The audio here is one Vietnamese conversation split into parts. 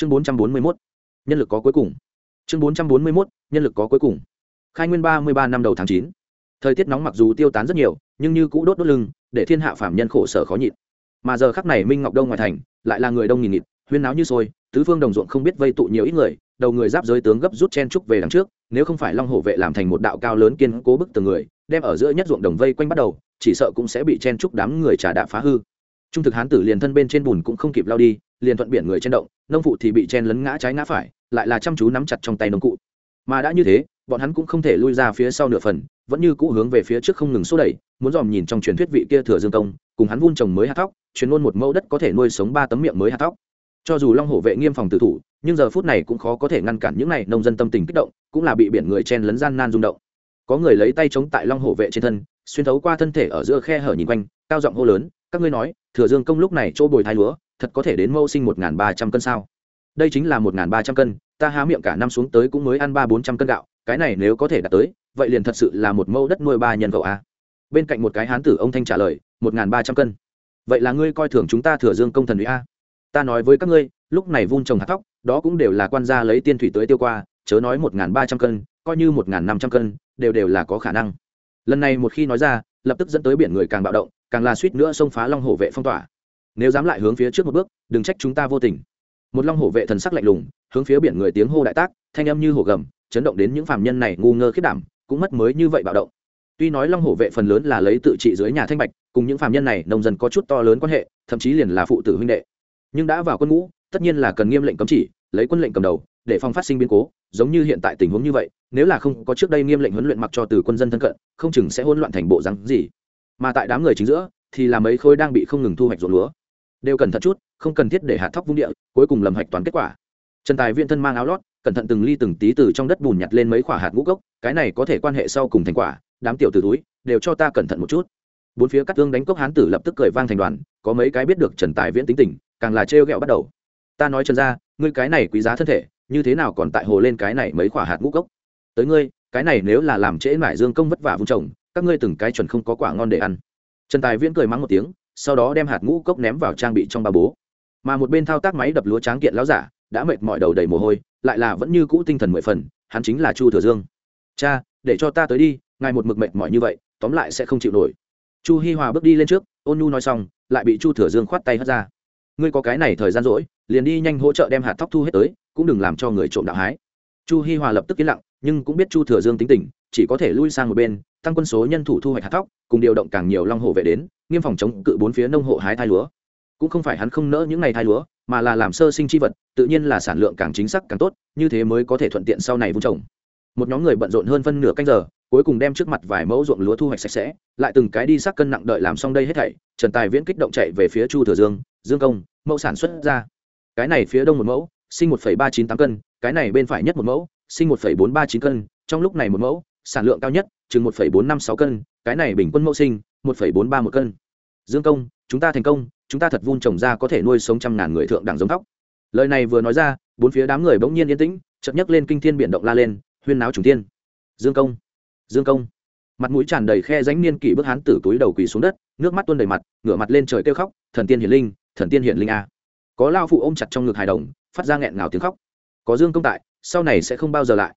chương bốn trăm bốn mươi mốt, nhân lực có cuối cùng. Chương bốn trăm bốn mươi mốt, nhân lực có cuối cùng. Khai nguyên ba mươi ba năm đầu tháng chín. Thời tiết nóng mặc dù tiêu tán rất nhiều, nhưng như cũ đốt đốt lưng, để thiên hạ phạm nhân khổ sở khó nhịn. Mà giờ khắc này minh ngọc đông ngoài thành, lại là người đông nghìn nghịt, huyên náo như sôi, tứ phương đồng ruộng không biết vây tụ nhiều ít người, đầu người giáp giới tướng gấp rút chen trúc về đằng trước, nếu không phải long hổ vệ làm thành một đạo cao lớn kiên cố bức từng người, đem ở giữa nhất ruộng đồng vây quanh bắt đầu, chỉ sợ cũng sẽ bị chen trúc đám người trà đạp phá hư trung thực hán tử liền thân bên trên bùn cũng không kịp lao đi, liền thuận biển người chen động, nông phụ thì bị chen lấn ngã trái ngã phải, lại là chăm chú nắm chặt trong tay nông cụ. Mà đã như thế, bọn hắn cũng không thể lui ra phía sau nửa phần, vẫn như cũ hướng về phía trước không ngừng xô đẩy, muốn dòm nhìn trong truyền thuyết vị kia thừa dương công cùng hắn vun trồng mới hạt thóc truyền luôn một mẫu đất có thể nuôi sống ba tấm miệng mới hạt thóc. Cho dù long hổ vệ nghiêm phòng tử thủ, nhưng giờ phút này cũng khó có thể ngăn cản những này nông dân tâm tình kích động, cũng là bị biển người chen lấn gian nan rung động. Có người lấy tay chống tại long hổ vệ trên thân, xuyên thấu qua thân thể ở giữa khe hở nhìn quanh, cao giọng hô lớn, các ngươi nói thừa dương công lúc này chỗ bồi thai lúa, thật có thể đến mâu sinh một ba trăm cân sao? Đây chính là một ba trăm cân, ta há miệng cả năm xuống tới cũng mới ăn ba bốn trăm cân gạo, cái này nếu có thể đạt tới, vậy liền thật sự là một mẫu đất nuôi ba nhân cậu a. Bên cạnh một cái hán tử ông thanh trả lời, một ba trăm cân. Vậy là ngươi coi thường chúng ta thừa dương công thần ủy a. Ta nói với các ngươi, lúc này vun trồng hạt thóc, đó cũng đều là quan gia lấy tiên thủy tới tiêu qua, chớ nói một ba trăm cân, coi như một năm trăm cân, đều đều là có khả năng. Lần này một khi nói ra, lập tức dẫn tới biển người càng bạo động càng là suýt nữa xông phá long hổ vệ phong tỏa. Nếu dám lại hướng phía trước một bước, đừng trách chúng ta vô tình. Một long hổ vệ thần sắc lạnh lùng, hướng phía biển người tiếng hô đại tác, thanh âm như hổ gầm, chấn động đến những phạm nhân này ngu ngơ khiết đảm, cũng mất mới như vậy bạo động. Tuy nói long hổ vệ phần lớn là lấy tự trị dưới nhà thanh bạch, cùng những phạm nhân này nông dân có chút to lớn quan hệ, thậm chí liền là phụ tử huynh đệ. Nhưng đã vào quân ngũ, tất nhiên là cần nghiêm lệnh cấm chỉ, lấy quân lệnh cầm đầu, để phòng phát sinh biến cố, giống như hiện tại tình huống như vậy, nếu là không có trước đây nghiêm lệnh huấn luyện mặc cho từ quân dân thân cận, không chừng sẽ hỗn loạn thành bộ rắn gì mà tại đám người chính giữa thì là mấy khối đang bị không ngừng thu hoạch ruộng lúa. Đều cẩn thận chút, không cần thiết để hạt thóc vung địa, cuối cùng lầm hạch toán kết quả. Trần tài viên thân mang áo lót, cẩn thận từng ly từng tí từ trong đất bùn nhặt lên mấy quả hạt ngũ cốc, cái này có thể quan hệ sau cùng thành quả, đám tiểu từ túi đều cho ta cẩn thận một chút. Bốn phía cắt tương đánh cốc hán tử lập tức cười vang thành đoàn, có mấy cái biết được trần tài viễn tính tình, càng là trêu ghẹo bắt đầu. Ta nói trần ra ngươi cái này quý giá thân thể, như thế nào còn tại hồ lên cái này mấy quả hạt ngũ cốc? Tới ngươi, cái này nếu là làm trễ mải dương công vất vả vung trồng các ngươi từng cái chuẩn không có quả ngon để ăn. Trần tài viễn cười mắng một tiếng, sau đó đem hạt ngũ cốc ném vào trang bị trong ba bố. Mà một bên thao tác máy đập lúa tráng kiện láo giả, đã mệt mỏi đầu đầy mồ hôi, lại là vẫn như cũ tinh thần mười phần, hắn chính là chu thừa dương. Cha, để cho ta tới đi, ngài một mực mệt mỏi như vậy, tóm lại sẽ không chịu nổi. Chu hi hòa bước đi lên trước, ôn nu nói xong, lại bị chu thừa dương khoát tay hất ra. Ngươi có cái này thời gian rỗi, liền đi nhanh hỗ trợ đem hạt thóc thu hết tới, cũng đừng làm cho người trộm đạo hái. Chu hi hòa lập tức yên lặng, nhưng cũng biết chu thừa dương tính tình, chỉ có thể lui sang một bên tăng quân số nhân thủ thu hoạch hạt thóc, cùng điều động càng nhiều long hộ vệ đến, nghiêm phòng chống cự bốn phía nông hộ hái thai lúa. Cũng không phải hắn không nỡ những ngày thai lúa, mà là làm sơ sinh chi vật, tự nhiên là sản lượng càng chính xác càng tốt, như thế mới có thể thuận tiện sau này vun trồng. Một nhóm người bận rộn hơn phân nửa canh giờ, cuối cùng đem trước mặt vài mẫu ruộng lúa thu hoạch sạch sẽ, lại từng cái đi xác cân nặng đợi làm xong đây hết thảy, trần tài viễn kích động chạy về phía chu thừa dương dương công, mẫu sản xuất ra. Cái này phía đông một mẫu, sinh một ba chín tám cân, cái này bên phải nhất một mẫu, sinh một bốn ba chín cân, trong lúc này một mẫu sản lượng cao nhất, chừng một bốn năm sáu cân, cái này bình quân mẫu sinh, một bốn ba một cân. Dương công, chúng ta thành công, chúng ta thật vun trồng ra có thể nuôi sống trăm ngàn người thượng đẳng giống tóc lời này vừa nói ra, bốn phía đám người bỗng nhiên yên tĩnh, chợt nhấc lên kinh thiên biển động la lên, huyên náo trùng tiên dương công dương công. Mặt mũi tràn đầy khe ránh niên kỷ bước hán tử túi đầu quỳ xuống đất, nước mắt tuôn đầy mặt, ngửa mặt lên trời kêu khóc, thần tiên hiển linh, thần tiên hiển linh a. Có lao phụ ôm chặt trong ngực hài đồng, phát ra nghẹn ngào tiếng khóc. Có dương công tại, sau này sẽ không bao giờ lại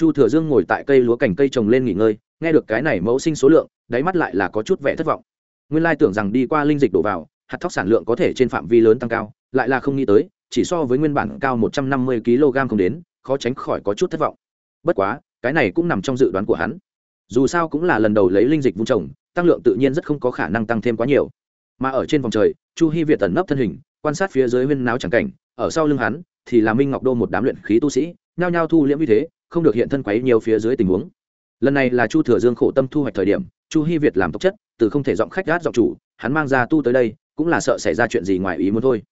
chu thừa dương ngồi tại cây lúa cành cây trồng lên nghỉ ngơi, nghe được cái này mẫu sinh số lượng, đáy mắt lại là có chút vẻ thất vọng. Nguyên lai tưởng rằng đi qua linh dịch đổ vào, hạt thóc sản lượng có thể trên phạm vi lớn tăng cao, lại là không nghĩ tới, chỉ so với nguyên bản cao một trăm năm mươi kg không đến, khó tránh khỏi có chút thất vọng. Bất quá, cái này cũng nằm trong dự đoán của hắn. Dù sao cũng là lần đầu lấy linh dịch vung trồng, tăng lượng tự nhiên rất không có khả năng tăng thêm quá nhiều. Mà ở trên vòng trời, chu hy việt tẩn nấp thân hình, quan sát phía dưới huyên náo chẳng cảnh, ở sau lưng hắn thì là minh ngọc đô một đám luyện khí tu sĩ, nhao nhao thu liễm như thế không được hiện thân quấy nhiều phía dưới tình huống. Lần này là chu thừa dương khổ tâm thu hoạch thời điểm, chu hy việt làm tốc chất, từ không thể giọng khách gát giọng chủ, hắn mang ra tu tới đây, cũng là sợ xảy ra chuyện gì ngoài ý muốn thôi.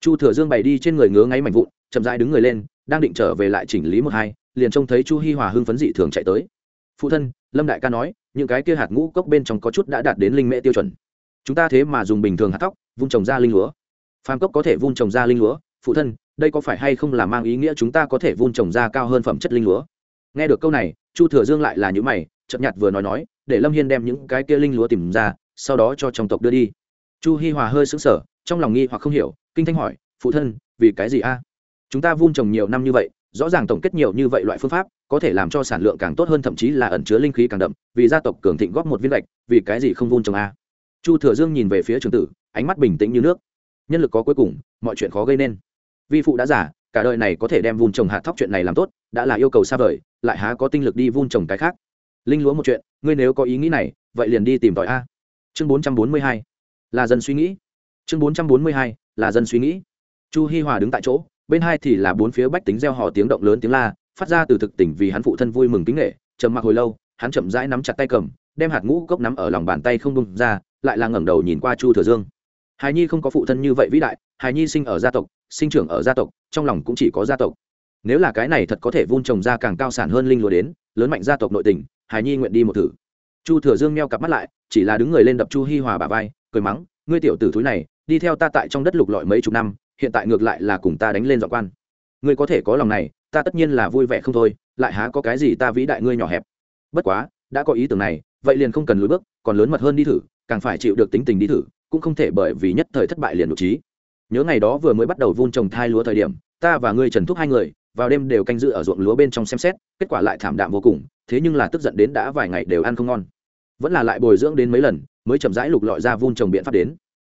Chu thừa dương bày đi trên người ngứa ngáy mảnh vụn, chậm rãi đứng người lên, đang định trở về lại chỉnh lý một hai, liền trông thấy chu hi hòa hưng phấn dị thường chạy tới. Phụ thân, lâm đại ca nói, những cái kia hạt ngũ cốc bên trong có chút đã đạt đến linh mễ tiêu chuẩn. Chúng ta thế mà dùng bình thường hạt tóc vun trồng ra linh lúa. Phàm cốc có thể vun trồng ra linh lúa. Phụ thân đây có phải hay không là mang ý nghĩa chúng ta có thể vun trồng ra cao hơn phẩm chất linh lúa? Nghe được câu này, chu thừa dương lại là những mày, chậm nhạt vừa nói nói, để lâm hiên đem những cái kia linh lúa tìm ra, sau đó cho trong tộc đưa đi. Chu hi hòa hơi sững sờ, trong lòng nghi hoặc không hiểu, kinh thanh hỏi, phụ thân, vì cái gì a? Chúng ta vun trồng nhiều năm như vậy, rõ ràng tổng kết nhiều như vậy loại phương pháp, có thể làm cho sản lượng càng tốt hơn, thậm chí là ẩn chứa linh khí càng đậm, vì gia tộc cường thịnh góp một viên lệch vì cái gì không vun trồng a? Chu thừa dương nhìn về phía trường tử, ánh mắt bình tĩnh như nước. Nhân lực có cuối cùng, mọi chuyện khó gây nên vi phụ đã giả cả đời này có thể đem vun trồng hạt thóc chuyện này làm tốt, đã là yêu cầu xa vời, lại há có tinh lực đi vun trồng cái khác. Linh lúa một chuyện, ngươi nếu có ý nghĩ này, vậy liền đi tìm tòi a. Chương bốn trăm bốn mươi hai, là dân suy nghĩ. Chương bốn trăm bốn mươi hai, là dân suy nghĩ. Chu hi hòa đứng tại chỗ, bên hai thì là bốn phía bách tính gieo họ tiếng động lớn tiếng la, phát ra từ thực tỉnh vì hắn phụ thân vui mừng kính nghệ trầm mặc hồi lâu, hắn chậm rãi nắm chặt tay cầm, đem hạt ngũ cốc nắm ở lòng bàn tay không bung ra, lại là ngẩng đầu nhìn qua chu thừa dương. Hài nhi không có phụ thân như vậy vĩ đại hài nhi sinh ở gia tộc, sinh trưởng ở gia tộc, trong lòng cũng chỉ có gia tộc. Nếu là cái này thật có thể vun trồng ra càng cao sản hơn linh lúa đến, lớn mạnh gia tộc nội tình hài nhi nguyện đi một thử. Chu thừa dương meo cặp mắt lại, chỉ là đứng người lên đập chu hi hòa bà vai, cười mắng, ngươi tiểu tử thúi này, đi theo ta tại trong đất lục lọi mấy chục năm, hiện tại ngược lại là cùng ta đánh lên dọn quan. Ngươi có thể có lòng này, ta tất nhiên là vui vẻ không thôi, lại há có cái gì ta vĩ đại ngươi nhỏ hẹp. Bất quá, đã có ý tưởng này, vậy liền không cần lùi bước, còn lớn mật hơn đi thử, càng phải chịu được tính tình đi thử, cũng không thể bởi vì nhất thời thất bại liền nội trí nhớ ngày đó vừa mới bắt đầu vun trồng thai lúa thời điểm, ta và ngươi trần thúc hai người, vào đêm đều canh giữ ở ruộng lúa bên trong xem xét, kết quả lại thảm đạm vô cùng, thế nhưng là tức giận đến đã vài ngày đều ăn không ngon. Vẫn là lại bồi dưỡng đến mấy lần, mới chậm rãi lục lọi ra vun trồng biện pháp đến.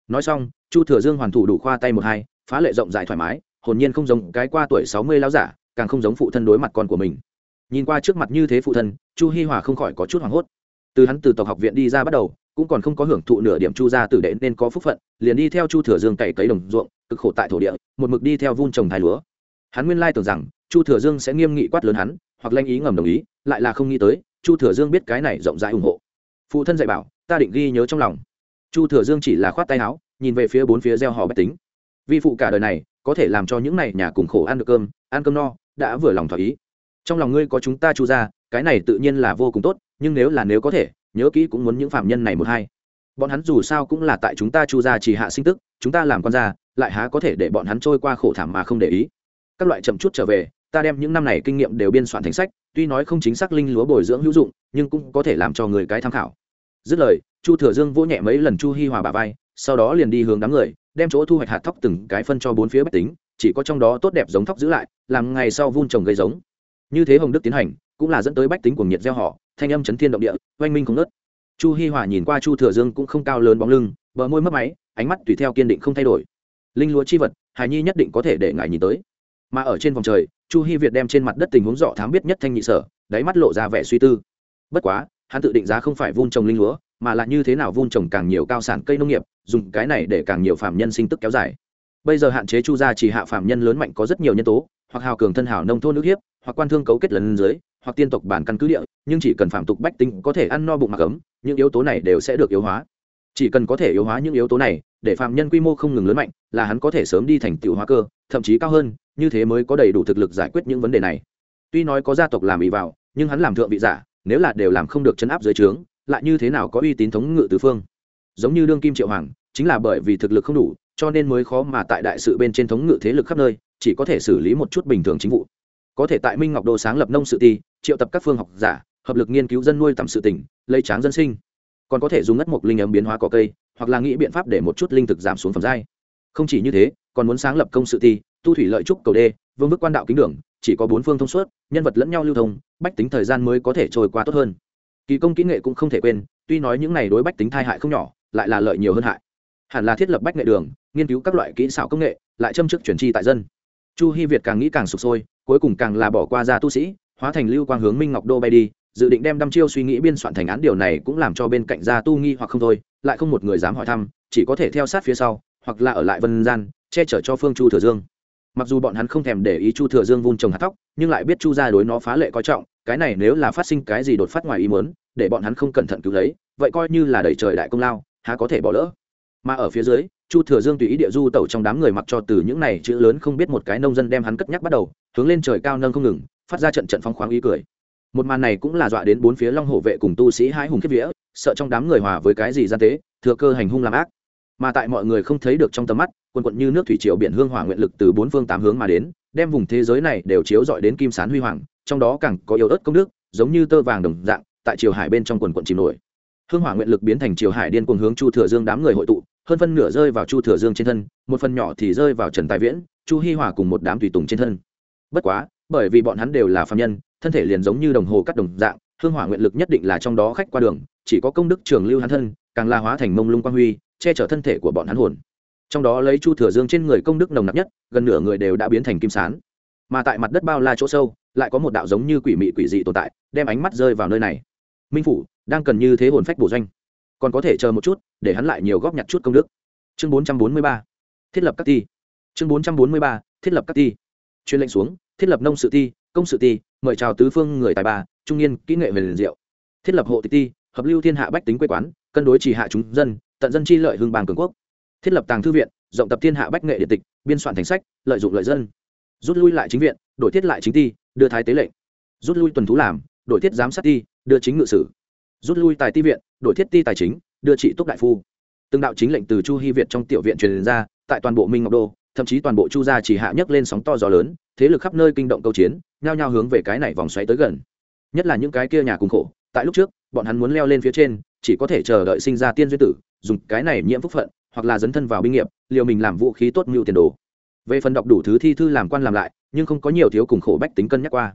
Nói xong, chu thừa dương hoàn thủ đủ khoa tay một hai, phá lệ rộng rãi thoải mái, hồn nhiên không giống cái qua tuổi sáu mươi lao giả, càng không giống phụ thân đối mặt con của mình. Nhìn qua trước mặt như thế phụ thân, chu hi hòa không khỏi có chút hoảng hốt. Từ hắn từ tộc học viện đi ra bắt đầu cũng còn không có hưởng thụ nửa điểm chu gia tử đệ nên có phúc phận, liền đi theo chu thừa dương cày cấy đồng ruộng, cực khổ tại thổ địa, một mực đi theo vun trồng thái lúa. Hắn nguyên lai tưởng rằng, chu thừa dương sẽ nghiêm nghị quát lớn hắn, hoặc lanh ý ngầm đồng ý, lại là không nghĩ tới, chu thừa dương biết cái này rộng rãi ủng hộ. Phụ thân dạy bảo, ta định ghi nhớ trong lòng. Chu thừa dương chỉ là khoát tay áo, nhìn về phía bốn phía gieo hò bách tính. Vi phụ cả đời này, có thể làm cho những này nhà cùng khổ ăn được cơm, ăn cơm no, đã vừa lòng thỏa ý. Trong lòng ngươi có chúng ta chu ra cái này tự nhiên là vô cùng tốt, nhưng nếu là nếu có thể nhớ kỹ cũng muốn những phạm nhân này một hai. Bọn hắn dù sao cũng là tại chúng ta chu ra chỉ hạ sinh tức, chúng ta làm con ra lại há có thể để bọn hắn trôi qua khổ thảm mà không để ý. Các loại chậm chút trở về, ta đem những năm này kinh nghiệm đều biên soạn thành sách, tuy nói không chính xác linh lúa bồi dưỡng hữu dụng, nhưng cũng có thể làm cho người cái tham khảo. Dứt lời, chu thừa dương vỗ nhẹ mấy lần chu hi hòa bà vai, sau đó liền đi hướng đám người, đem chỗ thu hoạch hạt thóc từng cái phân cho bốn phía bách tính, chỉ có trong đó tốt đẹp giống thóc giữ lại, làm ngày sau vun trồng gây giống. Như thế hồng đức tiến hành, cũng là dẫn tới bách tính cuồng nhiệt gieo họ thanh âm chấn thiên động địa, oanh minh không nớt chu hi hòa nhìn qua chu thừa dương cũng không cao lớn bóng lưng, bờ môi mất máy, ánh mắt tùy theo kiên định không thay đổi. Linh lúa chi vật, hài nhi nhất định có thể để ngài nhìn tới. Mà ở trên vòng trời, chu hi việt đem trên mặt đất tình huống rõ thám biết nhất thanh nhị sở, đáy mắt lộ ra vẻ suy tư. Bất quá, hắn tự định giá không phải vun trồng linh lúa mà là như thế nào vun trồng càng nhiều cao sản cây nông nghiệp, dùng cái này để càng nhiều phạm nhân sinh tức kéo dài. Bây giờ hạn chế chu gia chỉ hạ phạm nhân lớn mạnh có rất nhiều nhân tố, hoặc hào cường thân hảo nông thôn nước hiếp hoặc quan thương cấu kết lần dưới, hoặc tiên tộc bản căn cứ địa, nhưng chỉ cần phạm tục bách tính có thể ăn no bụng mặc ấm, những yếu tố này đều sẽ được yếu hóa. Chỉ cần có thể yếu hóa những yếu tố này, để phạm nhân quy mô không ngừng lớn mạnh, là hắn có thể sớm đi thành tiểu hóa cơ, thậm chí cao hơn, như thế mới có đầy đủ thực lực giải quyết những vấn đề này. Tuy nói có gia tộc làm ý vào, nhưng hắn làm thượng vị giả, nếu là đều làm không được chấn áp dưới trướng, lại như thế nào có uy tín thống ngự tứ phương? Giống như đương kim triệu hoàng, chính là bởi vì thực lực không đủ, cho nên mới khó mà tại đại sự bên trên thống ngự thế lực khắp nơi, chỉ có thể xử lý một chút bình thường chính vụ có thể tại minh ngọc đô sáng lập nông sự ti, triệu tập các phương học giả, hợp lực nghiên cứu dân nuôi tầm sự tỉnh, lấy tráng dân sinh. Còn có thể dùng ngất mộc linh ấm biến hóa cỏ cây, hoặc là nghĩ biện pháp để một chút linh thực giảm xuống phẩm giai. Không chỉ như thế, còn muốn sáng lập công sự ti, tu thủy lợi trúc cầu đê, vương vức quan đạo kính đường, chỉ có bốn phương thông suốt, nhân vật lẫn nhau lưu thông, bách tính thời gian mới có thể trôi qua tốt hơn. Kỳ công kỹ nghệ cũng không thể quên, tuy nói những này đối bách tính thai hại không nhỏ, lại là lợi nhiều hơn hại. Hẳn là thiết lập bách nghệ đường, nghiên cứu các loại kỹ xảo công nghệ, lại châm chức chuyển chi tại dân chu hy việt càng nghĩ càng sụp sôi, cuối cùng càng là bỏ qua ra tu sĩ, hóa thành lưu quang hướng minh ngọc đô bay đi, dự định đem đăm chiêu suy nghĩ biên soạn thành án điều này cũng làm cho bên cạnh gia tu nghi hoặc không thôi, lại không một người dám hỏi thăm, chỉ có thể theo sát phía sau, hoặc là ở lại vân gian, che chở cho phương chu thừa dương. Mặc dù bọn hắn không thèm để ý chu thừa dương vun trồng hạt tóc nhưng lại biết chu gia đối nó phá lệ coi trọng, cái này nếu là phát sinh cái gì đột phát ngoài ý muốn, để bọn hắn không cẩn thận cứu lấy, vậy coi như là đẩy trời đại công lao, há có thể bỏ lỡ mà ở phía dưới, chu thừa dương tùy ý địa du tẩu trong đám người mặc cho từ những này chữ lớn không biết một cái nông dân đem hắn cất nhắc bắt đầu, hướng lên trời cao nâng không ngừng, phát ra trận trận phong khoáng ý cười. Một màn này cũng là dọa đến bốn phía long hổ vệ cùng tu sĩ hai hùng kiếp vía, sợ trong đám người hòa với cái gì gian tế, thừa cơ hành hung làm ác. Mà tại mọi người không thấy được trong tầm mắt, quần quận như nước thủy triều biển hương hỏa nguyện lực từ bốn phương tám hướng mà đến, đem vùng thế giới này đều chiếu dọi đến kim sán huy hoàng, trong đó càng có yếu ớt công đức, giống như tơ vàng đồng dạng, tại triều hải bên trong quần quận chìm nổi. Hương hỏa nguyện lực biến thành triều hải điên cuồng hướng chu thừa dương đám người hội tụ hơn phân nửa rơi vào chu thừa dương trên thân, một phần nhỏ thì rơi vào trần tài viễn, chu hi hòa cùng một đám tùy tùng trên thân. Bất quá, bởi vì bọn hắn đều là phạm nhân, thân thể liền giống như đồng hồ cắt đồng dạng, hương hỏa nguyện lực nhất định là trong đó khách qua đường, chỉ có công đức trường lưu hắn thân, càng la hóa thành mông lung quang huy, che chở thân thể của bọn hắn hồn. Trong đó lấy chu thừa dương trên người công đức nồng nặc nhất, gần nửa người đều đã biến thành kim sán. Mà tại mặt đất bao la chỗ sâu, lại có một đạo giống như quỷ mị quỷ dị tồn tại, đem ánh mắt rơi vào nơi này. Minh phủ, đang cần như thế hồn phách bổ doanh còn có thể chờ một chút, để hắn lại nhiều góp nhặt chút công đức. Chương bốn trăm bốn mươi ba, thiết lập các ti. Chương bốn trăm bốn mươi ba, thiết lập các ti. Chuyên lệnh xuống, thiết lập nông sự ti, công sự ti, mời chào tứ phương người tài ba trung niên, kỹ nghệ về liền diệu. Thiết lập hộ tịch ti, hợp lưu thiên hạ bách tính quê quán, cân đối chỉ hạ chúng dân, tận dân chi lợi hương bang cường quốc. Thiết lập tàng thư viện, rộng tập thiên hạ bách nghệ điện tịch, biên soạn thành sách, lợi dụng lợi dân. Rút lui lại chính viện, đổi thiết lại chính ti, đưa thái tế lệnh. Rút lui tuần thú làm, đổi thiết giám sát ti, đưa chính ngự sử rút lui tài ti viện, đổi thiết ti tài chính, đưa trị túc đại phu. Từng đạo chính lệnh từ chu hy việt trong tiểu viện truyền ra, tại toàn bộ minh ngọc đô, thậm chí toàn bộ chu gia chỉ hạ nhấc lên sóng to gió lớn, thế lực khắp nơi kinh động câu chiến, nhao nhao hướng về cái này vòng xoáy tới gần. Nhất là những cái kia nhà cùng khổ, tại lúc trước, bọn hắn muốn leo lên phía trên, chỉ có thể chờ đợi sinh ra tiên duyên tử, dùng cái này nhiễm phúc phận, hoặc là dấn thân vào binh nghiệp, liều mình làm vũ khí tốt mưu tiền đồ. Về phần đọc đủ thứ thi thư làm quan làm lại, nhưng không có nhiều thiếu cùng khổ bách tính cân nhắc qua.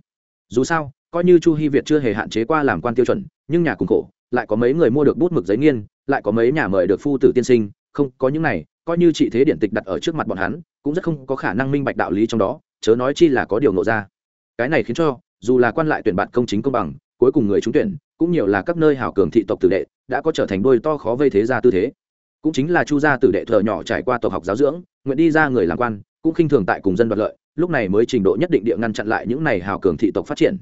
Dù sao coi như chu hy việt chưa hề hạn chế qua làm quan tiêu chuẩn, nhưng nhà cùng khổ, lại có mấy người mua được bút mực giấy nghiên, lại có mấy nhà mời được phu tử tiên sinh, không, có những này, coi như trị thế điện tịch đặt ở trước mặt bọn hắn, cũng rất không có khả năng minh bạch đạo lý trong đó, chớ nói chi là có điều nộ ra. Cái này khiến cho, dù là quan lại tuyển bạn công chính công bằng, cuối cùng người trúng tuyển, cũng nhiều là các nơi hảo cường thị tộc tử đệ, đã có trở thành đôi to khó vây thế gia tư thế. Cũng chính là chu gia tử đệ thợ nhỏ trải qua tộc học giáo dưỡng, nguyện đi ra người làm quan, cũng khinh thường tại cùng dân đoạt lợi, lúc này mới trình độ nhất định địa ngăn chặn lại những này hào cường thị tộc phát triển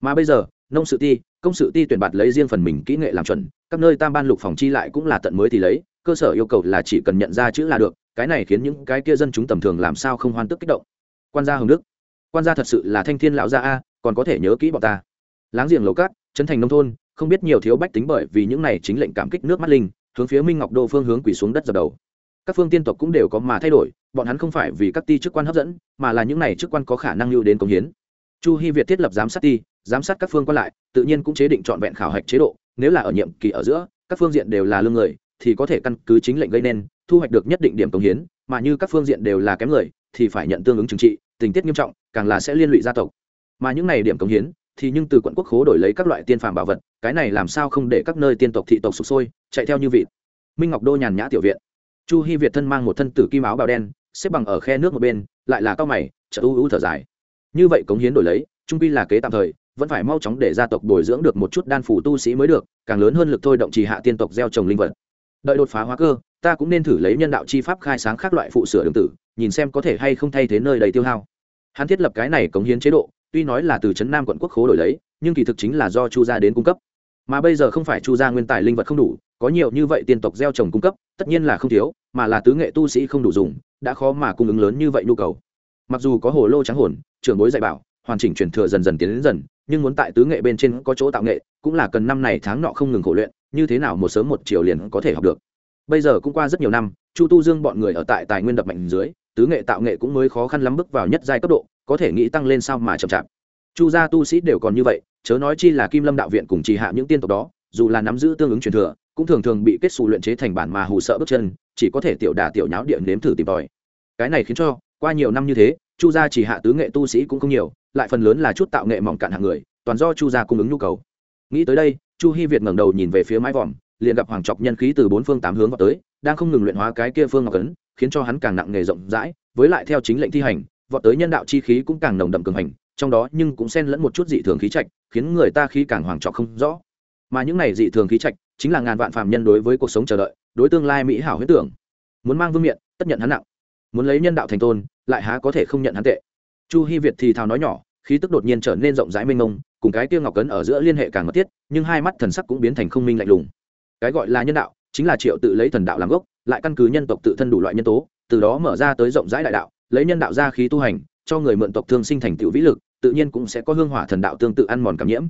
mà bây giờ, nông sự ti, công sự ti tuyển bạt lấy riêng phần mình kỹ nghệ làm chuẩn, các nơi tam ban lục phòng chi lại cũng là tận mới thì lấy, cơ sở yêu cầu là chỉ cần nhận ra chữ là được, cái này khiến những cái kia dân chúng tầm thường làm sao không hoan tức kích động. Quan gia hồng đức. Quan gia thật sự là thanh thiên lão gia a, còn có thể nhớ kỹ bọn ta. Láng giềng lầu cát trấn thành nông thôn, không biết nhiều thiếu bách tính bởi vì những này chính lệnh cảm kích nước mắt linh, hướng phía minh ngọc đô phương hướng quỳ xuống đất dập đầu. Các phương tiên tộc cũng đều có mà thay đổi, bọn hắn không phải vì các ti chức quan hấp dẫn, mà là những này chức quan có khả năng lưu đến công hiến. Chu hy việt thiết lập giám sát ti giám sát các phương quan lại, tự nhiên cũng chế định trọn vẹn khảo hạch chế độ, nếu là ở nhiệm kỳ ở giữa, các phương diện đều là lương người, thì có thể căn cứ chính lệnh gây nên, thu hoạch được nhất định điểm công hiến, mà như các phương diện đều là kém người, thì phải nhận tương ứng trừng trị, tình tiết nghiêm trọng, càng là sẽ liên lụy gia tộc. Mà những này điểm công hiến, thì nhưng từ quận quốc khố đổi lấy các loại tiên phàm bảo vật, cái này làm sao không để các nơi tiên tộc thị tộc sụp sôi, chạy theo như vịt. Minh ngọc đô nhàn nhã tiểu viện. Chu Hi việt thân mang một thân tử kim áo bào đen, xếp bằng ở khe nước một bên, lại là cao mày chợ u u thở dài. Như vậy cống hiến đổi lấy, trung quy là kế tạm thời vẫn phải mau chóng để gia tộc bồi dưỡng được một chút đan phủ tu sĩ mới được, càng lớn hơn lực thôi động trì hạ tiên tộc gieo trồng linh vật. Đợi đột phá hóa cơ, ta cũng nên thử lấy nhân đạo chi pháp khai sáng các loại phụ sửa đường tử, nhìn xem có thể hay không thay thế nơi đầy tiêu hao. Hắn thiết lập cái này cống hiến chế độ, tuy nói là từ trấn nam quận quốc khố đổi lấy, nhưng kỳ thực chính là do chu gia đến cung cấp. Mà bây giờ không phải chu gia nguyên tài linh vật không đủ, có nhiều như vậy tiên tộc gieo trồng cung cấp, tất nhiên là không thiếu, mà là tứ nghệ tu sĩ không đủ dùng, đã khó mà cung ứng lớn như vậy nhu cầu. Mặc dù có hồ lô trắng hồn, trưởng bối dạy bảo, hoàn chỉnh truyền thừa dần dần tiến đến dần nhưng muốn tại tứ nghệ bên trên có chỗ tạo nghệ, cũng là cần năm này tháng nọ không ngừng khổ luyện, như thế nào một sớm một chiều liền có thể học được. Bây giờ cũng qua rất nhiều năm, chu tu dương bọn người ở tại tài nguyên đập mạnh dưới, tứ nghệ tạo nghệ cũng mới khó khăn lắm bước vào nhất giai cấp độ, có thể nghĩ tăng lên sao mà chậm chạp. Chu gia tu sĩ đều còn như vậy, chớ nói chi là kim lâm đạo viện cùng trì hạ những tiên tộc đó, dù là nắm giữ tương ứng truyền thừa, cũng thường thường bị kết xù luyện chế thành bản mà hù sợ bước chân, chỉ có thể tiểu đà tiểu nháo điện nếm thử tìm tòi. Cái này khiến cho, qua nhiều năm như thế chu gia chỉ hạ tứ nghệ tu sĩ cũng không nhiều, lại phần lớn là chút tạo nghệ mỏng cạn hạng người, toàn do chu gia cung ứng nhu cầu. Nghĩ tới đây, chu hy việt ngẩng đầu nhìn về phía mái vòm, liền gặp hoàng trọc nhân khí từ bốn phương tám hướng vào tới, đang không ngừng luyện hóa cái kia phương ngọc ấn, khiến cho hắn càng nặng nghề rộng rãi, với lại theo chính lệnh thi hành, vọt tới nhân đạo chi khí cũng càng nồng đậm cường hành, trong đó nhưng cũng xen lẫn một chút dị thường khí trạch, khiến người ta khí càng hoàng trọc không rõ. Mà những này dị thường khí trạch, chính là ngàn vạn phạm nhân đối với cuộc sống chờ đợi, đối tương lai mỹ hảo huyết tưởng. Muốn mang vương miện, tất nhận hắn nặng muốn lấy nhân đạo thành tôn, lại há có thể không nhận hắn tệ. Chu hy việt thì thào nói nhỏ, khí tức đột nhiên trở nên rộng rãi mênh mông, cùng cái tiêu ngọc cấn ở giữa liên hệ càng mật thiết, nhưng hai mắt thần sắc cũng biến thành không minh lạnh lùng. Cái gọi là nhân đạo, chính là triệu tự lấy thần đạo làm gốc, lại căn cứ nhân tộc tự thân đủ loại nhân tố, từ đó mở ra tới rộng rãi đại đạo, lấy nhân đạo ra khí tu hành, cho người mượn tộc thương sinh thành tựu vĩ lực, tự nhiên cũng sẽ có hương hỏa thần đạo tương tự ăn mòn cảm nhiễm.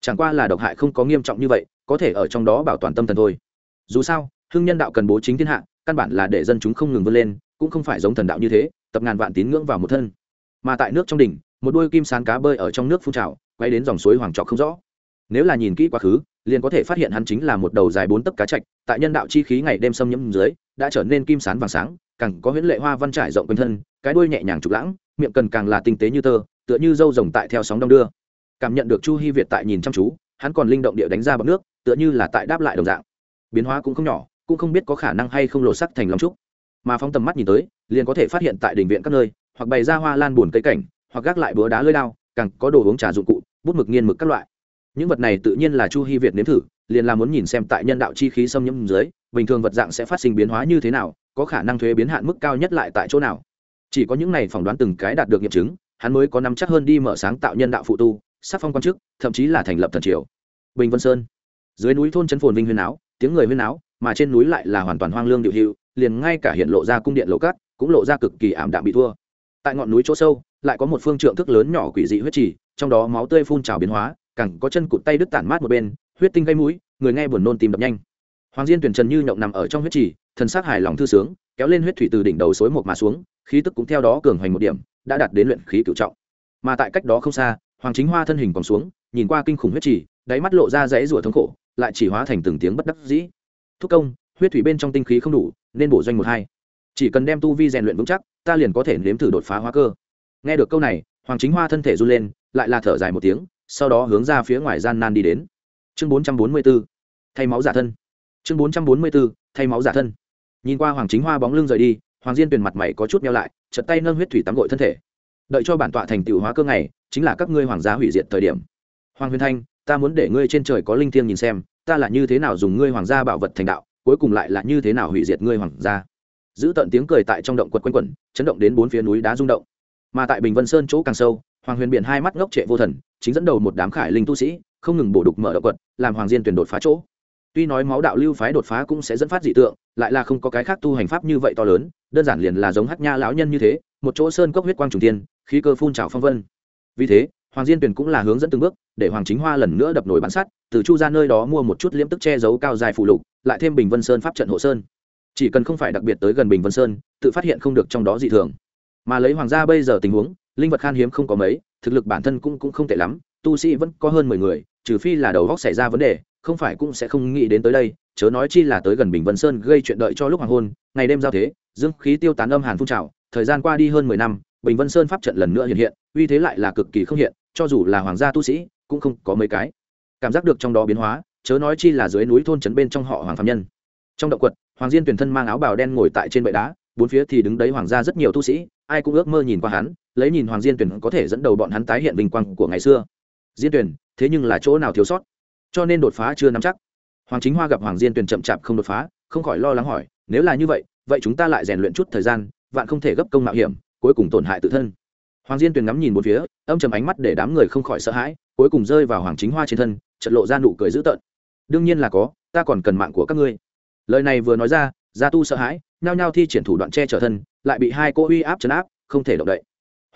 Chẳng qua là độc hại không có nghiêm trọng như vậy, có thể ở trong đó bảo toàn tâm thần thôi. Dù sao, hương nhân đạo cần bố chính thiên hạ, căn bản là để dân chúng không ngừng vươn lên cũng không phải giống thần đạo như thế, tập ngàn vạn tín ngưỡng vào một thân. Mà tại nước trong đỉnh, một đôi kim sán cá bơi ở trong nước phun trào, quay đến dòng suối hoàng trọc không rõ. Nếu là nhìn kỹ quá khứ, liền có thể phát hiện hắn chính là một đầu dài bốn tấc cá chạch tại nhân đạo chi khí ngày đêm xâm nhiễm dưới, đã trở nên kim sán vàng sáng, càng có huyễn lệ hoa văn trải rộng quanh thân, cái đuôi nhẹ nhàng trục lãng, miệng cần càng là tinh tế như tơ, tựa như dâu rồng tại theo sóng đông đưa. Cảm nhận được chu hi việt tại nhìn chăm chú, hắn còn linh động địa đánh ra bọc nước, tựa như là tại đáp lại đồng dạng. Biến hóa cũng không nhỏ, cũng không biết có khả năng hay không lộ sắc thành lòng trúc mà phóng tầm mắt nhìn tới, liền có thể phát hiện tại đình viện các nơi, hoặc bày ra hoa lan buồn cây cảnh, hoặc gác lại búa đá lơi lao càng có đồ uống trà dụng cụ, bút mực nghiên mực các loại. Những vật này tự nhiên là chu hi việt nếm thử, liền là muốn nhìn xem tại nhân đạo chi khí xâm nhiễm dưới, bình thường vật dạng sẽ phát sinh biến hóa như thế nào, có khả năng thuế biến hạn mức cao nhất lại tại chỗ nào. Chỉ có những này phỏng đoán từng cái đạt được nghiệm chứng, hắn mới có nắm chắc hơn đi mở sáng tạo nhân đạo phụ tu, sắc phong quan chức, thậm chí là thành lập thần triều. Bình vân sơn. Dưới núi thôn chân phồn vinh huyên áo, tiếng người huyên áo, mà trên núi lại là hoàn toàn hoang lương điệu hữu liền ngay cả hiện lộ ra cung điện lộ cát, cũng lộ ra cực kỳ ảm đạm bị thua. Tại ngọn núi chỗ sâu, lại có một phương trượng thức lớn nhỏ quỷ dị huyết trì, trong đó máu tươi phun trào biến hóa cẳng có chân cụt tay đứt tản mát một bên, huyết tinh gây mũi, người nghe buồn nôn tìm đập nhanh. Hoàng diên tuyển trần như nhộng nằm ở trong huyết trì, thần sắc hài lòng thư sướng, kéo lên huyết thủy từ đỉnh đầu suối một mà xuống, khí tức cũng theo đó cường hoành một điểm, đã đạt đến luyện khí cựu trọng. Mà tại cách đó không xa, hoàng chính hoa thân hình còn xuống, nhìn qua kinh khủng huyết trì, đáy mắt lộ ra dãy rủa thống khổ, lại chỉ hóa thành từng tiếng bất đắc dĩ. Thúc công, huyết thủy bên trong tinh khí không đủ nên bổ doanh một hai. Chỉ cần đem tu vi rèn luyện vững chắc, ta liền có thể nếm thử đột phá hóa cơ. Nghe được câu này, hoàng chính hoa thân thể run lên, lại là thở dài một tiếng, sau đó hướng ra phía ngoài gian nan đi đến. Chương bốn trăm bốn mươi b ố thay máu giả thân. Chương bốn trăm bốn mươi b ố thay máu giả thân. Nhìn qua hoàng chính hoa bóng lưng rời đi, hoàng diên tuyền mặt mày có chút meo lại chật tay nâng huyết thủy tắm gội thân thể. Đợi cho bản tọa thành tựu hóa cơ ngày, chính là các ngươi hoàng gia hủy diệt thời điểm. Hoàng huyền thanh, ta muốn để ngươi trên trời có linh thiêng nhìn xem, ta là như thế nào dùng ngươi hoàng gia bảo vật thành đạo? Cuối cùng lại là như thế nào hủy diệt ngươi hoàng gia? Giữ tận tiếng cười tại trong động quật quanh quẩn, chấn động đến bốn phía núi đá rung động. Mà tại bình vân sơn chỗ càng sâu, hoàng huyền biển hai mắt ngốc trệ vô thần, chính dẫn đầu một đám khải linh tu sĩ, không ngừng bổ đục mở động quật, làm hoàng diên tuyển đột phá chỗ. Tuy nói máu đạo lưu phái đột phá cũng sẽ dẫn phát dị tượng, lại là không có cái khác tu hành pháp như vậy to lớn, đơn giản liền là giống hắc nha lão nhân như thế, một chỗ sơn cốc huyết quang trùng tiên khí cơ phun trào phong vân. Vì thế, hoàng diên tuyển cũng là hướng dẫn từng bước, để hoàng chính hoa lần nữa đập nổi bán sắt, từ chu ra nơi đó mua một chút liễm tức che giấu cao dài phụ lục lại thêm bình vân sơn pháp trận hộ sơn. Chỉ cần không phải đặc biệt tới gần bình vân sơn, tự phát hiện không được trong đó dị thường. Mà lấy hoàng gia bây giờ tình huống, linh vật khan hiếm không có mấy, thực lực bản thân cũng cũng không tệ lắm, tu sĩ vẫn có hơn mười người, trừ phi là đầu góc xảy ra vấn đề, không phải cũng sẽ không nghĩ đến tới đây, chớ nói chi là tới gần bình vân sơn gây chuyện đợi cho lúc hoàng hôn, ngày đêm giao thế, dương khí tiêu tán âm hàn phun trào, thời gian qua đi hơn mười năm, bình vân sơn pháp trận lần nữa hiện hiện, uy thế lại là cực kỳ không hiện, cho dù là hoàng gia tu sĩ, cũng không có mấy cái. Cảm giác được trong đó biến hóa chớ nói chi là dưới núi thôn trấn bên trong họ hoàng phạm nhân. Trong động quật, hoàng diên tuyển thân mang áo bào đen ngồi tại trên bệ đá, bốn phía thì đứng đấy hoàng gia rất nhiều tu sĩ, ai cũng ước mơ nhìn qua hắn, lấy nhìn hoàng diên tuyển có thể dẫn đầu bọn hắn tái hiện vinh quang của ngày xưa. Diên tuyển, thế nhưng là chỗ nào thiếu sót? Cho nên đột phá chưa nắm chắc. Hoàng chính hoa gặp hoàng diên tuyển chậm chạp không đột phá, không khỏi lo lắng hỏi, nếu là như vậy vậy chúng ta lại rèn luyện chút thời gian, vạn không thể gấp công mạo hiểm, cuối cùng tổn hại tự thân. Hoàng diên tuyền ngắm nhìn một phía, âm chầm ánh mắt để đám người không khỏi sợ hãi, cuối cùng rơi vào hoàng chính hoa trên thân chật lộ ra nụ cười dữ tợn đương nhiên là có, ta còn cần mạng của các ngươi. Lời này vừa nói ra, gia tu sợ hãi, nhao nhao thi triển thủ đoạn che chở thân, lại bị hai cô uy áp chấn áp, không thể động đậy.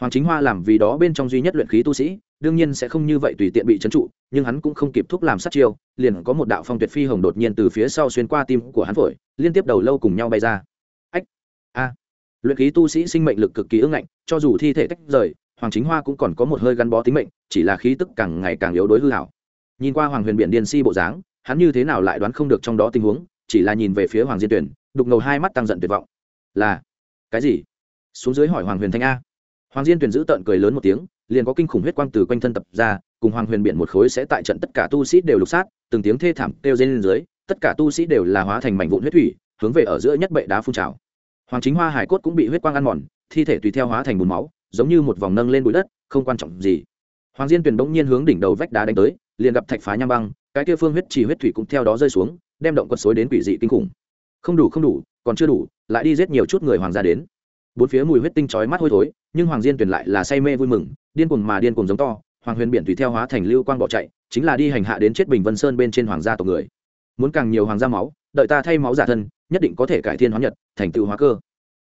Hoàng chính hoa làm vì đó bên trong duy nhất luyện khí tu sĩ, đương nhiên sẽ không như vậy tùy tiện bị trấn trụ, nhưng hắn cũng không kịp thúc làm sát chiêu, liền có một đạo phong tuyệt phi hồng đột nhiên từ phía sau xuyên qua tim của hắn phổi, liên tiếp đầu lâu cùng nhau bay ra. Ách, a. Luyện khí tu sĩ sinh mệnh lực cực kỳ ưng ngạnh, cho dù thi thể tách rời, hoàng chính hoa cũng còn có một hơi gắn bó tính mệnh, chỉ là khí tức càng ngày càng yếu đối hư hảo. Nhìn qua hoàng huyền biển điền si bộ dáng hắn như thế nào lại đoán không được trong đó tình huống, chỉ là nhìn về phía hoàng diên tuyển, đục ngầu hai mắt tăng giận tuyệt vọng. Là, cái gì? Xuống dưới hỏi hoàng huyền thanh a. Hoàng diên tuyển giữ tợn cười lớn một tiếng, liền có kinh khủng huyết quang từ quanh thân tập ra, cùng hoàng huyền biển một khối sẽ tại trận tất cả tu sĩ đều lục sát, từng tiếng thê thảm kêu lên dưới, tất cả tu sĩ đều là hóa thành mảnh vụn huyết thủy, hướng về ở giữa nhất bệ đá phun trào. Hoàng chính hoa hải cốt cũng bị huyết quang ăn mòn, thi thể tùy theo hóa thành bùn máu, giống như một vòng nâng lên bụi đất, không quan trọng gì. Hoàng diên tuyền bỗng nhiên hướng đỉnh đầu vách đá đánh tới, liền gặp thạch phá nham băng cái kia phương huyết chỉ huyết thủy cũng theo đó rơi xuống, đem động quật xối đến quỷ dị kinh khủng. Không đủ không đủ, còn chưa đủ, lại đi giết nhiều chút người hoàng gia đến. Bốn phía mùi huyết tinh chói mắt hôi thối, nhưng hoàng diên tuyển lại là say mê vui mừng, điên cuồng mà điên cuồng giống to, hoàng huyền biển tùy theo hóa thành lưu quang bỏ chạy, chính là đi hành hạ đến chết bình vân sơn bên trên hoàng gia tộc người. Muốn càng nhiều hoàng gia máu, đợi ta thay máu giả thân, nhất định có thể cải thiên hóa nhật, thành tựu hóa cơ.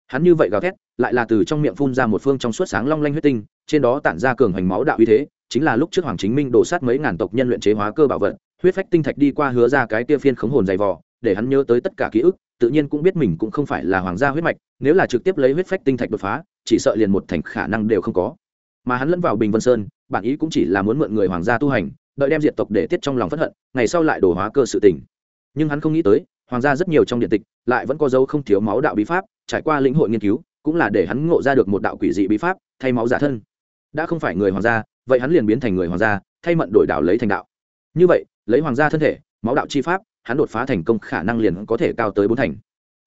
Hắn như vậy gào thét, lại là từ trong miệng phun ra một phương trong suốt sáng long lanh huyết tinh, trên đó tản ra cường hành máu đạo uy thế, chính là lúc trước hoàng chính minh đổ sát mấy ngàn tộc nhân luyện chế hóa cơ bảo vật huyết phách tinh thạch đi qua hứa ra cái tia phiên khống hồn dày vò, để hắn nhớ tới tất cả ký ức, tự nhiên cũng biết mình cũng không phải là hoàng gia huyết mạch, nếu là trực tiếp lấy huyết phách tinh thạch đột phá, chỉ sợ liền một thành khả năng đều không có. Mà hắn lẫn vào bình vân sơn bản ý cũng chỉ là muốn mượn người hoàng gia tu hành, đợi đem diệt tộc để tiết trong lòng phất hận, ngày sau lại đổ hóa cơ sự tình. Nhưng hắn không nghĩ tới, hoàng gia rất nhiều trong điện tịch lại vẫn có dấu không thiếu máu đạo bí pháp, trải qua lĩnh hội nghiên cứu, cũng là để hắn ngộ ra được một đạo quỷ dị bí pháp, thay máu giả thân. Đã không phải người hoàng gia, vậy hắn liền biến thành người hoàng gia, thay mận đổi đạo lấy thành đạo. Như vậy lấy hoàng gia thân thể, máu đạo chi pháp, hắn đột phá thành công khả năng liền có thể cao tới bốn thành.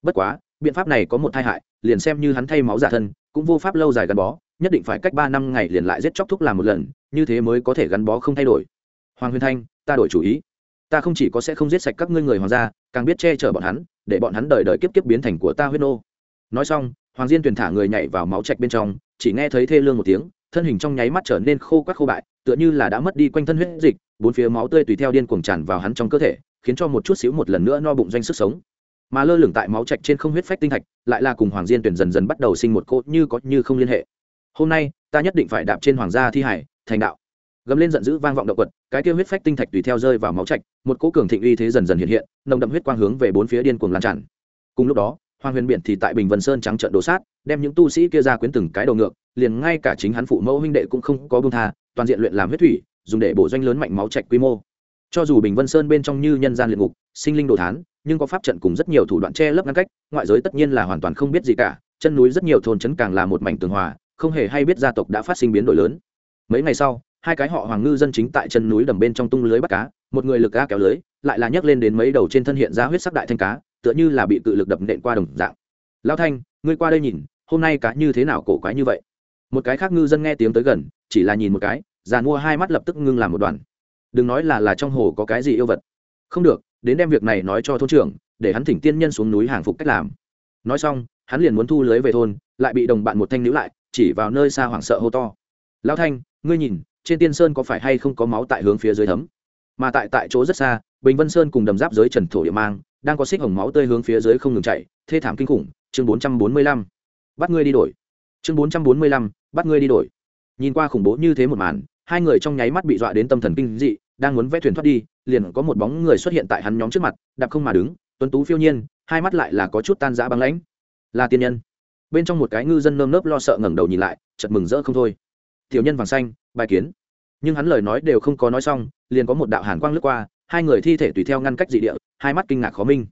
Bất quá, biện pháp này có một tai hại, liền xem như hắn thay máu giả thân, cũng vô pháp lâu dài gắn bó, nhất định phải cách ba năm ngày liền lại giết chóc thuốc làm một lần, như thế mới có thể gắn bó không thay đổi. Hoàng huyền thanh, ta đổi chủ ý. Ta không chỉ có sẽ không giết sạch các ngươi người hoàng gia, càng biết che chở bọn hắn, để bọn hắn đời đời kiếp kiếp biến thành của ta huyết nô. Nói xong, hoàng diên tuyển thả người nhảy vào máu trạch bên trong, chỉ nghe thấy thê lương một tiếng, thân hình trong nháy mắt trở nên khô quắc khô bại tựa như là đã mất đi quanh thân huyết dịch, bốn phía máu tươi tùy theo điên cuồng tràn vào hắn trong cơ thể, khiến cho một chút xíu một lần nữa no bụng doanh sức sống. Mà lơ lửng tại máu trạch trên không huyết phách tinh thạch, lại là cùng hoàng diên tuyển dần dần bắt đầu sinh một cốt như có như không liên hệ. Hôm nay, ta nhất định phải đạp trên hoàng gia thi hải, thành đạo. Gầm lên giận dữ vang vọng động quật, cái kia huyết phách tinh thạch tùy theo rơi vào máu trạch một cỗ cường thịnh uy thế dần dần hiện hiện, nồng đậm huyết quang hướng về bốn phía điên cuồng lan tràn. Cùng lúc đó, hoàng huyền biển thì tại bình vân sơn trắng trận đổ sát, đem những tu sĩ kia ra quyến từng cái đầu ngược, liền ngay cả chính hắn phụ mẫu huynh đệ cũng không có bông tha toàn diện luyện làm huyết thủy, dùng để bổ doanh lớn mạnh máu trạch quy mô. Cho dù bình vân sơn bên trong như nhân gian luyện ngục, sinh linh đồ thán, nhưng có pháp trận cùng rất nhiều thủ đoạn che lấp ngăn cách, ngoại giới tất nhiên là hoàn toàn không biết gì cả, chân núi rất nhiều thôn trấn càng là một mảnh tường hòa, không hề hay biết gia tộc đã phát sinh biến đổi lớn. Mấy ngày sau, hai cái họ hoàng ngư dân chính tại chân núi đầm bên trong tung lưới bắt cá, một người lực ga kéo lưới, lại là nhấc lên đến mấy đầu trên thân hiện ra huyết sắc đại thanh cá, tựa như là bị cự lực đập nện qua đồng dạng. Lao thanh, ngươi qua đây nhìn, hôm nay cá như thế nào, cổ quái như vậy? Một cái khác ngư dân nghe tiếng tới gần chỉ là nhìn một cái, già mua hai mắt lập tức ngưng làm một đoàn. Đừng nói là là trong hồ có cái gì yêu vật. Không được, đến đem việc này nói cho thôn trưởng, để hắn thỉnh tiên nhân xuống núi hàng phục cách làm. Nói xong, hắn liền muốn thu lưới về thôn, lại bị đồng bạn một thanh níu lại, chỉ vào nơi xa hoảng sợ hô to. Lão thanh, ngươi nhìn, trên tiên sơn có phải hay không có máu tại hướng phía dưới thấm? Mà tại tại chỗ rất xa, bình vân sơn cùng đầm giáp dưới trần thổ địa mang, đang có xích hồng máu tươi hướng phía dưới không ngừng chạy, thê thảm kinh khủng. Chương bốn trăm bốn mươi lăm, bắt ngươi đi đổi. Chương bốn trăm bốn mươi lăm, bắt ngươi đi đổi nhìn qua khủng bố như thế một màn, hai người trong nháy mắt bị dọa đến tâm thần kinh dị, đang muốn vẽ thuyền thoát đi, liền có một bóng người xuất hiện tại hắn nhóm trước mặt, đạp không mà đứng, tuấn tú phiêu nhiên, hai mắt lại là có chút tan rã băng lãnh. Là tiên nhân. Bên trong một cái ngư dân nơm nớp lo sợ ngẩng đầu nhìn lại chật mừng rỡ không thôi. Tiểu nhân vàng xanh, bài kiến. Nhưng hắn lời nói đều không có nói xong, liền có một đạo hàn quang lướt qua, hai người thi thể tùy theo ngăn cách dị địa, hai mắt kinh ngạc khó minh.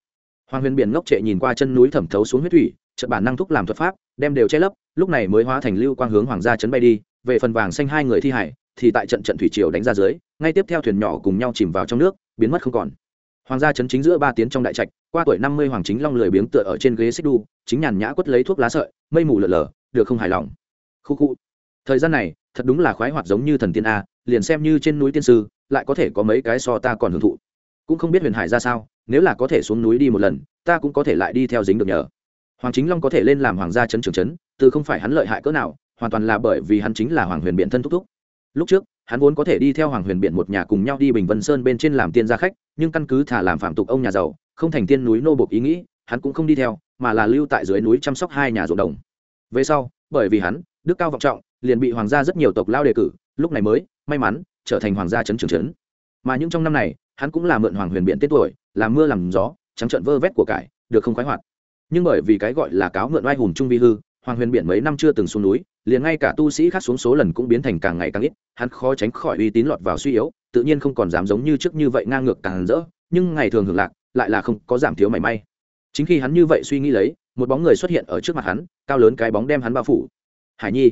Hoàng huyền biển ngốc trệ nhìn qua chân núi thẩm thấu xuống huyết thủy, chợt bản năng thúc làm thuật pháp, đem đều che lấp, lúc này mới hóa thành lưu quang hướng hoàng gia chấn bay đi về phần vàng xanh hai người thi hải, thì tại trận trận thủy triều đánh ra dưới, ngay tiếp theo thuyền nhỏ cùng nhau chìm vào trong nước, biến mất không còn. Hoàng gia chấn chính giữa ba tiếng trong đại trạch, qua tuổi năm mươi hoàng chính long lười biếng tựa ở trên ghế xích đu, chính nhàn nhã quất lấy thuốc lá sợi, mây mù lở lở, được không hài lòng. Khu khu. Thời gian này, thật đúng là khoái hoạt giống như thần tiên a, liền xem như trên núi tiên sư, lại có thể có mấy cái so ta còn hưởng thụ. Cũng không biết huyền hải ra sao, nếu là có thể xuống núi đi một lần, ta cũng có thể lại đi theo dính được nhờ. Hoàng chính long có thể lên làm hoàng gia chấn trường chấn, từ không phải hắn lợi hại cỡ nào hoàn toàn là bởi vì hắn chính là hoàng huyền biện thân thúc thúc. Lúc trước, hắn vốn có thể đi theo hoàng huyền biện một nhà cùng nhau đi bình vân sơn bên trên làm tiên gia khách, nhưng căn cứ thả làm phạm tục ông nhà giàu, không thành tiên núi nô bộc ý nghĩ, hắn cũng không đi theo, mà là lưu tại dưới núi chăm sóc hai nhà ruộng đồng. Về sau, bởi vì hắn, đức cao vọng trọng, liền bị hoàng gia rất nhiều tộc lao đề cử, lúc này mới, may mắn, trở thành hoàng gia trấn trường trấn mà những trong năm này, hắn cũng là mượn hoàng huyền biện tết tuổi, làm mưa làm gió, trắng trận vơ vét của cải, được không khoái hoạt. Nhưng bởi vì cái gọi là cáo mượn oai hùng trung vi hư, hoàng huyền biện mấy năm chưa từng xuống núi liền ngay cả tu sĩ khác xuống số lần cũng biến thành càng ngày càng ít, hắn khó tránh khỏi uy tín lọt vào suy yếu, tự nhiên không còn dám giống như trước như vậy ngang ngược càng rỡ, nhưng ngày thường hưởng lạc, lại là không có giảm thiếu mảy may. Chính khi hắn như vậy suy nghĩ lấy, một bóng người xuất hiện ở trước mặt hắn, cao lớn cái bóng đem hắn bao phủ. Hải nhi.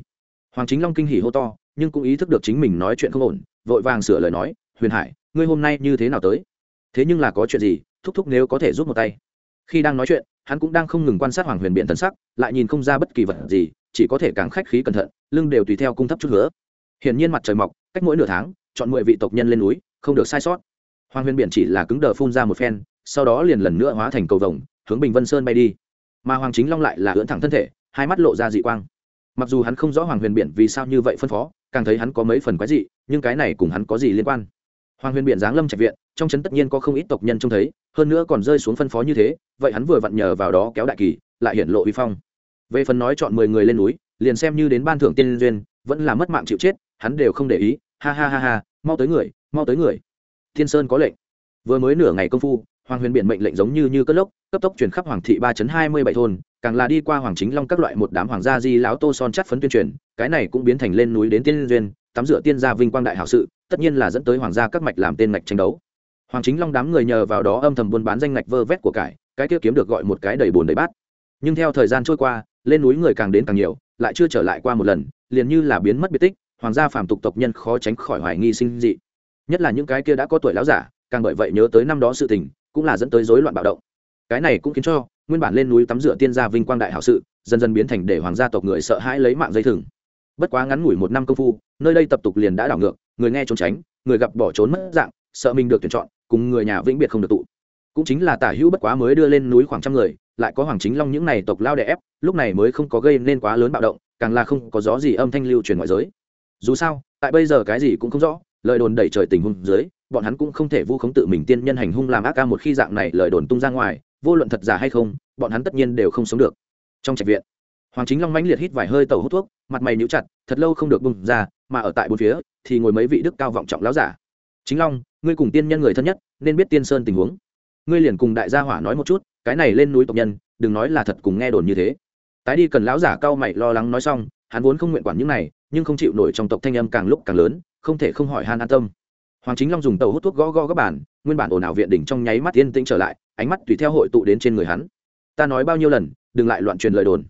Hoàng chính long kinh hỉ hô to, nhưng cũng ý thức được chính mình nói chuyện không ổn, vội vàng sửa lời nói, huyền hải, ngươi hôm nay như thế nào tới? Thế nhưng là có chuyện gì, thúc thúc nếu có thể giúp một tay. Khi đang nói chuyện, hắn cũng đang không ngừng quan sát hoàng huyền biện thân sắc, lại nhìn không ra bất kỳ vật gì chỉ có thể càng khách khí cẩn thận, lưng đều tùy theo cung thấp chút nữa hiển nhiên mặt trời mọc, cách mỗi nửa tháng, chọn mười vị tộc nhân lên núi, không được sai sót. Hoàng huyền biện chỉ là cứng đờ phun ra một phen, sau đó liền lần nữa hóa thành cầu vồng, hướng bình vân sơn bay đi. Mà hoàng chính long lại là ưỡn thẳng thân thể, hai mắt lộ ra dị quang. Mặc dù hắn không rõ hoàng huyền biển vì sao như vậy phân phó, càng thấy hắn có mấy phần quái dị, nhưng cái này cùng hắn có gì liên quan? Hoàng huyền biển giáng lâm trạch viện, trong trấn tất nhiên có không ít tộc nhân trông thấy, hơn nữa còn rơi xuống phân phó như thế, vậy hắn vừa vặn nhờ vào đó kéo đại kỳ, lại hiển lộ uy phong về phần nói chọn mười người lên núi, liền xem như đến ban thưởng tiên duyên, vẫn là mất mạng chịu chết, hắn đều không để ý. Ha ha ha ha, mau tới người, mau tới người. Thiên sơn có lệnh. Vừa mới nửa ngày công phu, hoàng huyền biển mệnh lệnh giống như như cất lốc, cấp tốc truyền khắp hoàng thị ba chấn hai mươi bảy thôn, càng là đi qua hoàng chính long các loại một đám hoàng gia di lão tô son chắt phấn tuyên truyền, cái này cũng biến thành lên núi đến tiên duyên, tắm rửa tiên gia vinh quang đại hảo sự, tất nhiên là dẫn tới hoàng gia các mạch làm tên mạch tranh đấu. Hoàng chính long đám người nhờ vào đó âm thầm buôn bán danh ngạch vơ vét của cải, cái kia kiếm được gọi một cái đầy bồn đầy bát. Nhưng theo thời gian trôi qua lên núi người càng đến càng nhiều, lại chưa trở lại qua một lần, liền như là biến mất biệt tích, hoàng gia phàm tục tộc nhân khó tránh khỏi hoài nghi sinh dị. Nhất là những cái kia đã có tuổi láo giả, càng bởi vậy nhớ tới năm đó sự tình, cũng là dẫn tới rối loạn bạo động. Cái này cũng khiến cho, nguyên bản lên núi tắm rửa tiên gia vinh quang đại hảo sự, dần dần biến thành để hoàng gia tộc người sợ hãi lấy mạng dây thừng. Bất quá ngắn ngủi một năm công phu, nơi đây tập tục liền đã đảo ngược, người nghe trốn tránh, người gặp bỏ trốn mất dạng, sợ mình được tuyển chọn, cùng người nhà vĩnh biệt không được tụ cũng chính là tả hữu bất quá mới đưa lên núi khoảng trăm người, lại có hoàng chính long những này tộc lao đè ép, lúc này mới không có gây nên quá lớn bạo động, càng là không có gió gì âm thanh lưu truyền ngoại giới. Dù sao, tại bây giờ cái gì cũng không rõ, lời đồn đẩy trời tình huống dưới, bọn hắn cũng không thể vu khống tự mình tiên nhân hành hung làm ác ca một khi dạng này lời đồn tung ra ngoài, vô luận thật giả hay không, bọn hắn tất nhiên đều không sống được. Trong trạch viện, hoàng chính long mãnh liệt hít vài hơi tẩu hút thuốc, mặt mày níu chặt, thật lâu không được bung ra, mà ở tại bốn phía, thì ngồi mấy vị đức cao vọng trọng láo giả. Chính long, ngươi cùng tiên nhân người thân nhất, nên biết tiên sơn tình huống ngươi liền cùng đại gia hỏa nói một chút, cái này lên núi tộc nhân, đừng nói là thật cùng nghe đồn như thế. Tái đi cần lão giả cao mày lo lắng nói xong, hắn vốn không nguyện quản những này, nhưng không chịu nổi trong tộc thanh âm càng lúc càng lớn, không thể không hỏi han an tâm. Hoàng chính long dùng tàu hút thuốc gõ gõ các bản nguyên bản ồn ào viện đỉnh trong nháy mắt yên tĩnh trở lại, ánh mắt tùy theo hội tụ đến trên người hắn. Ta nói bao nhiêu lần, đừng lại loạn truyền lời đồn.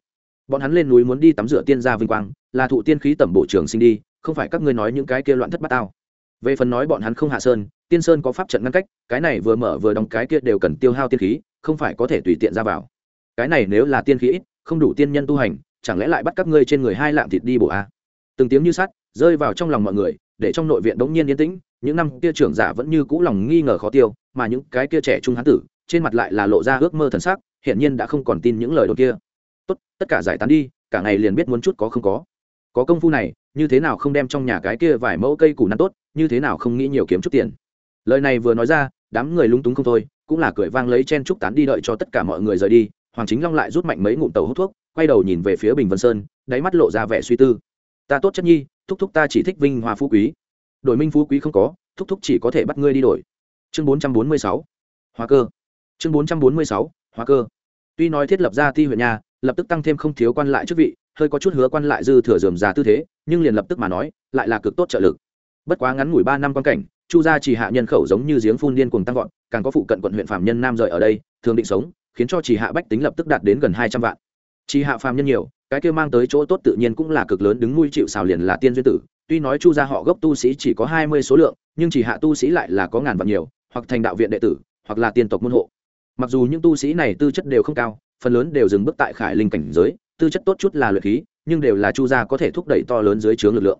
Bọn hắn lên núi muốn đi tắm rửa tiên gia vinh quang, là thụ tiên khí tẩm bộ trưởng sinh đi, không phải các ngươi nói những cái kia loạn thất bát tao. Về phần nói bọn hắn không hạ sơn tiên sơn có pháp trận ngăn cách, cái này vừa mở vừa đóng, cái kia đều cần tiêu hao tiên khí, không phải có thể tùy tiện ra vào. Cái này nếu là tiên khí ít, không đủ tiên nhân tu hành, chẳng lẽ lại bắt các ngươi trên người hai lạng thịt đi bổ a? Từng tiếng như sắt, rơi vào trong lòng mọi người, để trong nội viện đống nhiên yên tĩnh, những năm kia trưởng giả vẫn như cũ lòng nghi ngờ khó tiêu, mà những cái kia trẻ trung hán tử, trên mặt lại là lộ ra ước mơ thần sắc hiện nhiên đã không còn tin những lời đồn kia. Tốt, tất cả giải tán đi, cả ngày liền biết muốn chút có không có. Có công phu này, như thế nào không đem trong nhà cái kia vài mẫu cây củ năn tốt, như thế nào không nghĩ nhiều kiếm chút tiền? Lời này vừa nói ra, đám người lúng túng không thôi, cũng là cười vang lấy chen trúc tán đi đợi cho tất cả mọi người rời đi, hoàng chính long lại rút mạnh mấy ngụm tàu hút thuốc, quay đầu nhìn về phía bình vân sơn, đáy mắt lộ ra vẻ suy tư. Ta tốt chất nhi, thúc thúc ta chỉ thích vinh hoa phú quý. Đổi minh phú quý không có, thúc thúc chỉ có thể bắt ngươi đi đổi. Chương bốn trăm bốn mươi sáu. Hóa cơ. Chương bốn trăm bốn mươi sáu. Hóa cơ. Tuy nói thiết lập ra ti huyện nhà, lập tức tăng thêm không thiếu quan lại chức vị, hơi có chút hứa quan lại dư thừa dườm già tư thế, nhưng liền lập tức mà nói, lại là cực tốt trợ lực. Bất quá ngắn ngủi ba năm quan cảnh chu gia chỉ hạ nhân khẩu giống như giếng phun điên cuồng tăng vọt, càng có phụ cận quận huyện phạm nhân nam rời ở đây, thường định sống, khiến cho chỉ hạ bách tính lập tức đạt đến gần hai trăm vạn. Chỉ hạ phạm nhân nhiều, cái kia mang tới chỗ tốt tự nhiên cũng là cực lớn, đứng nuôi chịu xào liền là tiên duyên tử. Tuy nói chu gia họ gốc tu sĩ chỉ có hai mươi số lượng, nhưng chỉ hạ tu sĩ lại là có ngàn vạn nhiều, hoặc thành đạo viện đệ tử, hoặc là tiên tộc môn hộ. Mặc dù những tu sĩ này tư chất đều không cao, phần lớn đều dừng bước tại khải linh cảnh giới, tư chất tốt chút là luyện khí, nhưng đều là chu gia có thể thúc đẩy to lớn dưới trướng lực lượng.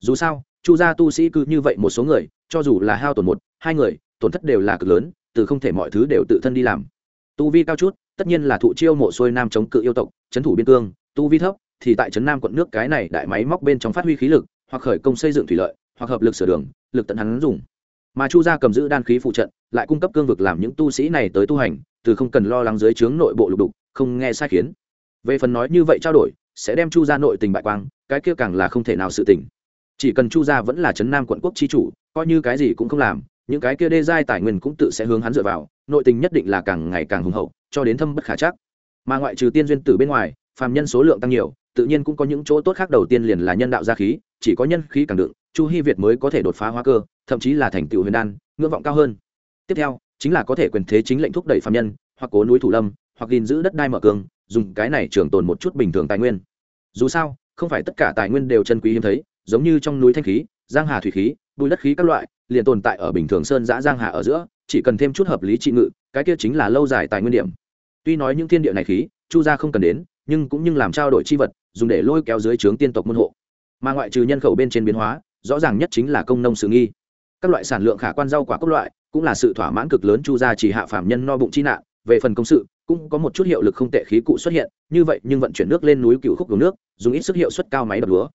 Dù sao chu gia tu sĩ cứ như vậy một số người, cho dù là hao tổn một, hai người, tổn thất đều là cực lớn, từ không thể mọi thứ đều tự thân đi làm. Tu vi cao chút, tất nhiên là thụ chiêu mộ xuôi nam chống cự yêu tộc trấn thủ biên cương, tu vi thấp, thì tại trấn nam quận nước cái này đại máy móc bên trong phát huy khí lực, hoặc khởi công xây dựng thủy lợi, hoặc hợp lực sửa đường, lực tận hắn dùng. Mà chu gia cầm giữ đan khí phụ trận, lại cung cấp cương vực làm những tu sĩ này tới tu hành, từ không cần lo lắng dưới trướng nội bộ lục đục, không nghe sai khiến. Về phần nói như vậy trao đổi, sẽ đem chu gia nội tình bại quang, cái kia càng là không thể nào sự tình chỉ cần chu gia vẫn là trấn nam quận quốc chi chủ, coi như cái gì cũng không làm, những cái kia đê giai tài nguyên cũng tự sẽ hướng hắn dựa vào, nội tình nhất định là càng ngày càng hùng hậu, cho đến thâm bất khả chắc. Mà ngoại trừ tiên duyên tử bên ngoài, phàm nhân số lượng tăng nhiều, tự nhiên cũng có những chỗ tốt khác đầu tiên liền là nhân đạo gia khí, chỉ có nhân khí càng đựng, chu hy việt mới có thể đột phá hóa cơ, thậm chí là thành tựu huyền đan, ngưỡng vọng cao hơn. Tiếp theo, chính là có thể quyền thế chính lệnh thúc đẩy phàm nhân, hoặc cố núi thủ lâm, hoặc gìn giữ đất đai mở cường, dùng cái này trường tồn một chút bình thường tài nguyên. Dù sao, không phải tất cả tài nguyên đều chân quý hiếm thấy giống như trong núi thanh khí, giang hà thủy khí bùi đất khí các loại, liền tồn tại ở bình thường sơn giã giang hà ở giữa, chỉ cần thêm chút hợp lý trị ngự, cái kia chính là lâu dài tài nguyên điểm. Tuy nói những thiên địa này khí, chu gia không cần đến, nhưng cũng như làm trao đổi chi vật, dùng để lôi kéo dưới trướng tiên tộc môn hộ. Mà ngoại trừ nhân khẩu bên trên biến hóa, rõ ràng nhất chính là công nông sự nghi. Các loại sản lượng khả quan rau quả các loại, cũng là sự thỏa mãn cực lớn chu gia chỉ hạ phạm nhân no bụng chi nạn. Về phần công sự, cũng có một chút hiệu lực không tệ khí cụ xuất hiện, như vậy nhưng vận chuyển nước lên núi cựu khúc đường nước, dùng ít sức hiệu suất cao máy đập lúa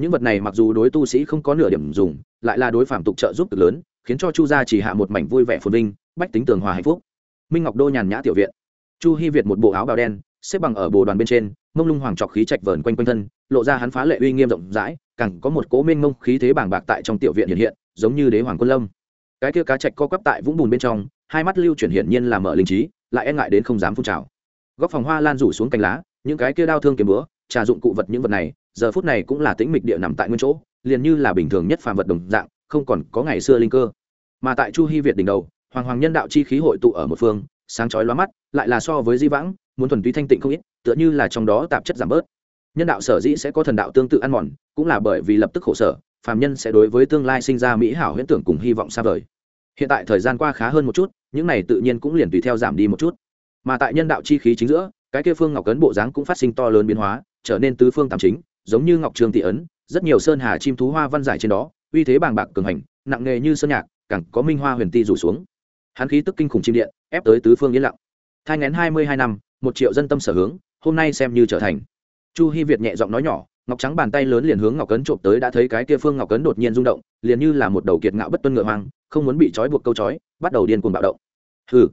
những vật này mặc dù đối tu sĩ không có nửa điểm dùng, lại là đối phạm tục trợ giúp cực lớn, khiến cho chu gia chỉ hạ một mảnh vui vẻ phồn vinh, bách tính tường hòa hạnh phúc. Minh ngọc đô nhàn nhã tiểu viện. Chu hy việt một bộ áo bào đen, xếp bằng ở bồ đoàn bên trên, mông lung hoàng trọc khí chạch vờn quanh quanh thân, lộ ra hắn phá lệ uy nghiêm rộng rãi cẳng có một cố minh mông khí thế bàng bạc tại trong tiểu viện hiện hiện, giống như đế hoàng quân lâm. Cái kia cá chạch co quắp tại vũng bùn bên trong, hai mắt lưu chuyển hiển nhiên là mở linh trí, lại e ngại đến không dám phun trào. Góc phòng hoa lan rủ xuống cành lá, những cái kia đau thương kiếm bữa trà dụng cụ vật những vật này giờ phút này cũng là tĩnh mịch địa nằm tại nguyên chỗ, liền như là bình thường nhất phàm vật đồng dạng, không còn có ngày xưa linh cơ. Mà tại chu hy việt đỉnh đầu, hoàng hoàng nhân đạo chi khí hội tụ ở một phương, sáng chói lóa mắt, lại là so với di vãng, muốn thuần túy thanh tịnh không ít, tựa như là trong đó tạp chất giảm bớt. Nhân đạo sở dĩ sẽ có thần đạo tương tự ăn mòn, cũng là bởi vì lập tức khổ sở, phàm nhân sẽ đối với tương lai sinh ra mỹ hảo huyễn tưởng cùng hy vọng xa vời. Hiện tại thời gian qua khá hơn một chút, những này tự nhiên cũng liền tùy theo giảm đi một chút. Mà tại nhân đạo chi khí chính giữa, cái kia phương ngọc cấn bộ dáng cũng phát sinh to lớn biến hóa, trở nên tứ phương tam chính giống như ngọc trường thị ấn, rất nhiều sơn hà chim thú hoa văn giải trên đó, uy thế bàng bạc cường hành, nặng nghề như sơn nhạc, càng có minh hoa huyền ti rủ xuống. Hắn khí tức kinh khủng chim điện, ép tới tứ phương yên lặng. Thai ngén hai mươi hai năm, một triệu dân tâm sở hướng, hôm nay xem như trở thành. Chu hy việt nhẹ giọng nói nhỏ, ngọc trắng bàn tay lớn liền hướng ngọc cấn trộm tới đã thấy cái kia phương ngọc cấn đột nhiên rung động, liền như là một đầu kiệt ngạo bất tuân ngựa hoang, không muốn bị trói buộc câu trói, bắt đầu điên cuồng bạo động. Hừ.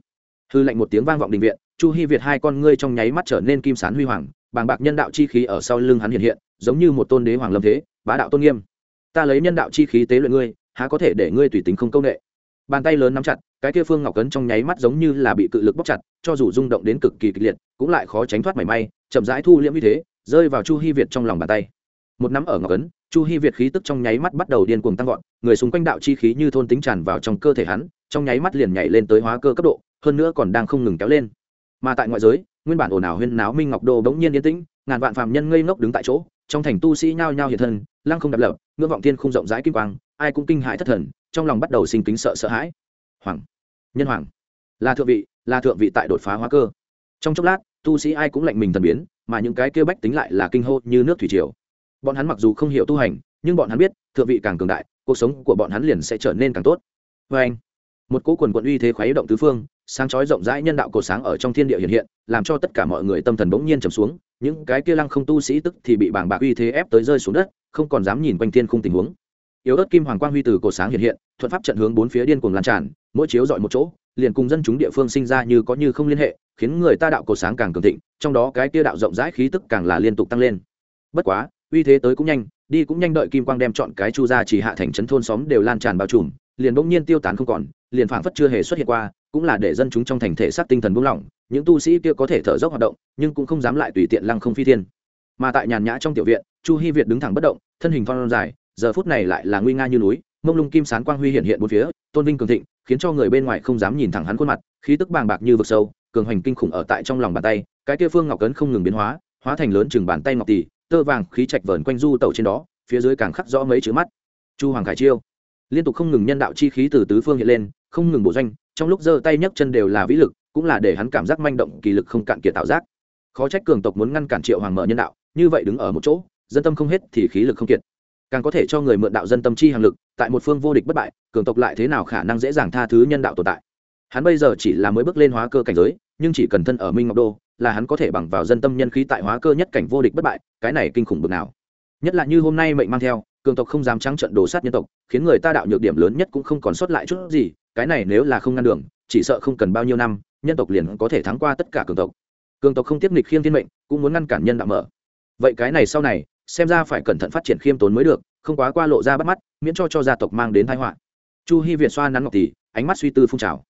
Hư lạnh một tiếng vang vọng đình viện, chu hy việt hai con ngươi trong nháy mắt trở nên kim sán huy hoàng, bàng bạc nhân đạo chi khí ở sau lưng hắn hiện hiện giống như một tôn đế hoàng lâm thế, bá đạo tôn nghiêm. Ta lấy nhân đạo chi khí tế luyện ngươi, há có thể để ngươi tùy tính không công nghệ bàn tay lớn nắm chặt, cái kia phương ngọc cấn trong nháy mắt giống như là bị cự lực bóc chặt, cho dù rung động đến cực kỳ kịch liệt, cũng lại khó tránh thoát mảy may, chậm rãi thu liễm như thế, rơi vào chu hy việt trong lòng bàn tay. Một nắm ở ngọc cấn chu hy việt khí tức trong nháy mắt bắt đầu điên cuồng tăng vọt, người xung quanh đạo chi khí như thôn tính tràn vào trong cơ thể hắn, trong nháy mắt liền nhảy lên tới hóa cơ cấp độ, hơn nữa còn đang không ngừng kéo lên. Mà tại ngoại giới, nguyên bản ồn ào huyên náo minh ngọc đô bỗng nhiên yên tĩnh, ngàn vạn phàm nhân ngây ngốc đứng tại chỗ trong thành tu sĩ nhao nhao hiện thân, lăng không đập lập, ngưỡng vọng thiên không rộng rãi kim quang, ai cũng kinh hãi thất thần, trong lòng bắt đầu sinh kính sợ sợ hãi. Hoàng, nhân hoàng, là thượng vị, là thượng vị tại đột phá hóa cơ. Trong chốc lát, tu sĩ ai cũng lạnh mình thần biến, mà những cái kêu bách tính lại là kinh hô như nước thủy triều. Bọn hắn mặc dù không hiểu tu hành, nhưng bọn hắn biết, thượng vị càng cường đại, cuộc sống của bọn hắn liền sẽ trở nên càng tốt. Vê anh một cỗ quần quận uy thế khuấy động tứ phương sáng chói rộng rãi nhân đạo cổ sáng ở trong thiên địa hiện hiện, làm cho tất cả mọi người tâm thần bỗng nhiên trầm xuống, những cái kia lăng không tu sĩ tức thì bị bảng bạc uy thế ép tới rơi xuống đất, không còn dám nhìn quanh thiên khung tình huống. Yếu ớt kim hoàng quang huy từ cổ sáng hiện hiện, thuận pháp trận hướng bốn phía điên cuồng lan tràn, mỗi chiếu dọi một chỗ, liền cùng dân chúng địa phương sinh ra như có như không liên hệ, khiến người ta đạo cổ sáng càng cường thịnh, trong đó cái kia đạo rộng rãi khí tức càng là liên tục tăng lên. Bất quá, uy thế tới cũng nhanh, đi cũng nhanh đợi kim quang đem chọn cái chu ra chỉ hạ thành trấn thôn xóm đều lan tràn bao trùm liền bỗng nhiên tiêu tán không còn, liền phảng phất chưa hề xuất hiện qua, cũng là để dân chúng trong thành thể xác tinh thần buông lỏng, những tu sĩ kia có thể thở dốc hoạt động, nhưng cũng không dám lại tùy tiện lăng không phi thiên. Mà tại nhàn nhã trong tiểu viện, chu hy việt đứng thẳng bất động, thân hình phong dài, giờ phút này lại là nguy nga như núi, mông lung kim sán quang huy hiện hiện bốn phía, tôn vinh cường thịnh, khiến cho người bên ngoài không dám nhìn thẳng hắn khuôn mặt, khí tức bàng bạc như vực sâu, cường hoành kinh khủng ở tại trong lòng bàn tay, cái kia phương ngọc cấn không ngừng biến hóa hóa thành lớn chừng bàn tay ngọc tỷ, tơ vàng khí trạch vờn quanh du tẩu trên đó, phía dưới càng khắc rõ mấy chữ mắt. Chu hoàng khải chiêu liên tục không ngừng nhân đạo chi khí từ tứ phương hiện lên, không ngừng bổ doanh, trong lúc giơ tay nhấc chân đều là vĩ lực, cũng là để hắn cảm giác manh động, kỳ lực không cạn kiệt tạo giác. Khó trách cường tộc muốn ngăn cản triệu hoàng mở nhân đạo, như vậy đứng ở một chỗ, dân tâm không hết thì khí lực không kiệt. Càng có thể cho người mượn đạo dân tâm chi hàng lực, tại một phương vô địch bất bại, cường tộc lại thế nào khả năng dễ dàng tha thứ nhân đạo tồn tại? Hắn bây giờ chỉ là mới bước lên hóa cơ cảnh giới, nhưng chỉ cần thân ở minh ngọc đô, là hắn có thể bằng vào dân tâm nhân khí tại hóa cơ nhất cảnh vô địch bất bại, cái này kinh khủng bực nào. Nhất là như hôm nay mệnh mang theo cường tộc không dám trắng trận đồ sát nhân tộc, khiến người ta đạo nhược điểm lớn nhất cũng không còn sót lại chút gì, cái này nếu là không ngăn đường, chỉ sợ không cần bao nhiêu năm, nhân tộc liền có thể thắng qua tất cả cường tộc. Cường tộc không tiếp nghịch khiêm thiên mệnh, cũng muốn ngăn cản nhân đạo mở. Vậy cái này sau này, xem ra phải cẩn thận phát triển khiêm tốn mới được, không quá qua lộ ra bắt mắt, miễn cho cho gia tộc mang đến thái họa. Chu hy việt xoa nắn ngọc tỷ, ánh mắt suy tư phun trào.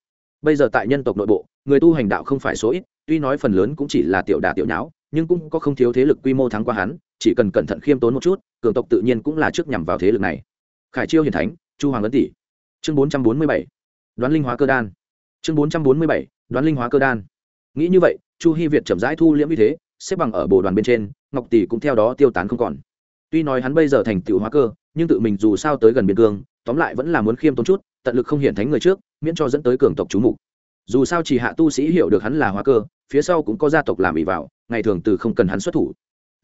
Bây giờ tại nhân tộc nội bộ, người tu hành đạo không phải số ít, tuy nói phần lớn cũng chỉ là tiểu đà tiểu nháo, nhưng cũng có không thiếu thế lực quy mô thắng qua hắn chỉ cần cẩn thận khiêm tốn một chút, cường tộc tự nhiên cũng là trước nhằm vào thế lực này. Khải chiêu hiền thánh, chu hoàng ấn tỷ. Chương bốn trăm bốn mươi bảy, đoán linh hóa cơ đan. Chương bốn trăm bốn mươi bảy, đoán linh hóa cơ đan. Nghĩ như vậy, chu hy việt chậm rãi thu liễm như thế, xếp bằng ở bồ đoàn bên trên, ngọc tỷ cũng theo đó tiêu tán không còn. Tuy nói hắn bây giờ thành tựu hóa cơ, nhưng tự mình dù sao tới gần biên cương, tóm lại vẫn là muốn khiêm tốn chút, tận lực không hiển thánh người trước, miễn cho dẫn tới cường tộc chú mục. Dù sao chỉ hạ tu sĩ hiểu được hắn là hóa cơ, phía sau cũng có gia tộc làm ỉ vào, ngày thường từ không cần hắn xuất thủ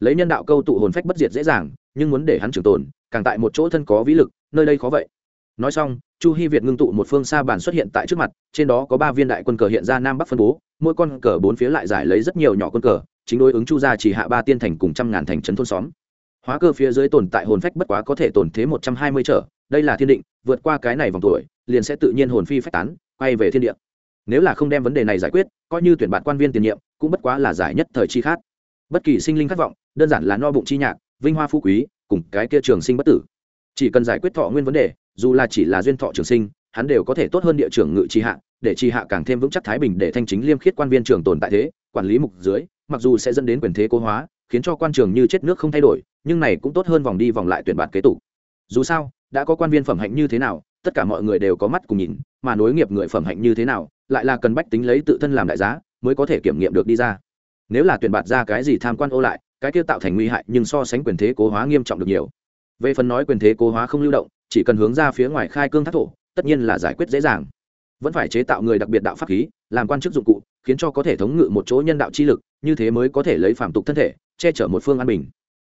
lấy nhân đạo câu tụ hồn phách bất diệt dễ dàng, nhưng muốn để hắn trường tồn, càng tại một chỗ thân có vĩ lực, nơi đây khó vậy. Nói xong, chu hy việt ngưng tụ một phương xa bản xuất hiện tại trước mặt, trên đó có ba viên đại quân cờ hiện ra nam bắc phân bố, mỗi con cờ bốn phía lại giải lấy rất nhiều nhỏ quân cờ, chính đối ứng chu gia chỉ hạ ba tiên thành cùng trăm ngàn thành trấn thôn xóm. Hóa cơ phía dưới tồn tại hồn phách bất quá có thể tồn thế một trăm hai mươi trở, đây là thiên định, vượt qua cái này vòng tuổi, liền sẽ tự nhiên hồn phi phách tán, quay về thiên địa. Nếu là không đem vấn đề này giải quyết, coi như tuyển bạn quan viên tiền nhiệm, cũng bất quá là giải nhất thời chi khát. Bất kỳ sinh linh khát vọng đơn giản là no bụng chi nhạc, vinh hoa phú quý, cùng cái kia trường sinh bất tử. Chỉ cần giải quyết thọ nguyên vấn đề, dù là chỉ là duyên thọ trường sinh, hắn đều có thể tốt hơn địa trưởng ngự tri hạ, để tri hạ càng thêm vững chắc thái bình để thanh chính liêm khiết quan viên trường tồn tại thế, quản lý mục dưới, mặc dù sẽ dẫn đến quyền thế cố hóa, khiến cho quan trường như chết nước không thay đổi, nhưng này cũng tốt hơn vòng đi vòng lại tuyển bạt kế tục. Dù sao, đã có quan viên phẩm hạnh như thế nào, tất cả mọi người đều có mắt cùng nhìn, mà nối nghiệp người phẩm hạnh như thế nào, lại là cần bách tính lấy tự thân làm đại giá, mới có thể kiểm nghiệm được đi ra. Nếu là tuyển bạt ra cái gì tham quan ô lại cái kia tạo thành nguy hại nhưng so sánh quyền thế cố hóa nghiêm trọng được nhiều. Về phần nói quyền thế cố hóa không lưu động, chỉ cần hướng ra phía ngoài khai cương thác thổ, tất nhiên là giải quyết dễ dàng. Vẫn phải chế tạo người đặc biệt đạo pháp khí, làm quan chức dụng cụ, khiến cho có thể thống ngự một chỗ nhân đạo chi lực, như thế mới có thể lấy phạm tục thân thể, che chở một phương an bình.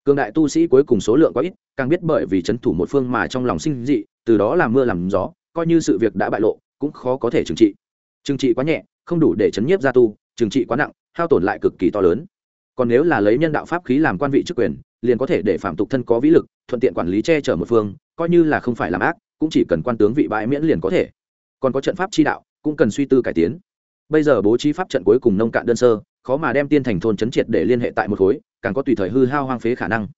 Cường đại tu sĩ cuối cùng số lượng quá ít, càng biết bởi vì c h ấ n thủ một phương mà trong lòng sinh dị, từ đó làm mưa làm gió, coi như sự việc đã bại lộ, cũng khó có thể trừng trị. Trừng trị quá nhẹ, không đủ để chấn nhiếp gia tu, trừng trị quá nặng, hao tổn lại cực kỳ to lớn còn nếu là lấy nhân đạo pháp khí làm quan vị chức quyền, liền có thể để phạm tục thân có vĩ lực, thuận tiện quản lý che chở một phương, coi như là không phải làm ác, cũng chỉ cần quan tướng vị bãi miễn liền có thể. Còn có trận pháp chi đạo, cũng cần suy tư cải tiến. Bây giờ bố trí pháp trận cuối cùng nông cạn đơn sơ, khó mà đem tiên thành thôn chấn triệt để liên hệ tại một khối, càng có tùy thời hư hao hoang phế khả năng.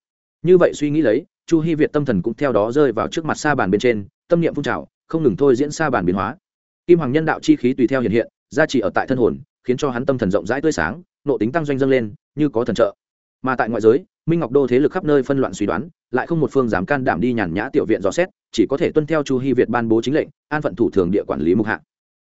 Như vậy suy nghĩ lấy, chu hy việt tâm thần cũng theo đó rơi vào trước mặt sa bàn bên trên, tâm niệm phun trào, không ngừng thôi diễn sa bàn biến hóa. Kim hoàng nhân đạo chi khí tùy theo hiện hiện, gia trì ở tại thân hồn, khiến cho hắn tâm thần rộng rãi tươi sáng nộ tính tăng doanh dâng lên, như có thần trợ. Mà tại ngoại giới, minh ngọc đô thế lực khắp nơi phân loạn suy đoán, lại không một phương dám can đảm đi nhàn nhã tiểu viện dò xét, chỉ có thể tuân theo chu hy việt ban bố chính lệnh, an phận thủ thường địa quản lý mục hạ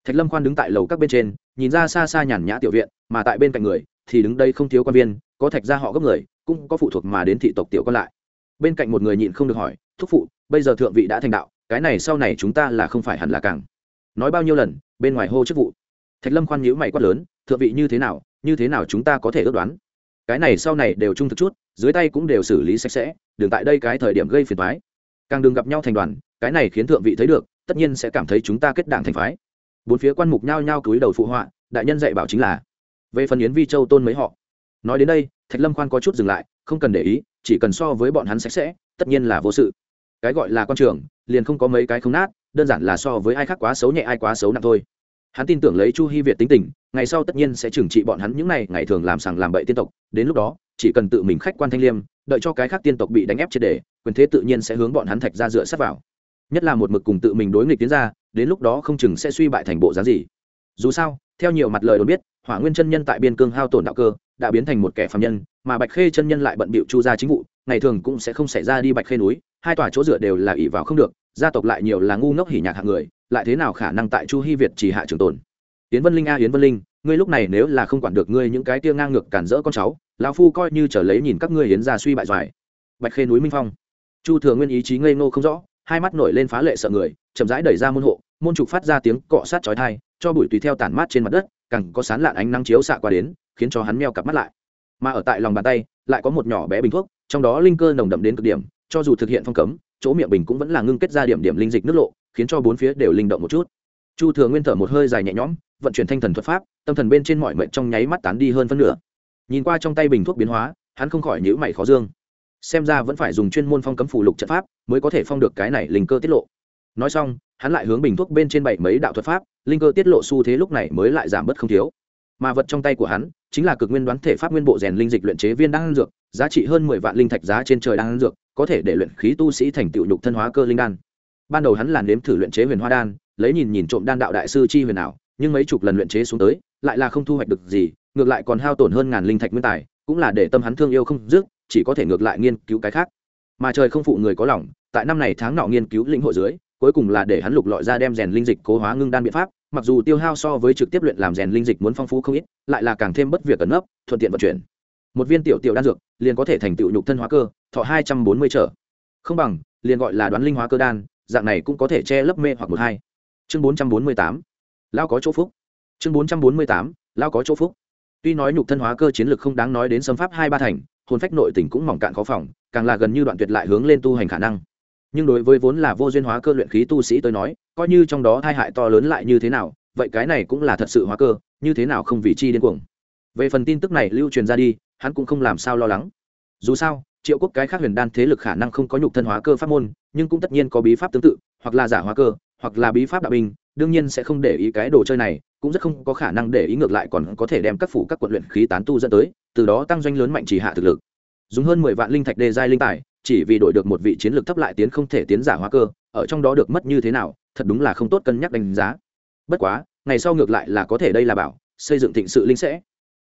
thạch lâm khoan đứng tại lầu các bên trên, nhìn ra xa xa nhàn nhã tiểu viện, mà tại bên cạnh người, thì đứng đây không thiếu quan viên, có thạch gia họ gấp người, cũng có phụ thuộc mà đến thị tộc tiểu còn lại. Bên cạnh một người nhịn không được hỏi, thúc phụ, bây giờ thượng vị đã thành đạo, cái này sau này chúng ta là không phải hẳn là càng? Nói bao nhiêu lần, bên ngoài hô chức vụ. Thạch lâm khoan nhíu mày quát lớn, thượng vị như thế nào như thế nào chúng ta có thể ước đoán? Cái này sau này đều trung thực chút, dưới tay cũng đều xử lý sạch sẽ đừng tại đây cái thời điểm gây phiền thoái càng đừng gặp nhau thành đoàn, cái này khiến thượng vị thấy được, tất nhiên sẽ cảm thấy chúng ta kết đảng thành phái. Bốn phía quan mục nhao nhao cúi đầu phụ họa, đại nhân dạy bảo chính là, về phần yến vi châu tôn mấy họ. Nói đến đây, thạch lâm khoan có chút dừng lại, không cần để ý, chỉ cần so với bọn hắn sạch sẽ, tất nhiên là vô sự. Cái gọi là con trường, liền không có mấy cái không nát, đơn giản là so với ai khác quá xấu nhẹ ai quá xấu nặng thôi. Hắn tin tưởng lấy chu hy việt tính tình ngày sau tất nhiên sẽ trừng trị bọn hắn những ngày ngày thường làm sằng làm bậy tiên tộc, đến lúc đó, chỉ cần tự mình khách quan thanh liêm, đợi cho cái khác tiên tộc bị đánh ép triệt đề quyền thế tự nhiên sẽ hướng bọn hắn thạch ra dựa sắt vào. Nhất là một mực cùng tự mình đối nghịch tiến ra, đến lúc đó không chừng sẽ suy bại thành bộ giá gì. Dù sao, theo nhiều mặt lời đồn biết, hỏa nguyên chân nhân tại biên cương hao tổn đạo cơ, đã biến thành một kẻ phạm nhân, mà bạch khê chân nhân lại bận bịu chu ra chính vụ, ngày thường cũng sẽ không xảy ra đi bạch khê núi, hai tòa chỗ dựa đều là ỷ vào không được, gia tộc lại nhiều là ngu ngốc hỉ nhạc hạng người, lại thế nào khả năng tại chu hy việt chỉ hạ trường tồn? Yến vân linh a, yến vân linh, ngươi lúc này nếu là không quản được ngươi những cái tia ngang ngược cản rỡ con cháu, lão phu coi như trở lấy nhìn các ngươi hiến ra suy bại doài. Bạch khê núi minh phong. Chu thừa nguyên ý chí ngây ngô không rõ, hai mắt nổi lên phá lệ sợ người, chậm rãi đẩy ra môn hộ, môn trục phát ra tiếng cọ sát chói thai cho bụi tùy theo tản mát trên mặt đất, càng có sán lạn ánh nắng chiếu xạ qua đến, khiến cho hắn meo cặp mắt lại. Mà ở tại lòng bàn tay, lại có một nhỏ bé bình thuốc, trong đó linh cơ nồng đậm đến cực điểm, cho dù thực hiện phong cấm, chỗ miệng bình cũng vẫn là ngưng kết ra điểm điểm linh dịch nước lộ, khiến cho bốn phía đều linh động một chút. Chu thừa nguyên thở một hơi dài nhẹ nhõm vận chuyển thanh thần thuật pháp, tâm thần bên trên mọi mệnh trong nháy mắt tán đi hơn phân nửa. Nhìn qua trong tay bình thuốc biến hóa, hắn không khỏi nhữ mày khó dương. Xem ra vẫn phải dùng chuyên môn phong cấm phủ lục trận pháp mới có thể phong được cái này linh cơ tiết lộ. Nói xong, hắn lại hướng bình thuốc bên trên bảy mấy đạo thuật pháp, linh cơ tiết lộ xu thế lúc này mới lại giảm bớt không thiếu. Mà vật trong tay của hắn chính là cực nguyên đoán thể pháp nguyên bộ rèn linh dịch luyện chế viên đan dược, giá trị hơn mười vạn linh thạch giá trên trời đan dược, có thể để luyện khí tu sĩ thành tựu nhục thân hóa cơ linh đan. Ban đầu hắn làn nếm thử luyện chế huyền hoa đan, lấy nhìn nhìn trộm đan đạo đại sư chi huyền ảo nhưng mấy chục lần luyện chế xuống tới, lại là không thu hoạch được gì, ngược lại còn hao tổn hơn ngàn linh thạch nguyên tài, cũng là để tâm hắn thương yêu không dứt, chỉ có thể ngược lại nghiên cứu cái khác. Mà trời không phụ người có lòng, tại năm này tháng nọ nghiên cứu lĩnh hội dưới, cuối cùng là để hắn lục lọi ra đem rèn linh dịch cố hóa ngưng đan biện pháp, mặc dù tiêu hao so với trực tiếp luyện làm rèn linh dịch muốn phong phú không ít, lại là càng thêm bất việc ẩn nấp, thuận tiện vận chuyển. Một viên tiểu tiểu đan dược, liền có thể thành tựu nhục thân hóa cơ, thọ hai trăm bốn mươi trở. Không bằng, liền gọi là đoán linh hóa cơ đan, dạng này cũng có thể che lấp mê hoặc một hai. Chương bốn trăm bốn mươi tám lao có chỗ phúc. Chương bốn trăm bốn mươi tám lao có chỗ phúc. Tuy nói nhục thân hóa cơ chiến lược không đáng nói đến xâm pháp hai ba thành, hồn phách nội tình cũng mỏng cạn khó phòng, càng là gần như đoạn tuyệt lại hướng lên tu hành khả năng. Nhưng đối với vốn là vô duyên hóa cơ luyện khí tu sĩ tôi nói, coi như trong đó tai hại to lớn lại như thế nào, vậy cái này cũng là thật sự hóa cơ, như thế nào không vì chi điên cuồng. Về phần tin tức này lưu truyền ra đi, hắn cũng không làm sao lo lắng. Dù sao, triệu quốc cái khác huyền đan thế lực khả năng không có nhục thân hóa cơ pháp môn, nhưng cũng tất nhiên có bí pháp tương tự, hoặc là giả hóa cơ, hoặc là bí pháp đạo binh đương nhiên sẽ không để ý cái đồ chơi này, cũng rất không có khả năng để ý ngược lại còn có thể đem các phủ các quận luyện khí tán tu dẫn tới, từ đó tăng doanh lớn mạnh chỉ hạ thực lực. Dùng hơn mười vạn linh thạch đề giai linh tài, chỉ vì đổi được một vị chiến lược thấp lại tiến không thể tiến giả hóa cơ, ở trong đó được mất như thế nào, thật đúng là không tốt cân nhắc đánh giá. Bất quá, ngày sau ngược lại là có thể đây là bảo, xây dựng thịnh sự linh sẽ.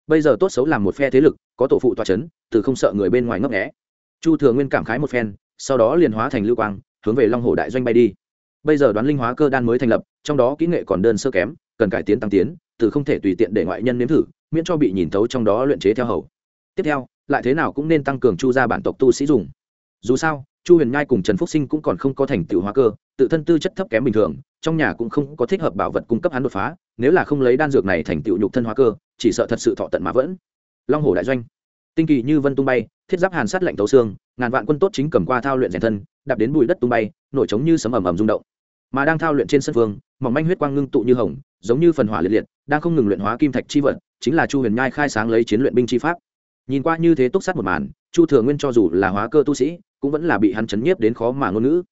Bây giờ tốt xấu làm một phe thế lực, có tổ phụ tòa c h ấ n từ không sợ người bên ngoài ngấp nghẽ chu thừa nguyên cảm khái một phen, sau đó liền hóa thành lưu quang, hướng về long hồ đại doanh bay đi. Bây giờ đoán linh hóa cơ đan mới thành lập trong đó kỹ nghệ còn đơn sơ kém, cần cải tiến tăng tiến, từ không thể tùy tiện để ngoại nhân nếm thử, miễn cho bị nhìn thấu trong đó luyện chế theo hầu. Tiếp theo, lại thế nào cũng nên tăng cường chu gia bản tộc tu sĩ dùng. Dù sao, chu huyền nhai cùng trần phúc sinh cũng còn không có thành tựu hóa cơ, tự thân tư chất thấp kém bình thường, trong nhà cũng không có thích hợp bảo vật cung cấp hắn đột phá, nếu là không lấy đan dược này thành tựu nhục thân hóa cơ, chỉ sợ thật sự thọ tận mà vẫn. Long hồ đại doanh. Tinh kỳ như vân tung bay, thiết giáp hàn sát lạnh tấu xương, ngàn vạn quân tốt chính cầm qua thao luyện rèn thân, đạp đến bụi đất tung bay, nổi trống như sấm ầm ầm rung động mà đang thao luyện trên sân phương mỏng manh huyết quang ngưng tụ như hồng, giống như phần hỏa liệt liệt, đang không ngừng luyện hóa kim thạch chi vật, chính là chu huyền nhai khai sáng lấy chiến luyện binh chi pháp. Nhìn qua như thế túc sát một màn, chu thừa nguyên cho dù là hóa cơ tu sĩ, cũng vẫn là bị hắn chấn nhiếp đến khó mà ngôn ngữ.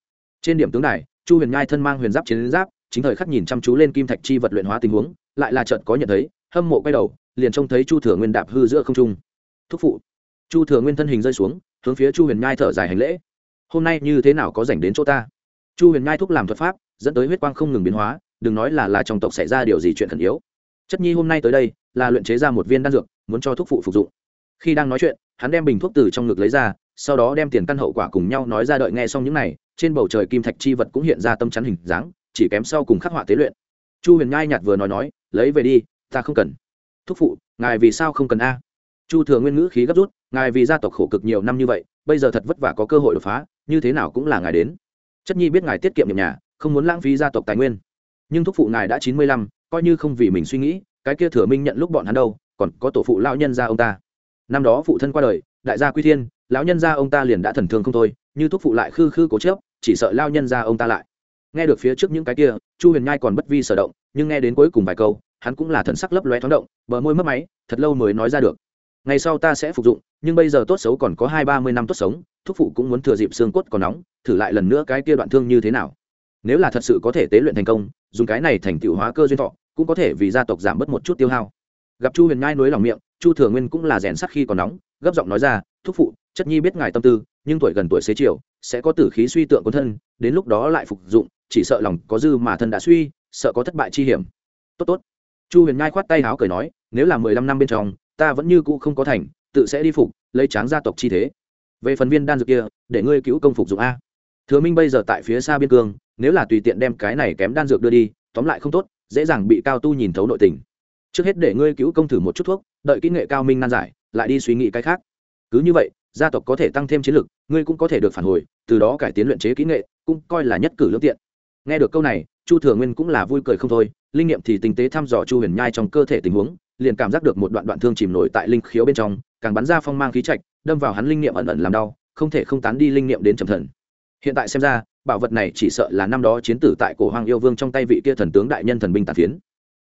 Trên điểm tướng đài, chu huyền nhai thân mang huyền giáp chiến giáp, chính thời khắc nhìn chăm chú lên kim thạch chi vật luyện hóa tình huống, lại là trận có nhận thấy, hâm mộ quay đầu, liền trông thấy chu thừa nguyên đạp hư giữa không trung. Thúc phụ, chu thừa nguyên thân hình rơi xuống, hướng phía chu huyền nhai thở dài hành lễ. Hôm nay như thế nào có dành đến chỗ ta? Chu huyền nhai thúc làm thuật pháp dẫn tới huyết quang không ngừng biến hóa, đừng nói là là trong tộc xảy ra điều gì chuyện khẩn yếu. Chất nhi hôm nay tới đây, là luyện chế ra một viên đan dược, muốn cho thuốc phụ phục dụng. Khi đang nói chuyện, hắn đem bình thuốc từ trong ngực lấy ra, sau đó đem tiền căn hậu quả cùng nhau nói ra đợi nghe xong những này, trên bầu trời kim thạch chi vật cũng hiện ra tâm chắn hình dáng, chỉ kém sau cùng khắc họa tế luyện. Chu huyền nhai nhạt vừa nói nói, lấy về đi, ta không cần. Thúc phụ, ngài vì sao không cần a? Chu thừa nguyên ngữ khí gấp rút, ngài vì gia tộc khổ cực nhiều năm như vậy, bây giờ thật vất vả có cơ hội đột phá, như thế nào cũng là ngài đến. Chất nhi biết ngài tiết kiệm nhà không muốn lãng phí gia tộc tài nguyên. Nhưng thúc phụ ngài đã chín mươi lăm, coi như không vì mình suy nghĩ, cái kia thừa minh nhận lúc bọn hắn đâu, còn có tổ phụ lão nhân gia ông ta. Năm đó phụ thân qua đời, đại gia quy thiên, lão nhân gia ông ta liền đã thần thương không thôi, như thúc phụ lại khư khư cố chớp chỉ sợ lao nhân gia ông ta lại. Nghe được phía trước những cái kia, chu huyền nhai còn bất vi sở động, nhưng nghe đến cuối cùng vài câu, hắn cũng là thần sắc lấp lóe thoáng động, bờ môi mất máy, thật lâu mới nói ra được. Ngày sau ta sẽ phục dụng, nhưng bây giờ tốt xấu còn có hai ba mươi năm tốt sống, thúc phụ cũng muốn thừa dịp xương cốt còn nóng, thử lại lần nữa cái kia đoạn thương như thế nào nếu là thật sự có thể tế luyện thành công, dùng cái này thành tựu hóa cơ duyên thọ, cũng có thể vì gia tộc giảm bớt một chút tiêu hao. Gặp chu huyền nhai nối lòng miệng, chu thừa nguyên cũng là rèn sắc khi còn nóng, gấp giọng nói ra, thúc phụ, chất nhi biết ngài tâm tư, nhưng tuổi gần tuổi xế chiều, sẽ có tử khí suy tượng quân thân, đến lúc đó lại phục dụng, chỉ sợ lòng có dư mà thân đã suy, sợ có thất bại chi hiểm. Tốt tốt. Chu huyền nhai khoát tay háo cười nói, nếu là mười lăm năm bên trong, ta vẫn như cũ không có thành, tự sẽ đi phục, lấy tráng gia tộc chi thế. Về phần viên đan dược kia, để ngươi cứu công phục dụng a. Thừa minh bây giờ tại phía xa biên cương nếu là tùy tiện đem cái này kém đan dược đưa đi, tóm lại không tốt, dễ dàng bị cao tu nhìn thấu nội tình. Trước hết để ngươi cứu công thử một chút thuốc, đợi kỹ nghệ cao minh nan giải, lại đi suy nghĩ cái khác. Cứ như vậy, gia tộc có thể tăng thêm chiến lực, ngươi cũng có thể được phản hồi, từ đó cải tiến luyện chế kỹ nghệ, cũng coi là nhất cử lương tiện. Nghe được câu này, chu thừa nguyên cũng là vui cười không thôi, linh nghiệm thì tinh tế thăm dò chu huyền nhai trong cơ thể tình huống, liền cảm giác được một đoạn đoạn thương chìm nổi tại linh khiếu bên trong, càng bắn ra phong mang khí trạch, đâm vào hắn linh nghiệm ẩn ẩn làm đau, không thể không tán đi linh nghiệm đến trầm thần. Hiện tại xem ra bảo vật này chỉ sợ là năm đó chiến tử tại cổ hoàng yêu vương trong tay vị kia thần tướng đại nhân thần binh tàn phiến.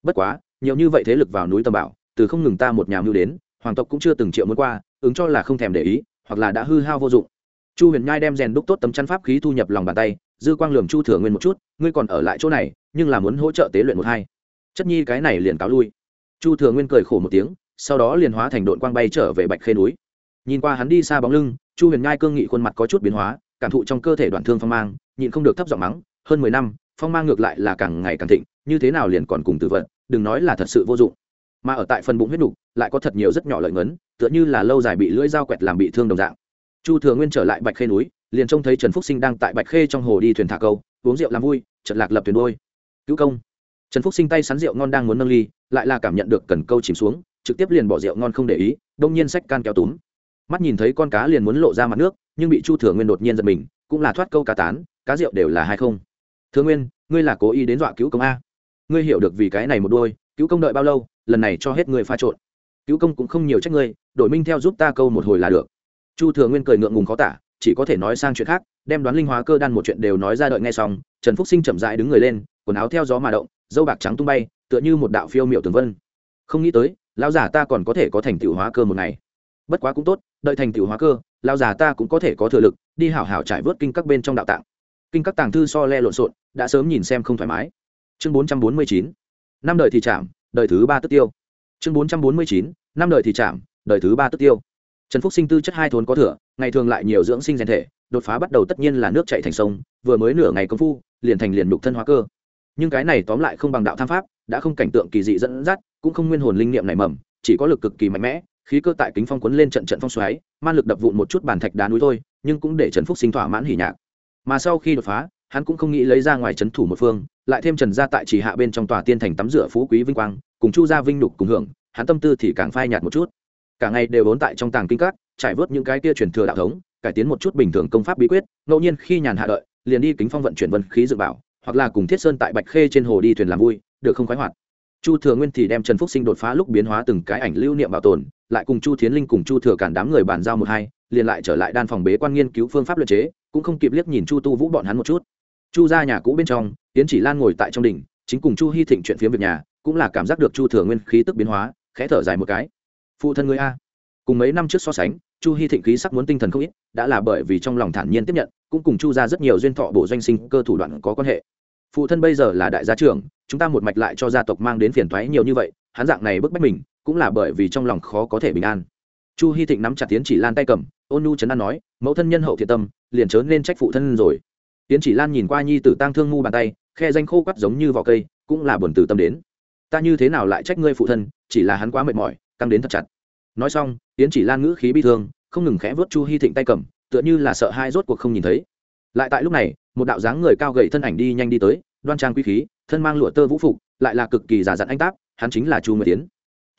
Bất quá, nhiều như vậy thế lực vào núi tầm bảo, từ không ngừng ta một nhà mưu đến, hoàng tộc cũng chưa từng triệu muốn qua, ứng cho là không thèm để ý, hoặc là đã hư hao vô dụng. Chu huyền nhai đem rèn đúc tốt tấm chắn pháp khí thu nhập lòng bàn tay, dư quang lường chu thừa nguyên một chút, ngươi còn ở lại chỗ này, nhưng là muốn hỗ trợ tế luyện một hai. Chất nhi cái này liền cáo lui. Chu thừa nguyên cười khổ một tiếng, sau đó liền hóa thành đội quang bay trở về bạch khê núi. Nhìn qua hắn đi xa bóng lưng, chu huyền nhai cương nghị khuôn mặt có chút biến hóa, cảm thụ trong cơ thể đoạn thương phong mang nhịn không được thấp giọng mắng, hơn mười năm, phong mang ngược lại là càng ngày càng thịnh, như thế nào liền còn cùng tử vận, đừng nói là thật sự vô dụng. Mà ở tại phần bụng huyết đục lại có thật nhiều rất nhỏ lợi ngấn, tựa như là lâu dài bị lưỡi dao quẹt làm bị thương đồng dạng. Chu thừa nguyên trở lại bạch khê núi, liền trông thấy trần phúc sinh đang tại bạch khê trong hồ đi thuyền thả câu, uống rượu làm vui trận lạc lập thuyền đôi. Cứu công. Trần phúc sinh tay sắn rượu ngon đang muốn nâng ly, lại là cảm nhận được cần câu chìm xuống, trực tiếp liền bỏ rượu ngon không để ý, đông nhiên sách can kéo túm. Mắt nhìn thấy con cá liền muốn lộ ra mặt nước, nhưng bị chu thừa nguyên đột nhiên giật mình, cũng là thoát câu cá tán cá rượu đều là hai không. Thừa nguyên, ngươi là cố ý đến dọa cứu công a. Ngươi hiểu được vì cái này một đôi, cứu công đợi bao lâu, lần này cho hết ngươi pha trộn. Cứu công cũng không nhiều trách ngươi, đổi minh theo giúp ta câu một hồi là được. Chu thừa nguyên cười ngượng ngùng khó tả, chỉ có thể nói sang chuyện khác, đem đoán linh hóa cơ đan một chuyện đều nói ra đợi nghe xong, trần phúc sinh chậm dại đứng người lên, quần áo theo gió mà động, dâu bạc trắng tung bay, tựa như một đạo phiêu miệu tường vân. Không nghĩ tới, lão giả ta còn có thể có thành tựu hóa cơ một ngày. Bất quá cũng tốt, đợi thành tựu hóa cơ, lão giả ta cũng có thể có thừa lực, đi hảo hảo trải vớt kinh các bên trong đạo tạng kinh các tàng thư so le lộn xộn, đã sớm nhìn xem không thoải mái. Chương bốn trăm bốn mươi chín, năm đời thì chạm, đời thứ ba tức tiêu. Chương bốn trăm bốn mươi chín, năm đời thì chạm, đời thứ ba tức tiêu. Trần phúc sinh tư chất hai thốn có thừa, ngày thường lại nhiều dưỡng sinh rèn thể, đột phá bắt đầu tất nhiên là nước chạy thành sông, vừa mới nửa ngày công phu, liền thành liền đục thân hóa cơ. Nhưng cái này tóm lại không bằng đạo tham pháp, đã không cảnh tượng kỳ dị dẫn dắt, cũng không nguyên hồn linh nghiệm này mầm, chỉ có lực cực kỳ mạnh mẽ, khí cơ tại kính phong quấn lên trận trận phong xoáy, man lực đập vụn một chút bàn thạch đá núi thôi, nhưng cũng để trần phúc sinh thỏa mãn hỉ nhạc mà sau khi đột phá, hắn cũng không nghĩ lấy ra ngoài trấn thủ một phương, lại thêm trần gia tại chỉ hạ bên trong tòa tiên thành tắm rửa phú quý vinh quang, cùng chu gia vinh nhục cùng hưởng, hắn tâm tư thì càng phai nhạt một chút. Cả ngày đều vốn tại trong tàng kinh các, trải vớt những cái kia truyền thừa đạo thống, cải tiến một chút bình thường công pháp bí quyết, ngẫu nhiên khi nhàn hạ đợi, liền đi kính phong vận chuyển vân khí dự bảo, hoặc là cùng thiết sơn tại bạch khê trên hồ đi thuyền làm vui, được không khoái hoạt. Chu thừa nguyên thì đem trần phúc sinh đột phá lúc biến hóa từng cái ảnh lưu niệm bảo tồn, lại cùng chu thiến linh cùng chu thừa cản đám người bàn giao một hai liền lại trở lại đan phòng bế quan nghiên cứu phương pháp luyện chế, cũng không kịp liếc nhìn chu tu vũ bọn hắn một chút. Chu ra nhà cũ bên trong tiến chỉ lan ngồi tại trong đỉnh, chính cùng chu hy thịnh chuyện phía việc nhà, cũng là cảm giác được chu thừa nguyên khí tức biến hóa, khẽ thở dài một cái. Phụ thân người a. Cùng mấy năm trước so sánh, chu hy thịnh khí sắc muốn tinh thần không ít, đã là bởi vì trong lòng thản nhiên tiếp nhận, cũng cùng chu ra rất nhiều duyên thọ bộ doanh sinh cơ thủ đoạn có quan hệ. Phụ thân bây giờ là đại gia trưởng, chúng ta một mạch lại cho gia tộc mang đến phiền thoái nhiều như vậy, hắn dạng này bức bách mình, cũng là bởi vì trong lòng khó có thể bình an. Chu hy thịnh nắm chặt tiến chỉ lan tay cầm ôn nu trấn an nói, mẫu thân nhân hậu thiện tâm, liền chớ nên trách phụ thân rồi. Tiến chỉ lan nhìn qua nhi tử tang thương ngu bàn tay, khe danh khô quắt giống như vỏ cây, cũng là buồn từ tâm đến. Ta như thế nào lại trách ngươi phụ thân, chỉ là hắn quá mệt mỏi, căng đến thật chặt. Nói xong, tiến chỉ lan ngữ khí bi thương, không ngừng khẽ vớt chu hy thịnh tay cầm, tựa như là sợ hai rốt cuộc không nhìn thấy. Lại tại lúc này, một đạo dáng người cao gầy thân ảnh đi nhanh đi tới, đoan trang quý khí, thân mang lụa tơ vũ phục, lại là cực kỳ giả dặn anh táp, hắn chính là chu nguyệt tiến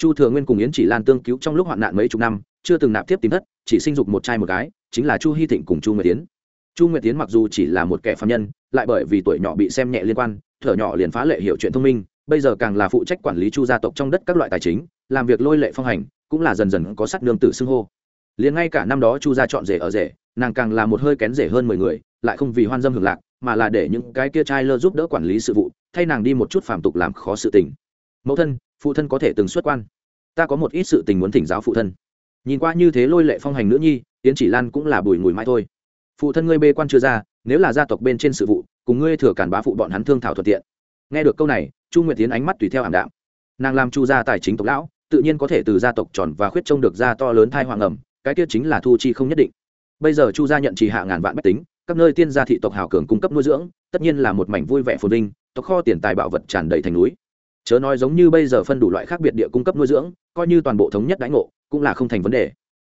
chu thừa nguyên cùng yến chỉ lan tương cứu trong lúc hoạn nạn mấy chục năm chưa từng nạp tiếp tìm thất, chỉ sinh dục một trai một gái, chính là chu hy thịnh cùng chu nguyệt tiến chu nguyệt tiến mặc dù chỉ là một kẻ phạm nhân, lại bởi vì tuổi nhỏ bị xem nhẹ liên quan, thở nhỏ liền phá lệ hiểu chuyện thông minh, bây giờ càng là phụ trách quản lý chu gia tộc trong đất các loại tài chính, làm việc lôi lệ phong hành, cũng là dần dần có sắc nương tử xưng hô. Liền ngay cả năm đó chu gia chọn rể ở rể, nàng càng là một hơi kén rể hơn mười người, lại không vì hoan dâm hưởng lạc, mà là để những cái kia trai lơ giúp đỡ quản lý sự vụ, thay nàng đi một chút phàm tục làm khó sự tình. Mẫu thân, phụ thân có thể từng xuất quan. Ta có một ít sự tình muốn thỉnh giáo phụ thân nhìn qua như thế lôi lệ phong hành nữ nhi tiến chỉ lan cũng là bùi ngùi mãi thôi. Phụ thân ngươi bê quan chưa ra, nếu là gia tộc bên trên sự vụ, cùng ngươi thừa cản bá phụ bọn hắn thương thảo thuận tiện. Nghe được câu này, chu nguyệt tiến ánh mắt tùy theo ảm đạm. Nàng làm chu gia tài chính tộc lão, tự nhiên có thể từ gia tộc tròn và khuyết trông được ra to lớn thai hoàng ẩm, cái kia chính là thu chi không nhất định. Bây giờ chu gia nhận trì hạ ngàn vạn bách tính, các nơi tiên gia thị tộc hào cường cung cấp nuôi dưỡng, tất nhiên là một mảnh vui vẻ phồn vinh, tộc kho tiền tài bảo vật tràn đầy thành núi. Chớ nói giống như bây giờ phân đủ loại khác biệt địa cung cấp nuôi dưỡng, coi như toàn bộ thống nhất đãi ngộ cũng là không thành vấn đề.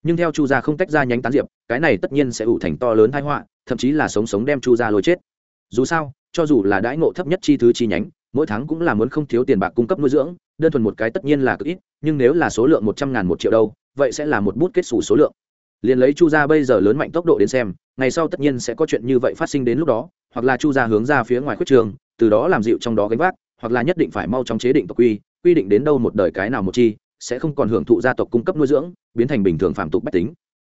Nhưng theo chu gia không tách ra nhánh tán diệp, cái này tất nhiên sẽ ủ thành to lớn tai họa, thậm chí là sống sống đem chu gia lôi chết. Dù sao, cho dù là đãi ngộ thấp nhất chi thứ chi nhánh, mỗi tháng cũng là muốn không thiếu tiền bạc cung cấp nuôi dưỡng, đơn thuần một cái tất nhiên là cực ít, nhưng nếu là số lượng một trăm ngàn một triệu đâu, vậy sẽ là một bút kết xù số lượng. Liền lấy chu gia bây giờ lớn mạnh tốc độ đến xem, ngày sau tất nhiên sẽ có chuyện như vậy phát sinh đến lúc đó, hoặc là chu gia hướng ra phía ngoài khuyết trường, từ đó làm dịu trong đó gánh vác, hoặc là nhất định phải mau chóng chế định tộc quy quy định đến đâu một đời cái nào một chi sẽ không còn hưởng thụ gia tộc cung cấp nuôi dưỡng, biến thành bình thường phạm tục bách tính.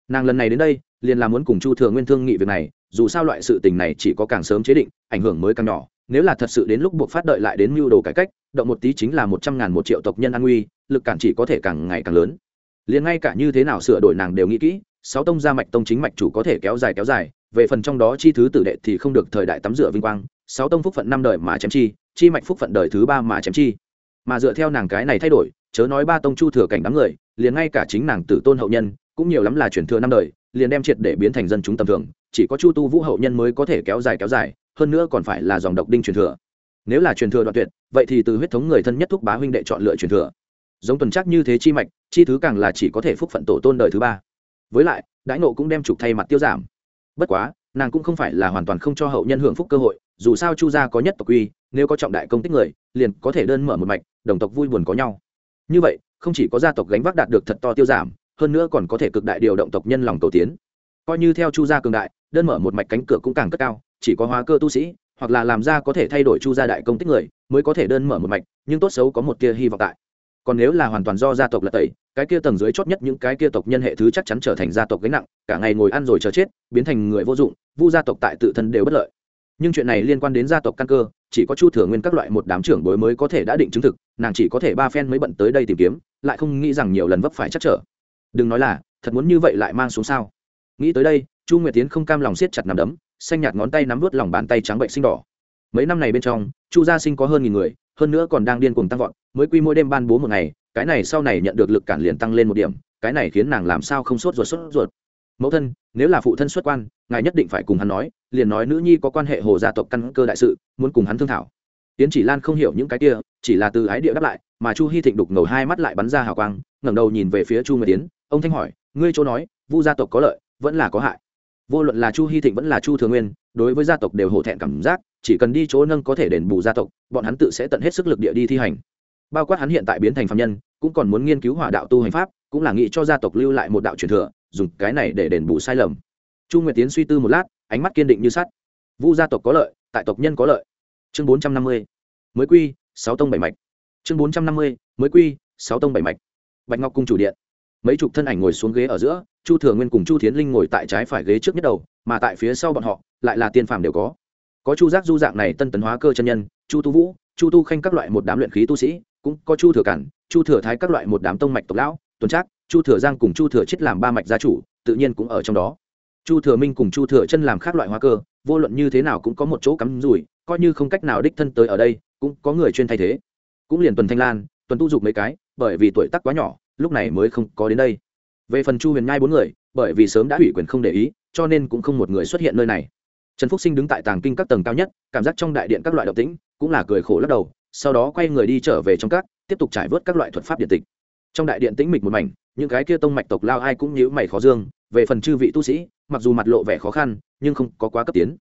Nàng lần này đến đây, liền là muốn cùng chu thừa nguyên thương nghị việc này, dù sao loại sự tình này chỉ có càng sớm chế định, ảnh hưởng mới càng nhỏ. Nếu là thật sự đến lúc buộc phát đợi lại đến mưu đồ cải cách, động một tí chính là một trăm ngàn một triệu tộc nhân an nguy, lực cản chỉ có thể càng ngày càng lớn. Liền ngay cả như thế nào sửa đổi nàng đều nghĩ kỹ, sáu tông gia mạch tông chính mạch chủ có thể kéo dài kéo dài, về phần trong đó chi thứ tử đệ thì không được thời đại tắm rửa vinh quang, sáu tông phúc phận năm đời mà chém chi chi mạch phúc phận đời thứ ba mà chém chi. Mà dựa theo nàng cái này thay đổi chớ nói ba tông chu thừa cảnh đám người, liền ngay cả chính nàng tử tôn hậu nhân, cũng nhiều lắm là chuyển thừa năm đời, liền đem triệt để biến thành dân chúng tầm thường, chỉ có chu tu vũ hậu nhân mới có thể kéo dài kéo dài, hơn nữa còn phải là dòng độc đinh truyền thừa. Nếu là truyền thừa đoạn tuyệt, vậy thì từ huyết thống người thân nhất thúc bá huynh đệ chọn lựa truyền thừa. Giống tuần chắc như thế chi mạch, chi thứ càng là chỉ có thể phúc phận tổ tôn đời thứ ba. Với lại đãi nộ cũng đem trục thay mặt tiêu giảm. Bất quá, nàng cũng không phải là hoàn toàn không cho hậu nhân hưởng phúc cơ hội, dù sao chu gia có nhất tộc quy nếu có trọng đại công tích người, liền có thể đơn mở một mạch, đồng tộc vui buồn có nhau như vậy, không chỉ có gia tộc gánh vác đạt được thật to tiêu giảm, hơn nữa còn có thể cực đại điều động tộc nhân lòng cầu tiến. Coi như theo chu gia cường đại, đơn mở một mạch cánh cửa cũng càng cất cao, chỉ có hóa cơ tu sĩ, hoặc là làm ra có thể thay đổi chu gia đại công tích người, mới có thể đơn mở một mạch, nhưng tốt xấu có một tia hy vọng tại. Còn nếu là hoàn toàn do gia tộc lật tẩy, cái kia tầng dưới chót nhất những cái kia tộc nhân hệ thứ chắc chắn trở thành gia tộc gánh nặng, cả ngày ngồi ăn rồi chờ chết, biến thành người vô dụng, vu gia tộc tại tự thân đều bất lợi nhưng chuyện này liên quan đến gia tộc căn cơ, chỉ có chu thừa nguyên các loại một đám trưởng bối mới có thể đã định chứng thực, nàng chỉ có thể ba phen mới bận tới đây tìm kiếm, lại không nghĩ rằng nhiều lần vấp phải chắc trở. Đừng nói là, thật muốn như vậy lại mang xuống sao? Nghĩ tới đây, chu nguyệt tiến không cam lòng siết chặt nằm đấm, xanh nhạt ngón tay nắm vớt lòng bàn tay trắng bệnh sinh đỏ. Mấy năm này bên trong, chu gia sinh có hơn nghìn người, hơn nữa còn đang điên cuồng tăng vọt, mới quy mỗi đêm ban bố một ngày, cái này sau này nhận được lực cản liền tăng lên một điểm, cái này khiến nàng làm sao không sốt ruột sốt ruột mẫu thân, nếu là phụ thân xuất quan, ngài nhất định phải cùng hắn nói, liền nói nữ nhi có quan hệ hồ gia tộc căn cơ đại sự, muốn cùng hắn thương thảo. Tiến chỉ lan không hiểu những cái kia, chỉ là từ ái địa đáp lại, mà chu hy thịnh đục ngầu hai mắt lại bắn ra hào quang, ngẩng đầu nhìn về phía chu người tiến ông thanh hỏi, ngươi chỗ nói, vu gia tộc có lợi, vẫn là có hại? Vô luận là chu hy thịnh vẫn là chu thường nguyên, đối với gia tộc đều hổ thẹn cảm giác, chỉ cần đi chỗ nâng có thể đền bù gia tộc, bọn hắn tự sẽ tận hết sức lực địa đi thi hành. Bao quát hắn hiện tại biến thành phạm nhân, cũng còn muốn nghiên cứu hỏa đạo tu hành pháp, cũng là nghĩ cho gia tộc lưu lại một đạo truyền thừa dùng cái này để đền bù sai lầm. Chu nguyệt tiến suy tư một lát, ánh mắt kiên định như sắt. Vu gia tộc có lợi, tại tộc nhân có lợi. Chương bốn trăm năm mươi, mới quy, sáu tông bảy mạch. Chương bốn trăm năm mươi, mới quy, sáu tông bảy mạch. Bạch ngọc cung chủ điện. Mấy chục thân ảnh ngồi xuống ghế ở giữa, chu thừa nguyên cùng chu thiến linh ngồi tại trái phải ghế trước nhất đầu, mà tại phía sau bọn họ, lại là tiên phàm đều có. Có chu giác du dạng này tân tấn hóa cơ chân nhân, chu tu vũ, chu tu khanh các loại một đám luyện khí tu sĩ, cũng có chu thừa cản, chu thừa thái các loại một đám tông mạch tộc lão, tuần trác chu thừa giang cùng chu thừa chết làm ba mạch gia chủ, tự nhiên cũng ở trong đó. Chu thừa minh cùng chu thừa chân làm khác loại hóa cơ, vô luận như thế nào cũng có một chỗ cắm rủi, coi như không cách nào đích thân tới ở đây, cũng có người chuyên thay thế. Cũng liền tuần thanh lan, tuần tu dục mấy cái, bởi vì tuổi tác quá nhỏ, lúc này mới không có đến đây. Về phần chu huyền nhai bốn người, bởi vì sớm đã ủy quyền không để ý, cho nên cũng không một người xuất hiện nơi này. Trần phúc sinh đứng tại tàng kinh các tầng cao nhất, cảm giác trong đại điện các loại độc tĩnh, cũng là cười khổ lắc đầu, sau đó quay người đi trở về trong các, tiếp tục trải vớt các loại thuật pháp điện tịch. Trong đại điện tĩnh mịch một mảnh những cái kia tông mạch tộc lao ai cũng nhíu mày khó dương, về phần chư vị tu sĩ, mặc dù mặt lộ vẻ khó khăn, nhưng không có quá cấp tiến.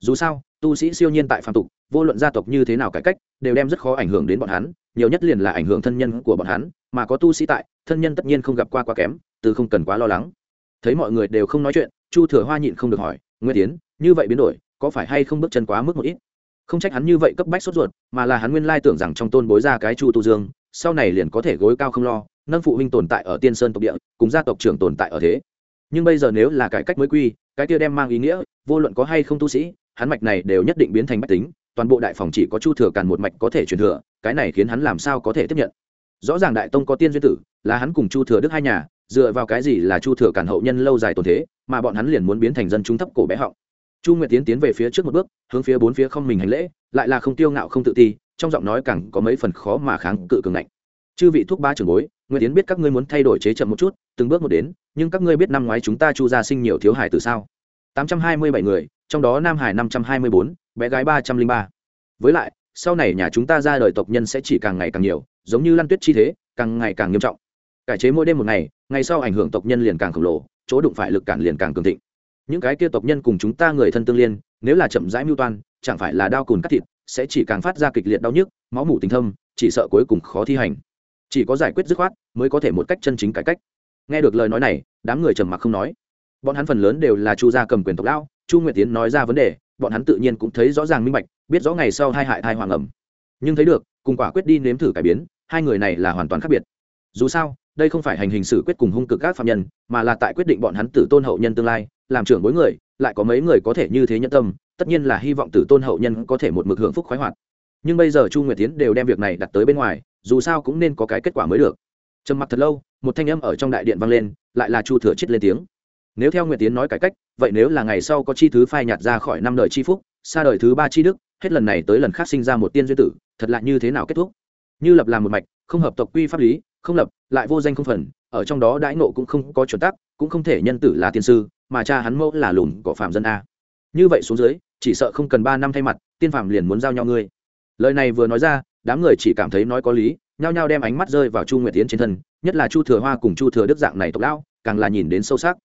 Dù sao, tu sĩ siêu nhiên tại phàm tục, vô luận gia tộc như thế nào cải cách, đều đem rất khó ảnh hưởng đến bọn hắn, nhiều nhất liền là ảnh hưởng thân nhân của bọn hắn, mà có tu sĩ tại, thân nhân tất nhiên không gặp qua quá kém, từ không cần quá lo lắng. Thấy mọi người đều không nói chuyện, chu thừa hoa nhịn không được hỏi, nguyên tiến, như vậy biến đổi, có phải hay không bước chân quá mức một ít? Không trách hắn như vậy cấp bách sốt ruột, mà là hắn nguyên lai tưởng rằng trong tôn bối ra cái chu tu dương, sau này liền có thể gối cao không lo nâng phụ huynh tồn tại ở tiên sơn tộc địa, cùng gia tộc trưởng tồn tại ở thế. Nhưng bây giờ nếu là cải cách mới quy, cái kia đem mang ý nghĩa, vô luận có hay không tu sĩ, hắn mạch này đều nhất định biến thành bách tính, toàn bộ đại phòng chỉ có chu thừa càn một mạch có thể truyền thừa, cái này khiến hắn làm sao có thể tiếp nhận? Rõ ràng đại tông có tiên duyên tử, là hắn cùng chu thừa đức hai nhà, dựa vào cái gì là chu thừa càn hậu nhân lâu dài tồn thế, mà bọn hắn liền muốn biến thành dân trung thấp cổ bé họng. Chu nguyệt tiến tiến về phía trước một bước, hướng phía bốn phía không mình hành lễ, lại là không tiêu ngạo không tự ti, trong giọng nói càng có mấy phần khó mà kháng cự cường ngạnh chư vị thuốc ba trưởng bối nguyễn tiến biết các ngươi muốn thay đổi chế chậm một chút, từng bước một đến, nhưng các ngươi biết năm ngoái chúng ta chu gia sinh nhiều thiếu hải từ sao? Tám trăm hai mươi bảy người, trong đó nam hải năm trăm hai mươi bốn, bé gái ba trăm linh ba. Với lại, sau này nhà chúng ta ra đời tộc nhân sẽ chỉ càng ngày càng nhiều, giống như lăn tuyết chi thế, càng ngày càng nghiêm trọng. Cải chế mỗi đêm một ngày ngày sau ảnh hưởng tộc nhân liền càng khổng lồ, chỗ đụng phải lực cản liền càng cường thịnh. Những cái kia tộc nhân cùng chúng ta người thân tương liên, nếu là chậm rãi mưu toan, chẳng phải là đau cùn cắt thịt, sẽ chỉ càng phát ra kịch liệt đau nhức, máu mủ tình thâm, chỉ sợ cuối cùng khó thi hành chỉ có giải quyết dứt khoát mới có thể một cách chân chính cải cách. Nghe được lời nói này, đám người trầm mặc không nói. Bọn hắn phần lớn đều là chu gia cầm quyền tộc lão, chu nguyệt tiến nói ra vấn đề, bọn hắn tự nhiên cũng thấy rõ ràng minh bạch, biết rõ ngày sau hai hại thai hoàng ẩm. Nhưng thấy được, cùng quả quyết đi nếm thử cải biến, hai người này là hoàn toàn khác biệt. Dù sao, đây không phải hành hình xử quyết cùng hung cực các phạm nhân, mà là tại quyết định bọn hắn tử tôn hậu nhân tương lai, làm trưởng bối người, lại có mấy người có thể như thế nhân tâm, tất nhiên là hy vọng tử tôn hậu nhân có thể một mực hưởng phúc khoái hoạt. Nhưng bây giờ chu nguyệt tiến đều đem việc này đặt tới bên ngoài dù sao cũng nên có cái kết quả mới được. Trầm mặc thật lâu, một thanh âm ở trong đại điện vang lên, lại là chu thừa chết lên tiếng. Nếu theo nguyệt tiến nói cải cách, vậy nếu là ngày sau có chi thứ phai nhạt ra khỏi năm đời chi phúc, xa đời thứ ba chi đức, hết lần này tới lần khác sinh ra một tiên duyên tử, thật lạ như thế nào kết thúc? Như lập làm một mạch, không hợp tộc quy pháp lý, không lập, lại vô danh không phần, ở trong đó đãi nộ cũng không có chuẩn tắc, cũng không thể nhân tử là tiên sư, mà cha hắn mẫu là lùn của phạm dân a. Như vậy xuống dưới, chỉ sợ không cần ba năm thay mặt, tiên phạm liền muốn giao nhau ngươi. Lời này vừa nói ra đám người chỉ cảm thấy nói có lý, nhao nhao đem ánh mắt rơi vào chu nguyệt tiến trên thân, nhất là chu thừa hoa cùng chu thừa đức dạng này tộc lão, càng là nhìn đến sâu sắc.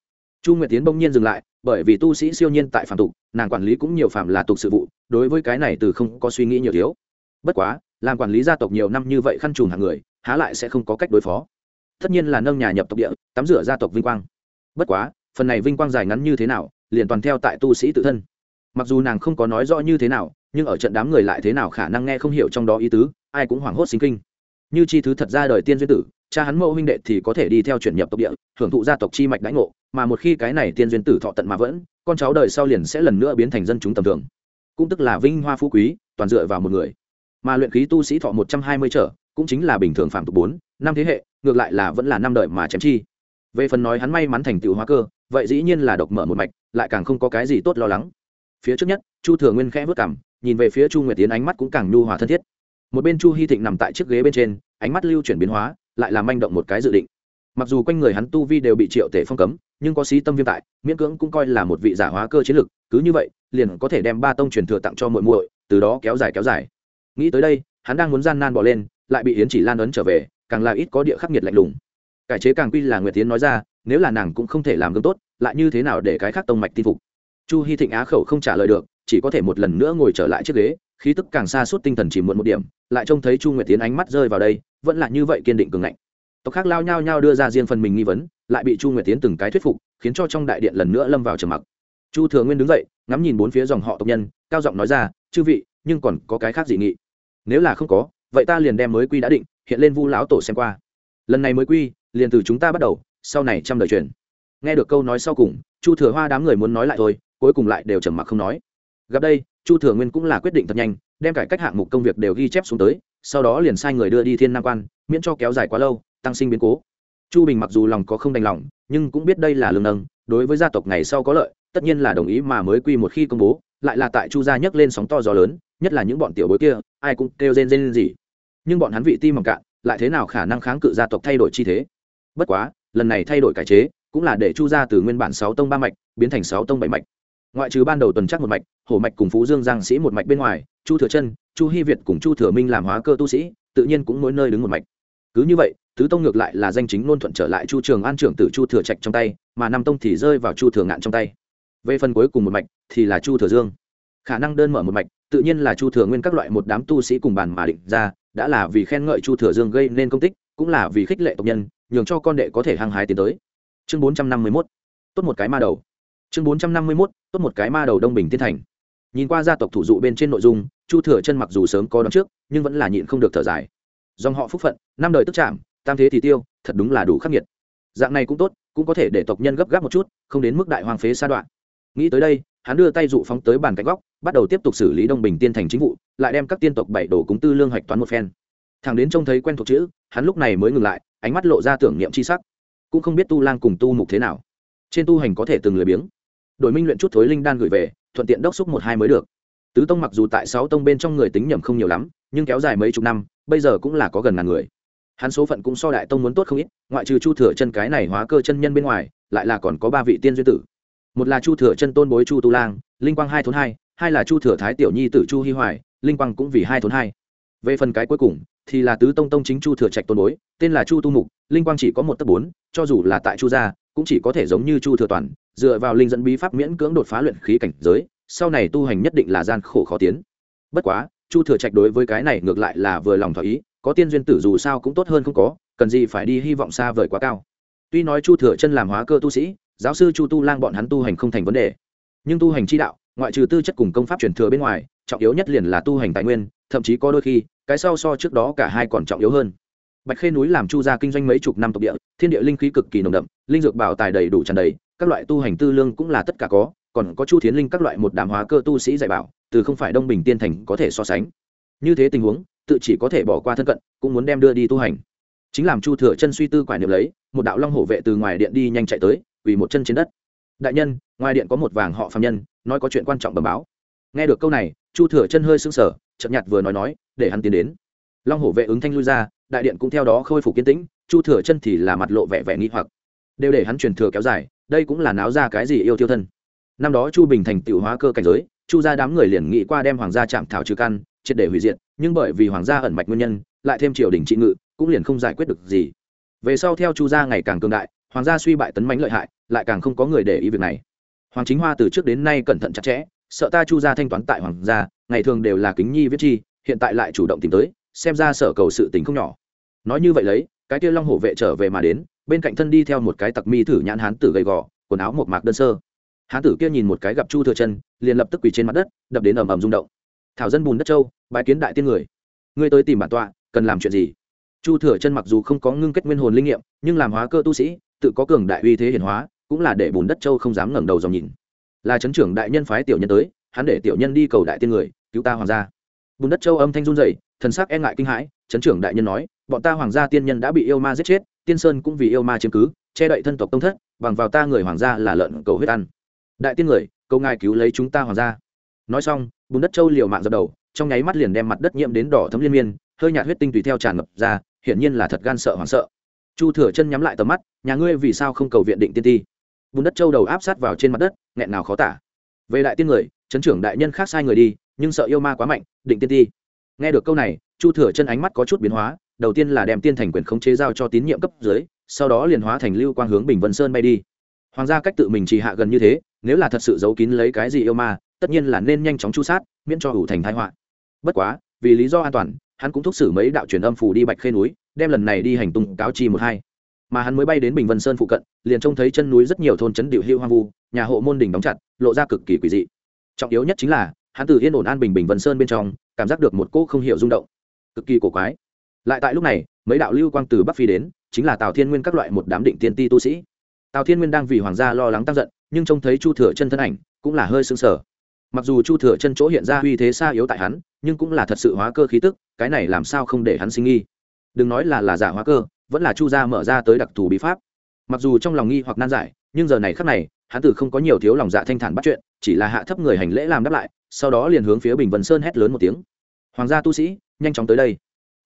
Chu nguyệt tiến bỗng nhiên dừng lại, bởi vì tu sĩ siêu nhiên tại phạm tục, nàng quản lý cũng nhiều phạm là tục sự vụ, đối với cái này từ không có suy nghĩ nhiều thiếu. Bất quá, làm quản lý gia tộc nhiều năm như vậy khăn trùm hàng người, há lại sẽ không có cách đối phó. Tất nhiên là nâng nhà nhập tộc địa, tắm rửa gia tộc vinh quang. Bất quá, phần này vinh quang dài ngắn như thế nào, liền toàn theo tại tu sĩ tự thân mặc dù nàng không có nói rõ như thế nào, nhưng ở trận đám người lại thế nào khả năng nghe không hiểu trong đó ý tứ, ai cũng hoảng hốt sinh kinh. Như chi thứ thật ra đời tiên duyên tử, cha hắn mẫu huynh đệ thì có thể đi theo chuyển nhập tộc địa, hưởng thụ gia tộc chi mạch đãi ngộ, mà một khi cái này tiên duyên tử thọ tận mà vẫn, con cháu đời sau liền sẽ lần nữa biến thành dân chúng tầm thường. Cũng tức là vinh hoa phú quý, toàn dựa vào một người. Mà luyện khí tu sĩ thọ một trăm hai mươi trở, cũng chính là bình thường phạm tục bốn, năm thế hệ, ngược lại là vẫn là năm đời mà chém chi. Về phần nói hắn may mắn thành tựu hóa cơ, vậy dĩ nhiên là độc mở một mạch, lại càng không có cái gì tốt lo lắng phía trước nhất, chu thừa nguyên khẽ vất cảm nhìn về phía chu nguyệt tiến ánh mắt cũng càng nhu hòa thân thiết. Một bên chu hy thịnh nằm tại chiếc ghế bên trên, ánh mắt lưu chuyển biến hóa, lại làm manh động một cái dự định. Mặc dù quanh người hắn tu vi đều bị triệu tể phong cấm, nhưng có xí tâm viêm tại, miễn cưỡng cũng coi là một vị giả hóa cơ chiến lực, cứ như vậy, liền có thể đem ba tông truyền thừa tặng cho muội muội, từ đó kéo dài kéo dài. Nghĩ tới đây, hắn đang muốn gian nan bỏ lên, lại bị yến chỉ lan ấn trở về, càng là ít có địa khắc nghiệt lạnh lùng. Cải chế càng quy là nguyệt tiến nói ra, nếu là nàng cũng không thể làm gương tốt, lại như thế nào để cái khác tông mạch tin phục? Chu hy thịnh á khẩu không trả lời được, chỉ có thể một lần nữa ngồi trở lại chiếc ghế, khí tức càng xa suốt tinh thần chỉ muộn một điểm, lại trông thấy chu nguyệt tiến ánh mắt rơi vào đây, vẫn là như vậy kiên định cường ngạnh. Tộc khác lao nhau nhau đưa ra riêng phần mình nghi vấn, lại bị chu nguyệt tiến từng cái thuyết phục, khiến cho trong đại điện lần nữa lâm vào trầm mặc. Chu thừa nguyên đứng dậy, ngắm nhìn bốn phía dòng họ tộc nhân, cao giọng nói ra, chư vị, nhưng còn có cái khác dị nghị. Nếu là không có, vậy ta liền đem mới quy đã định, hiện lên vu lão tổ xem qua. Lần này mới quy, liền từ chúng ta bắt đầu, sau này trăm đời truyền. Nghe được câu nói sau cùng, chu thừa hoa đám người muốn nói lại thôi cuối cùng lại đều trầm mặc không nói. Gặp đây, chu thừa nguyên cũng là quyết định thật nhanh, đem cải cách hạng mục công việc đều ghi chép xuống tới, sau đó liền sai người đưa đi thiên nam quan, miễn cho kéo dài quá lâu, tăng sinh biến cố. Chu bình mặc dù lòng có không đành lòng, nhưng cũng biết đây là lương nâng, đối với gia tộc ngày sau có lợi, tất nhiên là đồng ý mà mới quy một khi công bố, lại là tại chu gia nhấc lên sóng to gió lớn, nhất là những bọn tiểu bối kia, ai cũng kêu rên rên gì. Nhưng bọn hắn vị tim mỏng cạn, lại thế nào khả năng kháng cự gia tộc thay đổi chi thế? Bất quá, lần này thay đổi cải chế, cũng là để chu gia từ nguyên bản sáu tông ba mạch, biến thành sáu tông bảy mạch ngoại trừ ban đầu tuần chắc một mạch, hổ mạch cùng phú dương giang sĩ một mạch bên ngoài, chu thừa chân, chu hy việt cùng chu thừa minh làm hóa cơ tu sĩ, tự nhiên cũng mỗi nơi đứng một mạch. Cứ như vậy, tứ tông ngược lại là danh chính ngôn thuận trở lại chu trường an trưởng tử chu thừa trạch trong tay, mà năm tông thì rơi vào chu thừa ngạn trong tay. Về phần cuối cùng một mạch thì là chu thừa dương. Khả năng đơn mở một mạch, tự nhiên là chu thừa nguyên các loại một đám tu sĩ cùng bàn mà định ra, đã là vì khen ngợi chu thừa dương gây nên công tích, cũng là vì khích lệ tộc nhân, nhường cho con đệ có thể hăng hái tiến tới. Chương bốn trăm năm mươi mốt, tốt một cái ma đầu chương bốn trăm năm mươi mốt, tốt một cái ma đầu đông bình tiên thành. Nhìn qua gia tộc thủ dụ bên trên nội dung, chu thừa chân mặc dù sớm có đón trước, nhưng vẫn là nhịn không được thở dài. Dòng họ phúc phận, năm đời tức chạm, tam thế thì tiêu, thật đúng là đủ khắc nghiệt. Dạng này cũng tốt, cũng có thể để tộc nhân gấp gáp một chút, không đến mức đại hoàng phế sa đoạn. Nghĩ tới đây, hắn đưa tay dụ phóng tới bàn cạnh góc, bắt đầu tiếp tục xử lý đông bình tiên thành chính vụ, lại đem các tiên tộc bảy đồ cúng tư lương hoạch toán một phen. Thằng đến trông thấy quen thuộc chữ, hắn lúc này mới ngừng lại, ánh mắt lộ ra tưởng niệm c h i sắc. Cũng không biết tu lang cùng tu mục thế nào. Trên tu hành có thể từng lười biếng đội minh luyện chút thối linh đan gửi về, thuận tiện đốc xúc một hai mới được. Tứ tông mặc dù tại sáu tông bên trong người tính nhầm không nhiều lắm, nhưng kéo dài mấy chục năm, bây giờ cũng là có gần ngàn người. Hắn số phận cũng so đại tông muốn tốt không ít, ngoại trừ chu thừa chân cái này hóa cơ chân nhân bên ngoài, lại là còn có ba vị tiên duyên tử. Một là chu thừa chân tôn bối chu tu lang, linh quang hai thốn hai hai là chu thừa thái tiểu nhi tử chu hi hoài, linh quang cũng vì hai thốn hai. Về phần cái cuối cùng, thì là tứ tông tông chính chu thừa trạch tôn bối, tên là chu tu mục, linh quang chỉ có một tấc bốn, cho dù là tại chu gia cũng chỉ có thể giống như chu thừa toàn, dựa vào linh dẫn bí pháp miễn cưỡng đột phá luyện khí cảnh giới, sau này tu hành nhất định là gian khổ khó tiến. Bất quá, chu thừa trạch đối với cái này ngược lại là vừa lòng thỏa ý, có tiên duyên tử dù sao cũng tốt hơn không có, cần gì phải đi hy vọng xa vời quá cao. Tuy nói chu thừa chân làm hóa cơ tu sĩ, giáo sư chu tu lang bọn hắn tu hành không thành vấn đề. Nhưng tu hành chi đạo, ngoại trừ tư chất cùng công pháp truyền thừa bên ngoài, trọng yếu nhất liền là tu hành tài nguyên, thậm chí có đôi khi, cái sau so trước đó cả hai còn trọng yếu hơn bạch khê núi làm chu gia kinh doanh mấy chục năm tộc địa, thiên địa linh khí cực kỳ nồng đậm, linh dược bảo tài đầy đủ tràn đầy, các loại tu hành tư lương cũng là tất cả có, còn có chu thiến linh các loại một đám hóa cơ tu sĩ dạy bảo, từ không phải đông bình tiên thành có thể so sánh. Như thế tình huống, tự chỉ có thể bỏ qua thân cận, cũng muốn đem đưa đi tu hành. Chính làm chu thừa chân suy tư quải niệm lấy, một đạo long hổ vệ từ ngoài điện đi nhanh chạy tới vì một chân trên đất. Đại nhân, ngoài điện có một vàng họ phạm nhân, nói có chuyện quan trọng bẩm báo. Nghe được câu này, chu thừa chân hơi sững sờ chậm nhạt vừa nói nói, để hắn tiến đến. Long hổ vệ ứng thanh lui ra đại điện cũng theo đó khôi phục kiến tĩnh, chu thừa chân thì là mặt lộ vẻ vẻ nghi hoặc. Đều để hắn truyền thừa kéo dài, đây cũng là náo ra cái gì yêu tiêu thân. Năm đó chu bình thành tựu hóa cơ cảnh giới, chu ra đám người liền nghĩ qua đem hoàng gia chạm thảo trừ căn, triệt để hủy diệt, nhưng bởi vì hoàng gia ẩn mạch nguyên nhân, lại thêm triều đình trị ngự, cũng liền không giải quyết được gì. Về sau theo chu gia ngày càng cường đại, hoàng gia suy bại tấn mánh lợi hại, lại càng không có người để ý việc này. Hoàng chính hoa từ trước đến nay cẩn thận chặt chẽ, sợ ta chu gia thanh toán tại hoàng gia, ngày thường đều là kính nhi viết chi, hiện tại lại chủ động tìm tới xem ra sở cầu sự tình không nhỏ. Nói như vậy lấy, cái kia long hổ vệ trở về mà đến, bên cạnh thân đi theo một cái tặc mi thử nhãn hán tử gầy gò, quần áo một mạc đơn sơ. Hán tử kia nhìn một cái gặp chu thừa chân, liền lập tức quỳ trên mặt đất, đập đến ầm ầm rung động. Thảo dân bùn đất châu bãi kiến đại tiên người. Ngươi tới tìm bản tọa, cần làm chuyện gì? Chu thừa chân mặc dù không có ngưng kết nguyên hồn linh nghiệm, nhưng làm hóa cơ tu sĩ, tự có cường đại uy thế hiển hóa, cũng là để bùn đất châu không dám ngẩng đầu dòng nhìn. Là chấn trưởng đại nhân phái tiểu nhân tới, hắn để tiểu nhân đi cầu đại tiên người, cứu ta hoàng gia bùn đất châu âm thanh run rẩy, thần sắc e ngại kinh hãi, chấn trưởng đại nhân nói, bọn ta hoàng gia tiên nhân đã bị yêu ma giết chết, tiên sơn cũng vì yêu ma chiếm cứ, che đậy thân tộc tông thất, bằng vào ta người hoàng gia là lợn cầu huyết ăn. Đại tiên người câu ngài cứu lấy chúng ta hoàng gia. Nói xong, bùn đất châu liều mạng dập đầu, trong nháy mắt liền đem mặt đất nhiễm đến đỏ thấm liên miên, hơi nhạt huyết tinh tùy theo tràn ngập ra, hiển nhiên là thật gan sợ hoảng sợ. Chu thừa chân nhắm lại tầm mắt, nhà ngươi vì sao không cầu viện định tiên ti? Bùn đất châu đầu áp sát vào trên mặt đất, nghẹn nào khó tả. Về đại tiên người, chấn trưởng đại nhân khác sai người đi nhưng sợ yêu ma quá mạnh, định tiên ti. Nghe được câu này, chu thừa chân ánh mắt có chút biến hóa, đầu tiên là đem tiên thành quyền khống chế giao cho tín nhiệm cấp dưới, sau đó liền hóa thành lưu quang hướng bình vân sơn bay đi. Hoàng gia cách tự mình trì hạ gần như thế, nếu là thật sự giấu kín lấy cái gì yêu ma, tất nhiên là nên nhanh chóng chu sát, miễn cho ủ thành thái họa. Bất quá, vì lý do an toàn, hắn cũng thúc xử mấy đạo truyền âm phủ đi bạch khê núi, đem lần này đi hành tung cáo chi một hai. Mà hắn mới bay đến bình vân sơn phụ cận, liền trông thấy chân núi rất nhiều thôn trấn điệu hưu hoang vu, nhà hộ môn đình đóng chặt, lộ ra cực kỳ quỷ dị. Trọng yếu nhất chính là hắn từ yên ổn an bình bình vân sơn bên trong, cảm giác được một cỗ không hiểu rung động. Cực kỳ cổ quái. Lại tại lúc này, mấy đạo lưu quang từ bắc phi đến, chính là tào thiên nguyên các loại một đám định tiên ti tu sĩ. Tào thiên nguyên đang vì hoàng gia lo lắng tăng giận, nhưng trông thấy chu thừa chân thân ảnh, cũng là hơi sưng sờ. Mặc dù chu thừa chân chỗ hiện ra uy thế xa yếu tại hắn, nhưng cũng là thật sự hóa cơ khí tức, cái này làm sao không để hắn sinh nghi. Đừng nói là là giả hóa cơ, vẫn là chu gia mở ra tới đặc thù bí pháp. Mặc dù trong lòng nghi hoặc nan giải, nhưng giờ này khắc này, hắn từ không có nhiều thiếu lòng dạ thanh thản bắt chuyện chỉ là hạ thấp người hành lễ làm đáp lại, sau đó liền hướng phía bình vân sơn hét lớn một tiếng. Hoàng gia tu sĩ, nhanh chóng tới đây.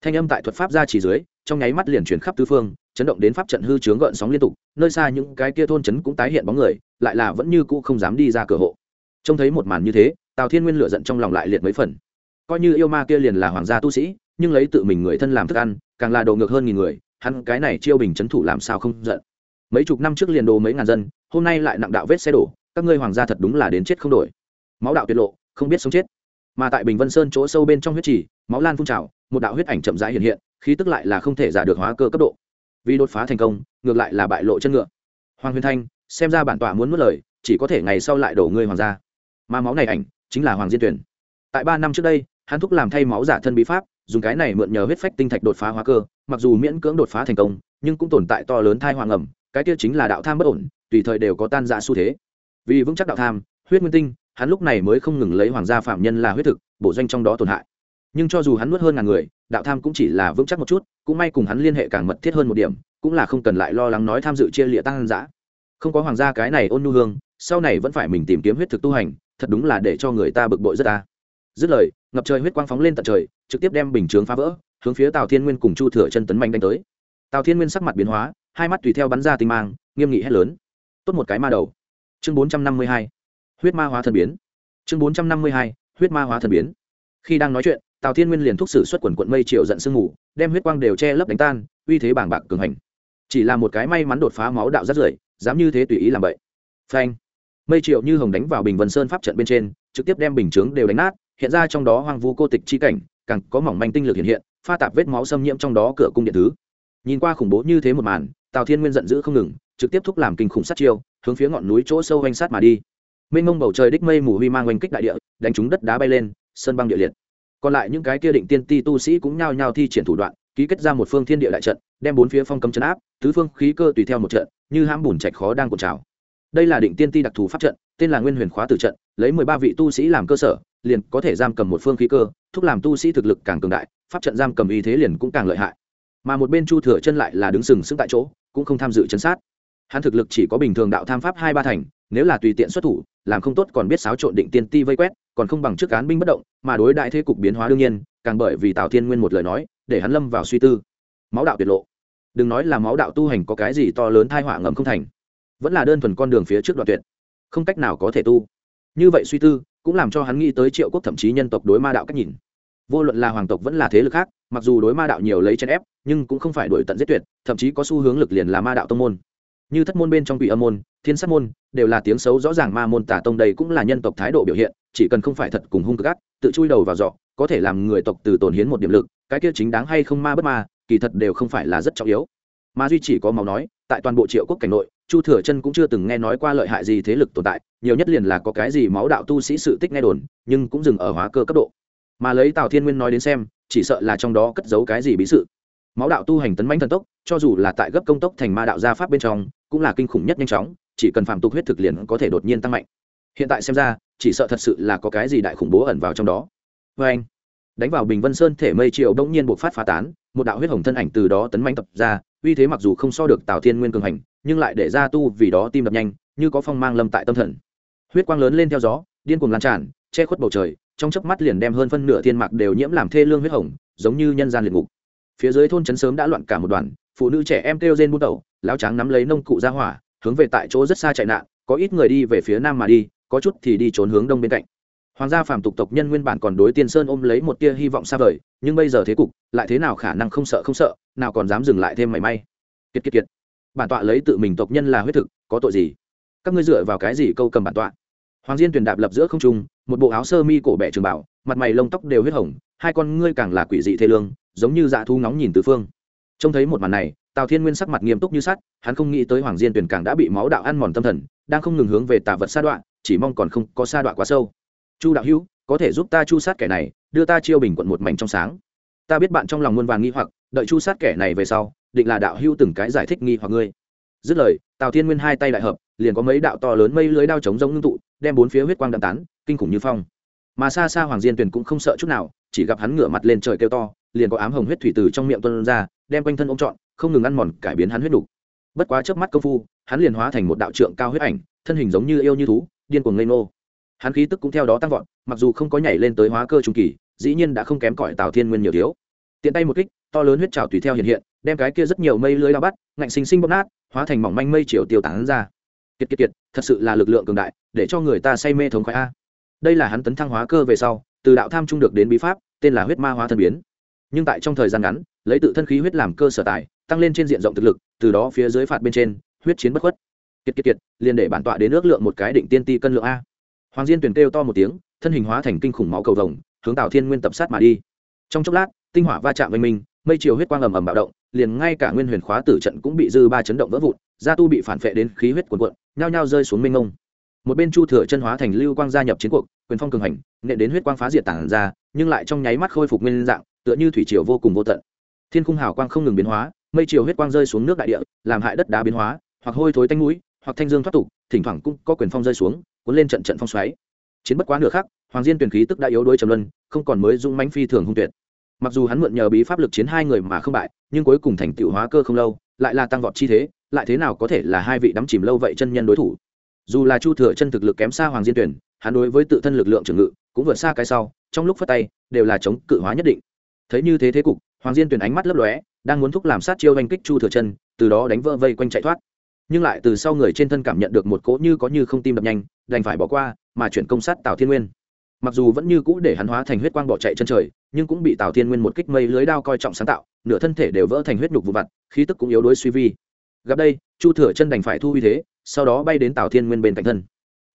Thanh âm tại thuật pháp ra chỉ dưới, trong nháy mắt liền chuyển khắp tứ phương, chấn động đến pháp trận hư chướng gợn sóng liên tục, nơi xa những cái kia thôn trấn cũng tái hiện bóng người, lại là vẫn như cũ không dám đi ra cửa hộ. Trông thấy một màn như thế, tào thiên nguyên lựa giận trong lòng lại liệt mấy phần. Coi như yêu ma kia liền là hoàng gia tu sĩ, nhưng lấy tự mình người thân làm thức ăn, càng là đồ ngược hơn nghìn người, hắn cái này chiêu bình trấn thủ làm sao không giận. Mấy chục năm trước liền đồ mấy ngàn dân, hôm nay lại nặng đạo vết xe đổ các ngươi hoàng gia thật đúng là đến chết không đổi. Máu đạo tiết lộ, không biết sống chết. Mà tại bình vân sơn chỗ sâu bên trong huyết trì, máu lan phun trào, một đạo huyết ảnh chậm rãi hiện hiện, khí tức lại là không thể giả được hóa cơ cấp độ. Vì đột phá thành công, ngược lại là bại lộ chân ngựa. Hoàng huyền thanh, xem ra bản tọa muốn mất lời, chỉ có thể ngày sau lại đổ ngươi hoàng gia. Mà máu này ảnh, chính là hoàng diên tuyển. Tại ba năm trước đây, hắn thúc làm thay máu giả thân bí pháp, dùng cái này mượn nhờ huyết phách tinh thạch đột phá hóa cơ, mặc dù miễn cưỡng đột phá thành công, nhưng cũng tồn tại to lớn thai hoàng ẩm, cái kia chính là đạo tham bất ổn, tùy thời đều có tan dạ xu thế vì vững chắc đạo tham, huyết nguyên tinh, hắn lúc này mới không ngừng lấy hoàng gia phạm nhân là huyết thực, bổ doanh trong đó tổn hại. Nhưng cho dù hắn nuốt hơn ngàn người, đạo tham cũng chỉ là vững chắc một chút, cũng may cùng hắn liên hệ càng mật thiết hơn một điểm, cũng là không cần lại lo lắng nói tham dự chia lịa tăng giã. Không có hoàng gia cái này ôn nhu hương, sau này vẫn phải mình tìm kiếm huyết thực tu hành, thật đúng là để cho người ta bực bội rất ta. Dứt lời, ngập trời huyết quang phóng lên tận trời, trực tiếp đem bình chướng phá vỡ, hướng phía tào thiên nguyên cùng chu thừa chân tấn manh đánh tới. Tào thiên nguyên sắc mặt biến hóa, hai mắt tùy theo bắn ra tinh mang, nghiêm nghị hét lớn. Tốt một cái ma đầu chương bốn trăm năm mươi hai, huyết ma hóa thần biến. Chương bốn trăm năm mươi hai, huyết ma hóa thần biến. Khi đang nói chuyện, tào thiên nguyên liền thúc sử xuất quần quận mây triệu giận sương mù, đem huyết quang đều che lấp đánh tan, uy thế bảng bạc cường hành. Chỉ là một cái may mắn đột phá máu đạo rất rưởi, dám như thế tùy ý làm vậy phanh. Mây triệu như hồng đánh vào bình vân sơn pháp trận bên trên, trực tiếp đem bình chướng đều đánh nát, hiện ra trong đó hoang vu cô tịch chi cảnh, càng có mỏng manh tinh lực hiện hiện, pha tạp vết máu xâm nhiễm trong đó cửa cung điện thứ. Nhìn qua khủng bố như thế một màn, tào thiên nguyên giận dữ không ngừng, trực tiếp thúc làm kinh khủng sát chiêu hướng phía ngọn núi chỗ sâu oanh sát mà đi. Mênh mông bầu trời đích mây mù huy mang oanh kích đại địa, đánh trúng đất đá bay lên, sơn băng địa liệt. Còn lại những cái kia định tiên ti tu sĩ cũng nhao nhao thi triển thủ đoạn, ký kết ra một phương thiên địa đại trận, đem bốn phía phong cấm chấn áp, tứ phương khí cơ tùy theo một trận, như hãm bùn trạch khó đang cuộn trào. Đây là định tiên ti đặc thù pháp trận, tên là nguyên huyền khóa tử trận, lấy mười ba vị tu sĩ làm cơ sở, liền có thể giam cầm một phương khí cơ, thúc làm tu sĩ thực lực càng cường đại, pháp trận giam cầm y thế liền cũng càng lợi hại. Mà một bên chu thừa chân lại là đứng sừng sững tại chỗ, cũng không tham dự chấn sát hắn thực lực chỉ có bình thường đạo tham pháp hai ba thành, nếu là tùy tiện xuất thủ, làm không tốt còn biết xáo trộn định tiên ti vây quét, còn không bằng trước cán binh bất động, mà đối đại thế cục biến hóa đương nhiên, càng bởi vì tào thiên nguyên một lời nói, để hắn lâm vào suy tư. Máu đạo tiệt lộ. Đừng nói là máu đạo tu hành có cái gì to lớn thai họa ngầm không thành. Vẫn là đơn thuần con đường phía trước đoạn tuyệt. Không cách nào có thể tu. Như vậy suy tư, cũng làm cho hắn nghĩ tới triệu quốc thậm chí nhân tộc đối ma đạo cách nhìn. Vô luận là hoàng tộc vẫn là thế lực khác, mặc dù đối ma đạo nhiều lấy chân ép, nhưng cũng không phải đổi tận giết tuyệt, thậm chí có xu hướng lực liền là ma đạo tông môn như thất môn bên trong quỷ âm môn, thiên sát môn, đều là tiếng xấu rõ ràng ma môn tả tông đây cũng là nhân tộc thái độ biểu hiện, chỉ cần không phải thật cùng hung cực ác tự chui đầu vào dọ có thể làm người tộc từ tổn hiến một điểm lực, cái kia chính đáng hay không ma bất ma, kỳ thật đều không phải là rất trọng yếu. Ma duy chỉ có máu nói, tại toàn bộ triệu quốc cảnh nội, chu thừa chân cũng chưa từng nghe nói qua lợi hại gì thế lực tồn tại, nhiều nhất liền là có cái gì máu đạo tu sĩ sự tích nghe đồn, nhưng cũng dừng ở hóa cơ cấp độ. Mà lấy tào thiên nguyên nói đến xem, chỉ sợ là trong đó cất giấu cái gì bí sự. Máu đạo tu hành tấn mãnh thần tốc, cho dù là tại gấp công tốc thành ma đạo gia pháp bên trong cũng là kinh khủng nhất nhanh chóng, chỉ cần phạm tục huyết thực liền có thể đột nhiên tăng mạnh. Hiện tại xem ra, chỉ sợ thật sự là có cái gì đại khủng bố ẩn vào trong đó. Vê anh, đánh vào bình vân sơn thể mây triệu đông nhiên buộc phát phá tán, một đạo huyết hồng thân ảnh từ đó tấn manh tập ra, uy thế mặc dù không so được tào thiên nguyên cường hành, nhưng lại để ra tu vì đó tim đập nhanh, như có phong mang lâm tại tâm thần. Huyết quang lớn lên theo gió, điên cuồng lan tràn, che khuất bầu trời, trong chớp mắt liền đem hơn phân nửa thiên mạc đều nhiễm làm thê lương huyết hồng, giống như nhân gian liệt ngục. Phía dưới thôn trấn sớm đã loạn cả một đoàn phụ nữ trẻ em kêu rên buôn tẩu lão trắng nắm lấy nông cụ ra hỏa, hướng về tại chỗ rất xa chạy nạn, có ít người đi về phía nam mà đi, có chút thì đi trốn hướng đông bên cạnh. Hoàng gia phàm tục tộc nhân nguyên bản còn đối tiên sơn ôm lấy một tia hy vọng xa vời, nhưng bây giờ thế cục, lại thế nào khả năng không sợ không sợ, nào còn dám dừng lại thêm mảy may. Kiệt kiệt kiệt. Bản tọa lấy tự mình tộc nhân là huyết thực, có tội gì? Các ngươi dựa vào cái gì câu cầm bản tọa? Hoàng diên tuyển đạp lập giữa không trung, một bộ áo sơ mi cổ bẻ trường bảo, mặt mày lông tóc đều huyết hồng, hai con ngươi càng là quỷ dị thê lương, giống như dạ thu ngóng nhìn từ phương trông thấy một màn này, tào thiên nguyên sắc mặt nghiêm túc như sắt, hắn không nghĩ tới hoàng diên tuyển càng đã bị máu đạo ăn mòn tâm thần, đang không ngừng hướng về tà vật sa đoạn chỉ mong còn không có sa đoạn quá sâu. Chu đạo hữu, có thể giúp ta chu sát kẻ này, đưa ta chiêu bình quận một mảnh trong sáng. Ta biết bạn trong lòng muôn vàng nghi hoặc, đợi chu sát kẻ này về sau, định là đạo hữu từng cái giải thích nghi hoặc ngươi. Dứt lời, tào thiên nguyên hai tay đại hợp, liền có mấy đạo to lớn mây lưới đao chống giống ngưng tụ, đem bốn phía huyết quang đạm tán, kinh khủng như phong. Mà xa xa hoàng diên tuyền cũng không sợ chút nào, chỉ gặp hắn ngửa mặt lên trời kêu to, liền có ám hồng huyết thủy từ trong miệng tuân ra đem quanh thân ôm trọn, không ngừng ăn mòn, cải biến hắn huyết đục. bất quá trước mắt công phu, hắn liền hóa thành một đạo trượng cao huyết ảnh, thân hình giống như yêu như thú, điên cuồng lên ngô. Hắn khí tức cũng theo đó tăng vọt, mặc dù không có nhảy lên tới hóa cơ trung kỳ, dĩ nhiên đã không kém cỏi tào thiên nguyên nhiều thiếu. Tiện tay một kích, to lớn huyết trào tùy theo hiện hiện, đem cái kia rất nhiều mây lưới lao bắt, ngạnh xinh xinh bóp nát, hóa thành mỏng manh mây chiều tiêu tán ra. Kiệt kiệt kiệt, thật sự là lực lượng cường đại, để cho người ta say mê thống khoái a. Đây là hắn tấn thăng hóa cơ về sau, từ đạo tham trung được đến bí pháp, tên là huyết ma hóa thần biến nhưng tại trong thời gian ngắn, lấy tự thân khí huyết làm cơ sở tài, tăng lên trên diện rộng thực lực, từ đó phía dưới phạt bên trên, huyết chiến bất khuất. Kiệt kiệt kiệt, liền để bản tọa đến ước lượng một cái định tiên ti cân lượng a. Hoàng diên tuyển kêu to một tiếng, thân hình hóa thành kinh khủng máu cầu vồng, hướng tào thiên nguyên tập sát mà đi. Trong chốc lát, tinh hỏa va chạm với mình mây chiều huyết quang ầm ầm bạo động, liền ngay cả nguyên huyền khóa tử trận cũng bị dư ba chấn động vỡ vụn, gia tu bị phản phệ đến khí huyết cuồn cuộn, nhao nhao rơi xuống mênh ngông một bên chu thừa chân hóa thành lưu quang gia nhập chiến cuộc, quyền phong cường hành, nện đến huyết quang phá diệt tản ra, nhưng lại trong nháy mắt khôi phục nguyên dạng tựa như thủy triều vô cùng vô tận. Thiên khung hào quang không ngừng biến hóa, mây chiều huyết quang rơi xuống nước đại địa, làm hại đất đá biến hóa, hoặc hôi thối tanh mũi, hoặc thanh dương thoát tục, thỉnh thoảng cũng có quyền phong rơi xuống, cuốn lên trận trận phong xoáy. Chiến bất quá nửa khắc, hoàng diên tuyển khí tức đã yếu đuối trầm luân, không còn mới dung mãnh phi thường hung tuyệt. Mặc dù hắn mượn nhờ bí pháp lực chiến hai người mà không bại, nhưng cuối cùng thành tựu hóa cơ không lâu, lại là tăng vọt chi thế, lại thế nào có thể là hai vị đắm chìm lâu vậy chân nhân đối thủ? Dù là chu thừa chân thực lực kém xa hoàng diên tuyển, hắn đối với tự thân lực lượng trưởng ngự cũng vượt xa cái sau, trong lúc phát tay, đều là chống cự hóa nhất định thấy như thế thế cục, hoàng diên tuyển ánh mắt lấp lóe, đang muốn thúc làm sát chiêu oanh kích chu thừa chân, từ đó đánh vỡ vây quanh chạy thoát. Nhưng lại từ sau người trên thân cảm nhận được một cỗ như có như không tim đập nhanh, đành phải bỏ qua, mà chuyển công sát tào thiên nguyên. Mặc dù vẫn như cũ để hắn hóa thành huyết quang bỏ chạy chân trời, nhưng cũng bị tào thiên nguyên một kích mây lưới đao coi trọng sáng tạo, nửa thân thể đều vỡ thành huyết nhục vụ vặt, khí tức cũng yếu đuối suy vi. Gặp đây, chu thừa chân đành phải thu uy thế, sau đó bay đến tào thiên nguyên bên cạnh thân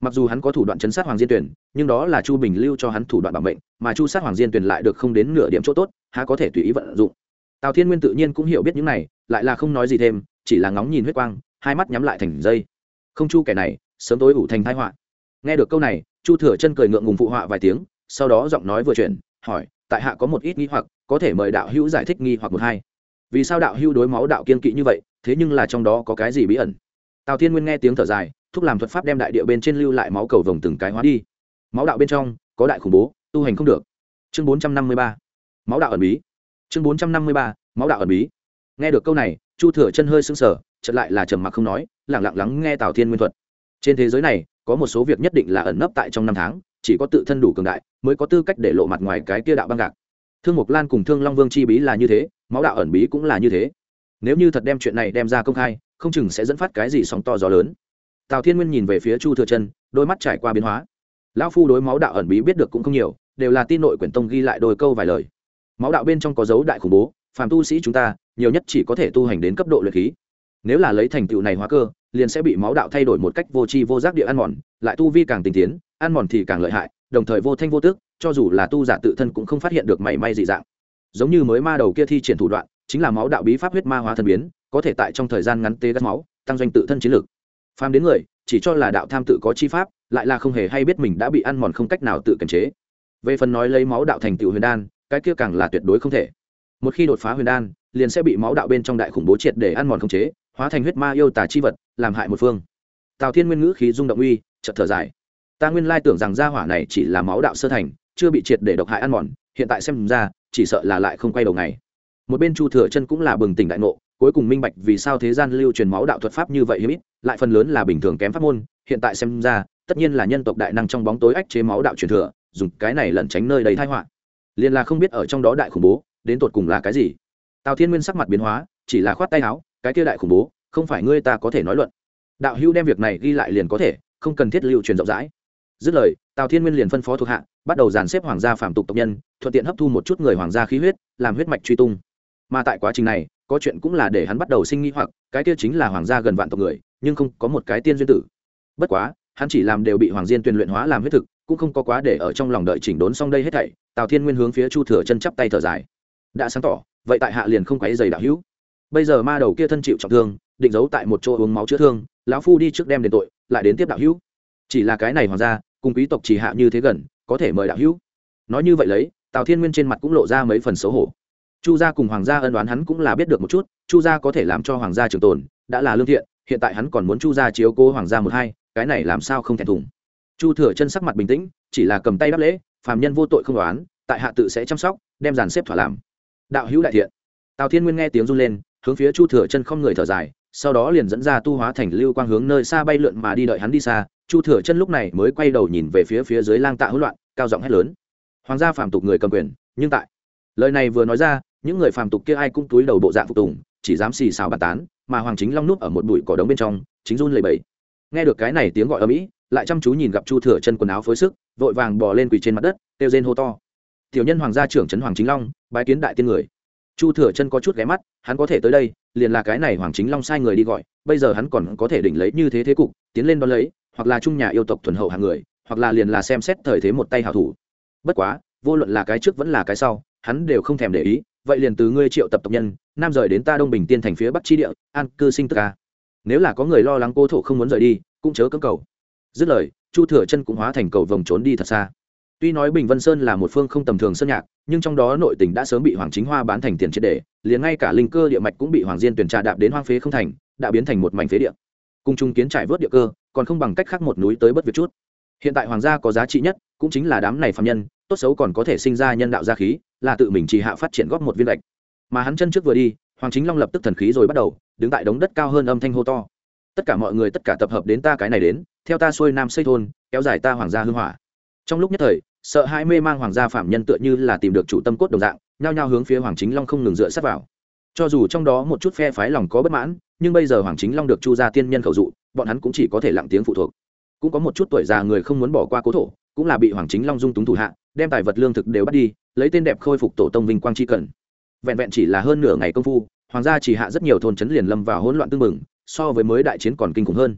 mặc dù hắn có thủ đoạn chấn sát hoàng diên tuyển nhưng đó là chu bình lưu cho hắn thủ đoạn bảo mệnh, mà chu sát hoàng diên tuyển lại được không đến nửa điểm chỗ tốt, há có thể tùy ý vận dụng. Tào thiên nguyên tự nhiên cũng hiểu biết những này, lại là không nói gì thêm, chỉ là ngóng nhìn huyết quang, hai mắt nhắm lại thành dây. Không chu kẻ này, sớm tối ủ thành thái họa. Nghe được câu này, chu thừa chân cười ngượng ngùng phụ họa vài tiếng, sau đó giọng nói vừa chuyển, hỏi, tại hạ có một ít nghi hoặc, có thể mời đạo hữu giải thích nghi hoặc một hai. Vì sao đạo hữu đối máu đạo kiên kỵ như vậy, thế nhưng là trong đó có cái gì bí ẩn? Tào thiên nguyên nghe tiếng thở dài thúc làm thuật pháp đem đại địa bên trên lưu lại máu cầu vồng từng cái hóa đi. Máu đạo bên trong, có đại khủng bố, tu hành không được. Chương bốn trăm năm mươi ba. Máu đạo ẩn bí. Chương bốn trăm năm mươi ba, máu đạo ẩn bí. Nghe được câu này, chu thừa chân hơi sững sờ, chợt lại là trầm mặc không nói lẳng lặng lắng nghe tào thiên nguyên thuật. Trên thế giới này, có một số việc nhất định là ẩn nấp tại trong năm tháng, chỉ có tự thân đủ cường đại mới có tư cách để lộ mặt ngoài cái kia đạo băng gạc. Thương mục lan cùng thương long vương chi bí là như thế, máu đạo ẩn bí cũng là như thế. Nếu như thật đem chuyện này đem ra công khai, không chừng sẽ dẫn phát cái gì sóng to gió lớn tào thiên nguyên nhìn về phía chu thừa chân, đôi mắt trải qua biến hóa. Lão phu đối máu đạo ẩn bí biết được cũng không nhiều, đều là tin nội quyển tông ghi lại đôi câu vài lời. Máu đạo bên trong có dấu đại khủng bố, phàm tu sĩ chúng ta, nhiều nhất chỉ có thể tu hành đến cấp độ luyện khí. Nếu là lấy thành tựu này hóa cơ, liền sẽ bị máu đạo thay đổi một cách vô tri vô giác địa ăn mòn, lại tu vi càng tinh tiến, ăn mòn thì càng lợi hại, đồng thời vô thanh vô tước, cho dù là tu giả tự thân cũng không phát hiện được mảy may dị dạng. Giống như mới ma đầu kia thi triển thủ đoạn, chính là máu đạo bí pháp huyết ma hóa thân biến, có thể tại trong thời gian ngắn tê gắt máu, tăng doanh tự thân chiến lực phàm đến người, chỉ cho là đạo tham tự có chi pháp, lại là không hề hay biết mình đã bị ăn mòn không cách nào tự kiềm chế. Về phần nói lấy máu đạo thành tựu huyền đan, cái kia càng là tuyệt đối không thể. Một khi đột phá huyền đan, liền sẽ bị máu đạo bên trong đại khủng bố triệt để ăn mòn không chế, hóa thành huyết ma yêu tà chi vật, làm hại một phương. Tào thiên nguyên ngữ khí rung động uy, chợt thở dài. Ta nguyên lai tưởng rằng gia hỏa này chỉ là máu đạo sơ thành, chưa bị triệt để độc hại ăn mòn, hiện tại xem ra, chỉ sợ là lại không quay đầu ngày. Một bên chu thừa chân cũng là bừng tỉnh đại ngộ, cuối cùng minh bạch vì sao thế gian lưu truyền máu đạo thuật pháp như vậy hiếm ít lại phần lớn là bình thường kém pháp môn, hiện tại xem ra, tất nhiên là nhân tộc đại năng trong bóng tối ách chế máu đạo truyền thừa, dùng cái này lẩn tránh nơi đầy tai họa. Liền là không biết ở trong đó đại khủng bố, đến tột cùng là cái gì? Tào thiên nguyên sắc mặt biến hóa, chỉ là khoát tay áo, cái kia đại khủng bố, không phải ngươi ta có thể nói luận. Đạo hữu đem việc này ghi lại liền có thể, không cần thiết lưu truyền rộng rãi. Dứt lời, tào thiên nguyên liền phân phó thuộc hạ, bắt đầu dàn xếp hoàng gia phạm tục tộc nhân, thuận tiện hấp thu một chút người hoàng gia khí huyết, làm huyết mạch truy tung. Mà tại quá trình này có chuyện cũng là để hắn bắt đầu sinh nghi hoặc, cái kia chính là hoàng gia gần vạn tộc người, nhưng không có một cái tiên duyên tử. Bất quá, hắn chỉ làm đều bị hoàng diên tuyền luyện hóa làm huyết thực, cũng không có quá để ở trong lòng đợi chỉnh đốn xong đây hết thảy, tào thiên nguyên hướng phía chu thừa chân chắp tay thở dài. Đã sáng tỏ, vậy tại hạ liền không quấy giày đạo hữu. Bây giờ ma đầu kia thân chịu trọng thương, định giấu tại một chỗ uống máu chữa thương, lão phu đi trước đem đền tội, lại đến tiếp đạo hữu. Chỉ là cái này hoàng gia, cùng quý tộc chỉ hạ như thế gần, có thể mời đạo hữu. Nói như vậy lấy, tào thiên nguyên trên mặt cũng lộ ra mấy phần xấu hổ chu gia cùng hoàng gia ân đoán hắn cũng là biết được một chút, chu gia có thể làm cho hoàng gia trường tồn, đã là lương thiện, hiện tại hắn còn muốn chu gia chiếu cố hoàng gia một hai, cái này làm sao không thèm thùng. Chu thừa chân sắc mặt bình tĩnh, chỉ là cầm tay đáp lễ, phàm nhân vô tội không đoán tại hạ tự sẽ chăm sóc, đem dàn xếp thỏa làm. Đạo hữu đại thiện. Tào thiên nguyên nghe tiếng run lên, hướng phía chu thừa chân không người thở dài, sau đó liền dẫn ra tu hóa thành lưu quang hướng nơi xa bay lượn mà đi đợi hắn đi xa. Chu thừa chân lúc này mới quay đầu nhìn về phía phía dưới lang tạ hỗn loạn, cao giọng hét lớn. Hoàng gia phạm tục người cầm quyền, nhưng tại. Lời này vừa nói ra những người phàm tục kia ai cũng túi đầu bộ dạng phục tùng, chỉ dám xì xào bàn tán, mà hoàng chính long núp ở một bụi cỏ đống bên trong, chính run lầy bẫy nghe được cái này tiếng gọi ở mỹ, lại chăm chú nhìn gặp chu thừa chân quần áo phối sức, vội vàng bò lên quỳ trên mặt đất, kêu rên hô to. Tiểu nhân hoàng gia trưởng trấn hoàng chính long, bái kiến đại tiên người. Chu thừa chân có chút ghé mắt, hắn có thể tới đây, liền là cái này hoàng chính long sai người đi gọi, bây giờ hắn còn có thể đỉnh lấy như thế thế cục, tiến lên đón lấy, hoặc là trung nhà yêu tộc thuần hậu hàng người, hoặc là liền là xem xét thời thế một tay hào thủ. Bất quá, vô luận là cái trước vẫn là cái sau, hắn đều không thèm để ý vậy liền từ ngươi triệu tập tộc nhân, nam rời đến ta đông bình tiên thành phía bắc tri địa, an cư sinh tức ca. Nếu là có người lo lắng cô thổ không muốn rời đi, cũng chớ cấm cầu. Dứt lời, chu thừa chân cũng hóa thành cầu vòng trốn đi thật xa. Tuy nói bình vân sơn là một phương không tầm thường sơn nhạc, nhưng trong đó nội tỉnh đã sớm bị hoàng chính hoa bán thành tiền triệt đề liền ngay cả linh cơ địa mạch cũng bị hoàng diên tuyển trà đạp đến hoang phế không thành, đã biến thành một mảnh phế địa. Cung trung kiến trải vớt địa cơ, còn không bằng cách khác một núi tới bất việt chút. Hiện tại hoàng gia có giá trị nhất, cũng chính là đám này phạm nhân, tốt xấu còn có thể sinh ra nhân đạo gia khí là tự mình chỉ hạ phát triển góp một viên gạch. Mà hắn chân trước vừa đi, hoàng chính long lập tức thần khí rồi bắt đầu, đứng tại đống đất cao hơn âm thanh hô to. Tất cả mọi người, tất cả tập hợp đến ta cái này đến, theo ta xuôi nam xây thôn, kéo dài ta hoàng gia hưng hỏa. Trong lúc nhất thời, sợ hai mê mang hoàng gia phạm nhân tựa như là tìm được chủ tâm cốt đồng dạng, nhao nhao hướng phía hoàng chính long không ngừng dựa sát vào. Cho dù trong đó một chút phe phái lòng có bất mãn, nhưng bây giờ hoàng chính long được chu gia tiên nhân khẩu dụ, bọn hắn cũng chỉ có thể lặng tiếng phụ thuộc. Cũng có một chút tuổi già người không muốn bỏ qua cố thổ, cũng là bị hoàng chính long dung túng thủ hạ đem tài vật lương thực đều bắt đi, lấy tên đẹp khôi phục tổ tông vinh quang tri cần. Vẹn vẹn chỉ là hơn nửa ngày công phu, hoàng gia chỉ hạ rất nhiều thôn trấn liền lâm vào hỗn loạn tương mừng, so với mới đại chiến còn kinh khủng hơn.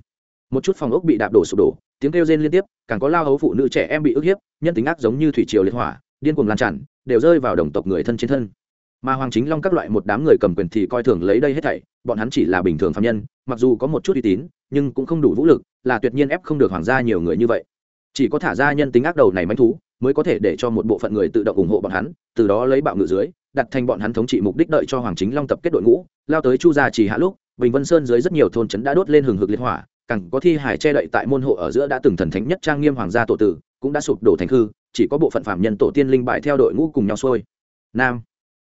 Một chút phòng ốc bị đạp đổ sụp đổ, tiếng kêu rên liên tiếp, càng có lao hấu phụ nữ trẻ em bị ức hiếp, nhân tính ác giống như thủy triều liệt hỏa, điên cuồng lan tràn, đều rơi vào đồng tộc người thân trên thân. Mà hoàng chính long các loại một đám người cầm quyền thì coi thường lấy đây hết thảy, bọn hắn chỉ là bình thường phạm nhân, mặc dù có một chút uy tín, nhưng cũng không đủ vũ lực, là tuyệt nhiên ép không được hoàng gia nhiều người như vậy. Chỉ có thả ra nhân tính ác đầu này manh thú mới có thể để cho một bộ phận người tự động ủng hộ bọn hắn, từ đó lấy bạo ngự dưới, đặt thành bọn hắn thống trị mục đích đợi cho hoàng chính long tập kết đội ngũ, lao tới chu gia chỉ hạ lúc, bình vân sơn dưới rất nhiều thôn trấn đã đốt lên hừng hực liệt hỏa, càng có thi hải che đậy tại môn hộ ở giữa đã từng thần thánh nhất trang nghiêm hoàng gia tổ tử, cũng đã sụp đổ thành hư chỉ có bộ phận phạm nhân tổ tiên linh bại theo đội ngũ cùng nhau xuôi. Nam.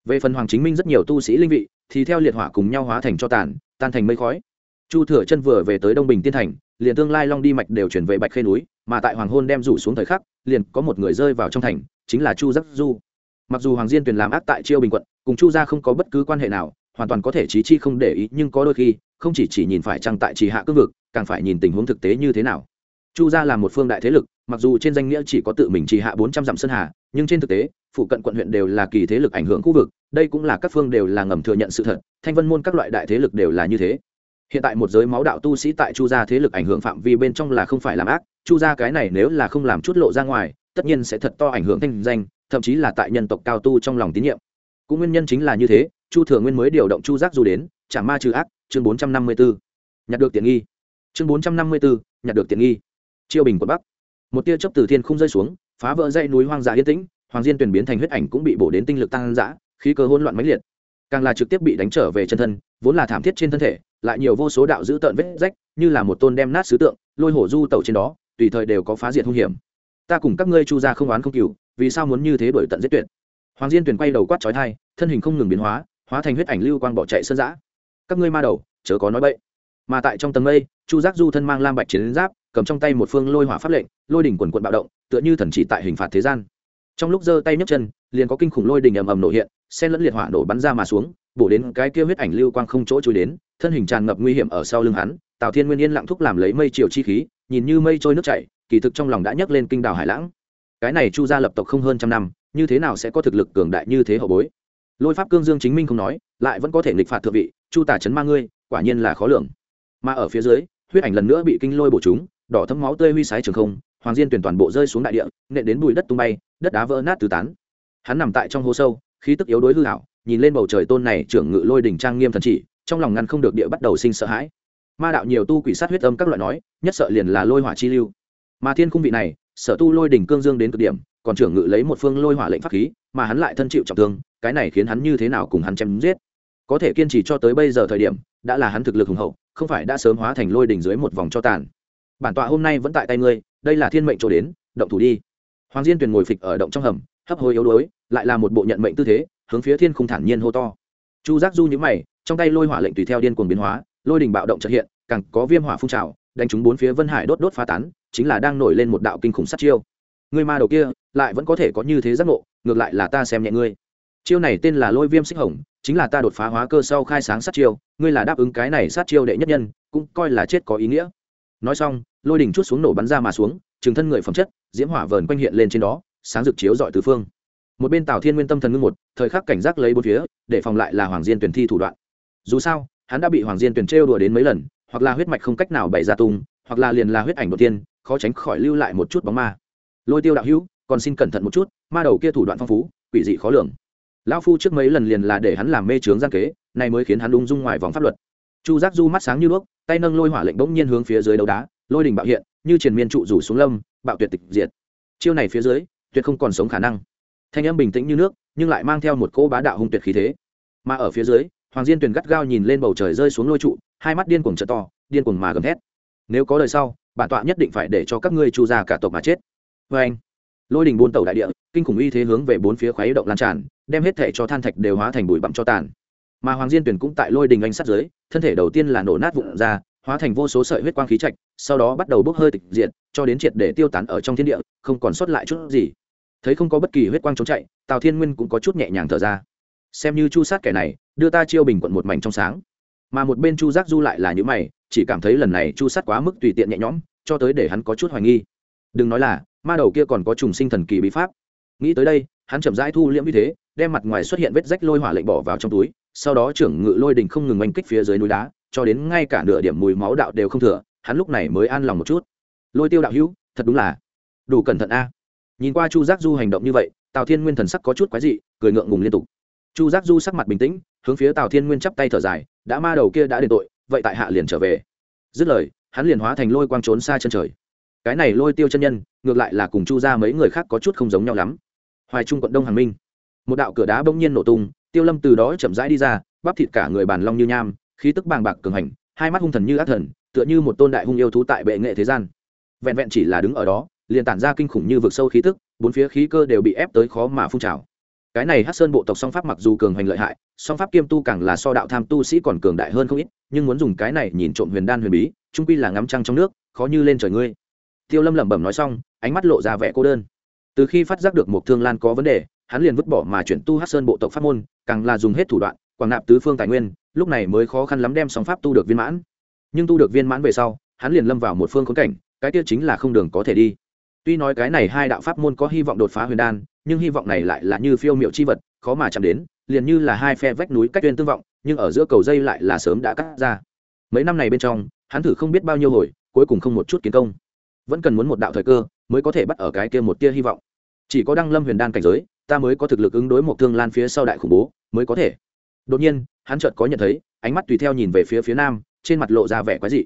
Về phần hoàng chính minh rất nhiều tu sĩ linh vị, thì theo liệt hỏa cùng nhau hóa thành cho tàn, tan thành mây khói. Chu thừa chân vừa về tới đông bình tiên thành, liền tương lai long đi mạch đều chuyển về bạch khê núi, mà tại hoàng hôn đem rủ xuống thời khắc liền có một người rơi vào trong thành, chính là chu giác du. Mặc dù hoàng diên tuyền làm ác tại chiêu bình quận, cùng chu gia không có bất cứ quan hệ nào, hoàn toàn có thể trí chi không để ý, nhưng có đôi khi, không chỉ chỉ nhìn phải trăng tại trì hạ cương vực, càng phải nhìn tình huống thực tế như thế nào. Chu gia là một phương đại thế lực, mặc dù trên danh nghĩa chỉ có tự mình trì hạ bốn trăm dặm sơn hà, nhưng trên thực tế, phụ cận quận huyện đều là kỳ thế lực ảnh hưởng khu vực, đây cũng là các phương đều là ngầm thừa nhận sự thật, thanh vân môn các loại đại thế lực đều là như thế hiện tại một giới máu đạo tu sĩ tại chu gia thế lực ảnh hưởng phạm vi bên trong là không phải làm ác, chu gia cái này nếu là không làm chút lộ ra ngoài, tất nhiên sẽ thật to ảnh hưởng thanh danh, thậm chí là tại nhân tộc cao tu trong lòng tín nhiệm. Cũng nguyên nhân chính là như thế, chu thừa nguyên mới điều động chu giác du đến, trả ma trừ ác, chương bốn trăm năm mươi bốn nhặt được tiện nghi. Chương bốn trăm năm mươi bốn nhặt được tiện nghi. Chiêu bình quận bắc. Một tia chớp từ thiên không rơi xuống, phá vỡ dãy núi hoang dã yên tĩnh, hoàng diên tuyển biến thành huyết ảnh cũng bị bổ đến tinh lực tăng dã, khí cơ hỗn loạn mãnh liệt. Càng là trực tiếp bị đánh trở về chân thân, vốn là thảm thiết trên thân thể lại nhiều vô số đạo dữ tợn vết rách, như là một tôn đem nát sứ tượng, lôi hổ du tẩu trên đó, tùy thời đều có phá diệt hung hiểm. Ta cùng các ngươi chu gia không oán không cừu, vì sao muốn như thế đổi tận giết tuyệt? Hoàng diên tuyển quay đầu quát chói thai thân hình không ngừng biến hóa hóa thành huyết ảnh lưu quang bỏ chạy sơn dã các ngươi ma đầu, chớ có nói bậy. Mà tại trong tầng mây, chu giác du thân mang lam bạch chiến giáp, cầm trong tay một phương lôi hỏa pháp lệnh, lôi đỉnh quần quận bạo động, tựa như thần chỉ tại hình phạt thế gian. Trong lúc giơ tay nhấc chân, liền có kinh khủng lôi đỉnh ầm ầm nổ hiện sen lẫn liệt hỏa nổ bắn ra mà xuống bổ đến cái kia huyết ảnh lưu quang không chỗ chui đến, thân hình tràn ngập nguy hiểm ở sau lưng hắn, tào thiên nguyên yên lặng thúc làm lấy mây chiều chi khí, nhìn như mây trôi nước chảy, kỳ thực trong lòng đã nhấc lên kinh đảo hải lãng. Cái này chu gia lập tộc không hơn trăm năm, như thế nào sẽ có thực lực cường đại như thế hậu bối? Lôi pháp cương dương chính minh không nói, lại vẫn có thể nghịch phạt thượng vị, chu tả chấn ma ngươi, quả nhiên là khó lường. Mà ở phía dưới, huyết ảnh lần nữa bị kinh lôi bổ chúng, đỏ thấm máu tươi huy sái trường không, hoàng diên tuyển toàn bộ rơi xuống đại địa, nện đến bụi đất tung bay, đất đá vỡ nát tứ tán. Hắn nằm tại trong hố sâu, khí tức yếu đuối hư hảo nhìn lên bầu trời tôn này trưởng ngự lôi đỉnh trang nghiêm thần chỉ, trong lòng ngăn không được địa bắt đầu sinh sợ hãi. Ma đạo nhiều tu quỷ sát huyết âm các loại nói, nhất sợ liền là lôi hỏa chi lưu. Mà thiên khung vị này sở tu lôi đỉnh cương dương đến cực điểm, còn trưởng ngự lấy một phương lôi hỏa lệnh pháp khí, mà hắn lại thân chịu trọng thương, cái này khiến hắn như thế nào cùng hắn chém giết. Có thể kiên trì cho tới bây giờ thời điểm, đã là hắn thực lực hùng hậu, không phải đã sớm hóa thành lôi đỉnh dưới một vòng cho tàn. Bản tọa hôm nay vẫn tại tay ngươi, đây là thiên mệnh chỗ đến, động thủ đi. Hoàng diên tuyền ngồi phịch ở động trong hầm, hấp hối yếu đuối, lại là một bộ nhận mệnh tư thế hướng phía thiên khung thản nhiên hô to. Chu giác du nhữ mày, trong tay lôi hỏa lệnh tùy theo điên cuồng biến hóa, lôi đình bạo động trật hiện, càng có viêm hỏa phun trào, đánh trúng bốn phía vân hải đốt đốt phá tán, chính là đang nổi lên một đạo kinh khủng sát chiêu. Người ma đầu kia, lại vẫn có thể có như thế giác ngộ, ngược lại là ta xem nhẹ ngươi. Chiêu này tên là lôi viêm xích hồng, chính là ta đột phá hóa cơ sau khai sáng sát chiêu, ngươi là đáp ứng cái này sát chiêu đệ nhất nhân, cũng coi là chết có ý nghĩa. Nói xong, lôi đỉnh chút xuống nổ bắn ra mà xuống trừng thân người phẩm chất, diễm hỏa vờn quanh hiện lên trên đó, sáng rực chiếu dọi tứ phương một bên tào thiên nguyên tâm thần ngưng một, thời khắc cảnh giác lấy bốn phía, để phòng lại là hoàng diên tuyển thi thủ đoạn. Dù sao, hắn đã bị hoàng diên tuyển trêu đùa đến mấy lần, hoặc là huyết mạch không cách nào bày ra tung, hoặc là liền là huyết ảnh đầu tiên, khó tránh khỏi lưu lại một chút bóng ma. Lôi tiêu đạo hữu, còn xin cẩn thận một chút, ma đầu kia thủ đoạn phong phú, quỷ dị khó lường. Lão phu trước mấy lần liền là để hắn làm mê trướng gian kế này mới khiến hắn ung dung ngoài vòng pháp luật. Chu giác du mắt sáng như đuốc, tay nâng lôi hỏa lệnh bỗng nhiên hướng phía dưới đấu đá, lôi đình bạo hiện, như triền miên trụ rủ xuống lâm, bạo tuyệt tịch diệt. Chiêu này phía dưới, tuyệt không còn sống khả năng thanh âm bình tĩnh như nước, nhưng lại mang theo một cỗ bá đạo hung tuyệt khí thế. Mà ở phía dưới, hoàng diên tuyền gắt gao nhìn lên bầu trời rơi xuống lôi trụ, hai mắt điên cuồng trợ to, điên cuồng mà gầm thét. Nếu có đời sau, bản tọa nhất định phải để cho các ngươi chu ra cả tộc mà chết. Vê anh, lôi đình buôn tàu đại địa, kinh khủng uy thế hướng về bốn phía khoáy động lan tràn, đem hết thể cho than thạch đều hóa thành bụi bặm cho tàn. Mà hoàng diên tuyển cũng tại lôi đình anh sát dưới, thân thể đầu tiên là nổ nát vụn ra, hóa thành vô số sợi huyết quang khí trạch, sau đó bắt đầu bốc hơi tịch diệt, cho đến triệt để tiêu tán ở trong thiên địa, không còn sót lại chút gì thấy không có bất kỳ huyết quang trốn chạy, tào thiên nguyên cũng có chút nhẹ nhàng thở ra. Xem như chu sát kẻ này, đưa ta chiêu bình quận một mảnh trong sáng. Mà một bên chu giác du lại là những mày, chỉ cảm thấy lần này chu sát quá mức tùy tiện nhẹ nhõm, cho tới để hắn có chút hoài nghi. Đừng nói là, ma đầu kia còn có trùng sinh thần kỳ bí pháp. Nghĩ tới đây, hắn chậm rãi thu liễm như thế, đem mặt ngoài xuất hiện vết rách lôi hỏa lệnh bỏ vào trong túi, sau đó trưởng ngự lôi đình không ngừng oanh kích phía dưới núi đá, cho đến ngay cả nửa điểm mùi máu đạo đều không thừa, hắn lúc này mới an lòng một chút. Lôi tiêu đạo hữu, thật đúng là đủ cẩn thận a nhìn qua chu giác du hành động như vậy, tào thiên nguyên thần sắc có chút quái dị, cười ngượng ngùng liên tục. Chu giác du sắc mặt bình tĩnh, hướng phía tào thiên nguyên chắp tay thở dài, đã ma đầu kia đã đền tội, vậy tại hạ liền trở về. Dứt lời, hắn liền hóa thành lôi quang trốn xa chân trời. Cái này lôi tiêu chân nhân, ngược lại là cùng chu ra mấy người khác có chút không giống nhau lắm. Hoài trung quận đông hàng minh. Một đạo cửa đá bỗng nhiên nổ tung, tiêu lâm từ đó chậm rãi đi ra, bắp thịt cả người bàn long như nham, khí tức bàng bạc cường hành, hai mắt hung thần như ác thần, tựa như một tôn đại hung yêu thú tại bệ nghệ thế gian. Vẹn vẹn chỉ là đứng ở đó liền tản ra kinh khủng như vực sâu khí tức, bốn phía khí cơ đều bị ép tới khó mà phun trào. Cái này hát sơn bộ tộc song pháp mặc dù cường hành lợi hại, song pháp kiêm tu càng là so đạo tham tu sĩ còn cường đại hơn không ít, nhưng muốn dùng cái này nhìn trộm huyền đan huyền bí trung quy là ngắm trăng trong nước, khó như lên trời ngươi. Tiêu lâm lẩm bẩm nói xong, ánh mắt lộ ra vẻ cô đơn. Từ khi phát giác được một thương lan có vấn đề, hắn liền vứt bỏ mà chuyển tu hát sơn bộ tộc pháp môn, càng là dùng hết thủ đoạn, quảng nạp tứ phương tài nguyên, lúc này mới khó khăn lắm đem song pháp tu được viên mãn. Nhưng tu được viên mãn về sau, hắn liền lâm vào một phương khốn cảnh, cái kia chính là không đường có thể đi tuy nói cái này hai đạo pháp môn có hy vọng đột phá huyền đan, nhưng hy vọng này lại là như phiêu miệu chi vật, khó mà chạm đến, liền như là hai phe vách núi cách tuyên tương vọng, nhưng ở giữa cầu dây lại là sớm đã cắt ra. Mấy năm này bên trong, hắn thử không biết bao nhiêu hồi, cuối cùng không một chút kiến công. Vẫn cần muốn một đạo thời cơ, mới có thể bắt ở cái kia một tia hy vọng. Chỉ có đăng lâm huyền đan cảnh giới, ta mới có thực lực ứng đối một thương lan phía sau đại khủng bố, mới có thể. Đột nhiên, hắn chợt có nhận thấy, ánh mắt tùy theo nhìn về phía phía nam, trên mặt lộ ra vẻ quái dị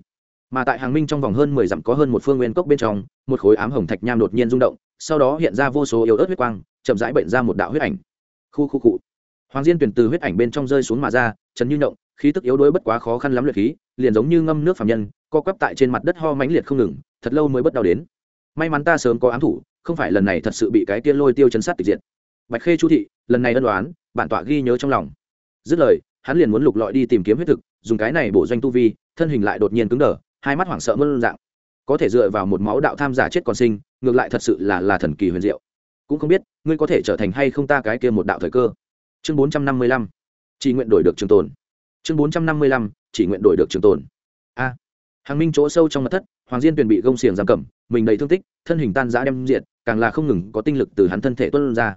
mà tại hàng minh trong vòng hơn mười dặm có hơn một phương nguyên cốc bên trong, một khối ám hồng thạch nham đột nhiên rung động, sau đó hiện ra vô số yếu ớt huyết quang, chậm rãi bệnh ra một đạo huyết ảnh. Khu khu cụ hoàng diên tuyển từ huyết ảnh bên trong rơi xuống mà ra chấn như động, khí tức yếu đuối bất quá khó khăn lắm luyện khí, liền giống như ngâm nước phạm nhân, co quắp tại trên mặt đất ho mãnh liệt không ngừng, thật lâu mới bất đau đến. May mắn ta sớm có ám thủ, không phải lần này thật sự bị cái tiên lôi tiêu chấn sát tịch diệt. Bạch khê chu thị, lần này ân đoán bản tọa ghi nhớ trong lòng. Dứt lời, hắn liền muốn lục lọi đi tìm kiếm huyết thực, dùng cái này bổ doanh tu vi, thân hình lại đột nhiên cứng đờ hai mắt hoảng sợ mơn dạng. Có thể dựa vào một máu đạo tham giả chết còn sinh, ngược lại thật sự là là thần kỳ huyền diệu. Cũng không biết, ngươi có thể trở thành hay không ta cái kia một đạo thời cơ. Chương bốn trăm năm mươi lăm. Chỉ nguyện đổi được trường tồn. Chương bốn trăm năm mươi lăm. Chỉ nguyện đổi được trường tồn. A. Hàng minh chỗ sâu trong mặt thất, hoàng diên tuyền bị gông xiềng giam cầm, mình đầy thương tích, thân hình tan giã đem diện càng là không ngừng có tinh lực từ hắn thân thể tuân ra.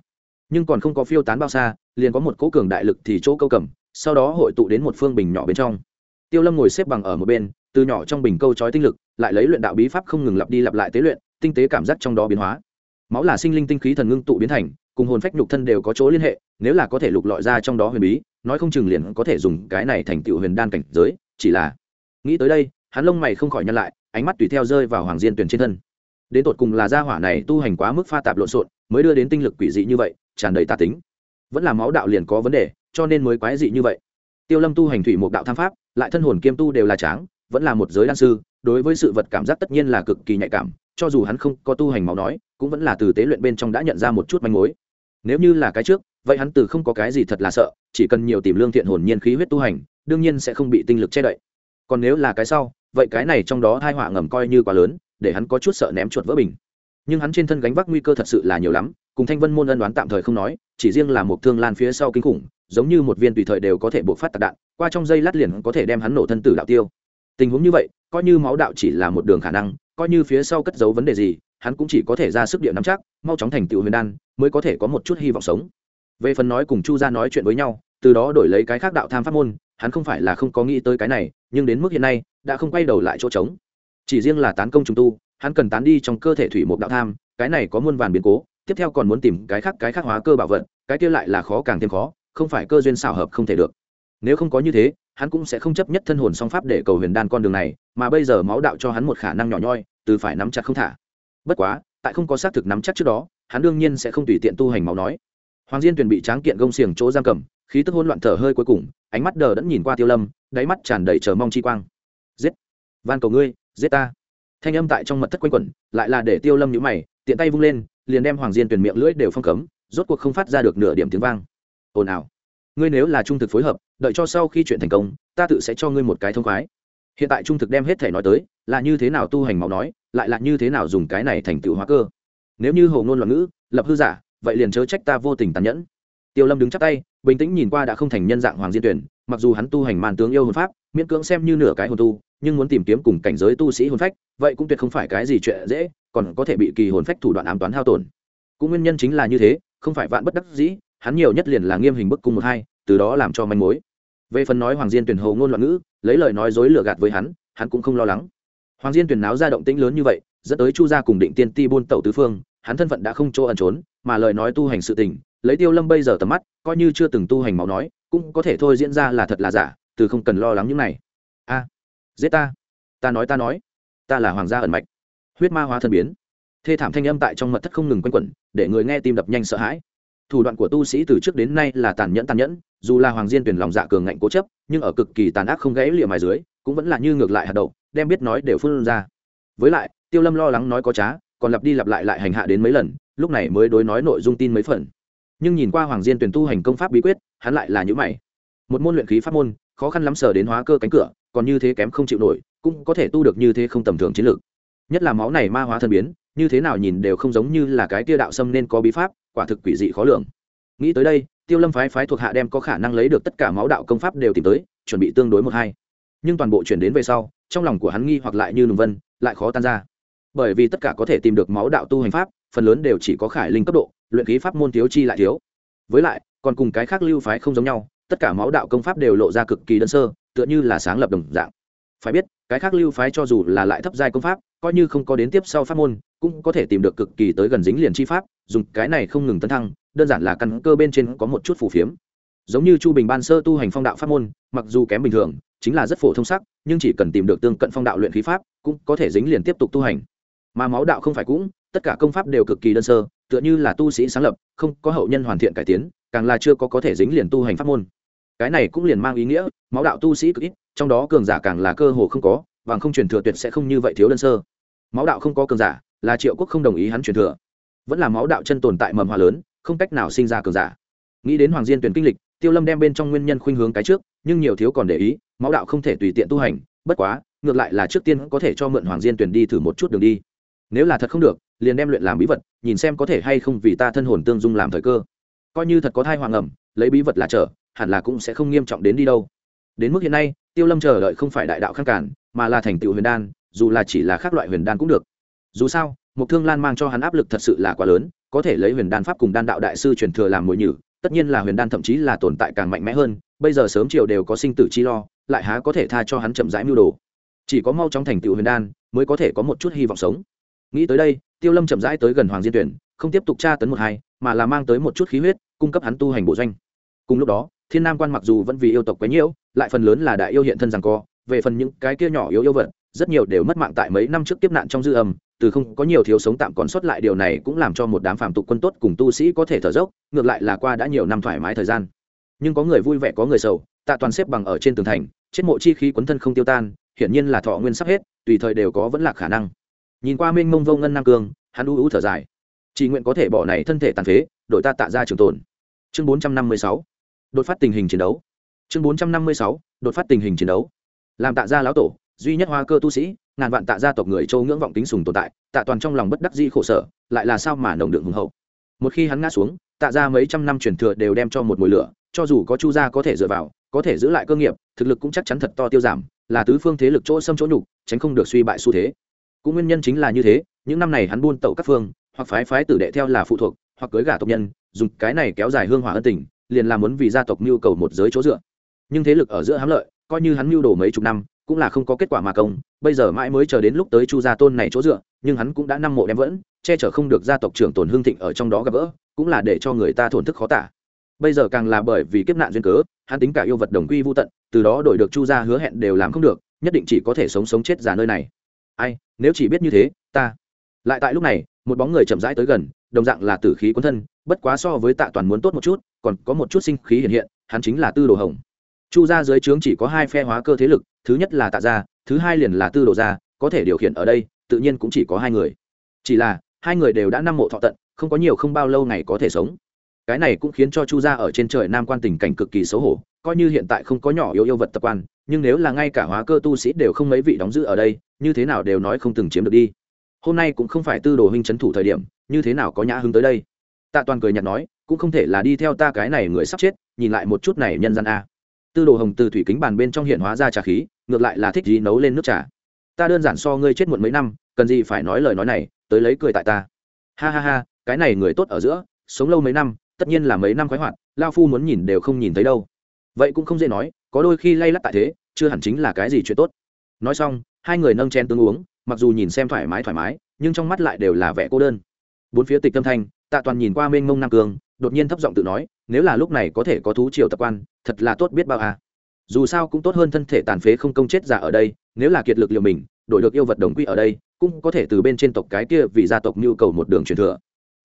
Nhưng còn không có phiêu tán bao xa, liền có một cỗ cường đại lực thì chỗ câu cầm, sau đó hội tụ đến một phương bình nhỏ bên trong. Tiêu lâm ngồi xếp bằng ở một bên từ nhỏ trong bình câu trói tinh lực, lại lấy luyện đạo bí pháp không ngừng lặp đi lặp lại tế luyện, tinh tế cảm giác trong đó biến hóa. Máu là sinh linh tinh khí thần ngưng tụ biến thành, cùng hồn phách nhục thân đều có chỗ liên hệ, nếu là có thể lục lọi ra trong đó huyền bí, nói không chừng liền có thể dùng cái này thành tựu huyền đan cảnh giới, chỉ là nghĩ tới đây, hắn lông mày không khỏi nhăn lại, ánh mắt tùy theo rơi vào hoàng diên tuyển trên thân. Đến tột cùng là gia hỏa này tu hành quá mức pha tạp lộn xộn, mới đưa đến tinh lực quỷ dị như vậy, tràn đầy tà tính. Vẫn là máu đạo liền có vấn đề, cho nên mới quái dị như vậy. Tiêu lâm tu hành thủy một đạo tham pháp, lại thân hồn kiêm tu đều là tráng vẫn là một giới đan sư, đối với sự vật cảm giác tất nhiên là cực kỳ nhạy cảm, cho dù hắn không có tu hành máu nói, cũng vẫn là từ tế luyện bên trong đã nhận ra một chút manh mối. Nếu như là cái trước, vậy hắn từ không có cái gì thật là sợ, chỉ cần nhiều tìm lương thiện hồn nhiên khí huyết tu hành, đương nhiên sẽ không bị tinh lực che đậy. Còn nếu là cái sau, vậy cái này trong đó thai họa ngầm coi như quá lớn, để hắn có chút sợ ném chuột vỡ bình. Nhưng hắn trên thân gánh vác nguy cơ thật sự là nhiều lắm, cùng thanh vân môn ân đoán tạm thời không nói, chỉ riêng là một thương lan phía sau kinh khủng, giống như một viên tùy thời đều có thể buộc phát tạc đạn, qua trong dây lát liền có thể đem hắn nổ thân tử đạo tiêu tình huống như vậy, coi như máu đạo chỉ là một đường khả năng, coi như phía sau cất giấu vấn đề gì, hắn cũng chỉ có thể ra sức địa nắm chắc, mau chóng thành tựu huyền đan, mới có thể có một chút hy vọng sống. Về phần nói cùng chu gia nói chuyện với nhau, từ đó đổi lấy cái khác đạo tham pháp môn, hắn không phải là không có nghĩ tới cái này, nhưng đến mức hiện nay, đã không quay đầu lại chỗ trống. Chỉ riêng là tán công trùng tu, hắn cần tán đi trong cơ thể thủy một đạo tham, cái này có muôn vàn biến cố, tiếp theo còn muốn tìm cái khác cái khác hóa cơ bảo vật, cái kia lại là khó càng thêm khó, không phải cơ duyên xảo hợp không thể được nếu không có như thế, hắn cũng sẽ không chấp nhất thân hồn song pháp để cầu huyền đan con đường này, mà bây giờ máu đạo cho hắn một khả năng nhỏ nhoi, từ phải nắm chặt không thả. Bất quá, tại không có xác thực nắm chắc trước đó, hắn đương nhiên sẽ không tùy tiện tu hành máu nói. Hoàng diên tuyền bị tráng kiện gông xiềng chỗ giam cầm, khí tức hôn loạn thở hơi cuối cùng, ánh mắt đờ đẫn nhìn qua tiêu lâm, đáy mắt tràn đầy chờ mong chi quang. Giết! Van cầu ngươi, giết ta! Thanh âm tại trong mật thất quanh quẩn, lại là để tiêu lâm nhũ mày, tiện tay vung lên, liền đem hoàng diên tuyển miệng lưỡi đều phong cấm, rốt cuộc không phát ra được nửa điểm tiếng vang. Ồn ào ngươi nếu là trung thực phối hợp, đợi cho sau khi chuyện thành công, ta tự sẽ cho ngươi một cái thông khoái. Hiện tại trung thực đem hết thể nói tới, là như thế nào tu hành máu nói, lại là như thế nào dùng cái này thành tựu hóa cơ. Nếu như hồ ngôn loạn ngữ, lập hư giả, vậy liền chớ trách ta vô tình tàn nhẫn. Tiêu lâm đứng chắp tay, bình tĩnh nhìn qua đã không thành nhân dạng hoàng diên tuyển, mặc dù hắn tu hành màn tướng yêu hồn pháp, miễn cưỡng xem như nửa cái hồn tu, nhưng muốn tìm kiếm cùng cảnh giới tu sĩ hồn phách, vậy cũng tuyệt không phải cái gì chuyện dễ, còn có thể bị kỳ hồn phách thủ đoạn ám toán hao tổn. Cũng nguyên nhân chính là như thế, không phải vạn bất đắc dĩ hắn nhiều nhất liền là nghiêm hình bức cung một hai, từ đó làm cho manh mối. Về phần nói hoàng diên tuyển hầu ngôn loạn ngữ, lấy lời nói dối lừa gạt với hắn hắn cũng không lo lắng. Hoàng diên tuyển náo ra động tĩnh lớn như vậy, dẫn tới chu gia cùng định tiên ti buôn tẩu tứ phương, hắn thân phận đã không chỗ ẩn trốn, mà lời nói tu hành sự tình, lấy tiêu lâm bây giờ tầm mắt, coi như chưa từng tu hành máu nói, cũng có thể thôi diễn ra là thật là giả, từ không cần lo lắng những này. A, giết ta. Ta nói ta nói. Ta là hoàng gia ẩn mạch. Huyết ma hóa thân biến. Thê thảm thanh âm tại trong mật thất không ngừng quanh quẩn, để người nghe tim đập nhanh sợ hãi thủ đoạn của tu sĩ từ trước đến nay là tàn nhẫn tàn nhẫn, dù là hoàng diên tuyển lòng dạ cường ngạnh cố chấp, nhưng ở cực kỳ tàn ác không gãy liệm mài dưới, cũng vẫn là như ngược lại hạt đậu, đem biết nói đều phun ra. Với lại, tiêu lâm lo lắng nói có trá, còn lặp đi lặp lại lại hành hạ đến mấy lần, lúc này mới đối nói nội dung tin mấy phần. Nhưng nhìn qua hoàng diên tuyển tu hành công pháp bí quyết, hắn lại là những mày. Một môn luyện khí pháp môn, khó khăn lắm sờ đến hóa cơ cánh cửa, còn như thế kém không chịu nổi, cũng có thể tu được như thế không tầm thường chiến lược nhất là máu này ma hóa thân biến, như thế nào nhìn đều không giống như là cái tia đạo xâm nên có bí pháp, quả thực quỷ dị khó lường. Nghĩ tới đây, tiêu lâm phái phái thuộc hạ đem có khả năng lấy được tất cả máu đạo công pháp đều tìm tới, chuẩn bị tương đối một hai. Nhưng toàn bộ chuyển đến về sau, trong lòng của hắn nghi hoặc lại như nùng vân, lại khó tan ra. Bởi vì tất cả có thể tìm được máu đạo tu hành pháp, phần lớn đều chỉ có khải linh cấp độ, luyện khí pháp môn thiếu chi lại thiếu. Với lại, còn cùng cái khác lưu phái không giống nhau, tất cả máu đạo công pháp đều lộ ra cực kỳ đơn sơ, tựa như là sáng lập đồng dạng. Phải biết, cái khác lưu phái cho dù là lại thấp giai công pháp coi như không có đến tiếp sau pháp môn, cũng có thể tìm được cực kỳ tới gần dính liền chi pháp, dùng cái này không ngừng tấn thăng, đơn giản là căn cơ bên trên có một chút phù phiếm. Giống như chu bình ban sơ tu hành phong đạo pháp môn, mặc dù kém bình thường, chính là rất phổ thông sắc, nhưng chỉ cần tìm được tương cận phong đạo luyện khí pháp, cũng có thể dính liền tiếp tục tu hành. Mà máu đạo không phải cũng, tất cả công pháp đều cực kỳ đơn sơ, tựa như là tu sĩ sáng lập, không có hậu nhân hoàn thiện cải tiến, càng là chưa có có thể dính liền tu hành pháp môn. Cái này cũng liền mang ý nghĩa, máu đạo tu sĩ cực ít, trong đó cường giả càng là cơ hồ không có và không truyền thừa tuyệt sẽ không như vậy thiếu đơn sơ máu đạo không có cường giả, là triệu quốc không đồng ý hắn truyền thừa. Vẫn là máu đạo chân tồn tại mầm hoa lớn, không cách nào sinh ra cường giả. Nghĩ đến hoàng diên tuyển kinh lịch, tiêu lâm đem bên trong nguyên nhân khuynh hướng cái trước, nhưng nhiều thiếu còn để ý, máu đạo không thể tùy tiện tu hành, bất quá, ngược lại là trước tiên có thể cho mượn hoàng diên tuyển đi thử một chút đường đi. Nếu là thật không được, liền đem luyện làm bí vật, nhìn xem có thể hay không vì ta thân hồn tương dung làm thời cơ. Coi như thật có thai hoàng ẩm, lấy bí vật là trở, hẳn là cũng sẽ không nghiêm trọng đến đi đâu. Đến mức hiện nay, tiêu lâm chờ đợi không phải đại đạo khăn cản, mà là thành tựu huyền đan dù là chỉ là khác loại huyền đan cũng được. Dù sao một thương lan mang cho hắn áp lực thật sự là quá lớn, có thể lấy huyền đan pháp cùng đan đạo đại sư truyền thừa làm mồi nhử, tất nhiên là huyền đan thậm chí là tồn tại càng mạnh mẽ hơn, bây giờ sớm chiều đều có sinh tử chi lo, lại há có thể tha cho hắn chậm rãi mưu đồ. Chỉ có mau chóng thành tựu huyền đan, mới có thể có một chút hy vọng sống. Nghĩ tới đây, tiêu lâm chậm rãi tới gần hoàng diên tuyển, không tiếp tục tra tấn một hai, mà là mang tới một chút khí huyết, cung cấp hắn tu hành bộ doanh. Cùng lúc đó, thiên nam quan mặc dù vẫn vì yêu tộc quấy nhiễu lại phần lớn là đại yêu hiện thân rằng co, về phần những cái kia nhỏ yếu yêu vật rất nhiều đều mất mạng tại mấy năm trước kiếp nạn trong dư âm, từ không có nhiều thiếu sống tạm còn sót lại điều này cũng làm cho một đám phạm tục quân tốt cùng tu sĩ có thể thở dốc, ngược lại là qua đã nhiều năm thoải mái thời gian. Nhưng có người vui vẻ có người sầu, tạ toàn xếp bằng ở trên tường thành, chết mộ chi khí quấn thân không tiêu tan, hiển nhiên là thọ nguyên sắp hết, tùy thời đều có vẫn là khả năng. Nhìn qua mênh mông vô ngân nam cương, hắn u u thở dài. Chỉ nguyện có thể bỏ này thân thể tàn phế đội ta tạ ra trường tồn. Chương bốn trăm năm mươi sáu. Đột phát tình hình chiến đấu. Chương bốn trăm năm mươi sáu. Đột phát tình hình chiến đấu. Làm tạ ra lão tổ duy nhất hoa cơ tu sĩ, ngàn vạn tạ gia tộc người châu ngưỡng vọng tính sùng tồn tại, tạ toàn trong lòng bất đắc di khổ sở, lại là sao mà nồng đựng hùng hậu. Một khi hắn ngã xuống, tạ ra mấy trăm năm truyền thừa đều đem cho một mùi lửa, cho dù có chu gia có thể dựa vào, có thể giữ lại cơ nghiệp, thực lực cũng chắc chắn thật to tiêu giảm, là tứ phương thế lực chỗ xâm chỗ nhục, tránh không được suy bại xu thế. Cũng nguyên nhân chính là như thế, những năm này hắn buôn tẩu các phương, hoặc phái phái tử đệ theo là phụ thuộc, hoặc cưới gả tộc nhân, dùng cái này kéo dài hương hỏa ân tình, liền làm muốn vì gia tộc mưu cầu một giới chỗ dựa. Nhưng thế lực ở giữa hám lợi, coi như hắn mưu đồ mấy chục năm cũng là không có kết quả mà công, bây giờ mãi mới chờ đến lúc tới chu gia tôn này chỗ dựa, nhưng hắn cũng đã năm mộ đem vẫn, che chở không được gia tộc trưởng tồn hương thịnh ở trong đó gặp gỡ, cũng là để cho người ta thổn thức khó tả. Bây giờ càng là bởi vì kiếp nạn duyên cớ, hắn tính cả yêu vật đồng quy vô tận, từ đó đổi được chu gia hứa hẹn đều làm không được, nhất định chỉ có thể sống sống chết già nơi này. Ai, nếu chỉ biết như thế, ta. Lại tại lúc này, một bóng người chậm rãi tới gần, đồng dạng là tử khí quân thân, bất quá so với tạ toàn muốn tốt một chút, còn có một chút sinh khí hiện hiện, hắn chính là tư đồ hồng. Chu gia dưới trướng chỉ có hai phe hóa cơ thế lực thứ nhất là tạ gia, thứ hai liền là tư đồ gia, có thể điều khiển ở đây, tự nhiên cũng chỉ có hai người. Chỉ là, hai người đều đã năm mộ thọ tận, không có nhiều không bao lâu ngày có thể sống. Cái này cũng khiến cho chu gia ở trên trời nam quan tình cảnh cực kỳ xấu hổ, coi như hiện tại không có nhỏ yêu yêu vật tập quan, nhưng nếu là ngay cả hóa cơ tu sĩ đều không mấy vị đóng giữ ở đây, như thế nào đều nói không từng chiếm được đi. Hôm nay cũng không phải tư đồ huynh c thủ thời điểm, như thế nào có nhã hứng tới đây? Tạ toàn cười nhạt nói, cũng không thể là đi theo ta cái này người sắp chết, nhìn lại một chút này nhân gian a tư đồ hồng từ thủy kính bàn bên trong hiện hóa ra trà khí, ngược lại là thích gì nấu lên nước trà. Ta đơn giản so ngươi chết muộn mấy năm, cần gì phải nói lời nói này, tới lấy cười tại ta. Ha ha ha, cái này người tốt ở giữa, sống lâu mấy năm, tất nhiên là mấy năm khoái hoạt, lao phu muốn nhìn đều không nhìn thấy đâu. Vậy cũng không dễ nói, có đôi khi lay lắc tại thế, chưa hẳn chính là cái gì chuyện tốt. Nói xong, hai người nâng chen tương uống, mặc dù nhìn xem thoải mái thoải mái, nhưng trong mắt lại đều là vẻ cô đơn. Bốn phía tịch tâm thanh, tạ toàn nhìn qua mênh mông nam cường, đột nhiên thấp giọng tự nói nếu là lúc này có thể có thú triều tập quan, thật là tốt biết bao à. dù sao cũng tốt hơn thân thể tàn phế không công chết giả ở đây, nếu là kiệt lực liều mình, đổi được yêu vật đồng quy ở đây, cũng có thể từ bên trên tộc cái kia vì gia tộc nhu cầu một đường truyền thừa.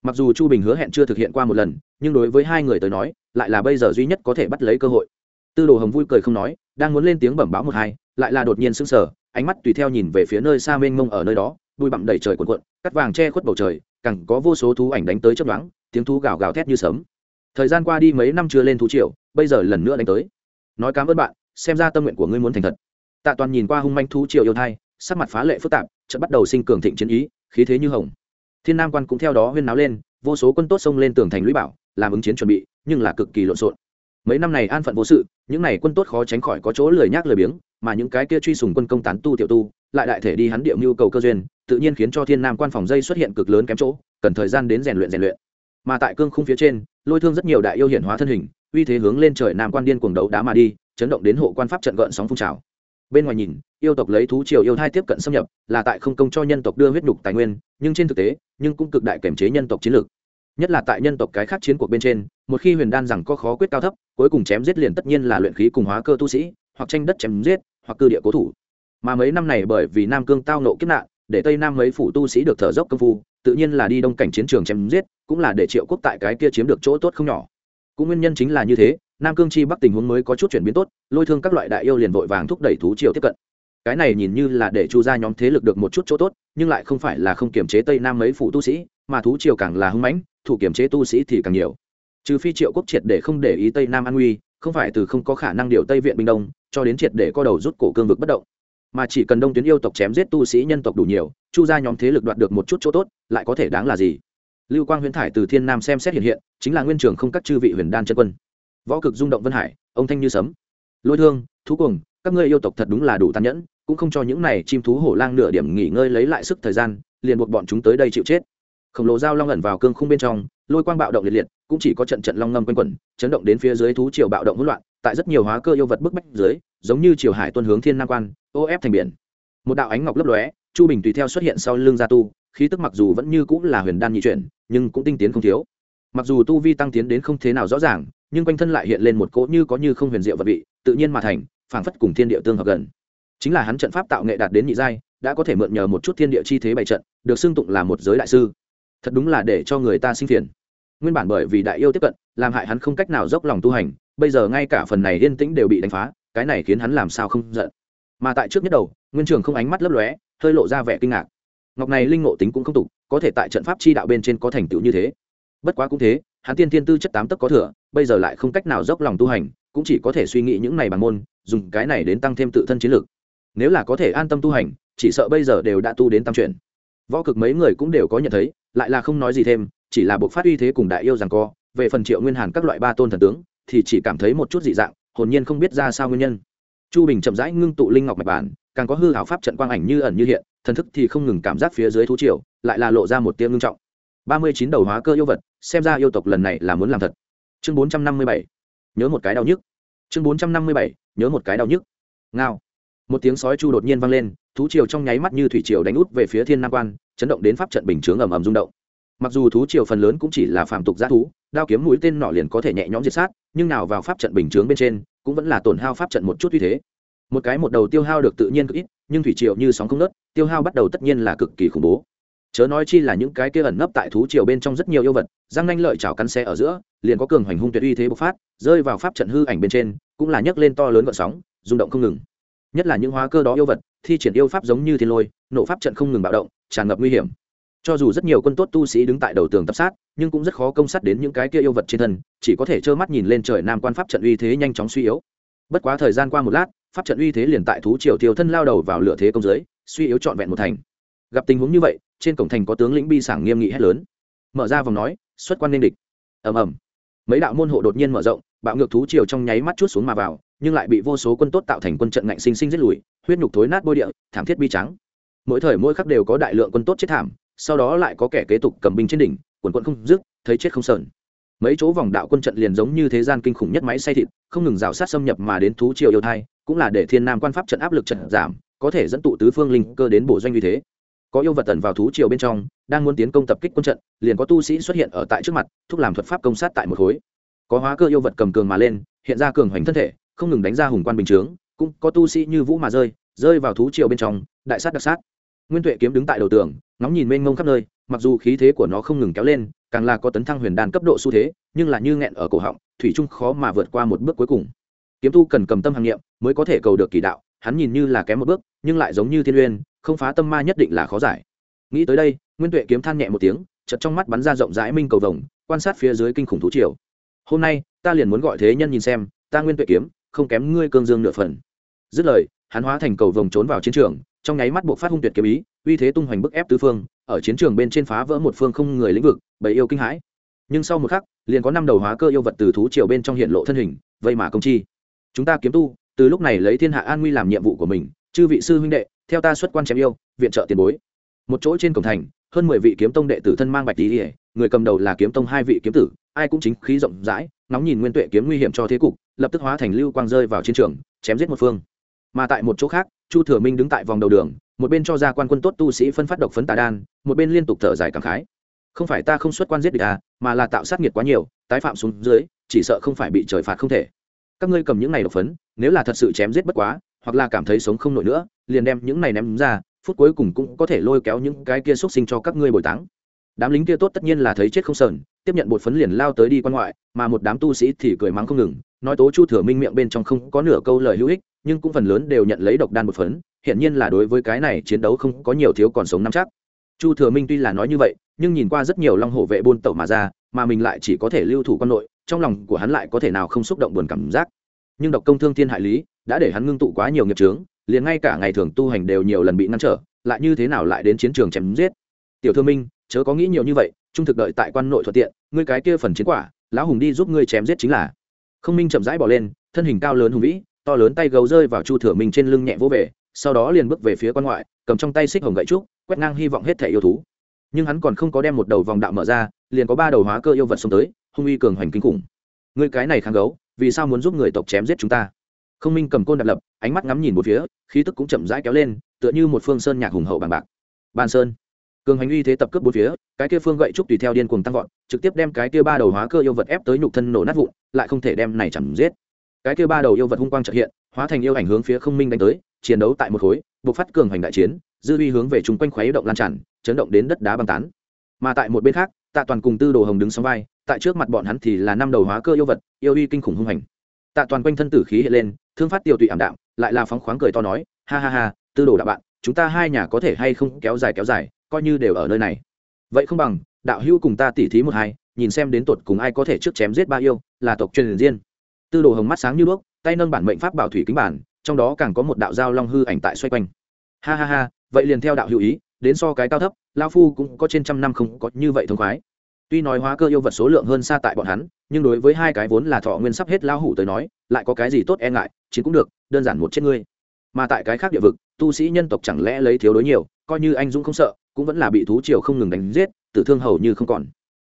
Mặc dù chu bình hứa hẹn chưa thực hiện qua một lần, nhưng đối với hai người tới nói, lại là bây giờ duy nhất có thể bắt lấy cơ hội. Tư đồ hồng vui cười không nói, đang muốn lên tiếng bẩm báo một hai, lại là đột nhiên sững sờ, ánh mắt tùy theo nhìn về phía nơi xa mênh mông ở nơi đó, bụi bặm đầy trời cuộn cuộn, cắt vàng che khuất bầu trời, cẳng có vô số thú ảnh đánh tới chấp đoán tiếng thú gào gào thét như sấm thời gian qua đi mấy năm chưa lên thú triệu bây giờ lần nữa đánh tới. Nói cảm ơn bạn, xem ra tâm nguyện của ngươi muốn thành thật. Tạ toàn nhìn qua hung manh thú triệu yêu thai, sắc mặt phá lệ phức tạp, chợt bắt đầu sinh cường thịnh chiến ý, khí thế như hồng. Thiên nam quan cũng theo đó huyên náo lên, vô số quân tốt xông lên tường thành lũy bảo, làm ứng chiến chuẩn bị, nhưng là cực kỳ lộn xộn. Mấy năm này an phận vô sự, những này quân tốt khó tránh khỏi có chỗ lười nhác lười biếng, mà những cái kia truy sùng quân công tán tu tiểu tu, lại đại thể đi hắn địa mưu cầu cơ duyên, tự nhiên khiến cho thiên nam quan phòng dây xuất hiện cực lớn kém chỗ, cần thời gian đến rèn luyện rèn luyện mà tại cương khung phía trên, lôi thương rất nhiều đại yêu hiển hóa thân hình, uy thế hướng lên trời nam quan điên cuồng đấu đá mà đi, chấn động đến hộ quan pháp trận gợn sóng phun trào. Bên ngoài nhìn, yêu tộc lấy thú triều yêu thai tiếp cận xâm nhập, là tại không công cho nhân tộc đưa huyết nhục tài nguyên, nhưng trên thực tế, nhưng cũng cực đại kiểm chế nhân tộc chiến lược. Nhất là tại nhân tộc cái khác chiến cuộc bên trên, một khi huyền đan rằng có khó quyết cao thấp, cuối cùng chém giết liền tất nhiên là luyện khí cùng hóa cơ tu sĩ, hoặc tranh đất chém giết, hoặc cư địa cố thủ. Mà mấy năm này bởi vì nam cương tao nộ kiếp nạn, để tây nam mấy phủ tu sĩ được thở dốc công phu tự nhiên là đi đông cảnh chiến trường chém giết, cũng là để triệu quốc tại cái kia chiếm được chỗ tốt không nhỏ. Cũng nguyên nhân chính là như thế, nam cương chi bắc tình huống mới có chút chuyển biến tốt, lôi thương các loại đại yêu liền vội vàng thúc đẩy thú triều tiếp cận. Cái này nhìn như là để chu ra nhóm thế lực được một chút chỗ tốt, nhưng lại không phải là không kiểm chế tây nam mấy phủ tu sĩ, mà thú triều càng là hưng mãnh, thủ kiểm chế tu sĩ thì càng nhiều. Trừ phi triệu quốc triệt để không để ý tây nam an nguy, không phải từ không có khả năng điều tây viện binh đông, cho đến triệt để co đầu rút cổ cương vực bất động mà chỉ cần đông tuyến yêu tộc chém giết tu sĩ nhân tộc đủ nhiều, chu ra nhóm thế lực đoạt được một chút chỗ tốt, lại có thể đáng là gì? Lưu quang huyền thải từ thiên nam xem xét hiện hiện, chính là nguyên trường không các chư vị huyền đan chân quân. Võ cực rung động vân hải, ông thanh như sấm. Lôi thương, thú cuồng, các ngươi yêu tộc thật đúng là đủ tàn nhẫn, cũng không cho những này chim thú hổ lang nửa điểm nghỉ ngơi lấy lại sức thời gian, liền buộc bọn chúng tới đây chịu chết. Khổng lồ dao long ẩn vào cương khung bên trong, lôi quang bạo động liệt liệt, cũng chỉ có trận trận long ngâm quanh quẩn, chấn động đến phía dưới thú triều bạo động hỗn loạn tại rất nhiều hóa cơ yêu vật bức bách dưới, giống như triều hải tuân hướng thiên nam quan, ô ép thành biển. Một đạo ánh ngọc lấp lóe, chu bình tùy theo xuất hiện sau lưng gia tu, khí tức mặc dù vẫn như cũng là huyền đan nhị chuyển, nhưng cũng tinh tiến không thiếu. Mặc dù tu vi tăng tiến đến không thế nào rõ ràng, nhưng quanh thân lại hiện lên một cỗ như có như không huyền diệu vật vị, tự nhiên mà thành, phảng phất cùng thiên địa tương hợp gần. Chính là hắn trận pháp tạo nghệ đạt đến nhị giai, đã có thể mượn nhờ một chút thiên địa chi thế bày trận, được xưng tụng là một giới đại sư. Thật đúng là để cho người ta sinh phiền. Nguyên bản bởi vì đại yêu tiếp cận, làm hại hắn không cách nào dốc lòng tu hành bây giờ ngay cả phần này yên tĩnh đều bị đánh phá, cái này khiến hắn làm sao không giận. Mà tại trước nhất đầu, nguyên trường không ánh mắt lấp lóe, hơi lộ ra vẻ kinh ngạc. Ngọc này linh ngộ tính cũng không tục, có thể tại trận pháp chi đạo bên trên có thành tựu như thế. Bất quá cũng thế, hắn tiên tiên tư chất tám tấc có thừa, bây giờ lại không cách nào dốc lòng tu hành, cũng chỉ có thể suy nghĩ những này bằng môn, dùng cái này đến tăng thêm tự thân chiến lược nếu là có thể an tâm tu hành, chỉ sợ bây giờ đều đã tu đến tam chuyển. Võ cực mấy người cũng đều có nhận thấy, lại là không nói gì thêm, chỉ là buộc phát uy thế cùng đại yêu rằng co, về phần triệu nguyên hàn các loại ba tôn thần tướng thì chỉ cảm thấy một chút dị dạng, hồn nhiên không biết ra sao nguyên nhân. Chu bình chậm rãi ngưng tụ linh ngọc mạch bản, càng có hư hảo pháp trận quang ảnh như ẩn như hiện, thần thức thì không ngừng cảm giác phía dưới thú triều, lại là lộ ra một tiếng ngưng trọng. Ba mươi chín đầu hóa cơ yêu vật, xem ra yêu tộc lần này là muốn làm thật. Chương bốn trăm năm mươi bảy, nhớ một cái đau nhức. Chương bốn trăm năm mươi bảy, nhớ một cái đau nhức. Ngao. Một tiếng sói chu đột nhiên vang lên, thú triều trong nháy mắt như thủy triều đánh út về phía thiên nam quan, chấn động đến pháp trận bình chướng ầm ầm rung động. Mặc dù thú triều phần lớn cũng chỉ là phạm tục g thú đao kiếm mũi tên nọ liền có thể nhẹ nhõm diệt sát, nhưng nào vào pháp trận bình chướng bên trên, cũng vẫn là tổn hao pháp trận một chút uy thế. Một cái một đầu tiêu hao được tự nhiên cực ít, nhưng thủy triều như sóng không nớt tiêu hao bắt đầu tất nhiên là cực kỳ khủng bố. Chớ nói chi là những cái kia ẩn nấp tại thú triều bên trong rất nhiều yêu vật răng nanh lợi chảo cắn xe ở giữa, liền có cường hoành hung tuyệt uy thế bộc phát, rơi vào pháp trận hư ảnh bên trên, cũng là nhấc lên to lớn gợn sóng, rung động không ngừng. Nhất là những hóa cơ đó yêu vật, thi triển yêu pháp giống như thiên lôi, nộ pháp trận không ngừng bạo động, tràn ngập nguy hiểm cho dù rất nhiều quân tốt tu sĩ đứng tại đầu tường tập sát, nhưng cũng rất khó công sát đến những cái kia yêu vật trên thân, chỉ có thể trơ mắt nhìn lên trời nam quan pháp trận uy thế nhanh chóng suy yếu. Bất quá thời gian qua một lát, pháp trận uy thế liền tại thú triều tiêu thân lao đầu vào lửa thế công giới, suy yếu trọn vẹn một thành. Gặp tình huống như vậy, trên cổng thành có tướng lĩnh bi sảng nghiêm nghị hét lớn. Mở ra vòng nói, xuất quan nên địch. Ầm ầm. Mấy đạo môn hộ đột nhiên mở rộng, bạo ngược thú triều trong nháy mắt chút xuống mà vào, nhưng lại bị vô số quân tốt tạo thành quân trận ngạnh sinh sinh giết lùi, huyết nhục thối nát bôi địa, thảm thiết bi trắng. Mỗi thời mỗi khắc đều có đại lượng quân tốt chết thảm sau đó lại có kẻ kế tục cầm binh trên đỉnh, quần quận không dứt, thấy chết không sờn. Mấy chỗ vòng đạo quân trận liền giống như thế gian kinh khủng nhất máy xay thịt, không ngừng rào sát xâm nhập mà đến thú triều yêu thai, cũng là để thiên nam quan pháp trận áp lực trận giảm, có thể dẫn tụ tứ phương linh cơ đến bổ doanh như thế. Có yêu vật tần vào thú triều bên trong, đang muốn tiến công tập kích quân trận, liền có tu sĩ xuất hiện ở tại trước mặt, thúc làm thuật pháp công sát tại một khối. Có hóa cơ yêu vật cầm cường mà lên, hiện ra cường hoành thân thể, không ngừng đánh ra hùng quan bình chướng, cũng có tu sĩ như vũ mà rơi rơi vào thú triều bên trong, đại sát đặc sát. Nguyên tuệ kiếm đứng tại đầu tường ngóng nhìn mênh mông khắp nơi, mặc dù khí thế của nó không ngừng kéo lên, càng là có tấn thăng huyền đan cấp độ xu thế, nhưng là như nghẹn ở cổ họng, thủy trung khó mà vượt qua một bước cuối cùng. Kiếm tu cần cầm tâm hàng nghiệm mới có thể cầu được kỳ đạo, hắn nhìn như là kém một bước, nhưng lại giống như thiên uyên, không phá tâm ma nhất định là khó giải. Nghĩ tới đây, nguyên tuệ kiếm than nhẹ một tiếng chật trong mắt bắn ra rộng rãi minh cầu vồng, quan sát phía dưới kinh khủng thú triều. Hôm nay, ta liền muốn gọi thế nhân nhìn xem, ta nguyên tuệ kiếm, không kém ngươi cương dương nửa phần. Dứt lời, hắn hóa thành cầu vồng trốn vào chiến trường trong nháy mắt buộc phát hung tuyệt kiếm ý, uy thế tung hoành bức ép tứ phương, ở chiến trường bên trên phá vỡ một phương không người lĩnh vực, bầy yêu kinh hãi. Nhưng sau một khắc, liền có năm đầu hóa cơ yêu vật từ thú triều bên trong hiện lộ thân hình vây mà công chi. Chúng ta kiếm tu, từ lúc này lấy thiên hạ an nguy làm nhiệm vụ của mình, chư vị sư huynh đệ, theo ta xuất quan chém yêu, viện trợ tiền bối. Một chỗ trên cổng thành, hơn mười vị kiếm tông đệ tử thân mang bạch tỉ người cầm đầu là kiếm tông hai vị kiếm tử, ai cũng chính khí rộng rãi nóng nhìn nguyên tuệ kiếm nguy hiểm cho thế cục, lập tức hóa thành lưu quang rơi vào chiến trường, chém giết một phương mà tại một chỗ khác, chu thừa minh đứng tại vòng đầu đường, một bên cho ra quan quân tốt tu sĩ phân phát độc phấn tà đan, một bên liên tục thở dài cảm khái. Không phải ta không xuất quan giết địch à mà là tạo sát nghiệt quá nhiều, tái phạm xuống dưới, chỉ sợ không phải bị trời phạt không thể. Các ngươi cầm những này độc phấn, nếu là thật sự chém giết bất quá, hoặc là cảm thấy sống không nổi nữa, liền đem những này ném ra, phút cuối cùng cũng có thể lôi kéo những cái kia xúc sinh cho các ngươi bồi táng. Đám lính kia tốt tất nhiên là thấy chết không sờn tiếp nhận bột phấn liền lao tới đi quan ngoại, mà một đám tu sĩ thì cười mắng không ngừng, nói tố chu thừa minh miệng bên trong không có nửa câu lời hữu ích, nhưng cũng phần lớn đều nhận lấy độc đan bột phấn hiện nhiên là đối với cái này chiến đấu không có nhiều thiếu còn sống năm chắc. Chu thừa minh tuy là nói như vậy, nhưng nhìn qua rất nhiều long hổ vệ buôn tẩu mà ra, mà mình lại chỉ có thể lưu thủ quan nội, trong lòng của hắn lại có thể nào không xúc động buồn cảm giác. Nhưng độc công thương thiên hại lý, đã để hắn ngưng tụ quá nhiều nghiệp trướng liền ngay cả ngày thường tu hành đều nhiều lần bị ngăn trở, lại như thế nào lại đến chiến trường chém giết? Tiểu thương minh, chớ có nghĩ nhiều như vậy trung thực đợi tại quan nội thuận tiện, ngươi cái kia phần chiến quả, lão hùng đi giúp ngươi chém giết chính là. Không minh chậm rãi bỏ lên, thân hình cao lớn hùng vĩ, to lớn tay gấu rơi vào chu thừa minh trên lưng nhẹ vỗ về, sau đó liền bước về phía quan ngoại, cầm trong tay xích hồng gậy trúc, quét ngang hy vọng hết thể yêu thú. Nhưng hắn còn không có đem một đầu vòng đạo mở ra, liền có ba đầu hóa cơ yêu vật xông tới, hung uy cường hoành kinh khủng. Ngươi cái này kháng gấu, vì sao muốn giúp người tộc chém giết chúng ta? Không minh cầm côn đạp lập, ánh mắt ngắm nhìn một phía, khí tức cũng chậm rãi kéo lên, tựa như một phương sơn nhạc hùng hậu bằng bạc. Ban sơn cường hành uy thế tập cướp bốn phía, cái kia phương gậy trúc tùy theo điên cuồng tăng vọt, trực tiếp đem cái kia ba đầu hóa cơ yêu vật ép tới nhục thân nổ nát vụn, lại không thể đem này chẳng giết. Cái kia ba đầu yêu vật hung quang trợ hiện, hóa thành yêu ảnh hướng phía không minh đánh tới, chiến đấu tại một khối buộc phát cường hành đại chiến, dư uy hướng về chúng quanh khuấy động lan tràn, chấn động đến đất đá băng tán. Mà tại một bên khác, tạ toàn cùng tư đồ hồng đứng sóng vai, tại trước mặt bọn hắn thì là năm đầu hóa cơ yêu vật, yêu uy kinh khủng hung hành. Tạ toàn quanh thân tử khí hiện lên, thương phát tiêu tụy ảm đạm, lại là phóng khoáng cười to nói, ha ha ha, tư đồ đạo bạn, chúng ta hai nhà có thể hay không kéo dài kéo dài coi như đều ở nơi này. Vậy không bằng, đạo hữu cùng ta tỉ thí một hai, nhìn xem đến tột cùng ai có thể trước chém giết ba yêu, là tộc truyền riêng. Tư đồ hồng mắt sáng như đuốc, tay nâng bản mệnh pháp bảo thủy kính bản, trong đó càng có một đạo giao long hư ảnh tại xoay quanh. Ha ha ha, vậy liền theo đạo hữu ý, đến so cái cao thấp lao phu cũng có trên trăm năm không có như vậy thông khoái. Tuy nói hóa cơ yêu vật số lượng hơn xa tại bọn hắn, nhưng đối với hai cái vốn là thọ nguyên sắp hết lao hủ tới nói, lại có cái gì tốt e ngại chứ cũng được, đơn giản một chết ngươi. Mà tại cái khác địa vực, tu sĩ nhân tộc chẳng lẽ lấy thiếu đối nhiều, coi như anh dũng không sợ cũng vẫn là bị thú triều không ngừng đánh giết, tử thương hầu như không còn.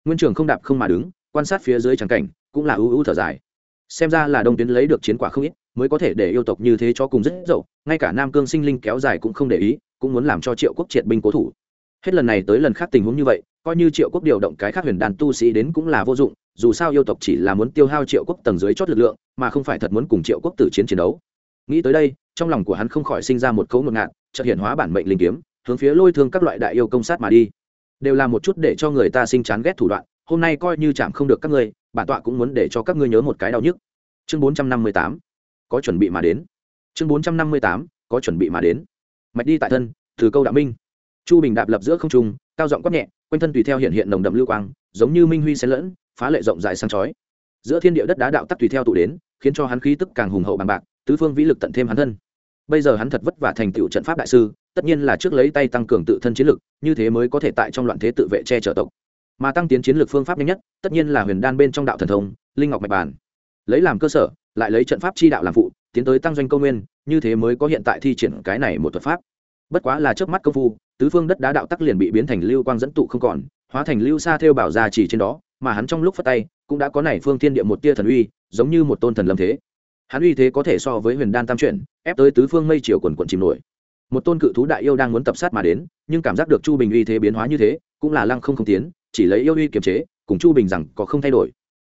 Nguyên trường không đạp không mà đứng, quan sát phía dưới trắng cảnh, cũng là ưu ưu thở dài. Xem ra là đông tuyến lấy được chiến quả không ít, mới có thể để yêu tộc như thế cho cùng rất dậu, ngay cả nam cương sinh linh kéo dài cũng không để ý, cũng muốn làm cho triệu quốc triệt binh cố thủ. Hết lần này tới lần khác tình huống như vậy, coi như triệu quốc điều động cái khác huyền đàn tu sĩ đến cũng là vô dụng, dù sao yêu tộc chỉ là muốn tiêu hao triệu quốc tầng dưới chót lực lượng, mà không phải thật muốn cùng triệu quốc tử chiến chiến đấu. Nghĩ tới đây, trong lòng của hắn không khỏi sinh ra một cấu ngột ngạt, chợt hiện hóa bản mệnh linh kiếm hướng phía lôi thương các loại đại yêu công sát mà đi. Đều là một chút để cho người ta sinh chán ghét thủ đoạn, hôm nay coi như chạm không được các ngươi, bản tọa cũng muốn để cho các ngươi nhớ một cái đau nhức. Chương bốn trăm năm mươi tám, có chuẩn bị mà đến. Chương bốn trăm năm mươi tám, có chuẩn bị mà đến. Mạch đi tại thân, từ câu đạo minh. Chu bình đạp lập giữa không trung, cao giọng quát nhẹ, quanh thân tùy theo hiện hiện nồng đậm lưu quang, giống như minh huy xen lẫn, phá lệ rộng dài sáng chói. Giữa thiên địa đất đá đạo tắc tùy theo tụ đến, khiến cho hắn khí tức càng hùng hậu bằng bạc, tứ phương vĩ lực tận thêm hắn thân. Bây giờ hắn thật vất vả thành tựu trận pháp đại sư tất nhiên là trước lấy tay tăng cường tự thân chiến lực, như thế mới có thể tại trong loạn thế tự vệ che chở tộc. Mà tăng tiến chiến lược phương pháp nhanh nhất, tất nhiên là huyền đan bên trong đạo thần thông, linh ngọc mạch bản lấy làm cơ sở, lại lấy trận pháp chi đạo làm phụ, tiến tới tăng doanh công nguyên, như thế mới có hiện tại thi triển cái này một thuật pháp. Bất quá là trước mắt công phu, tứ phương đất đá đạo tắc liền bị biến thành lưu quang dẫn tụ không còn, hóa thành lưu sa theo bảo gia chỉ trên đó, mà hắn trong lúc phát tay, cũng đã có nảy phương thiên địa một tia thần uy, giống như một tôn thần lâm thế. Hắn uy thế có thể so với huyền đan tam chuyển, ép tới tứ phương mây chiều quần quần chìm nổi một tôn cự thú đại yêu đang muốn tập sát mà đến, nhưng cảm giác được chu bình uy thế biến hóa như thế, cũng là lăng không không tiến, chỉ lấy yêu uy kiềm chế, cùng chu bình rằng có không thay đổi.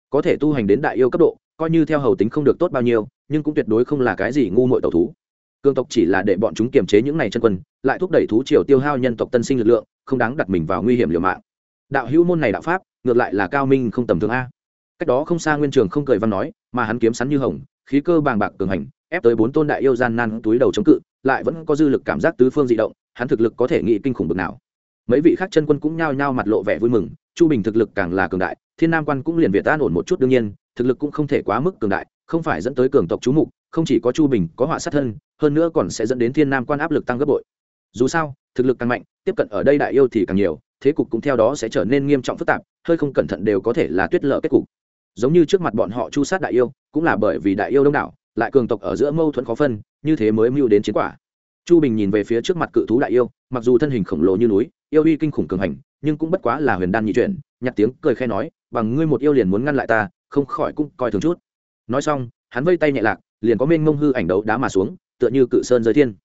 Có thể tu hành đến đại yêu cấp độ, coi như theo hầu tính không được tốt bao nhiêu, nhưng cũng tuyệt đối không là cái gì ngu muội tẩu thú. Cương tộc chỉ là để bọn chúng kiềm chế những này chân quân, lại thúc đẩy thú triều tiêu hao nhân tộc tân sinh lực lượng, không đáng đặt mình vào nguy hiểm liều mạng. Đạo hữu môn này đạo pháp, ngược lại là cao minh không tầm thường a. Cách đó không xa nguyên trường không cười văn nói, mà hắn kiếm sắn như hồng, khí cơ bàng bạc cường hành ép tới bốn tôn đại yêu gian nan túi đầu chống cự, lại vẫn có dư lực cảm giác tứ phương dị động, hắn thực lực có thể nghĩ kinh khủng bực nào. Mấy vị khác chân quân cũng nhao nhao mặt lộ vẻ vui mừng, chu bình thực lực càng là cường đại, thiên nam quan cũng liền việt an ổn một chút đương nhiên, thực lực cũng không thể quá mức cường đại, không phải dẫn tới cường tộc chú mục, không chỉ có chu bình có họa sát thân, hơn nữa còn sẽ dẫn đến thiên nam quan áp lực tăng gấp bội. Dù sao, thực lực càng mạnh, tiếp cận ở đây đại yêu thì càng nhiều, thế cục cũng theo đó sẽ trở nên nghiêm trọng phức tạp, hơi không cẩn thận đều có thể là tuyết lợ kết cục. Giống như trước mặt bọn họ chu sát đại yêu, cũng là bởi vì đại yêu đông đảo lại cường tộc ở giữa mâu thuẫn khó phân, như thế mới mưu đến chiến quả. Chu bình nhìn về phía trước mặt cự thú đại yêu, mặc dù thân hình khổng lồ như núi, yêu uy kinh khủng cường hành, nhưng cũng bất quá là huyền đan nhị chuyển, nhặt tiếng cười khe nói, bằng ngươi một yêu liền muốn ngăn lại ta, không khỏi cũng coi thường chút. Nói xong, hắn vây tay nhẹ lạc, liền có mênh mông hư ảnh đấu đá mà xuống, tựa như cự sơn giới thiên.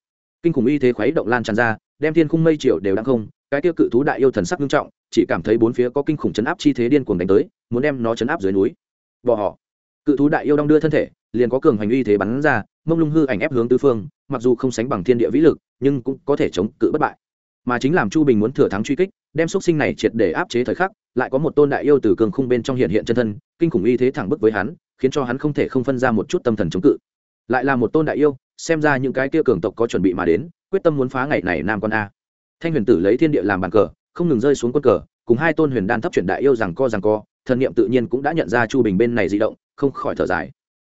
Kinh khủng uy thế khuấy động lan tràn ra, đem thiên khung mây triệu đều đang không, cái tiêu cự thú đại yêu thần sắc nghiêm trọng, chỉ cảm thấy bốn phía có kinh khủng chấn áp chi thế điên cuồng đánh tới, muốn đem nó chấn áp dưới núi. Bỏ họ. Cự thú đại yêu đong đưa thân thể liền có cường hành uy thế bắn ra, mông lung hư ảnh ép hướng tứ phương, mặc dù không sánh bằng thiên địa vĩ lực, nhưng cũng có thể chống cự bất bại. Mà chính làm chu bình muốn thừa thắng truy kích, đem xúc sinh này triệt để áp chế thời khắc, lại có một tôn đại yêu từ cường khung bên trong hiện hiện chân thân, kinh khủng uy thế thẳng bức với hắn, khiến cho hắn không thể không phân ra một chút tâm thần chống cự. Lại là một tôn đại yêu, xem ra những cái kia cường tộc có chuẩn bị mà đến, quyết tâm muốn phá ngày này nam con a. Thanh huyền tử lấy thiên địa làm bàn cờ, không ngừng rơi xuống quân cờ, cùng hai tôn huyền đan thấp chuyển đại yêu rằng co rằng co, thần niệm tự nhiên cũng đã nhận ra chu bình bên này di động, không khỏi thở dài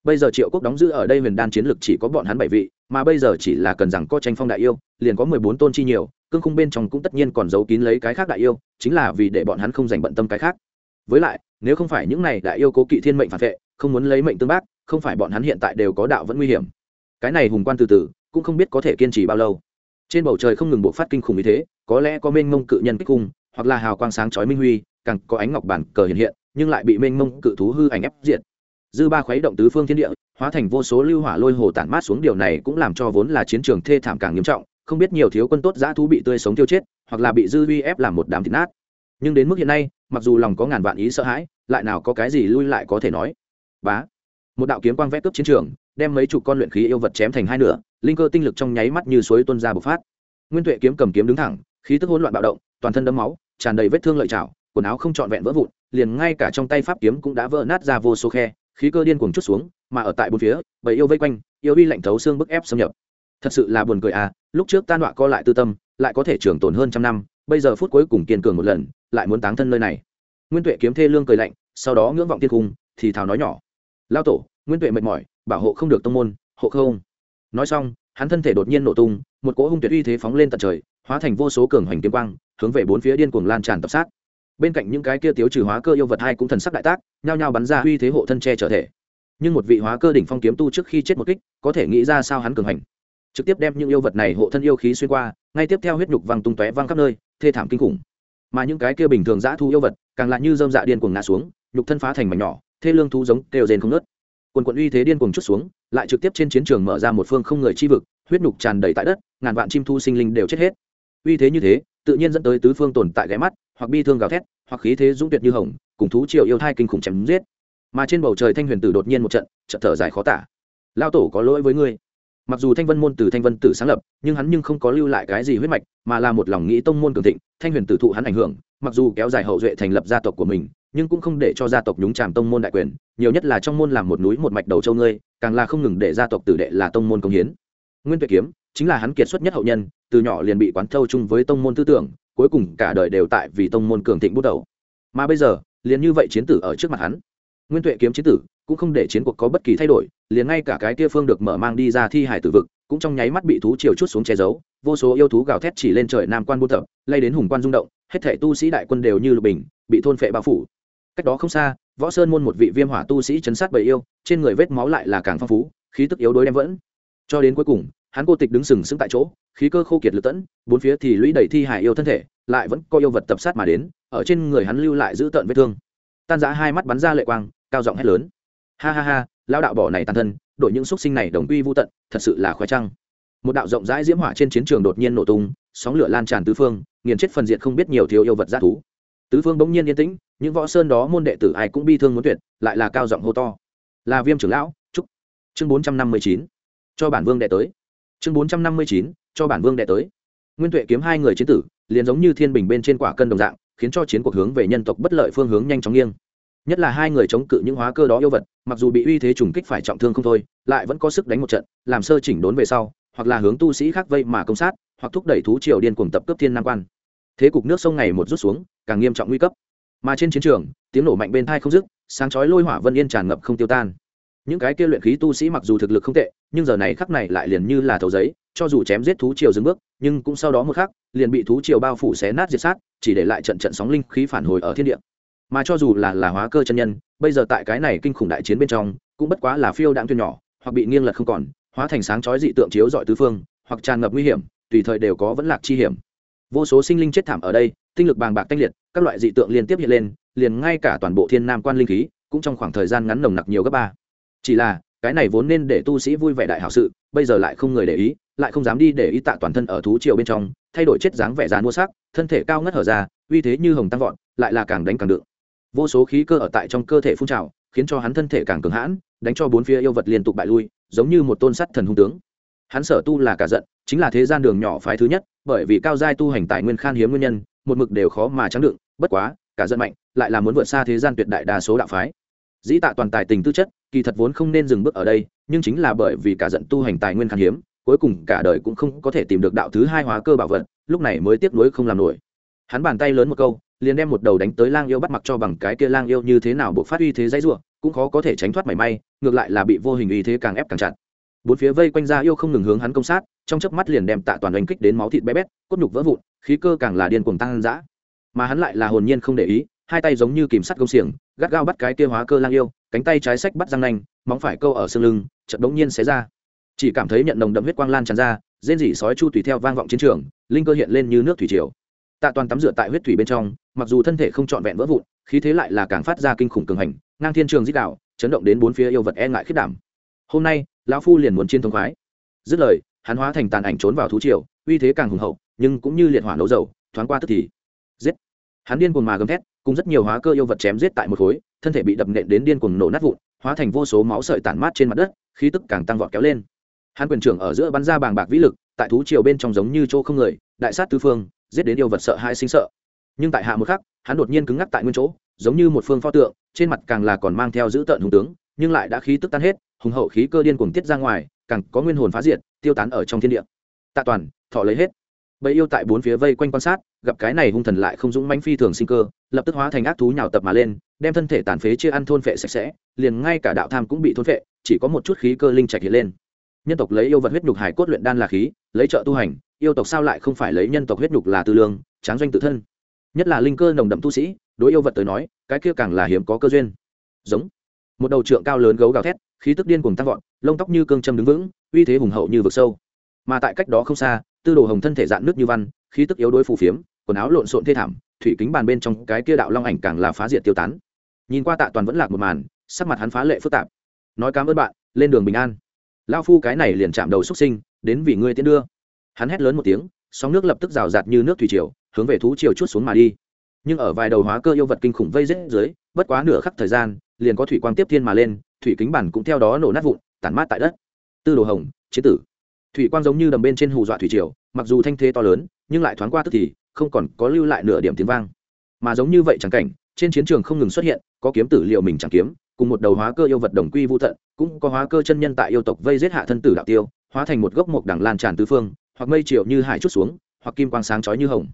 bây giờ triệu quốc đóng giữ ở đây huyền đan chiến lực chỉ có bọn hắn bảy vị, mà bây giờ chỉ là cần rằng có tranh phong đại yêu, liền có mười bốn tôn chi nhiều, cương khung bên trong cũng tất nhiên còn giấu kín lấy cái khác đại yêu, chính là vì để bọn hắn không dành bận tâm cái khác. Với lại, nếu không phải những này đại yêu cố kỵ thiên mệnh phản vệ, không muốn lấy mệnh tương bác, không phải bọn hắn hiện tại đều có đạo vẫn nguy hiểm. Cái này hùng quan từ từ, cũng không biết có thể kiên trì bao lâu. Trên bầu trời không ngừng buộc phát kinh khủng như thế, có lẽ có mênh mông cự nhân kích cung hoặc là hào quang sáng chói minh huy, càng có ánh ngọc bản cờ hiện hiện, nhưng lại bị mênh mông cự thú hư ảnh ép diệt dư ba khuấy động tứ phương thiên địa, hóa thành vô số lưu hỏa lôi hồ tản mát xuống điều này cũng làm cho vốn là chiến trường thê thảm càng nghiêm trọng, không biết nhiều thiếu quân tốt giã thú bị tươi sống tiêu chết, hoặc là bị dư uy ép làm một đám thịt nát. Nhưng đến mức hiện nay, mặc dù lòng có ngàn vạn ý sợ hãi, lại nào có cái gì lui lại có thể nói. Bá. Một đạo kiếm quang vét cướp chiến trường, đem mấy chục con luyện khí yêu vật chém thành hai nửa, linh cơ tinh lực trong nháy mắt như suối tuôn ra bộc phát. Nguyên tuệ kiếm cầm kiếm đứng thẳng, khí tức hỗn loạn bạo động, toàn thân đấm máu, tràn đầy vết thương lợi chảo quần áo không trọn vẹn vỡ vụn, liền ngay cả trong tay pháp kiếm cũng đã vỡ nát ra vô số khe khí cơ điên cuồng chút xuống, mà ở tại bốn phía, bầy yêu vây quanh, yêu uy lạnh thấu xương bức ép xâm nhập. Thật sự là buồn cười à lúc trước ta nọa co lại tư tâm, lại có thể trường tồn hơn trăm năm, bây giờ phút cuối cùng kiên cường một lần, lại muốn táng thân nơi này. Nguyên tuệ kiếm thê lương cười lạnh, sau đó ngưỡng vọng tiên cung, thì thào nói nhỏ. Lao tổ, nguyên tuệ mệt mỏi, bảo hộ không được tông môn, hộ không. Nói xong, hắn thân thể đột nhiên nổ tung, một cỗ hung tuyệt uy thế phóng lên tận trời, hóa thành vô số cường hoành kiếm quang, hướng về bốn phía điên cuồng lan tràn tập sát bên cạnh những cái kia tiếu trừ hóa cơ yêu vật hai cũng thần sắc đại tác, nhao nhao bắn ra uy thế hộ thân che trở thể. Nhưng một vị hóa cơ đỉnh phong kiếm tu trước khi chết một kích, có thể nghĩ ra sao hắn cường hành. Trực tiếp đem những yêu vật này hộ thân yêu khí xuyên qua, ngay tiếp theo huyết nhục văng tung tóe văng khắp nơi, thê thảm kinh khủng. Mà những cái kia bình thường dã thu yêu vật, càng lại như dơm dạ điên cuồng ngã xuống, nhục thân phá thành mảnh nhỏ, thê lương thú giống đều rền không nớt quần quận uy thế điên cuồng chút xuống, lại trực tiếp trên chiến trường mở ra một phương không người chi vực, huyết nhục tràn đầy tại đất, ngàn vạn chim thu sinh linh đều chết hết. Uy thế như thế, tự nhiên dẫn tới tứ phương tồn tại ghé mắt hoặc bi thương gào thét, hoặc khí thế dũng tuyệt như hồng, cùng thú triều yêu thai kinh khủng chém giết. Mà trên bầu trời thanh huyền tử đột nhiên một trận trận thở dài khó tả. Lao tổ có lỗi với ngươi. Mặc dù thanh vân môn từ thanh vân tử sáng lập, nhưng hắn nhưng không có lưu lại cái gì huyết mạch, mà là một lòng nghĩ tông môn cường thịnh, thanh huyền tử thụ hắn ảnh hưởng, mặc dù kéo dài hậu duệ thành lập gia tộc của mình, nhưng cũng không để cho gia tộc nhúng tràm tông môn đại quyền, nhiều nhất là trong môn làm một núi một mạch đầu châu ngươi, càng là không ngừng để gia tộc tử đệ là tông môn công hiến. Nguyên tuệ kiếm chính là hắn kiệt xuất nhất hậu nhân, từ nhỏ liền bị quán thâu chung với tông môn tư tưởng cuối cùng cả đời đều tại vì tông môn cường thịnh bút đầu. Mà bây giờ, liền như vậy chiến tử ở trước mặt hắn. Nguyên tuệ kiếm chiến tử cũng không để chiến cuộc có bất kỳ thay đổi, liền ngay cả cái kia phương được mở mang đi ra thi hải tử vực, cũng trong nháy mắt bị thú chiều chút xuống che giấu, vô số yêu thú gào thét chỉ lên trời nam quan buôn tập, lay đến hùng quan rung động, hết thể tu sĩ đại quân đều như lục bình, bị thôn phệ bao phủ. Cách đó không xa, võ sơn môn một vị viêm hỏa tu sĩ chấn sát bầy yêu, trên người vết máu lại là càng phong phú, khí tức yếu đối đem vẫn. Cho đến cuối cùng hắn cô tịch đứng sừng sững tại chỗ, khí cơ khô kiệt lực tẫn, bốn phía thì lũy đầy thi hải yêu thân thể, lại vẫn có yêu vật tập sát mà đến, ở trên người hắn lưu lại giữ tợn vết thương. Tan giã hai mắt bắn ra lệ quang, cao giọng hét lớn. Ha ha ha lao đạo bỏ này tàn thân đội những xúc sinh này đồng quy vô tận, thật sự là khoái trăng. Một đạo rộng rãi diễm hỏa trên chiến trường đột nhiên nổ tung, sóng lửa lan tràn tứ phương, nghiền chết phần diện không biết nhiều thiếu yêu vật g thú. Tứ phương bỗng nhiên yên tĩnh, những võ sơn đó môn đệ tử ai cũng bi thương muốn tuyệt, lại là cao giọng hô to. Là viêm trưởng lão trúc chương bốn trăm năm mươi chín. Cho bản vương đệ tới chương bốn trăm năm mươi chín, cho bản vương đệ tới. Nguyên tuệ kiếm hai người chiến tử, liền giống như thiên bình bên trên quả cân đồng dạng, khiến cho chiến cuộc hướng về nhân tộc bất lợi phương hướng nhanh chóng nghiêng. Nhất là hai người chống cự những hóa cơ đó yêu vật, mặc dù bị uy thế trùng kích phải trọng thương không thôi, lại vẫn có sức đánh một trận, làm sơ chỉnh đốn về sau, hoặc là hướng tu sĩ khác vây mà công sát, hoặc thúc đẩy thú triều điên cuồng tập cấp thiên nam quan. Thế cục nước sông ngày một rút xuống, càng nghiêm trọng nguy cấp. Mà trên chiến trường, tiếng nổ mạnh bên thai không dứt, sáng chói lôi hỏa vân yên tràn ngập không tiêu tan những cái kia luyện khí tu sĩ mặc dù thực lực không tệ, nhưng giờ này khắc này lại liền như là thầu giấy, cho dù chém giết thú triều dừng bước, nhưng cũng sau đó một khắc, liền bị thú triều bao phủ xé nát diệt sát, chỉ để lại trận trận sóng linh khí phản hồi ở thiên địa. Mà cho dù là là hóa cơ chân nhân, bây giờ tại cái này kinh khủng đại chiến bên trong, cũng bất quá là phiêu đạm tuyên nhỏ, hoặc bị nghiêng lật không còn, hóa thành sáng chói dị tượng chiếu dọi tứ phương, hoặc tràn ngập nguy hiểm, tùy thời đều có vẫn lạc chi hiểm. Vô số sinh linh chết thảm ở đây, tinh lực bàng bạc tách liệt, các loại dị tượng liên tiếp hiện lên, liền ngay cả toàn bộ thiên nam quan linh khí, cũng trong khoảng thời gian ngắn nồng nặc nhiều gấp ba chỉ là, cái này vốn nên để tu sĩ vui vẻ đại hảo sự, bây giờ lại không người để ý, lại không dám đi để ý tạ toàn thân ở thú triều bên trong, thay đổi chết dáng vẻ dàn mua sắc, thân thể cao ngất hở ra, uy thế như hồng tăng vọt, lại là càng đánh càng đựng vô số khí cơ ở tại trong cơ thể phun trào, khiến cho hắn thân thể càng cường hãn, đánh cho bốn phía yêu vật liên tục bại lui, giống như một tôn sắt thần hung tướng. Hắn sở tu là cả giận, chính là thế gian đường nhỏ phái thứ nhất, bởi vì cao giai tu hành tài nguyên khan hiếm nguyên nhân, một mực đều khó mà trắng đựng bất quá, cả giận mạnh, lại là muốn vượt xa thế gian tuyệt đại đa số đạo phái. Dĩ tạ toàn tài tình tư chất kỳ thật vốn không nên dừng bước ở đây, nhưng chính là bởi vì cả giận tu hành tài nguyên khan hiếm, cuối cùng cả đời cũng không có thể tìm được đạo thứ hai hóa cơ bảo vật, lúc này mới tiếp nối không làm nổi. Hắn bàn tay lớn một câu, liền đem một đầu đánh tới lang yêu bắt mặc cho bằng cái kia lang yêu như thế nào buộc phát uy thế dãy rủa, cũng khó có thể tránh thoát mảy may, ngược lại là bị vô hình uy thế càng ép càng chặt. Bốn phía vây quanh ra yêu không ngừng hướng hắn công sát, trong chớp mắt liền đem tạ toàn đánh kích đến máu thịt bé bét, cốt nhục vỡ vụn, khí cơ càng là điên cuồng tăng dã. Mà hắn lại là hồn nhiên không để ý, hai tay giống như kìm sắt công xiềng, gắt gao bắt cái kia hóa cơ lang yêu cánh tay trái sách bắt răng nanh, móng phải câu ở xương lưng, chợt bỗng nhiên xé ra. Chỉ cảm thấy nhận nồng đậm huyết quang lan tràn ra, rên rỉ sói chu tùy theo vang vọng chiến trường, linh cơ hiện lên như nước thủy triều. Tạ toàn tắm rửa tại huyết thủy bên trong, mặc dù thân thể không trọn vẹn vỡ vụn, khí thế lại là càng phát ra kinh khủng cường hành, ngang thiên trường dích đạo, chấn động đến bốn phía yêu vật e ngại khiết đảm. Hôm nay, lão phu liền muốn chiến thống khoái. Dứt lời, hắn hóa thành tàn ảnh trốn vào thú triều, uy thế càng hùng hậu, nhưng cũng như liệt hỏa nấu dầu, thoáng qua tức thì. Giết! Hắn điên cuồng mà gầm thét, cùng rất nhiều hóa cơ yêu vật chém giết tại một khối thân thể bị đập nện đến điên cuồng nổ nát vụn, hóa thành vô số máu sợi tản mát trên mặt đất, khí tức càng tăng vọt kéo lên. Hắn quyền trưởng ở giữa bắn ra bàng bạc vĩ lực, tại thú triều bên trong giống như chỗ không người, đại sát tứ phương, giết đến yêu vật sợ hãi sinh sợ. Nhưng tại hạ một khắc, hắn đột nhiên cứng ngắc tại nguyên chỗ, giống như một phương pho tượng, trên mặt càng là còn mang theo dữ tợn hùng tướng, nhưng lại đã khí tức tan hết, hùng hậu khí cơ điên cuồng tiết ra ngoài, càng có nguyên hồn phá diệt, tiêu tán ở trong thiên địa. Tạ toàn, thọ lấy hết. Bầy yêu tại bốn phía vây quanh quan sát, gặp cái này hung thần lại không dũng mãnh phi thường sinh cơ, lập tức hóa thành ác thú nhào tập mà lên đem thân thể tàn phế chia ăn thôn phệ sạch sẽ, liền ngay cả đạo tham cũng bị thôn phệ, chỉ có một chút khí cơ linh trạch hiện lên. Nhân tộc lấy yêu vật huyết nhục hải cốt luyện đan là khí, lấy trợ tu hành, yêu tộc sao lại không phải lấy nhân tộc huyết nhục là tư lương, tráng doanh tự thân. Nhất là linh cơ nồng đậm tu sĩ, đối yêu vật tới nói, cái kia càng là hiếm có cơ duyên. Giống. Một đầu trượng cao lớn gấu gào thét, khí tức điên cùng tăng vọt, lông tóc như cương châm đứng vững, uy thế hùng hậu như vực sâu. Mà tại cách đó không xa, tư đồ hồng thân thể dạn nước như văn, khí tức yếu đối phù phiếm, quần áo lộn xộn thê thảm, thủy kính bàn bên trong cái kia đạo long ảnh càng là phá diệt tiêu tán nhìn qua tạ toàn vẫn lạc một màn, sắc mặt hắn phá lệ phức tạp. Nói cảm ơn bạn, lên đường bình an. Lao phu cái này liền chạm đầu xuất sinh, đến vì ngươi tiến đưa. Hắn hét lớn một tiếng, sóng nước lập tức rào rạt như nước thủy triều, hướng về thú triều chút xuống mà đi. Nhưng ở vài đầu hóa cơ yêu vật kinh khủng vây rết dưới, bất quá nửa khắc thời gian, liền có thủy quang tiếp thiên mà lên, thủy kính bản cũng theo đó nổ nát vụn, tản mát tại đất. Tư đồ hồng chế tử. Thủy quang giống như đầm bên trên hù dọa thủy triều, mặc dù thanh thế to lớn, nhưng lại thoáng qua tức thì, không còn có lưu lại nửa điểm tiếng vang. Mà giống như vậy chẳng cảnh, trên chiến trường không ngừng xuất hiện có kiếm tử liệu mình chẳng kiếm, cùng một đầu hóa cơ yêu vật đồng quy vô tận, cũng có hóa cơ chân nhân tại yêu tộc vây giết hạ thân tử đạo tiêu, hóa thành một gốc mộc đằng lan tràn tứ phương, hoặc mây triệu như hải chút xuống, hoặc kim quang sáng chói như hồng.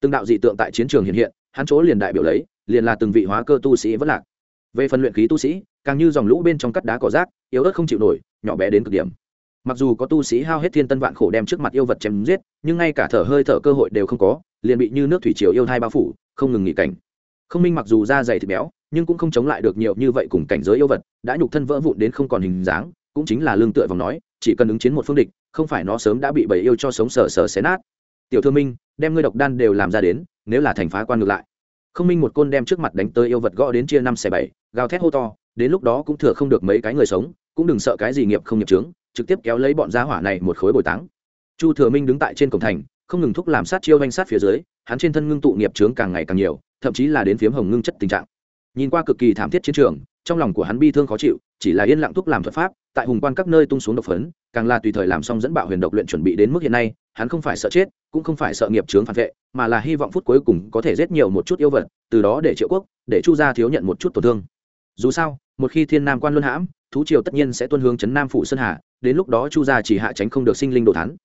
Từng đạo dị tượng tại chiến trường hiện hiện, hắn chỗ liền đại biểu lấy, liền là từng vị hóa cơ tu sĩ vất lạc. Về phần luyện khí tu sĩ, càng như dòng lũ bên trong cắt đá cỏ rác, yếu ớt không chịu nổi, nhỏ bé đến cực điểm. Mặc dù có tu sĩ hao hết thiên tân vạn khổ đem trước mặt yêu vật chém giết, nhưng ngay cả thở hơi thở cơ hội đều không có, liền bị như nước thủy triều yêu thai bao phủ, không ngừng nghỉ cảnh. Không minh mặc dù da dày thịt béo nhưng cũng không chống lại được nhiều như vậy cùng cảnh giới yêu vật, đã nhục thân vỡ vụn đến không còn hình dáng, cũng chính là lương tựa vòng nói, chỉ cần ứng chiến một phương địch, không phải nó sớm đã bị bầy yêu cho sống sờ sờ xé nát. Tiểu thư minh, đem ngươi độc đan đều làm ra đến, nếu là thành phá quan ngược lại. Không minh một côn đem trước mặt đánh tới yêu vật gõ đến chia năm xẻ bảy, gào thét hô to, đến lúc đó cũng thừa không được mấy cái người sống, cũng đừng sợ cái gì nghiệp không nghiệp trướng trực tiếp kéo lấy bọn gia hỏa này một khối bồi táng. Chu thừa minh đứng tại trên cổng thành, không ngừng thúc làm sát chiêu danh sát phía dưới, hắn trên thân ngưng tụ nghiệp trướng càng ngày càng nhiều, thậm chí là đến phiếm hồng ngưng chất tình trạng nhìn qua cực kỳ thảm thiết chiến trường, trong lòng của hắn bi thương khó chịu, chỉ là yên lặng thuốc làm thuật pháp, tại hùng quan các nơi tung xuống độc phấn, càng là tùy thời làm xong dẫn bạo huyền độc luyện chuẩn bị đến mức hiện nay, hắn không phải sợ chết, cũng không phải sợ nghiệp chướng phản vệ, mà là hy vọng phút cuối cùng có thể giết nhiều một chút yêu vật, từ đó để triệu quốc, để chu gia thiếu nhận một chút tổn thương. Dù sao, một khi thiên nam quan luân hãm, thú triều tất nhiên sẽ tuân hướng chấn nam phủ sơn hà, đến lúc đó chu gia chỉ hạ tránh không được sinh linh đồ thắn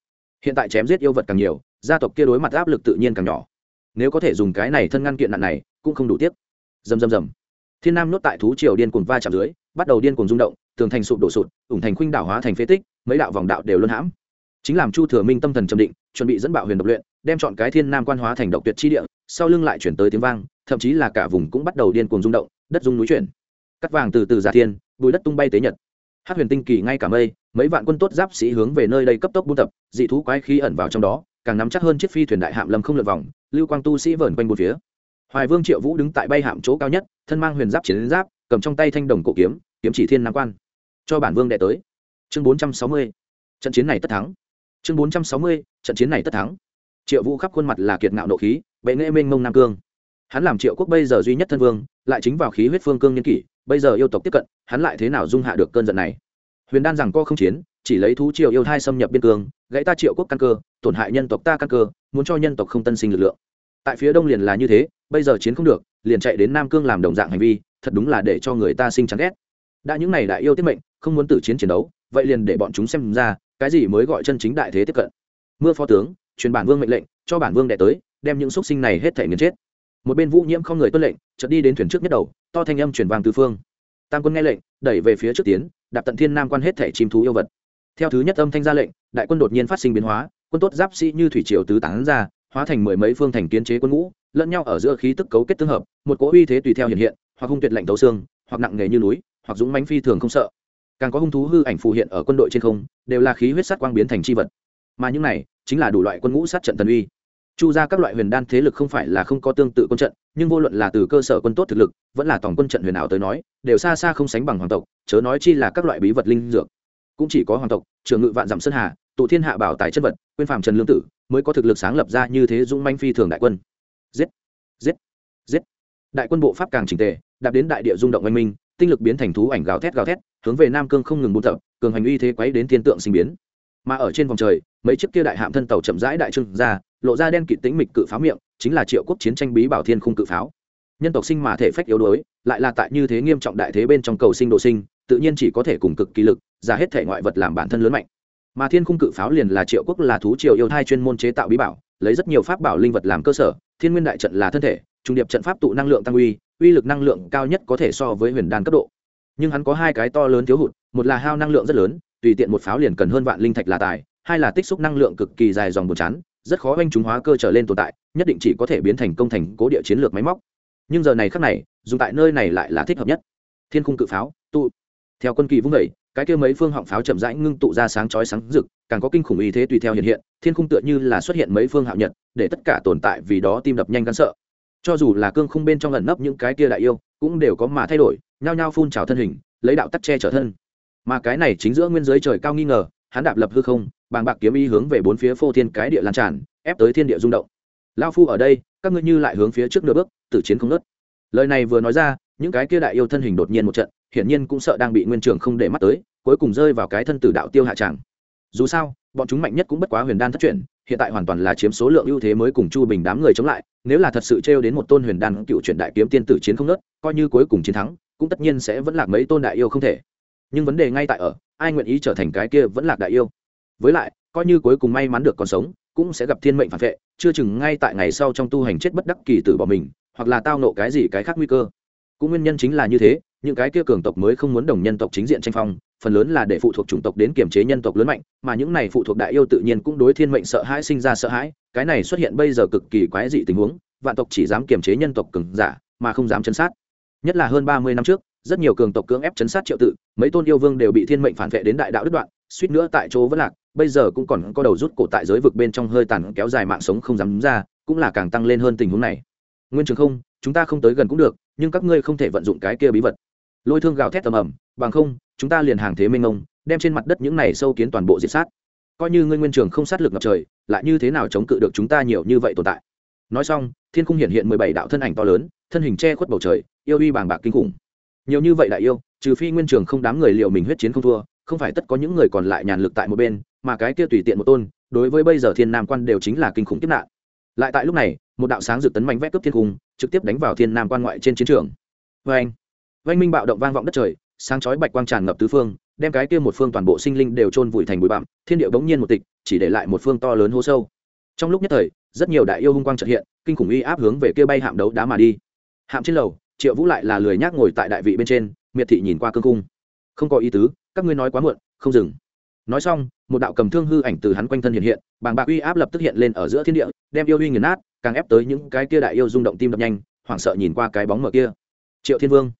hiện tại chém giết yêu vật càng nhiều, gia tộc kia đối mặt áp lực tự nhiên càng nhỏ. Nếu có thể dùng cái này thân ngăn kiện nạn này, cũng không đủ tiếc dầm dầm dầm thiên nam nốt tại thú triều điên cuồng va chạm dưới, bắt đầu điên cuồng rung động, tường thành sụp đổ sụt, ủng thành khuynh đảo hóa thành phế tích, mấy đạo vòng đạo đều luân hãm. Chính làm chu thừa minh tâm thần trầm định, chuẩn bị dẫn bạo huyền độc luyện, đem chọn cái thiên nam quan hóa thành độc tuyệt chi địa, sau lưng lại chuyển tới tiếng vang, thậm chí là cả vùng cũng bắt đầu điên cuồng rung động, đất rung núi chuyển. Cắt vàng từ từ giả thiên, bùi đất tung bay tế nhật. Hát huyền tinh kỳ ngay cả mây, mấy vạn quân tốt giáp sĩ hướng về nơi đây cấp tốc buôn tập, dị thú quái khí ẩn vào trong đó, càng nắm chắc hơn chiếc phi thuyền đại hạm lâm không lượt vòng, lưu quang tu sĩ vờn quanh bốn phía hoài vương triệu vũ đứng tại bay hạm chỗ cao nhất, thân mang huyền giáp chiến giáp, cầm trong tay thanh đồng cổ kiếm kiếm chỉ thiên nam quan. Cho bản vương đệ tới. Chương bốn trăm sáu mươi. Trận chiến này tất thắng. Chương bốn trăm sáu mươi, trận chiến này tất thắng. Triệu vũ khắp khuôn mặt là kiệt ngạo nộ khí, bệ nghệ mênh mông nam cương. Hắn làm triệu quốc bây giờ duy nhất thân vương, lại chính vào khí huyết phương cương nhân kỷ, bây giờ yêu tộc tiếp cận, hắn lại thế nào dung hạ được cơn giận này? Huyền đan rằng co không chiến, chỉ lấy thú triều yêu thai xâm nhập biên cương, gãy ta triệu quốc căn cơ, tổn hại nhân tộc ta căn cơ, muốn cho nhân tộc không tân sinh lực lượng. Tại phía đông liền là như thế bây giờ chiến không được, liền chạy đến nam cương làm đồng dạng hành vi, thật đúng là để cho người ta sinh chán ghét. Đã những này đại yêu tiết mệnh, không muốn tử chiến chiến đấu, vậy liền để bọn chúng xem ra, cái gì mới gọi chân chính đại thế tiếp cận. Mưa phó tướng, truyền bản vương mệnh lệnh, cho bản vương đệ tới, đem những xúc sinh này hết thể nghiền chết. Một bên vũ nhiễm không người tuân lệnh, chợt đi đến thuyền trước nhất đầu, to thanh âm truyền vàng tứ phương. Tam quân nghe lệnh, đẩy về phía trước tiến, đạp tận thiên nam quan hết thể chim thú yêu vật. Theo thứ nhất âm thanh ra lệnh, đại quân đột nhiên phát sinh biến hóa, quân tốt giáp sĩ như thủy triều tứ tán ra, hóa thành mười mấy phương thành kiến chế quân ngũ lẫn nhau ở giữa khí tức cấu kết tương hợp, một cỗ uy thế tùy theo hiện hiện, hoặc hung tuyệt lạnh tấu xương, hoặc nặng nề như núi, hoặc dũng mãnh phi thường không sợ. Càng có hung thú hư ảnh phù hiện ở quân đội trên không, đều là khí huyết sắt quang biến thành chi vật. Mà những này, chính là đủ loại quân ngũ sát trận tần uy. Chu ra các loại huyền đan thế lực không phải là không có tương tự quân trận, nhưng vô luận là từ cơ sở quân tốt thực lực, vẫn là tổng quân trận huyền ảo tới nói, đều xa xa không sánh bằng hoàng tộc, chớ nói chi là các loại bí vật linh dược. Cũng chỉ có hoàng tộc, trường ngự vạn dặm sơn hà, tụ thiên hạ bảo tài chất vật quyên phạm trần lương tử, mới có thực lực sáng lập ra như thế dũng manh phi thường đại quân giết giết giết. Đại quân bộ pháp càng trình tề, đạp đến đại địa rung động oanh minh, tinh lực biến thành thú ảnh gào thét gào thét, hướng về nam cương không ngừng buôn tập, cường hành uy thế quấy đến thiên tượng sinh biến. Mà ở trên vòng trời, mấy chiếc kia đại hạm thân tàu chậm rãi đại trưng ra, lộ ra đen kịt tĩnh mịch cự pháo miệng, chính là triệu quốc chiến tranh bí bảo thiên khung cự pháo. Nhân tộc sinh mà thể phách yếu đuối, lại là tại như thế nghiêm trọng đại thế bên trong cầu sinh độ sinh, tự nhiên chỉ có thể cùng cực kỳ lực, ra hết thể ngoại vật làm bản thân lớn mạnh. Mà thiên khung cự pháo liền là triệu quốc là thú triều yêu thai chuyên môn chế tạo bí bảo lấy rất nhiều pháp bảo linh vật làm cơ sở, thiên nguyên đại trận là thân thể, trung điệp trận pháp tụ năng lượng tăng uy uy lực năng lượng cao nhất có thể so với huyền đan cấp độ. Nhưng hắn có hai cái to lớn thiếu hụt, một là hao năng lượng rất lớn, tùy tiện một pháo liền cần hơn vạn linh thạch là tài, hai là tích xúc năng lượng cực kỳ dài dòng buồn chán, rất khó oanh chúng hóa cơ trở lên tồn tại, nhất định chỉ có thể biến thành công thành cố địa chiến lược máy móc. Nhưng giờ này khác này, dùng tại nơi này lại là thích hợp nhất. Thiên khung cự pháo, tụ. Theo quân kỳ vung vẩy cái kia mấy phương họng pháo chậm rãi ngưng tụ ra sáng chói sáng rực, càng có kinh khủng ý thế tùy theo hiện hiện, thiên khung tựa như là xuất hiện mấy phương hạo nhật, để tất cả tồn tại vì đó tim đập nhanh gan sợ. Cho dù là cương khung bên trong ẩn nấp những cái kia đại yêu, cũng đều có mà thay đổi, nhao nhao phun trào thân hình, lấy đạo tắc che trở thân. Mà cái này chính giữa nguyên giới trời cao nghi ngờ, hắn đạp lập hư không, bàng bạc kiếm ý hướng về bốn phía phô thiên cái địa lan tràn, ép tới thiên địa rung động. Lão phu ở đây, các ngươi như lại hướng phía trước nửa bước, tử chiến không ngớt. lời này vừa nói ra những cái kia đại yêu thân hình đột nhiên một trận, hiển nhiên cũng sợ đang bị nguyên trường không để mắt tới, cuối cùng rơi vào cái thân tử đạo tiêu hạ tràng. Dù sao, bọn chúng mạnh nhất cũng bất quá huyền đan thất truyền, hiện tại hoàn toàn là chiếm số lượng ưu thế mới cùng chu bình đám người chống lại, nếu là thật sự trêu đến một tôn huyền đan cựu truyền đại kiếm tiên tử chiến không nớt, coi như cuối cùng chiến thắng, cũng tất nhiên sẽ vẫn lạc mấy tôn đại yêu không thể. Nhưng vấn đề ngay tại ở, ai nguyện ý trở thành cái kia vẫn lạc đại yêu? Với lại, coi như cuối cùng may mắn được còn sống, cũng sẽ gặp thiên mệnh phản vệ, chưa chừng ngay tại ngày sau trong tu hành chết bất đắc kỳ tử bỏ mình, hoặc là tao nộ cái gì cái khác nguy cơ cũng nguyên nhân chính là như thế, những cái kia cường tộc mới không muốn đồng nhân tộc chính diện tranh phong, phần lớn là để phụ thuộc chủng tộc đến kiềm chế nhân tộc lớn mạnh, mà những này phụ thuộc đại yêu tự nhiên cũng đối thiên mệnh sợ hãi sinh ra sợ hãi, cái này xuất hiện bây giờ cực kỳ quái dị tình huống, vạn tộc chỉ dám kiềm chế nhân tộc cường giả, mà không dám chấn sát. Nhất là hơn ba mươi năm trước, rất nhiều cường tộc cưỡng ép chấn sát triệu tự, mấy tôn yêu vương đều bị thiên mệnh phản vệ đến đại đạo đứt đoạn, suýt nữa tại chỗ vẫn lạc, bây giờ cũng còn có đầu rút cổ tại giới vực bên trong hơi tàn kéo dài mạng sống không dám ra, cũng là càng tăng lên hơn tình huống này. Nguyên trường không, chúng ta không tới gần cũng được nhưng các ngươi không thể vận dụng cái kia bí vật. Lôi thương gào thét tầm ầm, bằng không, chúng ta liền hàng thế minh ông, đem trên mặt đất những này sâu kiến toàn bộ diệt sát. Coi như ngươi nguyên trường không sát lực ngập trời, lại như thế nào chống cự được chúng ta nhiều như vậy tồn tại? Nói xong, thiên cung hiện hiện mười bảy đạo thân ảnh to lớn, thân hình che khuất bầu trời, yêu uy bàng bạc kinh khủng. Nhiều như vậy đại yêu, trừ phi nguyên trường không đám người liệu mình huyết chiến không thua, không phải tất có những người còn lại nhàn lực tại một bên, mà cái kia tùy tiện một tôn, đối với bây giờ thiên nam quan đều chính là kinh khủng tiếp nạn. Lại tại lúc này một đạo sáng rực tấn mạnh vét cướp thiên cung, trực tiếp đánh vào thiên nam quan ngoại trên chiến trường. Vê anh vanh minh bạo động vang vọng đất trời, sáng chói bạch quang tràn ngập tứ phương, đem cái kia một phương toàn bộ sinh linh đều trôn vùi thành bụi bặm, thiên địa bỗng nhiên một tịch, chỉ để lại một phương to lớn hố sâu. Trong lúc nhất thời, rất nhiều đại yêu hung quang trợ hiện, kinh khủng uy áp hướng về kia bay hạm đấu đá mà đi. Hạm trên lầu, triệu vũ lại là lười nhác ngồi tại đại vị bên trên, miệt thị nhìn qua cương cung. Không có ý tứ, các ngươi nói quá muộn, không dừng nói xong, một đạo cầm thương hư ảnh từ hắn quanh thân hiện hiện, bàng bạc uy áp lập tức hiện lên ở giữa thiên địa, đem yêu uy nghiền nát, càng ép tới những cái kia đại yêu rung động tim đập nhanh, hoảng sợ nhìn qua cái bóng mở kia. Triệu thiên vương.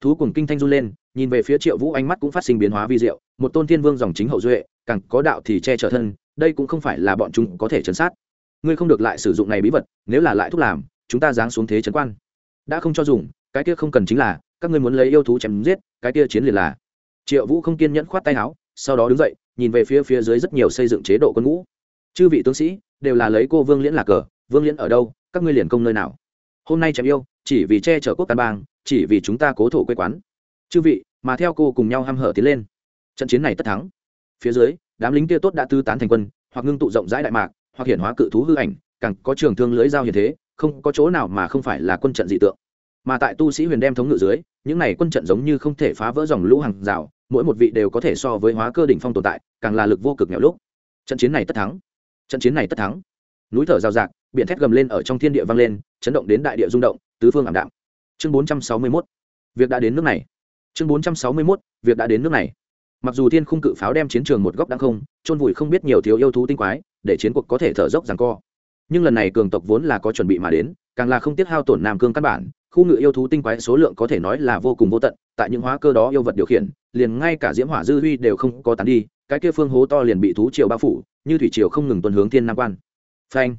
Thú cùng kinh thanh run lên, nhìn về phía triệu vũ ánh mắt cũng phát sinh biến hóa vi diệu, một tôn thiên vương dòng chính hậu duệ, càng có đạo thì che chở thân, đây cũng không phải là bọn chúng có thể chấn sát. Ngươi không được lại sử dụng này bí vật, nếu là lại thúc làm, chúng ta giáng xuống thế chấn quan. Đã không cho dùng, cái kia không cần chính là, các ngươi muốn lấy yêu thú chém giết, cái kia chiến liền là. Triệu vũ không kiên nhẫn khoát tay áo sau đó đứng dậy, nhìn về phía phía dưới rất nhiều xây dựng chế độ quân ngũ. Chư vị tướng sĩ, đều là lấy cô vương liễn là cờ, vương liễn ở đâu, các ngươi liền công nơi nào? Hôm nay chém yêu, chỉ vì che chở quốc căn bang, chỉ vì chúng ta cố thổ quê quán. Chư vị, mà theo cô cùng nhau h hở tiến lên. Trận chiến này tất thắng. Phía dưới, đám lính kia tốt đã tư tán thành quân, hoặc ngưng tụ rộng rãi đại mạc, hoặc hiển hóa cự thú hư ảnh, càng có trường thương lưới giao hiện thế, không có chỗ nào mà không phải là quân trận dị tượng. Mà tại tu sĩ huyền đem thống ngự dưới, những này quân trận giống như không thể phá vỡ dòng lũ hàng rào mỗi một vị đều có thể so với hóa cơ đỉnh phong tồn tại, càng là lực vô cực nghèo lúc. Trận chiến này tất thắng. Trận chiến này tất thắng. Núi thở rào rạc, biển thét gầm lên ở trong thiên địa vang lên, chấn động đến đại địa rung động, tứ phương ảm đạm. Chương bốn trăm sáu mươi 461 việc đã đến nước này. Chương bốn trăm sáu mươi 461 việc đã đến nước này. Mặc dù thiên khung cự pháo đem chiến trường một góc đang không trôn vùi không biết nhiều thiếu yêu thú tinh quái, để chiến cuộc có thể thở dốc rằng co. Nhưng lần này cường tộc vốn là có chuẩn bị mà đến, càng là không tiếc hao tổn nam cương căn bản khu ngự yêu thú tinh quái số lượng có thể nói là vô cùng vô tận tại những hóa cơ đó yêu vật điều khiển liền ngay cả diễm hỏa dư huy đều không có tán đi cái kia phương hố to liền bị thú triều bao phủ như thủy triều không ngừng tuần hướng thiên nam quan. Phanh!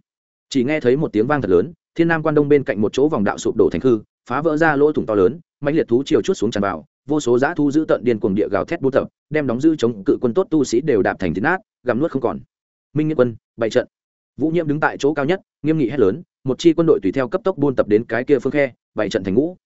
Chỉ nghe thấy một tiếng vang thật lớn thiên nam quan đông bên cạnh một chỗ vòng đạo sụp đổ thành hư, phá vỡ ra lỗ thủng to lớn mạnh liệt thú triều chút xuống tràn vào vô số giã thu giữ tận điên cuồng địa gào thét bút tập đem đóng giữ chống cự quân tốt tu sĩ đều đạp thành thịt nát gặm nuốt không còn. Minh nghĩa quân bày trận. Vũ nhiễm đứng tại chỗ cao nhất nghiêm nghị hét lớn một chi quân đội tùy theo cấp tốc buôn tập đến cái kia phương khe bảy trận thành ngũ.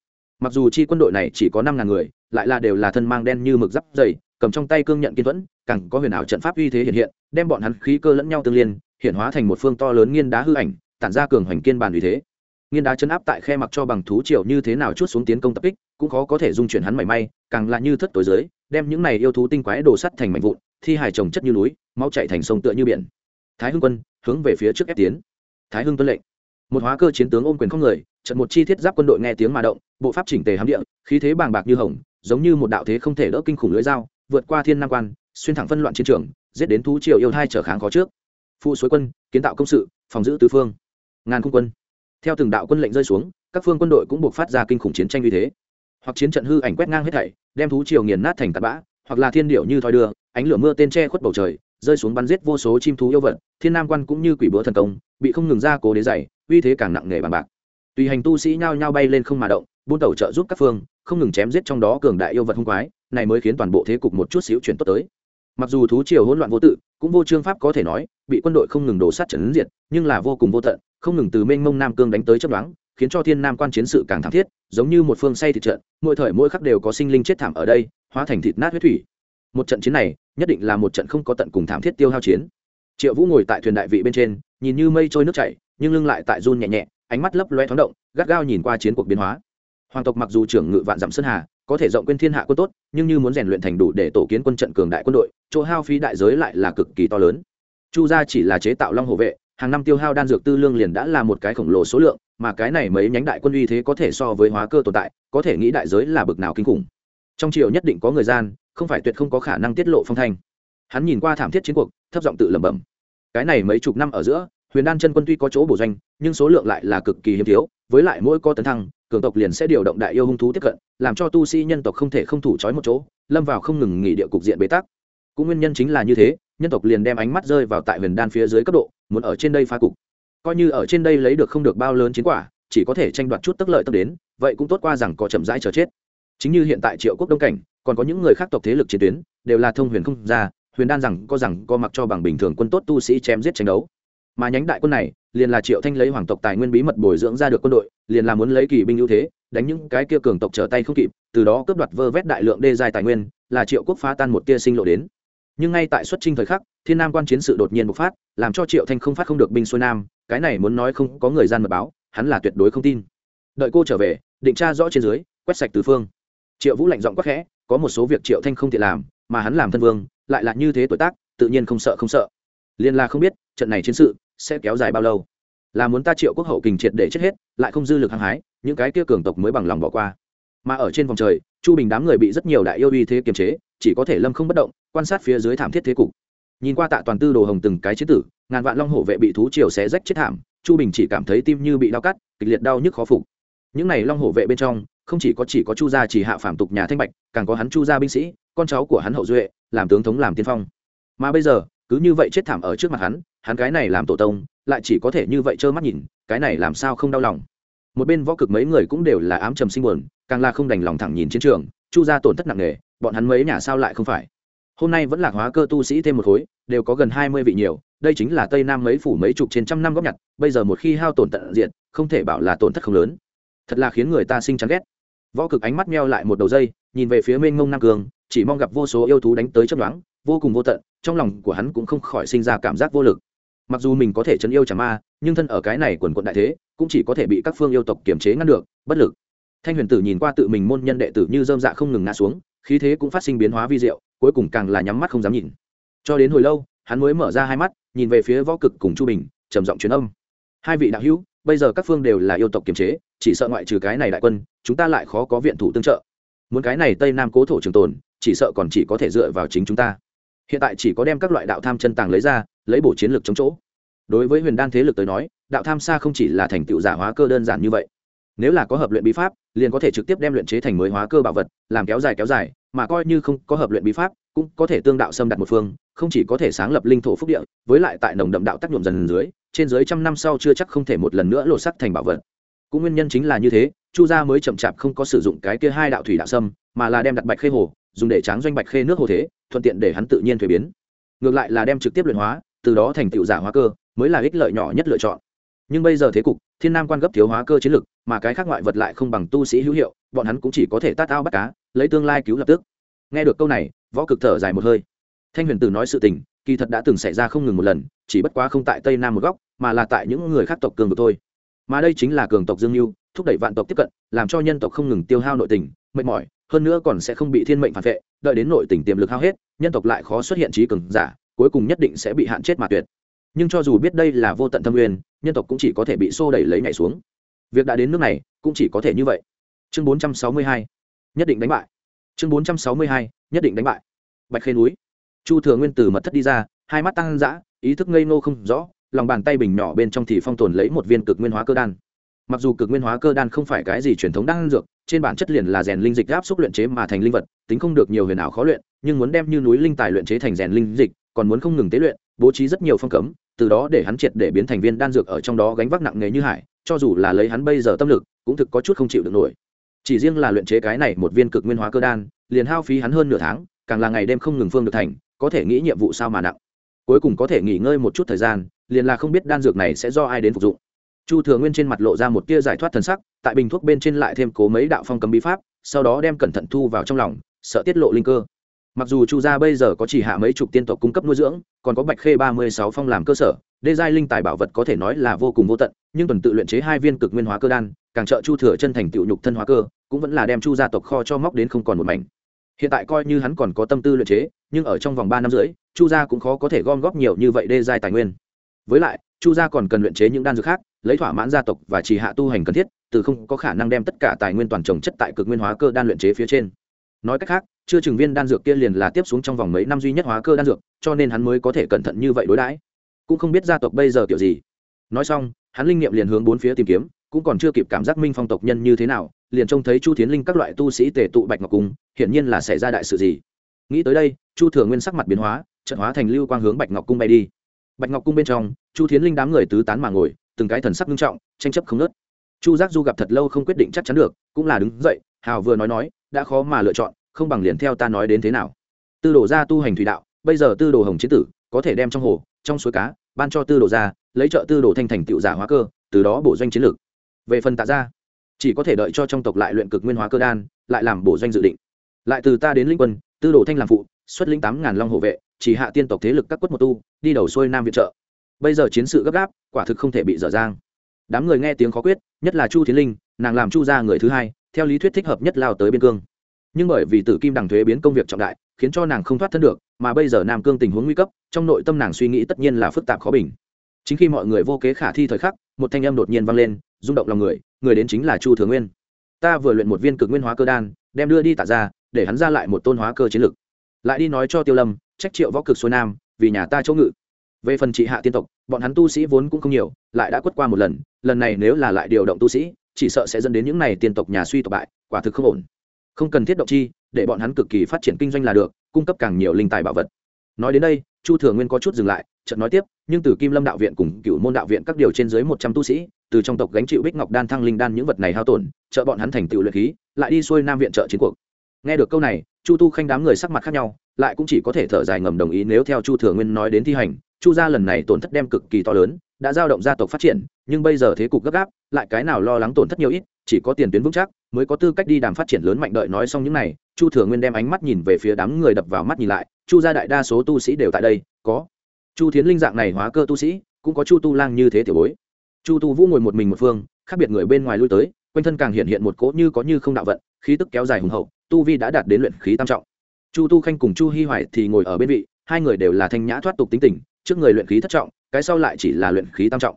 Mặc dù chi quân đội này chỉ có năm ngàn người lại là đều là thân mang đen như mực giáp dày cầm trong tay cương nhận kiên thuẫn càng có huyền ảo trận pháp uy thế hiện hiện đem bọn hắn khí cơ lẫn nhau tương liên hiện hóa thành một phương to lớn nghiên đá hư ảnh tản ra cường hoành kiên bản uy thế. Nghiên đá chấn áp tại khe mặc cho bằng thú triều như thế nào chút xuống tiến công tập kích cũng khó có thể dung chuyển hắn mảy may càng là như thất tối giới, đem những này yêu thú tinh quái đổ sắt thành mảnh vụn thi hài trồng chất như núi máu chạy thành sông tựa như biển. Thái hưng quân hướng về phía trước ép tiến. Thái hưng tuân lệnh một hóa cơ chiến tướng ôm quyền không người, trận một chi thiết giáp quân đội nghe tiếng mà động, bộ pháp chỉnh tề hám địa, khí thế bàng bạc như hồng, giống như một đạo thế không thể đỡ kinh khủng lưỡi dao, vượt qua thiên nam quan, xuyên thẳng phân loạn chiến trường, giết đến thú triều yêu thai trở kháng khó trước. Phụ suối quân, kiến tạo công sự, phòng giữ tứ phương. Ngàn cung quân. Theo từng đạo quân lệnh rơi xuống, các phương quân đội cũng buộc phát ra kinh khủng chiến tranh uy thế. Hoặc chiến trận hư ảnh quét ngang hết thảy, đem thú triều nghiền nát thành tạt bã, hoặc là thiên điệu như thoi đưa, ánh lửa mưa tên che khuất bầu trời, rơi xuống bắn giết vô số chim thú yêu vật, thiên nam quan cũng như quỷ búa thần công, bị không ngừng ra cố đế dày uy thế càng nặng nề bằng bạc. Tùy hành tu sĩ nhao nhao bay lên không mà động, buôn tàu trợ giúp các phương, không ngừng chém giết trong đó cường đại yêu vật hung quái, này mới khiến toàn bộ thế cục một chút xíu chuyển tốt tới. Mặc dù thú triều hỗn loạn vô tự, cũng vô trương pháp có thể nói, bị quân đội không ngừng đổ sát trấn diệt, nhưng là vô cùng vô tận, không ngừng từ mênh mông nam cương đánh tới chấp đoán khiến cho thiên nam quan chiến sự càng thảm thiết, giống như một phương say thịt trận, mỗi thời mỗi khắc đều có sinh linh chết thảm ở đây, hóa thành thịt nát huyết thủy. Một trận chiến này, nhất định là một trận không có tận cùng thảm thiết tiêu hao chiến. Triệu vũ ngồi tại thuyền đại vị bên trên, nhìn như mây trôi nước chảy nhưng lưng lại tại run nhẹ nhẹ, ánh mắt lấp loe thoáng động, gắt gao nhìn qua chiến cuộc biến hóa. Hoàng tộc mặc dù trưởng ngự vạn dặm sơn hà, có thể rộng quên thiên hạ quân tốt, nhưng như muốn rèn luyện thành đủ để tổ kiến quân trận cường đại quân đội, chỗ hao phí đại giới lại là cực kỳ to lớn. Chu gia chỉ là chế tạo long hộ vệ, hàng năm tiêu hao đan dược tư lương liền đã là một cái khổng lồ số lượng, mà cái này mấy nhánh đại quân uy thế có thể so với hóa cơ tồn tại, có thể nghĩ đại giới là bực nào kinh khủng. Trong triều nhất định có người gian, không phải tuyệt không có khả năng tiết lộ phong thanh. Hắn nhìn qua thảm thiết chiến cuộc, thấp giọng tự lẩm bẩm. Cái này mấy chục năm ở giữa huyền đan chân quân tuy có chỗ bổ doanh, nhưng số lượng lại là cực kỳ hiếm thiếu, với lại mỗi có tấn thăng, cường tộc liền sẽ điều động đại yêu hung thú tiếp cận, làm cho tu sĩ nhân tộc không thể không thủ trói một chỗ, lâm vào không ngừng nghỉ địa cục diện bế tắc. Cũng nguyên nhân chính là như thế, nhân tộc liền đem ánh mắt rơi vào tại huyền đan phía dưới cấp độ, muốn ở trên đây phá cục. Coi như ở trên đây lấy được không được bao lớn chiến quả, chỉ có thể tranh đoạt chút tức lợi tâm đến, vậy cũng tốt qua rằng có chậm rãi chờ chết. Chính như hiện tại triệu quốc đông cảnh, còn có những người khác tộc thế lực chiến tuyến, đều là thông huyền không ra huyền đan rằng có rằng có mặc cho bằng bình thường quân tốt tu sĩ chém giết tranh đấu mà nhánh đại quân này liền là triệu thanh lấy hoàng tộc tài nguyên bí mật bồi dưỡng ra được quân đội, liền là muốn lấy kỳ binh ưu thế, đánh những cái kia cường tộc trở tay không kịp, từ đó cướp đoạt vơ vét đại lượng đê dài tài nguyên, là triệu quốc phá tan một tia sinh lộ đến. Nhưng ngay tại xuất trinh thời khắc, thiên nam quan chiến sự đột nhiên bộc phát, làm cho triệu thanh không phát không được binh xuôi nam, cái này muốn nói không có người gian mật báo, hắn là tuyệt đối không tin. Đợi cô trở về, định tra rõ trên dưới, quét sạch tứ phương. Triệu vũ lạnh giọng quắc khẽ, có một số việc triệu thanh không thể làm, mà hắn làm thân vương, lại là như thế tuổi tác, tự nhiên không sợ không sợ. Liên la không biết, trận này chiến sự sẽ kéo dài bao lâu? Là muốn ta triệu quốc hậu kình triệt để chết hết, lại không dư lực hăng hái, những cái kia cường tộc mới bằng lòng bỏ qua. Mà ở trên vòng trời, chu bình đám người bị rất nhiều đại yêu uy thế kiềm chế, chỉ có thể lâm không bất động, quan sát phía dưới thảm thiết thế cục. Nhìn qua tạ toàn tư đồ hồng từng cái chế tử, ngàn vạn long hổ vệ bị thú triều xé rách chết thảm, chu bình chỉ cảm thấy tim như bị đau cắt, kịch liệt đau nhức khó phục. Những này long hổ vệ bên trong, không chỉ có chỉ có chu gia chỉ hạ phạm tục nhà thanh bạch, càng có hắn chu gia binh sĩ, con cháu của hắn hậu duệ, làm tướng thống làm tiên phong. Mà bây giờ, cứ như vậy chết thảm ở trước mặt hắn hắn cái này làm tổ tông, lại chỉ có thể như vậy trơ mắt nhìn, cái này làm sao không đau lòng? Một bên võ cực mấy người cũng đều là ám trầm sinh buồn, càng là không đành lòng thẳng nhìn chiến trường, chu gia tổn thất nặng nề, bọn hắn mấy nhà sao lại không phải? Hôm nay vẫn là hóa cơ tu sĩ thêm một khối, đều có gần hai mươi vị nhiều, đây chính là tây nam mấy phủ mấy chục trên trăm năm góp nhặt, bây giờ một khi hao tổn tận diện không thể bảo là tổn thất không lớn. Thật là khiến người ta sinh chán ghét. Võ cực ánh mắt meo lại một đầu dây, nhìn về phía mênh mông nam cường, chỉ mong gặp vô số yêu thú đánh tới chấp đoán vô cùng vô tận, trong lòng của hắn cũng không khỏi sinh ra cảm giác vô lực mặc dù mình có thể chấn yêu chẳng ma, nhưng thân ở cái này quần quận đại thế, cũng chỉ có thể bị các phương yêu tộc kiềm chế ngăn được, bất lực. Thanh huyền tử nhìn qua tự mình môn nhân đệ tử như dơm dạ không ngừng ngã xuống, khí thế cũng phát sinh biến hóa vi diệu, cuối cùng càng là nhắm mắt không dám nhìn. Cho đến hồi lâu, hắn mới mở ra hai mắt, nhìn về phía võ cực cùng chu bình, trầm giọng truyền âm. Hai vị đạo hữu, bây giờ các phương đều là yêu tộc kiềm chế, chỉ sợ ngoại trừ cái này đại quân, chúng ta lại khó có viện thủ tương trợ. Muốn cái này tây nam cố thổ trường tồn, chỉ sợ còn chỉ có thể dựa vào chính chúng ta. Hiện tại chỉ có đem các loại đạo tham chân tàng lấy ra lấy bổ chiến lược chống chỗ. Đối với huyền đan thế lực tới nói, đạo tham xa không chỉ là thành tựu giả hóa cơ đơn giản như vậy. Nếu là có hợp luyện bí pháp, liền có thể trực tiếp đem luyện chế thành mới hóa cơ bảo vật, làm kéo dài kéo dài, mà coi như không có hợp luyện bí pháp, cũng có thể tương đạo xâm đặt một phương, không chỉ có thể sáng lập linh thổ phúc địa, với lại tại nồng đậm đạo tác nhuộm dần dưới, trên dưới trăm năm sau chưa chắc không thể một lần nữa lột sắc thành bảo vật. Cũng nguyên nhân chính là như thế, chu gia mới chậm chạp không có sử dụng cái kia hai đạo thủy đạo sâm mà là đem đặt bạch khê hồ, dùng để tráng doanh bạch khê nước hồ thế, thuận tiện để hắn tự nhiên thuế biến. Ngược lại là đem trực tiếp luyện hóa từ đó thành tựu giả hóa cơ, mới là ích lợi nhỏ nhất lựa chọn. Nhưng bây giờ thế cục, thiên nam quan gấp thiếu hóa cơ chiến lực mà cái khác ngoại vật lại không bằng tu sĩ hữu hiệu, bọn hắn cũng chỉ có thể tát ao bắt cá, lấy tương lai cứu lập tức. Nghe được câu này, võ cực thở dài một hơi. Thanh huyền tử nói sự tình, kỳ thật đã từng xảy ra không ngừng một lần, chỉ bất quá không tại tây nam một góc, mà là tại những người khác tộc cường vực thôi. Mà đây chính là cường tộc dương mưu thúc đẩy vạn tộc tiếp cận, làm cho nhân tộc không ngừng tiêu hao nội tình, mệt mỏi, hơn nữa còn sẽ không bị thiên mệnh phản vệ, đợi đến nội tình tiềm lực hao hết, nhân tộc lại khó xuất hiện trí cường giả cuối cùng nhất định sẽ bị hạn chết mà tuyệt. Nhưng cho dù biết đây là vô tận thâm nguyên nhân tộc cũng chỉ có thể bị xô đẩy lấy nhảy xuống. Việc đã đến nước này cũng chỉ có thể như vậy. Chương 462, nhất định đánh bại. Chương 462, nhất định đánh bại. Bạch khê núi. Chu thừa nguyên từ mật thất đi ra hai mắt tăng dã ý thức ngây ngô không rõ lòng bàn tay bình nhỏ bên trong thì phong tồn lấy một viên cực nguyên hóa cơ đan. Mặc dù cực nguyên hóa cơ đan không phải cái gì truyền thống đan dược trên bản chất liền là rèn linh dịch áp xúc luyện chế mà thành linh vật tính không được nhiều huyền ảo khó luyện nhưng muốn đem như núi linh tài luyện chế thành rèn linh dịch còn muốn không ngừng tế luyện, bố trí rất nhiều phong cấm, từ đó để hắn triệt để biến thành viên đan dược ở trong đó gánh vác nặng nề như hải, cho dù là lấy hắn bây giờ tâm lực, cũng thực có chút không chịu được nổi. Chỉ riêng là luyện chế cái này một viên cực nguyên hóa cơ đan, liền hao phí hắn hơn nửa tháng, càng là ngày đêm không ngừng phương được thành, có thể nghĩ nhiệm vụ sao mà nặng. Cuối cùng có thể nghỉ ngơi một chút thời gian, liền là không biết đan dược này sẽ do ai đến phục dụng. Chu thừa nguyên trên mặt lộ ra một tia giải thoát thần sắc, tại bình thuốc bên trên lại thêm cố mấy đạo phong cấm bí pháp, sau đó đem cẩn thận thu vào trong lòng, sợ tiết lộ linh cơ mặc dù chu gia bây giờ có chỉ hạ mấy chục tiên tộc cung cấp nuôi dưỡng, còn có bạch khê ba mươi sáu phong làm cơ sở, đê giai linh tài bảo vật có thể nói là vô cùng vô tận, nhưng tuần tự luyện chế hai viên cực nguyên hóa cơ đan, càng trợ chu thừa chân thành tựu nhục thân hóa cơ, cũng vẫn là đem chu gia tộc kho cho móc đến không còn một mảnh. Hiện tại coi như hắn còn có tâm tư luyện chế, nhưng ở trong vòng ba năm rưỡi, chu gia cũng khó có thể gom góp nhiều như vậy đê giai tài nguyên. Với lại, chu gia còn cần luyện chế những đan dược khác, lấy thỏa mãn gia tộc và chỉ hạ tu hành cần thiết, từ không có khả năng đem tất cả tài nguyên toàn trồng chất tại cực nguyên hóa cơ đan luyện chế phía trên. Nói cách khác chưa chừng viên đan dược kia liền là tiếp xuống trong vòng mấy năm duy nhất hóa cơ đan dược, cho nên hắn mới có thể cẩn thận như vậy đối đãi. Cũng không biết gia tộc bây giờ kiểu gì. Nói xong, hắn linh nghiệm liền hướng bốn phía tìm kiếm, cũng còn chưa kịp cảm giác minh phong tộc nhân như thế nào, liền trông thấy chu tiến linh các loại tu sĩ tề tụ bạch ngọc cung, hiển nhiên là xảy ra đại sự gì. Nghĩ tới đây, chu thừa nguyên sắc mặt biến hóa trận hóa thành lưu quang hướng bạch ngọc cung bay đi. Bạch ngọc cung bên trong, chu tiến linh đám người tứ tán mà ngồi, từng cái thần sắc nghiêm trọng, tranh chấp không nớt chu giác du gặp thật lâu không quyết định chắc chắn được, cũng là đứng dậy, hào vừa nói nói, đã khó mà lựa chọn không bằng liền theo ta nói đến thế nào. Tư đồ ra tu hành thủy đạo, bây giờ tư đồ hồng chiến tử, có thể đem trong hồ, trong suối cá, ban cho tư đồ ra lấy trợ tư đồ thanh thành tựu giả hóa cơ, từ đó bổ doanh chiến lược. Về phần tạ ra chỉ có thể đợi cho trong tộc lại luyện cực nguyên hóa cơ đan, lại làm bổ doanh dự định. Lại từ ta đến linh quân, tư đồ thanh làm phụ, xuất lĩnh tám ngàn long hộ vệ, chỉ hạ tiên tộc thế lực các quất một tu, đi đầu xuôi nam viện trợ. Bây giờ chiến sự gấp gáp, quả thực không thể bị dở dang. Đám người nghe tiếng khó quyết, nhất là chu Thiến linh, nàng làm chu gia người thứ hai, theo lý thuyết thích hợp nhất lao tới biên cương nhưng bởi vì tử kim đằng thuế biến công việc trọng đại, khiến cho nàng không thoát thân được, mà bây giờ nam cương tình huống nguy cấp, trong nội tâm nàng suy nghĩ tất nhiên là phức tạp khó bình. Chính khi mọi người vô kế khả thi thời khắc, một thanh âm đột nhiên vang lên, rung động lòng người người đến chính là chu thừa nguyên. Ta vừa luyện một viên cực nguyên hóa cơ đan, đem đưa đi tạ ra, để hắn ra lại một tôn hóa cơ chiến lực. Lại đi nói cho tiêu lâm, trách triệu võ cực xuôi nam, vì nhà ta chỗ ngự. Về phần trị hạ tiên tộc, bọn hắn tu sĩ vốn cũng không nhiều, lại đã quất qua một lần lần này nếu là lại điều động tu sĩ, chỉ sợ sẽ dẫn đến những n à y tiên tộc nhà suy tộc bại, quả thực không ổn không cần thiết động chi, để bọn hắn cực kỳ phát triển kinh doanh là được, cung cấp càng nhiều linh tài bảo vật. Nói đến đây, chu thừa nguyên có chút dừng lại, chợt nói tiếp, nhưng từ kim lâm đạo viện cùng cựu môn đạo viện các điều trên dưới một trăm tu sĩ, từ trong tộc gánh chịu bích ngọc đan thăng linh đan những vật này hao tổn, trợ bọn hắn thành tựu luyện khí, lại đi xuôi nam viện trợ chiến cuộc. Nghe được câu này, chu tu khanh đám người sắc mặt khác nhau, lại cũng chỉ có thể thở dài ngầm đồng ý nếu theo chu thừa nguyên nói đến thi hành, chu gia lần này tổn thất đem cực kỳ to lớn đã giao động gia tộc phát triển, nhưng bây giờ thế cục gấp gáp, lại cái nào lo lắng tổn thất nhiều ít, chỉ có tiền tuyến vững chắc, mới có tư cách đi đàm phát triển lớn mạnh đợi nói xong những này. Chu thừa nguyên đem ánh mắt nhìn về phía đám người đập vào mắt nhìn lại, chu gia đại đa số tu sĩ đều tại đây, có chu thiến linh dạng này hóa cơ tu sĩ, cũng có chu tu lang như thế tiểu bối. Chu tu vũ ngồi một mình một phương, khác biệt người bên ngoài lui tới, quanh thân càng hiện hiện một cỗ như có như không đạo vận, khí tức kéo dài hùng hậu, tu vi đã đạt đến luyện khí tam trọng. Chu tu khanh cùng chu hi hoài thì ngồi ở bên vị, hai người đều là thanh nhã thoát tục tính tình, trước người luyện khí thất trọng cái sau lại chỉ là luyện khí tam trọng.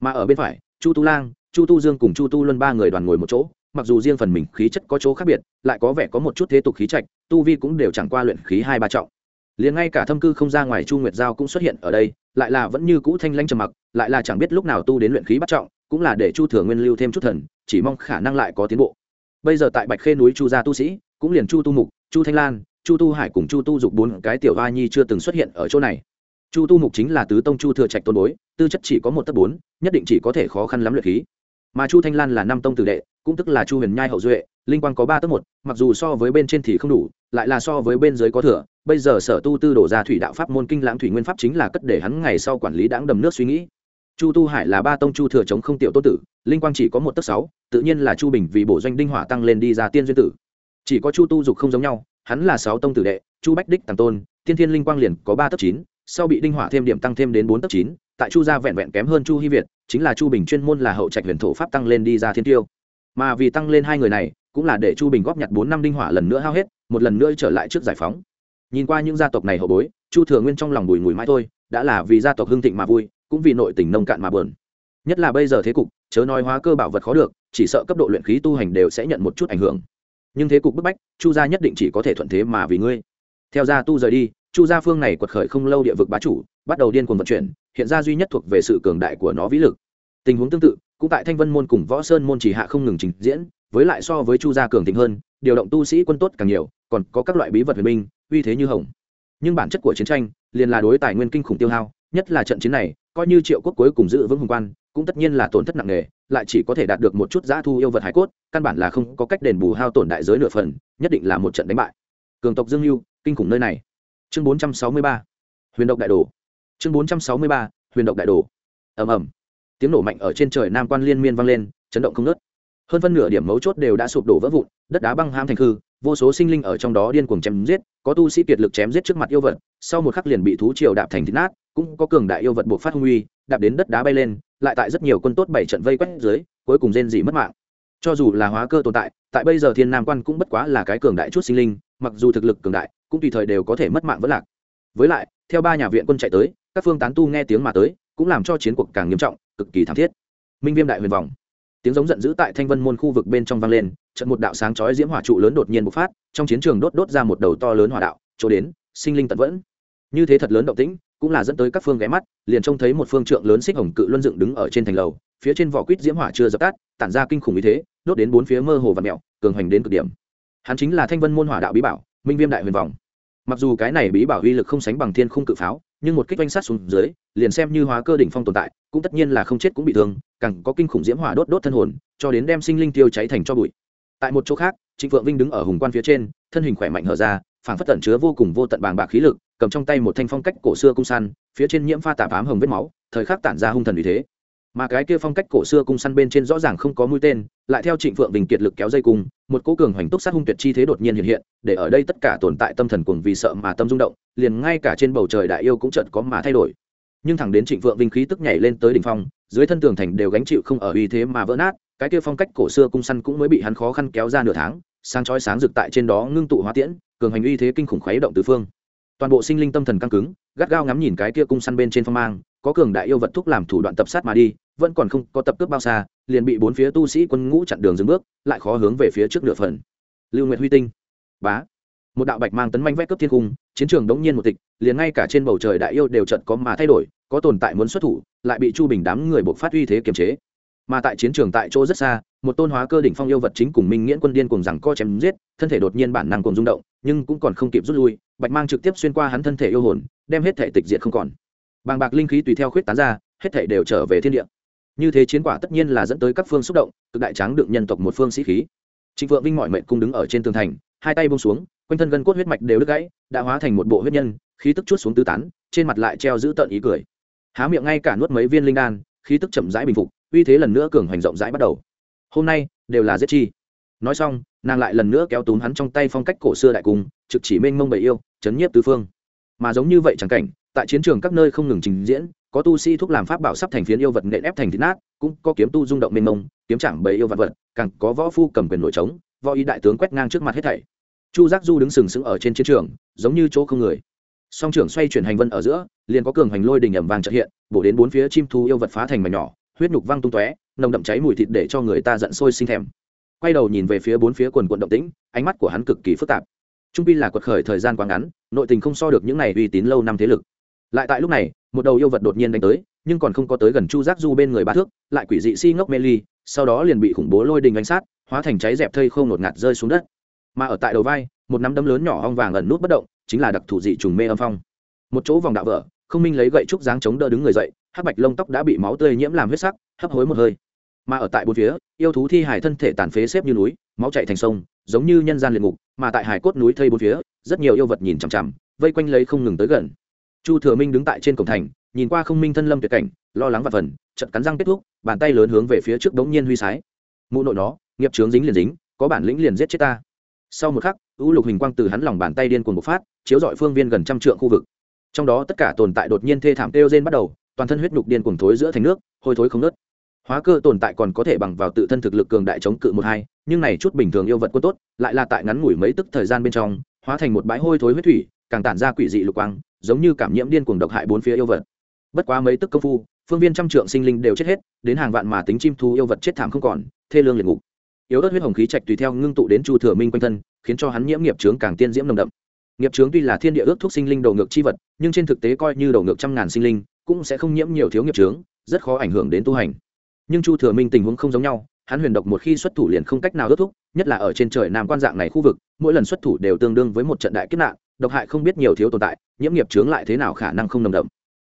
Mà ở bên phải, chu tu lang, chu tu dương cùng chu tu luân ba người đoàn ngồi một chỗ, mặc dù riêng phần mình khí chất có chỗ khác biệt, lại có vẻ có một chút thế tục khí trạch, tu vi cũng đều chẳng qua luyện khí hai ba trọng. Liền ngay cả thâm cư không ra ngoài chu nguyệt giao cũng xuất hiện ở đây, lại là vẫn như cũ thanh lanh trầm mặc, lại là chẳng biết lúc nào tu đến luyện khí bắt trọng, cũng là để chu thừa nguyên lưu thêm chút thần, chỉ mong khả năng lại có tiến bộ. Bây giờ tại bạch khê núi chu gia tu sĩ, cũng liền chu tu mục, chu thanh lan, chu tu hải cùng chu tu dục bốn cái tiểu va nhi chưa từng xuất hiện ở chỗ này chu tu mục chính là tứ tông chu thừa trạch tôn bối, tư chất chỉ có một tấc bốn, nhất định chỉ có thể khó khăn lắm luyện khí. Mà chu thanh lan là năm tông tử đệ, cũng tức là chu huyền nhai hậu duệ, linh quang có ba tấc một, mặc dù so với bên trên thì không đủ, lại là so với bên dưới có thừa. Bây giờ sở tu tư đổ ra thủy đạo pháp môn kinh lãng thủy nguyên pháp chính là cất để hắn ngày sau quản lý đáng đầm nước suy nghĩ. Chu tu hải là ba tông chu thừa chống không tiểu tôn tử, linh quang chỉ có một tấc sáu, tự nhiên là chu bình vì bổ doanh đinh hỏa tăng lên đi ra tiên duyên tử. Chỉ có chu tu dục không giống nhau, hắn là sáu tông tử đệ, chu bách đích tàng tôn, tiên thiên linh quang liền có ba tấc chín sau bị đinh hỏa thêm điểm tăng thêm đến bốn tấc chín, tại chu gia vẹn vẹn kém hơn chu hy việt, chính là chu bình chuyên môn là hậu trạch huyền thổ pháp tăng lên đi ra thiên tiêu. Mà vì tăng lên hai người này, cũng là để chu bình góp nhặt bốn năm đinh hỏa lần nữa hao hết, một lần nữa trở lại trước giải phóng. Nhìn qua những gia tộc này hậu bối, chu thừa nguyên trong lòng bùi ngùi mãi thôi, đã là vì gia tộc hưng thịnh mà vui, cũng vì nội tình nông cạn mà bờn nhất là bây giờ thế cục, chớ nói hóa cơ bảo vật khó được, chỉ sợ cấp độ luyện khí tu hành đều sẽ nhận một chút ảnh hưởng. Nhưng thế cục bức bách, chu gia nhất định chỉ có thể thuận thế mà vì ngươi. Theo gia tu rời đi chu gia phương này quật khởi không lâu địa vực bá chủ, bắt đầu điên cuồng vận chuyển, hiện ra duy nhất thuộc về sự cường đại của nó vĩ lực. Tình huống tương tự, cũng tại thanh vân môn cùng võ sơn môn chỉ hạ không ngừng trình diễn, với lại so với chu gia cường thịnh hơn, điều động tu sĩ quân tốt càng nhiều, còn có các loại bí vật huyền binh, uy thế như hồng. Nhưng bản chất của chiến tranh, liền là đối tài nguyên kinh khủng tiêu hao, nhất là trận chiến này, coi như triệu quốc cuối cùng giữ vững hùng quan, cũng tất nhiên là tổn thất nặng nề, lại chỉ có thể đạt được một chút giã thu yêu vật hải cốt, căn bản là không có cách đền bù hao tổn đại giới nửa phần, nhất định là một trận đánh bại. Cường tộc dương lưu kinh khủng nơi này chương bốn trăm sáu mươi ba. Huyền động đại đồ. Chương bốn trăm sáu mươi ba, huyền động đại đồ. Ầm ầm. Tiếng nổ mạnh ở trên trời nam quan liên miên vang lên, chấn động không nớt hơn phân nửa điểm mấu chốt đều đã sụp đổ vỡ vụn, đất đá băng ham thành hư vô số sinh linh ở trong đó điên cuồng chém giết, có tu sĩ kiệt lực chém giết trước mặt yêu vật, sau một khắc liền bị thú triều đạp thành thịt nát, cũng có cường đại yêu vật buộc phát hung uy, đạp đến đất đá bay lên, lại tại rất nhiều quân tốt bảy trận vây quét dưới, cuối cùng rên dị mất mạng. Cho dù là hóa cơ tồn tại tại bây giờ thiên nam quan cũng bất quá là cái cường đại chút sinh linh, mặc dù thực lực cường đại cũng tùy thời đều có thể mất mạng vẫn lạc. Với lại, theo ba nhà viện quân chạy tới, các phương tán tu nghe tiếng mà tới, cũng làm cho chiến cuộc càng nghiêm trọng, cực kỳ thảm thiết. Minh viêm đại huyền vòng. Tiếng giống giận dữ tại thanh vân môn khu vực bên trong vang lên, trận một đạo sáng chói diễm hỏa trụ lớn đột nhiên bộc phát, trong chiến trường đốt đốt ra một đầu to lớn hỏa đạo, chỗ đến, sinh linh tận vẫn. Như thế thật lớn động tĩnh, cũng là dẫn tới các phương ghé mắt, liền trông thấy một phương trượng lớn xích hồng cự luân dựng đứng ở trên thành lầu, phía trên vỏ quýt diễm hỏa chưa dập tắt, tản ra kinh khủng như thế, đốt đến bốn phía mơ hồ và mẹo, cường hành đến cực điểm. Hắn chính là thanh vân môn hỏa đạo bí bảo, minh viêm đại huyền vòng mặc dù cái này bí bảo uy lực không sánh bằng thiên khung cự pháo, nhưng một kích oanh sát xuống dưới, liền xem như hóa cơ đỉnh phong tồn tại, cũng tất nhiên là không chết cũng bị thương, càng có kinh khủng diễm hỏa đốt đốt thân hồn, cho đến đem sinh linh tiêu cháy thành cho bụi. Tại một chỗ khác, trịnh phượng vinh đứng ở hùng quan phía trên, thân hình khỏe mạnh hở ra, phảng phất tẩn chứa vô cùng vô tận bàng bạc khí lực, cầm trong tay một thanh phong cách cổ xưa cung săn, phía trên nhiễm pha tạp ám hồng vết máu, thời khắc tản ra hung thần vì thế. Mà cái kia phong cách cổ xưa cung săn bên trên rõ ràng không có mũi tên, lại theo trịnh phượng bình kiệt lực kéo dây cung một cố cường hoành túc sát hung tuyệt chi thế đột nhiên hiện hiện, để ở đây tất cả tồn tại tâm thần cuồng vì sợ mà tâm rung động, liền ngay cả trên bầu trời đại yêu cũng chợt có mà thay đổi. Nhưng thẳng đến trịnh vượng vinh khí tức nhảy lên tới đỉnh phong, dưới thân tường thành đều gánh chịu không ở uy thế mà vỡ nát, cái kia phong cách cổ xưa cung săn cũng mới bị hắn khó khăn kéo ra nửa tháng, sáng chói sáng rực tại trên đó ngưng tụ hóa tiễn, cường hành uy thế kinh khủng khuấy động tứ phương. Toàn bộ sinh linh tâm thần căng cứng, gắt gao ngắm nhìn cái kia cung săn bên trên phong mang, có cường đại yêu vật thúc làm thủ đoạn tập sát mà đi vẫn còn không có tập cướp bao xa, liền bị bốn phía tu sĩ quân ngũ chặn đường dừng bước, lại khó hướng về phía trước nửa phần. Lưu nguyệt huy tinh, bá. Một đạo bạch mang tấn manh vét cướp thiên cung, chiến trường đống nhiên một tịch, liền ngay cả trên bầu trời đại yêu đều trận có mà thay đổi, có tồn tại muốn xuất thủ, lại bị chu bình đám người buộc phát uy thế kiềm chế. Mà tại chiến trường tại chỗ rất xa, một tôn hóa cơ đỉnh phong yêu vật chính cùng minh nghiễn quân điên cùng rằng co chém giết, thân thể đột nhiên bản năng cùng rung động, nhưng cũng còn không kịp rút lui, bạch mang trực tiếp xuyên qua hắn thân thể yêu hồn, đem hết thể tịch diệt không còn. Bàng bạc linh khí tùy theo khuyết tán ra, hết thể đều trở về thiên địa như thế chiến quả tất nhiên là dẫn tới các phương xúc động, cực đại tráng đựng nhân tộc một phương sĩ khí. Trịnh phượng vinh mọi mệnh cung đứng ở trên tường thành, hai tay bông xuống, quanh thân gân cốt huyết mạch đều đứt gãy, đã hóa thành một bộ huyết nhân, khí tức chút xuống tứ tán, trên mặt lại treo giữ tợn ý cười. Há miệng ngay cả nuốt mấy viên linh đan, khí tức chậm rãi bình phục, uy thế lần nữa cường hoành rộng rãi bắt đầu. Hôm nay, đều là giết chi. Nói xong, nàng lại lần nữa kéo túm hắn trong tay phong cách cổ xưa đại cung, trực chỉ mênh mông bầy yêu, chấn nhiếp tứ phương. Mà giống như vậy chẳng cảnh, tại chiến trường các nơi không ngừng trình diễn có tu sĩ thúc làm pháp bảo sắp thành phiến yêu vật nện ép thành thịt nát, cũng có kiếm tu rung động mênh mông, kiếm chẳng bầy yêu vật vật, càng có võ phu cầm quyền nổi trống, võ ý đại tướng quét ngang trước mặt hết thảy. Chu giác du đứng sừng sững ở trên chiến trường, giống như chỗ không người. Song trưởng xoay chuyển hành vân ở giữa, liền có cường hành lôi đình ẩm vàng trợ hiện, bổ đến bốn phía chim thu yêu vật phá thành mảnh nhỏ, huyết nhục văng tung tóe, nồng đậm cháy mùi thịt để cho người ta giận sôi sinh thèm. Quay đầu nhìn về phía bốn phía quần quận động tĩnh, ánh mắt của hắn cực kỳ phức tạp. Trung pi là quật khởi thời gian quá ngắn, nội tình không so được những này uy tín lâu năm thế lực. Lại tại lúc này một đầu yêu vật đột nhiên đánh tới, nhưng còn không có tới gần chu giác du bên người ba thước, lại quỷ dị si ngốc mê ly, sau đó liền bị khủng bố lôi đình đánh sát, hóa thành cháy dẹp thây không nột ngạt rơi xuống đất. Mà ở tại đầu vai, một nắm đấm lớn nhỏ hong vàng ẩn nút bất động, chính là đặc thù dị trùng mê âm phong. Một chỗ vòng đạo vỡ, không minh lấy gậy trúc dáng chống đỡ đứng người dậy, hắc bạch lông tóc đã bị máu tươi nhiễm làm huyết sắc, hấp hối một hơi. Mà ở tại bốn phía, yêu thú thi hải thân thể tàn phế xếp như núi, máu chạy thành sông, giống như nhân gian liệt ngục, mà tại hải cốt núi thây bốn phía, rất nhiều yêu vật nhìn chằm chằm, vây quanh lấy không ngừng tới gần chu thừa minh đứng tại trên cổng thành, nhìn qua không minh thân lâm tuyệt cảnh, lo lắng và phần chật cắn răng kết thúc, bàn tay lớn hướng về phía trước đống nhiên huy sái. Mụ nội nó, nghiệp trướng dính liền dính, có bản lĩnh liền giết chết ta. Sau một khắc, u lục hình quang từ hắn lòng bàn tay điên cuồng bộc phát, chiếu dọi phương viên gần trăm trượng khu vực. Trong đó tất cả tồn tại đột nhiên thê thảm kêu rên bắt đầu, toàn thân huyết nhục điên cuồng thối giữa thành nước, hôi thối không nớt hóa cơ tồn tại còn có thể bằng vào tự thân thực lực cường đại chống cự một hai, nhưng này chút bình thường yêu vật quân tốt, lại là tại ngắn ngủi mấy tức thời gian bên trong, hóa thành một bãi hôi thối huyết thủy càng tản ra quỷ dị lục quang, giống như cảm nhiễm điên cuồng độc hại bốn phía yêu vật. Bất quá mấy tức công phu, phương viên trăm trượng sinh linh đều chết hết, đến hàng vạn mà tính chim thu yêu vật chết thảm không còn, thê lương liệt ngục. Yếu ớt huyết hồng khí trạch tùy theo ngưng tụ đến chu thừa minh quanh thân, khiến cho hắn nhiễm nghiệp trướng càng tiên diễm nồng đậm. Nghiệp trướng tuy là thiên địa ước thuốc sinh linh đầu ngược chi vật, nhưng trên thực tế coi như đầu ngược trăm ngàn sinh linh, cũng sẽ không nhiễm nhiều thiếu nghiệp trướng rất khó ảnh hưởng đến tu hành. Nhưng chu thừa minh tình huống không giống nhau, hắn huyền độc một khi xuất thủ liền không cách nào ước thúc, nhất là ở trên trời nam quan dạng này khu vực, mỗi lần xuất thủ đều tương đương với một trận đại kiếp nạn độc hại không biết nhiều thiếu tồn tại, nhiễm nghiệp trướng lại thế nào khả năng không nồng đậm.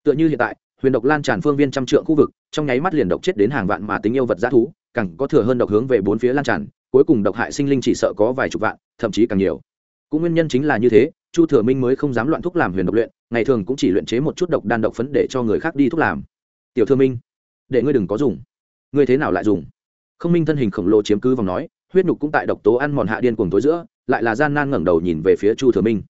Tựa như hiện tại, huyền độc lan tràn phương viên trăm trượng khu vực, trong nháy mắt liền độc chết đến hàng vạn mà tính yêu vật g thú, càng có thừa hơn độc hướng về bốn phía lan tràn, cuối cùng độc hại sinh linh chỉ sợ có vài chục vạn, thậm chí càng nhiều. Cũng nguyên nhân chính là như thế, chu thừa minh mới không dám loạn thuốc làm huyền độc luyện, ngày thường cũng chỉ luyện chế một chút độc đan độc phấn để cho người khác đi thuốc làm. Tiểu thừa minh, để ngươi đừng có dùng. Ngươi thế nào lại dùng? Không minh thân hình khổng lồ chiếm cứ vòng nói, huyết nhục cũng tại độc tố ăn mòn hạ điên cuồng tối giữa, lại là gian nan ngẩng đầu nhìn về phía chu thừa minh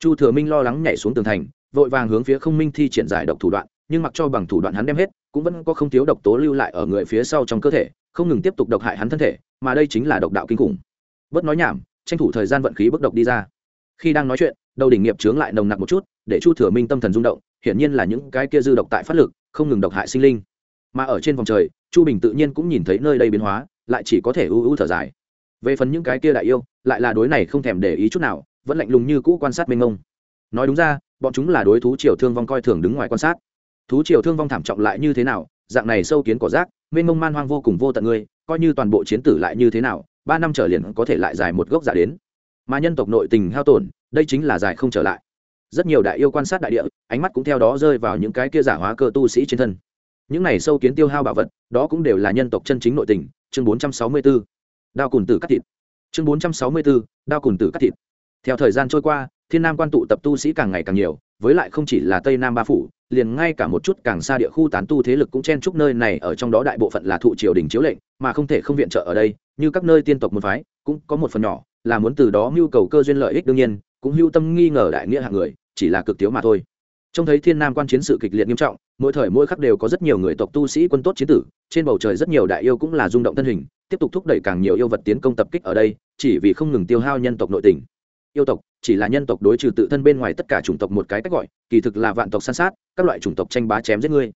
chu thừa minh lo lắng nhảy xuống tường thành, vội vàng hướng phía không minh thi triển giải độc thủ đoạn, nhưng mặc cho bằng thủ đoạn hắn đem hết, cũng vẫn có không thiếu độc tố lưu lại ở người phía sau trong cơ thể, không ngừng tiếp tục độc hại hắn thân thể, mà đây chính là độc đạo kinh khủng. Bớt nói nhảm, tranh thủ thời gian vận khí bức độc đi ra. Khi đang nói chuyện, đầu đỉnh nghiệp chướng lại nồng nặc một chút, để chu thừa minh tâm thần rung động, hiển nhiên là những cái kia dư độc tại phát lực, không ngừng độc hại sinh linh. Mà ở trên vòng trời, chu bình tự nhiên cũng nhìn thấy nơi đây biến hóa, lại chỉ có thể ưu ưu thở dài. Về phần những cái kia đại yêu, lại là đối này không thèm để ý chút nào vẫn lạnh lùng như cũ quan sát mênh mông. Nói đúng ra, bọn chúng là đối thú triều thương vong coi thường đứng ngoài quan sát. Thú triều thương vong thảm trọng lại như thế nào, dạng này sâu kiến cỏ rác, mênh mông man hoang vô cùng vô tận ngươi coi như toàn bộ chiến tử lại như thế nào, ba năm trở liền có thể lại dài một gốc giả đến. Mà nhân tộc nội tình hao tổn, đây chính là dài không trở lại. Rất nhiều đại yêu quan sát đại địa, ánh mắt cũng theo đó rơi vào những cái kia giả hóa cơ tu sĩ trên thân. Những này sâu kiến tiêu hao bảo vật, đó cũng đều là nhân tộc chân chính nội tình. Chương 464. đao cùn tử cắt thịt. Chương 464. đao cùn tử cắt thịt theo thời gian trôi qua, thiên nam quan tụ tập tu sĩ càng ngày càng nhiều, với lại không chỉ là tây nam ba phủ, liền ngay cả một chút càng xa địa khu tán tu thế lực cũng chen chúc nơi này ở trong đó đại bộ phận là thụ triều đình chiếu lệnh, mà không thể không viện trợ ở đây, như các nơi tiên tộc một phái, cũng có một phần nhỏ, là muốn từ đó mưu cầu cơ duyên lợi ích đương nhiên, cũng hưu tâm nghi ngờ đại nghĩa hạng người, chỉ là cực thiếu mà thôi. Trông thấy thiên nam quan chiến sự kịch liệt nghiêm trọng, mỗi thời mỗi khắc đều có rất nhiều người tộc tu sĩ quân tốt chiến tử, trên bầu trời rất nhiều đại yêu cũng là rung động thân hình, tiếp tục thúc đẩy càng nhiều yêu vật tiến công tập kích ở đây, chỉ vì không ngừng tiêu hao nhân tộc nội tình yêu tộc, chỉ là nhân tộc đối trừ tự thân bên ngoài tất cả chủng tộc một cái cách gọi, kỳ thực là vạn tộc san sát, các loại chủng tộc tranh bá chém giết ngươi.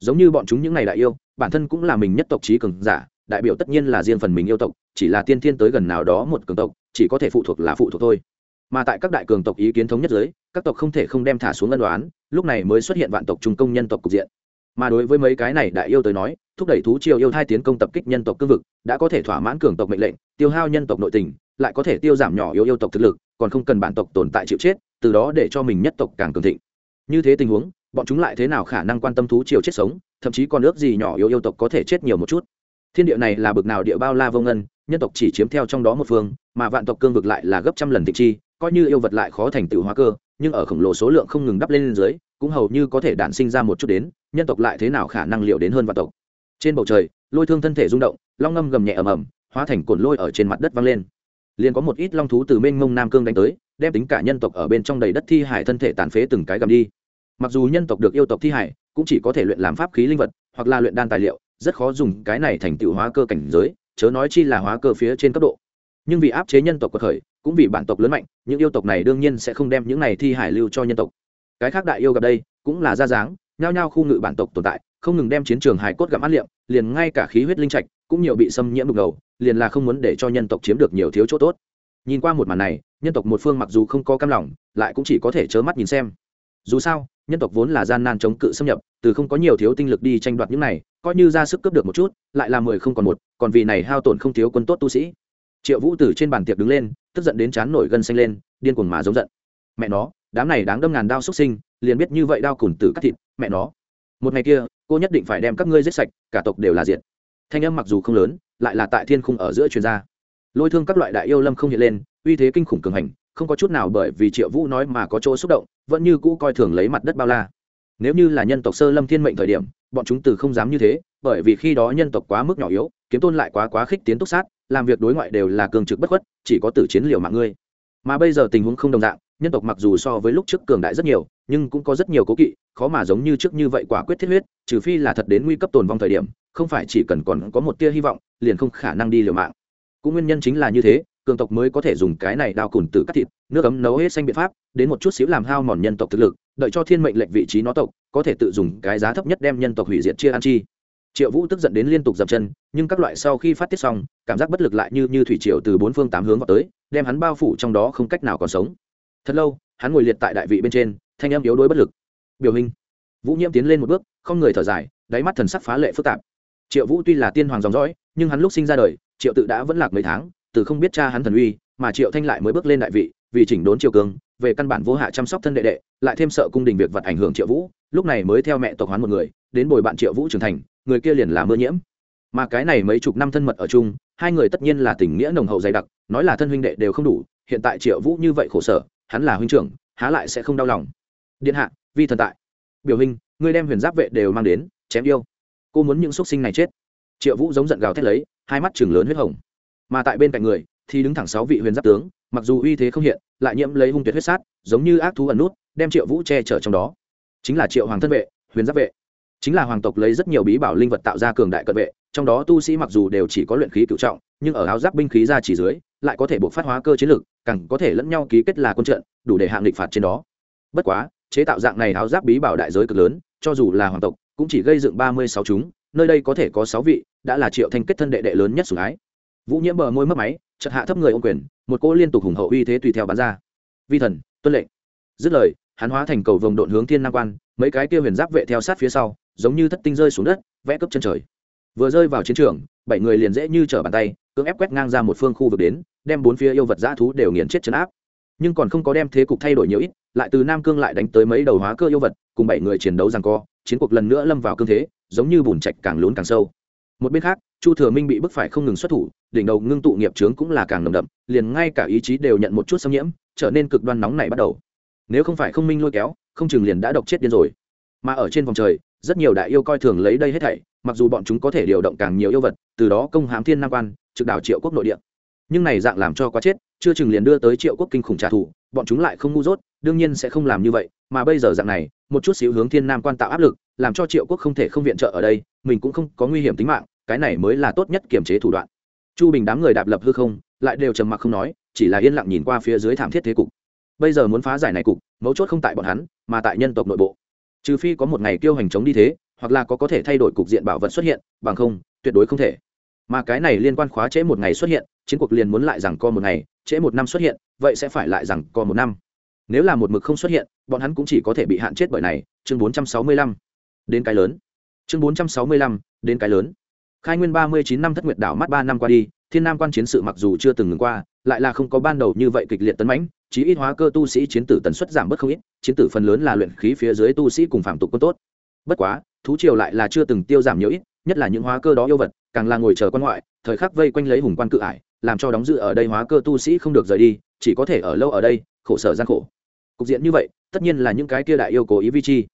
Giống như bọn chúng những ngày đại yêu, bản thân cũng là mình nhất tộc trí cường giả, đại biểu tất nhiên là riêng phần mình yêu tộc, chỉ là tiên thiên tới gần nào đó một cường tộc, chỉ có thể phụ thuộc là phụ thuộc thôi. Mà tại các đại cường tộc ý kiến thống nhất giới các tộc không thể không đem thả xuống ân đoán lúc này mới xuất hiện vạn tộc trung công nhân tộc cục diện. Mà đối với mấy cái này đại yêu tới nói, thúc đẩy thú triều yêu thai tiến công tập kích nhân tộc cương vực, đã có thể thỏa mãn cường tộc mệnh lệnh, tiêu hao nhân tộc nội tình, lại có thể tiêu giảm nhỏ yêu yêu tộc thực lực còn không cần bản tộc tồn tại chịu chết, từ đó để cho mình nhất tộc càng cường thịnh. Như thế tình huống, bọn chúng lại thế nào khả năng quan tâm thú chiều chết sống, thậm chí còn ước gì nhỏ yêu yêu tộc có thể chết nhiều một chút. Thiên địa này là bực nào địa bao la vô ngân, nhân tộc chỉ chiếm theo trong đó một phương, mà vạn tộc cương vực lại là gấp trăm lần thịnh chi, coi như yêu vật lại khó thành tựu hóa cơ, nhưng ở khổng lồ số lượng không ngừng đắp lên dưới, cũng hầu như có thể đản sinh ra một chút đến, nhân tộc lại thế nào khả năng liệu đến hơn vạn tộc. Trên bầu trời, lôi thương thân thể rung động, long ngâm gầm nhẹ ầm ầm, hóa thành cồn lôi ở trên mặt đất văng lên liền có một ít long thú từ mênh mông nam cương đánh tới, đem tính cả nhân tộc ở bên trong đầy đất thi hải thân thể tàn phế từng cái gầm đi. Mặc dù nhân tộc được yêu tộc thi hải, cũng chỉ có thể luyện làm pháp khí linh vật, hoặc là luyện đan tài liệu, rất khó dùng cái này thành tựu hóa cơ cảnh giới, chớ nói chi là hóa cơ phía trên cấp độ. Nhưng vì áp chế nhân tộc của khởi, cũng vì bản tộc lớn mạnh, những yêu tộc này đương nhiên sẽ không đem những này thi hải lưu cho nhân tộc. Cái khác đại yêu gặp đây, cũng là ra dáng, nhao nhao khu ngự bản tộc tồn tại, không ngừng đem chiến trường hải cốt gặm ăn liệm, liền ngay cả khí huyết linh trạch cũng nhiều bị xâm nhiễm đục ngầu, liền là không muốn để cho nhân tộc chiếm được nhiều thiếu chỗ tốt. Nhìn qua một màn này, nhân tộc một phương mặc dù không có cam lòng, lại cũng chỉ có thể chớ mắt nhìn xem. Dù sao, nhân tộc vốn là gian nan chống cự xâm nhập, từ không có nhiều thiếu tinh lực đi tranh đoạt những này, coi như ra sức cướp được một chút, lại là mười không còn một, còn vì này hao tổn không thiếu quân tốt tu sĩ. Triệu vũ từ trên bàn tiệc đứng lên, tức giận đến chán nổi gân xanh lên, điên cuồng mà giống giận. Mẹ nó, đám này đáng đâm ngàn đao xuất sinh, liền biết như vậy đao cùn tử cắt thịt, mẹ nó. Một ngày kia, cô nhất định phải đem các ngươi giết sạch, cả tộc đều là diện thanh âm mặc dù không lớn, lại là tại thiên khung ở giữa truyền gia lôi thương các loại đại yêu lâm không hiện lên, uy thế kinh khủng cường hành, không có chút nào bởi vì triệu vũ nói mà có chỗ xúc động, vẫn như cũ coi thường lấy mặt đất bao la. Nếu như là nhân tộc sơ lâm thiên mệnh thời điểm, bọn chúng từ không dám như thế, bởi vì khi đó nhân tộc quá mức nhỏ yếu, kiếm tôn lại quá quá khích tiến túc sát, làm việc đối ngoại đều là cường trực bất khuất, chỉ có tử chiến liều mạng ngươi. Mà bây giờ tình huống không đồng dạng, nhân tộc mặc dù so với lúc trước cường đại rất nhiều, nhưng cũng có rất nhiều cố kỵ, khó mà giống như trước như vậy quả quyết thiết huyết, trừ phi là thật đến nguy cấp tồn vong thời điểm không phải chỉ cần còn có một tia hy vọng, liền không khả năng đi liều mạng. Cũng nguyên nhân chính là như thế, cường tộc mới có thể dùng cái này đao cùn tử cắt thịt, nước ấm nấu hết xanh biện pháp, đến một chút xíu làm hao mòn nhân tộc thực lực, đợi cho thiên mệnh lệnh vị trí nó tộc, có thể tự dùng cái giá thấp nhất đem nhân tộc hủy diệt chia ăn chi. Triệu vũ tức giận đến liên tục dập chân, nhưng các loại sau khi phát tiết xong, cảm giác bất lực lại như như thủy triều từ bốn phương tám hướng vào tới, đem hắn bao phủ trong đó không cách nào còn sống. Thật lâu, hắn ngồi liệt tại đại vị bên trên, thanh âm yếu đuối bất lực. Biểu hình vũ nhiễm tiến lên một bước, không người thở dài, đáy mắt thần sắc phá lệ phức tạp triệu vũ tuy là tiên hoàng dòng dõi, nhưng hắn lúc sinh ra đời, triệu tự đã vẫn lạc mấy tháng, từ không biết cha hắn thần uy, mà triệu thanh lại mới bước lên đại vị, vì chỉnh đốn triều cường, về căn bản vô hạ chăm sóc thân đệ đệ, lại thêm sợ cung đình việc vật ảnh hưởng triệu vũ, lúc này mới theo mẹ tộc hoán một người, đến bồi bạn triệu vũ trưởng thành, người kia liền là mưa nhiễm. Mà cái này mấy chục năm thân mật ở chung, hai người tất nhiên là tình nghĩa nồng hậu dày đặc, nói là thân huynh đệ đều không đủ, hiện tại triệu vũ như vậy khổ sở, hắn là huynh trưởng, há lại sẽ không đau lòng. Điện hạ, vi thần tại. Biểu hình ngươi đem huyền giáp vệ đều mang đến, chém yêu cô muốn những x sinh này chết. Triệu vũ giống giận gào thét lấy, hai mắt chừng lớn huyết hồng. Mà tại bên cạnh người, thì đứng thẳng sáu vị huyền giáp tướng, mặc dù uy thế không hiện, lại nhiễm lấy hung tuyệt huyết sát, giống như ác thú ẩn nút, đem triệu vũ che chở trong đó. Chính là triệu hoàng thân vệ, huyền giáp vệ. Chính là hoàng tộc lấy rất nhiều bí bảo linh vật tạo ra cường đại cận vệ, trong đó tu sĩ mặc dù đều chỉ có luyện khí cựu trọng, nhưng ở áo giáp binh khí ra chỉ dưới, lại có thể buộc phát hóa cơ chiến lược càng có thể lẫn nhau ký kết là quân trận, đủ để hạng địch phạt trên đó. Bất quá, chế tạo dạng này áo giáp bí bảo đại giới cực lớn, cho dù là hoàng tộc cũng chỉ gây dựng ba mươi sáu chúng, nơi đây có thể có sáu vị, đã là triệu thanh kết thân đệ đệ lớn nhất sủng ái. Vũ nhiễm bờ môi mất máy, chợt hạ thấp người ô quyền, một cô liên tục hùng hậu uy thế tùy theo bắn ra. Vi thần, tuân lệnh. Dứt lời, hắn hóa thành cầu vồng độn hướng thiên nam quan, mấy cái kia huyền giáp vệ theo sát phía sau, giống như thất tinh rơi xuống đất, vẽ cấp chân trời. Vừa rơi vào chiến trường, bảy người liền dễ như trở bàn tay, cưỡng ép quét ngang ra một phương khu vực đến, đem bốn phía yêu vật dã thú đều nghiền chết chấn áp. Nhưng còn không có đem thế cục thay đổi nhiều ít, lại từ nam cương lại đánh tới mấy đầu hóa cơ yêu vật, cùng bảy người chiến đấu rằng co chiến cuộc lần nữa lâm vào cương thế, giống như bùn trạch càng lún càng sâu. Một bên khác, chu thừa minh bị bức phải không ngừng xuất thủ, đỉnh đầu ngưng tụ nghiệp trướng cũng là càng nồng đậm, liền ngay cả ý chí đều nhận một chút xâm nhiễm, trở nên cực đoan nóng này bắt đầu. Nếu không phải không minh lôi kéo, không chừng liền đã độc chết điên rồi. Mà ở trên vòng trời, rất nhiều đại yêu coi thường lấy đây hết thảy, mặc dù bọn chúng có thể điều động càng nhiều yêu vật, từ đó công hám thiên nam quan, trực đảo triệu quốc nội địa. Nhưng này dạng làm cho quá chết, chưa chừng liền đưa tới triệu quốc kinh khủng trả thù, bọn chúng lại không ngu dốt, đương nhiên sẽ không làm như vậy, mà bây giờ dạng này một chút xíu hướng thiên nam quan tạo áp lực, làm cho triệu quốc không thể không viện trợ ở đây, mình cũng không có nguy hiểm tính mạng, cái này mới là tốt nhất kiềm chế thủ đoạn. Chu bình đám người đạp lập hư không, lại đều trầm mặc không nói, chỉ là yên lặng nhìn qua phía dưới thảm thiết thế cục. Bây giờ muốn phá giải này cục, mấu chốt không tại bọn hắn, mà tại nhân tộc nội bộ. Trừ phi có một ngày kêu hành chống đi thế, hoặc là có có thể thay đổi cục diện bảo vật xuất hiện, bằng không, tuyệt đối không thể. Mà cái này liên quan khóa trễ một ngày xuất hiện, chiến cuộc liền muốn lại rằng co một ngày, trễ một năm xuất hiện, vậy sẽ phải lại rằng co một năm. Nếu là một mực không xuất hiện bọn hắn cũng chỉ có thể bị hạn chết bởi này, chương bốn trăm sáu mươi lăm, đến cái lớn. Chương bốn trăm sáu mươi lăm, đến cái lớn. Khai nguyên ba mươi chín năm thất nguyệt đảo mắt ba năm qua đi, thiên nam quan chiến sự mặc dù chưa từng ngừng qua, lại là không có ban đầu như vậy kịch liệt tấn mãnh, chí ít hóa cơ tu sĩ chiến tử tần suất giảm bớt không ít, chiến tử phần lớn là luyện khí phía dưới tu sĩ cùng phạm tục quân tốt. Bất quá, thú triều lại là chưa từng tiêu giảm nhiều ít, nhất là những hóa cơ đó yêu vật, càng là ngồi chờ quan ngoại, thời khắc vây quanh lấy hùng quan cự ải, làm cho đóng dự ở đây hóa cơ tu sĩ không được rời đi, chỉ có thể ở lâu ở đây, khổ sở gian khổ cục diện như vậy, tất nhiên là những cái kia đại yêu cố ý vi chi.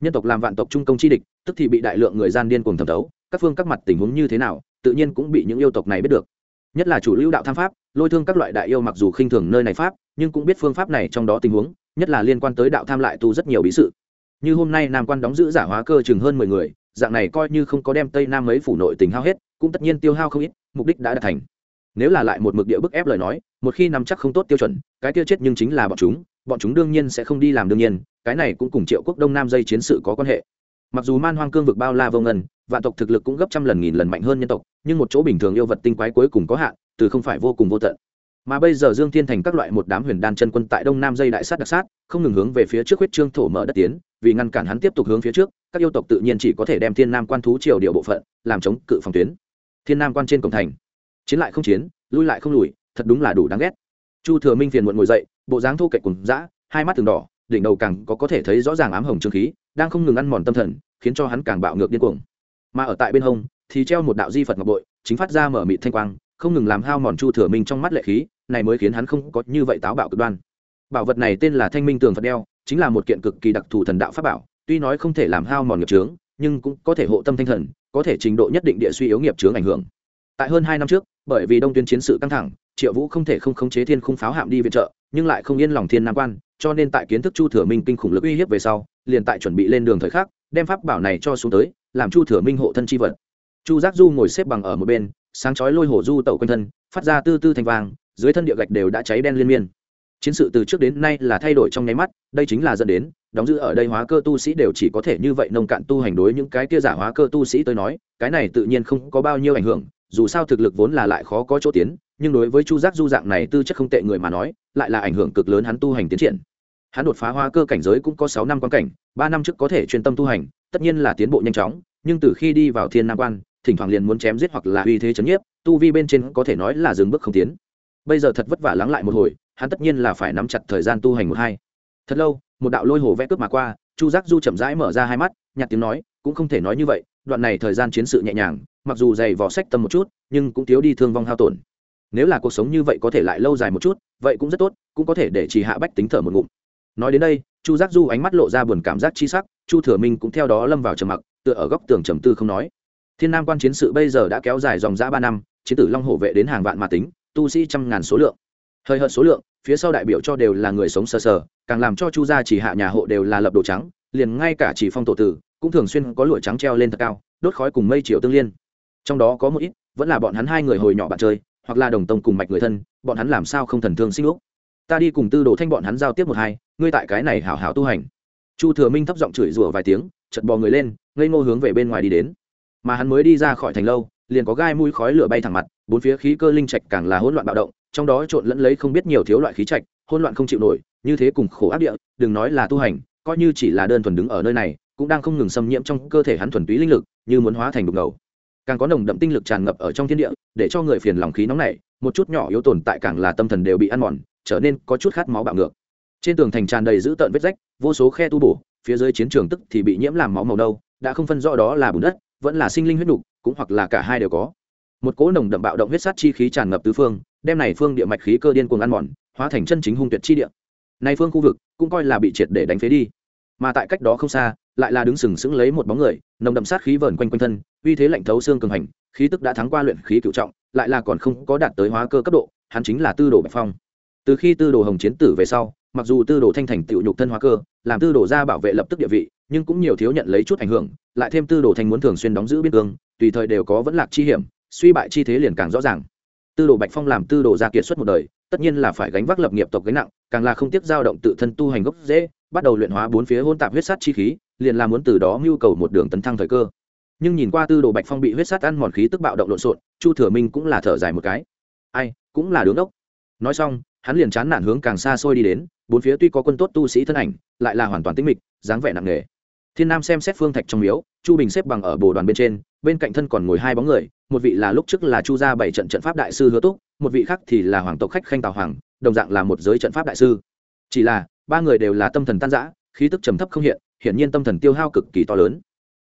Nhân tộc làm vạn tộc trung công chi địch, tức thì bị đại lượng người gian điên cùng thẩm thấu, các phương các mặt tình huống như thế nào, tự nhiên cũng bị những yêu tộc này biết được. Nhất là chủ lưu đạo tham pháp, lôi thương các loại đại yêu mặc dù khinh thường nơi này pháp, nhưng cũng biết phương pháp này trong đó tình huống, nhất là liên quan tới đạo tham lại tu rất nhiều bí sự. Như hôm nay nam quan đóng giữ giả hóa cơ chừng hơn mười người, dạng này coi như không có đem tây nam mấy phủ nội tình hao hết, cũng tất nhiên tiêu hao không ít, mục đích đã đạt thành. Nếu là lại một mực địa bức ép lời nói, một khi nắm chắc không tốt tiêu chuẩn, cái tiêu chết nhưng chính là bọn chúng bọn chúng đương nhiên sẽ không đi làm đương nhiên, cái này cũng cùng triệu quốc đông nam dây chiến sự có quan hệ. Mặc dù man hoang cương vực bao la vô ngân, vạn tộc thực lực cũng gấp trăm lần nghìn lần mạnh hơn nhân tộc, nhưng một chỗ bình thường yêu vật tinh quái cuối cùng có hạn, từ không phải vô cùng vô tận. Mà bây giờ dương thiên thành các loại một đám huyền đan chân quân tại đông nam dây đại sát đặc sát, không ngừng hướng về phía trước huyết trương thổ mở đất tiến, vì ngăn cản hắn tiếp tục hướng phía trước, các yêu tộc tự nhiên chỉ có thể đem thiên nam quan thú triều điệu bộ phận, làm chống cự phòng tuyến. Thiên nam quan trên cổng thành, chiến lại không chiến, lui lại không lùi, thật đúng là đủ đáng ghét. Chu thừa minh phiền muộn ngồi dậy bộ dáng thô kệch cùng dã, hai mắt từng đỏ, đỉnh đầu càng có có thể thấy rõ ràng ám hồng trương khí, đang không ngừng ăn mòn tâm thần, khiến cho hắn càng bạo ngược điên cuồng. Mà ở tại bên hông, thì treo một đạo di phật ngọc bội, chính phát ra mở mịt thanh quang, không ngừng làm hao mòn chu thừa minh trong mắt lệ khí, này mới khiến hắn không có như vậy táo bạo cực đoan. Bảo vật này tên là thanh minh tường phật đeo, chính là một kiện cực kỳ đặc thù thần đạo pháp bảo, tuy nói không thể làm hao mòn nghiệp trướng nhưng cũng có thể hộ tâm thanh thần, có thể trình độ nhất định địa suy yếu nghiệp trướng ảnh hưởng. Tại hơn hai năm trước, bởi vì đông tuyến chiến sự căng thẳng triệu vũ không thể không khống chế thiên khung pháo hạm đi viện trợ, nhưng lại không yên lòng thiên nam quan, cho nên tại kiến thức chu thừa minh kinh khủng lực uy hiếp về sau, liền tại chuẩn bị lên đường thời khắc, đem pháp bảo này cho xuống tới, làm chu thừa minh hộ thân chi vật. Chu giác du ngồi xếp bằng ở một bên, sáng chói lôi hổ du tẩu quanh thân, phát ra tư tư thành vàng dưới thân địa gạch đều đã cháy đen liên miên. Chiến sự từ trước đến nay là thay đổi trong nháy mắt, đây chính là dẫn đến, đóng giữ ở đây hóa cơ tu sĩ đều chỉ có thể như vậy nông cạn tu hành đối những cái kia giả hóa cơ tu sĩ tới nói, cái này tự nhiên không có bao nhiêu ảnh hưởng dù sao thực lực vốn là lại khó có chỗ tiến, nhưng đối với chu giác du dạng này tư chất không tệ người mà nói, lại là ảnh hưởng cực lớn hắn tu hành tiến triển. Hắn đột phá hoa cơ cảnh giới cũng có sáu năm quan cảnh, ba năm trước có thể chuyên tâm tu hành, tất nhiên là tiến bộ nhanh chóng, nhưng từ khi đi vào thiên nam quan, thỉnh thoảng liền muốn chém giết hoặc là uy thế chấn nhiếp, tu vi bên trên có thể nói là dừng bước không tiến. Bây giờ thật vất vả lắng lại một hồi, hắn tất nhiên là phải nắm chặt thời gian tu hành một hai. Thật lâu, một đạo lôi hồ vẽ cướp mà qua, chu giác du chậm rãi mở ra hai mắt, nhạt tiếng nói, cũng không thể nói như vậy, đoạn này thời gian chiến sự nhẹ nhàng mặc dù dày vỏ sách tâm một chút, nhưng cũng thiếu đi thương vong hao tổn. Nếu là cuộc sống như vậy có thể lại lâu dài một chút, vậy cũng rất tốt, cũng có thể để chỉ hạ bách tính thở một ngụm. Nói đến đây, chu giác du ánh mắt lộ ra buồn cảm giác chi sắc, chu thừa minh cũng theo đó lâm vào trầm mặc, tựa ở góc tường trầm tư không nói. Thiên nam quan chiến sự bây giờ đã kéo dài dòng dã ba năm, chiến tử long hổ vệ đến hàng vạn mà tính, tu sĩ trăm ngàn số lượng. Hơi hợt số lượng, phía sau đại biểu cho đều là người sống sờ sờ, càng làm cho chu gia chỉ hạ nhà hộ đều là lập đồ trắng, liền ngay cả chỉ phong tổ tử cũng thường xuyên có lụa trắng treo lên thật cao, đốt khói cùng mây chiều tương liên trong đó có một ít, vẫn là bọn hắn hai người hồi nhỏ bạn chơi, hoặc là đồng tông cùng mạch người thân, bọn hắn làm sao không thần thương sinh lúc ta đi cùng tư đồ thanh bọn hắn giao tiếp một hai, ngươi tại cái này hảo hảo tu hành. Chu thừa minh thấp giọng chửi rủa vài tiếng chật bò người lên, ngây ngô hướng về bên ngoài đi đến. Mà hắn mới đi ra khỏi thành lâu, liền có gai mũi khói lửa bay thẳng mặt, bốn phía khí cơ linh trạch càng là hỗn loạn bạo động, trong đó trộn lẫn lấy không biết nhiều thiếu loại khí trạch, hỗn loạn không chịu nổi, như thế cùng khổ ác địa, đừng nói là tu hành, coi như chỉ là đơn thuần đứng ở nơi này, cũng đang không ngừng xâm nhiễm trong cơ thể hắn thuần túy linh lực, như muốn hóa thành đục ngầu càng có nồng đậm tinh lực tràn ngập ở trong thiên địa để cho người phiền lòng khí nóng này, một chút nhỏ yếu tồn tại càng là tâm thần đều bị ăn mòn trở nên có chút khát máu bạo ngược. Trên tường thành tràn đầy dữ tợn vết rách vô số khe tu bổ phía dưới chiến trường tức thì bị nhiễm làm máu màu đâu đã không phân rõ đó là bùn đất vẫn là sinh linh huyết đục cũng hoặc là cả hai đều có. Một cỗ nồng đậm bạo động huyết sát chi khí tràn ngập tứ phương đem này phương địa mạch khí cơ điên cuồng ăn mòn hóa thành chân chính hung tuyệt chi địa. Này phương khu vực cũng coi là bị triệt để đánh phế đi mà tại cách đó không xa, lại là đứng sừng sững lấy một bóng người, nồng đậm sát khí vờn quanh quanh thân, uy thế lạnh thấu xương cường hành, khí tức đã thắng qua luyện khí cựu trọng, lại là còn không có đạt tới hóa cơ cấp độ, hắn chính là tư đồ bạch phong. Từ khi tư đồ hồng chiến tử về sau, mặc dù tư đồ thanh thành tựu nhục thân hóa cơ, làm tư đồ ra bảo vệ lập tức địa vị, nhưng cũng nhiều thiếu nhận lấy chút ảnh hưởng, lại thêm tư đồ thanh muốn thường xuyên đóng giữ biên cương, tùy thời đều có vẫn lạc chi hiểm, suy bại chi thế liền càng rõ ràng. Tư đồ bạch phong làm tư đồ gia kiệt xuất một đời tất nhiên là phải gánh vác lập nghiệp tộc gánh nặng, càng là không tiếc dao động tự thân tu hành gốc dễ bắt đầu luyện hóa bốn phía hôn tạp huyết sát chi khí, liền là muốn từ đó mưu cầu một đường tấn thăng thời cơ. Nhưng nhìn qua tư đồ bạch phong bị huyết sát ăn mòn khí tức bạo động lộn xộn, chu thừa minh cũng là thở dài một cái. Ai, cũng là đứng ốc nói xong, hắn liền chán nản hướng càng xa xôi đi đến, bốn phía tuy có quân tốt tu sĩ thân ảnh, lại là hoàn toàn tĩnh mịch, dáng vẻ nặng nề thiên nam xem xét phương thạch trong miếu, chu bình xếp bằng ở bồ đoàn bên trên, bên cạnh thân còn ngồi hai bóng người, một vị là lúc trước là chu gia bảy trận trận pháp đại sư hứa túc, một vị khác thì là hoàng tộc khách khanh tào hoàng, đồng dạng là một giới trận pháp đại sư. Chỉ là, ba người đều là tâm thần tan giã khí tức trầm thấp không hiện, hiển nhiên tâm thần tiêu hao cực kỳ to lớn.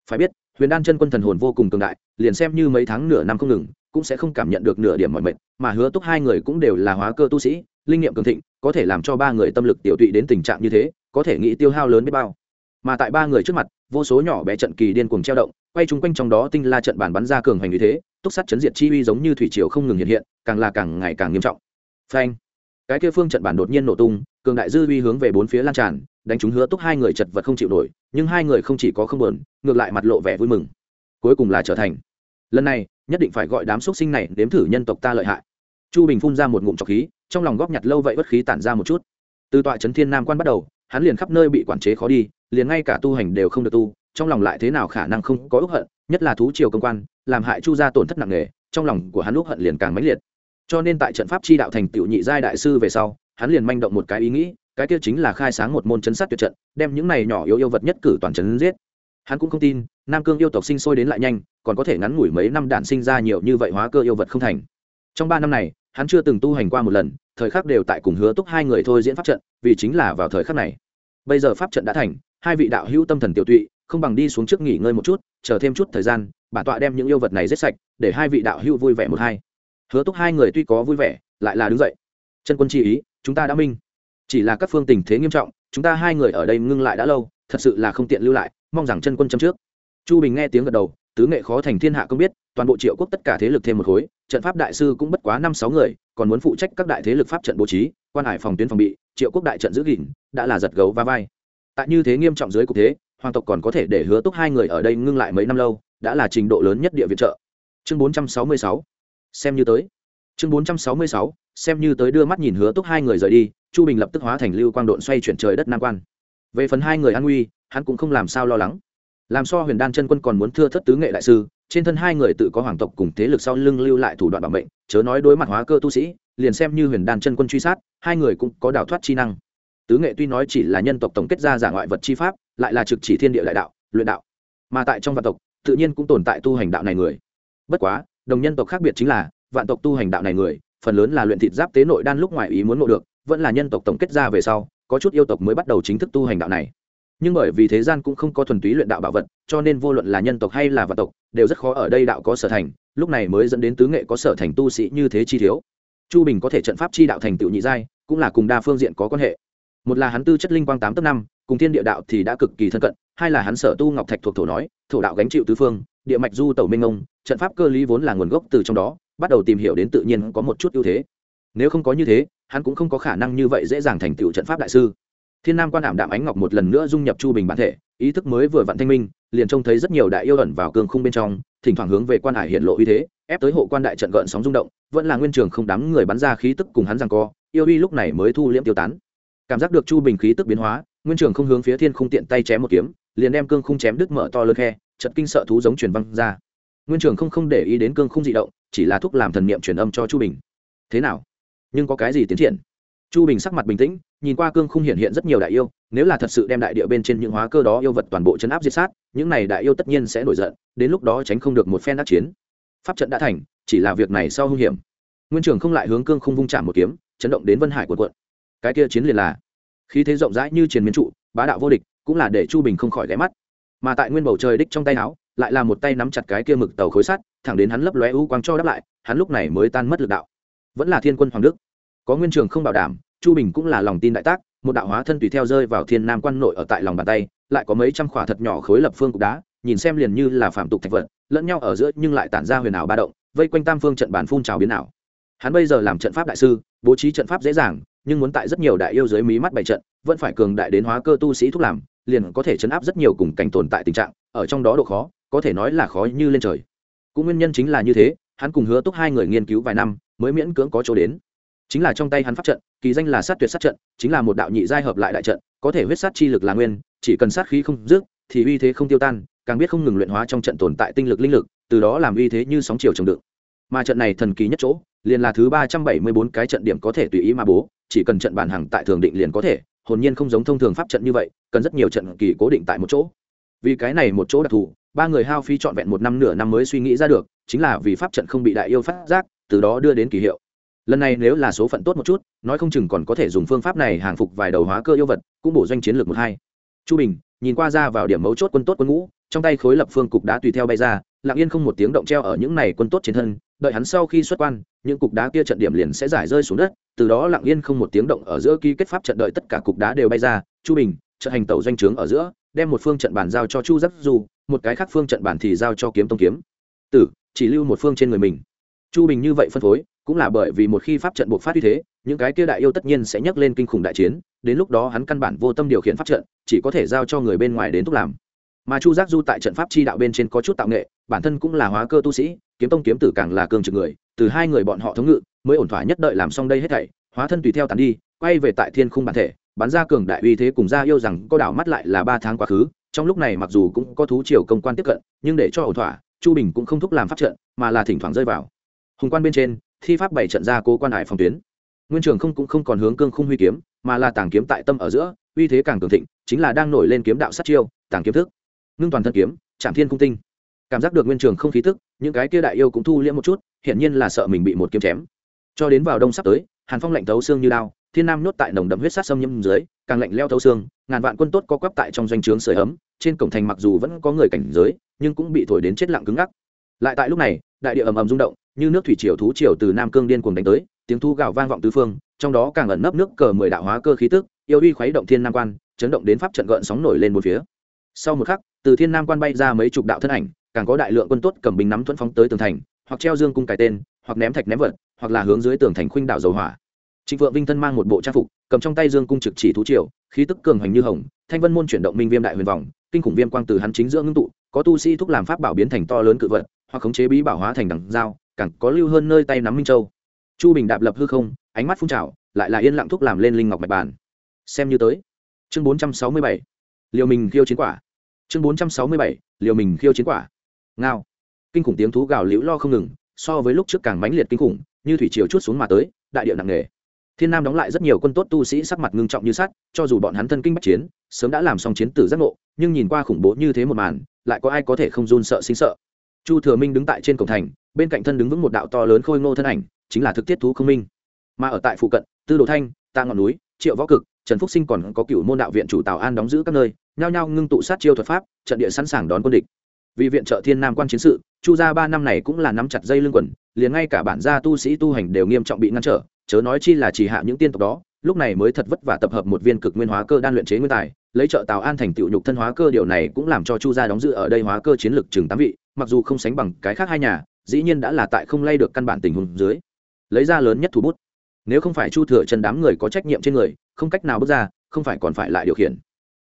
Phải biết, huyền đan chân quân thần hồn vô cùng cường đại, liền xem như mấy tháng nửa năm không ngừng, cũng sẽ không cảm nhận được nửa điểm mọi mệnh mà hứa túc hai người cũng đều là hóa cơ tu sĩ, linh nghiệm cường thịnh, có thể làm cho ba người tâm lực tiểu tụy đến tình trạng như thế, có thể nghĩ tiêu hao lớn biết bao mà tại ba người trước mặt, vô số nhỏ bé trận kỳ điên cuồng treo động, quay chung quanh trong đó tinh la trận bản bắn ra cường hành như thế, túc sắt chấn diệt chi uy giống như thủy triều không ngừng hiện hiện, càng là càng ngày càng nghiêm trọng. Phanh! Cái kia phương trận bản đột nhiên nổ tung, cường đại dư uy hướng về bốn phía lan tràn, đánh chúng hứa túc hai người chật vật không chịu nổi, nhưng hai người không chỉ có không buồn, ngược lại mặt lộ vẻ vui mừng. Cuối cùng là trở thành. Lần này, nhất định phải gọi đám xuất sinh này đếm thử nhân tộc ta lợi hại. Chu bình phun ra một ngụm trọc khí, trong lòng góp nhặt lâu vậy bất khí tản ra một chút. Từ tọa trấn thiên nam quan bắt đầu, hắn liền khắp nơi bị quản chế khó đi liền ngay cả tu hành đều không được tu, trong lòng lại thế nào khả năng không có ước hận, nhất là thú triều công quan, làm hại chu gia tổn thất nặng nề, trong lòng của hắn ước hận liền càng mãnh liệt. Cho nên tại trận pháp chi đạo thành tựu nhị giai đại sư về sau, hắn liền manh động một cái ý nghĩ, cái kia chính là khai sáng một môn chấn sát tuyệt trận, đem những này nhỏ yếu yêu vật nhất cử toàn chấn giết. Hắn cũng không tin, nam cương yêu tộc sinh sôi đến lại nhanh, còn có thể ngắn ngủi mấy năm đạn sinh ra nhiều như vậy hóa cơ yêu vật không thành. Trong ba năm này, hắn chưa từng tu hành qua một lần, thời khắc đều tại cùng hứa túc hai người thôi diễn pháp trận, vì chính là vào thời khắc này. Bây giờ pháp trận đã thành hai vị đạo hữu tâm thần tiểu tụy, không bằng đi xuống trước nghỉ ngơi một chút, chờ thêm chút thời gian, bản tọa đem những yêu vật này giết sạch, để hai vị đạo hữu vui vẻ một hai. Hứa túc hai người tuy có vui vẻ, lại là đứng dậy. Chân quân chi ý, chúng ta đã minh. Chỉ là các phương tình thế nghiêm trọng, chúng ta hai người ở đây ngưng lại đã lâu, thật sự là không tiện lưu lại, mong rằng chân quân châm trước. Chu bình nghe tiếng gật đầu, tứ nghệ khó thành thiên hạ không biết, toàn bộ triệu quốc tất cả thế lực thêm một khối, trận pháp đại sư cũng bất quá năm sáu người, còn muốn phụ trách các đại thế lực pháp trận bố trí, quan hải phòng tuyến phòng bị, triệu quốc đại trận giữ gìn, đã là giật gấu va vai tại như thế nghiêm trọng dưới cục thế, hoàng tộc còn có thể để hứa túc hai người ở đây ngưng lại mấy năm lâu, đã là trình độ lớn nhất địa viện trợ. Chương bốn trăm sáu mươi sáu. Xem như tới. Chương bốn trăm sáu mươi sáu. Xem như tới đưa mắt nhìn hứa túc hai người rời đi, chu bình lập tức hóa thành lưu quang độn xoay chuyển trời đất nam quan. Về phần hai người an nguy, hắn cũng không làm sao lo lắng. Làm so huyền đan chân quân còn muốn thưa thất tứ nghệ đại sư, trên thân hai người tự có hoàng tộc cùng thế lực sau lưng lưu lại thủ đoạn bảo mệnh, chớ nói đối mặt hóa cơ tu sĩ, liền xem như huyền đan chân quân truy sát, hai người cũng có đào thoát chi năng tứ nghệ tuy nói chỉ là nhân tộc tổng kết ra giả ngoại vật chi pháp, lại là trực chỉ thiên địa đại đạo, luyện đạo. Mà tại trong vạn tộc, tự nhiên cũng tồn tại tu hành đạo này người. Bất quá, đồng nhân tộc khác biệt chính là, vạn tộc tu hành đạo này người, phần lớn là luyện thịt giáp tế nội đan lúc ngoài ý muốn ngộ được, vẫn là nhân tộc tổng kết ra về sau, có chút yêu tộc mới bắt đầu chính thức tu hành đạo này. Nhưng bởi vì thế gian cũng không có thuần túy luyện đạo bảo vật, cho nên vô luận là nhân tộc hay là vạn tộc, đều rất khó ở đây đạo có sở thành, lúc này mới dẫn đến tứ nghệ có sở thành tu sĩ như thế chi thiếu. Chu bình có thể trận pháp chi đạo thành tựu nhị giai, cũng là cùng đa phương diện có quan hệ một là hắn tư chất linh quang tám tấc năm, cùng thiên địa đạo thì đã cực kỳ thân cận, hai là hắn sở tu ngọc thạch thuộc thổ nói, thổ đạo gánh chịu tứ phương, địa mạch du tẩu minh ông trận pháp cơ lý vốn là nguồn gốc từ trong đó, bắt đầu tìm hiểu đến tự nhiên có một chút ưu thế. Nếu không có như thế, hắn cũng không có khả năng như vậy dễ dàng thành tựu trận pháp đại sư. Thiên nam quan ảm đạm ánh ngọc một lần nữa dung nhập chu bình bản thể, ý thức mới vừa vặn thanh minh, liền trông thấy rất nhiều đại yêu ẩn vào cương khung bên trong, thỉnh thoảng hướng về quan hải hiện lộ uy thế, ép tới hộ quan đại trận gợn sóng rung động, vẫn là nguyên trường không đám người bắn ra khí tức cùng hắn rằng co, yêu uy lúc này mới thu liễm tiêu tán cảm giác được chu bình khí tức biến hóa, nguyên trường không hướng phía thiên khung tiện tay chém một kiếm, liền đem cương khung chém đứt mở to lơ khe chật kinh sợ thú giống truyền văng ra. Nguyên trường không không để ý đến cương khung dị động, chỉ là thúc làm thần niệm truyền âm cho chu bình. Thế nào? Nhưng có cái gì tiến triển? Chu bình sắc mặt bình tĩnh, nhìn qua cương khung hiện hiện rất nhiều đại yêu, nếu là thật sự đem đại địa bên trên những hóa cơ đó yêu vật toàn bộ chấn áp diệt sát, những này đại yêu tất nhiên sẽ nổi giận, đến lúc đó tránh không được một phen đắc chiến. Pháp trận đã thành, chỉ là việc này sau hung hiểm. Nguyên trưởng không lại hướng cương khung vung chạm một kiếm, chấn động đến vân hải của quận cái kia chiến liền là. Khí thế rộng rãi như triền miến trụ, bá đạo vô địch, cũng là để chu bình không khỏi ghé mắt. Mà tại nguyên bầu trời đích trong tay áo, lại là một tay nắm chặt cái kia mực tàu khối sắt, thẳng đến hắn lấp lóe u quang cho đáp lại, hắn lúc này mới tan mất lực đạo. Vẫn là thiên quân hoàng đức. Có nguyên trường không bảo đảm, chu bình cũng là lòng tin đại tác, một đạo hóa thân tùy theo rơi vào thiên nam quan nội ở tại lòng bàn tay, lại có mấy trăm khỏa thật nhỏ khối lập phương cục đá, nhìn xem liền như là phạm tục thạch vật, lẫn nhau ở giữa nhưng lại tản ra huyền ảo ba động, vây quanh tam phương trận bàn phun trào biến ảo. Hắn bây giờ làm trận pháp đại sư, bố trí trận pháp dễ dàng nhưng muốn tại rất nhiều đại yêu dưới mí mắt bày trận, vẫn phải cường đại đến hóa cơ tu sĩ thúc làm, liền có thể chấn áp rất nhiều cùng cảnh tồn tại tình trạng, ở trong đó độ khó, có thể nói là khó như lên trời. Cũng nguyên nhân chính là như thế, hắn cùng hứa túc hai người nghiên cứu vài năm, mới miễn cưỡng có chỗ đến. Chính là trong tay hắn pháp trận, kỳ danh là sát tuyệt sát trận, chính là một đạo nhị giai hợp lại đại trận, có thể huyết sát chi lực là nguyên, chỉ cần sát khí không dứt, thì uy thế không tiêu tan, càng biết không ngừng luyện hóa trong trận tồn tại tinh lực linh lực, từ đó làm uy thế như sóng chiều trồng đựng mà trận này thần kỳ nhất chỗ, liền là thứ ba trăm bảy mươi bốn cái trận điểm có thể tùy ý mà bố, chỉ cần trận bản hàng tại thường định liền có thể, hồn nhiên không giống thông thường pháp trận như vậy, cần rất nhiều trận kỳ cố định tại một chỗ. Vì cái này một chỗ đặc thù, ba người hao phí trọn vẹn một năm nửa năm mới suy nghĩ ra được, chính là vì pháp trận không bị đại yêu phát giác, từ đó đưa đến kỳ hiệu. Lần này nếu là số phận tốt một chút, nói không chừng còn có thể dùng phương pháp này hàng phục vài đầu hóa cơ yêu vật, cũng bổ doanh chiến lược một hai. Chu bình, nhìn qua ra vào điểm mấu chốt quân tốt quân ngũ, trong tay khối lập phương cục đã tùy theo bay ra, lặng yên không một tiếng động treo ở những này quân tốt trên thân đợi hắn sau khi xuất quan, những cục đá kia trận điểm liền sẽ giải rơi xuống đất, từ đó lặng yên không một tiếng động ở giữa ký kết pháp trận đợi tất cả cục đá đều bay ra, chu bình trận hành tàu doanh trướng ở giữa, đem một phương trận bàn giao cho chu giáp du, một cái khác phương trận bàn thì giao cho kiếm tông kiếm. Tử, chỉ lưu một phương trên người mình. Chu bình như vậy phân phối, cũng là bởi vì một khi pháp trận buộc phát như thế, những cái kia đại yêu tất nhiên sẽ nhấc lên kinh khủng đại chiến, đến lúc đó hắn căn bản vô tâm điều khiển pháp trận, chỉ có thể giao cho người bên ngoài đến thúc làm. Mà chu giác du tại trận pháp chi đạo bên trên có chút tạo nghệ, bản thân cũng là hóa cơ tu sĩ kiếm tông kiếm tử càng là cương trực người, từ hai người bọn họ thống ngự, mới ổn thỏa nhất đợi làm xong đây hết thảy, hóa thân tùy theo tàn đi, quay về tại thiên khung bản thể, bắn ra cường đại uy thế cùng ra yêu rằng, có đảo mắt lại là ba tháng quá khứ, trong lúc này mặc dù cũng có thú triều công quan tiếp cận, nhưng để cho ổn thỏa, chu bình cũng không thúc làm pháp trận, mà là thỉnh thoảng rơi vào. Hùng quan bên trên, thi pháp bảy trận ra cố quan hải phòng tuyến. Nguyên trường không cũng không còn hướng cương khung huy kiếm, mà là tàng kiếm tại tâm ở giữa, uy thế càng cường thịnh, chính là đang nổi lên kiếm đạo sát chiêu, tàng kiếm thức. Ngưng toàn thân kiếm, chạm thiên cung tinh cảm giác được nguyên trường không khí tức, những cái kia đại yêu cũng thu liễm một chút, hiển nhiên là sợ mình bị một kiếm chém. Cho đến vào đông sắp tới, hàn phong lạnh thấu xương như đao, thiên nam nhốt tại nồng đậm huyết sát xâm nhiễm dưới, càng lạnh leo thấu xương, ngàn vạn quân tốt có quắp tại trong doanh trướng sưởi ấm, trên cổng thành mặc dù vẫn có người cảnh giới, nhưng cũng bị thổi đến chết lặng cứng ngắc. Lại tại lúc này, đại địa ầm ầm rung động, như nước thủy triều thú triều từ nam cương điên cuồng đánh tới, tiếng thu gào vang vọng tứ phương, trong đó càng ẩn nấp nước cờ mười đạo hóa cơ khí tức, yêu uy khuấy động thiên nam quan, chấn động đến pháp trận gợn sóng nổi lên một phía. Sau một khắc, từ thiên nam quan bay ra mấy chục đạo thân ảnh càng có đại lượng quân tốt cầm binh nắm thuẫn phóng tới tường thành, hoặc treo dương cung cài tên, hoặc ném thạch ném vật, hoặc là hướng dưới tường thành khuynh đảo dầu hỏa. Trịnh phượng vinh thân mang một bộ trang phục, cầm trong tay dương cung trực chỉ thú triều, khí tức cường hành như hồng, thanh vân môn chuyển động minh viêm đại huyền vòng, kinh khủng viêm quang từ hắn chính giữa ngưng tụ, có tu sĩ thúc làm pháp bảo biến thành to lớn cự vật, hoặc khống chế bí bảo hóa thành đằng dao, càng có lưu hơn nơi tay nắm minh châu. Chu bình đạp lập hư không, ánh mắt phun trào, lại là yên lặng thúc làm lên linh ngọc mạch bàn. Xem như tới. Chương bốn trăm sáu mươi bảy. Liều mình khiêu chiến quả. Chương bốn trăm sáu mươi bảy. Liều mình khiêu chiến quả ngao. Kinh khủng tiếng thú gào liễu lo không ngừng, so với lúc trước càng mãnh liệt kinh khủng, như thủy triều chút xuống mà tới, đại điệu nặng nề. Thiên nam đóng lại rất nhiều quân tốt tu sĩ sắc mặt ngưng trọng như sắt, cho dù bọn hắn thân kinh bắc chiến, sớm đã làm xong chiến tử giác ngộ, nhưng nhìn qua khủng bố như thế một màn, lại có ai có thể không run sợ sinh sợ. Chu thừa minh đứng tại trên cổng thành, bên cạnh thân đứng vững một đạo to lớn khôi ngô thân ảnh, chính là thực tiết thú không minh. Mà ở tại phụ cận, tư đồ thanh, tạ ngọn núi, triệu võ cực, trần phúc sinh còn có cựu môn đạo viện chủ tào an đóng giữ các nơi, nhao nhao ngưng tụ sát chiêu thuật pháp, trận địa sẵn sàng đón quân địch vì viện trợ thiên nam quan chiến sự, chu gia ba năm này cũng là nắm chặt dây lưng quần, liền ngay cả bản gia tu sĩ tu hành đều nghiêm trọng bị ngăn trở, chớ nói chi là chỉ hạ những tiên tộc đó, lúc này mới thật vất vả tập hợp một viên cực nguyên hóa cơ đan luyện chế nguyên tài, lấy trợ tào an thành tựu nhục thân hóa cơ, điều này cũng làm cho chu gia đóng giữ ở đây hóa cơ chiến lực chừng tám vị, mặc dù không sánh bằng cái khác hai nhà, dĩ nhiên đã là tại không lay được căn bản tình huống dưới, lấy ra lớn nhất thủ bút. Nếu không phải chu thừa chân đám người có trách nhiệm trên người, không cách nào bước ra, không phải còn phải lại điều khiển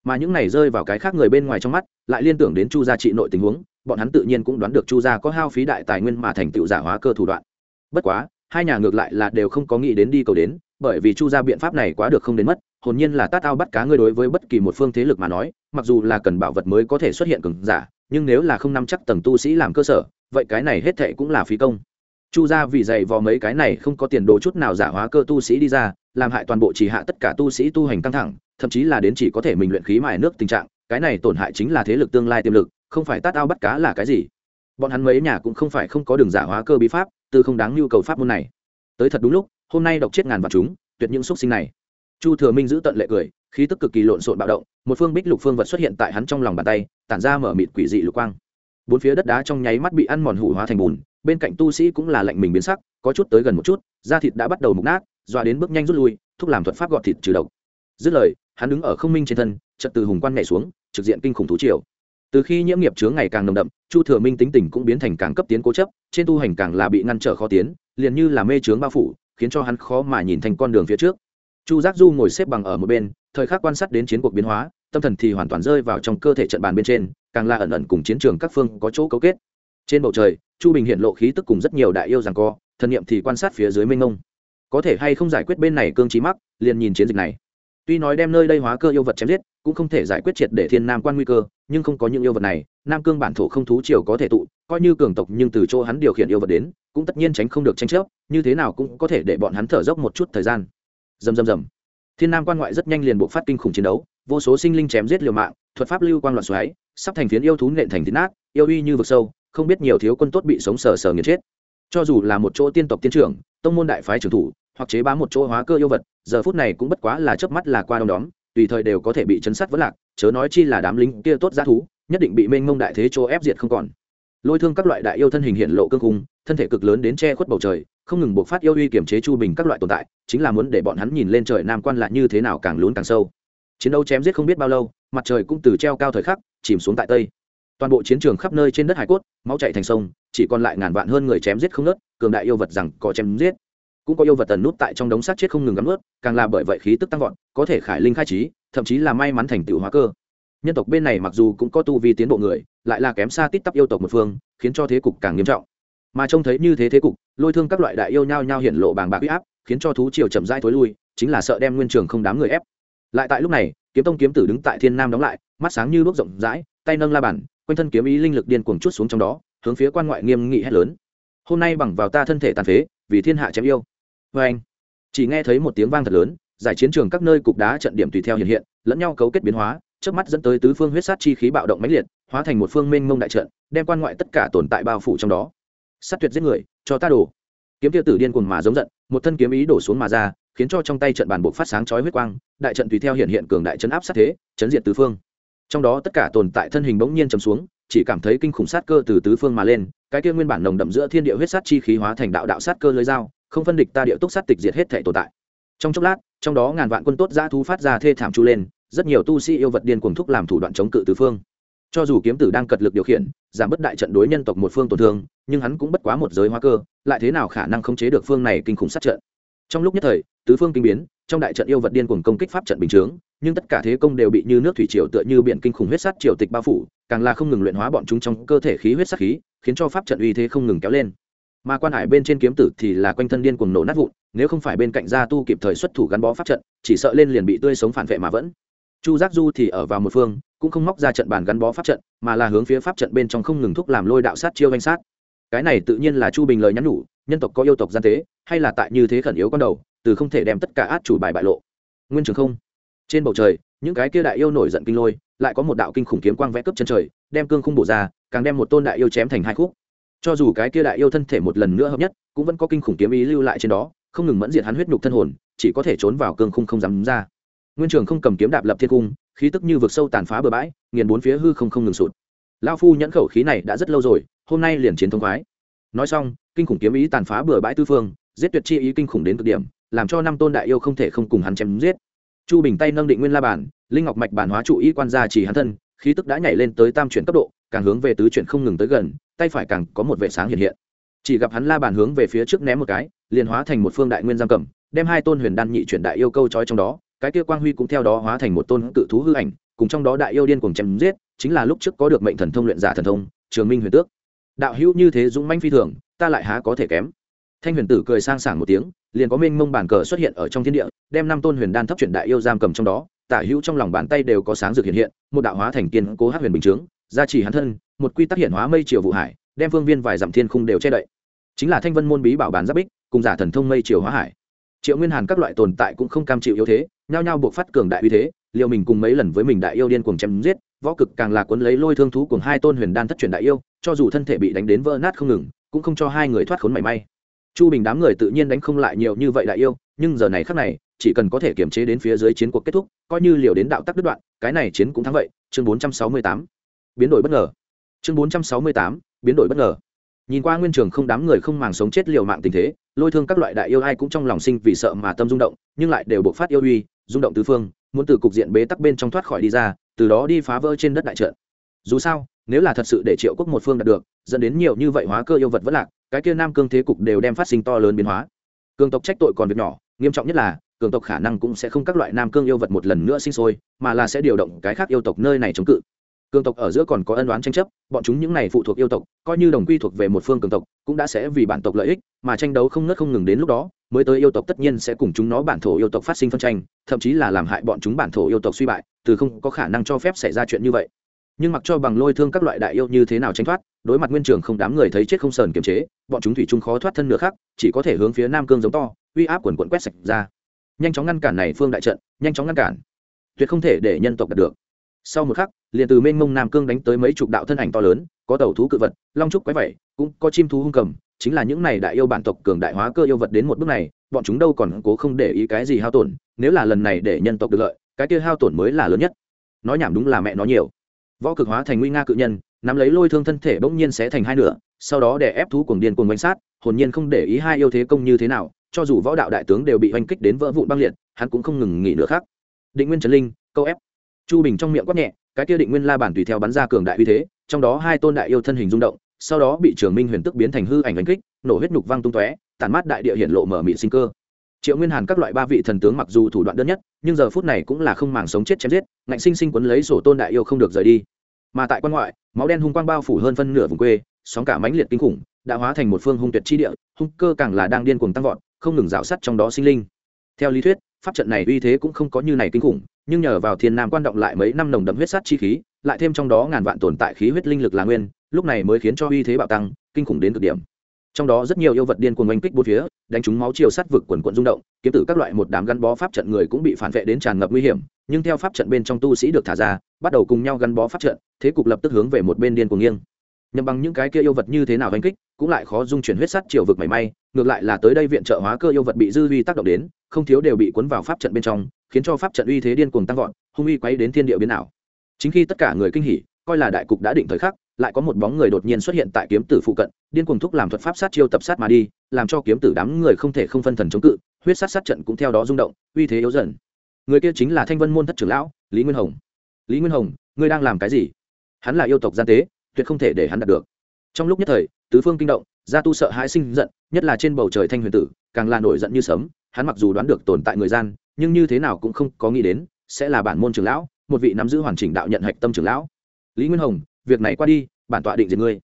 mà những này rơi vào cái khác người bên ngoài trong mắt, lại liên tưởng đến chu gia trị nội tình huống, bọn hắn tự nhiên cũng đoán được chu gia có hao phí đại tài nguyên mà thành tựu giả hóa cơ thủ đoạn. Bất quá, hai nhà ngược lại là đều không có nghĩ đến đi cầu đến, bởi vì chu gia biện pháp này quá được không đến mất, hồn nhiên là tát ao bắt cá ngươi đối với bất kỳ một phương thế lực mà nói, mặc dù là cần bảo vật mới có thể xuất hiện cường giả, nhưng nếu là không nắm chắc tầng tu sĩ làm cơ sở, vậy cái này hết thệ cũng là phí công. Chu gia vì dày vò mấy cái này không có tiền đồ chút nào giả hóa cơ tu sĩ đi ra, làm hại toàn bộ chỉ hạ tất cả tu sĩ tu hành căng thẳng thậm chí là đến chỉ có thể mình luyện khí mài nước tình trạng, cái này tổn hại chính là thế lực tương lai tiềm lực, không phải tát ao bắt cá là cái gì. Bọn hắn mấy nhà cũng không phải không có đường giả hóa cơ bí pháp, từ không đáng nhu cầu pháp môn này. Tới thật đúng lúc, hôm nay độc chết ngàn vạn chúng, tuyệt những xúc sinh này. Chu thừa minh giữ tận lệ cười, khí tức cực kỳ lộn xộn bạo động, một phương bích lục phương vật xuất hiện tại hắn trong lòng bàn tay, tản ra mở mịt quỷ dị lục quang. Bốn phía đất đá trong nháy mắt bị ăn mòn hủ hóa thành bùn, bên cạnh tu sĩ cũng là lạnh mình biến sắc, có chút tới gần một chút, da thịt đã bắt đầu mục nát, dọa đến bước nhanh rút lui, thúc làm thuật pháp gọt thịt trừ độc. Dứt lời hắn đứng ở không minh trên thân, chợt từ hùng quan nhảy xuống, trực diện kinh khủng thú triều. Từ khi nhiễm nghiệp chướng ngày càng nồng đậm, chu thừa minh tính tình cũng biến thành càng cấp tiến cố chấp, trên tu hành càng là bị ngăn trở khó tiến, liền như là mê chướng bao phủ, khiến cho hắn khó mà nhìn thành con đường phía trước. Chu giác du ngồi xếp bằng ở một bên, thời khắc quan sát đến chiến cuộc biến hóa, tâm thần thì hoàn toàn rơi vào trong cơ thể trận bàn bên trên, càng là ẩn ẩn cùng chiến trường các phương có chỗ cấu kết. Trên bầu trời, chu bình hiện lộ khí tức cùng rất nhiều đại yêu rằng co, thần niệm thì quan sát phía dưới mênh mông. Có thể hay không giải quyết bên này cương trí mắc, liền nhìn chiến dịch này tuy nói đem nơi đây hóa cơ yêu vật chém giết, cũng không thể giải quyết triệt để thiên nam quan nguy cơ, nhưng không có những yêu vật này, nam cương bản thổ không thú triều có thể tụ, coi như cường tộc nhưng từ chỗ hắn điều khiển yêu vật đến, cũng tất nhiên tránh không được tranh chấp, như thế nào cũng có thể để bọn hắn thở dốc một chút thời gian. Dầm dầm dầm thiên nam quan ngoại rất nhanh liền buộc phát kinh khủng chiến đấu, vô số sinh linh chém giết liều mạng, thuật pháp lưu quang loạn xoáy, sắp thành phiến yêu thú nện thành thịt nát, yêu uy như vực sâu, không biết nhiều thiếu quân tốt bị sống sờ sờ nghiền chết. Cho dù là một chỗ tiên tộc tiên trưởng, tông môn đại phái trưởng thủ hoặc chế bá một chỗ hóa cơ yêu vật, giờ phút này cũng bất quá là chớp mắt là qua đông đóm, tùy thời đều có thể bị chấn sát vỡ lạc, chớ nói chi là đám lính kia tốt giá thú, nhất định bị mênh mông đại thế chỗ ép diệt không còn. Lôi thương các loại đại yêu thân hình hiện lộ cương cung, thân thể cực lớn đến che khuất bầu trời, không ngừng buộc phát yêu uy kiểm chế chu bình các loại tồn tại, chính là muốn để bọn hắn nhìn lên trời nam quan lại như thế nào càng lún càng sâu. Chiến đấu chém giết không biết bao lâu, mặt trời cũng từ treo cao thời khắc, chìm xuống tại tây. Toàn bộ chiến trường khắp nơi trên đất hải cốt, máu chạy thành sông, chỉ còn lại ngàn vạn hơn người chém giết không nớt cường đại yêu vật rằng có chém giết cũng có yêu vật tần nút tại trong đống xác chết không ngừng gắn ướt, càng là bởi vậy khí tức tăng vọt, có thể khải linh khai trí, thậm chí là may mắn thành tựu hóa cơ. Nhân tộc bên này mặc dù cũng có tu vi tiến bộ người, lại là kém xa tít tắp yêu tộc một phương, khiến cho thế cục càng nghiêm trọng. Mà trông thấy như thế thế cục, lôi thương các loại đại yêu nhau nhau hiện lộ bàng bạc huy áp, khiến cho thú triều chậm rãi thối lui, chính là sợ đem nguyên trường không đám người ép. Lại tại lúc này, kiếm tông kiếm tử đứng tại thiên nam đóng lại, mắt sáng như đuốc rộng rãi, tay nâng la bản quanh thân kiếm ý linh lực điên cuồng chút xuống trong đó, hướng phía quan ngoại nghiêm nghị hét lớn. Hôm nay bằng vào ta thân thể tàn phế, vì thiên hạ chém yêu vê anh, chỉ nghe thấy một tiếng vang thật lớn, giải chiến trường các nơi cục đá trận điểm tùy theo hiện hiện, lẫn nhau cấu kết biến hóa trước mắt dẫn tới tứ phương huyết sát chi khí bạo động mãnh liệt, hóa thành một phương mênh mông đại trận, đem quan ngoại tất cả tồn tại bao phủ trong đó. Sát tuyệt giết người, cho ta đổ kiếm tiêu tử điên cuồng mà giống giận, một thân kiếm ý đổ xuống mà ra, khiến cho trong tay trận bàn bộ phát sáng chói huyết quang, đại trận tùy theo hiện hiện cường đại chấn áp sát thế, chấn diệt tứ phương. Trong đó tất cả tồn tại thân hình bỗng nhiên chầm xuống, chỉ cảm thấy kinh khủng sát cơ từ tứ phương mà lên, cái kia nguyên bản nồng đậm giữa thiên địa huyết sát chi khí hóa thành đạo đạo sát cơ lưới dao không phân địch ta địa túc sát tịch diệt hết thể tồn tại. Trong chốc lát, trong đó ngàn vạn quân tốt giã thú phát ra thê thảm chu lên, rất nhiều tu sĩ yêu vật điên cuồng thúc làm thủ đoạn chống cự tứ phương. Cho dù kiếm tử đang cật lực điều khiển, giảm bớt đại trận đối nhân tộc một phương tổn thương, nhưng hắn cũng bất quá một giới hóa cơ, lại thế nào khả năng khống chế được phương này kinh khủng sát trận? Trong lúc nhất thời, tứ phương kinh biến, trong đại trận yêu vật điên cuồng công kích pháp trận bình chướng, nhưng tất cả thế công đều bị như nước thủy triều tựa như biển kinh khủng huyết sát triều tịch bao phủ, càng là không ngừng luyện hóa bọn chúng trong cơ thể khí huyết sát khí, khiến cho pháp trận uy thế không ngừng kéo lên mà quan hải bên trên kiếm tử thì là quanh thân điên cuồng nổ nát vụn, nếu không phải bên cạnh gia tu kịp thời xuất thủ gắn bó pháp trận, chỉ sợ lên liền bị tươi sống phản vệ mà vẫn. Chu giác du thì ở vào một phương, cũng không móc ra trận bàn gắn bó pháp trận, mà là hướng phía pháp trận bên trong không ngừng thúc làm lôi đạo sát chiêu danh sát. Cái này tự nhiên là chu bình lời nhắn nhủ, nhân tộc có yêu tộc gian tế, hay là tại như thế khẩn yếu con đầu, từ không thể đem tất cả át chủ bài bại lộ. Nguyên trường không. Trên bầu trời, những cái kia đại yêu nổi giận kinh lôi, lại có một đạo kinh khủng kiếm quang vẽ cướp chân trời, đem cương khung bổ ra, càng đem một tôn đại yêu chém thành hai khúc cho dù cái kia đại yêu thân thể một lần nữa hợp nhất, cũng vẫn có kinh khủng kiếm ý lưu lại trên đó, không ngừng mẫn diệt hắn huyết nhục thân hồn, chỉ có thể trốn vào cương khung không dám ra. Nguyên trường không cầm kiếm đạp lập thiên cung, khí tức như vực sâu tàn phá bờ bãi, nghiền bốn phía hư không không ngừng sụt. Lao phu nhẫn khẩu khí này đã rất lâu rồi, hôm nay liền chiến thông khoái. Nói xong, kinh khủng kiếm ý tàn phá bừa bãi tư phương, giết tuyệt chi ý kinh khủng đến cực điểm, làm cho năm tôn đại yêu không thể không cùng hắn chém giết. Chu bình tay nâng định nguyên la bản linh ngọc mạch bản hóa trụ ý quan gia chỉ hắn thân, khí tức đã nhảy lên tới tam chuyển cấp độ, càng hướng về tứ chuyển không ngừng tới gần tay phải càng có một vệ sáng hiện hiện. Chỉ gặp hắn la bàn hướng về phía trước ném một cái, liền hóa thành một phương đại nguyên giam cầm, đem hai tôn huyền đan nhị chuyển đại yêu câu trói trong đó, cái kia quang huy cũng theo đó hóa thành một tôn cự thú hư ảnh, cùng trong đó đại yêu điên cùng chém giết, chính là lúc trước có được mệnh thần thông luyện giả thần thông, trường minh huyền tước. Đạo hữu như thế dũng manh phi thường, ta lại há có thể kém. Thanh huyền tử cười sang sảng một tiếng, liền có mênh mông bản cờ xuất hiện ở trong thiên địa, đem năm tôn huyền đan thấp chuyển đại yêu giam cầm trong đó, tả hữu trong lòng bàn tay đều có sáng rực hiện hiện, một đạo hóa thành kiên cố hát huyền bình chướng gia trì hắn thân, một quy tắc hiện hóa mây triều vụ hải, đem phương viên vài dặm thiên khung đều che đậy. Chính là thanh vân môn bí bảo bản giáp bích, cùng giả thần thông mây triều hóa hải. Triệu nguyên hàn các loại tồn tại cũng không cam chịu yếu thế, nhao nhao buộc phát cường đại uy thế liệu mình cùng mấy lần với mình đại yêu điên cuồng chém giết, võ cực càng là cuốn lấy lôi thương thú cùng hai tôn huyền đan thất truyền đại yêu, cho dù thân thể bị đánh đến vỡ nát không ngừng, cũng không cho hai người thoát khốn mảy may. Chu bình đám người tự nhiên đánh không lại nhiều như vậy đại yêu, nhưng giờ này khác này, chỉ cần có thể kiềm chế đến phía dưới chiến cuộc kết thúc, coi như liều đến đạo tắc đứt đoạn, cái này chiến cũng thắng vậy. Chương bốn trăm sáu mươi tám biến đổi bất ngờ. Chương bốn trăm sáu mươi tám, biến đổi bất ngờ. Nhìn qua nguyên trường không đám người không màng sống chết liều mạng tình thế, lôi thương các loại đại yêu ai cũng trong lòng sinh vì sợ mà tâm rung động, nhưng lại đều buộc phát yêu uy, rung động tứ phương, muốn từ cục diện bế tắc bên trong thoát khỏi đi ra, từ đó đi phá vỡ trên đất đại trận. Dù sao, nếu là thật sự để triệu quốc một phương đạt được, dẫn đến nhiều như vậy hóa cơ yêu vật vẫn lạc, cái kia nam cương thế cục đều đem phát sinh to lớn biến hóa. Cường tộc trách tội còn việc nhỏ, nghiêm trọng nhất là, cường tộc khả năng cũng sẽ không các loại nam cương yêu vật một lần nữa sinh sôi, mà là sẽ điều động cái khác yêu tộc nơi này chống cự cường tộc ở giữa còn có ân đoán tranh chấp, bọn chúng những này phụ thuộc yêu tộc, coi như đồng quy thuộc về một phương cường tộc, cũng đã sẽ vì bản tộc lợi ích, mà tranh đấu không ngớt không ngừng đến lúc đó, mới tới yêu tộc tất nhiên sẽ cùng chúng nó bản thổ yêu tộc phát sinh phân tranh, thậm chí là làm hại bọn chúng bản thổ yêu tộc suy bại, từ không có khả năng cho phép xảy ra chuyện như vậy. Nhưng mặc cho bằng lôi thương các loại đại yêu như thế nào tranh thoát, đối mặt nguyên trường không đám người thấy chết không sờn kiềm chế, bọn chúng thủy chung khó thoát thân nữa khác chỉ có thể hướng phía nam cương giống to, uy áp quần quận quét sạch ra. Nhanh chóng ngăn cản này phương đại trận, nhanh chóng ngăn cản. Tuyệt không thể để nhân tộc đạt được sau một khắc, liền từ mênh mông nam cương đánh tới mấy chục đạo thân ảnh to lớn, có tàu thú cự vật, long trúc quái vẩy cũng có chim thú hung cầm, chính là những này đại yêu bản tộc cường đại hóa cơ yêu vật đến một bước này, bọn chúng đâu còn cố không để ý cái gì hao tổn, nếu là lần này để nhân tộc được lợi, cái kia hao tổn mới là lớn nhất. Nói nhảm đúng là mẹ nó nhiều. Võ cực hóa thành nguy nga cự nhân, nắm lấy lôi thương thân thể bỗng nhiên sẽ thành hai nửa, sau đó để ép thú cuồng điên cuồng bánh sát, hồn nhiên không để ý hai yêu thế công như thế nào, cho dù võ đạo đại tướng đều bị oanh kích đến vỡ vụn băng liệt, hắn cũng không ngừng nghỉ nữa khác định nguyên trần linh, câu ép chu bình trong miệng quát nhẹ, cái kia định nguyên la bản tùy theo bắn ra cường đại uy thế, trong đó hai tôn đại yêu thân hình rung động, sau đó bị trường minh huyền tức biến thành hư ảnh đánh kích, nổ huyết nhục văng tung tóe tàn mát đại địa hiện lộ mở mịn sinh cơ. Triệu nguyên hàn các loại ba vị thần tướng mặc dù thủ đoạn đơn nhất, nhưng giờ phút này cũng là không màng sống chết chém giết, ngạnh sinh sinh quấn lấy sổ tôn đại yêu không được rời đi. Mà tại quan ngoại, máu đen hung quang bao phủ hơn phân nửa vùng quê, sóng cả mãnh liệt kinh khủng, đã hóa thành một phương hung tuyệt chi địa, hung cơ càng là đang điên cuồng tăng vọt, không ngừng rào sắt trong đó sinh linh. Theo lý thuyết pháp trận này uy thế cũng không có như này kinh khủng, nhưng nhờ vào thiên nam quan động lại mấy năm nồng đậm huyết sát chi khí, lại thêm trong đó ngàn vạn tồn tại khí huyết linh lực là nguyên, lúc này mới khiến cho uy thế bạo tăng, kinh khủng đến cực điểm. Trong đó rất nhiều yêu vật điên cuồng oanh kích bốn phía, đánh trúng máu chiều sát vực quần quận rung động, kiếm tử các loại một đám gắn bó pháp trận người cũng bị phản vệ đến tràn ngập nguy hiểm, nhưng theo pháp trận bên trong tu sĩ được thả ra, bắt đầu cùng nhau gắn bó pháp trận, thế cục lập tức hướng về một bên điên cuồng nghiêng. Nhằm bằng những cái kia yêu vật như thế nào oanh kích, cũng lại khó dung chuyển huyết sát chiều vực mảy may ngược lại là tới đây viện trợ hóa cơ yêu vật bị dư uy tác động đến, không thiếu đều bị cuốn vào pháp trận bên trong, khiến cho pháp trận uy thế điên cuồng tăng vọt, hung uy quấy đến thiên địa biến ảo. Chính khi tất cả người kinh hỉ, coi là đại cục đã định thời khắc, lại có một bóng người đột nhiên xuất hiện tại kiếm tử phụ cận, điên cuồng thúc làm thuật pháp sát chiêu tập sát mà đi, làm cho kiếm tử đám người không thể không phân thần chống cự, huyết sát sát trận cũng theo đó rung động, uy thế yếu dần. Người kia chính là thanh vân môn thất trưởng lão, lý nguyên hồng. Lý nguyên hồng, ngươi đang làm cái gì? Hắn là yêu tộc gian tế, tuyệt không thể để hắn đạt được. Trong lúc nhất thời, tứ phương kinh động gia tu sợ hãi sinh giận, nhất là trên bầu trời thanh huyền tử, càng là nổi giận như sấm, hắn mặc dù đoán được tồn tại người gian, nhưng như thế nào cũng không có nghĩ đến, sẽ là bản môn trưởng lão, một vị nắm giữ hoàn chỉnh đạo nhận hạch tâm trưởng lão. Lý nguyên hồng, việc này qua đi, bản tọa định diệt ngươi.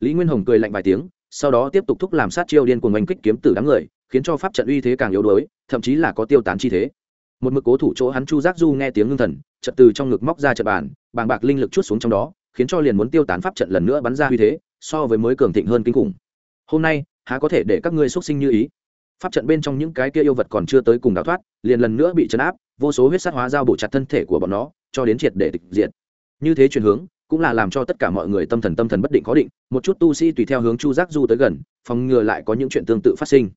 Lý nguyên hồng cười lạnh vài tiếng, sau đó tiếp tục thúc làm sát chiêu điên cuồng oanh kích kiếm tử đám người, khiến cho pháp trận uy thế càng yếu đuối, thậm chí là có tiêu tán chi thế. Một mực cố thủ chỗ hắn chu giác du nghe tiếng ngưng thần trận từ trong ngực móc ra trận bàn, bàng bạc linh lực chút xuống trong đó, khiến cho liền muốn tiêu tán pháp trận lần nữa bắn ra uy thế, so với mới cường thịnh hơn kinh khủng hôm nay, há có thể để các ngươi xuất sinh như ý? Pháp trận bên trong những cái kia yêu vật còn chưa tới cùng đào thoát, liền lần nữa bị chấn áp, vô số huyết sát hóa giao bổ chặt thân thể của bọn nó, cho đến triệt để tịch diệt. Như thế chuyển hướng, cũng là làm cho tất cả mọi người tâm thần tâm thần bất định khó định, một chút tu sĩ tùy theo hướng chu giác du tới gần, phòng ngừa lại có những chuyện tương tự phát sinh.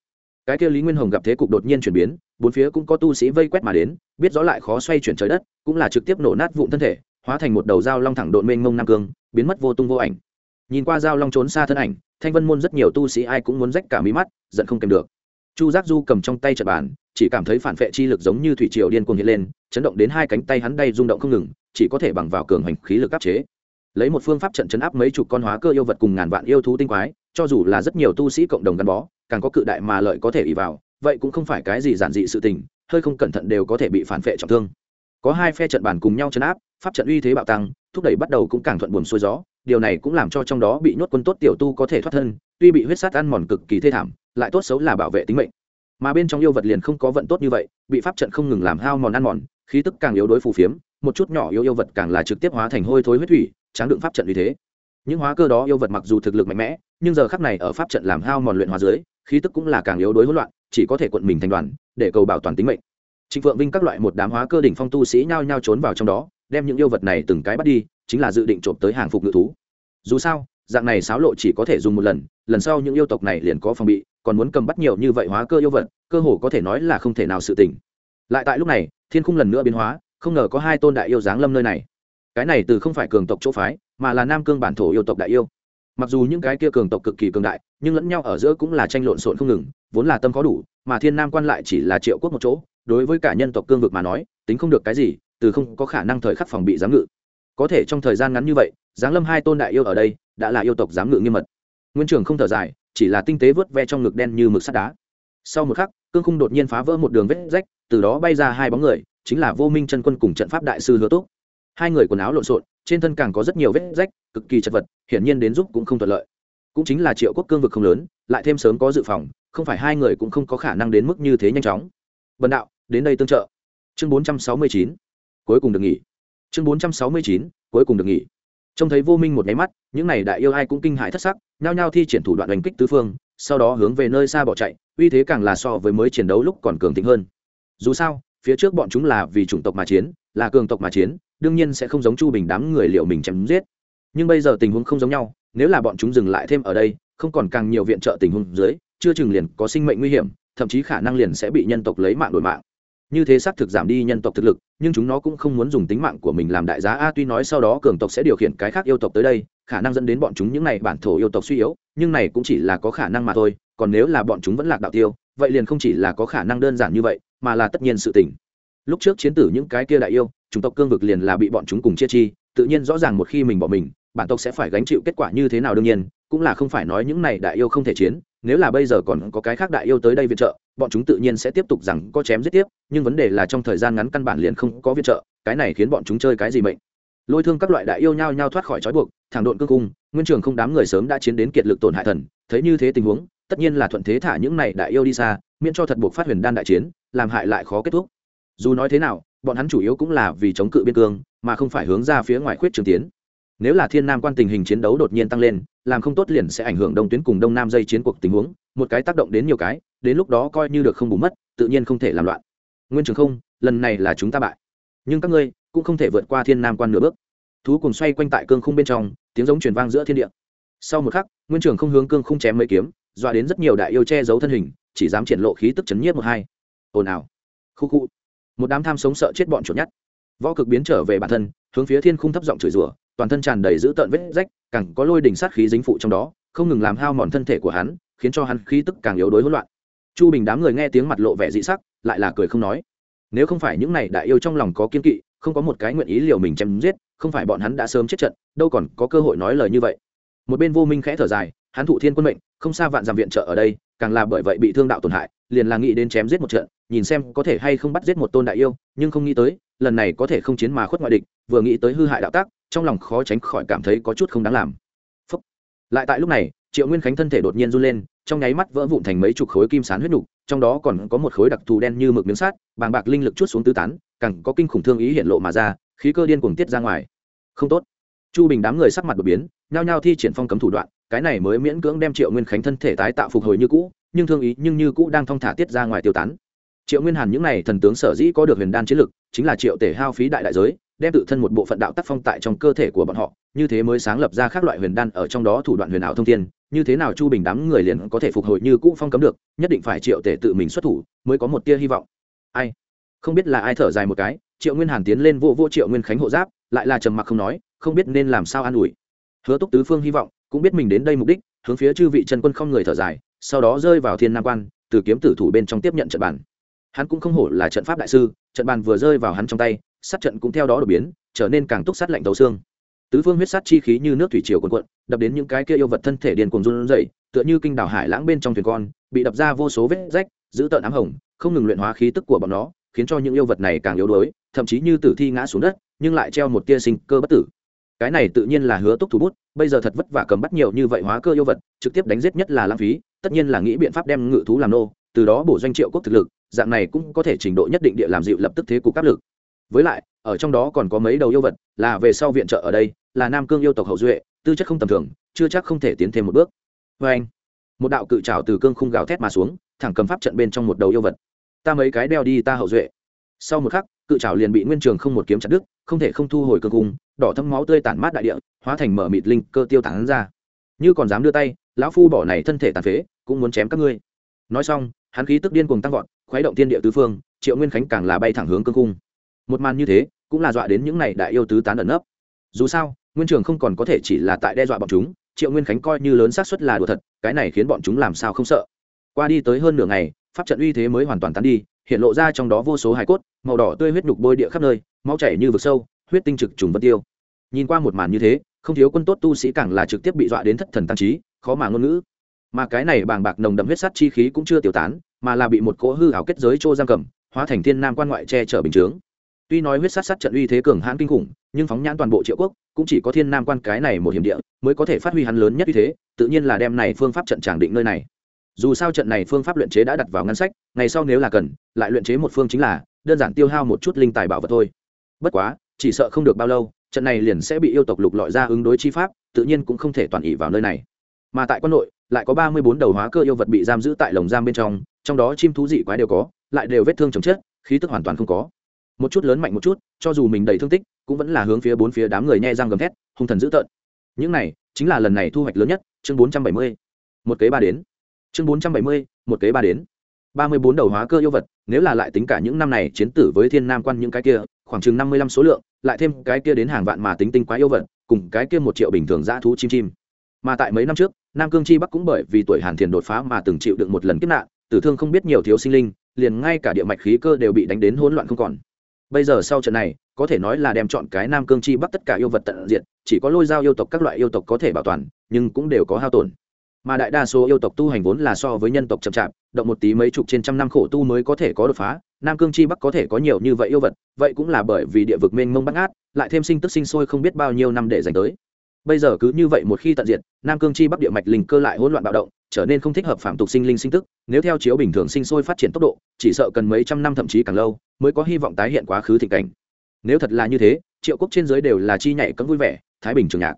Cái kia lý nguyên hồng gặp thế cục đột nhiên chuyển biến, bốn phía cũng có tu sĩ vây quét mà đến, biết rõ lại khó xoay chuyển trời đất, cũng là trực tiếp nổ nát vụn thân thể, hóa thành một đầu dao long thẳng độn mênh mông nam cương, biến mất vô tung vô ảnh nhìn qua dao long trốn xa thân ảnh, thanh vân môn rất nhiều tu sĩ ai cũng muốn rách cả mí mắt, giận không kèm được. Chu giác du cầm trong tay trật bàn, chỉ cảm thấy phản vệ chi lực giống như thủy triều điên cuồng hiện lên, chấn động đến hai cánh tay hắn đay rung động không ngừng, chỉ có thể bằng vào cường hành khí lực áp chế. Lấy một phương pháp trận chấn áp mấy chục con hóa cơ yêu vật cùng ngàn vạn yêu thú tinh quái, cho dù là rất nhiều tu sĩ cộng đồng gắn bó, càng có cự đại mà lợi có thể ỉ vào, vậy cũng không phải cái gì giản dị sự tình, hơi không cẩn thận đều có thể bị phản vệ trọng thương. Có hai phe trận bàn cùng nhau chấn áp, pháp trận uy thế bạo tăng, thúc đẩy bắt đầu cũng càng thuận buồm xuôi gió điều này cũng làm cho trong đó bị nhốt quân tốt tiểu tu có thể thoát thân, tuy bị huyết sát ăn mòn cực kỳ thê thảm, lại tốt xấu là bảo vệ tính mệnh. Mà bên trong yêu vật liền không có vận tốt như vậy, bị pháp trận không ngừng làm hao mòn ăn mòn, khí tức càng yếu đối phù phiếm, một chút nhỏ yêu yêu vật càng là trực tiếp hóa thành hôi thối huyết thủy, tráng đựng pháp trận như thế. Những hóa cơ đó yêu vật mặc dù thực lực mạnh mẽ, nhưng giờ khắc này ở pháp trận làm hao mòn luyện hóa dưới, khí tức cũng là càng yếu đối hỗn loạn, chỉ có thể quận mình thành đoàn, để cầu bảo toàn tính mệnh. Trịnh phượng vinh các loại một đám hóa cơ đỉnh phong tu sĩ nhao nhao trốn vào trong đó, đem những yêu vật này từng cái bắt đi chính là dự định trộm tới hàng phục ngự thú. Dù sao, dạng này xáo lộ chỉ có thể dùng một lần lần sau những yêu tộc này liền có phòng bị, còn muốn cầm bắt nhiều như vậy hóa cơ yêu vật, cơ hồ có thể nói là không thể nào sự tỉnh lại tại lúc này, thiên khung lần nữa biến hóa, không ngờ có hai tôn đại yêu giáng lâm nơi này. Cái này từ không phải cường tộc chỗ phái, mà là nam cương bản thổ yêu tộc đại yêu. Mặc dù những cái kia cường tộc cực kỳ cường đại, nhưng lẫn nhau ở giữa cũng là tranh lộn xộn không ngừng, vốn là tâm có đủ, mà thiên nam quan lại chỉ là triệu quốc một chỗ, đối với cả nhân tộc cương vực mà nói, tính không được cái gì, từ không có khả năng thời khắc phòng bị giám ngự có thể trong thời gian ngắn như vậy, giáng lâm hai tôn đại yêu ở đây đã là yêu tộc giám ngự nghiêm mật. Nguyên trường không thở dài, chỉ là tinh tế vớt ve trong ngực đen như mực sắt đá. Sau một khắc, cương khung đột nhiên phá vỡ một đường vết rách, từ đó bay ra hai bóng người, chính là vô minh chân quân cùng trận pháp đại sư hứa túc. Hai người quần áo lộn xộn, trên thân càng có rất nhiều vết rách, cực kỳ chật vật, hiển nhiên đến giúp cũng không thuận lợi. Cũng chính là triệu quốc cương vực không lớn, lại thêm sớm có dự phòng, không phải hai người cũng không có khả năng đến mức như thế nhanh chóng. Vần đạo, đến đây tương trợ. Chương bốn trăm sáu mươi chín. Cuối cùng được nghỉ chương bốn trăm sáu mươi chín, cuối cùng được nghỉ. Trông thấy vô minh một nháy mắt, những này đại yêu ai cũng kinh hãi thất sắc, nhao nhao thi triển thủ đoạn đánh kích tứ phương, sau đó hướng về nơi xa bỏ chạy, uy thế càng là so với mới chiến đấu lúc còn cường thịnh hơn. Dù sao, phía trước bọn chúng là vì chủng tộc mà chiến, là cường tộc mà chiến, đương nhiên sẽ không giống chu bình đám người liệu mình chém giết. Nhưng bây giờ tình huống không giống nhau, nếu là bọn chúng dừng lại thêm ở đây, không còn càng nhiều viện trợ tình huống dưới, chưa chừng liền có sinh mệnh nguy hiểm, thậm chí khả năng liền sẽ bị nhân tộc lấy mạng đổi mạng như thế xác thực giảm đi nhân tộc thực lực, nhưng chúng nó cũng không muốn dùng tính mạng của mình làm đại giá a, tuy nói sau đó cường tộc sẽ điều khiển cái khác yêu tộc tới đây, khả năng dẫn đến bọn chúng những này bản thổ yêu tộc suy yếu, nhưng này cũng chỉ là có khả năng mà thôi, còn nếu là bọn chúng vẫn lạc đạo tiêu, vậy liền không chỉ là có khả năng đơn giản như vậy, mà là tất nhiên sự tình. Lúc trước chiến tử những cái kia đại yêu, chủng tộc cương vực liền là bị bọn chúng cùng chia chi, tự nhiên rõ ràng một khi mình bỏ mình, bản tộc sẽ phải gánh chịu kết quả như thế nào đương nhiên, cũng là không phải nói những này đại yêu không thể chiến, nếu là bây giờ còn có cái khác đại yêu tới đây viện trợ bọn chúng tự nhiên sẽ tiếp tục rằng có chém giết tiếp, nhưng vấn đề là trong thời gian ngắn căn bản liền không có viện trợ, cái này khiến bọn chúng chơi cái gì mệnh. Lôi thương các loại đại yêu nhau nhau thoát khỏi trói buộc, thẳng độn cương cung, nguyên trường không đám người sớm đã chiến đến kiệt lực tổn hại thần, thấy như thế tình huống, tất nhiên là thuận thế thả những này đại yêu đi xa, miễn cho thật buộc phát huyền đan đại chiến, làm hại lại khó kết thúc. Dù nói thế nào, bọn hắn chủ yếu cũng là vì chống cự biên cương, mà không phải hướng ra phía ngoài khuyết trường tiến nếu là thiên nam quan tình hình chiến đấu đột nhiên tăng lên, làm không tốt liền sẽ ảnh hưởng đông tuyến cùng đông nam dây chiến cuộc tình huống, một cái tác động đến nhiều cái, đến lúc đó coi như được không bù mất, tự nhiên không thể làm loạn. Nguyên trường không, lần này là chúng ta bại. Nhưng các ngươi cũng không thể vượt qua thiên nam quan nửa bước. Thú cùng xoay quanh tại cương khung bên trong, tiếng giống truyền vang giữa thiên địa. Sau một khắc, nguyên trường không hướng cương khung chém mấy kiếm, dọa đến rất nhiều đại yêu che giấu thân hình, chỉ dám triển lộ khí tức chấn nhiếp một hai. Ồn ào. Khu khu. Một đám tham sống sợ chết bọn chuột nhát võ cực biến trở về bản thân, hướng phía thiên khung thấp giọng chửi rủa toàn thân tràn đầy dữ tợn vết rách, càng có lôi đỉnh sát khí dính phụ trong đó, không ngừng làm hao mòn thân thể của hắn, khiến cho hắn khí tức càng yếu đuối hỗn loạn. Chu bình đám người nghe tiếng mặt lộ vẻ dị sắc, lại là cười không nói. Nếu không phải những này đại yêu trong lòng có kiên kỵ, không có một cái nguyện ý liều mình chém giết, không phải bọn hắn đã sớm chết trận, đâu còn có cơ hội nói lời như vậy. Một bên vô minh khẽ thở dài, hắn thụ thiên quân mệnh, không xa vạn dặm viện trợ ở đây, càng là bởi vậy bị thương đạo tổn hại, liền là nghĩ đến chém giết một trận nhìn xem có thể hay không bắt giết một tôn đại yêu, nhưng không nghĩ tới, lần này có thể không chiến mà khuất ngoại địch, vừa nghĩ tới hư hại đạo tác, trong lòng khó tránh khỏi cảm thấy có chút không đáng làm. Phúc. lại tại lúc này, triệu nguyên khánh thân thể đột nhiên run lên, trong nháy mắt vỡ vụn thành mấy chục khối kim sán huyết nục, trong đó còn có một khối đặc thù đen như mực miếng sắt, bàng bạc linh lực chút xuống tứ tán, càng có kinh khủng thương ý hiện lộ mà ra, khí cơ điên cuồng tiết ra ngoài. Không tốt. Chu bình đám người sắc mặt đột biến, nhao nhao thi triển phong cấm thủ đoạn, cái này mới miễn cưỡng đem triệu nguyên khánh thân thể tái tạo phục hồi như cũ, nhưng thương ý nhưng như cũ đang thong thả tiết ra ngoài tiêu tán triệu nguyên hàn những n à y thần tướng sở dĩ có được huyền đan chiến lực, chính là triệu tể hao phí đại đại giới, đem tự thân một bộ phận đạo tác phong tại trong cơ thể của bọn họ, như thế mới sáng lập ra các loại huyền đan ở trong đó thủ đoạn huyền ảo thông thiên, như thế nào chu bình đám người liền có thể phục hồi như cũ phong cấm được, nhất định phải triệu tể tự mình xuất thủ mới có một tia hy vọng. Ai? Không biết là ai thở dài một cái, triệu nguyên hàn tiến lên vô vô triệu nguyên khánh hộ giáp, lại là trầm mặc không nói, không biết nên làm sao an ủi. Hứa túc tứ phương hy vọng, cũng biết mình đến đây mục đích, hướng phía chư vị chân quân không người thở dài, sau đó rơi vào thiên nam quan, từ kiếm tử thủ bên trong tiếp nhận trận bàn hắn cũng không hổ là trận pháp đại sư, trận bàn vừa rơi vào hắn trong tay, sát trận cũng theo đó đột biến, trở nên càng túc sát lạnh tấu xương. Tứ phương huyết sát chi khí như nước thủy triều cuồn cuộn, đập đến những cái kia yêu vật thân thể điền cuồng run rẩy, tựa như kinh đảo hải lãng bên trong thuyền con, bị đập ra vô số vết rách, giữ tợn ám hồng, không ngừng luyện hóa khí tức của bọn nó, khiến cho những yêu vật này càng yếu đuối, thậm chí như tử thi ngã xuống đất, nhưng lại treo một tia sinh cơ bất tử. Cái này tự nhiên là hứa túc thủ bút, bây giờ thật vất vả cầm bắt nhiều như vậy hóa cơ yêu vật, trực tiếp đánh giết nhất là lãng phí, tất nhiên là nghĩ biện pháp đem ngự thú làm nô, từ đó bổ doanh triệu quốc thực lực dạng này cũng có thể trình độ nhất định địa làm dịu lập tức thế cục áp lực. Với lại, ở trong đó còn có mấy đầu yêu vật, là về sau viện trợ ở đây, là nam cương yêu tộc hậu duệ, tư chất không tầm thường, chưa chắc không thể tiến thêm một bước. Vê anh, một đạo cự trào từ cương khung gào thét mà xuống, thẳng cầm pháp trận bên trong một đầu yêu vật. Ta mấy cái đeo đi ta hậu duệ. Sau một khắc, cự trào liền bị nguyên trường không một kiếm chặt đứt, không thể không thu hồi cương cung đỏ thâm máu tươi tản mát đại địa, hóa thành mở mịt linh cơ tiêu tản ra. Như còn dám đưa tay, lão phu bỏ này thân thể tàn phế, cũng muốn chém các ngươi. Nói xong, hắn khí tức điên cuồng tăng vọt khuấy động thiên địa tứ phương, triệu nguyên khánh càng là bay thẳng hướng cương cung. một màn như thế, cũng là dọa đến những này đại yêu tứ tán ẩn nấp. Dù sao, nguyên trường không còn có thể chỉ là tại đe dọa bọn chúng, triệu nguyên khánh coi như lớn xác suất là đùa thật, cái này khiến bọn chúng làm sao không sợ. Qua đi tới hơn nửa ngày, pháp trận uy thế mới hoàn toàn tán đi, hiện lộ ra trong đó vô số hải cốt, màu đỏ tươi huyết nhục bôi địa khắp nơi, máu chảy như vực sâu, huyết tinh trực trùng vân tiêu. Nhìn qua một màn như thế, không thiếu quân tốt tu sĩ càng là trực tiếp bị dọa đến thất thần tăng trí, khó mà ngôn ngữ. Mà cái này bàng bạc nồng đậm huyết sắt chi khí cũng chưa tiêu tán mà là bị một cỗ hư ảo kết giới trô giam cầm, hóa thành thiên nam quan ngoại che chở bình chướng. Tuy nói huyết sát sát trận uy thế cường hãn kinh khủng, nhưng phóng nhãn toàn bộ triệu quốc cũng chỉ có thiên nam quan cái này một hiểm địa mới có thể phát huy hắn lớn nhất uy thế, tự nhiên là đem này phương pháp trận tràng định nơi này. Dù sao trận này phương pháp luyện chế đã đặt vào ngân sách, ngày sau nếu là cần, lại luyện chế một phương chính là đơn giản tiêu hao một chút linh tài bảo vật thôi. Bất quá, chỉ sợ không được bao lâu, trận này liền sẽ bị yêu tộc lục lọi ra ứng đối chi pháp, tự nhiên cũng không thể toàn ỉ vào nơi này. Mà tại quân nội, lại có ba mươi bốn đầu hóa cơ yêu vật bị giam giữ tại lồng giam bên trong trong đó chim thú dị quái đều có, lại đều vết thương chồng chết, khí tức hoàn toàn không có. Một chút lớn mạnh một chút, cho dù mình đầy thương tích, cũng vẫn là hướng phía bốn phía đám người nhe răng gầm thét, hung thần dữ tợn. Những này, chính là lần này thu hoạch lớn nhất, chương bốn trăm bảy mươi. Một kế ba đến. Chương bốn trăm bảy mươi, một kế ba đến. Ba mươi bốn đầu hóa cơ yêu vật, nếu là lại tính cả những năm này chiến tử với thiên nam quan những cái kia, khoảng chừng năm mươi lăm số lượng, lại thêm cái kia đến hàng vạn mà tính tinh quá yêu vật, cùng cái kia một triệu bình thường dã thú chim chim. Mà tại mấy năm trước, nam cương chi bắc cũng bởi vì tuổi hàn thiền đột phá mà từng chịu được một lần kiếp nạn tử thương không biết nhiều thiếu sinh linh, liền ngay cả địa mạch khí cơ đều bị đánh đến hỗn loạn không còn. Bây giờ sau trận này, có thể nói là đem chọn cái nam cương chi bắc tất cả yêu vật tận diện chỉ có lôi dao yêu tộc các loại yêu tộc có thể bảo toàn, nhưng cũng đều có hao tổn. Mà đại đa số yêu tộc tu hành vốn là so với nhân tộc chậm chạp, động một tí mấy chục trên trăm năm khổ tu mới có thể có đột phá, nam cương chi bắc có thể có nhiều như vậy yêu vật, vậy cũng là bởi vì địa vực mênh mông bắt ngát, lại thêm sinh tức sinh sôi không biết bao nhiêu năm để dành tới. Bây giờ cứ như vậy một khi tận diệt, nam cương chi bắc địa mạch linh cơ lại hỗn loạn bạo động trở nên không thích hợp phạm tục sinh linh sinh tức, nếu theo chiếu bình thường sinh sôi phát triển tốc độ, chỉ sợ cần mấy trăm năm thậm chí càng lâu mới có hy vọng tái hiện quá khứ thịnh cảnh. Nếu thật là như thế, triệu quốc trên giới đều là chi nhảy cấm vui vẻ, thái bình trường nhạc.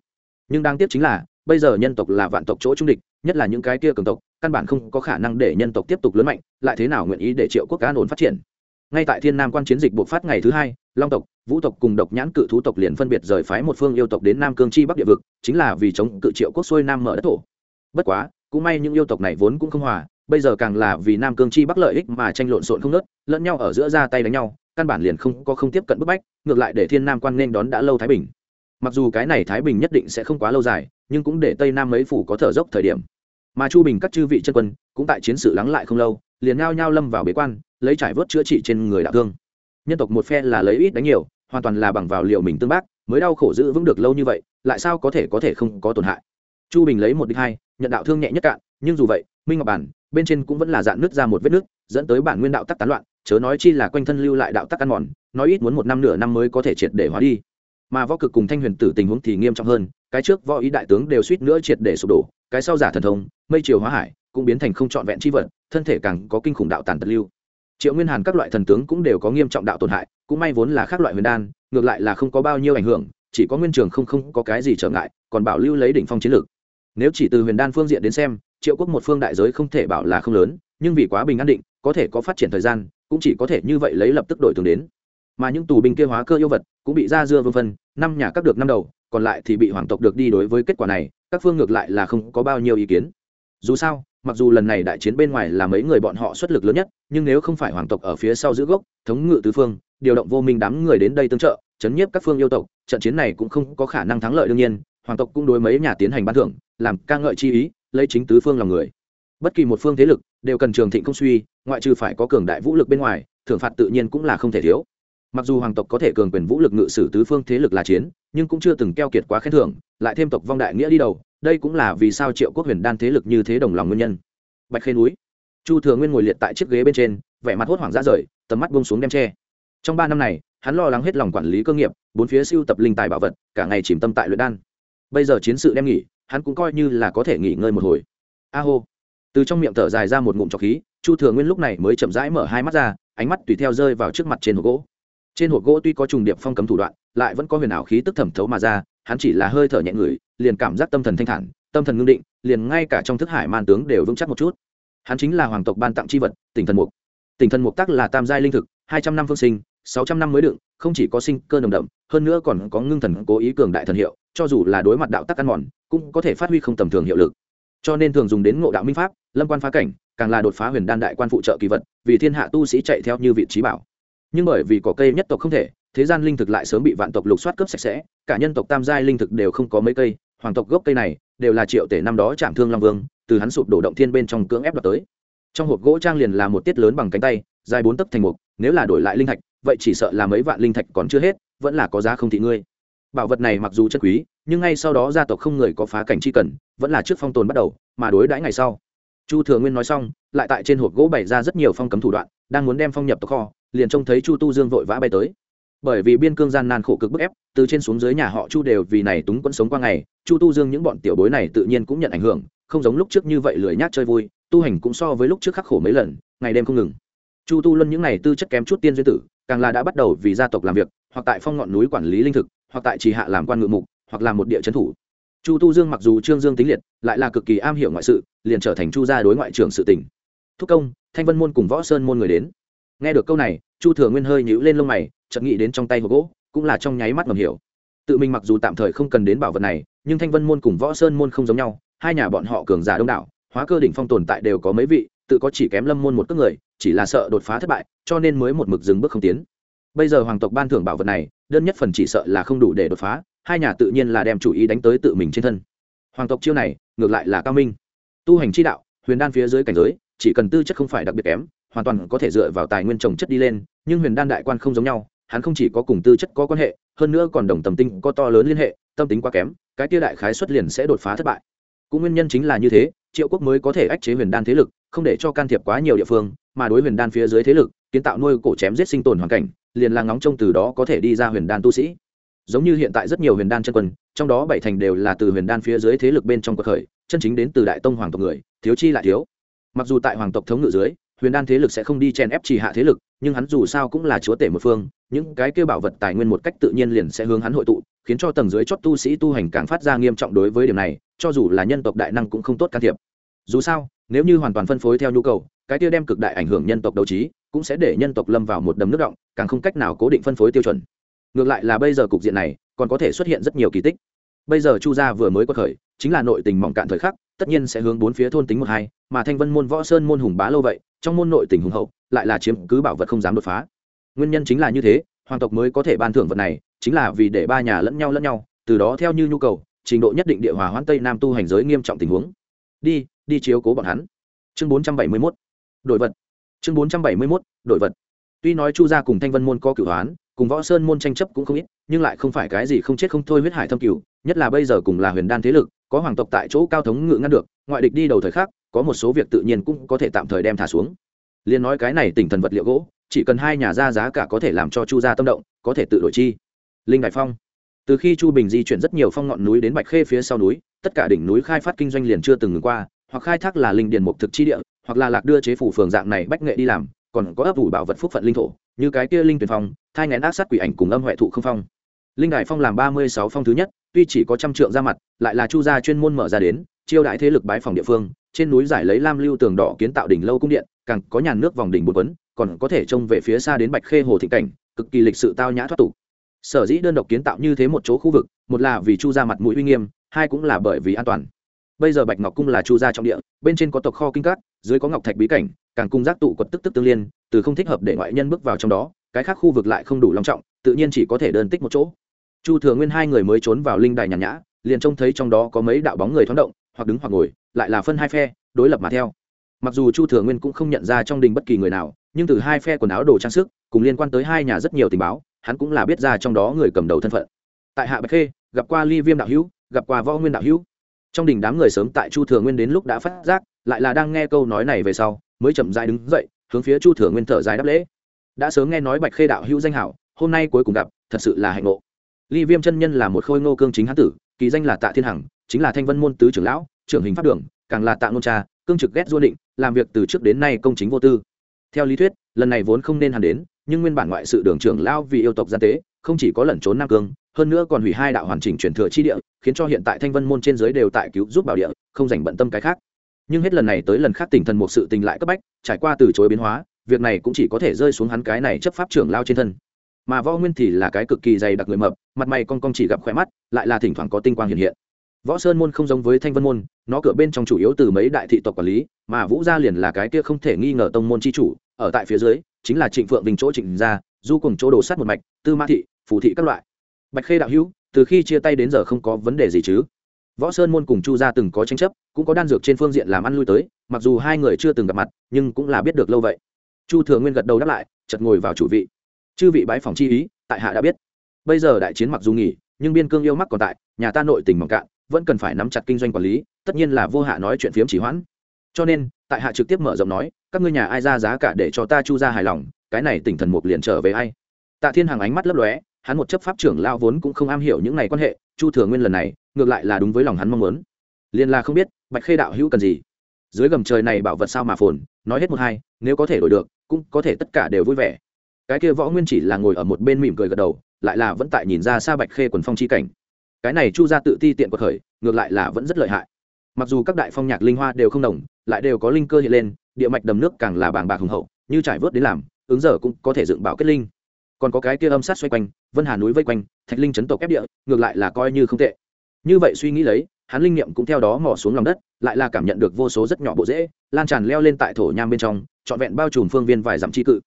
Nhưng đáng tiếc chính là, bây giờ nhân tộc là vạn tộc chỗ trung địch, nhất là những cái kia cường tộc, căn bản không có khả năng để nhân tộc tiếp tục lớn mạnh, lại thế nào nguyện ý để triệu quốc an ổn phát triển? Ngay tại thiên nam quan chiến dịch buộc phát ngày thứ hai, long tộc, vũ tộc cùng độc nhãn cự thú tộc liền phân biệt rời phái một phương yêu tộc đến nam cương chi bắc địa vực, chính là vì chống cự triệu quốc xuôi nam mở đất thổ. Bất quá cũng may những yêu tộc này vốn cũng không hòa, bây giờ càng là vì nam cương chi bắc lợi ích mà tranh lộn xộn không nớt lẫn nhau ở giữa ra tay đánh nhau, căn bản liền không có không tiếp cận bức bách, ngược lại để thiên nam quan nên đón đã lâu thái bình. Mặc dù cái này thái bình nhất định sẽ không quá lâu dài, nhưng cũng để tây nam mấy phủ có thở dốc thời điểm. Mà chu bình các chư vị chân quân cũng tại chiến sự lắng lại không lâu, liền ngao nhao lâm vào bế quan, lấy trải vớt chữa trị trên người đạo thương. Nhân tộc một phe là lấy ít đánh nhiều, hoàn toàn là bằng vào liệu mình tương bác, mới đau khổ giữ vững được lâu như vậy, lại sao có thể có thể không có tổn hại? Chu bình lấy một đích hai nhận đạo thương nhẹ nhất cạn, nhưng dù vậy, minh ngọc bản bên trên cũng vẫn là dạn nước ra một vết nứt, dẫn tới bản nguyên đạo tắc tán loạn, chớ nói chi là quanh thân lưu lại đạo tắc ăn mòn, nói ít muốn một năm nửa năm mới có thể triệt để hóa đi. Mà võ cực cùng thanh huyền tử tình huống thì nghiêm trọng hơn, cái trước võ ý đại tướng đều suýt nữa triệt để sụp đổ, cái sau giả thần thông, mây chiều hóa hải cũng biến thành không trọn vẹn chi vật, thân thể càng có kinh khủng đạo tàn tật lưu. Triệu nguyên hàn các loại thần tướng cũng đều có nghiêm trọng đạo tổn hại, cũng may vốn là các loại huyền đan, ngược lại là không có bao nhiêu ảnh hưởng, chỉ có nguyên trường không không có cái gì trở ngại, còn bảo lưu lấy đỉnh phong chiến lược nếu chỉ từ huyền đan phương diện đến xem, triệu quốc một phương đại giới không thể bảo là không lớn, nhưng vì quá bình an định, có thể có phát triển thời gian, cũng chỉ có thể như vậy lấy lập tức đổi thường đến. Mà những tù binh kia hóa cơ yêu vật, cũng bị ra dưa vương phân, năm nhà các được năm đầu, còn lại thì bị hoàng tộc được đi đối với kết quả này, các phương ngược lại là không có bao nhiêu ý kiến. Dù sao, mặc dù lần này đại chiến bên ngoài là mấy người bọn họ xuất lực lớn nhất, nhưng nếu không phải hoàng tộc ở phía sau giữ gốc, thống ngự tứ phương, điều động vô minh đám người đến đây tương trợ, chấn nhiếp các phương yêu tộc, trận chiến này cũng không có khả năng thắng lợi đương nhiên, hoàng tộc cũng đối mấy nhà tiến hành ban thưởng làm ca ngợi chi ý, lấy chính tứ phương lòng người. Bất kỳ một phương thế lực đều cần trường thịnh công suy, ngoại trừ phải có cường đại vũ lực bên ngoài, thưởng phạt tự nhiên cũng là không thể thiếu. Mặc dù hoàng tộc có thể cường quyền vũ lực ngự sử tứ phương thế lực là chiến, nhưng cũng chưa từng keo kiệt quá khen thưởng, lại thêm tộc vong đại nghĩa đi đầu, đây cũng là vì sao triệu quốc huyền đan thế lực như thế đồng lòng nguyên nhân. Bạch khê núi, chu thừa nguyên ngồi liệt tại chiếc ghế bên trên, vẻ mặt hốt hoảng ra rời, tầm mắt bông xuống đem tre trong ba năm này, hắn lo lắng hết lòng quản lý cơ nghiệp, bốn phía siêu tập linh tài bảo vật, cả ngày chìm tâm tại luyện đan. Bây giờ chiến sự đem nghỉ hắn cũng coi như là có thể nghỉ ngơi một hồi. A hô. Từ trong miệng thở dài ra một ngụm trọc khí, chu thừa nguyên lúc này mới chậm rãi mở hai mắt ra, ánh mắt tùy theo rơi vào trước mặt trên hộp gỗ. Trên hộp gỗ tuy có trùng điệp phong cấm thủ đoạn, lại vẫn có huyền ảo khí tức thẩm thấu mà ra, hắn chỉ là hơi thở nhẹ người, liền cảm giác tâm thần thanh thản, tâm thần ngưng định, liền ngay cả trong thức hải man tướng đều vững chắc một chút. Hắn chính là hoàng tộc ban tặng c h i vật, tỉnh thần mục. Tỉnh thần mục tắc là tam giai linh thực, hai trăm năm phương sinh sáu trăm năm mới đựng, không chỉ có sinh cơ nồng đậm, hơn nữa còn có ngưng thần cố ý cường đại thần hiệu, cho dù là đối mặt đạo tắc ăn mòn, cũng có thể phát huy không tầm thường hiệu lực. Cho nên thường dùng đến ngộ đạo minh pháp, lâm quan phá cảnh, càng là đột phá huyền đan đại quan phụ trợ kỳ vật, vì thiên hạ tu sĩ chạy theo như vị trí bảo. Nhưng bởi vì có cây nhất tộc không thể, thế gian linh thực lại sớm bị vạn tộc lục soát cướp sạch sẽ, cả nhân tộc tam giai linh thực đều không có mấy cây, hoàng tộc gốc cây này đều là triệu tể năm đó chạm thương long vương, từ hắn sụp đổ động thiên bên trong cưỡng ép đoạt tới. Trong hộp gỗ trang liền là một tiết lớn bằng cánh tay, dài bốn tấc thành mục, nếu là đổi lại linh thạch vậy chỉ sợ là mấy vạn linh thạch còn chưa hết, vẫn là có giá không thị ngươi. Bảo vật này mặc dù chất quý, nhưng ngay sau đó gia tộc không người có phá cảnh chi cần, vẫn là trước phong tồn bắt đầu, mà đối đãi ngày sau. Chu thừa nguyên nói xong, lại tại trên hộp gỗ bày ra rất nhiều phong cấm thủ đoạn, đang muốn đem phong nhập tộc kho, liền trông thấy chu tu dương vội vã bay tới. Bởi vì biên cương gian nan khổ cực bức ép, từ trên xuống dưới nhà họ chu đều vì này túng quẫn sống qua ngày, chu tu dương những bọn tiểu bối này tự nhiên cũng nhận ảnh hưởng, không giống lúc trước như vậy lười nhác chơi vui, tu hành cũng so với lúc trước khắc khổ mấy lần, ngày đêm không ngừng. Chu tu luân những ngày tư chất kém chút tiên duyên tử càng là đã bắt đầu vì gia tộc làm việc, hoặc tại phong ngọn núi quản lý linh thực, hoặc tại trì hạ làm quan ngự mục, hoặc làm một địa chấn thủ. Chu tu dương mặc dù trương dương tính liệt, lại là cực kỳ am hiểu ngoại sự, liền trở thành chu gia đối ngoại trưởng sự tỉnh thúc công, thanh vân môn cùng võ sơn môn người đến. Nghe được câu này, chu thừa nguyên hơi nhíu lên lông mày, chợt nghĩ đến trong tay hộp gỗ, cũng là trong nháy mắt ngầm hiểu. Tự mình mặc dù tạm thời không cần đến bảo vật này, nhưng thanh vân môn cùng võ sơn môn không giống nhau, hai nhà bọn họ cường giả đông đảo, hóa cơ đỉnh phong tồn tại đều có mấy vị tự có chỉ kém lâm môn một cước người, chỉ là sợ đột phá thất bại, cho nên mới một mực dừng bước không tiến. Bây giờ hoàng tộc ban thưởng bảo vật này, đơn nhất phần chỉ sợ là không đủ để đột phá, hai nhà tự nhiên là đem chủ ý đánh tới tự mình trên thân. Hoàng tộc chiêu này, ngược lại là cao minh. Tu hành chi đạo, huyền đan phía dưới cảnh giới, chỉ cần tư chất không phải đặc biệt kém, hoàn toàn có thể dựa vào tài nguyên trồng chất đi lên, nhưng huyền đan đại quan không giống nhau, hắn không chỉ có cùng tư chất có quan hệ, hơn nữa còn đồng tầm tinh có to lớn liên hệ, tâm tính quá kém, cái tia đại khái xuất liền sẽ đột phá thất bại. Cũng nguyên nhân chính là như thế, triệu quốc mới có thể ách chế huyền đan thế lực không để cho can thiệp quá nhiều địa phương, mà đối huyền đan phía dưới thế lực, kiến tạo nuôi cổ chém giết sinh tồn hoàn cảnh, liền là ngóng trông từ đó có thể đi ra huyền đan tu sĩ. Giống như hiện tại rất nhiều huyền đan chân quân, trong đó bảy thành đều là từ huyền đan phía dưới thế lực bên trong cuộc khởi, chân chính đến từ đại tông hoàng tộc người, thiếu chi lại thiếu. Mặc dù tại hoàng tộc thống ngự dưới, huyền đan thế lực sẽ không đi chèn ép trì hạ thế lực, nhưng hắn dù sao cũng là chúa tể một phương, những cái kêu bảo vật tài nguyên một cách tự nhiên liền sẽ hướng hắn hội tụ, khiến cho tầng dưới chót tu sĩ tu hành càng phát ra nghiêm trọng đối với điểm này, cho dù là nhân tộc đại năng cũng không tốt can thiệp dù sao, nếu như hoàn toàn phân phối theo nhu cầu, cái tiêu đem cực đại ảnh hưởng nhân tộc đấu trí, cũng sẽ để nhân tộc lâm vào một đầm nước động, càng không cách nào cố định phân phối tiêu chuẩn. Ngược lại là bây giờ cục diện này, còn có thể xuất hiện rất nhiều kỳ tích. Bây giờ chu gia vừa mới có khởi, chính là nội tình mỏng cạn thời khắc, tất nhiên sẽ hướng bốn phía thôn tính một hai, mà thanh vân môn võ sơn môn hùng bá lâu vậy, trong môn nội tình hùng hậu, lại là chiếm cứ bảo vật không dám đột phá. Nguyên nhân chính là như thế, hoàng tộc mới có thể ban thưởng vật này, chính là vì để ba nhà lẫn nhau lẫn nhau, từ đó theo như nhu cầu, trình độ nhất định địa hòa hoãn tây nam tu hành giới nghiêm trọng tình huống đi đi chiếu cố bọn hắn. Chương bốn trăm bảy mươi mốt đội vật. Chương bốn trăm bảy mươi mốt đội vật. Tuy nói chu gia cùng thanh vân môn có cửu hoán, cùng võ sơn môn tranh chấp cũng không ít, nhưng lại không phải cái gì không chết không thôi huyết hải thâm cửu, nhất là bây giờ cùng là huyền đan thế lực, có hoàng tộc tại chỗ cao thống ngự ngăn được, ngoại địch đi đầu thời khắc, có một số việc tự nhiên cũng có thể tạm thời đem thả xuống. Liền nói cái này tỉnh thần vật liệu gỗ, chỉ cần hai nhà ra giá cả có thể làm cho chu gia tâm động, có thể tự đổi chi. Linh đại phong từ khi chu bình di chuyển rất nhiều phong ngọn núi đến bạch khê phía sau núi, tất cả đỉnh núi khai phát kinh doanh liền chưa từng ngừng qua, hoặc khai thác là linh điền mục thực chi địa, hoặc là lạc đưa chế phủ phường dạng này bách nghệ đi làm, còn có ấp ủ bảo vật phúc phận linh thổ, như cái kia linh tuyển phong, thai ngén ác sát quỷ ảnh cùng âm huệ thụ không phong. Linh đại phong làm ba mươi sáu phong thứ nhất, tuy chỉ có trăm trượng ra mặt, lại là chu gia chuyên môn mở ra đến, chiêu đại thế lực bái phòng địa phương, trên núi giải lấy lam lưu tường đỏ kiến tạo đỉnh lâu cung điện, càng có nhà nước vòng đỉnh bột quấn, còn có thể trông về phía xa đến bạch khê hồ thị cảnh, cực kỳ lịch sự tao nhã thoát tục sở dĩ đơn độc kiến tạo như thế một chỗ khu vực, một là vì chu ra mặt mũi uy nghiêm, hai cũng là bởi vì an toàn. Bây giờ bạch ngọc cung là chu gia trọng địa, bên trên có tộc kho kinh cát dưới có ngọc thạch bí cảnh, càng cung giác tụ quật tức tức tương liên, từ không thích hợp để ngoại nhân bước vào trong đó, cái khác khu vực lại không đủ long trọng, tự nhiên chỉ có thể đơn tích một chỗ. Chu thừa nguyên hai người mới trốn vào linh đài nhàn nhã, liền trông thấy trong đó có mấy đạo bóng người thoáng động, hoặc đứng hoặc ngồi, lại là phân hai phe, đối lập mà theo. Mặc dù chu thừa nguyên cũng không nhận ra trong đình bất kỳ người nào, nhưng từ hai phe quần áo đồ trang sức, cùng liên quan tới hai nhà rất nhiều tình báo hắn cũng là biết ra trong đó người cầm đầu thân phận. Tại hạ bạch khê, gặp qua ly viêm đạo hữu, gặp qua võ nguyên đạo hữu. Trong đình đám người sớm tại chu thừa nguyên đến lúc đã phát giác, lại là đang nghe câu nói này về sau, mới chậm rãi đứng dậy, hướng phía chu thừa nguyên thở dài đáp lễ. Đã sớm nghe nói bạch khê đạo hữu danh hảo, hôm nay cuối cùng gặp, thật sự là hạnh ngộ. Ly viêm chân nhân là một khôi ngô cương chính hán tử, kỳ danh là tạ thiên hằng, chính là thanh vân môn tứ trưởng lão, trưởng hình pháp đường, càng là tạ ngôn cha, cương trực ghét du định, làm việc từ trước đến nay công chính vô tư. Theo lý thuyết, lần này vốn không nên hẳn đến nhưng nguyên bản ngoại sự đường trưởng lao vì yêu tộc gian tế, không chỉ có lẩn trốn nam cương, hơn nữa còn hủy hai đạo hoàn chỉnh truyền thừa chi địa, khiến cho hiện tại thanh vân môn trên giới đều tại cứu giúp bảo địa, không dành bận tâm cái khác. Nhưng hết lần này tới lần khác tỉnh thần một sự tình lại cấp bách, trải qua từ chối biến hóa, việc này cũng chỉ có thể rơi xuống hắn cái này chấp pháp trưởng lao trên thân. Mà võ nguyên thì là cái cực kỳ dày đặc người mập, mặt mày con con chỉ gặp khỏe mắt, lại là thỉnh thoảng có tinh quang hiện hiện. Võ sơn môn không giống với thanh vân môn, nó cửa bên trong chủ yếu từ mấy đại thị tộc quản lý, mà vũ gia liền là cái kia không thể nghi ngờ tông môn c h i chủ, ở tại phía dưới chính là trịnh phượng bình chỗ trịnh gia, du cùng chỗ đồ sát một mạch, tư mã thị, phù thị các loại. Bạch khê đạo hữu, từ khi chia tay đến giờ không có vấn đề gì chứ? Võ sơn môn cùng chu gia từng có tranh chấp, cũng có đan dược trên phương diện làm ăn lui tới, mặc dù hai người chưa từng gặp mặt, nhưng cũng là biết được lâu vậy. Chu thừa nguyên gật đầu đáp lại chật ngồi vào chủ vị. Chư vị bái phòng chi ý, tại hạ đã biết. Bây giờ đại chiến mặc dù nghỉ, nhưng biên cương yêu mắc còn tại, nhà ta nội tình mỏng cạn, vẫn cần phải nắm chặt kinh doanh quản lý, tất nhiên là vô hạ nói chuyện phiếm chỉ hoãn. Cho nên tại hạ trực tiếp mở rộng nói, các ngươi nhà ai ra giá cả để cho ta chu ra hài lòng, cái này tỉnh thần mục liền trở về ai? Tạ thiên hàng ánh mắt lấp lóe, hắn một chấp pháp trưởng lao vốn cũng không am hiểu những này quan hệ, chu thừa nguyên lần này, ngược lại là đúng với lòng hắn mong muốn. Liền là không biết, bạch khê đạo hữu cần gì? Dưới gầm trời này bảo vật sao mà phồn, nói hết một hai, nếu có thể đổi được, cũng có thể tất cả đều vui vẻ. Cái kia võ nguyên chỉ là ngồi ở một bên mỉm cười gật đầu, lại là vẫn tại nhìn ra xa bạch khê quần phong chi cảnh. Cái này chu ra tự ti tiện của khởi, ngược lại là vẫn rất lợi hại mặc dù các đại phong nhạc linh hoa đều không đồng, lại đều có linh cơ hiện lên, địa mạch đầm nước càng là bàng bạc hùng hậu, như trải vớt đến làm, ứng giờ cũng có thể dựng bảo kết linh. Còn có cái kia âm sát xoay quanh, vân hà núi vây quanh, thạch linh chấn tộc ép địa, ngược lại là coi như không tệ. Như vậy suy nghĩ lấy, hắn linh niệm cũng theo đó mò xuống lòng đất, lại là cảm nhận được vô số rất nhỏ bộ rễ, lan tràn leo lên tại thổ nham bên trong, trọn vẹn bao trùm phương viên vài dặm chi cự.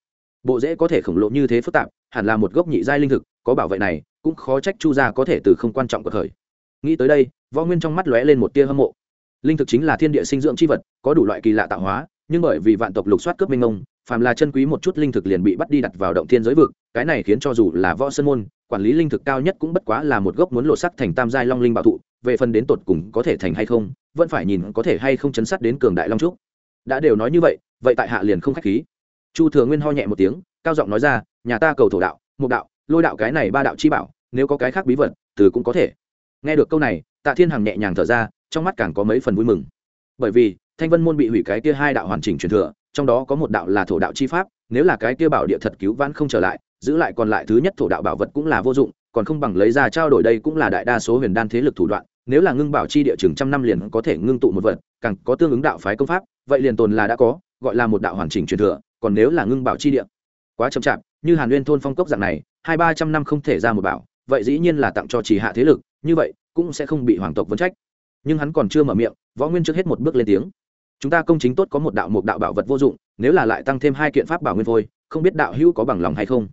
Bộ rễ có thể khổng lồ như thế phức tạp, hẳn là một gốc nhị giai linh thực, có bảo vệ này, cũng khó trách chu gia có thể từ không quan trọng của thời. Nghĩ tới đây, võ nguyên trong mắt lóe lên một tia hâm mộ linh thực chính là thiên địa sinh dưỡng c h i vật, có đủ loại kỳ lạ tạo hóa, nhưng bởi vì vạn tộc lục soát cướp minh ông, phàm là chân quý một chút linh thực liền bị bắt đi đặt vào động thiên giới vực, cái này khiến cho dù là võ sơn môn, quản lý linh thực cao nhất cũng bất quá là một gốc muốn lộ sắc thành tam giai long linh bảo thụ, về phần đến tột cùng có thể thành hay không, vẫn phải nhìn có thể hay không chấn sát đến cường đại long trúc. Đã đều nói như vậy vậy tại hạ liền không k h á c h khí. Chu thừa nguyên ho nhẹ một tiếng, cao giọng nói ra, nhà ta cầu thổ đạo, mục đạo, lôi đạo cái này ba đạo chi bảo, nếu có cái khác bí vật, từ cũng có thể. Nghe được câu này, tạ thiên hằng nhẹ nhàng thở ra trong mắt càng có mấy phần vui mừng. Bởi vì, thanh vân môn bị hủy cái kia hai đạo hoàn chỉnh truyền thừa, trong đó có một đạo là thổ đạo chi pháp, nếu là cái kia bảo địa thật cứu vãn không trở lại, giữ lại còn lại thứ nhất thổ đạo bảo vật cũng là vô dụng, còn không bằng lấy ra trao đổi đây cũng là đại đa số huyền đan thế lực thủ đoạn, nếu là ngưng bảo chi địa chừng trăm năm liền có thể ngưng tụ một vật, càng có tương ứng đạo phái công pháp, vậy liền tồn là đã có, gọi là một đạo hoàn chỉnh truyền thừa, còn nếu là ngưng bảo chi địa. Quá chậm chạp, như hàn nguyên thôn phong cốc dạng này, hai ba trăm năm không thể ra một bảo, vậy dĩ nhiên là tặng cho chỉ hạ thế lực, như vậy, cũng sẽ không bị hoàng tộc vấn trách nhưng hắn còn chưa mở miệng, võ nguyên trước hết một bước lên tiếng. Chúng ta công chính tốt có một đạo một đạo bảo vật vô dụng, nếu là lại tăng thêm hai kiện pháp bảo nguyên vôi không biết đạo hữu có bằng lòng hay không?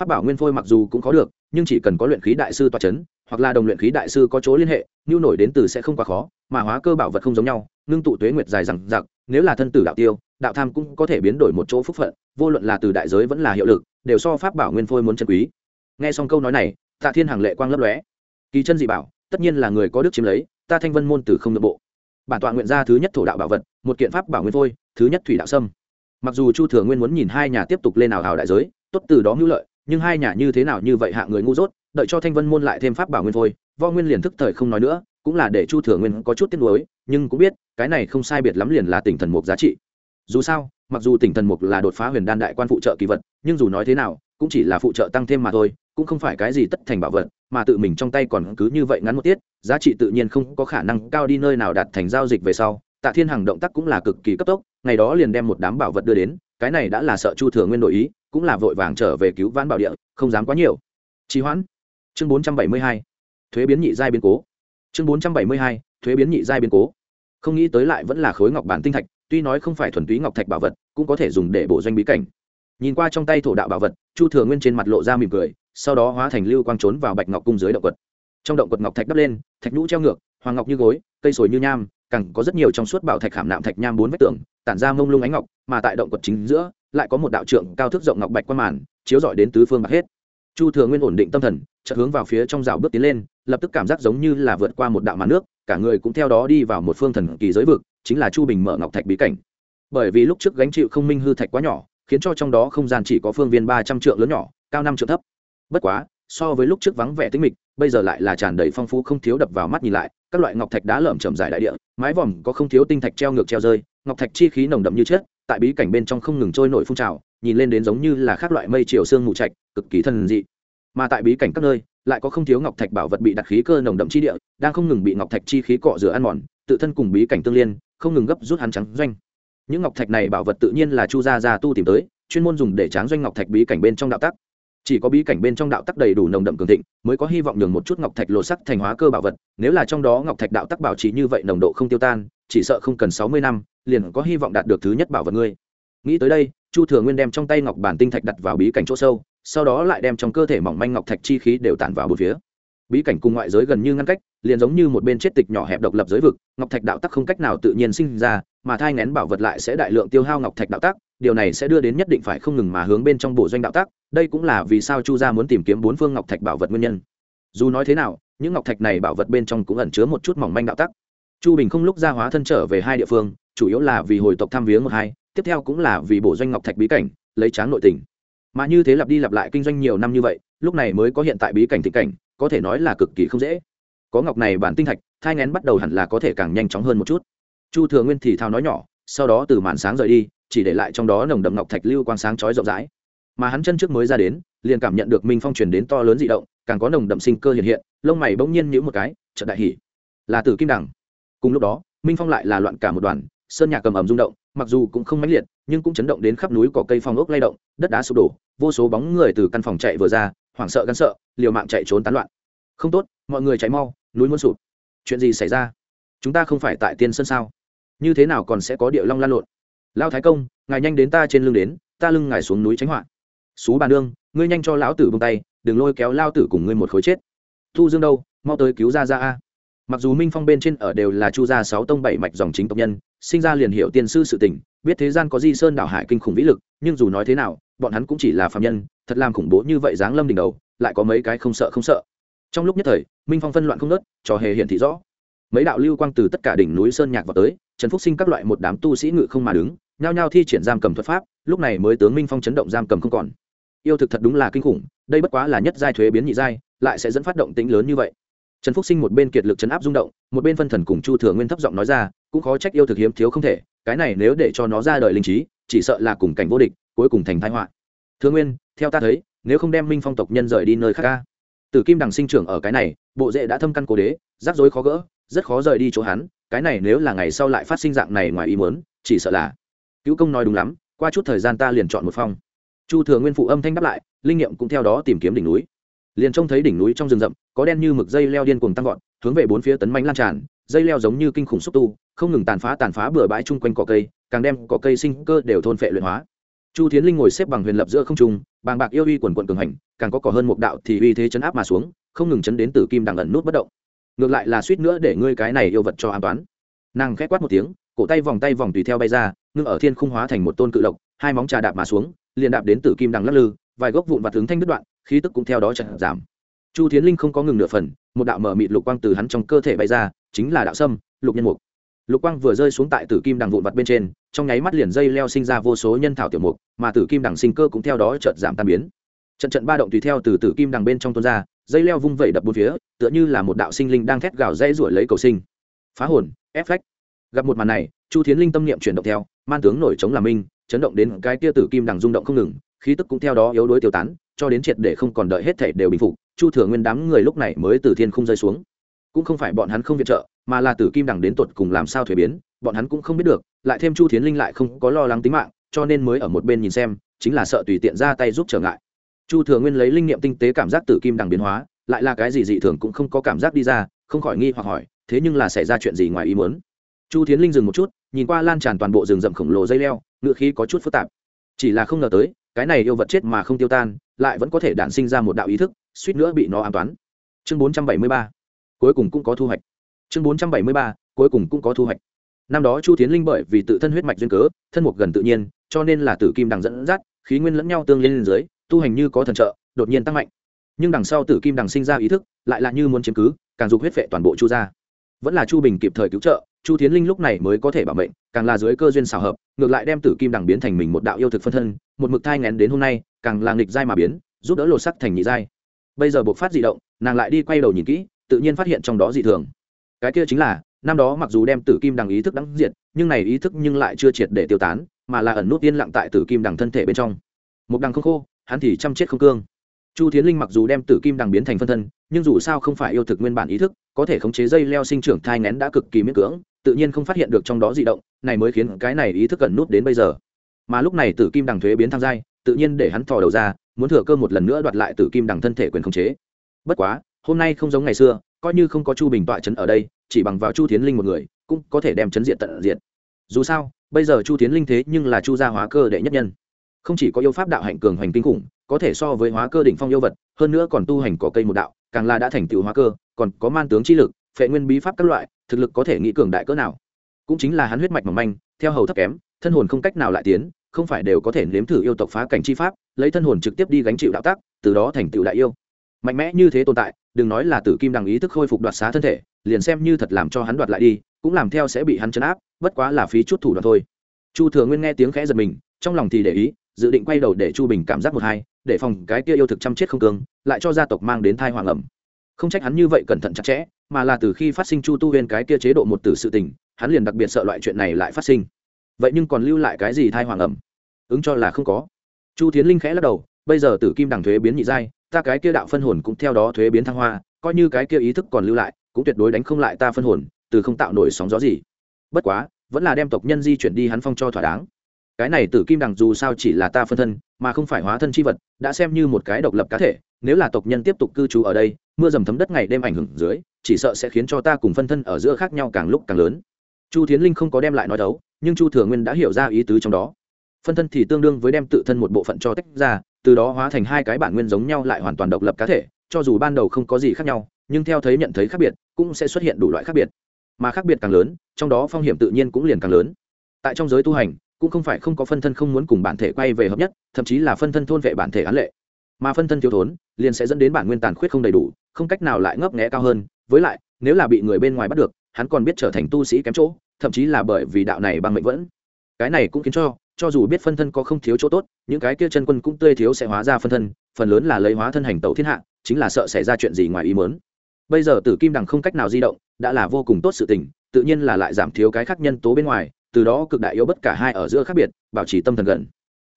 Pháp bảo nguyên phôi mặc dù cũng có được, nhưng chỉ cần có luyện khí đại sư toa c h ấ n hoặc là đồng luyện khí đại sư có chỗ liên hệ nhu nổi đến từ sẽ không quá khó, mà hóa cơ bảo vật không giống nhau, ngưng tụ tuế nguyệt dài rằng giặc nếu là thân tử đạo tiêu, đạo tham cũng có thể biến đổi một chỗ phúc phận, vô luận là từ đại giới vẫn là hiệu lực, đều so pháp bảo nguyên phôi muốn chân quý. Nghe xong câu nói này, tạ thiên hàng lệ quang lấp lóe. Kỳ chân dị bảo, tất nhiên là người có đức chiếm lấy ta thanh vân môn từ không nội bộ. Bản tọa nguyện ra thứ nhất thổ đạo bảo vật, một kiện pháp bảo nguyên vôi thứ nhất thủy đạo sâm. Mặc dù chu thừa nguyên muốn nhìn hai nhà tiếp tục lên nào hào đại giới, tốt từ đó hữu lợi, nhưng hai nhà như thế nào như vậy hạ người ngu dốt, đợi cho thanh vân môn lại thêm pháp bảo nguyên vôi vo nguyên liền thức thời không nói nữa, cũng là để chu thừa nguyên có chút tiếc nuối, nhưng cũng biết, cái này không sai biệt lắm liền là tỉnh thần mục giá trị. Dù sao, mặc dù tỉnh thần mục là đột phá huyền đan đại quan phụ trợ kỳ vật, nhưng dù nói thế nào, cũng chỉ là phụ trợ tăng thêm mà thôi, cũng không phải cái gì tất thành bảo vật mà tự mình trong tay còn cứ như vậy ngắn một tiết, giá trị tự nhiên không có khả năng cao đi nơi nào đạt thành giao dịch về sau. Tạ thiên hằng động tác cũng là cực kỳ cấp tốc, ngày đó liền đem một đám bảo vật đưa đến, cái này đã là sợ chu thừa nguyên đổi ý, cũng là vội vàng trở về cứu vãn bảo địa, không dám quá nhiều. Trì hoãn. Chương bốn trăm bảy mươi hai. Thuế biến nhị giai biến cố. Chương bốn trăm bảy mươi hai. Thuế biến nhị giai biến cố. Không nghĩ tới lại vẫn là khối ngọc bản tinh thạch, tuy nói không phải thuần túy ngọc thạch bảo vật, cũng có thể dùng để bổ doanh bí cảnh nhìn qua trong tay thổ đạo bảo vật, chu thừa nguyên trên mặt lộ ra mỉm cười, sau đó hóa thành lưu quang trốn vào bạch ngọc cung dưới động quật. Trong động quật ngọc thạch đắp lên, thạch nhũ treo ngược, hoàng ngọc như gối, cây sồi như nham, càng có rất nhiều trong suốt bảo thạch khảm nạm thạch nham bốn vách tường, tản ra mông lung ánh ngọc, mà tại động quật chính giữa, lại có một đạo trượng cao thức rộng ngọc bạch quan màn, chiếu rọi đến tứ phương bạc hết. Chu thừa nguyên ổn định tâm thần, chợt hướng vào phía trong rào bước tiến lên, lập tức cảm giác giống như là vượt qua một đạo màn nước, cả người cũng theo đó đi vào một phương thần kỳ giới vực, chính là chu bình mở ngọc thạch bí cảnh. Bởi vì lúc trước gánh chịu không minh hư thạch quá nhỏ khiến cho trong đó không gian chỉ có phương viên ba trăm trượng lớn nhỏ, cao năm trượng thấp. Bất quá, so với lúc trước vắng vẻ tĩnh mịch, bây giờ lại là tràn đầy phong phú không thiếu đập vào mắt nhìn lại, các loại ngọc thạch đá lởm chởm dài đại địa, mái vòm có không thiếu tinh thạch treo ngược treo rơi, ngọc thạch chi khí nồng đậm như chết, tại bí cảnh bên trong không ngừng trôi nổi phun trào, nhìn lên đến giống như là các loại mây chiều xương mù trạch, cực kỳ thần dị. Mà tại bí cảnh các nơi, lại có không thiếu ngọc thạch bảo vật bị đặt khí cơ nồng đậm chi địa, đang không ngừng bị ngọc thạch chi khí cọ rửa ăn mòn, tự thân cùng bí cảnh tương liên, không ngừng gấp rút hắn trắng doanh những ngọc thạch này bảo vật tự nhiên là chu gia gia tu tìm tới, chuyên môn dùng để tráng doanh ngọc thạch bí cảnh bên trong đạo tắc. Chỉ có bí cảnh bên trong đạo tắc đầy đủ nồng đậm cường thịnh, mới có hy vọng nhường một chút ngọc thạch lộ sắc thành hóa cơ bảo vật. Nếu là trong đó ngọc thạch đạo tắc bảo trì như vậy nồng độ không tiêu tan, chỉ sợ không cần sáu mươi năm, liền có hy vọng đạt được thứ nhất bảo vật ngươi. Nghĩ tới đây, chu thừa nguyên đem trong tay ngọc bản tinh thạch đặt vào bí cảnh chỗ sâu, sau đó lại đem trong cơ thể mỏng manh ngọc thạch chi khí đều tản vào bốn phía bí cảnh cùng ngoại giới gần như ngăn cách, liền giống như một bên chết tịch nhỏ hẹp độc lập giới vực, ngọc thạch đạo tắc không cách nào tự nhiên sinh ra, mà thai ngén bảo vật lại sẽ đại lượng tiêu hao ngọc thạch đạo tắc, điều này sẽ đưa đến nhất định phải không ngừng mà hướng bên trong bộ doanh đạo tắc, đây cũng là vì sao chu gia muốn tìm kiếm bốn phương ngọc thạch bảo vật nguyên nhân. Dù nói thế nào, những ngọc thạch này bảo vật bên trong cũng ẩn chứa một chút mỏng manh đạo tắc. Chu bình không lúc ra hóa thân trở về hai địa phương, chủ yếu là vì hồi tộc thăm viếng một hai, tiếp theo cũng là vì bổ doanh ngọc thạch bí cảnh, lấy tráng nội tình. Mà như thế lặp đi lặp lại kinh doanh nhiều năm như vậy, lúc này mới có hiện tại bí cảnh thị cảnh có thể nói là cực kỳ không dễ. Có ngọc này bản tinh thạch, thai ngén bắt đầu hẳn là có thể càng nhanh chóng hơn một chút. Chu thừa nguyên thì thao nói nhỏ, sau đó từ màn sáng rời đi, chỉ để lại trong đó nồng đậm ngọc thạch lưu quang sáng chói rộng rãi. Mà hắn chân trước mới ra đến, liền cảm nhận được minh phong truyền đến to lớn dị động, càng có nồng đậm sinh cơ hiện hiện, lông mày bỗng nhiên nhíu một cái, chợt đại hỉ. Là tử kim đẳng cùng lúc đó, minh phong lại là loạn cả một đoàn, sơn nhạc cầm ẩm rung động, mặc dù cũng không mãnh liệt, nhưng cũng chấn động đến khắp núi cỏ cây phong ốc lay động, đất đá sụp đổ, vô số bóng người từ căn phòng chạy vừa ra hoảng sợ gắn sợ, liều mạng chạy trốn tán loạn. Không tốt, mọi người chạy mau, núi muốn sụp. Chuyện gì xảy ra? Chúng ta không phải tại tiên sơn sao? Như thế nào còn sẽ có địa long lan lộn? Lao thái công, ngài nhanh đến ta trên lưng đến, ta lưng ngài xuống núi tránh họa. Xú bà nương, ngươi nhanh cho lão tử bông tay, đừng lôi kéo lao tử cùng ngươi một khối chết. Thu dương đâu, mau tới cứu ra ra a. Mặc dù minh phong bên trên ở đều là chu gia sáu tông bảy mạch dòng chính tộc nhân, sinh ra liền hiệu tiên sư sự tình, biết thế gian có di sơn đảo hải kinh khủng vĩ lực, nhưng dù nói thế nào bọn hắn cũng chỉ là phạm nhân, thật làm khủng bố như vậy dáng lâm đỉnh đầu, lại có mấy cái không sợ không sợ. Trong lúc nhất thời, minh phong phân loạn không nớt trò hề hiện thị rõ. Mấy đạo lưu quang từ tất cả đỉnh núi sơn nhạc vào tới, trần phúc sinh các loại một đám tu sĩ ngự không mà đứng, nhao nhao thi triển giam cầm thuật pháp, lúc này mới tướng minh phong chấn động giam cầm không còn. Yêu thực thật đúng là kinh khủng, đây bất quá là nhất giai thuế biến nhị giai, lại sẽ dẫn phát động tính lớn như vậy. Trần phúc sinh một bên kiệt lực chấn áp rung động, một bên phân thần cùng chu thừa nguyên thấp giọng nói ra, cũng khó trách yêu thực hiếm thiếu không thể, cái này nếu để cho nó ra đời linh trí, chỉ sợ là cùng cảnh vô địch cuối cùng thành thái họa. Thừa nguyên, theo ta thấy, nếu không đem minh phong tộc nhân rời đi nơi khác ca. Tử kim đằng sinh trưởng ở cái này, bộ dễ đã thâm căn cố đế, rắc rối khó gỡ, rất khó rời đi chỗ hắn, cái này nếu là ngày sau lại phát sinh dạng này ngoài ý muốn, chỉ sợ là. Cứu công nói đúng lắm, qua chút thời gian ta liền chọn một phong chu thừa nguyên phụ âm thanh đáp lại, linh nghiệm cũng theo đó tìm kiếm đỉnh núi. Liền trông thấy đỉnh núi trong rừng rậm, có đen như mực dây leo điên cuồng tăng vọt, hướng về bốn phía tấn mánh lan tràn, dây leo giống như kinh khủng xúc tu, không ngừng tàn phá tàn phá bừa bãi chung quanh cỏ cây, càng đem cỏ cây sinh cơ đều thôn phệ luyện hóa chu thiến linh ngồi xếp bằng huyền lập giữa không trung, bàng bạc yêu uy quần quận cường hành, càng có cỏ hơn một đạo thì uy thế chấn áp mà xuống, không ngừng chấn đến tử kim đằng ẩn nút bất động. Ngược lại là suýt nữa để ngươi cái này yêu vật cho an toán nàng khét quát một tiếng, cổ tay vòng tay vòng tùy theo bay ra, ngưng ở thiên khung hóa thành một tôn cự lộc, hai móng trà đạp mà xuống, liền đạp đến tử kim đằng lắc lư, vài gốc vụn và tướng thanh đứt đoạn, khí tức cũng theo đó chật giảm. Chu thiến linh không có ngừng nửa phần, một đạo mở mịt lục quang từ hắn trong cơ thể bay ra, chính là đạo sâm, lục nhân mục lục quang vừa rơi xuống tại tử kim đằng vụn vặt bên trên, trong nháy mắt liền dây leo sinh ra vô số nhân thảo tiểu mục, mà tử kim đằng sinh cơ cũng theo đó chợt giảm tan biến. Trận trận ba động tùy theo từ tử kim đằng bên trong tuôn ra, dây leo vung vẩy đập bốn phía, tựa như là một đạo sinh linh đang thét gào dây ruổi lấy cầu sinh. Phá hồn, ép phách. Gặp một màn này, chu thiến linh tâm niệm chuyển động theo, man tướng nổi chống làm minh, chấn động đến cái tia tử kim đằng rung động không ngừng, khí tức cũng theo đó yếu đuối tiêu tán, cho đến triệt để không còn đợi hết thể đều bình phục, chu thừa nguyên đám người lúc này mới từ thiên không rơi xuống cũng không phải bọn hắn không viện trợ, mà là tử kim đằng đến tột cùng làm sao thuế biến, bọn hắn cũng không biết được, lại thêm chu thiến linh lại không có lo lắng tính mạng, cho nên mới ở một bên nhìn xem, chính là sợ tùy tiện ra tay giúp trở ngại. Chu thừa nguyên lấy linh nghiệm tinh tế cảm giác tử kim đằng biến hóa, lại là cái gì dị thường cũng không có cảm giác đi ra, không khỏi nghi hoặc hỏi, thế nhưng là xảy ra chuyện gì ngoài ý muốn? Chu thiến linh dừng một chút, nhìn qua lan tràn toàn bộ rừng rậm khổng lồ dây leo, ngựa khí có chút phức tạp. Chỉ là không ngờ tới, cái này yêu vật chết mà không tiêu tan, lại vẫn có thể đản sinh ra một đạo ý thức, suýt nữa bị nó an toán. Chương bốn trăm bảy mươi ba cuối cùng cũng có thu hoạch. Chương bốn trăm bảy mươi ba, cuối cùng cũng có thu hoạch. Năm đó chu tiến linh bởi vì tự thân huyết mạch duyên cớ, thân mục gần tự nhiên, cho nên là tử kim đằng dẫn dắt, khí nguyên lẫn nhau tương liên lên dưới, tu hành như có thần trợ, đột nhiên tăng mạnh. Nhưng đằng sau tử kim đằng sinh ra ý thức, lại là như muốn chiếm cứ, càng dục huyết vệ toàn bộ chu gia. Vẫn là chu bình kịp thời cứu trợ, chu tiến linh lúc này mới có thể bảo mệnh, càng là dưới cơ duyên xào hợp, ngược lại đem tử kim đằng biến thành mình một đạo yêu thực phân thân, một mực thai ngén đến hôm nay, càng là nghịch giai mà biến, giúp đỡ lột sắc thành nhị giai. Bây giờ buộc phát dị động, nàng lại đi quay đầu nhìn kỹ tự nhiên phát hiện trong đó dị thường. Cái kia chính là, năm đó mặc dù đem tử kim đằng ý thức đắng diệt, nhưng này ý thức nhưng lại chưa triệt để tiêu tán, mà là ẩn nút yên lặng tại tử kim đằng thân thể bên trong. Một đằng không khô, hắn thì chăm chết không cương. Chu thiến linh mặc dù đem tử kim đằng biến thành phân thân, nhưng dù sao không phải yêu thực nguyên bản ý thức, có thể khống chế dây leo sinh trưởng thai ngén đã cực kỳ miễn cưỡng, tự nhiên không phát hiện được trong đó dị động, này mới khiến cái này ý thức ẩn nút đến bây giờ. Mà lúc này tử kim đằng thuế biến thang giai, tự nhiên để hắn thò đầu ra, muốn thừa cơ một lần nữa đoạt lại tử kim đằng thân thể quyền khống chế. Bất quá hôm nay không giống ngày xưa, coi như không có chu bình tọa Trấn ở đây, chỉ bằng vào chu tiến linh một người, cũng có thể đem chấn diện tận diện dù sao, bây giờ chu tiến linh thế nhưng là chu gia hóa cơ đệ nhất nhân. Không chỉ có yêu pháp đạo hạnh cường hoành kinh khủng, có thể so với hóa cơ đỉnh phong yêu vật, hơn nữa còn tu hành cỏ cây một đạo, càng là đã thành tựu hóa cơ, còn có man tướng chi lực, phệ nguyên bí pháp các loại, thực lực có thể nghĩ cường đại cỡ nào. Cũng chính là hắn huyết mạch mỏng manh, theo hầu thấp kém, thân hồn không cách nào lại tiến, không phải đều có thể nếm thử yêu tộc phá cảnh chi pháp, lấy thân hồn trực tiếp đi gánh chịu đạo tác từ đó thành tựu đại yêu mạnh mẽ như thế tồn tại đừng nói là tử kim đằng ý thức khôi phục đoạt xá thân thể liền xem như thật làm cho hắn đoạt lại đi cũng làm theo sẽ bị hắn chấn áp bất quá là phí chút thủ đoạn thôi. Chu thừa nguyên nghe tiếng khẽ giật mình trong lòng thì để ý dự định quay đầu để chu bình cảm giác một hai để phòng cái kia yêu thực chăm chết không cương, lại cho gia tộc mang đến thai hoàng ẩm. Không trách hắn như vậy cẩn thận chặt chẽ mà là từ khi phát sinh chu tu huyên cái kia chế độ một tử sự tình hắn liền đặc biệt sợ loại chuyện này lại phát sinh. Vậy nhưng còn lưu lại cái gì thai hoàng ẩm? Ứng cho là không có. Chu tiến linh khẽ lắc đầu bây giờ tử kim đằng thuế biến nhị giai ta cái kia đạo phân hồn cũng theo đó thuế biến thăng hoa, coi như cái kia ý thức còn lưu lại, cũng tuyệt đối đánh không lại ta phân hồn, từ không tạo nổi sóng gió gì. Bất quá, vẫn là đem tộc nhân di chuyển đi hắn phong cho thỏa đáng. Cái này tử kim đằng dù sao chỉ là ta phân thân, mà không phải hóa thân chi vật, đã xem như một cái độc lập cá thể, nếu là tộc nhân tiếp tục cư trú ở đây, mưa dầm thấm đất ngày đêm ảnh hưởng dưới, chỉ sợ sẽ khiến cho ta cùng phân thân ở giữa khác nhau càng lúc càng lớn. Chu tiến linh không có đem lại nói đấu, nhưng chu thừa nguyên đã hiểu ra ý tứ trong đó. Phân thân thì tương đương với đem tự thân một bộ phận cho tách ra từ đó hóa thành hai cái bản nguyên giống nhau lại hoàn toàn độc lập cá thể, cho dù ban đầu không có gì khác nhau, nhưng theo thấy nhận thấy khác biệt, cũng sẽ xuất hiện đủ loại khác biệt. Mà khác biệt càng lớn, trong đó phong hiểm tự nhiên cũng liền càng lớn. Tại trong giới tu hành, cũng không phải không có phân thân không muốn cùng bản thể quay về hợp nhất, thậm chí là phân thân thôn vệ bản thể án lệ. Mà phân thân thiếu thốn, liền sẽ dẫn đến bản nguyên tàn khuyết không đầy đủ, không cách nào lại ngấp nghẽ cao hơn. Với lại, nếu là bị người bên ngoài bắt được, hắn còn biết trở thành tu sĩ kém chỗ, thậm chí là bởi vì đạo này bằng mệnh vẫn. Cái này cũng khiến cho cho dù biết phân thân có không thiếu chỗ tốt, những cái kia chân quân cũng tươi thiếu sẽ hóa ra phân thân, phần lớn là lấy hóa thân hành tẩu thiên hạ, chính là sợ xảy ra chuyện gì ngoài ý mớn bây giờ tử kim đằng không cách nào di động, đã là vô cùng tốt sự tình, tự nhiên là lại giảm thiếu cái khác nhân tố bên ngoài, từ đó cực đại yếu bất cả hai ở giữa khác biệt, bảo trì tâm thần gần.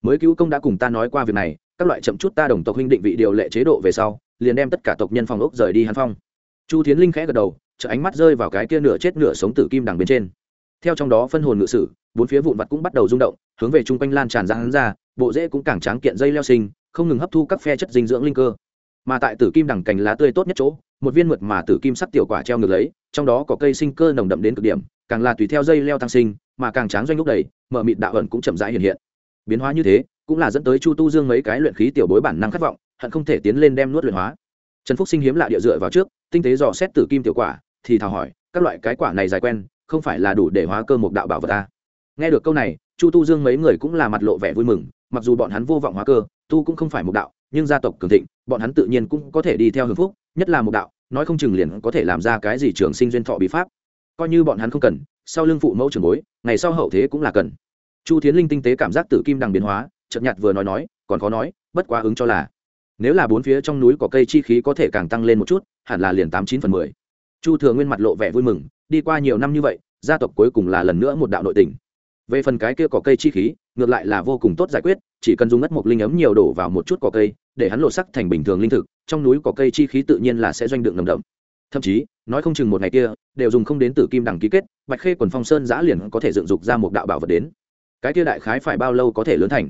Mới cứu công đã cùng ta nói qua việc này, các loại chậm chút ta đồng tộc huynh định vị điều lệ chế độ về sau, liền đem tất cả tộc nhân phòng ốc rời đi hàn phong. Chu thiến linh khẽ gật đầu chợ ánh mắt rơi vào cái kia nửa chết nửa sống tử kim đằng bên trên. Theo trong đó phân hồn ngự sử bốn phía vụn vặt cũng bắt đầu rung động, hướng về chung quanh lan tràn ra hắn ra, bộ rễ cũng càng tráng kiện dây leo sinh không ngừng hấp thu các phe chất dinh dưỡng linh cơ. Mà tại tử kim đằng cành lá tươi tốt nhất chỗ, một viên mượt mà tử kim sắc tiểu quả treo ngược lấy, trong đó có cây sinh cơ nồng đậm đến cực điểm, càng là tùy theo dây leo tăng sinh, mà càng tráng doanh lúc đầy, mở mịt đạo ẩn cũng chậm rãi hiện hiện. Biến hóa như thế, cũng là dẫn tới chu tu dương mấy cái luyện khí tiểu bối bản năng khát vọng, hận không thể tiến lên đem nuốt luyện hóa. Trần phúc sinh hiếm lạ địa dựa vào trước, tinh tế dò xét tử kim tiểu quả, thì thào hỏi, các loại cái quả này dài quen, không phải là đủ để hóa cơ một đạo bảo vật ta nghe được câu này, chu tu dương mấy người cũng là mặt lộ vẻ vui mừng, mặc dù bọn hắn vô vọng hóa cơ, tu cũng không phải một đạo, nhưng gia tộc cường thịnh, bọn hắn tự nhiên cũng có thể đi theo hưng phúc, nhất là một đạo, nói không chừng liền có thể làm ra cái gì trường sinh duyên thọ bí pháp. Coi như bọn hắn không cần, sau lưng phụ mẫu trường bối, ngày sau hậu thế cũng là cần. Chu thiến linh tinh tế cảm giác tự kim đằng biến hóa, chợt nhạt vừa nói nói, còn khó nói, bất quá ứng cho là, nếu là bốn phía trong núi có cây chi khí có thể càng tăng lên một chút, hẳn là liền tám chín phần mười. Chu thừa nguyên mặt lộ vẻ vui mừng, đi qua nhiều năm như vậy, gia tộc cuối cùng là lần nữa một đạo nội tình về phần cái kia cỏ cây chi khí, ngược lại là vô cùng tốt giải quyết, chỉ cần dùng ngất một linh ấm nhiều đổ vào một chút cỏ cây, để hắn lột sắc thành bình thường linh thực, trong núi cỏ cây chi khí tự nhiên là sẽ doanh đựng nồng đậm. Thậm chí, nói không chừng một ngày kia, đều dùng không đến tử kim đằng ký kết, bạch khê quần phong sơn giã liền có thể dựng dục ra một đạo bảo vật đến. Cái kia đại khái phải bao lâu có thể lớn thành?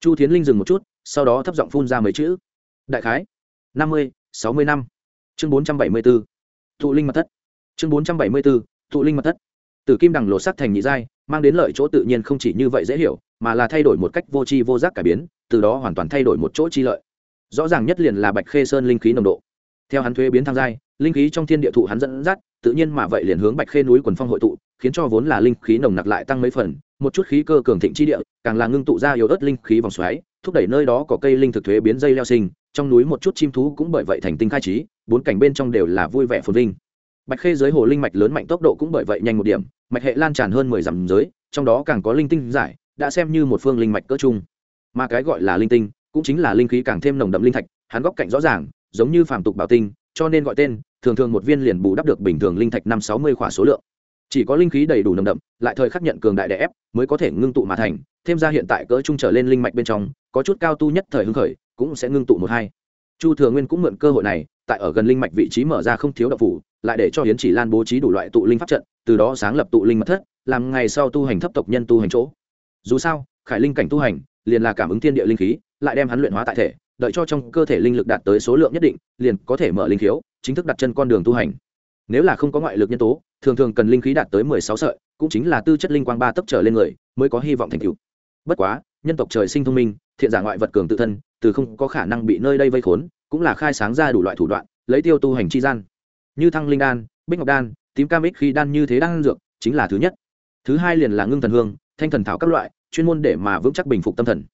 Chu thiến linh dừng một chút, sau đó thấp giọng phun ra mấy chữ. Đại khái, năm mươi, sáu mươi năm. Chương bốn trăm bảy mươi b ố thụ linh mật thất. Chương bốn trăm bảy mươi b ố thụ linh mật thất. Từ kim đằng lột sắc thành nhị giai, mang đến lợi chỗ tự nhiên không chỉ như vậy dễ hiểu, mà là thay đổi một cách vô tri vô giác cải biến, từ đó hoàn toàn thay đổi một chỗ chi lợi. Rõ ràng nhất liền là bạch khê sơn linh khí nồng độ. Theo hắn thuế biến thăng giai, linh khí trong thiên địa thụ hắn dẫn dắt, tự nhiên mà vậy liền hướng bạch khê núi quần phong hội tụ, khiến cho vốn là linh khí nồng nặc lại tăng mấy phần, một chút khí cơ cường thịnh chi địa, càng là ngưng tụ ra yếu ớt linh khí vòng xoáy, thúc đẩy nơi đó có cây linh thực thuế biến dây leo sinh, trong núi một chút chim thú cũng bởi vậy thành tinh khai trí, bốn cảnh bên trong đều là vui vẻ phồn vinh. Bạch khê dưới hồ linh mạch lớn mạnh tốc độ cũng bởi vậy nhanh một điểm mạch hệ lan tràn hơn mười dặm giới, trong đó càng có linh tinh giải, đã xem như một phương linh mạch cỡ chung mà cái gọi là linh tinh, cũng chính là linh khí càng thêm nồng đậm linh thạch, hắn góc cạnh rõ ràng, giống như phàm tục bảo tinh, cho nên gọi tên, thường thường một viên liền bù đắp được bình thường linh thạch năm sáu mươi khỏa số lượng. Chỉ có linh khí đầy đủ nồng đậm, lại thời khắc nhận cường đại đè ép, mới có thể ngưng tụ mà thành, thêm ra hiện tại cỡ trung trở lên linh mạch bên trong, có chút cao tu nhất thời hưng khởi, cũng sẽ ngưng tụ một hai. Chu thừa nguyên cũng mượn cơ hội này, tại ở gần linh mạch vị trí mở ra không thiếu đậu phủ lại để cho hiến chỉ lan bố trí đủ loại tụ linh pháp trận, từ đó sáng lập tụ linh mật thất, làm ngày sau tu hành thấp tộc nhân tu hành chỗ. Dù sao, khải linh cảnh tu hành, liền là cảm ứng thiên địa linh khí, lại đem hắn luyện hóa tại thể, đợi cho trong cơ thể linh lực đạt tới số lượng nhất định, liền có thể mở linh khiếu, chính thức đặt chân con đường tu hành. Nếu là không có ngoại lực nhân tố, thường thường cần linh khí đạt tới mười sáu sợi, cũng chính là tư chất linh quang ba tấc trở lên người, mới có hy vọng thành cựu bất quá, nhân tộc trời sinh thông minh, thiện giả ngoại vật cường tự thân, từ không có khả năng bị nơi đây vây khốn, cũng là khai sáng ra đủ loại thủ đoạn, lấy tiêu tu hành chi gian như thăng linh đan, bích ngọc đan, tím cam ích khi đan như thế đan dược, chính là thứ nhất. Thứ hai liền là ngưng thần hương, thanh thần thảo các loại, chuyên môn để mà vững chắc bình phục tâm thần.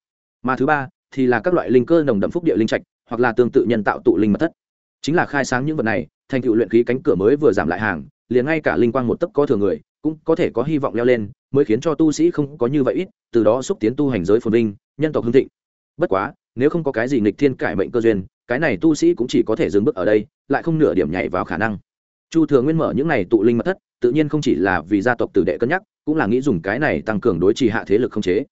Mà thứ ba thì là các loại linh cơ nồng đậm phúc địa linh trạch, hoặc là tương tự nhân tạo tụ linh mật thất. Chính là khai sáng những vật này, thành tựu luyện khí cánh cửa mới vừa giảm lại hàng, liền ngay cả linh quang một tấc có thừa người, cũng có thể có hy vọng leo lên, mới khiến cho tu sĩ không có như vậy ít, từ đó xúc tiến tu hành giới phồn vinh, nhân tộc hương thịnh. Bất quá nếu không có cái gì nghịch thiên cải mệnh cơ duyên, cái này tu sĩ cũng chỉ có thể dừng bước ở đây, lại không nửa điểm nhảy vào khả năng. Chu thừa nguyên mở những này tụ linh mật thất, tự nhiên không chỉ là vì gia tộc tử đệ cân nhắc, cũng là nghĩ dùng cái này tăng cường đối trì hạ thế lực không chế.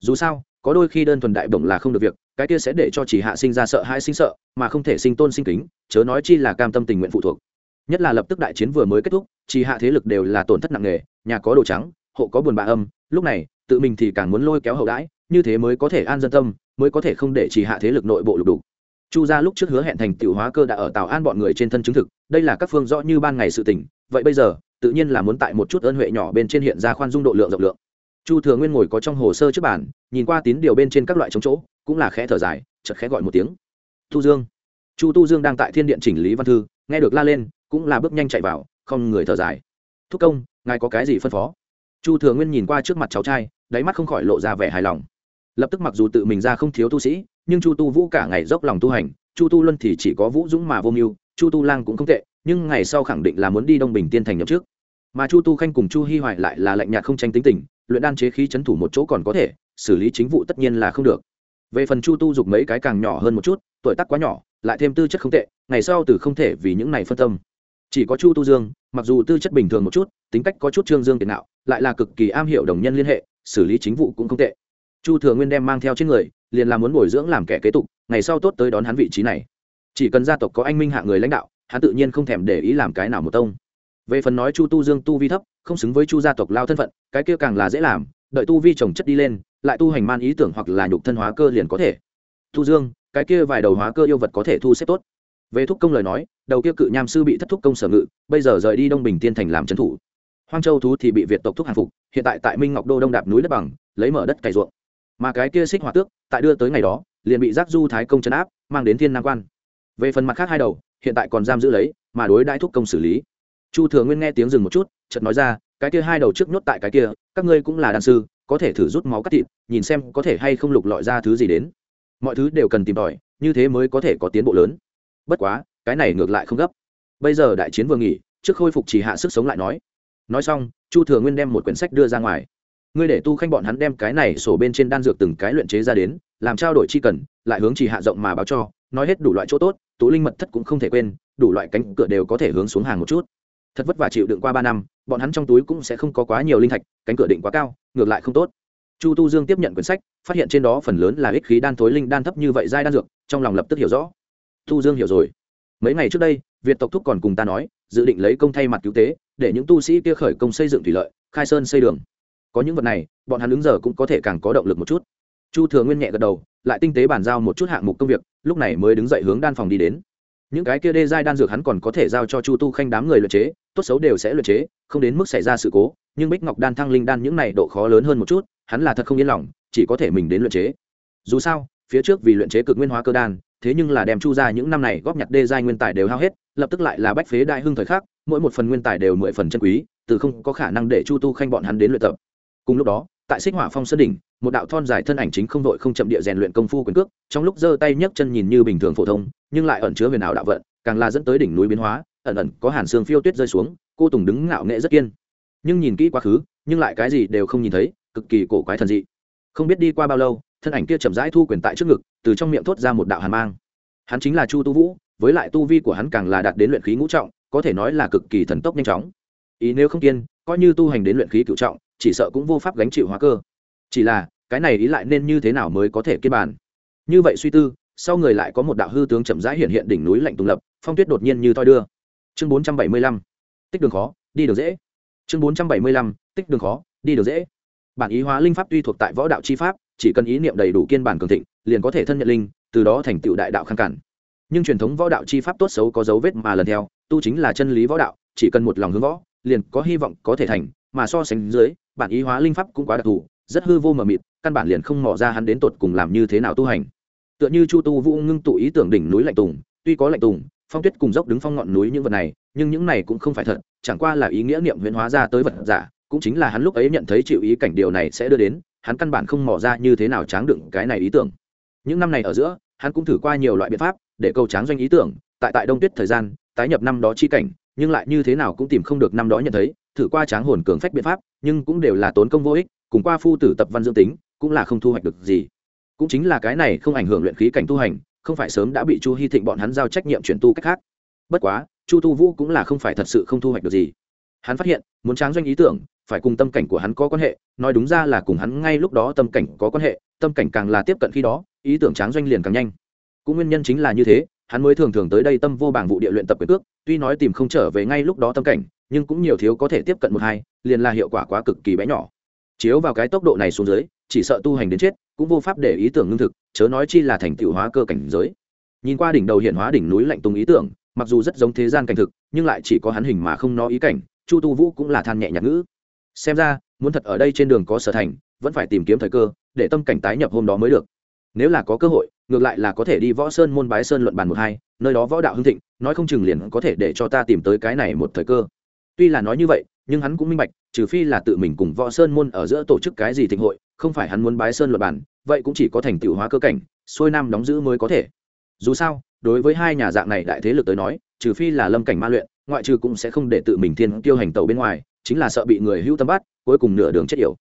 Dù sao, có đôi khi đơn thuần đại bổng là không được việc, cái kia sẽ để cho chỉ hạ sinh ra sợ hãi sinh sợ, mà không thể sinh tôn sinh kính, chớ nói chi là cam tâm tình nguyện phụ thuộc. Nhất là lập tức đại chiến vừa mới kết thúc chỉ hạ thế lực đều là tổn thất nặng nề, nhà có đồ trắng, hộ có buồn bã âm, lúc này, tự mình thì càng muốn lôi kéo hậu đãi, như thế mới có thể an dân tâm mới có thể không để chỉ hạ thế lực nội bộ lục đủ chu gia lúc trước hứa hẹn thành tiểu hóa cơ đã ở tào an bọn người trên thân chứng thực, đây là các phương rõ như ban ngày sự tỉnh vậy bây giờ, tự nhiên là muốn tại một chút ơn huệ nhỏ bên trên hiện ra khoan dung độ lượng rộng lượng. Chu thừa nguyên ngồi có trong hồ sơ trước bản nhìn qua tín điều bên trên các loại chống chỗ, cũng là khẽ thở dài chật khẽ gọi một tiếng. Tu dương. Chu tu dương đang tại thiên điện chỉnh lý văn thư, nghe được la lên, cũng là bước nhanh chạy vào, không người thở dài. Thúc công, ngài có cái gì phân phó? Chu thừa nguyên nhìn qua trước mặt cháu trai, đáy mắt không khỏi lộ ra vẻ hài lòng lập tức mặc dù tự mình ra không thiếu tu sĩ, nhưng chu tu vũ cả ngày dốc lòng tu hành, chu tu luân thì chỉ có vũ dũng mà vô mưu, chu tu lang cũng không tệ, nhưng ngày sau khẳng định là muốn đi đông bình tiên thành nhậm trước mà chu tu khanh cùng chu hi hoài lại là lạnh nhạt không tranh tính tình, luyện đan chế khí chấn thủ một chỗ còn có thể, xử lý chính vụ tất nhiên là không được. Về phần chu tu dục mấy cái càng nhỏ hơn một chút, tuổi tác quá nhỏ, lại thêm tư chất không tệ, ngày sau từ không thể vì những này phân tâm. Chỉ có chu tu dương, mặc dù tư chất bình thường một chút, tính cách có chút trương dương tiền nạo lại là cực kỳ am hiểu đồng nhân liên hệ, xử lý chính vụ cũng không tệ chu thừa nguyên đem mang theo trên người, liền là muốn bồi dưỡng làm kẻ kế tục, ngày sau tốt tới đón hắn vị trí này. Chỉ cần gia tộc có anh minh hạ người lãnh đạo, hắn tự nhiên không thèm để ý làm cái nào một tông. Về phần nói chu tu dương tu vi thấp, không xứng với chu gia tộc lao thân phận, cái kia càng là dễ làm, đợi tu vi trồng chất đi lên, lại tu hành man ý tưởng hoặc là nhục thân hóa cơ liền có thể. Tu dương, cái kia vài đầu hóa cơ yêu vật có thể thu xếp tốt. Về thúc công lời nói, đầu kia cự nham sư bị thất thúc công sở ngự, bây giờ rời đi đông bình tiên thành làm trấn thủ. Hoang châu thú thì bị việt tộc thúc hàng phục, hiện tại tại minh ngọc đô đông đạp núi đất bằng, lấy mở đất cày ruộng mà cái kia xích hỏa tước tại đưa tới ngày đó liền bị giác du thái công chấn áp mang đến thiên nam quan về phần mặt khác hai đầu hiện tại còn giam giữ lấy mà đối đãi thúc công xử lý chu thừa nguyên nghe tiếng dừng một chút chợt nói ra cái kia hai đầu trước nhốt tại cái kia các ngươi cũng là đàn sư có thể thử rút máu cắt thịt nhìn xem có thể hay không lục lọi ra thứ gì đến mọi thứ đều cần tìm tòi như thế mới có thể có tiến bộ lớn bất quá cái này ngược lại không gấp bây giờ đại chiến vừa nghỉ trước khôi phục chỉ hạ sức sống lại nói nói xong chu thừa nguyên đem một quyển sách đưa ra ngoài ngươi để tu khanh bọn hắn đem cái này sổ bên trên đan dược từng cái luyện chế ra đến, làm trao đổi chi cần, lại hướng chỉ hạ rộng mà báo cho, nói hết đủ loại chỗ tốt, tú linh mật thất cũng không thể quên, đủ loại cánh cửa đều có thể hướng xuống hàng một chút. Thật vất vả chịu đựng qua ba năm, bọn hắn trong túi cũng sẽ không có quá nhiều linh thạch, cánh cửa định quá cao, ngược lại không tốt. Chu tu dương tiếp nhận quyển sách, phát hiện trên đó phần lớn là ích khí đan thối linh đan thấp như vậy giai đan dược, trong lòng lập tức hiểu rõ. Tu dương hiểu rồi. Mấy ngày trước đây, việt tộc thúc còn cùng ta nói, dự định lấy công thay mặt cứu tế, để những tu sĩ kia khởi công xây dựng thủy lợi, khai sơn xây đường có những vật này, bọn hắn ứng giờ cũng có thể càng có động lực một chút. Chu thừa nguyên nhẹ gật đầu, lại tinh tế bàn giao một chút hạng mục công việc, lúc này mới đứng dậy hướng đan phòng đi đến. Những cái kia đê giai đan dược hắn còn có thể giao cho chu tu khanh đám người luyện chế, tốt xấu đều sẽ luyện chế, không đến mức xảy ra sự cố, nhưng bích ngọc đan, thăng linh đan những này độ khó lớn hơn một chút, hắn là thật không yên lòng, chỉ có thể mình đến luyện chế. Dù sao, phía trước vì luyện chế cực nguyên hóa cơ đan, thế nhưng là đem chu ra những năm này góp nhặt đê giai nguyên tài đều hao hết, lập tức lại là bách phế đại hưng thời khắc, mỗi một phần nguyên tài đều mười phần chân quý, từ không có khả năng để chu tu khanh bọn hắn đến luyện tập cùng lúc đó, tại xích hỏa phong sơn đỉnh, một đạo thon dài thân ảnh chính không đội không chậm địa rèn luyện công phu quyền cước, trong lúc giơ tay nhấc chân nhìn như bình thường phổ thông, nhưng lại ẩn chứa huyền ảo đạo vận, càng là dẫn tới đỉnh núi biến hóa, ẩn ẩn có hàn xương phiêu tuyết rơi xuống, cô tùng đứng ngạo nghệ rất kiên. Nhưng nhìn kỹ quá khứ, nhưng lại cái gì đều không nhìn thấy, cực kỳ cổ quái thần dị. Không biết đi qua bao lâu, thân ảnh kia chậm rãi thu quyền tại trước ngực, từ trong miệng thốt ra một đạo hàn mang. Hắn chính là chu tu vũ, với lại tu vi của hắn càng là đạt đến luyện khí ngũ trọng, có thể nói là cực kỳ thần tốc nhanh chóng. Ý nếu không kiên, coi như tu hành đến luyện khí cựu trọng chỉ sợ cũng vô pháp gánh chịu hóa cơ. Chỉ là, cái này ý lại nên như thế nào mới có thể kiên bàn? Như vậy suy tư, sau người lại có một đạo hư tướng chậm rãi hiện hiện đỉnh núi lạnh tùng lập, phong tuyết đột nhiên như toi đưa. Chương bốn trăm bảy mươi lăm. Tích đường khó, đi được dễ. Chương bốn trăm bảy mươi lăm. Tích đường khó, đi được dễ. Bản ý hóa linh pháp tuy thuộc tại võ đạo chi pháp, chỉ cần ý niệm đầy đủ kiên bản cường thịnh, liền có thể thân nhận linh, từ đó thành tựu đại đạo khăn cản. Nhưng truyền thống võ đạo chi pháp tốt xấu có dấu vết mà lần theo, tu chính là chân lý võ đạo, chỉ cần một lòng hướng võ, liền có hy vọng có thể thành, mà so sánh dưới bản ý hóa linh pháp cũng quá đặc thù, rất hư vô mờ mịt, căn bản liền không mò ra hắn đến tột cùng làm như thế nào tu hành. Tựa như chu tu vũ ngưng tụ ý tưởng đỉnh núi lạnh tùng, tuy có lạnh tùng, phong tuyết cùng dốc đứng phong ngọn núi những vật này, nhưng những này cũng không phải thật, chẳng qua là ý nghĩa niệm huyễn hóa ra tới vật giả, cũng chính là hắn lúc ấy nhận thấy chịu ý cảnh điều này sẽ đưa đến, hắn căn bản không mò ra như thế nào tráng đựng cái này ý tưởng. Những năm này ở giữa, hắn cũng thử qua nhiều loại biện pháp để câu tráng doanh ý tưởng, tại tại đông tuyết thời gian, tái nhập năm đó chi cảnh, nhưng lại như thế nào cũng tìm không được năm đó nhận thấy thử qua tráng hồn cường phách biện pháp, nhưng cũng đều là tốn công vô ích, cùng qua phu tử tập văn dương tính, cũng là không thu hoạch được gì. Cũng chính là cái này không ảnh hưởng luyện khí cảnh tu hành, không phải sớm đã bị chu hy thịnh bọn hắn giao trách nhiệm chuyển tu cách khác. Bất quá, chu tu vũ cũng là không phải thật sự không thu hoạch được gì. Hắn phát hiện, muốn tráng doanh ý tưởng, phải cùng tâm cảnh của hắn có quan hệ, nói đúng ra là cùng hắn ngay lúc đó tâm cảnh có quan hệ, tâm cảnh càng là tiếp cận khi đó, ý tưởng tráng doanh liền càng nhanh. Cũng nguyên nhân chính là như thế, hắn mới thường thường tới đây tâm vô bảng vụ địa luyện tập quyền cước, tuy nói tìm không trở về ngay lúc đó tâm cảnh nhưng cũng nhiều thiếu có thể tiếp cận một hai, liền là hiệu quả quá cực kỳ bé nhỏ. Chiếu vào cái tốc độ này xuống dưới, chỉ sợ tu hành đến chết, cũng vô pháp để ý tưởng ngưng thực, chớ nói chi là thành tựu hóa cơ cảnh giới. Nhìn qua đỉnh đầu hiện hóa đỉnh núi lạnh tùng ý tưởng, mặc dù rất giống thế gian cảnh thực, nhưng lại chỉ có hắn hình mà không nó ý cảnh, chu tu vũ cũng là than nhẹ nhạt ngữ. Xem ra, muốn thật ở đây trên đường có sở thành, vẫn phải tìm kiếm thời cơ, để tâm cảnh tái nhập hôm đó mới được. Nếu là có cơ hội, ngược lại là có thể đi võ sơn môn bái sơn luận bàn một hai, nơi đó võ đạo hưng thịnh, nói không chừng liền có thể để cho ta tìm tới cái này một thời cơ tuy là nói như vậy nhưng hắn cũng minh bạch trừ phi là tự mình cùng võ sơn môn ở giữa tổ chức cái gì thịnh hội không phải hắn muốn bái sơn luận bản, vậy cũng chỉ có thành tựu hóa cơ cảnh xuôi nam đóng giữ mới có thể. Dù sao đối với hai nhà dạng này đại thế lực tới nói trừ phi là lâm cảnh ma luyện ngoại trừ cũng sẽ không để tự mình thiên tiêu hành tàu bên ngoài chính là sợ bị người hữu tâm bắt cuối cùng nửa đường chết yểu.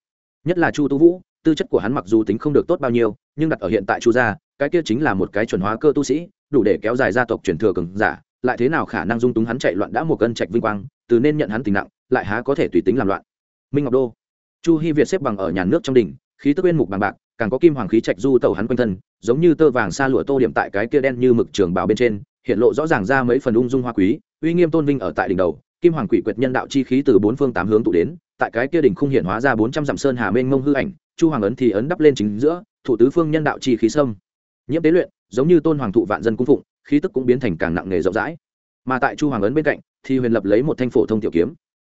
Nhất là chu tu vũ tư chất của hắn mặc dù tính không được tốt bao nhiêu nhưng đặt ở hiện tại chu gia cái kia chính là một cái chuẩn hóa cơ tu sĩ đủ để kéo dài gia tộc truyền thừa cường giả lại thế nào khả năng dung túng hắn chạy loạn đã một cân trạch vinh quang, từ nên nhận hắn tình nặng, lại há có thể tùy tính làm loạn. Minh ngọc đô. Chu hy việt xếp bằng ở nhà nước trong đỉnh, khí tức bên mục bằng bạc, càng có kim hoàng khí trạch du tàu hắn quanh thân, giống như tơ vàng xa lụa tô điểm tại cái kia đen như mực trường bào bên trên, hiện lộ rõ ràng ra mấy phần ung dung hoa quý, uy nghiêm tôn vinh ở tại đỉnh đầu, kim hoàng quỷ quyệt nhân đạo chi khí từ bốn phương tám hướng tụ đến, tại cái kia đỉnh không hiện hóa ra bốn trăm dặm sơn hà mênh mông hư ảnh, chu hoàng ấn thì ấn đắp lên chính giữa, thủ tứ phương nhân đạo chi khí sâm. Nhiễm tế luyện, giống như tôn hoàng thụ vạn dân cung phụng khí tức cũng biến thành càng nặng nề rộng rãi. Mà tại chu hoàng ấn bên cạnh, thì huyền lập lấy một thanh phổ thông tiểu kiếm.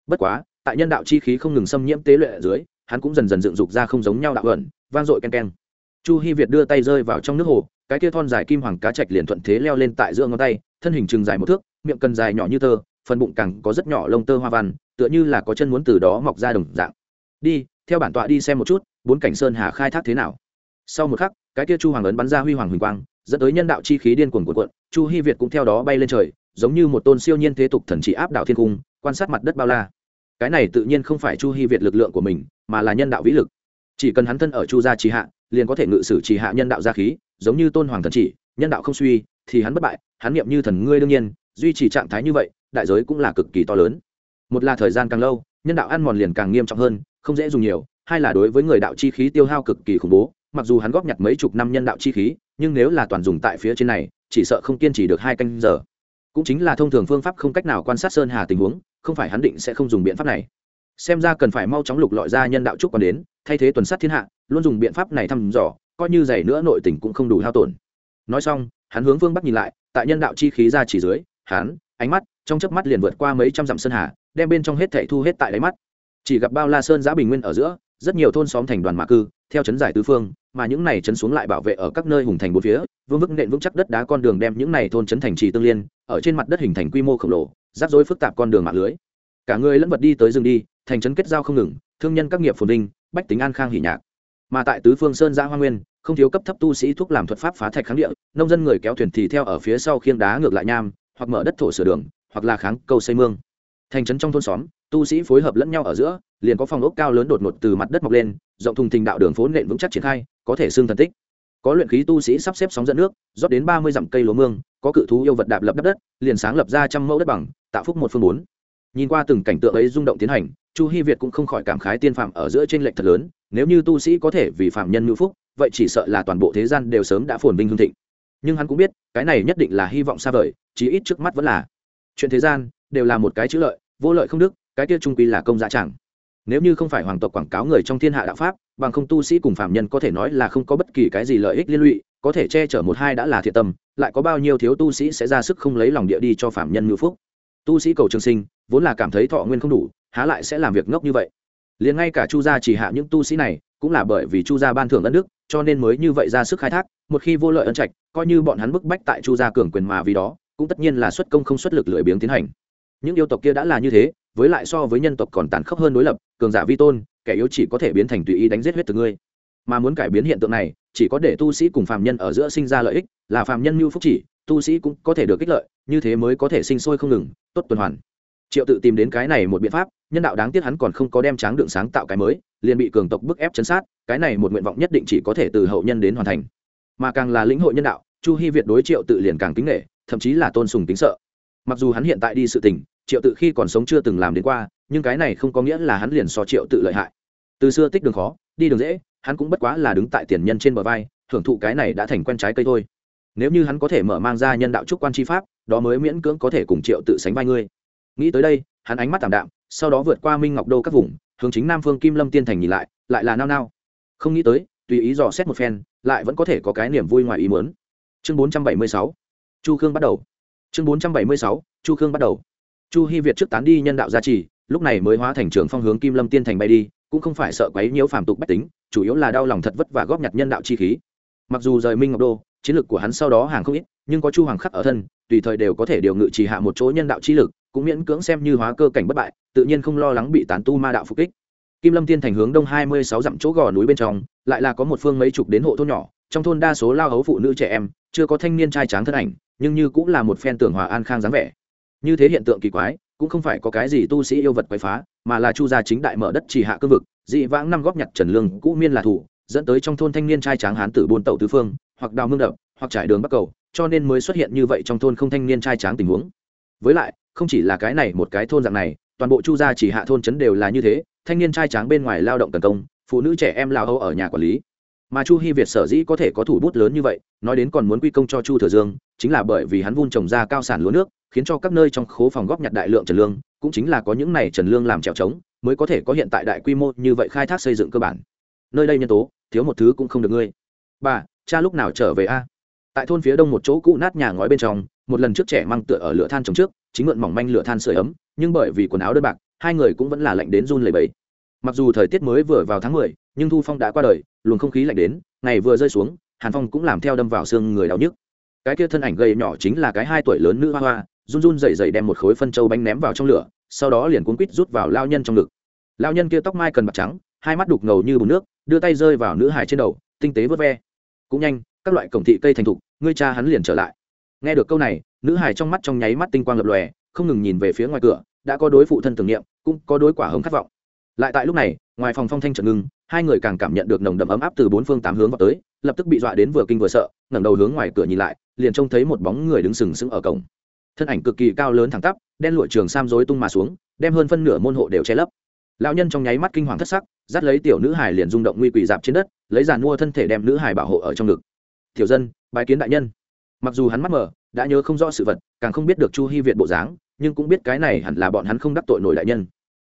Bất quá, tại nhân đạo chi khí không ngừng xâm nhiễm tế luyện ở dưới, hắn cũng dần dần dựng dục ra không giống nhau đạo ẩn, vang dội ken ken chu hi việt đưa tay rơi vào trong nước hồ, cái kia thon dài kim hoàng cá trạch liền thuận thế leo lên tại giữa ngón tay, thân hình chừng dài một thước, miệng cần dài nhỏ như tơ, phần bụng cẳng có rất nhỏ lông tơ hoa văn, tựa như là có chân muốn từ đó mọc ra đồng dạng. Đi, theo bản tọa đi xem một chút, bốn cảnh sơn hà khai thác thế nào. Sau một khắc, cái kia chu hoàng ấn bắn ra huy hoàng huỳnh quang dẫn tới nhân đạo chi khí điên cuồng cuộn cuộn, chu hi việt cũng theo đó bay lên trời, giống như một tôn siêu nhiên thế tục thần trị áp đảo thiên cung, quan sát mặt đất bao la. Cái này tự nhiên không phải chu hi việt lực lượng của mình, mà là nhân đạo vĩ lực. Chỉ cần hắn thân ở chu gia trì hạ, liền có thể ngự sử trì hạ nhân đạo gia khí, giống như tôn hoàng thần chỉ, nhân đạo không suy, thì hắn bất bại, hắn niệm như thần ngươi đương nhiên, duy trì trạng thái như vậy, đại giới cũng là cực kỳ to lớn. Một là thời gian càng lâu, nhân đạo ăn mòn liền càng nghiêm trọng hơn, không dễ dùng nhiều, hai là đối với người đạo chi khí tiêu hao cực kỳ khủng bố, mặc dù hắn góp nhặt mấy chục năm nhân đạo chi khí nhưng nếu là toàn dùng tại phía trên này, chỉ sợ không kiên trì được hai canh giờ. Cũng chính là thông thường phương pháp không cách nào quan sát sơn hà tình huống, không phải hắn định sẽ không dùng biện pháp này. Xem ra cần phải mau chóng lục lọi ra nhân đạo trúc còn đến, thay thế tuần sát thiên hạ, luôn dùng biện pháp này thăm dò, coi như dày nữa nội tình cũng không đủ hao tổn. Nói xong, hắn hướng phương bắc nhìn lại, tại nhân đạo chi khí ra chỉ dưới, hắn, ánh mắt, trong chớp mắt liền vượt qua mấy trăm dặm sơn hà, đem bên trong hết thảy thu hết tại đáy mắt. Chỉ gặp bao la sơn giã bình nguyên ở giữa, rất nhiều thôn xóm thành đoàn mã cư, theo chấn giải tứ phương mà những này chấn xuống lại bảo vệ ở các nơi hùng thành bốn phía, vương vức nện vững chắc đất đá con đường đem những này thôn chấn thành trì tương liên, ở trên mặt đất hình thành quy mô khổng lồ, rắc rối phức tạp con đường mạng lưới. Cả người lẫn vật đi tới rừng đi, thành trấn kết giao không ngừng, thương nhân các nghiệp phồn vinh, bách tính an khang hỉ nhạc. Mà tại tứ phương sơn gia hoa nguyên, không thiếu cấp thấp tu sĩ thuốc làm thuật pháp phá thạch kháng địa, nông dân người kéo thuyền thì theo ở phía sau khiêng đá ngược lại nham, hoặc mở đất thổ sửa đường, hoặc là kháng cầu xây mương. Thành trấn trong thôn xóm tu sĩ phối hợp lẫn nhau ở giữa, liền có phòng ốc cao lớn đột ngột từ mặt đất mọc lên, rộng thùng thình đạo đường phố nện vững chắc triển khai, có thể xương thần tích. Có luyện khí tu sĩ sắp xếp sóng dẫn nước, rót đến ba mươi dặm cây lúa mương, có cự thú yêu vật đạp lập đắp đất, liền sáng lập ra trăm mẫu đất bằng, tạo phúc một phương bốn. Nhìn qua từng cảnh tượng ấy rung động tiến hành, chu hy việt cũng không khỏi cảm khái tiên phạm ở giữa t r ê n lệch thật lớn, nếu như tu sĩ có thể vì phạm nhân ngữ phúc, vậy chỉ sợ là toàn bộ thế gian đều sớm đã phồn vinh hương thịnh. Nhưng hắn cũng biết, cái này nhất định là hy vọng xa vời, chí ít trước mắt vẫn là. Chuyện thế gian đều là một cái chữ lợi, vô lợi không đức cái kia trung quy là công dạ chẳng. Nếu như không phải hoàng tộc quảng cáo người trong thiên hạ đạo pháp, bằng không tu sĩ cùng phạm nhân có thể nói là không có bất kỳ cái gì lợi ích liên lụy, có thể che chở một hai đã là thiệt tâm, lại có bao nhiêu thiếu tu sĩ sẽ ra sức không lấy lòng địa đi cho phạm nhân ngữ phúc. Tu sĩ cầu trường sinh, vốn là cảm thấy thọ nguyên không đủ, há lại sẽ làm việc ngốc như vậy. Liền ngay cả chu gia chỉ hạ những tu sĩ này, cũng là bởi vì chu gia ban thưởng ân đức, cho nên mới như vậy ra sức khai thác, một khi vô lợi ân trạch, coi như bọn hắn bức bách tại chu gia cường quyền mà vì đó, cũng tất nhiên là xuất công không xuất lực lười biếng tiến hành. Những yêu tộc kia đã là như thế với lại so với nhân tộc còn tàn khốc hơn đối lập, cường giả vi tôn, kẻ yếu chỉ có thể biến thành tùy ý đánh giết huyết từ ngươi. Mà muốn cải biến hiện tượng này, chỉ có để tu sĩ cùng phàm nhân ở giữa sinh ra lợi ích, là phàm nhân mưu phúc chỉ, tu sĩ cũng có thể được ích lợi, như thế mới có thể sinh sôi không ngừng, tốt tuần hoàn. Triệu tự tìm đến cái này một biện pháp, nhân đạo đáng tiếc hắn còn không có đem tráng đựng sáng tạo cái mới, liền bị cường tộc bức ép chấn sát, cái này một nguyện vọng nhất định chỉ có thể từ hậu nhân đến hoàn thành. Mà càng là lĩnh hội nhân đạo, chu hy việt đối triệu tự liền càng kính nghệ thậm chí là tôn sùng tính sợ. Mặc dù hắn hiện tại đi sự tình triệu tự khi còn sống chưa từng làm đến qua, nhưng cái này không có nghĩa là hắn liền so triệu tự lợi hại. Từ xưa tích đường khó, đi đường dễ, hắn cũng bất quá là đứng tại tiền nhân trên bờ vai hưởng thụ cái này đã thành quen trái cây thôi. Nếu như hắn có thể mở mang ra nhân đạo trúc quan tri pháp, đó mới miễn cưỡng có thể cùng triệu tự sánh vai ngươi. Nghĩ tới đây, hắn ánh mắt t ạ m đạm, sau đó vượt qua minh ngọc đô các vùng, hướng chính nam phương kim lâm tiên thành nhìn lại lại là nao nao. Không nghĩ tới, tùy ý dò xét một phen, lại vẫn có thể có cái niềm vui ngoài ý mớn chương bốn trăm bảy mươi sáu, chu khương bắt đầu. Chương bốn trăm bảy mươi sáu, chu khương bắt đầu chu hy việt trước tán đi nhân đạo gia trì, lúc này mới hóa thành trưởng phong hướng kim lâm tiên thành bay đi, cũng không phải sợ quấy nhiễu phàm tục bách tính, chủ yếu là đau lòng thật vất và góp nhặt nhân đạo chi khí. Mặc dù rời minh ngọc đô, chiến lược của hắn sau đó hàng không ít, nhưng có chu hoàng khắc ở thân, tùy thời đều có thể điều ngự trì hạ một chỗ nhân đạo chi lực, cũng miễn cưỡng xem như hóa cơ cảnh bất bại, tự nhiên không lo lắng bị tán tu ma đạo phục kích. Kim lâm tiên thành hướng đông hai mươi sáu dặm chỗ gò núi bên trong, lại là có một phương mấy chục đến hộ thôn nhỏ, trong thôn đa số lao hấu phụ nữ trẻ em, chưa có thanh niên trai tráng thân ảnh, nhưng như cũng là một phen tưởng hòa an khang dáng vẻ như thế hiện tượng kỳ quái, cũng không phải có cái gì tu sĩ yêu vật quấy phá, mà là chu gia chính đại mở đất chỉ hạ cương vực, dị vãng năm góp nhặt trần lương cũ miên là thủ, dẫn tới trong thôn thanh niên trai tráng hán tử buôn tẩu tứ phương, hoặc đào mương đập, hoặc trải đường bắc cầu, cho nên mới xuất hiện như vậy trong thôn không thanh niên trai tráng tình huống. Với lại, không chỉ là cái này một cái thôn dạng này, toàn bộ chu gia chỉ hạ thôn trấn đều là như thế, thanh niên trai tráng bên ngoài lao động tấn công, phụ nữ trẻ em lao âu ở nhà quản lý. Mà chu hy việt sở dĩ có thể có thủ bút lớn như vậy, nói đến còn muốn quy công cho chu thừa dương, chính là bởi vì hắn vun trồng ra cao sản lúa nước khiến cho các nơi trong khố phòng góp nhặt đại lượng trần lương, cũng chính là có những này trần lương làm trèo trống, mới có thể có hiện tại đại quy mô như vậy khai thác xây dựng cơ bản. Nơi đây nhân tố, thiếu một thứ cũng không được ngươi. Bà, cha lúc nào trở về a? Tại thôn phía đông một chỗ cũ nát nhà ngói bên trong, một lần trước trẻ mang tựa ở lửa than trồng trước, chính mượn mỏng manh lửa than sưởi ấm, nhưng bởi vì quần áo đơn bạc, hai người cũng vẫn là lạnh đến run lầy bẫy mặc dù thời tiết mới vừa vào tháng mười, nhưng thu phong đã qua đời, luồng không khí lạnh đến, ngày vừa rơi xuống, hàn phong cũng làm theo đâm vào xương người đau nhức. Cái kia thân ảnh gầy nhỏ chính là cái hai tuổi lớn nữ hoa hoa run run dậy dậy đem một khối phân châu bánh ném vào trong lửa, sau đó liền cuốn quít rút vào lao nhân trong ngực. Lao nhân kia tóc mai cần bạc trắng, hai mắt đục ngầu như bùn nước, đưa tay rơi vào nữ hải trên đầu, tinh tế vớt ve. Cũng nhanh, các loại cổng thị cây thành thục, ngươi cha hắn liền trở lại. Nghe được câu này, nữ hải trong mắt trong nháy mắt tinh quang lập lòe, không ngừng nhìn về phía ngoài cửa, đã có đối phụ thân tưởng niệm, cũng có đối quả hống khát vọng. Lại tại lúc này, ngoài phòng phong thanh trận ngưng hai người càng cảm nhận được nồng đậm ấm áp từ bốn phương tám hướng vào tới, lập tức bị dọa đến vừa kinh vừa sợ, ngẩng đầu hướng ngoài cửa nhìn lại, liền trông thấy một bóng người đứng sừng sững ở cổng thân ảnh cực kỳ cao lớn thẳng tắp đen lụa trường sam rối tung mà xuống đem hơn phân nửa môn hộ đều che lấp. Lão nhân trong nháy mắt kinh hoàng thất sắc dắt lấy tiểu nữ hải liền rung động nguy quỷ dạp trên đất lấy giàn mua thân thể đem nữ hải bảo hộ ở trong ngực. Tiểu dân bài kiến đại nhân. Mặc dù hắn mắt mở, đã nhớ không rõ sự vật càng không biết được chu hy việt bộ dáng nhưng cũng biết cái này hẳn là bọn hắn không đắc tội nổi đại nhân.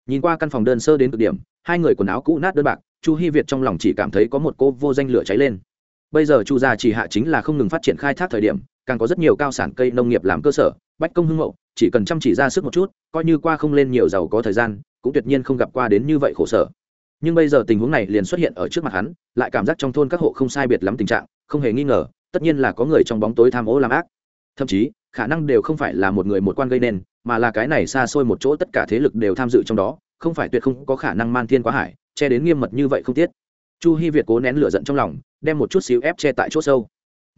Nhìn qua căn phòng đơn sơ đến cực điểm hai người quần áo cũ nát đơn bạc chu hy việt trong lòng chỉ cảm thấy có một cô vô danh lửa cháy lên. Bây giờ chu gia chỉ hạ chính là không ngừng phát triển khai thác thời điểm càng có rất nhiều cao sản cây nông nghiệp làm cơ sở bách công hưng mậu chỉ cần chăm chỉ ra sức một chút, coi như qua không lên nhiều giàu có thời gian, cũng tuyệt nhiên không gặp qua đến như vậy khổ sở. Nhưng bây giờ tình huống này liền xuất hiện ở trước mặt hắn, lại cảm giác trong thôn các hộ không sai biệt lắm tình trạng, không hề nghi ngờ, tất nhiên là có người trong bóng tối tham ô làm ác. Thậm chí, khả năng đều không phải là một người một quan gây nên, mà là cái này xa xôi một chỗ tất cả thế lực đều tham dự trong đó, không phải tuyệt không có khả năng man thiên quá hải, che đến nghiêm mật như vậy không tiết chu hy việt cố nén lửa giận trong lòng, đem một chút xíu ép che tại chỗ sâu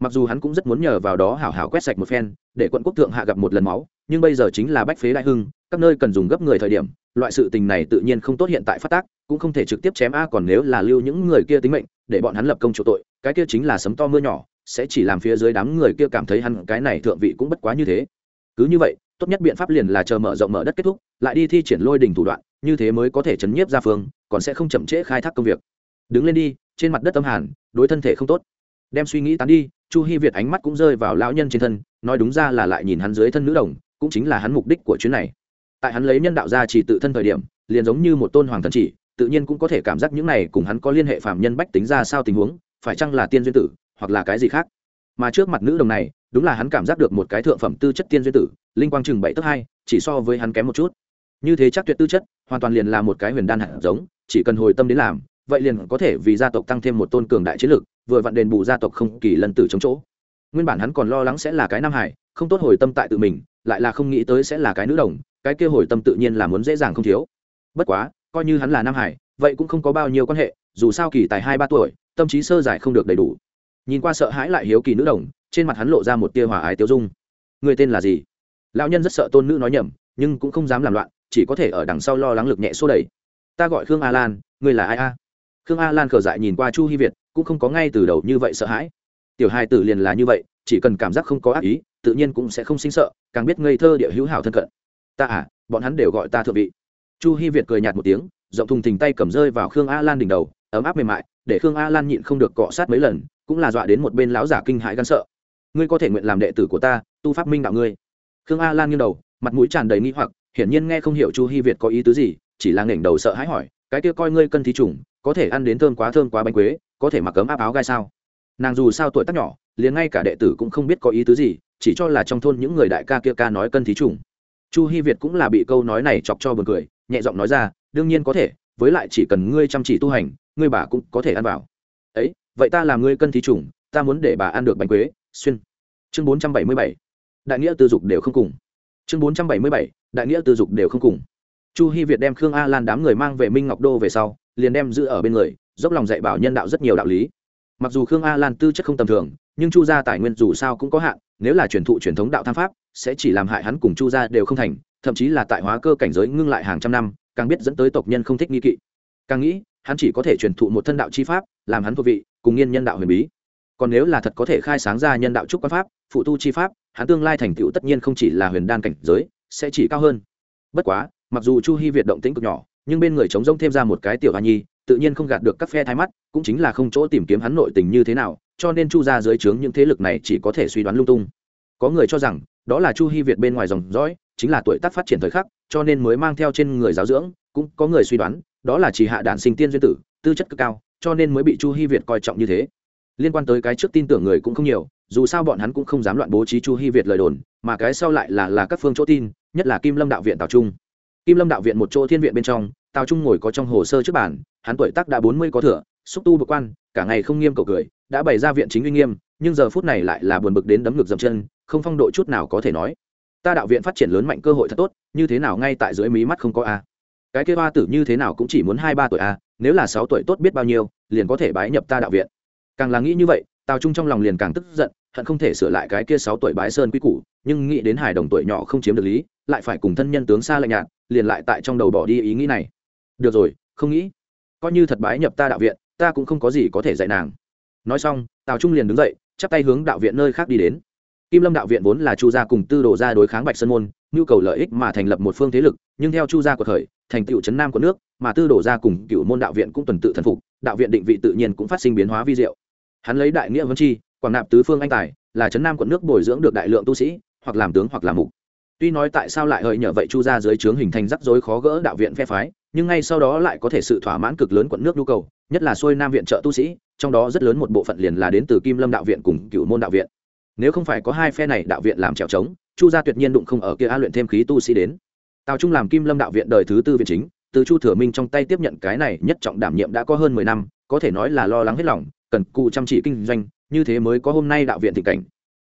mặc dù hắn cũng rất muốn nhờ vào đó hảo hảo quét sạch một phen, để quận quốc thượng hạ gặp một lần máu, nhưng bây giờ chính là bách phế đại hưng, các nơi cần dùng gấp người thời điểm, loại sự tình này tự nhiên không tốt hiện tại phát tác, cũng không thể trực tiếp chém a còn nếu là lưu những người kia tính mệnh, để bọn hắn lập công chỗ tội, cái kia chính là sấm to mưa nhỏ, sẽ chỉ làm phía dưới đám người kia cảm thấy hắn cái này thượng vị cũng bất quá như thế. Cứ như vậy, tốt nhất biện pháp liền là chờ mở rộng mở đất kết thúc, lại đi thi triển lôi đình thủ đoạn, như thế mới có thể chấn nhiếp ra phương, còn sẽ không chậm trễ khai thác công việc. Đứng lên đi, trên mặt đất âm hàn, đối thân thể không tốt đem suy nghĩ tán đi, chu hy việt ánh mắt cũng rơi vào lão nhân trên thân, nói đúng ra là lại nhìn hắn dưới thân nữ đồng, cũng chính là hắn mục đích của chuyến này tại hắn lấy nhân đạo ra chỉ tự thân thời điểm, liền giống như một tôn hoàng thần chỉ, tự nhiên cũng có thể cảm giác những này cùng hắn có liên hệ phạm nhân bách tính ra sao tình huống, phải chăng là tiên duyên tử, hoặc là cái gì khác mà trước mặt nữ đồng này, đúng là hắn cảm giác được một cái thượng phẩm tư chất tiên duyên tử, linh quang chừng bảy tấc hai, chỉ so với hắn kém một chút như thế chắc tuyệt tư chất, hoàn toàn liền là một cái huyền đan hạt giống, chỉ cần hồi tâm đến làm, vậy liền có thể vì gia tộc tăng thêm một tôn cường đại chiến lực vừa vặn đền bù gia tộc không kỳ lần tử chống chỗ. Nguyên bản hắn còn lo lắng sẽ là cái nam hải, không tốt hồi tâm tại tự mình, lại là không nghĩ tới sẽ là cái nữ đồng, cái kia hồi tâm tự nhiên là muốn dễ dàng không thiếu. Bất quá, coi như hắn là nam hải, vậy cũng không có bao nhiêu quan hệ, dù sao kỳ tài hai ba tuổi, tâm trí sơ giải không được đầy đủ. Nhìn qua sợ hãi lại hiếu kỳ nữ đồng, trên mặt hắn lộ ra một tia hòa ái tiêu dung. Người tên là gì? Lão nhân rất sợ tôn nữ nói nhầm, nhưng cũng không dám làm loạn, chỉ có thể ở đằng sau lo lắng lực nhẹ xô đẩy. Ta gọi khương a lan, người là ai a? Khương a lan khở dại nhìn qua chu hy việt cũng không có ngay từ đầu như vậy sợ hãi. Tiểu hai tử liền là như vậy, chỉ cần cảm giác không có ác ý, tự nhiên cũng sẽ không sinh sợ, càng biết ngây thơ địa hữu hảo thân cận. Ta à bọn hắn đều gọi ta thượng vị. Chu hy việt cười nhạt một tiếng, rộng thùng thình tay cầm rơi vào khương a lan đỉnh đầu, ấm áp mềm mại, để khương a lan nhịn không được cọ sát mấy lần, cũng là dọa đến một bên lão giả kinh hãi gan sợ. Ngươi có thể nguyện làm đệ tử của ta, tu pháp minh đạo ngươi. Khương a lan nghiêng đầu, mặt mũi tràn đầy nghi hoặc, hiển nhiên nghe không hiểu chu hy việt có ý tứ gì, chỉ là nghển đầu sợ hãi hỏi cái kia coi ngươi cân thí trùng, có thể ăn đến thơm quá thơm quá bánh quế, có thể mặc cấm áp áo gai sao? Nàng dù sao tuổi tác nhỏ, liền ngay cả đệ tử cũng không biết có ý tứ gì, chỉ cho là trong thôn những người đại ca kia ca nói cân thí trùng. Chu hy việt cũng là bị câu nói này chọc cho buồn cười, nhẹ giọng nói ra, đương nhiên có thể, với lại chỉ cần ngươi chăm chỉ tu hành, ngươi bà cũng có thể ăn vào. Ấy, vậy ta làm ngươi cân thí trùng, ta muốn để bà ăn được bánh quế, xuyên. Chương bốn trăm bảy mươi bảy. Đại nghĩa tư dục đều không cùng. Chương bốn trăm bảy mươi bảy. Đại nghĩa tư dục đều không cùng chu hy việt đem khương a lan đám người mang về minh ngọc đô về sau, liền đem giữ ở bên người, dốc lòng dạy bảo nhân đạo rất nhiều đạo lý. Mặc dù khương a lan tư chất không tầm thường, nhưng chu gia tài nguyên dù sao cũng có hạn, nếu là truyền thụ truyền thống đạo tham pháp, sẽ chỉ làm hại hắn cùng chu gia đều không thành, thậm chí là tại hóa cơ cảnh giới ngưng lại hàng trăm năm, càng biết dẫn tới tộc nhân không thích nghi kỵ. Càng nghĩ, hắn chỉ có thể truyền thụ một thân đạo chi pháp, làm hắn thuộc vị, cùng nghiên nhân đạo huyền bí. Còn nếu là thật có thể khai sáng ra nhân đạo trúc quan pháp, phụ tu chi pháp, hắn tương lai thành tựu tất nhiên không chỉ là huyền đan cảnh giới, sẽ chỉ cao hơn. Bất quá mặc dù chu hy việt động tĩnh cực nhỏ, nhưng bên người chống rông thêm ra một cái tiểu hoa nhi, tự nhiên không gạt được các phe thái mắt, cũng chính là không chỗ tìm kiếm hắn nội tình như thế nào, cho nên chu ra dưới trướng những thế lực này chỉ có thể suy đoán lung tung. Có người cho rằng, đó là chu hy việt bên ngoài dòng dõi, chính là tuổi tác phát triển thời khắc, cho nên mới mang theo trên người giáo dưỡng, cũng có người suy đoán, đó là chỉ hạ đạn sinh tiên duyên tử, tư chất cực cao, cho nên mới bị chu hy việt coi trọng như thế. Liên quan tới cái trước tin tưởng người cũng không nhiều, dù sao bọn hắn cũng không dám loạn bố trí chu hy việt lời đồn, mà cái sau lại là là các phương chỗ tin, nhất là kim lâm đạo viện tào trung kim lâm đạo viện một chỗ thiên viện bên trong, tào trung ngồi có trong hồ sơ trước bản hắn tuổi tác đã bốn mươi có thừa, xúc tu bực quan, cả ngày không nghiêm cầu cười, đã bày ra viện chính uy nghiêm, nhưng giờ phút này lại là buồn bực đến đấm ngực dầm chân, không phong độ chút nào có thể nói. Ta đạo viện phát triển lớn mạnh cơ hội thật tốt, như thế nào ngay tại dưới mí mắt không có a. Cái kia hoa tử như thế nào cũng chỉ muốn hai ba tuổi a, nếu là sáu tuổi tốt biết bao nhiêu, liền có thể bái nhập ta đạo viện. Càng là nghĩ như vậy, tào trung trong lòng liền càng tức giận, hận không thể sửa lại cái kia sáu tuổi bái sơn quy củ, nhưng nghĩ đến hài đồng tuổi nhỏ không chiếm được lý, lại phải cùng thân nhân tướng xa lạnh nhạt liền lại tại trong đầu bỏ đi ý nghĩ này. Được rồi, không nghĩ. Coi như thật bái nhập ta đạo viện, ta cũng không có gì có thể dạy nàng. Nói xong, tào trung liền đứng dậy, chắp tay hướng đạo viện nơi khác đi đến. Kim lâm đạo viện vốn là chu gia cùng tư đồ gia đối kháng bạch sơn môn, nhu cầu lợi ích mà thành lập một phương thế lực, nhưng theo chu gia của thời, thành tựu trấn nam của nước, mà tư đồ gia cùng cựu môn đạo viện cũng tuần tự thần phục, đạo viện định vị tự nhiên cũng phát sinh biến hóa vi diệu. Hắn lấy đại nghĩa vân chi, quảng nạp tứ phương anh tài, là trấn nam quận nước bồi dưỡng được đại lượng tu sĩ, hoặc làm tướng hoặc làm mục tuy nói tại sao lại hơi nhờ vậy chu ra dưới trướng hình thành rắc rối khó gỡ đạo viện phe phái, nhưng ngay sau đó lại có thể sự thỏa mãn cực lớn quận nước nhu cầu, nhất là xuôi nam viện trợ tu sĩ, trong đó rất lớn một bộ phận liền là đến từ kim lâm đạo viện cùng cựu môn đạo viện. Nếu không phải có hai phe này đạo viện làm trèo trống, chu gia tuyệt nhiên đụng không ở kia a luyện thêm khí tu sĩ đến. Tào trung làm kim lâm đạo viện đời thứ tư viện chính, từ chu thừa minh trong tay tiếp nhận cái này nhất trọng đảm nhiệm đã có hơn mười năm, có thể nói là lo lắng hết lòng, cần cụ chăm chỉ kinh doanh, như thế mới có hôm nay đạo viện tình cảnh.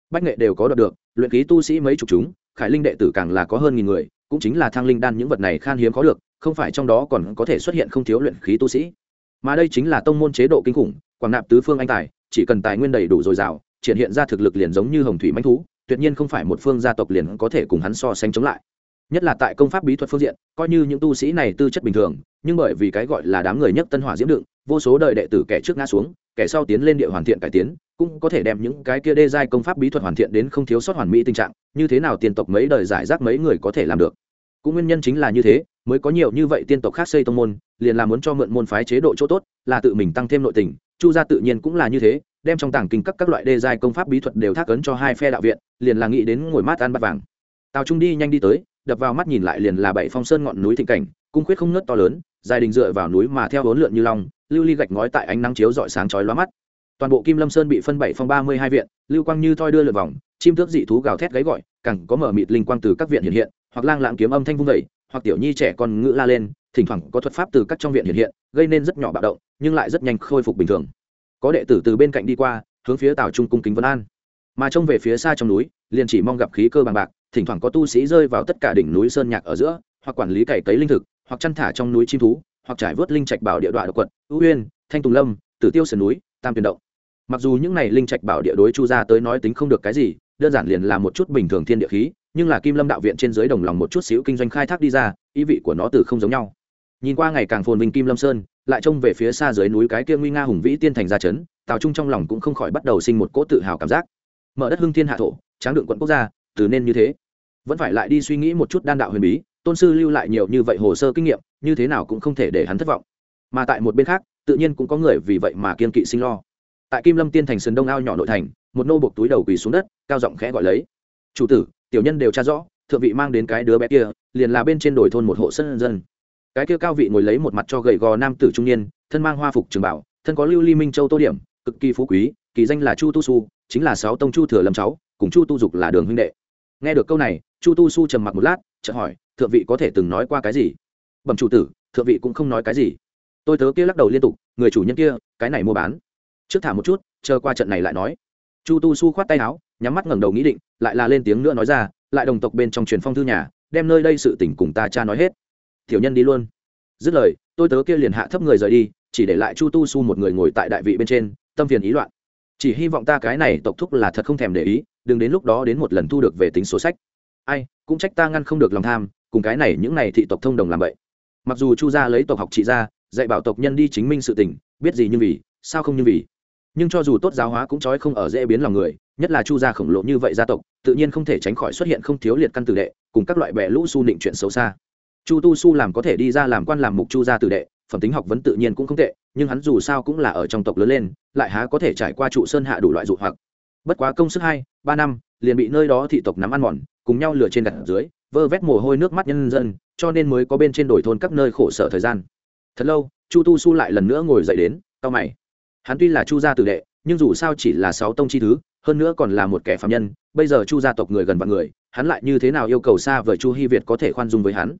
Bách nghệ đều có đoạt được, luyện khí tu sĩ mấy chục chúng khải linh đệ tử càng là có hơn nghìn người, cũng chính là thang linh đan những vật này khan hiếm có được, không phải trong đó còn có thể xuất hiện không thiếu luyện khí tu sĩ. Mà đây chính là tông môn chế độ kinh khủng, quảng nạp tứ phương anh tài, chỉ cần tài nguyên đầy đủ dồi dào, triển hiện ra thực lực liền giống như hồng thủy manh thú, tuyệt nhiên không phải một phương gia tộc liền có thể cùng hắn so sánh chống lại. Nhất là tại công pháp bí thuật phương diện, coi như những tu sĩ này tư chất bình thường, nhưng bởi vì cái gọi là đám người nhất tân hỏa diễm đựng, vô số đời đệ tử kẻ trước ngã xuống, kẻ sau tiến lên địa hoàn thiện cải tiến cũng có thể đem những cái kia đê giai công pháp bí thuật hoàn thiện đến không thiếu sót hoàn mỹ tình trạng, như thế nào tiên tộc mấy đời giải rác mấy người có thể làm được? Cũng nguyên nhân chính là như thế, mới có nhiều như vậy tiên tộc khác xây tông môn, liền là muốn cho mượn môn phái chế độ chỗ tốt, là tự mình tăng thêm nội tình. Chu gia tự nhiên cũng là như thế, đem trong tảng kinh các các loại đê giai công pháp bí thuật đều thác ấn cho hai phe đạo viện, liền là nghĩ đến ngồi mát ăn bát vàng. Tào trung đi nhanh đi tới, đập vào mắt nhìn lại liền là bảy phong sơn ngọn núi thịnh cảnh, cung khuyết không ngớt to lớn, dài đình dựa vào núi mà theo hỗn lượn như long, lưu ly gạch ngói tại ánh nắng chiếu rọi sáng chói lóa mắt toàn bộ kim lâm sơn bị phân bảy phong ba mươi hai viện, lưu quang như thoi đưa lượt vòng, chim tước dị thú gào thét gáy gọi, càng có mở mịt linh quang từ các viện hiện hiện, hoặc lang lãng kiếm âm thanh vung vẩy hoặc tiểu nhi trẻ con ngữ la lên, thỉnh thoảng có thuật pháp từ các trong viện hiện hiện, gây nên rất nhỏ bạo động, nhưng lại rất nhanh khôi phục bình thường. Có đệ tử từ bên cạnh đi qua, hướng phía tào trung cung kính vân an. Mà trông về phía xa trong núi, liền chỉ mong gặp khí cơ bằng bạc, thỉnh thoảng có tu sĩ rơi vào tất cả đỉnh núi sơn nhạc ở giữa, hoặc quản lý cày cấy linh thực, hoặc chăn thả trong núi chim thú, hoặc trải vớt linh trạch bảo địa đoạn độc quận ưu uyên, thanh tùng lâm, tử tiêu sườn núi tam tuyển động. Mặc dù những này linh trạch bảo địa đối chu gia tới nói tính không được cái gì, đơn giản liền là một chút bình thường thiên địa khí, nhưng là kim lâm đạo viện trên dưới đồng lòng một chút xíu kinh doanh khai thác đi ra, ý vị của nó từ không giống nhau. Nhìn qua ngày càng phồn vinh kim lâm sơn, lại trông về phía xa dưới núi cái kia nguy nga hùng vĩ tiên thành gia chấn, tào trung trong lòng cũng không khỏi bắt đầu sinh một cỗ tự hào cảm giác. Mở đất hưng thiên hạ thổ, tráng đựng quận quốc gia, từ nên như thế. Vẫn phải lại đi suy nghĩ một chút đan đạo huyền bí, tôn sư lưu lại nhiều như vậy hồ sơ kinh nghiệm, như thế nào cũng không thể để hắn thất vọng mà tại một bên khác, tự nhiên cũng có người vì vậy mà kiên kỵ sinh lo. Tại kim lâm tiên thành sườn đông ao nhỏ nội thành, một nô buộc túi đầu quỳ xuống đất, cao giọng khẽ gọi lấy. Chủ tử, tiểu nhân đều tra rõ, thượng vị mang đến cái đứa bé kia, liền là bên trên đồi thôn một hộ sân dân. Cái kia cao vị ngồi lấy một mặt cho gầy gò nam tử trung niên, thân mang hoa phục trường bảo, thân có lưu ly minh châu tô điểm, cực kỳ phú quý, kỳ danh là chu tu su, chính là sáu tông chu thừa lâm cháu, cùng chu tu dục là đường huynh đệ. Nghe được câu này, chu tu su trầm mặc một lát, chợt hỏi, thượng vị có thể từng nói qua cái gì? Bẩm chủ tử, thượng vị cũng không nói cái gì tôi tớ kia lắc đầu liên tục, người chủ nhân kia, cái này mua bán. Trước thả một chút, chờ qua trận này lại nói. Chu tu su khoát tay áo, nhắm mắt ngẩng đầu nghĩ định, lại là lên tiếng nữa nói ra, lại đồng tộc bên trong truyền phong thư nhà, đem nơi đây sự tình cùng ta cha nói hết. Tiểu nhân đi luôn. Dứt lời, tôi tớ kia liền hạ thấp người rời đi, chỉ để lại chu tu su một người ngồi tại đại vị bên trên, tâm phiền ý loạn. Chỉ hy vọng ta cái này tộc thúc là thật không thèm để ý, đừng đến lúc đó đến một lần thu được về tính số sách. Ai, cũng trách ta ngăn không được lòng tham, cùng cái này những này thị tộc thông đồng làm vậy. Mặc dù chu gia lấy tộc học trị gia dạy bảo tộc nhân đi chính minh sự tình, biết gì như vì, sao không như vì. Nhưng cho dù tốt giáo hóa cũng trói không ở dễ biến lòng người, nhất là chu gia khổng lồ như vậy gia tộc, tự nhiên không thể tránh khỏi xuất hiện không thiếu liệt căn tử đệ, cùng các loại bè lũ su nịnh chuyện xấu xa. Chu tu su làm có thể đi ra làm quan làm mục chu gia tử đệ, phẩm tính học vấn tự nhiên cũng không tệ, nhưng hắn dù sao cũng là ở trong tộc lớn lên, lại há có thể trải qua trụ sơn hạ đủ loại dụ hoặc. Bất quá công sức hai, ba năm, liền bị nơi đó thị tộc nắm ăn mòn, cùng nhau lừa trên đặt dưới, vơ vét mồ hôi nước mắt nhân dân, cho nên mới có bên trên đổi thôn các nơi khổ sở thời gian thật lâu, chu tu su lại lần nữa ngồi dậy đến tao mày. Hắn tuy là chu gia tử đệ, nhưng dù sao chỉ là sáu tông chi thứ, hơn nữa còn là một kẻ phạm nhân, bây giờ chu gia tộc người gần vạn người, hắn lại như thế nào yêu cầu xa vời chu hy việt có thể khoan dung với hắn?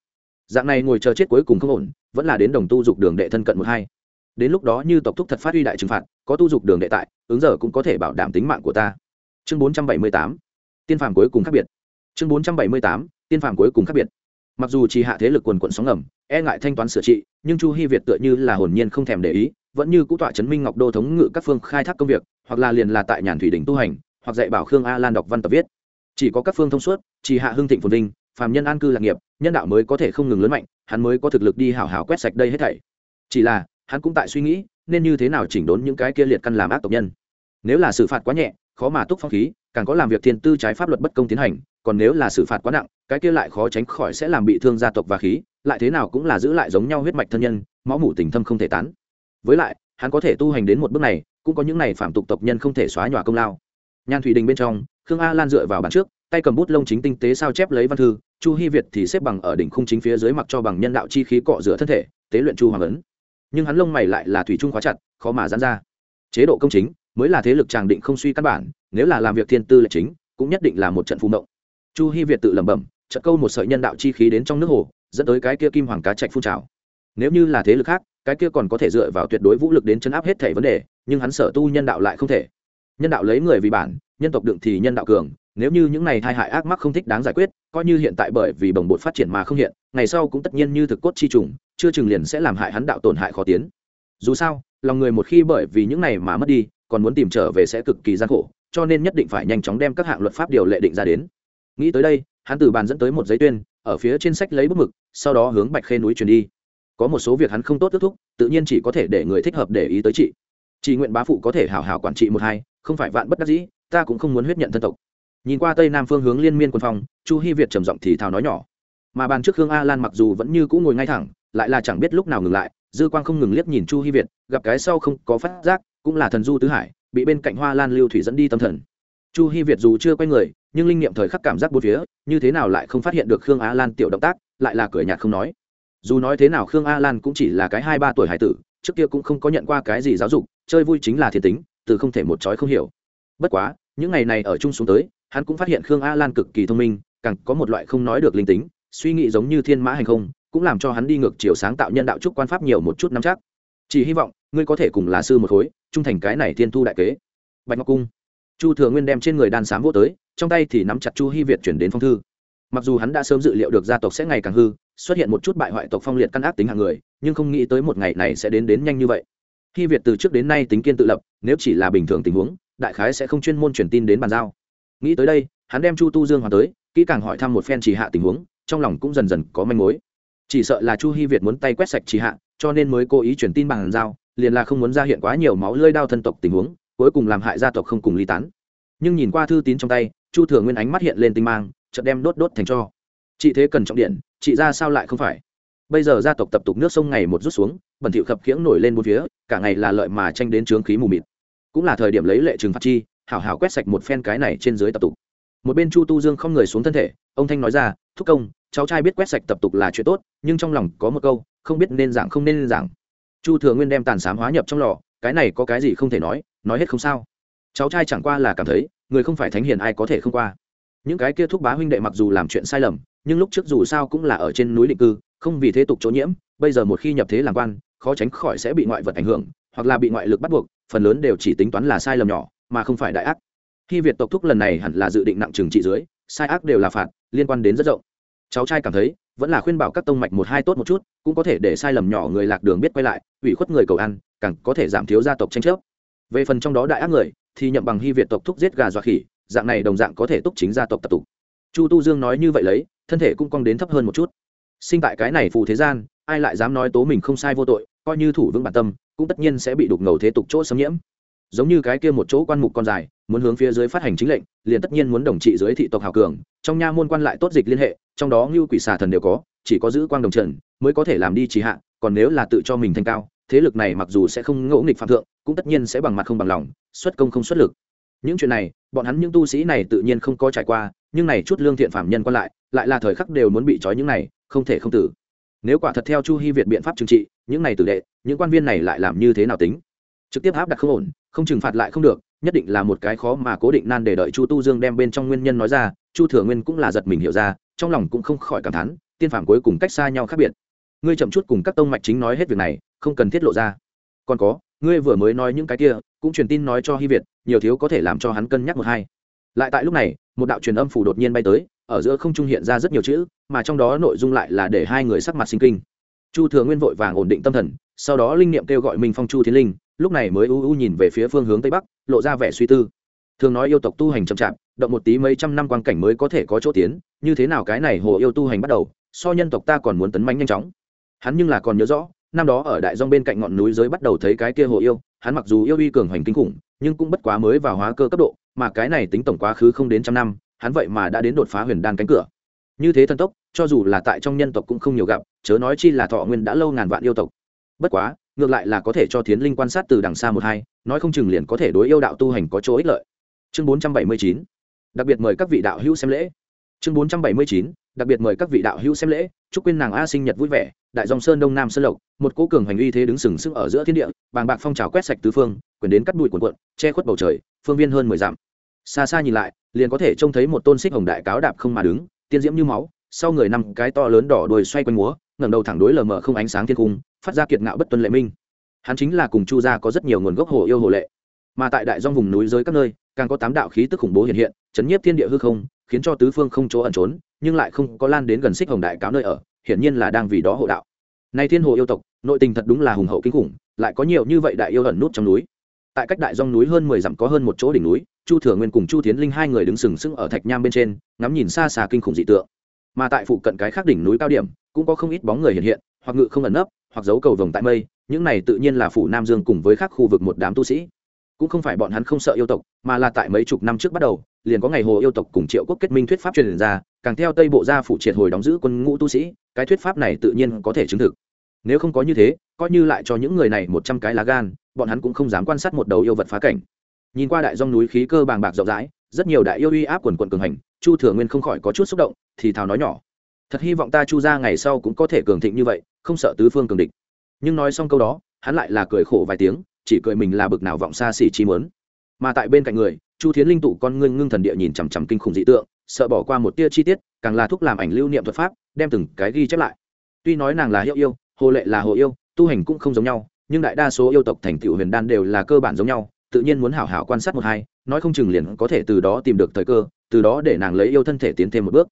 Dạng này ngồi chờ chết cuối cùng không ổn, vẫn là đến đồng tu dục đường đệ thân cận một hai. Đến lúc đó như tộc thúc thật phát huy đại trừng phạt, có tu dục đường đệ tại, ứng giờ cũng có thể bảo đảm tính mạng của ta. Chương bốn trăm bảy mươi tám, tiên phàm cuối cùng khác biệt. Chương bốn trăm bảy mươi tám, tiên phàm cuối cùng khác biệt mặc dù chỉ hạ thế lực quần quận sóng ngầm e ngại thanh toán sửa trị, nhưng chu hy việt tựa như là hồn nhiên không thèm để ý, vẫn như cũ tọa chấn minh ngọc đô thống ngự các phương khai thác công việc, hoặc là liền là tại nhàn thủy đỉnh tu hành, hoặc dạy bảo khương a lan đọc văn tập viết. Chỉ có các phương thông suốt, chỉ hạ hưng thịnh phồn vinh, phàm nhân an cư lạc nghiệp, nhân đạo mới có thể không ngừng lớn mạnh, hắn mới có thực lực đi hảo hảo quét sạch đây hết thảy. Chỉ là, hắn cũng tại suy nghĩ, nên như thế nào chỉnh đốn những cái kia liệt căn làm ác tộc nhân. Nếu là xử phạt quá nhẹ, khó mà túc phong khí càng có làm việc thiên tư trái pháp luật bất công tiến hành, còn nếu là xử phạt quá nặng, cái kia lại khó tránh khỏi sẽ làm bị thương gia tộc và khí, lại thế nào cũng là giữ lại giống nhau huyết mạch thân nhân, máu mủ tình thâm không thể tán. Với lại, hắn có thể tu hành đến một bước này, cũng có những này phạm tục tộc nhân không thể xóa nhòa công lao. Nhan thủy đình bên trong, khương a lan dựa vào bàn trước, tay cầm bút lông chính tinh tế sao chép lấy văn thư, chu hy việt thì xếp bằng ở đỉnh khung chính phía dưới mặc cho bằng nhân đạo chi khí cọ rửa thân thể, tế luyện chu hoàng ấn. Nhưng hắn lông mày lại là thủy trung khóa chặt, khó mà dán ra. Chế độ công chính, mới là thế lực tràng định không suy căn bản nếu là làm việc thiên tư là chính, cũng nhất định là một trận phù mộng. Chu hy việt tự lẩm bẩm trận câu một sợi nhân đạo chi khí đến trong nước hồ, dẫn tới cái kia kim hoàng cá trạch phun trào. Nếu như là thế lực khác, cái kia còn có thể dựa vào tuyệt đối vũ lực đến chấn áp hết thể vấn đề, nhưng hắn sở tu nhân đạo lại không thể. Nhân đạo lấy người vì bản, nhân tộc đựng thì nhân đạo cường, nếu như những này thai hại ác mắc không thích đáng giải quyết, coi như hiện tại bởi vì bồng bột phát triển mà không hiện, ngày sau cũng tất nhiên như thực cốt chi trùng, chưa chừng liền sẽ làm hại hắn đạo tổn hại khó tiến. Dù sao, lòng người một khi bởi vì những này mà mất đi, còn muốn tìm trở về sẽ cực kỳ gian khổ cho nên nhất định phải nhanh chóng đem các hạng luật pháp điều lệ định ra đến. Nghĩ tới đây, hắn từ bàn dẫn tới một giấy tuyên, ở phía trên sách lấy bút mực, sau đó hướng bạch khê núi truyền đi. Có một số việc hắn không tốt kết thúc, tự nhiên chỉ có thể để người thích hợp để ý tới chị. Chỉ nguyện bá phụ có thể hào hào quản trị một hai, không phải vạn bất đắc dĩ, ta cũng không muốn huyết nhận thân tộc. Nhìn qua tây nam phương hướng liên miên quân phong, chu hy việt trầm giọng thì thào nói nhỏ. Mà bàn trước hương a lan mặc dù vẫn như cũ ngồi ngay thẳng, lại là chẳng biết lúc nào ngừng lại, dư quang không ngừng liếc nhìn chu hy việt, gặp cái sau không có phát giác, cũng là thần du tứ hải bị bên cạnh hoa lan lưu thủy dẫn đi tâm thần. Chu hy việt dù chưa quay người, nhưng linh nghiệm thời khắc cảm giác bốn phía, như thế nào lại không phát hiện được khương a lan tiểu động tác, lại là cười nhạt không nói. Dù nói thế nào khương a lan cũng chỉ là cái hai ba tuổi hải tử, trước kia cũng không có nhận qua cái gì giáo dục, chơi vui chính là thiên tính, từ không thể một trói không hiểu. Bất quá, những ngày này ở chung xuống tới, hắn cũng phát hiện khương a lan cực kỳ thông minh, càng có một loại không nói được linh tính, suy nghĩ giống như thiên mã hành không, cũng làm cho hắn đi ngược chiều sáng tạo nhân đạo trúc quan pháp nhiều một chút năm chắc chỉ hy vọng, ngươi có thể cùng là sư một khối, trung thành cái này thiên thu đại kế. Bạch ngọc cung. Chu thừa nguyên đem trên người đan sám vô tới, trong tay thì nắm chặt chu hy việt chuyển đến phong thư. Mặc dù hắn đã sớm dự liệu được gia tộc sẽ ngày càng hư, xuất hiện một chút bại hoại tộc phong liệt căn ác tính hạng người, nhưng không nghĩ tới một ngày này sẽ đến đến nhanh như vậy. Hy việt từ trước đến nay tính kiên tự lập, nếu chỉ là bình thường tình huống, đại khái sẽ không chuyên môn truyền tin đến bàn giao. Nghĩ tới đây, hắn đem chu tu dương hoàn tới, kỹ càng hỏi thăm một phen chỉ hạ tình huống, trong lòng cũng dần dần có manh mối. Chỉ sợ là chu hy việt muốn tay quét sạch chỉ hạ cho nên mới cố ý truyền tin bằng giao, liền là không muốn ra hiện quá nhiều máu lơi đao thân tộc tình huống, cuối cùng làm hại gia tộc không cùng ly tán. Nhưng nhìn qua thư tín trong tay, chu thừa nguyên ánh mắt hiện lên tinh mang, chợt đem đốt đốt thành cho. Chị thế cần trọng điện, chị ra sao lại không phải? Bây giờ gia tộc tập tục nước sông ngày một rút xuống, bẩn thỉu khập khiễng nổi lên bốn phía, cả ngày là lợi mà tranh đến trướng khí mù mịt. Cũng là thời điểm lấy lệ trừng phạt chi, hảo hảo quét sạch một phen cái này trên dưới tập tục. Một bên chu tu dương không người xuống thân thể, ông thanh nói ra, thúc công, cháu trai biết quét sạch tập tục là chuyện tốt, nhưng trong lòng có một câu không biết nên giảng không nên giảng. Chu thừa nguyên đem tàn sám hóa nhập trong lò, cái này có cái gì không thể nói nói hết không sao. Cháu trai chẳng qua là cảm thấy, người không phải thánh hiền ai có thể không qua. Những cái kia thúc bá huynh đệ mặc dù làm chuyện sai lầm, nhưng lúc trước dù sao cũng là ở trên núi định cư, không vì thế tục chỗ nhiễm, bây giờ một khi nhập thế làm quan, khó tránh khỏi sẽ bị ngoại vật ảnh hưởng, hoặc là bị ngoại lực bắt buộc, phần lớn đều chỉ tính toán là sai lầm nhỏ, mà không phải đại ác. Khi việt tộc thúc lần này hẳn là dự định nặng trừng trị dưới, sai ác đều là phạt, liên quan đến rất rộng. Cháu trai cảm thấy vẫn là khuyên bảo các tông mạch một hai tốt một chút, cũng có thể để sai lầm nhỏ người lạc đường biết quay lại, ủy khuất người cầu ăn, càng có thể giảm thiếu gia tộc tranh chấp. Về phần trong đó đại ác người, thì nhậm bằng hy việt tộc thúc giết gà dọa khỉ, dạng này đồng dạng có thể túc chính gia tộc tập tục chu tu dương nói như vậy lấy, thân thể cũng cong đến thấp hơn một chút. Sinh tại cái này phù thế gian, ai lại dám nói tố mình không sai vô tội, coi như thủ vững bản tâm, cũng tất nhiên sẽ bị đục ngầu thế tục chỗ xâm nhiễm giống như cái kia một chỗ quan mục con dài, muốn hướng phía dưới phát hành chính lệnh, liền tất nhiên muốn đồng trị dưới thị tộc hào cường, trong nha môn quan lại tốt dịch liên hệ, trong đó ngưu quỷ xà thần đều có, chỉ có giữ quang đồng trần, mới có thể làm đi trì hạ, còn nếu là tự cho mình thanh cao, thế lực này mặc dù sẽ không ngẫu nghịch phạm thượng, cũng tất nhiên sẽ bằng mặt không bằng lòng, xuất công không xuất lực. Những chuyện này, bọn hắn những tu sĩ này tự nhiên không có trải qua, nhưng này chút lương thiện phạm nhân quan lại lại là thời khắc đều muốn bị trói những này, không thể không tử. Nếu quả thật theo chu hy việt biện pháp trừng trị, những này tử đệ, những quan viên này lại làm như thế nào tính? Trực tiếp áp đặt không ổn không trừng phạt lại không được, nhất định là một cái khó mà cố định nan để đợi chu tu dương đem bên trong nguyên nhân nói ra, chu thừa nguyên cũng là giật mình hiểu ra, trong lòng cũng không khỏi cảm thán, tiên phản cuối cùng cách xa nhau khác biệt. Ngươi chậm chút cùng các tông mạch chính nói hết việc này, không cần thiết lộ ra. Còn có, ngươi vừa mới nói những cái kia, cũng truyền tin nói cho hy việt, nhiều thiếu có thể làm cho hắn cân nhắc một hai. Lại tại lúc này, một đạo truyền âm phủ đột nhiên bay tới, ở giữa không trung hiện ra rất nhiều chữ, mà trong đó nội dung lại là để hai người sắc mặt sinh kinh. Chu thừa nguyên vội vàng ổn định tâm thần, sau đó linh niệm kêu gọi mình phong chu thiên linh lúc này mới u u nhìn về phía phương hướng tây bắc, lộ ra vẻ suy tư. Thường nói yêu tộc tu hành chậm chạp, động một tí mấy trăm năm quan cảnh mới có thể có chỗ tiến, như thế nào cái này hồ yêu tu hành bắt đầu, so nhân tộc ta còn muốn tấn manh nhanh chóng. Hắn nhưng là còn nhớ rõ, năm đó ở đại dong bên cạnh ngọn núi giới bắt đầu thấy cái kia hồ yêu, hắn mặc dù yêu uy cường hoành kinh khủng, nhưng cũng bất quá mới vào hóa cơ cấp độ, mà cái này tính tổng quá khứ không đến trăm năm, hắn vậy mà đã đến đột phá huyền đan cánh cửa. Như thế thần tốc, cho dù là tại trong nhân tộc cũng không nhiều gặp, chớ nói chi là thọ nguyên đã lâu ngàn vạn yêu tộc. Bất quá ngược lại là có thể cho thiến linh quan sát từ đằng xa một hai, nói không chừng liền có thể đối yêu đạo tu hành có chỗ ích lợi. Chương bốn trăm bảy mươi chín, đặc biệt mời các vị đạo hữu xem lễ. Chương bốn trăm bảy mươi chín, đặc biệt mời các vị đạo hữu xem lễ, chúc quên nàng a sinh nhật vui vẻ, đại dòng sơn đông nam sơn lộc, một cố cường hành uy thế đứng sừng sững ở giữa thiên địa, bàng bạc phong trào quét sạch tứ phương quyển đến cắt bụi cuộn cuộn, che khuất bầu trời, phương viên hơn mười dặm. Xa xa nhìn lại, liền có thể trông thấy một tôn xích hồng đại cáo đạp không mà đứng, tiên diễm như máu, sau người năm cái to lớn đỏ đuôi xoay quanh múa, ngẩng đầu thẳng đối lờ mờ không ánh sáng thiên cung phát ra kiệt ngạo bất tuân lệ minh. Hắn chính là cùng chu gia có rất nhiều nguồn gốc hồ yêu hồ lệ. Mà tại đại dong vùng núi giới các nơi, càng có tám đạo khí tức khủng bố hiện hiện, chấn nhiếp thiên địa hư không, khiến cho tứ phương không chỗ ẩn trốn, nhưng lại không có lan đến gần xích hồng đại cáo nơi ở, hiển nhiên là đang vì đó hộ đạo. Nay thiên hồ yêu tộc, nội tình thật đúng là hùng hậu kinh khủng, lại có nhiều như vậy đại yêu ẩn nút trong núi. Tại cách đại dong núi hơn mười dặm có hơn một chỗ đỉnh núi, chu thừa nguyên cùng chu tiến linh hai người đứng sừng sững ở thạch nham bên trên, ngắm nhìn xa xa kinh khủng dị tượng. Mà tại phụ cận cái khác đỉnh núi cao điểm, cũng có không ít bóng người hiện hiện, hoặc ngự không ẩn nấp hoặc giấu cầu vồng tại mây, những này tự nhiên là phủ nam dương cùng với các khu vực một đám tu sĩ. Cũng không phải bọn hắn không sợ yêu tộc, mà là tại mấy chục năm trước bắt đầu, liền có ngày hồ yêu tộc cùng triệu quốc kết minh thuyết pháp truyền ra, càng theo tây bộ gia phủ triệt hồi đóng giữ quân ngũ tu sĩ, cái thuyết pháp này tự nhiên có thể chứng thực. Nếu không có như thế, coi như lại cho những người này một trăm cái lá gan, bọn hắn cũng không dám quan sát một đầu yêu vật phá cảnh. Nhìn qua đại dòng núi khí cơ bàng bạc rộng rãi, rất nhiều đại yêu uy áp quần quận cường hành, chu thừa nguyên không khỏi có chút xúc động, thì thào nói nhỏ. Thật hy vọng ta chu ra ngày sau cũng có thể cường thịnh như vậy không sợ tứ phương cường địch. Nhưng nói xong câu đó, hắn lại là cười khổ vài tiếng, chỉ cười mình là bực nào vọng xa xỉ chi mớn mà tại bên cạnh người, chu thiến linh tụ con ngưng ngưng thần địa nhìn chằm chằm kinh khủng dị tượng, sợ bỏ qua một tia chi tiết, càng là thúc làm ảnh lưu niệm thuật pháp, đem từng cái ghi chép lại. Tuy nói nàng là hiệu yêu, hồ lệ là hồ yêu, tu hành cũng không giống nhau, nhưng đại đa số yêu tộc thành tựu huyền đan đều là cơ bản giống nhau, tự nhiên muốn hảo hảo quan sát một hai, nói không chừng liền có thể từ đó tìm được thời cơ, từ đó để nàng lấy yêu thân thể tiến thêm một bước.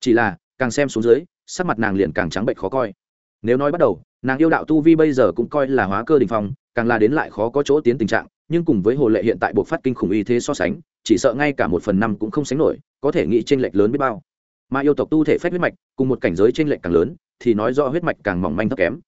Chỉ là, càng xem xuống dưới, sắc mặt nàng liền càng trắng bệnh khó coi nếu nói bắt đầu, nàng yêu đạo tu vi bây giờ cũng coi là hóa cơ đình phong, càng là đến lại khó có chỗ tiến tình trạng, nhưng cùng với hồ lệ hiện tại buộc phát kinh khủng y thế so sánh, chỉ sợ ngay cả một phần năm cũng không sánh nổi, có thể nghĩ tranh lệch lớn biết bao. Mà yêu tộc tu thể phép huyết mạch, cùng một cảnh giới tranh lệch càng lớn, thì nói rõ huyết mạch càng mỏng manh thấp kém.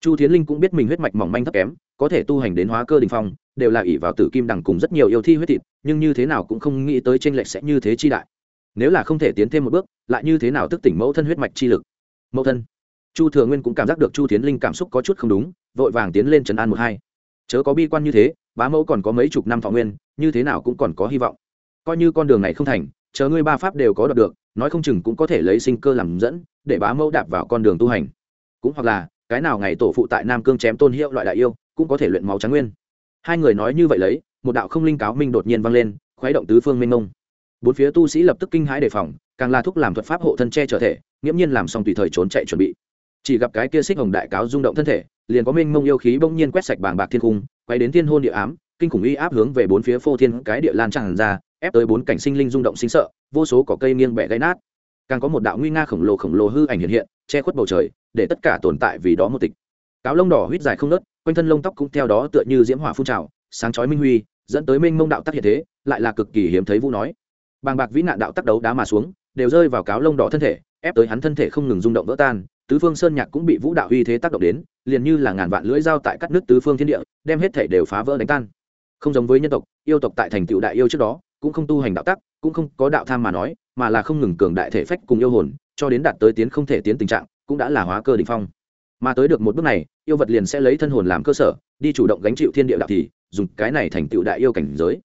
Chu thiến linh cũng biết mình huyết mạch mỏng manh thấp kém, có thể tu hành đến hóa cơ đình phong, đều là ỷ vào tử kim đằng cùng rất nhiều yêu thi huyết thịt, nhưng như thế nào cũng không nghĩ tới tranh lệch sẽ như thế chi đại. Nếu là không thể tiến thêm một bước, lại như thế nào thức tỉnh mẫu thân huyết mạch chi lực? Mẫu thân chu thừa nguyên cũng cảm giác được chu tiến linh cảm xúc có chút không đúng, vội vàng tiến lên trấn an một hai. Chớ có bi quan như thế, bá mẫu còn có mấy chục năm thọ nguyên, như thế nào cũng còn có hy vọng. Coi như con đường này không thành, chờ ngươi ba pháp đều có đoạt được, nói không chừng cũng có thể lấy sinh cơ làm dẫn, để bá mẫu đạp vào con đường tu hành. Cũng hoặc là, cái nào ngày tổ phụ tại nam cương chém tôn hiệu loại đại yêu, cũng có thể luyện máu trắng nguyên. Hai người nói như vậy lấy, một đạo không linh cáo minh đột nhiên vang lên, khuấy động tứ phương minh mông. Bốn phía tu sĩ lập tức kinh hãi đề phòng, càng là thúc làm thuật pháp hộ thân che trở thể, nghiễm nhiên làm xong tùy thời trốn chạy chuẩn bị chỉ gặp cái kia xích hồng đại cáo rung động thân thể, liền có minh mông yêu khí bỗng nhiên quét sạch bảng bạc thiên cung quay đến thiên hôn địa ám, kinh khủng uy áp hướng về bốn phía phô thiên cái địa lan tràn ra, ép tới bốn cảnh sinh linh rung động sinh sợ, vô số cỏ cây nghiêng bẻ gãy nát. Càng có một đạo nguy nga khổng lồ khổng lồ hư ảnh hiện hiện, che khuất bầu trời, để tất cả tồn tại vì đó một tịch. Cáo lông đỏ huyết dài không nớt quanh thân lông tóc cũng theo đó tựa như diễm hỏa phun trào, sáng chói minh huy, dẫn tới minh mông đạo tắc hiện thế, lại là cực kỳ hiếm thấy vũ nói. Bàng bạc vĩ nạn đạo tắc đấu đá mà xuống, đều rơi vào cáo lông đỏ thân thể, ép tới hắn thân thể không ngừng rung động vỡ tan tứ phương sơn nhạc cũng bị vũ đạo uy thế tác động đến, liền như là ngàn vạn lưỡi dao tại các nước tứ phương thiên địa, đem hết thể đều phá vỡ đánh tan. Không giống với nhân tộc, yêu tộc tại thành tựu đại yêu trước đó, cũng không tu hành đạo tắc, cũng không có đạo tham mà nói, mà là không ngừng cường đại thể phách cùng yêu hồn, cho đến đạt tới tiến không thể tiến tình trạng, cũng đã là hóa cơ đỉnh phong. Mà tới được một bước này, yêu vật liền sẽ lấy thân hồn làm cơ sở, đi chủ động gánh chịu thiên địa đạo thì, dùng cái này thành tựu đại yêu cảnh giới.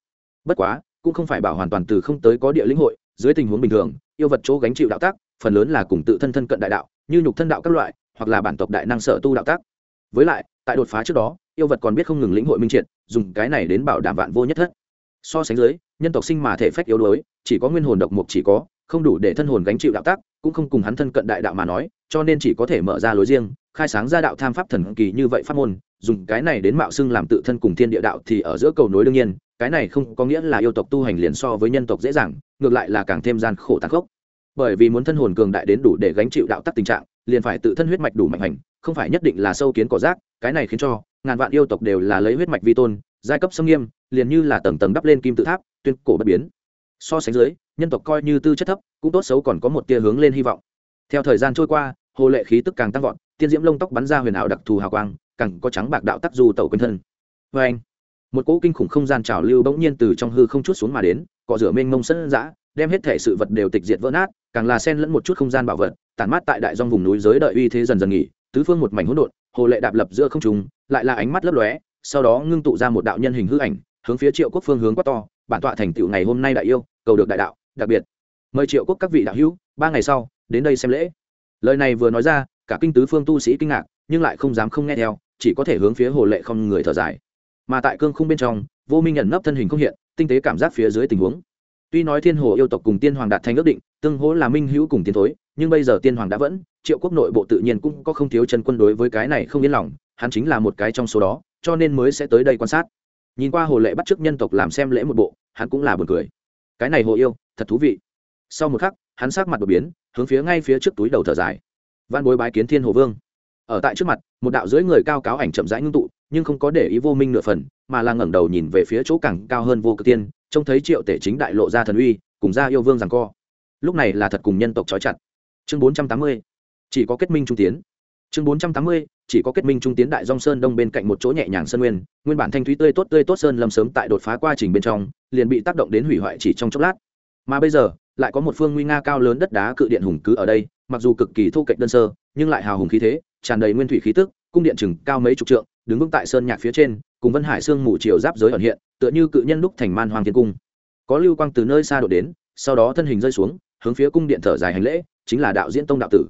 Bất quá, cũng không phải bảo hoàn toàn từ không tới có địa lĩnh hội, dưới tình huống bình thường, yêu vật chỗ gánh chịu đạo tác phần lớn là cùng tự thân thân cận đại đạo như nhục thân đạo các loại, hoặc là bản tộc đại năng sở tu đạo tác với lại, tại đột phá trước đó, yêu vật còn biết không ngừng lĩnh hội minh triệt, dùng cái này đến bảo đảm vạn vô nhất thất. So sánh dưới, nhân tộc sinh mà thể phách yếu đuối, chỉ có nguyên hồn độc mục chỉ có, không đủ để thân hồn gánh chịu đạo tác, cũng không cùng hắn thân cận đại đạo mà nói, cho nên chỉ có thể mở ra lối riêng, khai sáng ra đạo tham pháp thần kỳ như vậy pháp môn, dùng cái này đến mạo xưng làm tự thân cùng thiên địa đạo thì ở giữa cầu nối đương nhiên, cái này không có nghĩa là yêu tộc tu hành liền so với nhân tộc dễ dàng, ngược lại là càng thêm gian khổ tàn khốc bởi vì muốn thân hồn cường đại đến đủ để gánh chịu đạo tắc tình trạng, liền phải tự thân huyết mạch đủ mạnh hành, không phải nhất định là sâu kiến cỏ rác, cái này khiến cho ngàn vạn yêu tộc đều là lấy huyết mạch vi tôn, giai cấp xâm nghiêm, liền như là tầng tầng đắp lên kim tự tháp, tuyên cổ bất biến. So sánh dưới, nhân tộc coi như tư chất thấp, cũng tốt xấu còn có một tia hướng lên hy vọng. Theo thời gian trôi qua, hồ lệ khí tức càng tăng vọt, tiên diễm lông tóc bắn ra huyền ảo đặc thù hào quang, càng có trắng bạc đạo tắc du tẩu quên thân. Vê anh, một cỗ kinh khủng không gian trào lưu bỗng nhiên từ trong hư không chút xuống mà đến, cọ rửa mênh mông sân giã đem hết thể sự vật đều tịch diệt vỡ nát càng là sen lẫn một chút không gian bảo vật, tản mát tại đại dòng vùng núi giới đợi uy thế dần dần nghỉ, tứ phương một mảnh hỗn độn, hồ lệ đạp lập giữa không trùng lại là ánh mắt lấp lóe, sau đó ngưng tụ ra một đạo nhân hình hư ảnh, hướng phía triệu quốc phương hướng quát to, bản tọa thành tựu ngày hôm nay đại yêu, cầu được đại đạo, đặc biệt. Mời triệu quốc các vị đạo hữu, ba ngày sau, đến đây xem lễ. Lời này vừa nói ra, cả kinh tứ phương tu sĩ kinh ngạc, nhưng lại không dám không nghe theo, chỉ có thể hướng phía hồ lệ không người thở dài. Mà tại cương khung bên trong, vô minh nhận nấp thân hình không hiện, tinh tế cảm giác phía dưới tình huống. Tuy nói thiên hồ yêu tộc cùng tiên hoàng đạt thành ước định tương hỗ là minh hữu cùng tiến thối, nhưng bây giờ tiên hoàng đã vẫn, triệu quốc nội bộ tự nhiên cũng có không thiếu chân quân đối với cái này không yên lòng, hắn chính là một cái trong số đó, cho nên mới sẽ tới đây quan sát. Nhìn qua hồ lệ bắt t nhân tộc làm xem lễ một bộ, hắn cũng là b u ồ n cười. Cái này hồ yêu, thật thú vị. Sau một khắc, hắn sát mặt đột biến, hướng phía ngay phía trước túi đầu thở dài. Văn bối bái kiến thiên hồ vương. Ở tại trước mặt, một đạo dưới người cao cáo ảnh chậm rãi ngưng tụ, nhưng không có để ý vô minh nửa phần, mà là ngẩng đầu nhìn về phía chỗ cẳng cao hơn vô cực tiên, trông thấy triệu tể chính đại lộ ra thần uy, cùng ra yêu vương rằng co lúc này là thật cùng nhân tộc trói chặt. Chương bốn trăm tám mươi, chỉ có kết minh trung tiến. Chương bốn trăm tám mươi, chỉ có kết minh trung tiến đại dòng sơn đông bên cạnh một chỗ nhẹ nhàng sơn nguyên nguyên bản thanh thúy tươi tốt tươi tốt sơn lâm sớm tại đột phá quá trình bên trong, liền bị tác động đến hủy hoại chỉ trong chốc lát. Mà bây giờ, lại có một phương nguy nga cao lớn đất đá cự điện hùng cứ ở đây, mặc dù cực kỳ thô kệch đơn sơ, nhưng lại hào hùng khí thế, tràn đầy nguyên thủy khí tức, cung điện chừng cao mấy chục trượng, đứng vững tại sơn nhạc phía trên, cùng vân hải sương mù chiều giáp giới ẩn hiện, tựa như cự nhân lúc thành man hoàng thiên cung. Có lưu quang từ nơi xa đổ đến, sau đó thân hình rơi xuống hướng phía cung điện thở dài hành lễ, chính là đạo diễn tông đạo tử.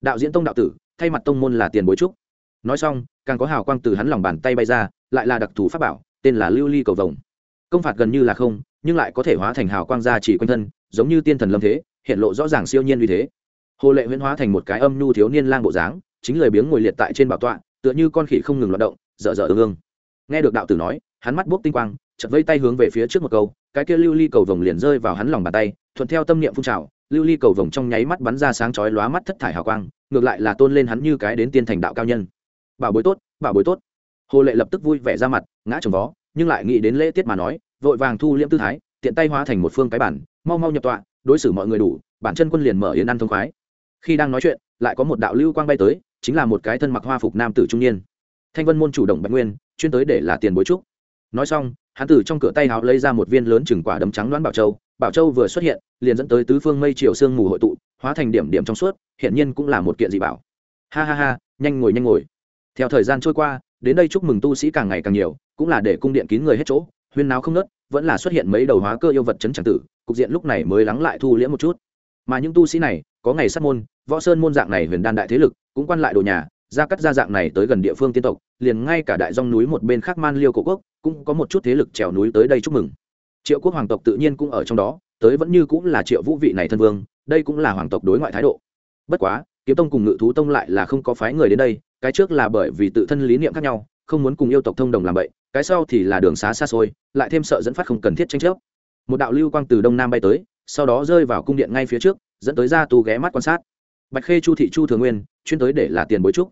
Đạo diễn tông đạo tử, thay mặt tông môn là tiền bối trúc. Nói xong, càng có hào quang từ hắn lòng bàn tay bay ra, lại là đặc thù pháp bảo, tên là lưu ly cầu vồng. Công phạt gần như là không, nhưng lại có thể hóa thành hào quang ra chỉ quanh thân, giống như tiên thần lâm thế, hiện lộ rõ ràng siêu nhiên uy thế. Hồ lệ huyễn hóa thành một cái âm nhu thiếu niên lang bộ dáng, chính lời biếng ngồi liệt tại trên bảo tọa, tựa như con khỉ không ngừng loạt động, dở dở ương ương. Nghe được đạo tử nói, hắn mắt bốc tinh quang chật vây tay hướng về phía trước một câu cái kia lưu ly cầu vồng liền rơi vào hắn lòng bàn tay, thuận theo tâm niệm phun trào, lưu ly cầu vồng trong nháy mắt bắn ra sáng chói lóa mắt thất thải hào quang, ngược lại là tôn lên hắn như cái đến tiên thành đạo cao nhân. Bảo bối tốt, bảo bối tốt. Hồ lệ lập tức vui vẻ ra mặt, ngã trồng vó, nhưng lại nghĩ đến lễ tiết mà nói, vội vàng thu liễm tư thái, tiện tay hóa thành một phương cái bản, mau mau nhập tọa, đối xử mọi người đủ, bản chân quân liền mở yến ăn thông khoái. Khi đang nói chuyện, lại có một đạo lưu quang bay tới, chính là một cái thân mặc hoa phục nam tử trung niên. Thanh vân môn chủ động bạch nguyên, chuyên tới để là tiền bối trúc nói xong hắn từ trong cửa tay háo lấy ra một viên lớn chừng quả đấm trắng đoán bảo châu. Bảo châu vừa xuất hiện, liền dẫn tới tứ phương mây chiều sương mù hội tụ, hóa thành điểm điểm trong suốt hiện nhiên cũng là một kiện dị bảo. Ha ha ha, nhanh ngồi nhanh ngồi. Theo thời gian trôi qua, đến đây chúc mừng tu sĩ càng ngày càng nhiều, cũng là để cung điện kín người hết chỗ, huyên náo không nớt vẫn là xuất hiện mấy đầu hóa cơ yêu vật chấn tràng tử, cục diện lúc này mới lắng lại thu liễm một chút. Mà những tu sĩ này, có ngày sát môn, võ sơn môn dạng này huyền đan đại thế lực, cũng quan lại đồ nhà ra cắt ra dạng này tới gần địa phương tiên tộc, liền ngay cả đại dòng núi một bên khác man liêu cổ quốc cũng có một chút thế lực trèo núi tới đây chúc mừng. Triệu quốc hoàng tộc tự nhiên cũng ở trong đó, tới vẫn như cũng là triệu vũ vị này thân vương, đây cũng là hoàng tộc đối ngoại thái độ. Bất quá, kiếm tông cùng ngự thú tông lại là không có phái người đến đây, cái trước là bởi vì tự thân lý niệm khác nhau, không muốn cùng yêu tộc thông đồng làm vậy, cái sau thì là đường xá xa xôi, lại thêm sợ dẫn phát không cần thiết tranh chấp. Một đạo lưu quang từ đông nam bay tới, sau đó rơi vào cung điện ngay phía trước, dẫn tới ra tù ghé mắt quan sát. Bạch khê chu thị chu thường nguyên, chuyên tới để là tiền bối trúc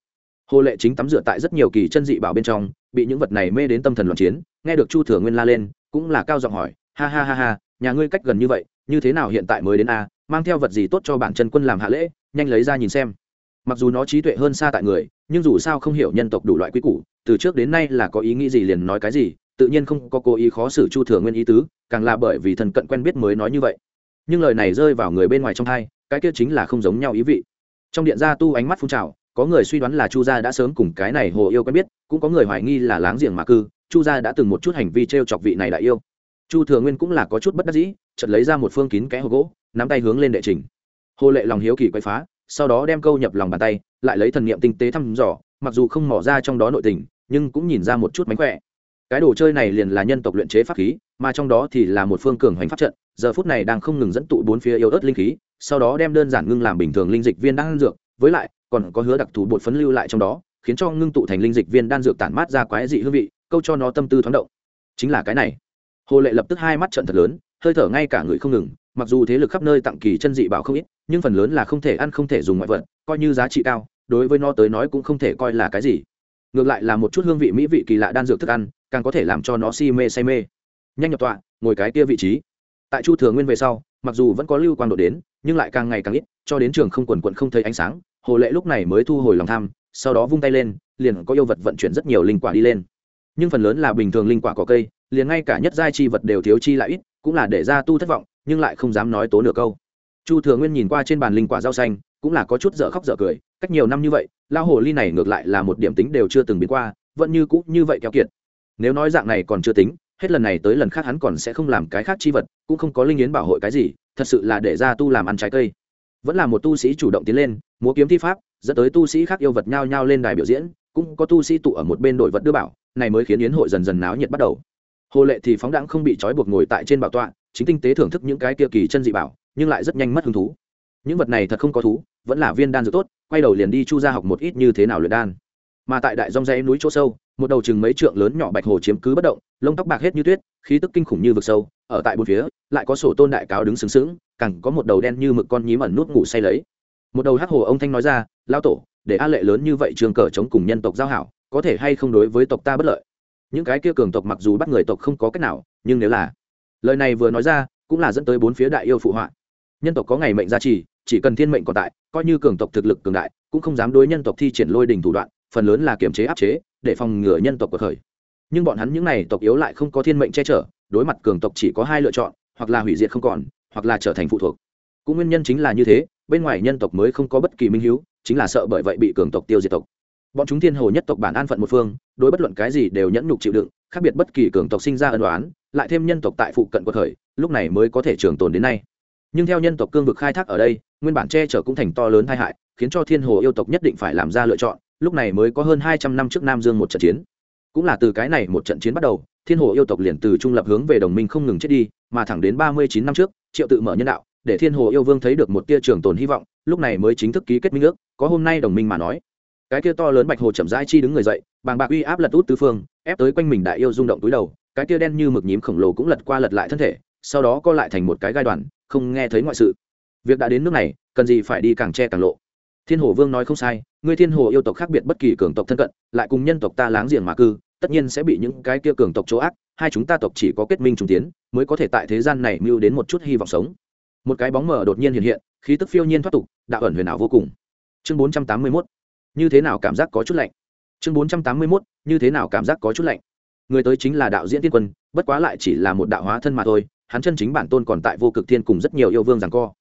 hồ lệ chính tắm rửa tại rất nhiều kỳ chân dị bảo bên trong, bị những vật này mê đến tâm thần loạn chiến, nghe được chu thừa nguyên la lên, cũng là cao giọng hỏi, ha ha ha ha, nhà ngươi cách gần như vậy, như thế nào hiện tại mới đến a, mang theo vật gì tốt cho bản chân quân làm hạ lễ, nhanh lấy ra nhìn xem. Mặc dù nó trí tuệ hơn xa tại người, nhưng dù sao không hiểu nhân tộc đủ loại quy củ, từ trước đến nay là có ý nghĩ gì liền nói cái gì, tự nhiên không có cố ý khó xử chu thừa nguyên ý tứ, càng là bởi vì thần cận quen biết mới nói như vậy. Nhưng lời này rơi vào người bên ngoài trong thai cái kia chính là không giống nhau ý vị. Trong điện gia tu ánh mắt phun trào có người suy đoán là chu gia đã sớm cùng cái này hồ yêu quen biết, cũng có người hoài nghi là láng giềng mà cư, chu gia đã từng một chút hành vi t r e o chọc vị này đại yêu. Chu thừa nguyên cũng là có chút bất đắc dĩ, chợt lấy ra một phương kín kẽ hộp gỗ, nắm tay hướng lên đệ trình. Hồ lệ lòng hiếu kỳ quay phá, sau đó đem câu nhập lòng bàn tay, lại lấy thần niệm tinh tế thăm dò, mặc dù không mỏ ra trong đó nội tình, nhưng cũng nhìn ra một chút mánh khỏe. Cái đồ chơi này liền là nhân tộc luyện chế pháp khí, mà trong đó thì là một phương cường hoành pháp trận, giờ phút này đang không ngừng dẫn tụ bốn phía yếu ớt linh khí, sau đó đem đơn giản ngưng làm bình thường linh dịch viên đang dược, với lại còn có hứa đặc thù bột phấn lưu lại trong đó, khiến cho ngưng tụ thành linh dịch viên đan dược tản mát ra quái dị hương vị, câu cho nó tâm tư thoáng động. Chính là cái này. Hồ lệ lập tức hai mắt trận thật lớn, hơi thở ngay cả người không ngừng, mặc dù thế lực khắp nơi tặng kỳ chân dị bảo không ít, nhưng phần lớn là không thể ăn không thể dùng ngoại vật, coi như giá trị cao, đối với nó tới nói cũng không thể coi là cái gì. Ngược lại là một chút hương vị mỹ vị kỳ lạ đan dược thức ăn, càng có thể làm cho nó si mê say mê. Nhanh nhập tọa, ngồi cái kia vị trí. Tại chu thừa nguyên về sau, mặc dù vẫn có lưu quang độ đến, nhưng lại càng ngày càng ít, cho đến trường không quần quận không thấy ánh sáng hồ lệ lúc này mới thu hồi lòng tham, sau đó vung tay lên, liền có yêu vật vận chuyển rất nhiều linh quả đi lên. Nhưng phần lớn là bình thường linh quả có cây, liền ngay cả nhất giai chi vật đều thiếu chi lại ít, cũng là để ra tu thất vọng, nhưng lại không dám nói tố nửa câu. Chu thừa nguyên nhìn qua trên bàn linh quả rau xanh, cũng là có chút dở khóc dở cười, cách nhiều năm như vậy lao hồ ly này ngược lại là một điểm tính đều chưa từng biến qua, vẫn như cũ như vậy keo kiệt. Nếu nói dạng này còn chưa tính, hết lần này tới lần khác hắn còn sẽ không làm cái khác chi vật, cũng không có linh yến bảo hội cái gì, thật sự là để ra tu làm ăn trái cây vẫn là một tu sĩ chủ động tiến lên, múa kiếm thi pháp, dẫn tới tu sĩ khác yêu vật nhao nhao lên đài biểu diễn, cũng có tu sĩ tụ ở một bên đội vật đưa bảo, này mới khiến yến hội dần dần náo nhiệt bắt đầu. Hồ lệ thì phóng đãng không bị trói buộc ngồi tại trên bảo tọa, chính tinh tế thưởng thức những cái kia kỳ chân dị bảo, nhưng lại rất nhanh mất hứng thú. Những vật này thật không có thú, vẫn là viên đan dược tốt, quay đầu liền đi chu ra học một ít như thế nào luyện đan. Mà tại đại dòng dây núi chỗ sâu, một đầu chừng mấy trượng lớn nhỏ bạch hồ chiếm cứ bất động lông tóc bạc hết như tuyết, khí tức kinh khủng như vực sâu, ở tại bốn phía, lại có sổ tôn đại cáo đứng sướng sướng cẳng có một đầu đen như mực con nhím ẩn nút ngủ say lấy. Một đầu hắc hồ ông thanh nói ra lao tổ, để a lệ lớn như vậy trường cờ chống cùng nhân tộc giao hảo, có thể hay không đối với tộc ta bất lợi? Những cái kia cường tộc mặc dù bắt người tộc không có cách nào, nhưng nếu là lời này vừa nói ra, cũng là dẫn tới bốn phía đại yêu phụ họa. Nhân tộc có ngày mệnh gia trì, chỉ cần thiên mệnh còn tại, coi như cường tộc thực lực cường đại, cũng không dám đối nhân tộc thi triển lôi đình thủ đoạn, phần lớn là kiềm chế áp chế, để phòng ngừa nhân tộc cuộc khởi nhưng bọn hắn những này tộc yếu lại không có thiên mệnh che chở, đối mặt cường tộc chỉ có hai lựa chọn, hoặc là hủy diệt không còn, hoặc là trở thành phụ thuộc. Cũng nguyên nhân chính là như thế, bên ngoài nhân tộc mới không có bất kỳ minh h chính là sợ bởi vậy bị cường tộc tiêu diệt tộc. Bọn chúng thiên hồ nhất tộc bản an phận một phương, đối bất luận cái gì đều nhẫn nhục chịu đựng, khác biệt bất kỳ cường tộc sinh ra ân đoán lại thêm nhân tộc tại phụ cận cuộc khởi lúc này mới có thể trường tồn đến nay. Nhưng theo nhân tộc cương vực khai thác ở đây, nguyên bản che chở cũng thành to lớn tai hại, khiến cho thiên hồ yêu tộc nhất định phải làm ra lựa chọn, lúc này mới có hơn hai trăm năm trước nam dương một trận chiến cũng là từ cái này một trận chiến bắt đầu, thiên hồ yêu tộc liền từ trung lập hướng về đồng minh không ngừng chết đi, mà thẳng đến ba mươi chín năm trước, triệu tự mở nhân đạo, để thiên hồ yêu vương thấy được một tia trường tồn hy vọng, lúc này mới chính thức ký kết minh ước, có hôm nay đồng minh mà nói. Cái kia to lớn bạch hồ chậm rãi chi đứng người dậy, bàng bạc uy áp lật út tứ phương, ép tới quanh mình đại yêu rung động túi đầu, cái kia đen như mực nhím khổng lồ cũng lật qua lật lại thân thể, sau đó co lại thành một cái gai đoàn, không nghe thấy ngoại sự. Việc đã đến nước này, cần gì phải đi càng che càng lộ thiên hồ vương nói không sai, ngươi thiên hồ yêu tộc khác biệt bất kỳ cường tộc thân cận, lại cùng nhân tộc ta láng giềng mà cư, tất nhiên sẽ bị những cái kia cường tộc chỗ ác, hai chúng ta tộc chỉ có kết minh trùng tiến, mới có thể tại thế gian này mưu đến một chút hy vọng sống. Một cái bóng mờ đột nhiên hiện hiện, khí tức phiêu nhiên thoát tục, đạo ẩn huyền ảo vô cùng. Chương bốn trăm tám mươi mốt, như thế nào cảm giác có chút lạnh? Chương bốn trăm tám mươi mốt, như thế nào cảm giác có chút lạnh? Người tới chính là đạo diễn tiên quân, bất quá lại chỉ là một đạo hóa thân mà thôi, hắn chân chính bản tôn còn tại vô cực thiên cùng rất nhiều yêu vương rằng co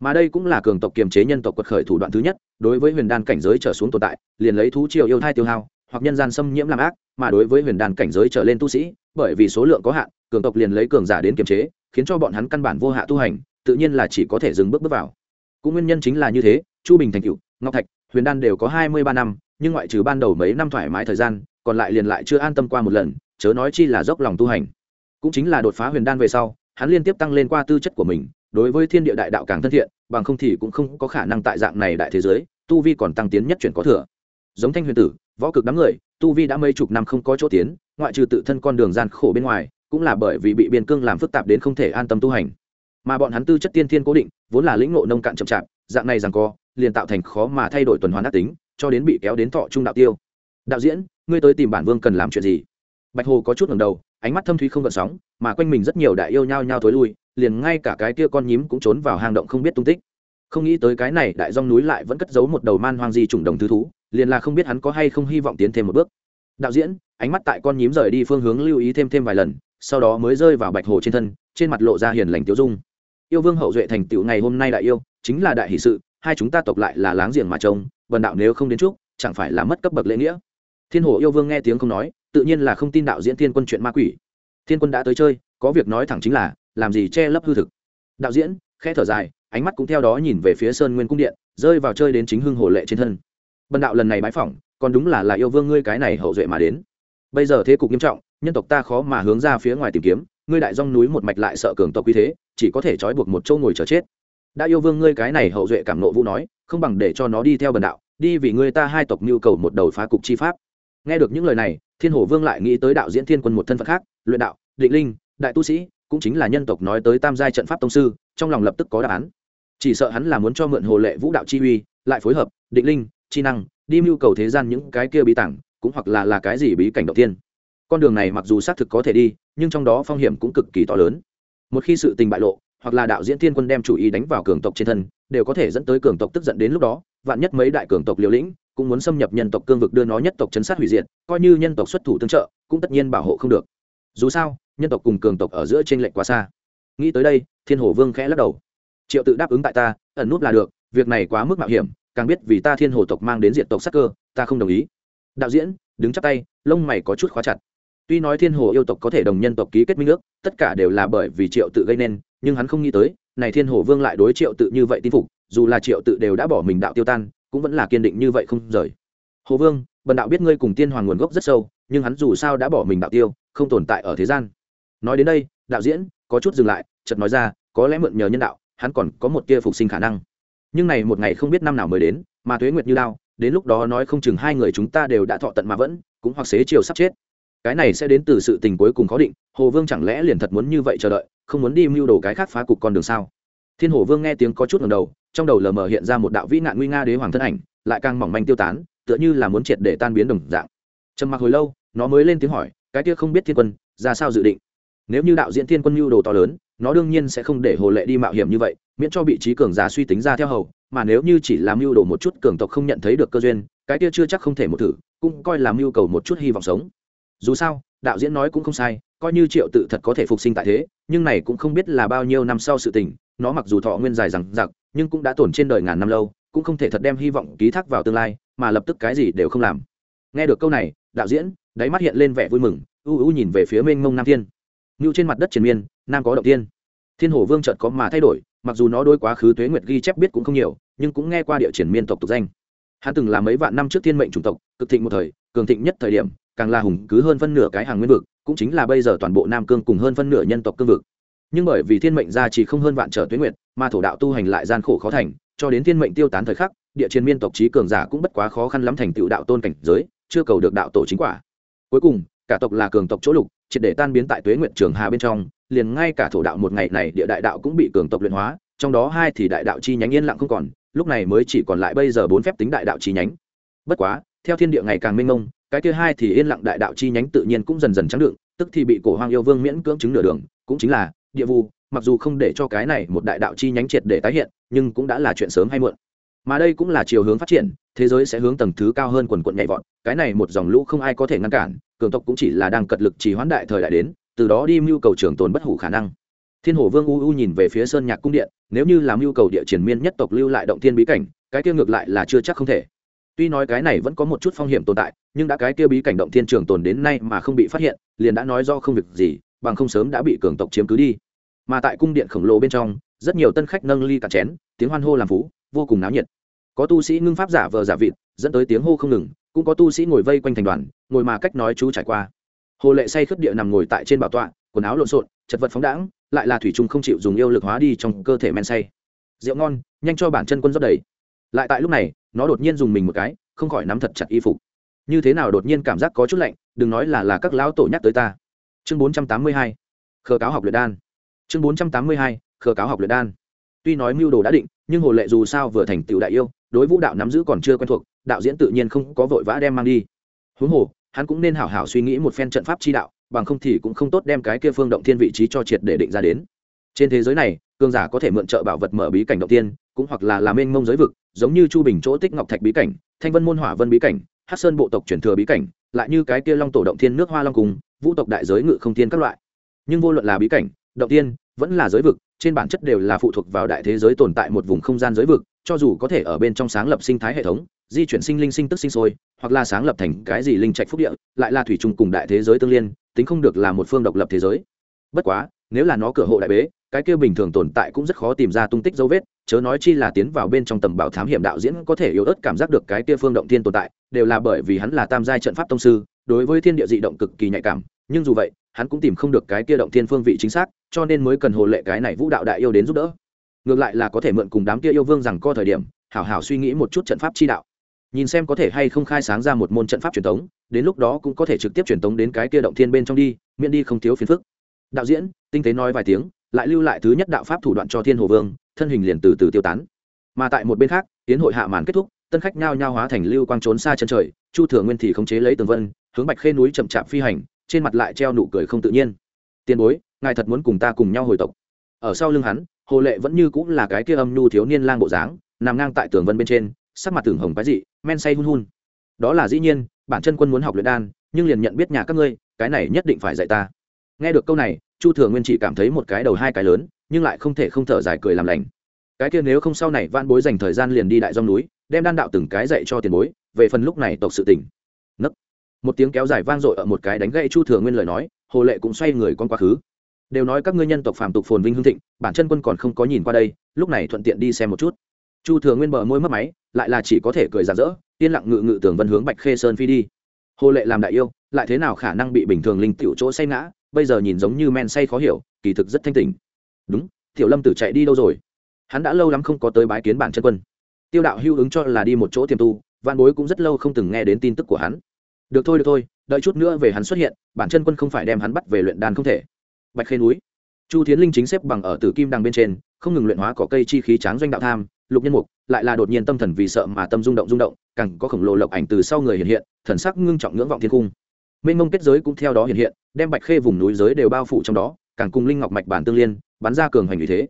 mà đây cũng là cường tộc kiềm chế nhân tộc quật khởi thủ đoạn thứ nhất, đối với huyền đan cảnh giới trở xuống tồn tại, liền lấy thú triều yêu thai tiêu hao, hoặc nhân gian xâm nhiễm làm ác, mà đối với huyền đan cảnh giới trở lên tu sĩ, bởi vì số lượng có hạn, cường tộc liền lấy cường giả đến kiềm chế, khiến cho bọn hắn căn bản vô hạ tu hành, tự nhiên là chỉ có thể dừng bước bước vào. Cũng nguyên nhân chính là như thế, chu bình thành cựu, ngọc thạch, huyền đan đều có hai mươi ba năm, nhưng ngoại trừ ban đầu mấy năm thoải mái thời gian, còn lại liền lại chưa an tâm qua một lần, chớ nói chi là dốc lòng tu hành. Cũng chính là đột phá huyền đan về sau, hắn liên tiếp tăng lên qua tư chất của mình đối với thiên địa đại đạo càng thân thiện, bằng không thì cũng không có khả năng tại dạng này đại thế giới, tu vi còn tăng tiến nhất chuyển có thừa. Giống thanh huyền tử, võ cực đám người, tu vi đã mấy chục năm không có chỗ tiến, ngoại trừ tự thân con đường gian khổ bên ngoài, cũng là bởi vì bị biên cương làm phức tạp đến không thể an tâm tu hành. Mà bọn hắn tư chất tiên thiên cố định, vốn là lĩnh ngộ nông cạn chậm chạp, dạng này rằng co, liền tạo thành khó mà thay đổi tuần hoàn ác tính, cho đến bị kéo đến thọ trung đạo tiêu. Đạo diễn, ngươi tới tìm bản vương cần làm chuyện gì? Bạch hồ có chút ngầm đầu, ánh mắt thâm thúy không gợn sóng, mà quanh mình rất nhiều đại yêu nhao nhao thối lui liền ngay cả cái kia con nhím cũng trốn vào hang động không biết tung tích. Không nghĩ tới cái này đại dong núi lại vẫn cất giấu một đầu man hoang di chủng đồng thứ thú liền là không biết hắn có hay không hy vọng tiến thêm một bước. Đạo diễn ánh mắt tại con nhím rời đi phương hướng lưu ý thêm thêm vài lần sau đó mới rơi vào bạch hồ trên thân trên mặt lộ ra hiền lành tiêu dung. Yêu vương hậu duệ thành tựu ngày hôm nay đại yêu chính là đại hỷ sự hai chúng ta tộc lại là láng giềng mà trông vần đạo nếu không đến trước, chẳng phải là mất cấp bậc lễ nghĩa. Thiên hồ yêu vương nghe tiếng không nói tự nhiên là không tin đạo diễn thiên quân chuyện ma quỷ. Thiên quân đã tới chơi có việc nói thẳng chính là làm gì che lấp hư thực. Đạo diễn, khẽ thở dài, ánh mắt cũng theo đó nhìn về phía sơn nguyên cung điện, rơi vào chơi đến chính hưng hồ lệ trên thân. Bần đạo lần này bãi phỏng, còn đúng là là yêu vương ngươi cái này hậu duệ mà đến. Bây giờ thế cục nghiêm trọng, nhân tộc ta khó mà hướng ra phía ngoài tìm kiếm, ngươi đại dong núi một mạch lại sợ cường tộc quy thế, chỉ có thể trói buộc một chỗ ngồi chờ chết. Đã yêu vương ngươi cái này hậu duệ cảm nộ vũ nói, không bằng để cho nó đi theo bần đạo, đi vì ngươi ta hai tộc nhu cầu một đầu phá cục chi pháp. Nghe được những lời này, thiên hổ vương lại nghĩ tới đạo diễn thiên quân một thân phận khác, luyện đạo, định linh, đại tu sĩ cũng chính là nhân tộc nói tới tam giai trận pháp tông sư, trong lòng lập tức có đáp án. Chỉ sợ hắn là muốn cho mượn hồ lệ vũ đạo chi uy, lại phối hợp, định linh, chi năng, đi mưu cầu thế gian những cái kia bí tảng, cũng hoặc là là cái gì bí cảnh đầu tiên. Con đường này mặc dù xác thực có thể đi, nhưng trong đó phong hiểm cũng cực kỳ to lớn. Một khi sự tình bại lộ, hoặc là đạo diễn thiên quân đem chủ ý đánh vào cường tộc trên thân, đều có thể dẫn tới cường tộc tức giận đến lúc đó, vạn nhất mấy đại cường tộc liều lĩnh, cũng muốn xâm nhập nhân tộc cương vực đưa nó nhất tộc chấn sát hủy diệt, coi như nhân tộc xuất thủ tương trợ, cũng tất nhiên bảo hộ không được. Dù sao nhân tộc cùng cường tộc ở giữa trên lệnh quá xa. Nghĩ tới đây, thiên hổ vương khẽ lắc đầu. Triệu tự đáp ứng tại ta, ẩn nút là được, việc này quá mức mạo hiểm, càng biết vì ta thiên hổ tộc mang đến diện tộc sắc cơ, ta không đồng ý. Đạo diễn, đứng chắp tay, lông mày có chút khóa chặt. Tuy nói thiên hồ yêu tộc có thể đồng nhân tộc ký kết minh ước, tất cả đều là bởi vì triệu tự gây nên, nhưng hắn không nghĩ tới, này thiên hồ vương lại đối triệu tự như vậy tin phục, dù là triệu tự đều đã bỏ mình đạo tiêu tan, cũng vẫn là kiên định như vậy không rời. Hồ vương, bần đạo biết ngươi cùng tiên hoàng nguồn gốc rất sâu, nhưng hắn dù sao đã bỏ mình đạo tiêu, không tồn tại ở thế gian nói đến đây, đạo diễn có chút dừng lại, chợt nói ra, có lẽ mượn nhờ nhân đạo, hắn còn có một tia phục sinh khả năng. Nhưng này một ngày không biết năm nào mới đến, mà thuế nguyệt như lao đến lúc đó nói không chừng hai người chúng ta đều đã thọ tận mà vẫn, cũng hoặc xế chiều sắp chết. Cái này sẽ đến từ sự tình cuối cùng khó định, hồ vương chẳng lẽ liền thật muốn như vậy chờ đợi, không muốn đi mưu đồ cái khác phá cục con đường sao? Thiên hồ vương nghe tiếng có chút ngầm đầu, trong đầu lờ mờ hiện ra một đạo vĩ nạn nguy nga đế hoàng thân ảnh, lại càng mỏng manh tiêu tán, tựa như là muốn triệt để tan biến đồng dạng. Trầm mặc hồi lâu, nó mới lên tiếng hỏi, cái kia không biết thiên quân, ra sao dự định? Nếu như đạo diễn thiên quân mưu đồ to lớn, nó đương nhiên sẽ không để hồ lệ đi mạo hiểm như vậy, miễn cho bị trí cường giả suy tính ra theo hầu, mà nếu như chỉ làm mưu đồ một chút cường tộc không nhận thấy được cơ duyên, cái kia chưa chắc không thể một thử, cũng coi làm mưu cầu một chút hy vọng sống. Dù sao, đạo diễn nói cũng không sai, coi như triệu tự thật có thể phục sinh tại thế, nhưng này cũng không biết là bao nhiêu năm sau sự tình, nó mặc dù thọ nguyên dài rằng giặc nhưng cũng đã tổn trên đời ngàn năm lâu, cũng không thể thật đem hy vọng ký thác vào tương lai, mà lập tức cái gì đều không làm. Nghe được câu này, đạo diễn, đáy mắt hiện lên vẻ vui mừng, u u nhìn về phía mênh mông nam thiên ngưu trên mặt đất triền miên, nam có động tiên thiên hồ vương chợt có mà thay đổi, mặc dù nó đôi quá khứ tuế nguyệt ghi chép biết cũng không nhiều, nhưng cũng nghe qua địa triển miên tộc tục danh. Hắn từng là mấy vạn năm trước thiên mệnh chủng tộc, cực thịnh một thời, cường thịnh nhất thời điểm, càng là hùng cứ hơn phân nửa cái hàng nguyên vực, cũng chính là bây giờ toàn bộ nam cương cùng hơn phân nửa nhân tộc cương vực. Nhưng bởi vì thiên mệnh gia chỉ không hơn vạn trở tuế nguyệt, mà thổ đạo tu hành lại gian khổ khó thành, cho đến thiên mệnh tiêu tán thời khắc, địa chiến miên tộc trí cường giả cũng bất quá khó khăn lắm thành tựu đạo tôn cảnh giới, chưa cầu được đạo tổ chính quả. Cuối cùng, cả tộc là cường tộc chỗ lục triệt để tan biến tại tuế nguyện trường hà bên trong, liền ngay cả thổ đạo một ngày này địa đại đạo cũng bị cường tộc luyện hóa, trong đó hai thì đại đạo chi nhánh yên lặng không còn, lúc này mới chỉ còn lại bây giờ bốn phép tính đại đạo chi nhánh. Bất quá, theo thiên địa ngày càng mênh mông, cái thứ hai thì yên lặng đại đạo chi nhánh tự nhiên cũng dần dần trắng đựng, tức thì bị cổ hoàng yêu vương miễn cưỡng chứng nửa đường, cũng chính là địa vu, mặc dù không để cho cái này một đại đạo chi nhánh triệt để tái hiện, nhưng cũng đã là chuyện sớm hay muộn. Mà đây cũng là chiều hướng phát triển thế giới sẽ hướng tầng thứ cao hơn quần quận nhảy vọt, cái này một dòng lũ không ai có thể ngăn cản, cường tộc cũng chỉ là đang cật lực trì hoãn đại thời đại đến, từ đó đi mưu cầu trường tồn bất hủ khả năng. Thiên hồ vương u u nhìn về phía sơn nhạc cung điện, nếu như làm mưu cầu địa triển miên nhất tộc lưu lại động thiên bí cảnh, cái kia ngược lại là chưa chắc không thể. Tuy nói cái này vẫn có một chút phong hiểm tồn tại, nhưng đã cái kia bí cảnh động thiên trường tồn đến nay mà không bị phát hiện, liền đã nói do không việc gì, bằng không sớm đã bị cường tộc chiếm cứ đi. Mà tại cung điện khổng lồ bên trong, rất nhiều tân khách nâng ly cả chén, tiếng hoan hô làm phú, vô cùng náo nhiệt có tu sĩ ngưng pháp giả vờ giả vịt, dẫn tới tiếng hô không ngừng, cũng có tu sĩ ngồi vây quanh thành đoàn, ngồi mà cách nói chú trải qua. Hồ lệ say khất địa nằm ngồi tại trên bảo tọa, quần áo lộn xộn, chật vật phóng đãng, lại là thủy trung không chịu dùng yêu lực hóa đi trong cơ thể men say. Rượu ngon, nhanh cho bản chân quân rót đầy. Lại tại lúc này, nó đột nhiên dùng mình một cái, không khỏi nắm thật chặt y phục. Như thế nào đột nhiên cảm giác có chút lạnh, đừng nói là là các lão tổ nhắc tới ta. Chương bốn trăm tám mươi hai, khờ cáo học luyện đan. Chương bốn trăm tám mươi hai, khờ cáo học luyện đan. Tuy nói mưu đồ đã định nhưng hồ lệ dù sao vừa thành tựu đại yêu, đối vũ đạo nắm giữ còn chưa quen thuộc, đạo diễn tự nhiên không có vội vã đem mang đi. Huống hồ, hắn cũng nên hảo hảo suy nghĩ một phen trận pháp chi đạo, bằng không thì cũng không tốt đem cái kia phương động thiên vị trí cho triệt để định ra đến. Trên thế giới này, cường giả có thể mượn trợ bảo vật mở bí cảnh động tiên, cũng hoặc là làm mênh mông giới vực, giống như chu bình chỗ tích ngọc thạch bí cảnh, thanh vân môn hỏa vân bí cảnh hát sơn bộ tộc truyền thừa bí cảnh, lại như cái kia long tổ động thiên nước hoa long cùng, vũ tộc đại giới ngự không thiên các loại. Nhưng vô luận là bí cảnh, động tiên vẫn là giới vực, trên bản chất đều là phụ thuộc vào đại thế giới tồn tại một vùng không gian giới vực, cho dù có thể ở bên trong sáng lập sinh thái hệ thống, di chuyển sinh linh sinh tức sinh sôi, hoặc là sáng lập thành cái gì linh trạch phúc địa, lại là thủy chung cùng đại thế giới tương liên, tính không được là một phương độc lập thế giới. Bất quá, nếu là nó cửa hộ đại bế, cái kia bình thường tồn tại cũng rất khó tìm ra tung tích dấu vết, chớ nói chi là tiến vào bên trong tầm bảo thám hiểm đạo diễn có thể yếu ớt cảm giác được cái kia phương động thiên tồn tại, đều là bởi vì hắn là tam giai trận pháp tông sư, đối với thiên địa dị động cực kỳ nhạy cảm, nhưng dù vậy hắn cũng tìm không được cái kia động thiên phương vị chính xác, cho nên mới cần hồ lệ cái này vũ đạo đại yêu đến giúp đỡ. Ngược lại là có thể mượn cùng đám kia yêu vương rằng co thời điểm, hảo hảo suy nghĩ một chút trận pháp chi đạo. Nhìn xem có thể hay không khai sáng ra một môn trận pháp truyền thống đến lúc đó cũng có thể trực tiếp truyền thống đến cái kia động thiên bên trong đi, miễn đi không thiếu phiền phức. Đạo diễn, tinh tế nói vài tiếng, lại lưu lại thứ nhất đạo pháp thủ đoạn cho thiên hồ vương, thân hình liền từ từ tiêu tán. Mà tại một bên khác, tiến hội hạ màn kết thúc, tân khách nhao nhao hóa thành lưu quang trốn xa chân trời, chu thừa nguyên thì khống chế lấy tường vân, hướng bạch khê núi chậm chạp phi hành trên mặt lại treo nụ cười không tự nhiên. Tiền bối, ngài thật muốn cùng ta cùng nhau hồi tộc? Ở sau lưng hắn, hồ lệ vẫn như cũng là cái kia âm nhu thiếu niên lang bộ dáng, nằm ngang tại tường vân bên trên, sắc mặt tường hồng cái dị, men say hun hun. Đó là dĩ nhiên, bản chân quân muốn học luyện đan, nhưng liền nhận biết nhà các ngươi, cái này nhất định phải dạy ta. Nghe được câu này, chu thừa nguyên chỉ cảm thấy một cái đầu hai cái lớn, nhưng lại không thể không thở dài cười làm lành. Cái kia nếu không sau này van bối dành thời gian liền đi đại dòng núi, đem đan đạo từng cái dạy cho tiền bối, về phần lúc này tộc sự tỉnh một tiếng kéo dài vang dội ở một cái đánh gậy chu thừa nguyên lời nói, hồ lệ cũng xoay người con quá khứ. Đều nói các ngươi nhân tộc phàm tục phồn vinh hương thịnh, bản chân quân còn không có nhìn qua đây, lúc này thuận tiện đi xem một chút. Chu thừa nguyên bờ môi mất máy, lại là chỉ có thể cười giả dỡ, yên lặng ngự ngự tưởng vân hướng bạch khê sơn phi đi. Hồ lệ làm đại yêu, lại thế nào khả năng bị bình thường linh tiểu chỗ say ngã, bây giờ nhìn giống như men say khó hiểu, kỳ thực rất thanh tình đúng, tiểu lâm tử chạy đi đâu rồi? Hắn đã lâu lắm không có tới bái kiến bản chân quân. Tiêu đạo hưu ứng cho là đi một chỗ tiềm tu văn bối cũng rất lâu không từng nghe đến tin tức của hắn được thôi được thôi, đợi chút nữa về hắn xuất hiện, bản chân quân không phải đem hắn bắt về luyện đan không thể. Bạch khê núi. Chu tiến linh chính xếp bằng ở tử kim đằng bên trên, không ngừng luyện hóa cỏ cây chi khí tráng doanh đạo tham, lục nhân mục, lại là đột nhiên tâm thần vì sợ mà tâm rung động rung động, càng có khổng lồ lộc ảnh từ sau người hiện hiện, thần sắc ngưng trọng ngưỡng vọng thiên cung. Mênh mông kết giới cũng theo đó hiện hiện, đem bạch khê vùng núi giới đều bao phủ trong đó, càng cùng linh ngọc mạch bản tương liên, bắn ra cường hành vì thế.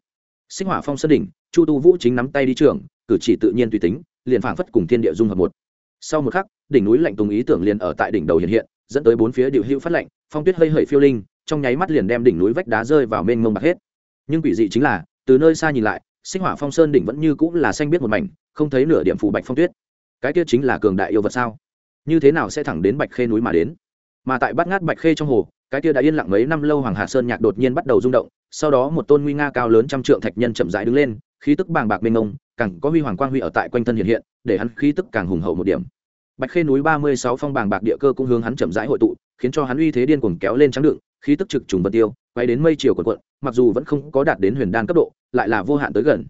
Sinh hỏa phong sơn đỉnh, chu tu vũ chính nắm tay đi trường cử chỉ tự nhiên tùy tính, liền phảng phất cùng thiên địa dung hợp một sau một khắc, đỉnh núi lạnh tùng ý tưởng liền ở tại đỉnh đầu hiện hiện, dẫn tới bốn phía điệu hữu phát lạnh, phong tuyết hơi hởi phiêu linh, trong nháy mắt liền đem đỉnh núi vách đá rơi vào mênh mông bạc hết. Nhưng quỷ dị chính là, từ nơi xa nhìn lại xích hỏa phong sơn đỉnh vẫn như cũng là xanh biết một mảnh, không thấy nửa điểm phủ bạch phong tuyết. Cái kia chính là cường đại yêu vật sao? Như thế nào sẽ thẳng đến bạch khê núi mà đến? Mà tại bát ngát bạch khê trong hồ, cái kia đã yên lặng mấy năm lâu hoàng hà sơn nhạc đột nhiên bắt đầu rung động, sau đó một tôn nguy nga cao lớn trăm trượng thạch nhân chậm rãi đứng lên, khí tức bàng bạc mênh mông càng có huy hoàng quang huy ở tại quanh thân hiện hiện, để hắn khí tức càng hùng hậu một điểm. Bạch khê núi ba mươi sáu phong bàng bạc địa cơ cũng hướng hắn chậm rãi hội tụ, khiến cho hắn uy thế điên cuồng kéo lên trắng đựng, khí tức trực trùng vân tiêu, quay đến mây chiều quần quận, mặc dù vẫn không có đạt đến huyền đan cấp độ, lại là vô hạn tới gần.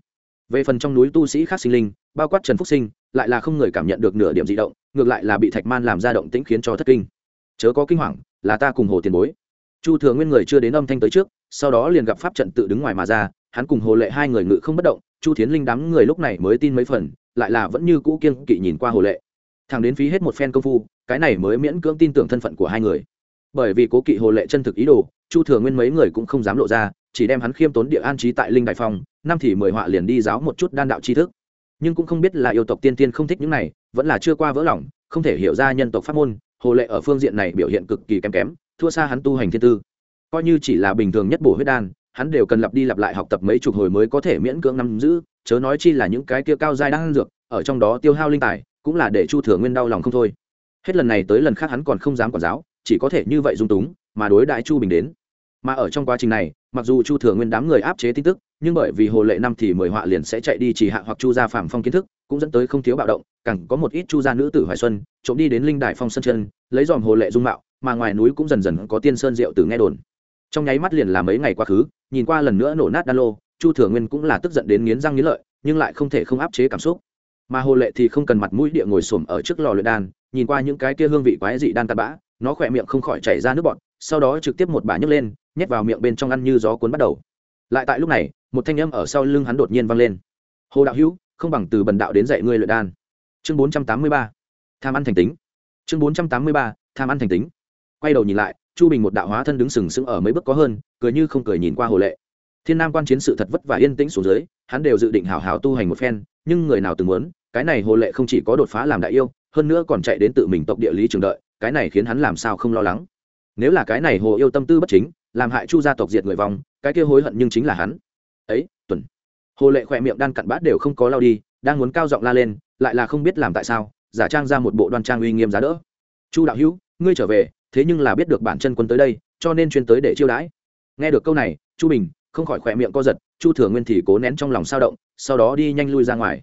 Về phần trong núi tu sĩ khác sinh linh, bao quát trần phúc sinh, lại là không người cảm nhận được nửa điểm di động, ngược lại là bị thạch man làm ra động tĩnh khiến cho thất kinh. Chớ có kinh hoàng, là ta cùng hồ tiền bối. Chu thừa nguyên người chưa đến âm thanh tới trước, sau đó liền gặp pháp trận tự đứng ngoài mà ra, hắn cùng hồ lệ hai người ngự không bất động chu thiến linh đám người lúc này mới tin mấy phần, lại là vẫn như cũ kiên kỵ nhìn qua hồ lệ. Thằng đến phí hết một phen công phu, cái này mới miễn cưỡng tin tưởng thân phận của hai người. Bởi vì cố kỵ hồ lệ chân thực ý đồ, chu thừa nguyên mấy người cũng không dám lộ ra, chỉ đem hắn khiêm tốn địa an trí tại linh đại phong, năm thì mười họa liền đi giáo một chút đan đạo tri thức. Nhưng cũng không biết là yêu tộc tiên tiên không thích những này, vẫn là chưa qua vỡ lòng, không thể hiểu ra nhân tộc pháp môn, hồ lệ ở phương diện này biểu hiện cực kỳ kém kém, thua xa hắn tu hành thiên tư. Coi như chỉ là bình thường nhất bổ huyết đan hắn đều cần lặp đi lặp lại học tập mấy chục hồi mới có thể miễn cưỡng nắm giữ, chớ nói chi là những cái kia cao giai đang dược, ở trong đó tiêu hao linh tài, cũng là để chu thừa nguyên đau lòng không thôi. Hết lần này tới lần khác hắn còn không dám quản giáo, chỉ có thể như vậy dung túng, mà đối đại chu bình đến. Mà ở trong quá trình này, mặc dù chu thừa nguyên đám người áp chế tin tức, nhưng bởi vì hồ lệ năm thì mười họa liền sẽ chạy đi chỉ hạ hoặc chu gia phạm phong kiến thức, cũng dẫn tới không thiếu bạo động, càng có một ít chu gia nữ tử hoài xuân, trộm đi đến linh đài phong sân chân, lấy dòm hồ lệ dung mạo, mà ngoài núi cũng dần dần có tiên sơn rượu từ nghe đồn trong nháy mắt liền là mấy ngày quá khứ, nhìn qua lần nữa nổ nát đan lô, chu thừa nguyên cũng là tức giận đến nghiến răng nghiến lợi, nhưng lại không thể không áp chế cảm xúc. Mà hồ lệ thì không cần mặt mũi địa ngồi xổm ở trước lò luyện đan, nhìn qua những cái kia hương vị quái dị đan tạt bã, nó khỏe miệng không khỏi chảy ra nước bọt, sau đó trực tiếp một bà nhấc lên, nhét vào miệng bên trong ăn như gió cuốn bắt đầu. Lại tại lúc này, một thanh âm ở sau lưng hắn đột nhiên vang lên. Hồ đạo hữu, không bằng từ bần đạo đến dạy ngươi luyện đan. Chương bốn trăm tám mươi ba. Tham ăn thành tính. Chương bốn trăm tám mươi ba. Tham ăn thành tính. Quay đầu nhìn lại chu bình một đạo hóa thân đứng sừng sững ở mấy bước có hơn, cười như không cười nhìn qua hồ lệ. Thiên nam quan chiến sự thật vất vả yên tĩnh xuống dưới, hắn đều dự định hào hào tu hành một phen, nhưng người nào từng muốn, cái này hồ lệ không chỉ có đột phá làm đại yêu, hơn nữa còn chạy đến tự mình tộc địa lý trường đợi, cái này khiến hắn làm sao không lo lắng. Nếu là cái này hồ yêu tâm tư bất chính, làm hại chu gia tộc diệt người vong, cái kia hối hận nhưng chính là hắn. Ấy, tuần. Hồ lệ khỏe miệng đan cặn bát đều không có lao đi, đang muốn cao giọng la lên, lại là không biết làm tại sao, giả trang ra một bộ đoan trang uy nghiêm giá đỡ. Chu đạo hữu, ngươi trở về thế nhưng là biết được bản chân quân tới đây, cho nên chuyên tới để chiêu đãi. Nghe được câu này, chu bình không khỏi khỏe miệng co giật, chu thừa nguyên thì cố nén trong lòng sao động, sau đó đi nhanh lui ra ngoài.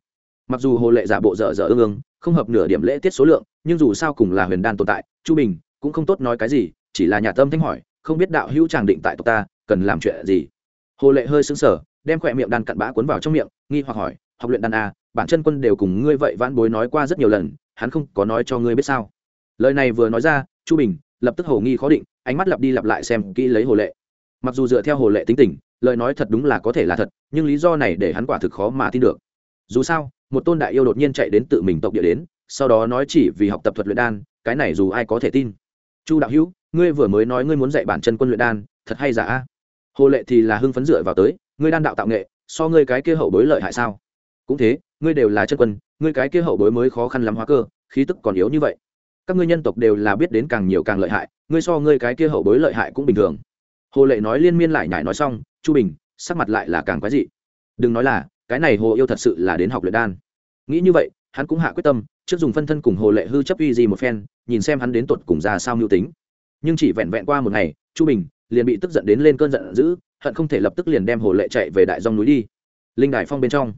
Mặc dù hồ lệ giả bộ dở dở ương ương, không hợp nửa điểm lễ tiết số lượng, nhưng dù sao cùng là huyền đan tồn tại, chu bình cũng không tốt nói cái gì, chỉ là nhà tâm thanh hỏi, không biết đạo hữu chàng định tại tộc ta, cần làm chuyện gì? Hồ lệ hơi sững sờ, đem khỏe miệng đan cặn bã cuốn vào trong miệng, nghi hoặc hỏi, học luyện đan a bản chân quân đều cùng ngươi vậy vãn bối nói qua rất nhiều lần, hắn không có nói cho ngươi biết sao? Lời này vừa nói ra, chu bình lập tức hồ nghi khó định, ánh mắt lặp đi lặp lại xem kỹ lấy hồ lệ. Mặc dù dựa theo hồ lệ tính tình, lời nói thật đúng là có thể là thật, nhưng lý do này để hắn quả thực khó mà tin được. Dù sao, một tôn đại yêu đột nhiên chạy đến tự mình tộc địa đến, sau đó nói chỉ vì học tập thuật luyện đan, cái này dù ai có thể tin. Chu đạo hữu, ngươi vừa mới nói ngươi muốn dạy bản chân quân luyện đan, thật hay giả a? Hồ lệ thì là hưng phấn dựa vào tới, ngươi đan đạo tạo nghệ, so ngươi cái kia hậu bối lợi hại sao? Cũng thế, ngươi đều là chân quân, ngươi cái kia hậu bối mới khó khăn lắm hóa cơ, khí tức còn yếu như vậy các ngươi nhân tộc đều là biết đến càng nhiều càng lợi hại, ngươi so ngươi cái kia hậu bối lợi hại cũng bình thường. Hồ lệ nói liên miên lại nhải nói xong, chu bình, sắc mặt lại là càng quái dị. Đừng nói là, cái này hồ yêu thật sự là đến học luyện đan. Nghĩ như vậy, hắn cũng hạ quyết tâm, trước dùng phân thân cùng hồ lệ hư chấp uy gì một phen, nhìn xem hắn đến tột cùng ra sao mưu tính. Nhưng chỉ vẹn vẹn qua một ngày, chu bình liền bị tức giận đến lên cơn giận dữ, hận không thể lập tức liền đem hồ lệ chạy về đại dòng núi đi. Linh đài phong bên trong,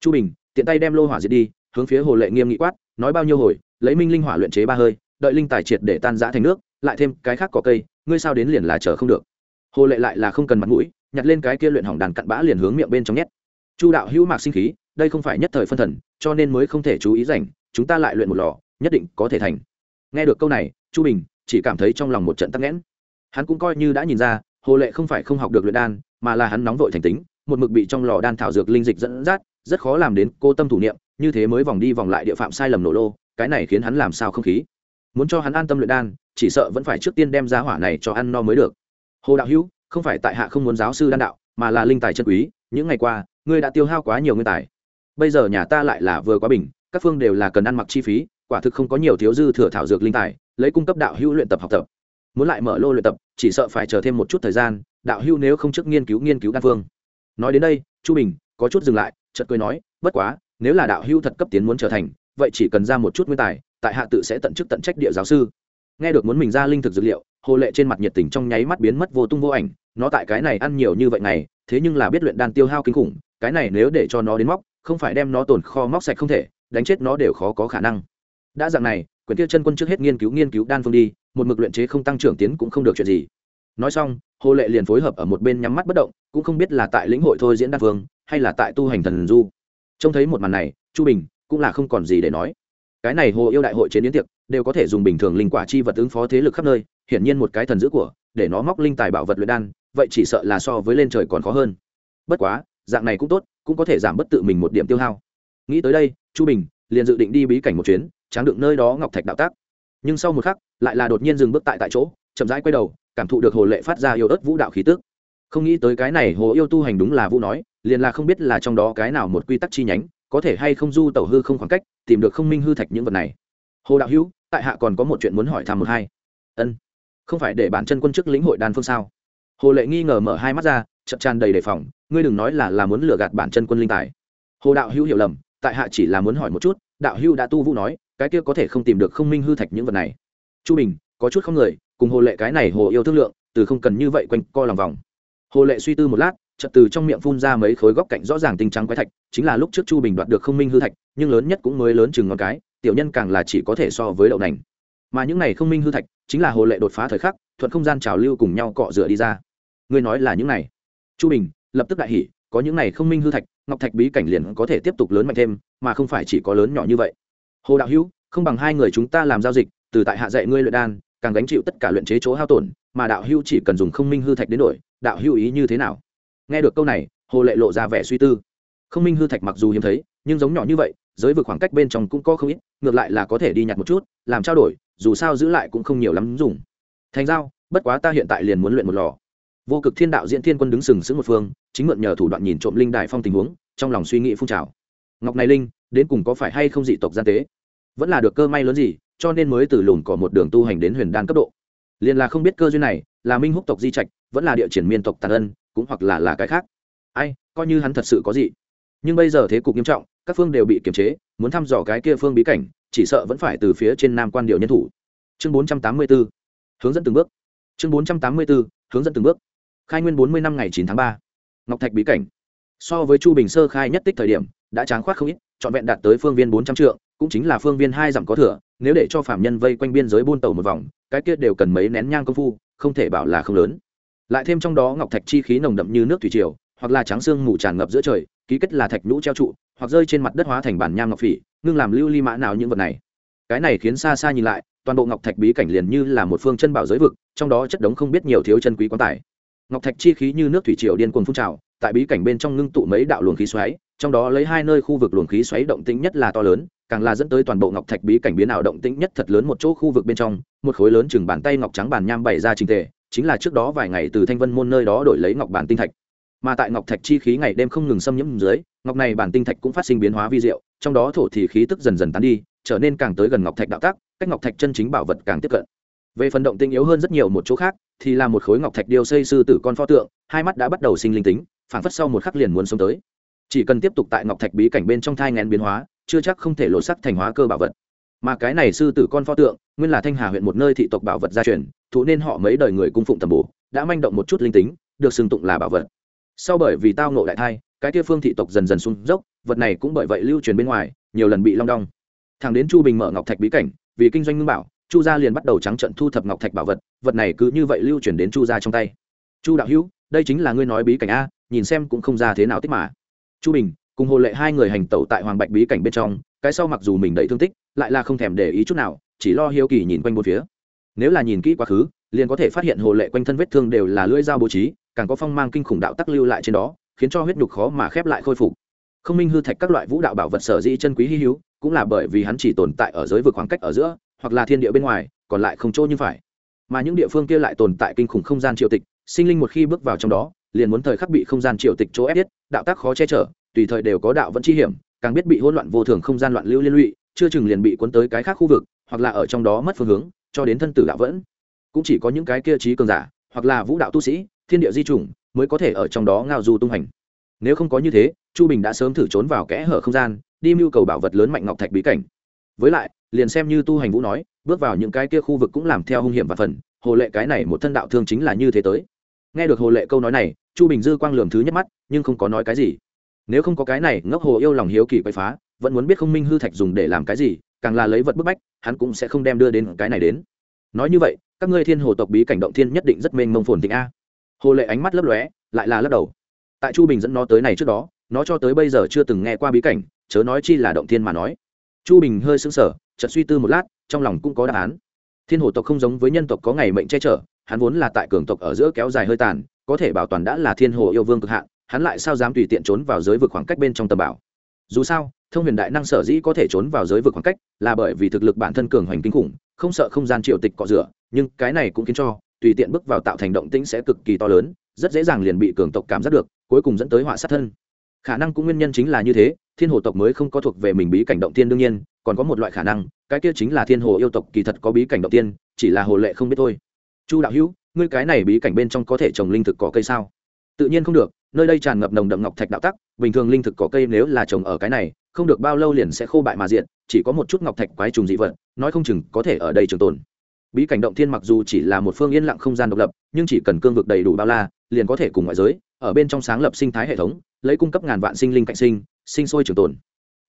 chu bình tiện tay đem lô hỏa diệt đi, hướng phía hồ lệ nghiêm nghị quát, nói bao nhiêu hồi lấy minh linh hỏa luyện chế ba hơi, đợi linh tài triệt để tan giã thành nước, lại thêm cái khác có cây, ngươi sao đến liền là chờ không được. Hồ lệ lại là không cần mặt mũi, nhặt lên cái kia luyện hỏng đàn cặn bã liền hướng miệng bên trong nhét. Chu đạo hữu mạc sinh khí, đây không phải nhất thời phân thần, cho nên mới không thể chú ý rảnh, chúng ta lại luyện một lò, nhất định có thể thành. Nghe được câu này, chu bình chỉ cảm thấy trong lòng một trận tắc nghẽn. Hắn cũng coi như đã nhìn ra, hồ lệ không phải không học được luyện đan, mà là hắn nóng vội thành tính, một mực bị trong lò đan thảo dược linh dịch dẫn dắt, rất khó làm đến cô tâm thủ niệm, như thế mới vòng đi vòng lại địa phạm sai lầm nổ lô cái này khiến hắn làm sao không khí? Muốn cho hắn an tâm luyện đan, chỉ sợ vẫn phải trước tiên đem giá hỏa này cho ăn no mới được. Hồ đạo hữu, không phải tại hạ không muốn giáo sư đan đạo, mà là linh tài chân quý, những ngày qua, ngươi đã tiêu hao quá nhiều nguyên tài. Bây giờ nhà ta lại là vừa quá bình, các phương đều là cần ăn mặc chi phí, quả thực không có nhiều thiếu dư thừa thảo dược linh tài, lấy cung cấp đạo hữu luyện tập học tập. Muốn lại mở lô luyện tập, chỉ sợ phải chờ thêm một chút thời gian, đạo hữu nếu không trước nghiên cứu nghiên cứu đan phương. Nói đến đây, chu bình có chút dừng lại, chợt cười nói, bất quá, nếu là đạo hữu thật cấp tiến muốn trở thành vậy chỉ cần ra một chút nguyên tài, tại hạ tự sẽ tận chức tận trách địa giáo sư. Nghe được muốn mình ra linh thực dược liệu, hồ lệ trên mặt nhiệt tình trong nháy mắt biến mất vô tung vô ảnh, nó tại cái này ăn nhiều như vậy này, thế nhưng là biết luyện đan tiêu hao kinh khủng, cái này nếu để cho nó đến móc, không phải đem nó tồn kho móc sạch không thể, đánh chết nó đều khó có khả năng. Đã dạng này, quyển tiêu chân quân trước hết nghiên cứu nghiên cứu đan phương đi, một mực luyện chế không tăng trưởng tiến cũng không được chuyện gì. Nói xong, hồ lệ liền phối hợp ở một bên nhắm mắt bất động, cũng không biết là tại lĩnh hội thôi diễn đan phương, hay là tại tu hành thần du. Trông thấy một màn này, chu bình cũng là không còn gì để nói. Cái này hồ yêu đại hội chế biến tiệc đều có thể dùng bình thường linh quả chi vật ứng phó thế lực khắp nơi, hiển nhiên một cái thần dữ của, để nó móc linh tài bảo vật luyện đan, vậy chỉ sợ là so với lên trời còn khó hơn. Bất quá, dạng này cũng tốt, cũng có thể giảm bất tự mình một điểm tiêu hao. Nghĩ tới đây, chu bình liền dự định đi bí cảnh một chuyến, tráng đựng nơi đó ngọc thạch đạo tác. Nhưng sau một khắc, lại là đột nhiên dừng bước tại tại chỗ, chậm rãi quay đầu, cảm thụ được hồ lệ phát ra yêu ớt vũ đạo khí tức. Không nghĩ tới cái này hồ yêu tu hành đúng là vũ nói, liền là không biết là trong đó cái nào một quy tắc chi nhánh có thể hay không du tẩu hư không khoảng cách, tìm được không minh hư thạch những vật này. Hồ đạo hữu, tại hạ còn có một chuyện muốn hỏi thăm một hai. Ân. Không phải để bản chân quân chức lĩnh hội đan phương sao? Hồ lệ nghi ngờ mở hai mắt ra chậm tràn đầy đề phòng, ngươi đừng nói là là muốn lừa gạt bản chân quân linh tài. Hồ đạo hữu hiểu lầm, tại hạ chỉ là muốn hỏi một chút, đạo hữu đã tu vũ nói, cái kia có thể không tìm được không minh hư thạch những vật này. Chu bình, có chút không người, cùng hồ lệ cái này hồ yêu thương lượng, từ không cần như vậy quanh co lòng vòng. Hồ lệ suy tư một lát chợt từ trong miệng phun ra mấy khối góc cạnh rõ ràng tinh trắng quái thạch, chính là lúc trước chu bình đoạt được không minh hư thạch, nhưng lớn nhất cũng mới lớn chừng ngón cái, tiểu nhân càng là chỉ có thể so với đậu nành. Mà những này không minh hư thạch, chính là hồ lệ đột phá thời khắc, thuận không gian trào lưu cùng nhau cọ rửa đi ra. Ngươi nói là những này. Chu bình lập tức đại hỉ, có những này không minh hư thạch, ngọc thạch bí cảnh liền có thể tiếp tục lớn mạnh thêm, mà không phải chỉ có lớn nhỏ như vậy. Hồ đạo hữu, không bằng hai người chúng ta làm giao dịch, từ tại hạ dạy ngươi luyện đan, càng gánh chịu tất cả luyện chế chỗ hao tổn, mà đạo hữu chỉ cần dùng không minh hư thạch đến đổi, đạo hữu ý như thế nào? Nghe được câu này, hồ lệ lộ ra vẻ suy tư. Không minh hư thạch mặc dù hiếm thấy, nhưng giống nhỏ như vậy, giới vực khoảng cách bên trong cũng có không ít, ngược lại là có thể đi nhặt một chút, làm trao đổi, dù sao giữ lại cũng không nhiều lắm dùng. Thành giao, bất quá ta hiện tại liền muốn luyện một lò. Vô cực thiên đạo diễn thiên quân đứng sừng sững một phương, chính mượn nhờ thủ đoạn nhìn trộm linh đại phong tình huống, trong lòng suy nghĩ phun trào. Ngọc này linh, đến cùng có phải hay không dị tộc gian tế? Vẫn là được cơ may lớn gì, cho nên mới từ lùn cỏ một đường tu hành đến huyền đan cấp độ. Liền là không biết cơ duyên này, là minh húc tộc di trạch, vẫn là địa triển miên tộc tàn ân cũng hoặc là là cái khác. Ai, coi như hắn thật sự có gì. Nhưng bây giờ thế cục nghiêm trọng, các phương đều bị kiềm chế, muốn thăm dò cái kia phương bí cảnh, chỉ sợ vẫn phải từ phía trên nam quan điệu nhân thủ. Chương bốn trăm tám mươi 484 hướng dẫn từng bước. Chương bốn trăm tám mươi 484 hướng dẫn từng bước. Khai nguyên bốn mươi năm ngày chín tháng ba. Ngọc thạch bí cảnh. So với chu bình sơ khai nhất tích thời điểm, đã tráng khoát không ít, trọn vẹn đạt tới phương viên bốn trăm triệu cũng chính là phương viên hai dặm có thừa, nếu để cho phạm nhân vây quanh biên giới buôn tàu một vòng, cái kia đều cần mấy nén nhang công phu, không thể bảo là không lớn lại thêm trong đó ngọc thạch chi khí nồng đậm như nước thủy triều, hoặc là trắng xương mù tràn ngập giữa trời, ký kết là thạch nhũ treo trụ, hoặc rơi trên mặt đất hóa thành bản nham ngọc phỉ, ngưng làm lưu ly mã nào những vật này. Cái này khiến xa xa nhìn lại, toàn bộ ngọc thạch bí cảnh liền như là một phương chân bảo giới vực, trong đó chất đống không biết nhiều thiếu chân quý quan tài. Ngọc thạch chi khí như nước thủy triều điên cuồng phun trào, tại bí cảnh bên trong ngưng tụ mấy đạo luồng khí xoáy, trong đó lấy hai nơi khu vực luồng khí xoáy động tĩnh nhất là to lớn, càng là dẫn tới toàn bộ ngọc thạch bí cảnh biến ảo động tĩnh nhất thật lớn một chỗ khu vực bên trong, một khối lớn chừng bàn tay ngọc trắng bàn nham bày ra trình tề chính là trước đó vài ngày từ thanh vân môn nơi đó đổi lấy ngọc bản tinh thạch. Mà tại ngọc thạch chi khí ngày đêm không ngừng xâm nhiễm dưới, ngọc này bản tinh thạch cũng phát sinh biến hóa vi diệu, trong đó thổ thì khí tức dần dần tán đi, trở nên càng tới gần ngọc thạch đạo tác cách ngọc thạch chân chính bảo vật càng tiếp cận. Về phần động tinh yếu hơn rất nhiều một chỗ khác, thì là một khối ngọc thạch điêu xây sư tử con pho tượng, hai mắt đã bắt đầu sinh linh tính phản phất sau một khắc liền muốn sống tới. Chỉ cần tiếp tục tại ngọc thạch bí cảnh bên trong thai ngén biến hóa, chưa chắc không thể lộ sắc thành hóa cơ bảo vật. Mà cái này sư tử con pho tượng nguyên là thanh hà huyện một nơi thị tộc bảo vật gia truyền, thụ nên họ mấy đời người cung phụng tầm bổ, đã manh động một chút linh tính, được xưng tụng là bảo vật. Sau bởi vì tao ngộ đại thai, cái kia phương thị tộc dần dần xuống dốc, vật này cũng bởi vậy lưu truyền bên ngoài, nhiều lần bị long đong. Thằng đến chu bình mở ngọc thạch bí cảnh, vì kinh doanh ngưng bảo, chu gia liền bắt đầu trắng trận thu thập ngọc thạch bảo vật vật này cứ như vậy lưu chuyển đến chu gia trong tay. Chu đạo hữu, đây chính là ngươi nói bí cảnh a, nhìn xem cũng không ra thế nào tích mà. Chu bình cùng hồ lệ hai người hành tẩu tại hoàng bạch bí cảnh bên trong, cái sau mặc dù mình đầy thương tích, lại là không thèm để ý chút nào chỉ lo hiếu kỳ nhìn quanh bốn phía. Nếu là nhìn kỹ quá khứ, liền có thể phát hiện hồ lệ quanh thân vết thương đều là lưỡi dao bố trí, càng có phong mang kinh khủng đạo tắc lưu lại trên đó, khiến cho huyết nhục khó mà khép lại khôi phục. Không minh hư thạch các loại vũ đạo bảo vật sở dĩ chân quý hy hữu, cũng là bởi vì hắn chỉ tồn tại ở giới vực khoảng cách ở giữa, hoặc là thiên địa bên ngoài, còn lại không chỗ như phải. Mà những địa phương kia lại tồn tại kinh khủng không gian triều tịch, sinh linh một khi bước vào trong đó, liền muốn thời khắc bị không gian triều tịch chỗ ép biết đạo tác khó che chở, tùy thời đều có đạo vẫn chi hiểm, càng biết bị hỗn loạn vô thường không gian loạn lưu liên lụy, chưa chừng liền bị cuốn tới cái khác khu vực hoặc là ở trong đó mất phương hướng, cho đến thân tử đạo vẫn. Cũng chỉ có những cái kia trí cường giả, hoặc là vũ đạo tu sĩ, thiên địa di chủng, mới có thể ở trong đó ngao du tung hành. Nếu không có như thế, chu bình đã sớm thử trốn vào kẽ hở không gian, đi mưu cầu bảo vật lớn mạnh ngọc thạch bí cảnh. Với lại, liền xem như tu hành vũ nói, bước vào những cái kia khu vực cũng làm theo hung hiểm và phần, hồ lệ cái này một thân đạo thương chính là như thế tới. Nghe được hồ lệ câu nói này, chu bình dư quang lường thứ nhất mắt, nhưng không có nói cái gì. Nếu không có cái này, ngốc hồ yêu lòng hiếu kỳ quậy phá, vẫn muốn biết không minh hư thạch dùng để làm cái gì càng là lấy vật bức bách, hắn cũng sẽ không đem đưa đến cái này đến. Nói như vậy, các ngươi thiên hồ tộc bí cảnh động thiên nhất định rất mênh mông phồn tịnh a. Hồ lệ ánh mắt lấp lóe, lại là lắc đầu. Tại chu bình dẫn nó tới này trước đó, nó cho tới bây giờ chưa từng nghe qua bí cảnh, chớ nói chi là động thiên mà nói. Chu bình hơi sững sờ, chợt suy tư một lát, trong lòng cũng có đáp án. Thiên hồ tộc không giống với nhân tộc có ngày mệnh che chở, hắn vốn là tại cường tộc ở giữa kéo dài hơi tàn, có thể bảo toàn đã là thiên hồ yêu vương cực hạn, hắn lại sao dám tùy tiện trốn vào giới vực khoảng cách bên trong tầm bảo dù sao, thông huyền đại năng sở dĩ có thể trốn vào giới vực khoảng cách là bởi vì thực lực bản thân cường hoành kinh khủng, không sợ không gian triệu tịch cọ rửa, nhưng cái này cũng khiến cho tùy tiện bước vào tạo thành động tĩnh sẽ cực kỳ to lớn, rất dễ dàng liền bị cường tộc cảm giác được, cuối cùng dẫn tới họa sát thân. Khả năng cũng nguyên nhân chính là như thế, thiên hồ tộc mới không có thuộc về mình bí cảnh động tiên đương nhiên, còn có một loại khả năng, cái kia chính là thiên hồ yêu tộc kỳ thật có bí cảnh động tiên, chỉ là hồ lệ không biết thôi. Chu đạo hữu, ngươi cái này bí cảnh bên trong có thể trồng linh thực cỏ cây sao? Tự nhiên không được, nơi đây tràn ngập nồng đậm ngọc thạch đạo tắc bình thường linh thực có cây nếu là trồng ở cái này, không được bao lâu liền sẽ khô bại mà diện chỉ có một chút ngọc thạch quái trùng dị vật, nói không chừng có thể ở đây trường tồn. Bí cảnh động thiên mặc dù chỉ là một phương yên lặng không gian độc lập, nhưng chỉ cần cương vực đầy đủ bao la, liền có thể cùng ngoại giới, ở bên trong sáng lập sinh thái hệ thống, lấy cung cấp ngàn vạn sinh linh cạnh sinh sinh sôi trường tồn.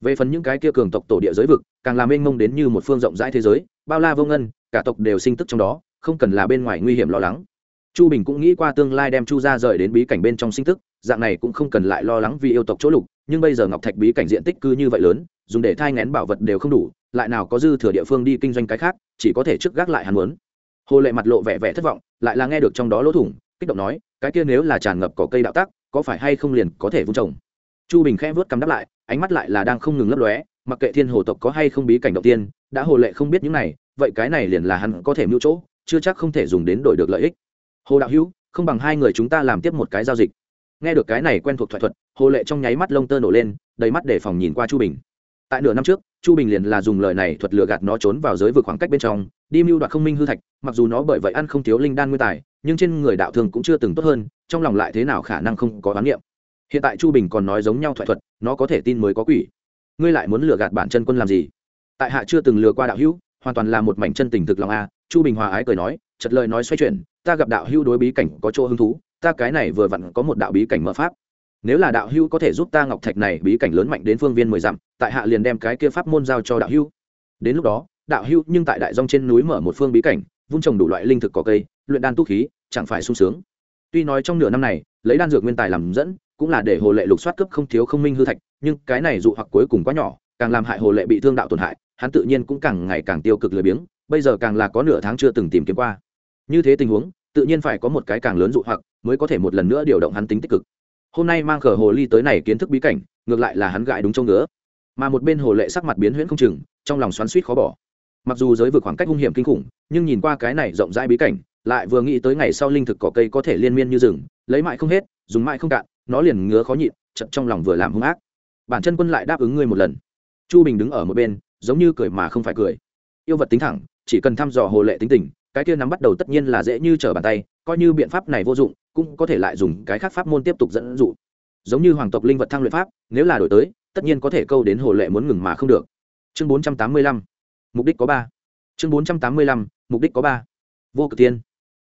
Về phần những cái kia cường tộc tổ địa giới vực, càng làm mênh mông đến như một phương rộng rãi thế giới, bao la vô ngân, cả tộc đều sinh tức trong đó, không cần là bên ngoài nguy hiểm lo lắng chu bình cũng nghĩ qua tương lai đem chu ra rời đến bí cảnh bên trong sinh tức, dạng này cũng không cần lại lo lắng vì yêu tộc chỗ lục, nhưng bây giờ ngọc thạch bí cảnh diện tích cư như vậy lớn, dùng để thai ngén bảo vật đều không đủ, lại nào có dư thừa địa phương đi kinh doanh cái khác, chỉ có thể trước gác lại hắn muốn. Hồ lệ mặt lộ vẻ vẻ thất vọng, lại là nghe được trong đó lỗ thủng, kích động nói, cái kia nếu là tràn ngập cỏ cây đạo tắc, có phải hay không liền có thể vung trồng? Chu bình khẽ vớt cắm đáp lại, ánh mắt lại là đang không ngừng lấp lóe, mặc kệ thiên hồ tộc có hay không bí cảnh đầu tiên, đã hồ lệ không biết những này, vậy cái này liền là hắn có thể mưu chỗ, chưa chắc không thể dùng đến đổi được lợi ích hồ đạo hữu, không bằng hai người chúng ta làm tiếp một cái giao dịch. Nghe được cái này quen thuộc thoại thuật, hồ lệ trong nháy mắt lông tơ nổ lên, đầy mắt để phòng nhìn qua chu bình. Tại nửa năm trước, chu bình liền là dùng lời này thuật lừa gạt nó trốn vào giới vực khoảng cách bên trong, đi mưu đoạt không minh hư thạch, mặc dù nó bởi vậy ăn không thiếu linh đan nguyên tài, nhưng trên người đạo thường cũng chưa từng tốt hơn, trong lòng lại thế nào khả năng không có oán niệm. Hiện tại chu bình còn nói giống nhau thoại thuật, nó có thể tin mới có quỷ. Ngươi lại muốn lừa gạt bản chân quân làm gì? Tại hạ chưa từng lừa qua đạo hữu, hoàn toàn là một mảnh chân tình thực lòng a chu bình hòa ái cười nói chật lời nói xoay chuyển, ta gặp đạo hưu đối bí cảnh có chỗ hứng thú, ta cái này vừa vặn có một đạo bí cảnh mở pháp nếu là đạo hưu có thể giúp ta ngọc thạch này bí cảnh lớn mạnh đến phương viên mười dặm, tại hạ liền đem cái kia pháp môn giao cho đạo hưu. đến lúc đó, đạo hưu nhưng tại đại dông trên núi mở một phương bí cảnh vun trồng đủ loại linh thực cỏ cây, luyện đan tu khí, chẳng phải sung sướng tuy nói trong nửa năm này, lấy đan dược nguyên tài làm dẫn, cũng là để hồ lệ lục soát cấp không thiếu không minh hư thạch, nhưng cái này dụ hoặc cuối cùng quá nhỏ, càng làm hại hồ lệ bị thương đạo tổn hại, hắn tự nhiên cũng càng ngày càng tiêu cực lười biếng bây giờ càng là có nửa tháng chưa từng tìm kiếm qua. Như thế tình huống, tự nhiên phải có một cái càng lớn dụ hoặc, mới có thể một lần nữa điều động hắn tính tích cực. Hôm nay mang cờ hồ ly tới này kiến thức bí cảnh, ngược lại là hắn gãi đúng châu ngứa. Mà một bên hồ lệ sắc mặt biến huyễn không chừng, trong lòng xoắn suýt khó bỏ. Mặc dù giới vực khoảng cách hung hiểm kinh khủng, nhưng nhìn qua cái này rộng rãi bí cảnh, lại vừa nghĩ tới ngày sau linh thực cỏ cây có thể liên miên như rừng, lấy mại không hết, dùng mại không cạn, nó liền ngứa khó nhịn chậm trong lòng vừa làm hung ác. Bản chân quân lại đáp ứng ngươi một lần. Chu bình đứng ở một bên, giống như cười mà không phải cười. Yêu vật tính thẳng chỉ cần thăm dò hồ lệ tính tình, cái kia nắm bắt đầu tất nhiên là dễ như trở bàn tay, coi như biện pháp này vô dụng, cũng có thể lại dùng cái khác pháp môn tiếp tục dẫn dụ. Giống như hoàng tộc linh vật thăng luyện pháp, nếu là đổi tới, tất nhiên có thể câu đến hồ lệ muốn ngừng mà không được. Chương bốn trăm tám mươi lăm, mục đích có ba. Chương bốn trăm tám mươi lăm, mục đích có ba. Vô cực tiên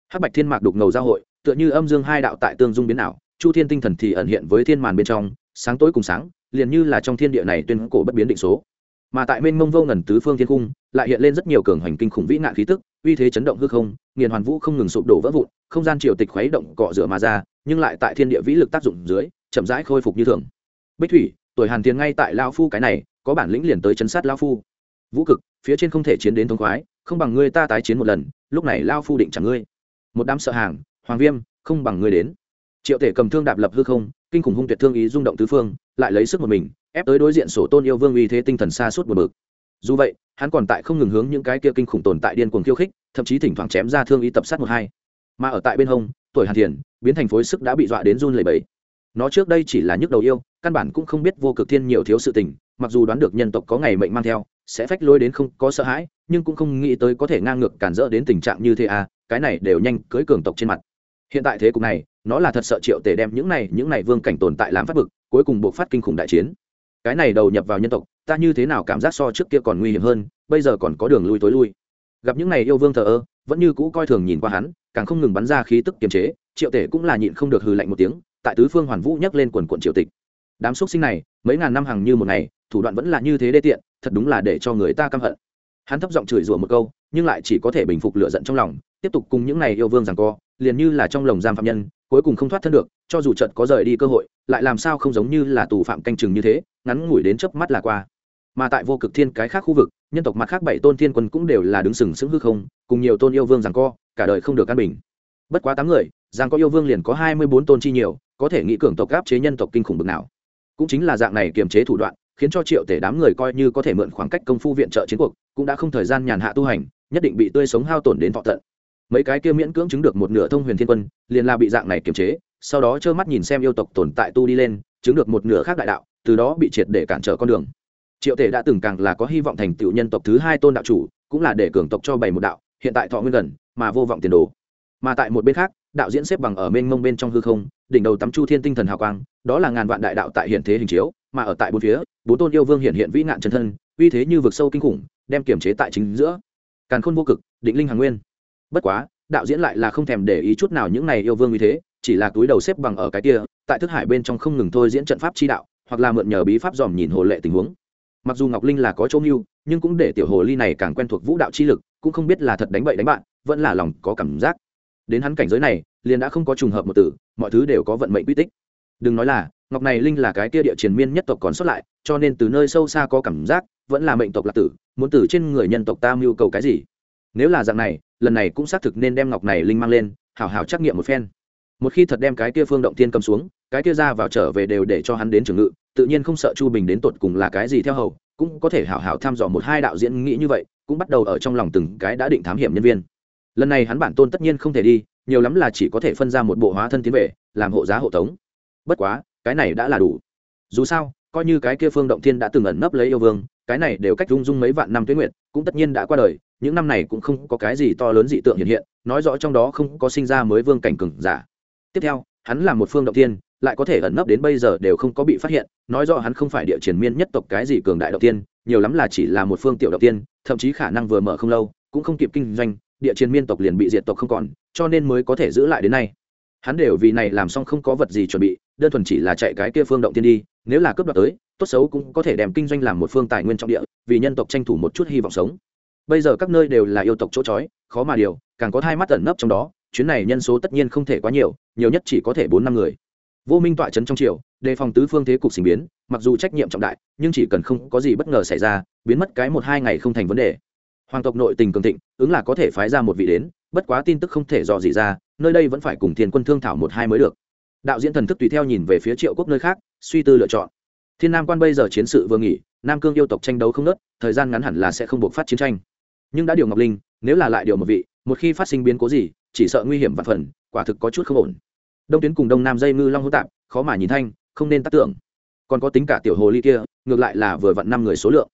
hắc bạch thiên mạc đục ngầu giao hội, tựa như âm dương hai đạo tại tương dung biến ảo, chu thiên tinh thần thì ẩn hiện với thiên màn bên trong, sáng tối cùng sáng, liền như là trong thiên địa này tuyên cổ bất biến định số mà tại mênh mông vô ngần tứ phương thiên cung lại hiện lên rất nhiều cường hành kinh khủng vĩ nạn khí tức, uy thế chấn động hư không, nghiền hoàn vũ không ngừng sụp đổ vỡ vụn, không gian triều tịch khuấy động cọ rửa mà ra, nhưng lại tại thiên địa vĩ lực tác dụng dưới, chậm rãi khôi phục như thường. Bích thủy, tuổi hàn tiền ngay tại lao phu cái này, có bản lĩnh liền tới chấn sát lao phu. Vũ cực, phía trên không thể chiến đến thống khoái, không bằng ngươi ta tái chiến một lần, lúc này lao phu định chẳng ngươi. Một đám sợ hàng, hoàng viêm, không bằng ngươi đến. Triệu tể cầm thương đạp lập hư không, kinh khủng hung tuyệt thương ý rung động tứ phương lại lấy sức một mình, ép tới đối diện sổ tôn yêu vương uy thế tinh thần xa suốt một bực. Dù vậy, hắn còn tại không ngừng hướng những cái kia kinh khủng tồn tại điên cuồng khiêu khích, thậm chí thỉnh thoảng chém ra thương ý tập sát một hai. Mà ở tại bên hông, tuổi hàn thiền, biến thành phối sức đã bị dọa đến run lẩy bẩy. Nó trước đây chỉ là nhức đầu yêu, căn bản cũng không biết vô cực thiên nhiều thiếu sự tình, mặc dù đoán được nhân tộc có ngày mệnh mang theo, sẽ phách lôi đến không có sợ hãi, nhưng cũng không nghĩ tới có thể ngang ngược cản rỡ đến tình trạng như thế à cái này đều nhanh cưới cường tộc trên mặt. Hiện tại thế cục này, nó là thật sợ triệu tể đem những này những này vương cảnh tồn tại làm phát vực cuối cùng buộc phát kinh khủng đại chiến. Cái này đầu nhập vào nhân tộc, ta như thế nào cảm giác so trước kia còn nguy hiểm hơn, bây giờ còn có đường lui tối lui. Gặp những này yêu vương thờ ơ, vẫn như cũ coi thường nhìn qua hắn, càng không ngừng bắn ra khí tức kiềm chế, triệu tể cũng là nhịn không được hừ lạnh một tiếng, tại tứ phương hoàn vũ nhắc lên quần quận triệu tịch. Đám xúc sinh này, mấy ngàn năm hàng như một ngày, thủ đoạn vẫn là như thế đê tiện, thật đúng là để cho người ta căm hận. Hắn thấp giọng chửi rủa một câu, nhưng lại chỉ có thể bình phục lửa giận trong lòng, tiếp tục cùng những này yêu vương rằng co, liền như là trong lồng giam phạm nhân cuối cùng không thoát thân được, cho dù trận có rời đi cơ hội, lại làm sao không giống như là tù phạm canh chừng như thế, ngắn ngủi đến chớp mắt là qua. Mà tại vô cực thiên cái khác khu vực, nhân tộc mặt khác bảy tôn thiên quân cũng đều là đứng sừng sững hư không, cùng nhiều tôn yêu vương rằng co, cả đời không được an bình. Bất quá tám người rằng có yêu vương liền có hai mươi bốn tôn chi nhiều, có thể nghĩ cường tộc áp chế nhân tộc kinh khủng bực nào. Cũng chính là dạng này kiềm chế thủ đoạn, khiến cho triệu tể đám người coi như có thể mượn khoảng cách công phu viện trợ chiến cuộc, cũng đã không thời gian nhàn hạ tu hành, nhất định bị tươi sống hao tổn đến thọ tận mấy cái kia miễn cưỡng chứng được một nửa thông huyền thiên quân, liền là bị dạng này kiềm chế, sau đó trơ mắt nhìn xem yêu tộc tồn tại tu đi lên, chứng được một nửa khác đại đạo, từ đó bị triệt để cản trở con đường. Triệu tể đã từng càng là có hy vọng thành tựu nhân tộc thứ hai tôn đạo chủ, cũng là để cường tộc cho bảy một đạo, hiện tại thọ nguyên gần, mà vô vọng tiền đồ. Mà tại một bên khác, đạo diễn xếp bằng ở mênh mông bên trong hư không, đỉnh đầu tắm chu thiên tinh thần hào quang, đó là ngàn vạn đại đạo tại hiện thế hình chiếu, mà ở tại bốn phía, bốn tôn yêu vương hiện hiện vĩ nạn chân thân, uy thế như vực sâu kinh khủng, đem kiềm chế tại chính giữa. Càn khôn vô cực, định linh hàng nguyên bất quá, đạo diễn lại là không thèm để ý chút nào những này yêu vương như thế, chỉ là túi đầu xếp bằng ở cái kia, tại thức hải bên trong không ngừng thôi diễn trận pháp chi đạo, hoặc là mượn nhờ bí pháp dòm nhìn hồ lệ tình huống. Mặc dù ngọc linh là có chỗ mưu, nhưng cũng để tiểu hồ ly này càng quen thuộc vũ đạo chi lực, cũng không biết là thật đánh bậy đánh bạn, vẫn là lòng có cảm giác. Đến hắn cảnh giới này, liền đã không có trùng hợp một tử mọi thứ đều có vận mệnh quy tích. Đừng nói là, ngọc này linh là cái kia địa triền miên nhất tộc còn sót lại, cho nên từ nơi sâu xa có cảm giác, vẫn là mệnh tộc lạc tử, muốn từ trên người nhân tộc ta mưu cầu cái gì? Nếu là dạng này lần này cũng xác thực nên đem ngọc này linh mang lên, hảo hảo trắc nghiệm một phen. Một khi thật đem cái kia phương động tiên cầm xuống, cái kia ra vào trở về đều để cho hắn đến trường ngự, tự nhiên không sợ chu bình đến tột cùng là cái gì theo hầu, cũng có thể hảo hảo thăm dò một hai đạo diễn nghĩ như vậy, cũng bắt đầu ở trong lòng từng cái đã định thám hiểm nhân viên. Lần này hắn bản tôn tất nhiên không thể đi, nhiều lắm là chỉ có thể phân ra một bộ hóa thân tiến về, làm hộ giá hộ tống. Bất quá, cái này đã là đủ. Dù sao, coi như cái kia phương động thiên đã từng ẩn nấp lấy yêu vương, cái này đều cách rung rung mấy vạn năm tuyến nguyện cũng tất nhiên đã qua đời những năm này cũng không có cái gì to lớn dị tượng hiện hiện nói rõ trong đó không có sinh ra mới vương cảnh cừng giả. Tiếp theo hắn là một phương động tiên, lại có thể ẩn nấp đến bây giờ đều không có bị phát hiện nói rõ hắn không phải địa triển miên nhất tộc cái gì cường đại động tiên nhiều lắm là chỉ là một phương tiểu động tiên thậm chí khả năng vừa mở không lâu cũng không kịp kinh doanh địa chiến miên tộc liền bị diệt tộc không còn cho nên mới có thể giữ lại đến nay. Hắn đều vì này làm xong không có vật gì chuẩn bị đơn thuần chỉ là chạy cái kia phương động tiên đi nếu là cướp đoạt tới tốt xấu cũng có thể đem kinh doanh làm một phương tài nguyên trọng địa vì nhân tộc tranh thủ một chút hy vọng sống bây giờ các nơi đều là yêu tộc chỗ trói, khó mà điều, càng có thai mắt ẩn nấp trong đó, chuyến này nhân số tất nhiên không thể quá nhiều nhiều nhất chỉ có thể bốn năm người. Vô minh tọa trấn trong triều, đề phòng tứ phương thế cục sinh biến, mặc dù trách nhiệm trọng đại, nhưng chỉ cần không có gì bất ngờ xảy ra, biến mất cái một hai ngày không thành vấn đề. Hoàng tộc nội tình cường thịnh, ứng là có thể phái ra một vị đến, bất quá tin tức không thể dò gì ra, nơi đây vẫn phải cùng thiên quân thương thảo một hai mới được. Đạo diễn thần thức tùy theo nhìn về phía triệu quốc nơi khác, suy tư lựa chọn. Thiên nam quan bây giờ chiến sự vừa nghỉ, nam cương yêu tộc tranh đấu không nớt thời gian ngắn hẳn là sẽ không buộc phát chiến tranh nhưng đã điều ngọc linh, nếu là lại điều một vị, một khi phát sinh biến cố gì, chỉ sợ nguy hiểm và phần, quả thực có chút không ổn. Đông tuyến cùng đông nam dây ngư long hữu tạp, khó mà nhìn thanh, không nên tác tưởng. Còn có tính cả tiểu hồ ly kia, ngược lại là vừa vặn năm người số lượng.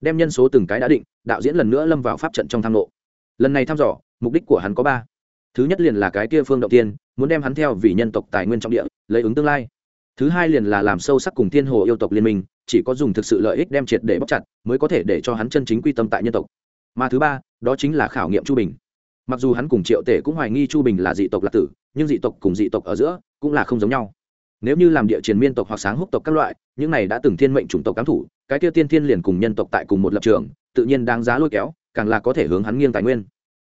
Đem nhân số từng cái đã định, đạo diễn lần nữa lâm vào pháp trận trong tham lộ lần này thăm dò, mục đích của hắn có ba. Thứ nhất liền là cái kia phương động tiên muốn đem hắn theo vì nhân tộc tài nguyên trong địa, lấy ứng tương lai. Thứ hai liền là làm sâu sắc cùng thiên hồ yêu tộc liên minh, chỉ có dùng thực sự lợi ích đem triệt để bóc chặt, mới có thể để cho hắn chân chính quy tâm tại nhân tộc mà thứ ba, đó chính là khảo nghiệm chu bình. Mặc dù hắn cùng triệu tể cũng hoài nghi chu bình là dị tộc lạc tử, nhưng dị tộc cùng dị tộc ở giữa cũng là không giống nhau. Nếu như làm địa chiến miên tộc hoặc sáng húc tộc các loại, những này đã từng thiên mệnh chủng tộc cám thủ, cái tiêu tiên thiên liền cùng nhân tộc tại cùng một lập trường, tự nhiên đáng giá lôi kéo, càng là có thể hướng hắn nghiêng tài nguyên.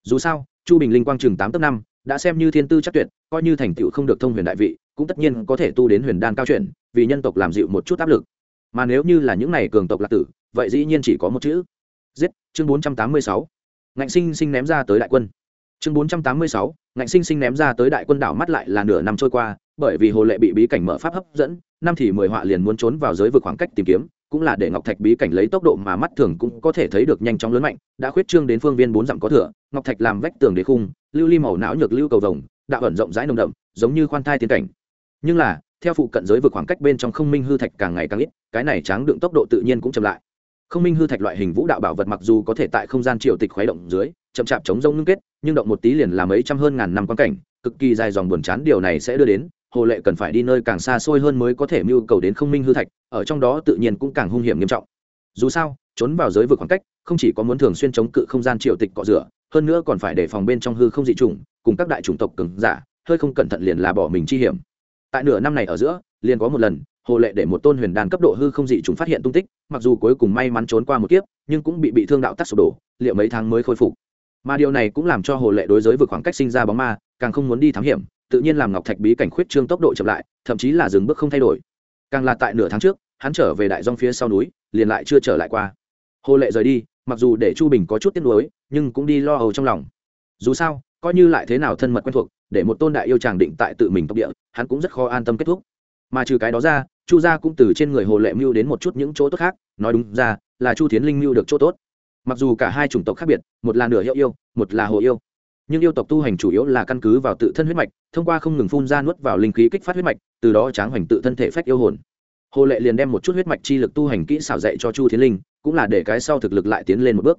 Dù sao, chu bình linh quang chừng tám tấc năm, đã xem như thiên tư chắc tuyệt, coi như thành tựu không được thông huyền đại vị, cũng tất nhiên có thể tu đến huyền đan cao chuyển, vì nhân tộc làm dịu một chút áp lực. Mà nếu như là những này cường tộc lạc tử, vậy dĩ nhiên chỉ có một chữ giết, chương bốn trăm tám mươi sáu. Ngạnh sinh sinh ném ra tới đại quân. Chương bốn trăm tám mươi sáu, ngạnh sinh sinh ném ra tới đại quân đảo mắt lại là nửa năm trôi qua, bởi vì hồ lệ bị bí cảnh mở pháp hấp dẫn, năm thì mười họa liền muốn trốn vào giới vực khoảng cách tìm kiếm, cũng là để ngọc thạch bí cảnh lấy tốc độ mà mắt thường cũng có thể thấy được nhanh chóng lớn mạnh, đã khuyết trương đến phương viên bốn dặm có thửa ngọc thạch làm vách tường đế khung, lưu ly màu não nhược lưu cầu vồng, đạo ẩn rộng rãi nồng đậm, giống như khoan thai tiến cảnh. Nhưng là, theo phụ cận giới vực khoảng cách bên trong không minh hư thạch càng ngày càng ít, cái này tráng đựng tốc độ tự nhiên cũng chậm lại không minh hư thạch loại hình vũ đạo bảo vật mặc dù có thể tại không gian triều tịch khuấy động dưới, chậm chạp chống rông ngưng kết, nhưng động một tí liền là mấy trăm hơn ngàn năm quan cảnh, cực kỳ dài dòng buồn chán điều này sẽ đưa đến, hồ lệ cần phải đi nơi càng xa xôi hơn mới có thể mưu cầu đến không minh hư thạch, ở trong đó tự nhiên cũng càng hung hiểm nghiêm trọng. Dù sao, trốn vào giới vực khoảng cách, không chỉ có muốn thường xuyên chống cự không gian triều tịch cọ rửa, hơn nữa còn phải đề phòng bên trong hư không dị chủng, cùng các đại chủng tộc cứng giả, hơi không cẩn thận liền là bỏ mình chi hiểm. Tại nửa năm này ở giữa, liền có một lần hồ lệ để một tôn huyền đàn cấp độ hư không dị chúng phát hiện tung tích, mặc dù cuối cùng may mắn trốn qua một kiếp, nhưng cũng bị bị thương đạo tắc sụp đổ, liệu mấy tháng mới khôi phục. Mà điều này cũng làm cho hồ lệ đối giới vượt khoảng cách sinh ra bóng ma, càng không muốn đi thám hiểm, tự nhiên làm ngọc thạch bí cảnh khuyết trương tốc độ chậm lại, thậm chí là dừng bước không thay đổi. Càng là tại nửa tháng trước, hắn trở về đại dong phía sau núi, liền lại chưa trở lại qua. Hồ lệ rời đi, mặc dù để chu bình có chút tiếc nuối, nhưng cũng đi lo âu trong lòng. Dù sao, coi như lại thế nào thân mật quen thuộc, để một tôn đại yêu chàng định tại tự mình tốc địa, hắn cũng rất khó an tâm kết thúc mà trừ cái đó ra, chu gia cũng từ trên người hồ lệ mưu đến một chút những chỗ tốt khác, nói đúng ra, là chu tiến linh mưu được chỗ tốt. Mặc dù cả hai chủng tộc khác biệt, một là nửa hiệu yêu, một là hồ yêu. Nhưng yêu tộc tu hành chủ yếu là căn cứ vào tự thân huyết mạch, thông qua không ngừng phun ra nuốt vào linh khí kích phát huyết mạch, từ đó tráng hoành tự thân thể phách yêu hồn. Hồ lệ liền đem một chút huyết mạch chi lực tu hành kỹ xảo dạy cho chu tiến linh, cũng là để cái sau thực lực lại tiến lên một bước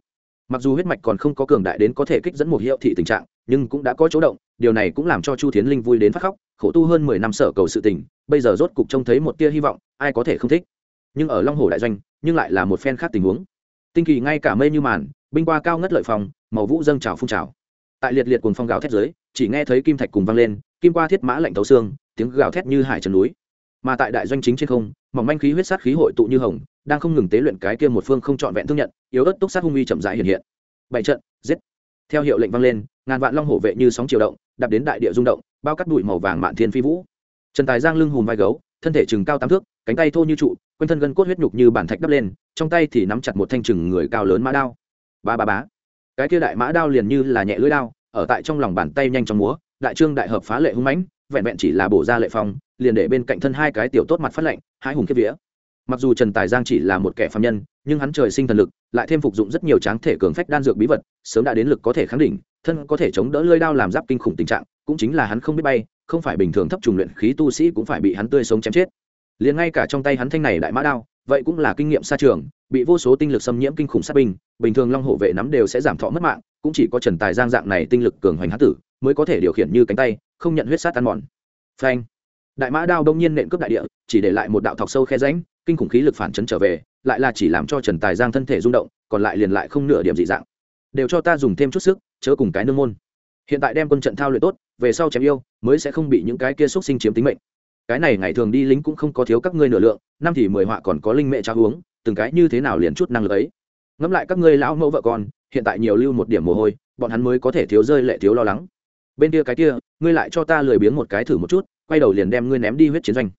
mặc dù huyết mạch còn không có cường đại đến có thể kích dẫn một hiệu thị tình trạng, nhưng cũng đã có chỗ động, điều này cũng làm cho chu tiến linh vui đến phát khóc, khổ tu hơn mười năm sở cầu sự tình, bây giờ rốt cục trông thấy một tia hy vọng, ai có thể không thích. Nhưng ở long hồ đại doanh, nhưng lại là một phen khác tình huống. Tinh kỳ ngay cả mây như màn, binh qua cao ngất lợi phòng, màu vũ dâng trào phun trào. Tại liệt liệt cùng phong gào thét dưới, chỉ nghe thấy kim thạch cùng vang lên, kim qua thiết mã lạnh thấu xương, tiếng gào thét như hải trần núi. Mà tại đại doanh chính trên không, mỏng manh khí huyết sát khí hội tụ như hồng đang không ngừng tế luyện cái kia một phương không trọn vẹn thương nhận, yếu ớt túc sát hung uy chậm rãi hiện hiện. Bảy trận, giết. Theo hiệu lệnh vang lên, ngàn vạn long hổ vệ như sóng chiều động, đạp đến đại địa rung động, bao cắt bụi màu vàng mạn thiên phi vũ. Trần tài giang lưng hùm vai gấu, thân thể chừng cao tám thước, cánh tay thô như trụ, quanh thân gân cốt huyết nhục như bản thạch đắp lên, trong tay thì nắm chặt một thanh chừng người cao lớn mã đao. Ba ba bá cái kia đại mã đao liền như là nhẹ lưỡi đao, ở tại trong lòng bàn tay nhanh trong múa, đại trương đại hợp phá lệ hung mãnh, vẹn vẹn chỉ là bổ ra lệ phong, liền để bên cạnh thân hai cái tiểu tốt mặt phát lệnh, hai hùng kiếp vía mặc dù trần tài giang chỉ là một kẻ phạm nhân, nhưng hắn trời sinh thần lực, lại thêm phục dụng rất nhiều tráng thể cường phách đan dược bí vật, sớm đã đến lực có thể kháng đỉnh, thân có thể chống đỡ lơi đao làm giáp kinh khủng tình trạng, cũng chính là hắn không biết bay, không phải bình thường thấp trùng luyện khí tu sĩ cũng phải bị hắn tươi sống chém chết. Liền ngay cả trong tay hắn thanh này đại mã đao, vậy cũng là kinh nghiệm xa trường, bị vô số tinh lực xâm nhiễm kinh khủng sát binh, bình thường long hộ vệ nắm đều sẽ giảm thọ mất mạng, cũng chỉ có trần tài giang dạng này tinh lực cường hoành hán tử, mới có thể điều khiển như cánh tay, không nhận huyết sát ăn mòn. Phanh! Đại mã đao đông nhiên nện cướp đại địa, chỉ để lại một đạo thọc sâu khe ránh kinh khủng khí lực phản chấn trở về, lại là chỉ làm cho trần tài giang thân thể rung động, còn lại liền lại không nửa điểm dị dạng. Đều cho ta dùng thêm chút sức, chớ cùng cái nương môn. Hiện tại đem quân trận thao luyện tốt, về sau chém yêu, mới sẽ không bị những cái kia xúc sinh chiếm tính mệnh. Cái này ngày thường đi lính cũng không có thiếu các ngươi nửa lượng, năm thì mười họa còn có linh mẹ trao uống từng cái như thế nào liền chút năng lực ấy. Ngẫm lại các ngươi lão mẫu vợ con, hiện tại nhiều lưu một điểm mồ hôi, bọn hắn mới có thể thiếu rơi lệ thiếu lo lắng. Bên kia cái kia, ngươi lại cho ta lười biếng một cái thử một chút, quay đầu liền đem ngươi ném đi huyết chiến doanh.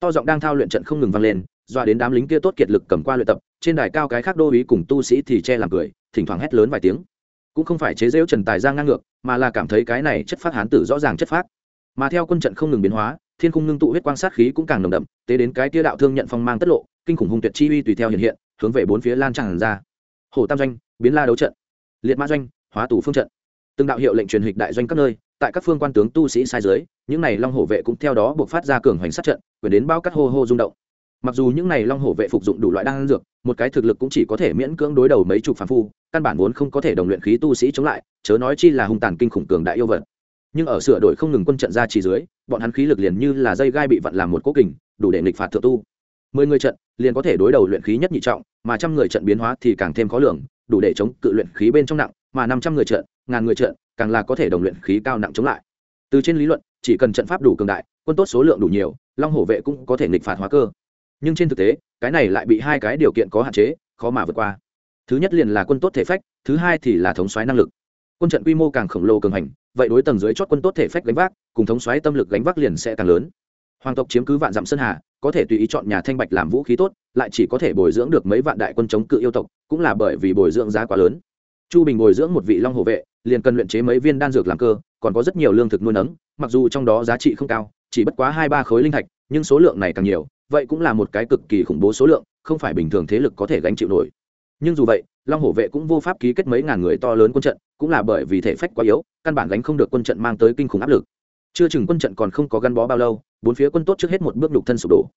To giọng đang thao luyện trận không ngừng vang lên doa đến đám lính kia tốt kiệt lực cầm qua luyện tập, trên đài cao cái khác đô ý cùng tu sĩ thì che làm cười, thỉnh thoảng hét lớn vài tiếng. Cũng không phải chế rễu trần tài giang ngang ngược, mà là cảm thấy cái này chất phát hán tử rõ ràng chất phát mà theo quân trận không ngừng biến hóa, thiên cung ngưng tụ huyết quang sát khí cũng càng nồng đậm, tế đến cái tia đạo thương nhận phong mang tất lộ, kinh khủng hung tuyệt chi uy tùy theo hiện hiện, hướng về bốn phía lan tràn ra. Hồ tam doanh, biến la đấu trận, liệt mã doanh, hóa tù phương trận. Từng đạo hiệu lệnh truyền hịch đại doanh các nơi, tại các phương quan tướng tu sĩ sai dưới, những này long hổ vệ cũng theo đó buộc phát ra cường hoành sát trận, quyền đến bao cắt hô hô rung động mặc dù những này long hổ vệ phục dụng đủ loại đan dược, một cái thực lực cũng chỉ có thể miễn cưỡng đối đầu mấy chục phản phu, căn bản vốn không có thể đồng luyện khí tu sĩ chống lại, chớ nói chi là hung tàn kinh khủng cường đại yêu vật. Nhưng ở sửa đổi không ngừng quân trận ra chỉ dưới, bọn hắn khí lực liền như là dây gai bị vặn làm một cố kình, đủ để nghịch phạt thượng tu. Mười người trận, liền có thể đối đầu luyện khí nhất nhị trọng, mà trăm người trận biến hóa thì càng thêm khó lường, đủ để chống cự luyện khí bên trong nặng, mà năm trăm người trận, ngàn người trận, càng là có thể đồng luyện khí cao nặng chống lại. Từ trên lý luận, chỉ cần trận pháp đủ cường đại, quân tốt số lượng đủ nhiều, long hổ vệ cũng có thể nghịch phạt hóa cơ nhưng trên thực tế, cái này lại bị hai cái điều kiện có hạn chế, khó mà vượt qua. Thứ nhất liền là quân tốt thể phách, thứ hai thì là thống xoáy năng lực. Quân trận quy mô càng khổng lồ cường hành, vậy đối tầng dưới chót quân tốt thể phách gánh vác, cùng thống xoáy tâm lực gánh vác liền sẽ càng lớn. Hoàng tộc chiếm cứ vạn dặm sơn hà, có thể tùy ý chọn nhà thanh bạch làm vũ khí tốt, lại chỉ có thể bồi dưỡng được mấy vạn đại quân chống cự yêu tộc, cũng là bởi vì bồi dưỡng giá quá lớn. Chu bình bồi dưỡng một vị long hộ vệ, liền cần luyện chế mấy viên đan dược làm cơ, còn có rất nhiều lương thực nuôi nấng, mặc dù trong đó giá trị không cao, chỉ bất quá hai ba khối linh thạch nhưng số lượng này càng nhiều, vậy cũng là một cái cực kỳ khủng bố số lượng, không phải bình thường thế lực có thể gánh chịu nổi. Nhưng dù vậy, long hổ vệ cũng vô pháp ký kết mấy ngàn người to lớn quân trận, cũng là bởi vì thể phách quá yếu, căn bản gánh không được quân trận mang tới kinh khủng áp lực. Chưa chừng quân trận còn không có gắn bó bao lâu, bốn phía quân tốt trước hết một bước đục thân sụp đổ.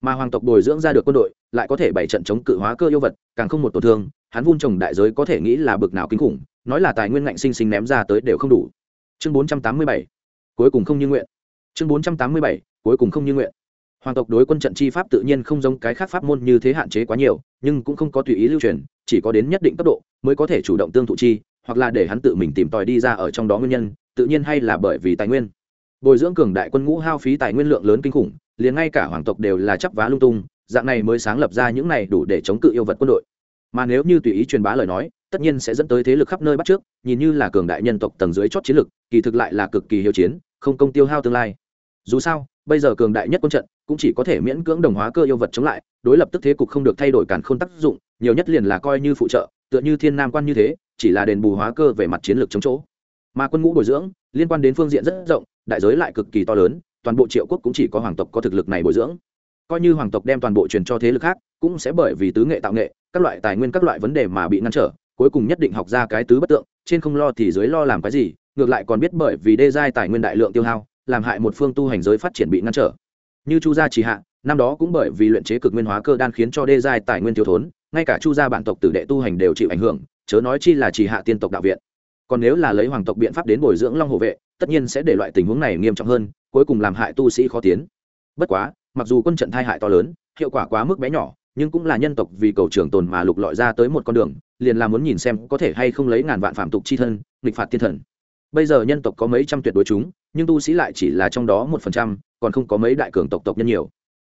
Mà hoàng tộc bồi dưỡng ra được quân đội, lại có thể bảy trận chống cự hóa cơ yêu vật, càng không một tổn thương, hắn vun trồng đại giới có thể nghĩ là bực nào kinh khủng, nói là tài nguyên ngạnh sinh sinh ném ra tới đều không đủ. Chương bốn trăm tám mươi bảy, cuối cùng không như nguyện. Chương bốn trăm tám mươi bảy, cuối cùng không như nguyện hoàng tộc đối quân trận chi pháp tự nhiên không giống cái khác pháp môn như thế hạn chế quá nhiều, nhưng cũng không có tùy ý lưu truyền, chỉ có đến nhất định cấp độ mới có thể chủ động tương thụ chi, hoặc là để hắn tự mình tìm tòi đi ra ở trong đó nguyên nhân, tự nhiên hay là bởi vì tài nguyên. Bồi dưỡng cường đại quân ngũ hao phí tài nguyên lượng lớn kinh khủng, liền ngay cả hoàng tộc đều là chấp vá lung tung, dạng này mới sáng lập ra những này đủ để chống cự yêu vật quân đội. Mà nếu như tùy ý truyền bá lời nói, tất nhiên sẽ dẫn tới thế lực khắp nơi bắt trước, nhìn như là cường đại nhân tộc tầng dưới chót chiến lực, kỳ thực lại là cực kỳ hiếu chiến, không công tiêu hao tương lai. Dù sao, bây giờ cường đại nhất quân trận cũng chỉ có thể miễn cưỡng đồng hóa cơ yêu vật chống lại, đối lập tức thế cục không được thay đổi càn khôn tác dụng, nhiều nhất liền là coi như phụ trợ, tựa như thiên nam quan như thế, chỉ là đền bù hóa cơ về mặt chiến lược chống chỗ. Mà quân ngũ bồi dưỡng, liên quan đến phương diện rất rộng, đại giới lại cực kỳ to lớn, toàn bộ triệu quốc cũng chỉ có hoàng tộc có thực lực này bồi dưỡng. Coi như hoàng tộc đem toàn bộ truyền cho thế lực khác, cũng sẽ bởi vì tứ nghệ tạo nghệ, các loại tài nguyên các loại vấn đề mà bị ngăn trở, cuối cùng nhất định học ra cái tứ bất tượng, trên không lo thì dưới lo làm cái gì, ngược lại còn biết bởi vì đê giai tài nguyên đại lượng tiêu hao, làm hại một phương tu hành giới phát triển bị ngăn trở như chu gia trì hạ, năm đó cũng bởi vì luyện chế cực nguyên hóa cơ đan khiến cho đê giai tài nguyên thiếu thốn, ngay cả chu gia bản tộc tử đệ tu hành đều chịu ảnh hưởng, chớ nói chi là trì hạ tiên tộc đạo viện. Còn nếu là lấy hoàng tộc biện pháp đến bồi dưỡng long hộ vệ, tất nhiên sẽ để loại tình huống này nghiêm trọng hơn, cuối cùng làm hại tu sĩ khó tiến. Bất quá, mặc dù quân trận thai hại to lớn, hiệu quả quá mức bé nhỏ, nhưng cũng là nhân tộc vì cầu trường tồn mà lục lọi ra tới một con đường, liền là muốn nhìn xem có thể hay không lấy ngàn vạn phạm tục chi thân, nghịch phạt tiên thần bây giờ nhân tộc có mấy trăm tuyệt đối chúng, nhưng tu sĩ lại chỉ là trong đó một phần trăm, còn không có mấy đại cường tộc tộc nhân nhiều.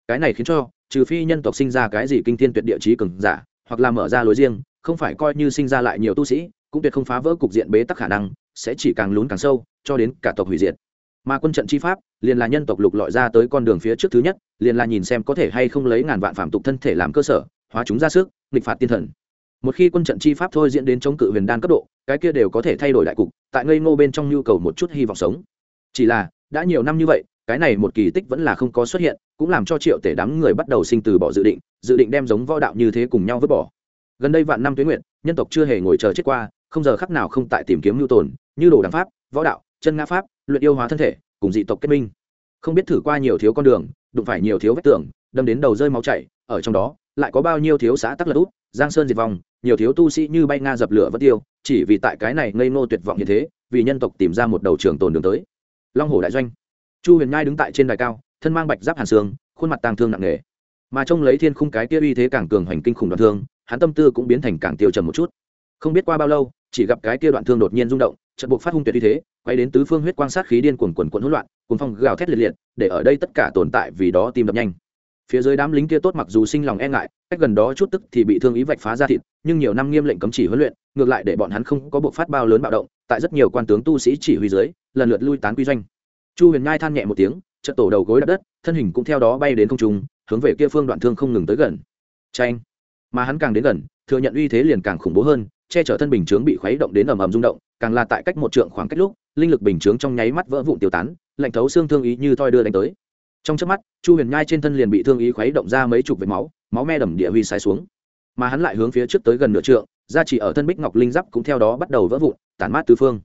Cái này khiến cho, trừ phi nhân tộc sinh ra cái gì kinh thiên tuyệt địa trí cường giả, hoặc là mở ra lối riêng, không phải coi như sinh ra lại nhiều tu sĩ, cũng tuyệt không phá vỡ cục diện bế tắc khả năng, sẽ chỉ càng lún càng sâu, cho đến cả tộc hủy diệt. Mà quân trận chi pháp, liền là nhân tộc lục lọi ra tới con đường phía trước thứ nhất, liền là nhìn xem có thể hay không lấy ngàn vạn phạm tục thân thể làm cơ sở, hóa chúng ra sức, nghịch phạt tiên thần một khi quân trận chi pháp thôi diễn đến chống cự huyền đan cấp độ, cái kia đều có thể thay đổi đại cục, tại ngây ngô bên trong nhu cầu một chút hy vọng sống. Chỉ là, đã nhiều năm như vậy, cái này một kỳ tích vẫn là không có xuất hiện, cũng làm cho triệu tể đám người bắt đầu sinh từ bỏ dự định dự định đem giống võ đạo như thế cùng nhau vứt bỏ. Gần đây vạn năm tuyến nguyện, nhân tộc chưa hề ngồi chờ chết qua, không giờ khắc nào không tại tìm kiếm mưu tồn, như đồ đằng pháp, võ đạo, chân ngã pháp, luyện yêu hóa thân thể, cùng dị tộc kết minh. Không biết thử qua nhiều thiếu con đường, đụng phải nhiều thiếu vách tường đâm đến đầu rơi máu chảy, ở trong đó lại có bao nhiêu thiếu xã tắc lật út giang sơn diệt vong, nhiều thiếu tu sĩ như bay nga dập lửa vất tiêu, chỉ vì tại cái này ngây ngô tuyệt vọng như thế, vì nhân tộc tìm ra một đầu trường tồn đường tới. Long hồ đại doanh. Chu huyền nhai đứng tại trên đài cao, thân mang bạch giáp hàn xương khuôn mặt tàng thương nặng nề. Mà trông lấy thiên khung cái kia uy thế càng cường hoành kinh khủng đoạn thương, hắn tâm tư cũng biến thành càng tiêu trầm một chút. Không biết qua bao lâu, chỉ gặp cái kia đoạn thương đột nhiên rung động, trận buộc phát hung tuyệt uy thế, quay đến tứ phương huyết quang sát khí điên cuồng quần quần hỗn loạn, cuồng phong gào thét liệt liệt, để ở đây tất cả tồn tại vì đó tim đập nhanh phía dưới đám lính kia tốt mặc dù sinh lòng e ngại, cách gần đó chút tức thì bị thương ý vạch phá ra thịt, nhưng nhiều năm nghiêm lệnh cấm chỉ huấn luyện, ngược lại để bọn hắn không có buộc phát bao lớn bạo động, tại rất nhiều quan tướng tu sĩ chỉ huy dưới, lần lượt lui tán quy doanh. Chu huyền nhai than nhẹ một tiếng trận tổ đầu gối đập đất, thân hình cũng theo đó bay đến không trung, hướng về kia phương đoạn thương không ngừng tới gần. Tranh mà hắn càng đến gần, thừa nhận uy thế liền càng khủng bố hơn, che chở thân bình chướng bị khuấy động đến ầm ầm rung động, càng là tại cách một trượng khoảng cách lúc, linh lực bình chướng trong nháy mắt vỡ vụn tiêu tán, lạnh thấu xương thương ý như thoi đưa đánh tới trong chớp mắt, chu huyền nhai trên thân liền bị thương ý khuấy động ra mấy chục vệt máu máu me đầm địa huy sai xuống. Mà hắn lại hướng phía trước tới gần nửa trượng ra chỉ ở thân bích ngọc linh giáp cũng theo đó bắt đầu vỡ vụn, tản mát tứ phương.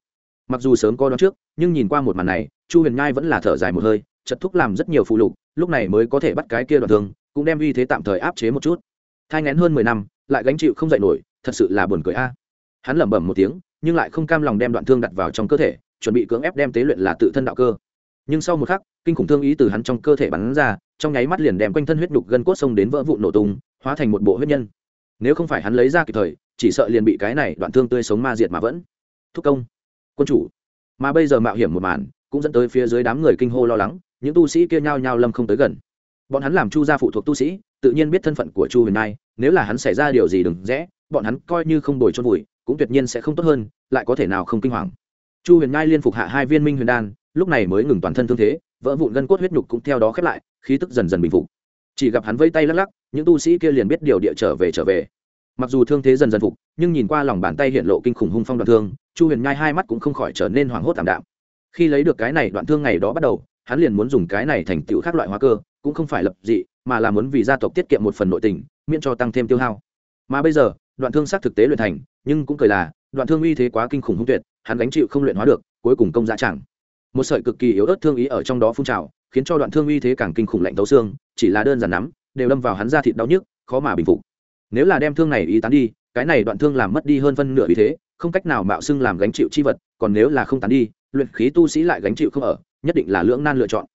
Mặc dù sớm có đón trước, nhưng nhìn qua một màn này, chu huyền nhai vẫn là thở dài một hơi, chật thúc làm rất nhiều phụ lục, lúc này mới có thể bắt cái kia đoạn thương, cũng đem uy thế tạm thời áp chế một chút. Thai ngén hơn mười năm, lại gánh chịu không dậy nổi, thật sự là buồn cười a. Hắn lẩm bẩm một tiếng, nhưng lại không cam lòng đem đoạn thương đặt vào trong cơ thể, chuẩn bị cưỡng ép đem tế luyện là tự thân đạo cơ nhưng sau một khắc, kinh khủng thương ý từ hắn trong cơ thể bắn ra, trong nháy mắt liền đem quanh thân huyết đục gân cốt sông đến vỡ vụ nổ tung, hóa thành một bộ huyết nhân. Nếu không phải hắn lấy ra kịp thời, chỉ sợ liền bị cái này đoạn thương tươi sống ma diệt mà vẫn. Thúc công, quân chủ. Mà bây giờ mạo hiểm một màn, cũng dẫn tới phía dưới đám người kinh hô lo lắng, những tu sĩ kia nhao nhao lâm không tới gần. Bọn hắn làm chu gia phụ thuộc tu sĩ, tự nhiên biết thân phận của chu huyền nai nếu là hắn xảy ra điều gì đừng rẽ, bọn hắn coi như không đổi chôn vùi, cũng tuyệt nhiên sẽ không tốt hơn, lại có thể nào không kinh hoàng. Chu huyền ngai liên phục hạ hai viên minh huyền đan lúc này mới ngừng toàn thân thương thế, vỡ vụn gân cốt huyết nhục cũng theo đó khép lại, khí tức dần dần bình phục. Chỉ gặp hắn vây tay lắc lắc, những tu sĩ kia liền biết điều địa trở về trở về. Mặc dù thương thế dần dần phục, nhưng nhìn qua lòng bàn tay hiện lộ kinh khủng hung phong đoạn thương, chu huyền nhai hai mắt cũng không khỏi trở nên hoảng hốt tạm đạm. Khi lấy được cái này đoạn thương ngày đó bắt đầu, hắn liền muốn dùng cái này thành tựu khác loại hóa cơ, cũng không phải lập dị, mà là muốn vì gia tộc tiết kiệm một phần nội tình, miễn cho tăng thêm tiêu hao. Mà bây giờ, đoạn thương xác thực tế luyện thành, nhưng cũng cười là, đoạn thương uy thế quá kinh khủng hung tuyệt, hắn gánh chịu không luyện hóa được, cuối cùng công giá chẳng một sợi cực kỳ yếu ớt thương ý ở trong đó phun trào, khiến cho đoạn thương uy thế càng kinh khủng lạnh tấu xương, chỉ là đơn giản nắm đều đâm vào hắn ra thịt đau nhức, khó mà bình phục. Nếu là đem thương này ý tán đi, cái này đoạn thương làm mất đi hơn phân nửa uy thế, không cách nào mạo xưng làm gánh chịu chi vật, còn nếu là không tán đi, luyện khí tu sĩ lại gánh chịu không ở, nhất định là lưỡng nan lựa chọn.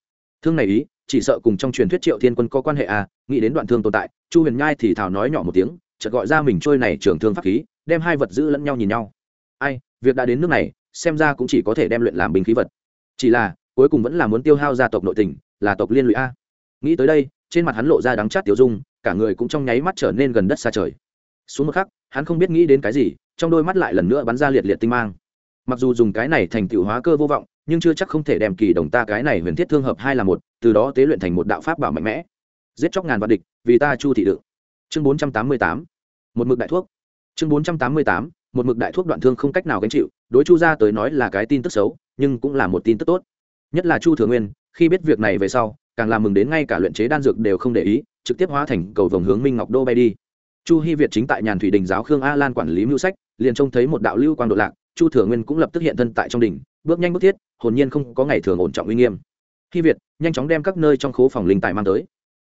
Thương này ý, chỉ sợ cùng trong truyền thuyết triệu thiên quân có quan hệ à nghĩ đến đoạn thương tồn tại, chu huyền nhai thì thào nói nhỏ một tiếng, chợt gọi ra mình trôi này trưởng thương pháp khí, đem hai vật giữ lẫn nhau nhìn nhau. Ai, việc đã đến nước này, xem ra cũng chỉ có thể đem luyện làm binh khí vật chỉ là, cuối cùng vẫn là muốn tiêu hao gia tộc nội tình, là tộc liên lụy a. Nghĩ tới đây, trên mặt hắn lộ ra đắng chát tiểu dung, cả người cũng trong nháy mắt trở nên gần đất xa trời. Xuống một khắc, hắn không biết nghĩ đến cái gì, trong đôi mắt lại lần nữa bắn ra liệt liệt tinh mang. Mặc dù dùng cái này thành tựu hóa cơ vô vọng, nhưng chưa chắc không thể đem kỳ đồng ta cái này huyền thiết thương hợp hai là một, từ đó tế luyện thành một đạo pháp bảo mạnh mẽ. Giết chóc ngàn vạn địch, vì ta chu thị đựng chương bốn trăm tám mươi tám. Một mực đại thuốc. Chương bốn trăm tám mươi tám. Một mực đại thuốc đoạn thương không cách nào gánh chịu đối chu gia tới nói là cái tin tức xấu, nhưng cũng là một tin tức tốt. Nhất là chu thừa nguyên, khi biết việc này về sau, càng làm mừng đến ngay cả luyện chế đan dược đều không để ý, trực tiếp hóa thành cầu vồng hướng minh ngọc đô bay đi. Chu hy việt chính tại nhàn thủy đình giáo khương a lan quản lý mưu sách, liền trông thấy một đạo lưu quang độ lạc, chu thừa nguyên cũng lập tức hiện thân tại trong đình bước nhanh bước thiết, hồn nhiên không có ngày thường ổn trọng uy nghiêm. Hy việt, nhanh chóng đem các nơi trong khố phòng linh tài mang tới.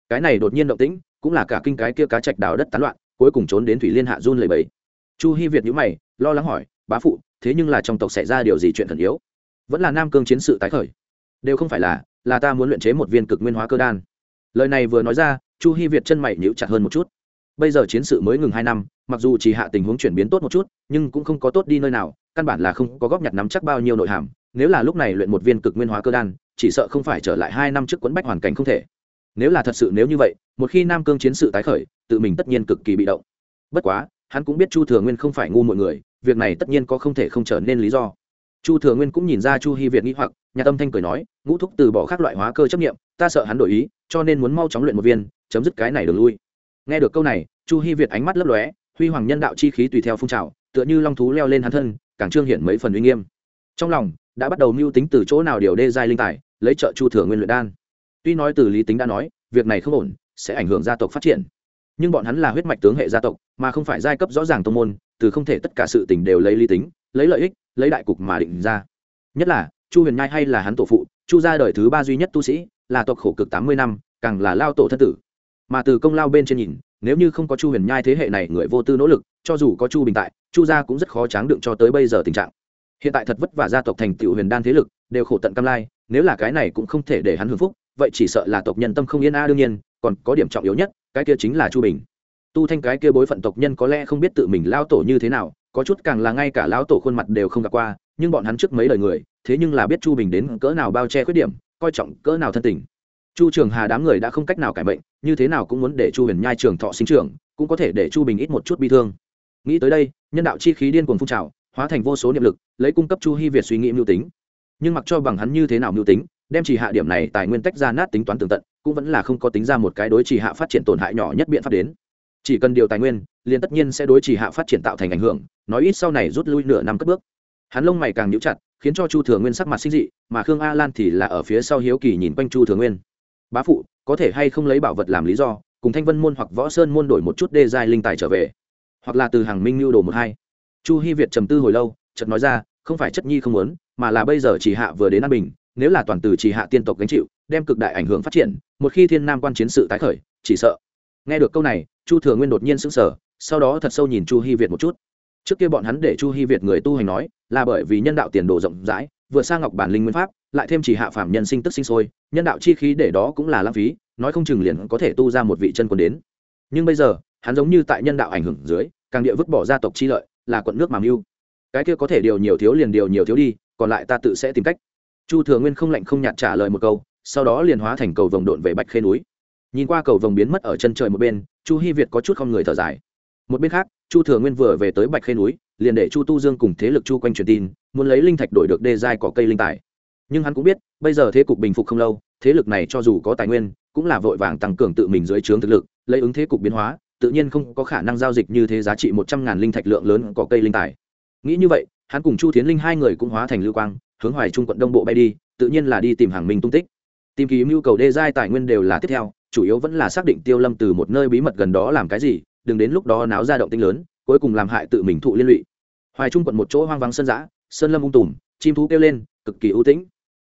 Cái này đột nhiên động tĩnh, cũng là cả kinh cái kia cá trạch đào đất tán loạn, cuối cùng trốn đến thủy liên hạ run lầy bầy chu hy việt nhữ mày, lo lắng hỏi, bá phụ thế nhưng là trong tộc xảy ra điều gì chuyện thần yếu? Vẫn là nam cương chiến sự tái khởi. Đều không phải là là ta muốn luyện chế một viên cực nguyên hóa cơ đan. Lời này vừa nói ra, chu hy việt chân mày nhíu chặt hơn một chút. Bây giờ chiến sự mới ngừng hai năm, mặc dù chỉ hạ tình huống chuyển biến tốt một chút, nhưng cũng không có tốt đi nơi nào, căn bản là không có góp nhặt nắm chắc bao nhiêu nội hàm. Nếu là lúc này luyện một viên cực nguyên hóa cơ đan, chỉ sợ không phải trở lại hai năm trước quấn bách hoàn cảnh không thể. Nếu là thật sự nếu như vậy, một khi nam cương chiến sự tái khởi, tự mình tất nhiên cực kỳ bị động. Bất quá, hắn cũng biết chu thừa nguyên không phải ngu mọi người việc này tất nhiên có không thể không trở nên lý do. Chu thừa nguyên cũng nhìn ra chu hy việt nghĩ hoặc, nhà tâm thanh cười nói, ngũ thúc từ bỏ các loại hóa cơ chấp nghiệm ta sợ hắn đổi ý, cho nên muốn mau chóng luyện một viên, chấm dứt cái này đường lui. Nghe được câu này, chu hy việt ánh mắt lấp lóe, huy hoàng nhân đạo chi khí tùy theo phun trào, tựa như long thú leo lên hắn thân, càng trương hiện mấy phần uy nghiêm. Trong lòng, đã bắt đầu mưu tính từ chỗ nào điều đê giai linh tài, lấy trợ chu thừa nguyên luyện đan. Tuy nói từ lý tính đã nói, việc này không ổn, sẽ ảnh hưởng gia tộc phát triển. Nhưng bọn hắn là huyết mạch tướng hệ gia tộc, mà không phải giai cấp rõ ràng tông môn từ không thể tất cả sự tình đều lấy lý tính, lấy lợi ích, lấy đại cục mà định ra. Nhất là, chu huyền nhai hay là hắn tổ phụ, chu gia đời thứ ba duy nhất tu sĩ, là tộc khổ cực tám mươi năm, càng là lao tổ thân tử. Mà từ công lao bên trên nhìn, nếu như không có chu huyền nhai thế hệ này người vô tư nỗ lực, cho dù có chu bình tại, chu gia cũng rất khó tráng đựng cho tới bây giờ tình trạng. Hiện tại thật vất vả gia tộc thành tựu huyền đan thế lực, đều khổ tận cam lai, nếu là cái này cũng không thể để hắn hưởng phúc, vậy chỉ sợ là tộc nhân tâm không yên a đương nhiên, còn có điểm trọng yếu nhất, cái kia chính là chu bình tu thanh cái kia bối phận tộc nhân có lẽ không biết tự mình lao tổ như thế nào có chút càng là ngay cả lão tổ khuôn mặt đều không gặp qua nhưng bọn hắn trước mấy lời người thế nhưng là biết chu bình đến cỡ nào bao che khuyết điểm coi trọng cỡ nào thân tình. Chu trường hà đám người đã không cách nào cải bệnh, như thế nào cũng muốn để chu huyền nhai trường thọ sinh trưởng cũng có thể để chu bình ít một chút bi thương. Nghĩ tới đây nhân đạo chi khí điên cuồng phun trào hóa thành vô số niệm lực lấy cung cấp chu hy việt suy nghĩ mưu tính. Nhưng mặc cho bằng hắn như thế nào mưu tính đem chỉ hạ điểm này tài nguyên tách ra nát tính toán tường tận cũng vẫn là không có tính ra một cái đối chỉ hạ phát triển tổn hại nhỏ nhất biện pháp đến chỉ cần điều tài nguyên, liền tất nhiên sẽ đối chỉ hạ phát triển tạo thành ảnh hưởng, nói ít sau này rút lui nửa năm cất bước. Hắn lông mày càng nhíu chặt, khiến cho chu thừa nguyên sắc mặt sinh dị, mà khương a lan thì là ở phía sau hiếu kỳ nhìn quanh chu thừa nguyên. Bá phụ, có thể hay không lấy bảo vật làm lý do, cùng thanh vân môn hoặc võ sơn môn đổi một chút đê giai linh tài trở về? Hoặc là từ hàng minh lưu đồ một hai. Chu hy việt trầm tư hồi lâu, chợt nói ra, không phải chất nhi không muốn, mà là bây giờ chỉ hạ vừa đến an bình, nếu là toàn từ chỉ hạ tiên tộc gánh chịu, đem cực đại ảnh hưởng phát triển, một khi thiên nam quan chiến sự tái khởi, chỉ sợ nghe được câu này, chu thừa nguyên đột nhiên sững sờ, sau đó thật sâu nhìn chu hy việt một chút. Trước kia bọn hắn để chu hy việt người tu hành nói, là bởi vì nhân đạo tiền đồ rộng rãi, vượt sang ngọc bản linh nguyên pháp, lại thêm chỉ hạ phạm nhân sinh tức sinh sôi, nhân đạo chi khí để đó cũng là lãng phí, nói không chừng liền có thể tu ra một vị chân quân đến. Nhưng bây giờ, hắn giống như tại nhân đạo ảnh hưởng dưới, càng địa vứt bỏ gia tộc chi lợi, là quận nước mà mưu. Cái kia có thể điều nhiều thiếu liền điều nhiều thiếu đi, còn lại ta tự sẽ tìm cách. Chu thừa nguyên không lạnh không nhạt trả lời một câu, sau đó liền hóa thành cầu vồng độn về bạch khê núi nhìn qua cầu vồng biến mất ở chân trời một bên, chu hy việt có chút không người thở dài. Một bên khác, chu thừa nguyên vừa về tới bạch khê núi, liền để chu tu dương cùng thế lực chu quanh truyền tin, muốn lấy linh thạch đổi được đê giai cỏ cây linh tài. Nhưng hắn cũng biết, bây giờ thế cục bình phục không lâu, thế lực này cho dù có tài nguyên, cũng là vội vàng tăng cường tự mình dưới trướng thực lực, lấy ứng thế cục biến hóa, tự nhiên không có khả năng giao dịch như thế giá trị một trăm ngàn linh thạch lượng lớn cỏ cây linh tài. Nghĩ như vậy, hắn cùng chu tiến linh hai người cũng hóa thành lưu quang, hướng hoài trung quận đông bộ bay đi, tự nhiên là đi tìm hàng minh tung tích. Tìm kiếm nhu cầu đê giai tài nguyên đều là tiếp theo chủ yếu vẫn là xác định tiêu lâm từ một nơi bí mật gần đó làm cái gì, đừng đến lúc đó náo ra động tinh lớn, cuối cùng làm hại tự mình thụ liên lụy. Hoài trung quận một chỗ hoang vắng sơn giã sơn lâm ung tùm, chim thú kêu lên, cực kỳ ưu tĩnh.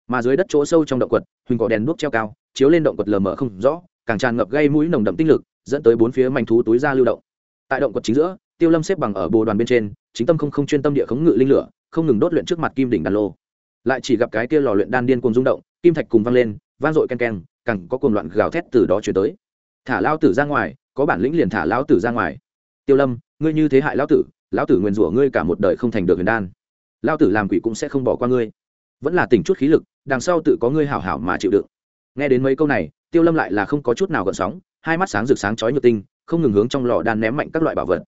Mà dưới đất chỗ sâu trong động quật, huỳnh cỏ đèn đuốc treo cao, chiếu lên động quật lờ mờ không rõ, càng tràn ngập gây mũi nồng đậm tinh lực, dẫn tới bốn phía manh thú túi ra lưu động. Tại động quật chính giữa, tiêu lâm xếp bằng ở bồ đoàn bên trên, chính tâm không không chuyên tâm địa khống ngự linh lửa, không ngừng đốt luyện trước mặt kim đỉnh đàn lô. Lại chỉ gặp cái kia lò luyện đan điên cuồng rung động, kim thạch cùng vang lên, vang dội ken ken càng có cuồng loạn gào thét từ đó chuyển tới. Thả lao tử ra ngoài, có bản lĩnh liền thả lão tử ra ngoài. Tiêu lâm, ngươi như thế hại lão tử lão tử nguyền rủa ngươi cả một đời không thành được huyền đan. Lão tử làm quỷ cũng sẽ không bỏ qua ngươi. Vẫn là tỉnh chút khí lực, đằng sau tự có ngươi hảo hảo mà chịu đựng. Nghe đến mấy câu này, tiêu lâm lại là không có chút nào gợn sóng, hai mắt sáng rực sáng chói nhược tinh, không ngừng hướng trong lò đan ném mạnh các loại bảo vật.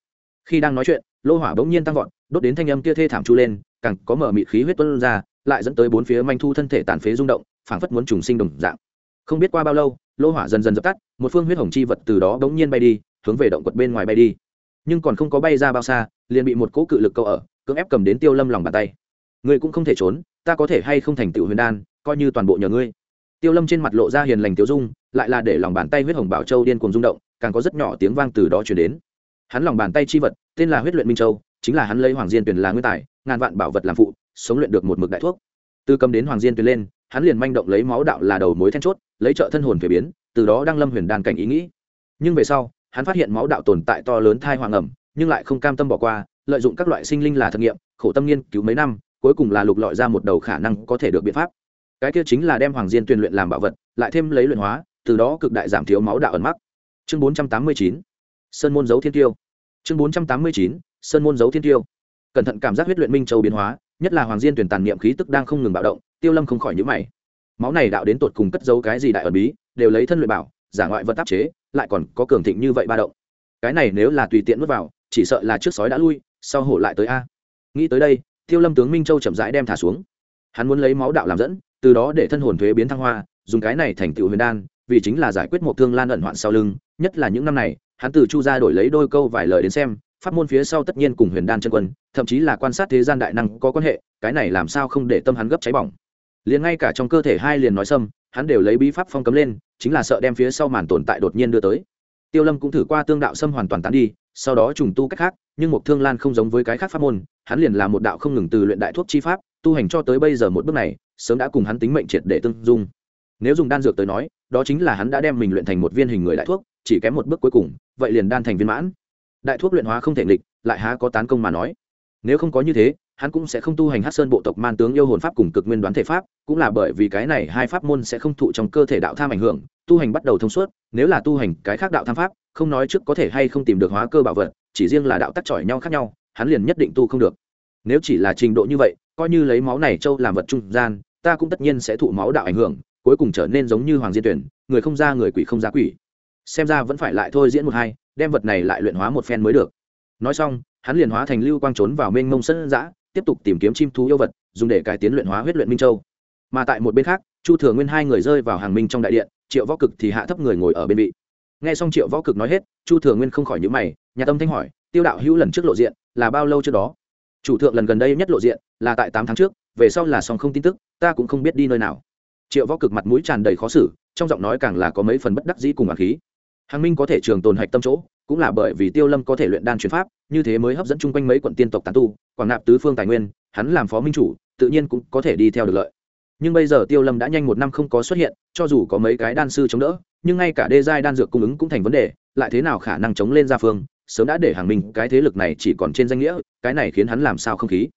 Khi đang nói chuyện, lô hỏa bỗng nhiên tăng vọt, đốt đến thanh âm kia thê thảm chu lên, càng có mở mịt khí huyết tuôn ra, lại dẫn tới bốn phía manh thu thân thể tàn phế rung động, phảng phất muốn trùng sinh đồng dạng không biết qua bao lâu lô hỏa dần dần dập tắt, một phương huyết hồng chi vật từ đó bỗng nhiên bay đi, hướng về động quật bên ngoài bay đi. Nhưng còn không có bay ra bao xa, liền bị một cỗ cự lực câu ở, cưỡng ép cầm đến tiêu lâm lòng bàn tay. Ngươi cũng không thể trốn, ta có thể hay không thành tựu huyền đan, coi như toàn bộ nhờ ngươi. Tiêu lâm trên mặt lộ ra hiền lành tiêu dung, lại là để lòng bàn tay huyết hồng bảo châu điên cuồng rung động, càng có rất nhỏ tiếng vang từ đó chuyển đến. Hắn lòng bàn tay chi vật, tên là huyết luyện minh châu, chính là hắn lấy hoàng diên tuyền là nguyên tài, ngàn vạn bảo vật làm phụ, sống luyện được một mực đại thuốc. Từ cầm đến hoàng diên tuyền lên, hắn liền manh động lấy máu đạo là đầu mối then chốt lấy trợ thân hồn thuế biến, từ đó đang lâm huyền đan cảnh ý nghĩ. Nhưng về sau, hắn phát hiện máu đạo tồn tại to lớn thai hoàng ẩm, nhưng lại không cam tâm bỏ qua, lợi dụng các loại sinh linh là thực nghiệm, khổ tâm nghiên cứu mấy năm, cuối cùng là lục lọi ra một đầu khả năng có thể được biện pháp. Cái kia chính là đem hoàng diên tuyên luyện làm bảo vật, lại thêm lấy luyện hóa, từ đó cực đại giảm thiếu máu đạo ẩn mắc. Chương bốn trăm tám mươi chín, sơn môn dấu thiên tiêu. Chương bốn trăm tám mươi chín, sơn môn dấu thiên tiêu. Cẩn thận cảm giác huyết luyện minh châu biến hóa, nhất là hoàng diên tuyển tàn niệm khí tức đang không ngừng bạo động, tiêu lâm không khỏi nhữ mày máu này đạo đến tột cùng cất giấu cái gì đại ẩn bí, đều lấy thân luyện bảo, giả ngoại vật áp chế, lại còn có cường thịnh như vậy ba động. Cái này nếu là tùy tiện nuốt vào, chỉ sợ là trước sói đã lui, sau hổ lại tới a. Nghĩ tới đây, tiêu lâm tướng minh châu chậm rãi đem thả xuống. Hắn muốn lấy máu đạo làm dẫn, từ đó để thân hồn thuế biến thăng hoa, dùng cái này thành tựu huyền đan, vì chính là giải quyết một thương lan ẩn hoạn sau lưng, nhất là những năm này, hắn từ chu ra đổi lấy đôi câu vài lời đến xem, pháp môn phía sau tất nhiên cùng huyền đan chân quân, thậm chí là quan sát thế gian đại năng có quan hệ, cái này làm sao không để tâm hắn gấp cháy bỏng liền ngay cả trong cơ thể hai liền nói xâm hắn đều lấy bí pháp phong cấm lên, chính là sợ đem phía sau màn tồn tại đột nhiên đưa tới. Tiêu lâm cũng thử qua tương đạo xâm hoàn toàn tán đi, sau đó trùng tu cách khác, nhưng một thương lan không giống với cái khác pháp môn, hắn liền là một đạo không ngừng từ luyện đại thuốc chi pháp, tu hành cho tới bây giờ một bước này, sớm đã cùng hắn tính mệnh triệt để tương dung. Nếu dùng đan dược tới nói, đó chính là hắn đã đem mình luyện thành một viên hình người đại thuốc, chỉ kém một bước cuối cùng, vậy liền đan thành viên mãn. Đại thuốc luyện hóa không thể nghịch, lại há có tán công mà nói. Nếu không có như thế hắn cũng sẽ không tu hành hát sơn bộ tộc man tướng yêu hồn pháp cùng cực nguyên đoán thể pháp, cũng là bởi vì cái này hai pháp môn sẽ không thụ trong cơ thể đạo tham ảnh hưởng, tu hành bắt đầu thông suốt, nếu là tu hành cái khác đạo tham pháp, không nói trước có thể hay không tìm được hóa cơ bảo vật, chỉ riêng là đạo tắc chọi nhau khác nhau, hắn liền nhất định tu không được. Nếu chỉ là trình độ như vậy, coi như lấy máu này châu làm vật trung gian, ta cũng tất nhiên sẽ thụ máu đạo ảnh hưởng, cuối cùng trở nên giống như hoàng diên tuyển, người không ra người quỷ không ra quỷ. Xem ra vẫn phải lại thôi diễn một hai, đem vật này lại luyện hóa một phen mới được. Nói xong, hắn liền hóa thành lưu quang trốn vào mênh mông sân giã tiếp tục tìm kiếm chim thú yêu vật, dùng để cải tiến luyện hóa huyết luyện minh châu. Mà tại một bên khác, chu thừa nguyên hai người rơi vào hàng minh trong đại điện, triệu võ cực thì hạ thấp người ngồi ở bên vị. Nghe xong triệu võ cực nói hết, chu thừa nguyên không khỏi nhữ mày, nhà tâm thanh hỏi, tiêu đạo hữu lần trước lộ diện là bao lâu trước đó? Chủ thượng lần gần đây nhất lộ diện là tại tám tháng trước, về sau là song không tin tức, ta cũng không biết đi nơi nào. Triệu võ cực mặt mũi tràn đầy khó xử, trong giọng nói càng là có mấy phần bất đắc dĩ cùng ả khí. Hàng minh có thể trường tồn hạch tâm chỗ cũng là bởi vì tiêu lâm có thể luyện đan chuyển pháp, như thế mới hấp dẫn chung quanh mấy quận tiên tộc tàn tu, quảng nạp tứ phương tài nguyên, hắn làm phó minh chủ, tự nhiên cũng có thể đi theo được lợi. Nhưng bây giờ tiêu lâm đã nhanh một năm không có xuất hiện, cho dù có mấy cái đan sư chống đỡ, nhưng ngay cả đê giai đan dược cung ứng cũng thành vấn đề, lại thế nào khả năng chống lên ra phương, sớm đã để hàng minh cái thế lực này chỉ còn trên danh nghĩa, cái này khiến hắn làm sao không khí.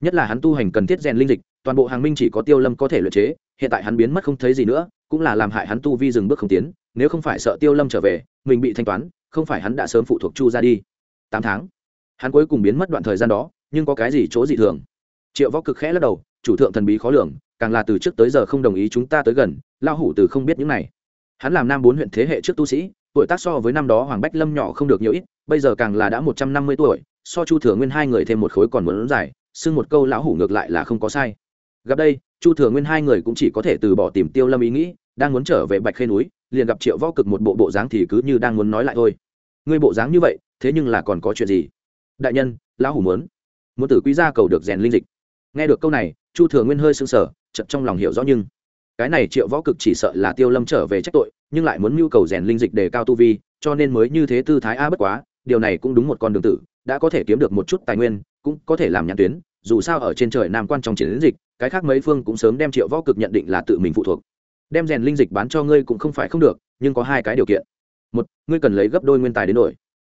Nhất là hắn tu hành cần thiết rèn linh dịch, toàn bộ hàng minh chỉ có tiêu lâm có thể luyện chế, hiện tại hắn biến mất không thấy gì nữa, cũng là làm hại hắn tu vi dừng bước không tiến, nếu không phải sợ tiêu lâm trở về, mình bị thanh toán không phải hắn đã sớm phụ thuộc chu ra đi. Tám tháng. Hắn cuối cùng biến mất đoạn thời gian đó, nhưng có cái gì chỗ dị thường? Triệu võ cực khẽ lắc đầu, chủ thượng thần bí khó lường, càng là từ trước tới giờ không đồng ý chúng ta tới gần lao hủ từ không biết những này. Hắn làm nam bốn huyện thế hệ trước tu sĩ, tuổi tác so với năm đó hoàng bách lâm nhỏ không được nhiều ít, bây giờ càng là đã một trăm năm mươi tuổi, so chu thừa nguyên hai người thêm một khối còn muốn dài, xưng một câu lão hủ ngược lại là không có sai. Gặp đây, chu thừa nguyên hai người cũng chỉ có thể từ bỏ tìm tiêu lâm ý nghĩ, đang muốn trở về bạch khê núi, liền gặp triệu võ cực một bộ bộ dáng thì cứ như đang muốn nói lại thôi ngươi bộ dáng như vậy, thế nhưng là còn có chuyện gì? Đại nhân, lão hủ muốn. Muốn tử quý gia cầu được rèn linh dịch. Nghe được câu này, chu thừa nguyên hơi sững sở chật trong lòng hiểu rõ nhưng cái này triệu võ cực chỉ sợ là tiêu lâm trở về trách tội, nhưng lại muốn mưu cầu rèn linh dịch để cao tu vi, cho nên mới như thế tư thái a bất quá, điều này cũng đúng một con đường tử, đã có thể kiếm được một chút tài nguyên, cũng có thể làm nhãn tuyến, dù sao ở trên trời nam quan trong chiến dịch, cái khác mấy phương cũng sớm đem triệu võ cực nhận định là tự mình phụ thuộc. Đem rèn linh dịch bán cho ngươi cũng không phải không được, nhưng có hai cái điều kiện một, ngươi cần lấy gấp đôi nguyên tài đến đổi.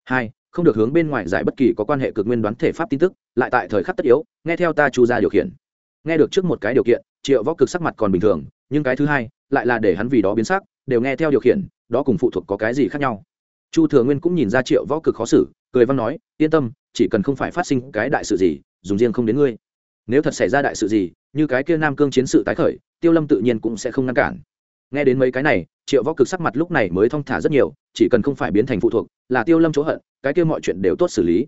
Hai, không được hướng bên ngoài giải bất kỳ có quan hệ cực nguyên đoán thể pháp tin tức, lại tại thời khắc tất yếu, nghe theo ta chu ra điều khiển. Nghe được trước một cái điều kiện, triệu võ cực sắc mặt còn bình thường, nhưng cái thứ hai, lại là để hắn vì đó biến sắc, đều nghe theo điều khiển, đó cùng phụ thuộc có cái gì khác nhau. Chu thừa nguyên cũng nhìn ra triệu võ cực khó xử, cười văn nói, yên tâm, chỉ cần không phải phát sinh cái đại sự gì, dùng riêng không đến ngươi. Nếu thật xảy ra đại sự gì, như cái kia nam cương chiến sự tái khởi, tiêu lâm tự nhiên cũng sẽ không ngăn cản nghe đến mấy cái này, triệu võ cực sắc mặt lúc này mới thong thả rất nhiều, chỉ cần không phải biến thành phụ thuộc, là tiêu lâm chỗ hận, cái kia mọi chuyện đều tốt xử lý.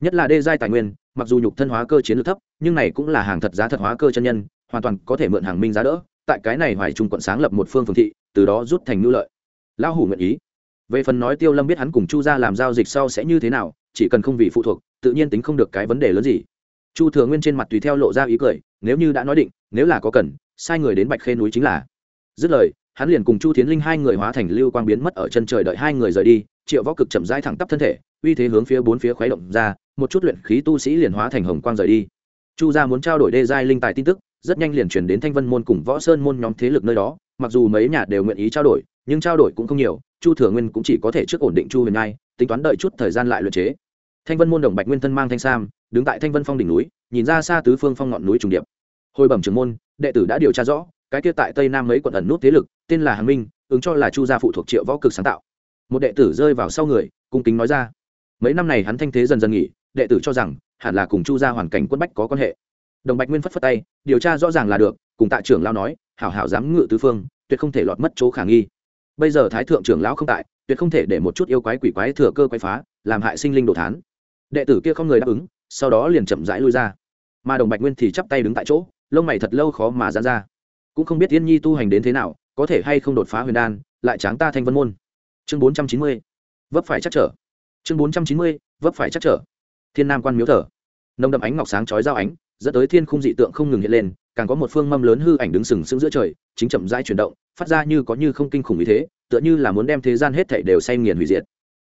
Nhất là đê giai tài nguyên, mặc dù nhục thân hóa cơ chiến lược thấp, nhưng này cũng là hàng thật giá thật hóa cơ chân nhân, hoàn toàn có thể mượn hàng minh giá đỡ, tại cái này hoài trung quận sáng lập một phương phường thị, từ đó rút thành ngư lợi. Lão hủ nguyện ý. Về phần nói tiêu lâm biết hắn cùng chu gia làm giao dịch sau sẽ như thế nào, chỉ cần không vì phụ thuộc, tự nhiên tính không được cái vấn đề lớn gì. Chu thừa nguyên trên mặt tùy theo lộ ra ý cười, nếu như đã nói định, nếu là có cần, sai người đến bạch khê núi chính là. Dứt lời hắn liền cùng chu tiến linh hai người hóa thành lưu quang biến mất ở chân trời đợi hai người rời đi, triệu võ cực chậm rãi thẳng tắp thân thể, uy thế hướng phía bốn phía khuấy động ra, một chút luyện khí tu sĩ liền hóa thành hồng quang rời đi. Chu gia muốn trao đổi đê giai linh tài tin tức, rất nhanh liền chuyển đến thanh vân môn cùng võ sơn môn nhóm thế lực nơi đó, mặc dù mấy nhà đều nguyện ý trao đổi, nhưng trao đổi cũng không nhiều, chu thừa nguyên cũng chỉ có thể trước ổn định chu huyền ngai tính toán đợi chút thời gian lại luyện chế. Thanh vân môn đồng bạch nguyên thân mang thanh sam, đứng tại thanh vân phong đỉnh núi, nhìn ra xa tứ phương phong ngọn núi trùng điệp. Hồi bẩm trưởng môn, đệ tử đã điều tra rõ cái kia tại tây nam mấy quận ẩn nút thế lực, tên là hàn minh, ứng cho là chu gia phụ thuộc triệu võ cực sáng tạo. Một đệ tử rơi vào sau người, cung kính nói ra. Mấy năm này hắn thanh thế dần dần nghỉ, đệ tử cho rằng, hẳn là cùng chu gia hoàn cảnh quân bách có quan hệ. Đồng bạch nguyên phất phất tay, điều tra rõ ràng là được, cùng tạ trưởng lao nói, hảo hảo dám ngự tứ phương, tuyệt không thể lọt mất chỗ khả nghi. Bây giờ thái thượng trưởng lão không tại, tuyệt không thể để một chút yêu quái quỷ quái thừa cơ quái phá, làm hại sinh linh đồ thán. Đệ tử kia không người đáp ứng, sau đó liền chậm rãi lui ra. Mà đồng bạch nguyên thì chắp tay đứng tại chỗ, lông mày thật lâu khó mà dán ra cũng không biết yên nhi tu hành đến thế nào, có thể hay không đột phá huyền đan, lại tráng ta thanh vân môn. Chương bốn trăm chín mươi, vấp phải chắc trở. Chương bốn trăm chín mươi, vấp phải chắc trở. Thiên nam quan miếu thờ. Nồng đậm ánh ngọc sáng chói giao ánh, dẫn tới thiên khung dị tượng không ngừng hiện lên, càng có một phương mâm lớn hư ảnh đứng sừng sững giữa trời, chính chậm rãi chuyển động, phát ra như có như không kinh khủng ý thế, tựa như là muốn đem thế gian hết thảy đều say nghiền hủy diệt.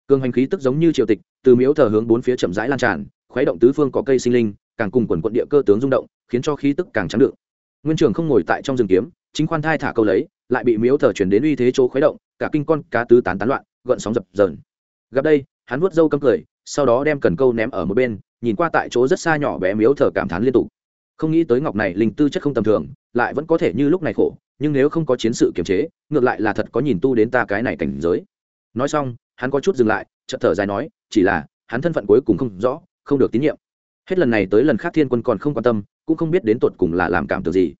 Cương hành khí tức giống như triều tịch, từ miếu thờ hướng bốn phía chậm rãi lan tràn, khuấy động tứ phương có cây sinh linh, càng cùng quần quận địa cơ tướng rung động, khiến cho khí tức càng trắng đựng nguyên trường không ngồi tại trong rừng kiếm, chính khoan thai thả câu lấy, lại bị miếu thờ chuyển đến uy thế chỗ khuấy động, cả kinh con cá tứ tán tán loạn, gợn sóng dập dờn. Gặp đây, hắn vuốt râu cấm cười, sau đó đem cần câu ném ở một bên, nhìn qua tại chỗ rất xa nhỏ bé miếu thờ cảm thán liên tục. Không nghĩ tới ngọc này linh tư chất không tầm thường, lại vẫn có thể như lúc này khổ, nhưng nếu không có chiến sự kiềm chế, ngược lại là thật có nhìn tu đến ta cái này cảnh giới. Nói xong, hắn có chút dừng lại, chợt thở dài nói, chỉ là, hắn thân phận cuối cùng không rõ, không được tín nhiệm hết lần này tới lần khác thiên quân còn không quan tâm, cũng không biết đến tột cùng là làm cảm tưởng gì.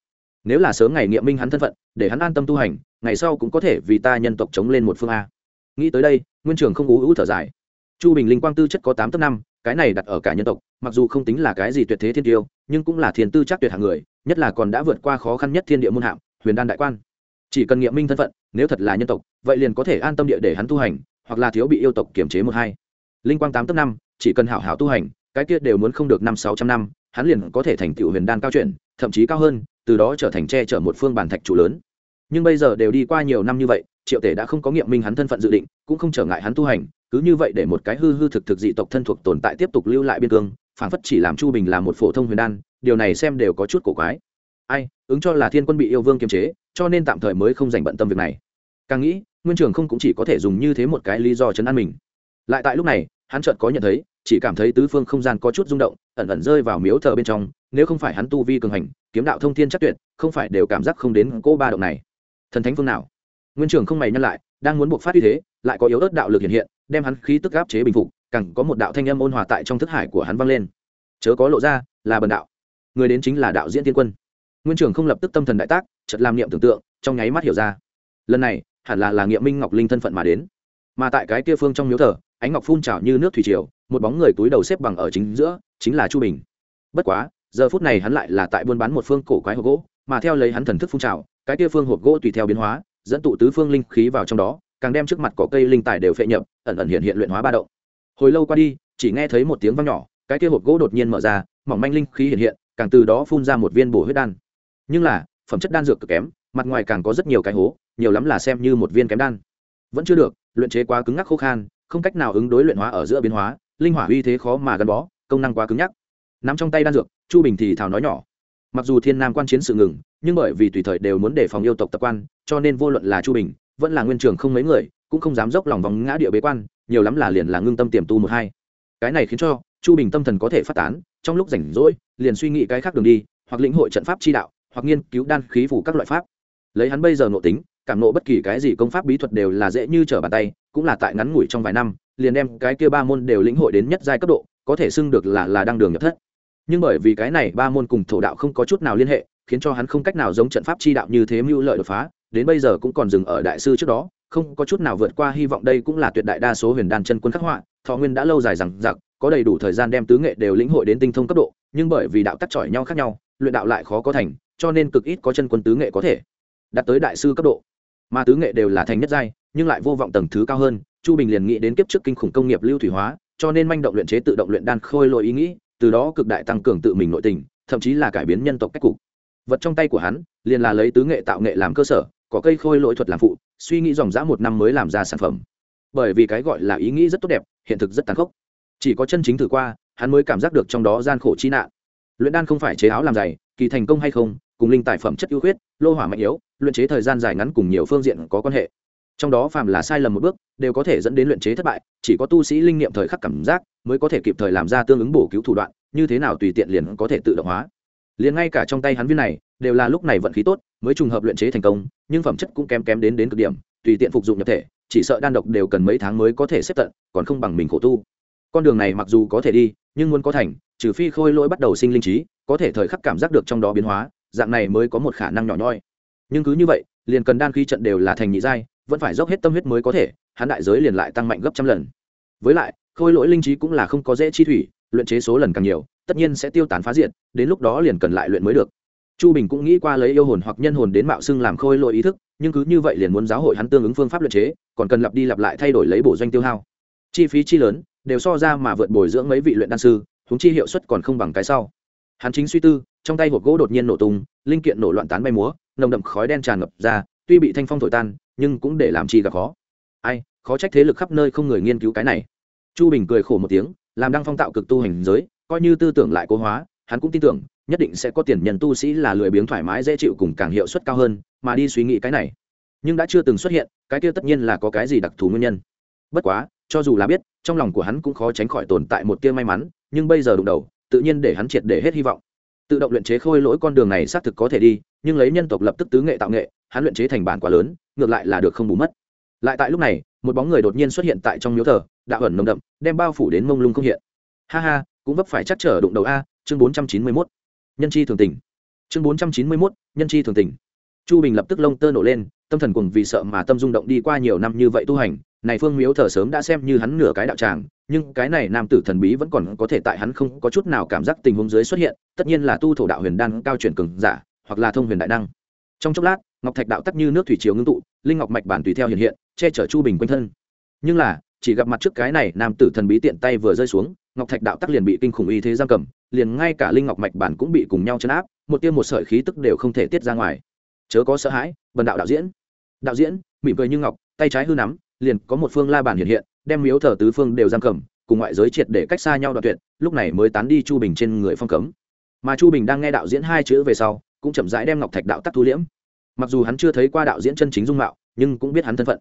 Nếu là sớm ngày nghiệm minh hắn thân phận, để hắn an tâm tu hành, ngày sau cũng có thể vì ta nhân tộc chống lên một phương a. Nghĩ tới đây, nguyên trường không ú ú thở dài. Chu bình linh quang tư chất có tám tấc năm, cái này đặt ở cả nhân tộc, mặc dù không tính là cái gì tuyệt thế thiên tiêu, nhưng cũng là thiên tư chắc tuyệt hạng người, nhất là còn đã vượt qua khó khăn nhất thiên địa môn hạng huyền đan đại quan. Chỉ cần nghiệm minh thân phận, nếu thật là nhân tộc, vậy liền có thể an tâm địa để hắn tu hành, hoặc là thiếu bị yêu tộc kiểm chế một hai. Linh quang tám tấc năm, chỉ cần hảo hảo tu hành cái kia đều muốn không được năm sáu trăm năm, hắn liền có thể thành tựu huyền đan cao chuyển, thậm chí cao hơn, từ đó trở thành che chở một phương bản thạch chủ lớn. Nhưng bây giờ đều đi qua nhiều năm như vậy, triệu tể đã không có nghiệm minh hắn thân phận dự định, cũng không trở ngại hắn tu hành, cứ như vậy để một cái hư hư thực thực dị tộc thân thuộc tồn tại tiếp tục lưu lại biên cương phản phất chỉ làm chu bình là một phổ thông huyền đan, điều này xem đều có chút cổ quái. Ai, ứng cho là thiên quân bị yêu vương kiềm chế, cho nên tạm thời mới không dành bận tâm việc này. Càng nghĩ, nguyên trường không cũng chỉ có thể dùng như thế một cái lý do chấn an mình. Lại tại lúc này, hắn chợt có nhận thấy chỉ cảm thấy tứ phương không gian có chút rung động, ẩn ẩn rơi vào miếu thờ bên trong, nếu không phải hắn tu vi cường hành, kiếm đạo thông thiên chắc tuyệt, không phải đều cảm giác không đến cô ba động này. Thần thánh phương nào? Nguyên trường không mày nhăn lại, đang muốn buộc phát uy thế, lại có yếu ớt đạo lực hiện hiện, đem hắn khí tức áp chế bình phục, càng có một đạo thanh âm ôn hòa tại trong thức hải của hắn vang lên. Chớ có lộ ra, là bần đạo. Người đến chính là đạo diễn tiên quân. Nguyên trường không lập tức tâm thần đại tác, chợt làm niệm tưởng tượng, trong nháy mắt hiểu ra. Lần này, hẳn là là nghiệm minh ngọc linh thân phận mà đến. Mà tại cái kia phương trong miếu thờ ánh ngọc phun trào như nước thủy triều, một bóng người túi đầu xếp bằng ở chính giữa, chính là chu bình. Bất quá, giờ phút này hắn lại là tại buôn bán một phương cổ quái hộp gỗ, mà theo lấy hắn thần thức phun trào, cái kia phương hộp gỗ tùy theo biến hóa, dẫn tụ tứ phương linh khí vào trong đó, càng đem trước mặt cỏ cây linh tài đều phệ nhập, ẩn ẩn hiện hiện luyện hóa ba động. Hồi lâu qua đi, chỉ nghe thấy một tiếng vang nhỏ, cái kia hộp gỗ đột nhiên mở ra, mỏng manh linh khí hiện hiện, càng từ đó phun ra một viên bổ huyết đan. Nhưng là, phẩm chất đan dược cực kém, mặt ngoài càng có rất nhiều cái hố, nhiều lắm là xem như một viên kém đan. Vẫn chưa được, luyện chế quá cứng ngắc khô khan không cách nào ứng đối luyện hóa ở giữa biến hóa, linh hỏa uy thế khó mà gắn bó, công năng quá cứng nhắc. Nắm trong tay đan dược, chu bình thì thảo nói nhỏ. Mặc dù thiên nam quan chiến sự ngừng, nhưng bởi vì tùy thời đều muốn đề phòng yêu tộc tập quan, cho nên vô luận là chu bình, vẫn là nguyên trường không mấy người, cũng không dám dốc lòng vòng ngã địa bế quan, nhiều lắm là liền là ngưng tâm tiềm tu một hai. Cái này khiến cho chu bình tâm thần có thể phát tán, trong lúc rảnh rỗi, liền suy nghĩ cái khác đường đi, hoặc lĩnh hội trận pháp chi đạo, hoặc nghiên cứu đan khí phủ các loại pháp. Lấy hắn bây giờ nội tính, cảm nộ bất kỳ cái gì công pháp bí thuật đều là dễ như trở bàn tay cũng là tại ngắn ngủi trong vài năm, liền đem cái kia ba môn đều lĩnh hội đến nhất giai cấp độ, có thể xưng được là là đang đường nhập thất. Nhưng bởi vì cái này ba môn cùng thổ đạo không có chút nào liên hệ, khiến cho hắn không cách nào giống trận pháp chi đạo như thế mưu lợi đột phá, đến bây giờ cũng còn dừng ở đại sư trước đó, không có chút nào vượt qua hy vọng đây cũng là tuyệt đại đa số huyền đan chân quân khắc họa, thọ nguyên đã lâu dài rằng giặc có đầy đủ thời gian đem tứ nghệ đều lĩnh hội đến tinh thông cấp độ, nhưng bởi vì đạo tắc chọi nhau khác nhau, luyện đạo lại khó có thành, cho nên cực ít có chân quân tứ nghệ có thể đạt tới đại sư cấp độ. Mà tứ nghệ đều là thành nhất giai nhưng lại vô vọng tầng thứ cao hơn, chu bình liền nghĩ đến kiếp trước kinh khủng công nghiệp lưu thủy hóa, cho nên manh động luyện chế tự động luyện đan khôi lội ý nghĩ, từ đó cực đại tăng cường tự mình nội tình, thậm chí là cải biến nhân tộc cách cục. Vật trong tay của hắn, liền là lấy tứ nghệ tạo nghệ làm cơ sở, có cây khôi lỗi thuật làm phụ, suy nghĩ dòng dã một năm mới làm ra sản phẩm. Bởi vì cái gọi là ý nghĩ rất tốt đẹp, hiện thực rất tàn khốc. Chỉ có chân chính thử qua, hắn mới cảm giác được trong đó gian khổ chi nạn. Luyện đan không phải chế áo làm dày kỳ thành công hay không, cùng linh tài phẩm chất ưu khuyết, lô hỏa mạnh yếu, luyện chế thời gian dài ngắn cùng nhiều phương diện có quan hệ trong đó phàm là sai lầm một bước, đều có thể dẫn đến luyện chế thất bại, chỉ có tu sĩ linh nghiệm thời khắc cảm giác, mới có thể kịp thời làm ra tương ứng bổ cứu thủ đoạn, như thế nào tùy tiện liền có thể tự động hóa. Liền ngay cả trong tay hắn viên này, đều là lúc này vận khí tốt, mới trùng hợp luyện chế thành công, nhưng phẩm chất cũng kém kém đến đến cực điểm, tùy tiện phục dụng nhập thể, chỉ sợ đan độc đều cần mấy tháng mới có thể xếp tận, còn không bằng mình khổ tu. Con đường này mặc dù có thể đi, nhưng muốn có thành, trừ phi khôi lỗi bắt đầu sinh linh trí, có thể thời khắc cảm giác được trong đó biến hóa, dạng này mới có một khả năng nhỏ nhoi. Nhưng cứ như vậy, liền cần đan khí trận đều là thành nhị giai vẫn phải dốc hết tâm huyết mới có thể, hắn đại giới liền lại tăng mạnh gấp trăm lần. Với lại, khôi lỗi linh trí cũng là không có dễ chi thủy, luyện chế số lần càng nhiều, tất nhiên sẽ tiêu tán phá diện đến lúc đó liền cần lại luyện mới được. Chu bình cũng nghĩ qua lấy yêu hồn hoặc nhân hồn đến mạo xưng làm khôi lỗi ý thức, nhưng cứ như vậy liền muốn giáo hội hắn tương ứng phương pháp luyện chế, còn cần lặp đi lặp lại thay đổi lấy bổ doanh tiêu hao. Chi phí chi lớn, đều so ra mà vượt bồi dưỡng mấy vị luyện đan sư húng chi hiệu suất còn không bằng cái sau. Hắn chính suy tư, trong tay hộp gỗ đột nhiên nổ tung, linh kiện nổ loạn tán bay múa, nồng đậm khói đen tràn ngập ra, tuy bị thanh phong thổi tan nhưng cũng để làm chi gặp khó. Ai, khó trách thế lực khắp nơi không người nghiên cứu cái này. Chu bình cười khổ một tiếng, làm đăng phong tạo cực tu hành giới, coi như tư tưởng lại cố hóa, hắn cũng tin tưởng, nhất định sẽ có tiền nhân tu sĩ là lười biếng thoải mái dễ chịu cùng càng hiệu suất cao hơn, mà đi suy nghĩ cái này. Nhưng đã chưa từng xuất hiện, cái kia tất nhiên là có cái gì đặc thù nguyên nhân. Bất quá, cho dù là biết, trong lòng của hắn cũng khó tránh khỏi tồn tại một tia may mắn, nhưng bây giờ đụng đầu, tự nhiên để hắn triệt để hết hy vọng tự động luyện chế khôi lỗi con đường này xác thực có thể đi, nhưng lấy nhân tộc lập tức tứ nghệ tạo nghệ, hắn luyện chế thành bản quá lớn, ngược lại là được không bù mất. Lại tại lúc này, một bóng người đột nhiên xuất hiện tại trong miếu thờ, đạo ẩn nồng đậm, đem bao phủ đến mông lung không hiện. Ha ha, cũng vấp phải chắc trở đụng đầu a, chương bốn trăm chín mươi mốt. Nhân chi thường tình. Chương bốn trăm chín mươi mốt, nhân chi thường tình. Chu bình lập tức lông tơ nổ lên tâm thần cùng vì sợ mà tâm rung động đi qua nhiều năm như vậy tu hành, này phương miếu thờ sớm đã xem như hắn nửa cái đạo tràng, nhưng cái này nam tử thần bí vẫn còn có thể tại hắn không có chút nào cảm giác tình huống dưới xuất hiện, tất nhiên là tu thổ đạo huyền đan cao chuyển cường giả, hoặc là thông huyền đại năng. Trong chốc lát, ngọc thạch đạo tắc như nước thủy chiều ngưng tụ, linh ngọc mạch bản tùy theo hiện hiện, che chở chu bình quanh thân. Nhưng là, chỉ gặp mặt trước cái này nam tử thần bí tiện tay vừa rơi xuống, ngọc thạch đạo tắc liền bị kinh khủng y thế giam cầm, liền ngay cả linh ngọc mạch bản cũng bị cùng nhau chấn áp, một tiêm một sợi khí tức đều không thể tiết ra ngoài. Chớ có sợ hãi, bần đạo đạo diễn đạo diễn, mỉm cười như ngọc, tay trái hư nắm, liền có một phương la bản hiện hiện, đem miếu thờ tứ phương đều giam cầm, cùng ngoại giới triệt để cách xa nhau đoạn tuyệt, lúc này mới tán đi chu bình trên người phong cấm. Mà chu bình đang nghe đạo diễn hai chữ về sau, cũng chậm rãi đem ngọc thạch đạo tắc thu liễm. Mặc dù hắn chưa thấy qua đạo diễn chân chính dung mạo, nhưng cũng biết hắn thân phận.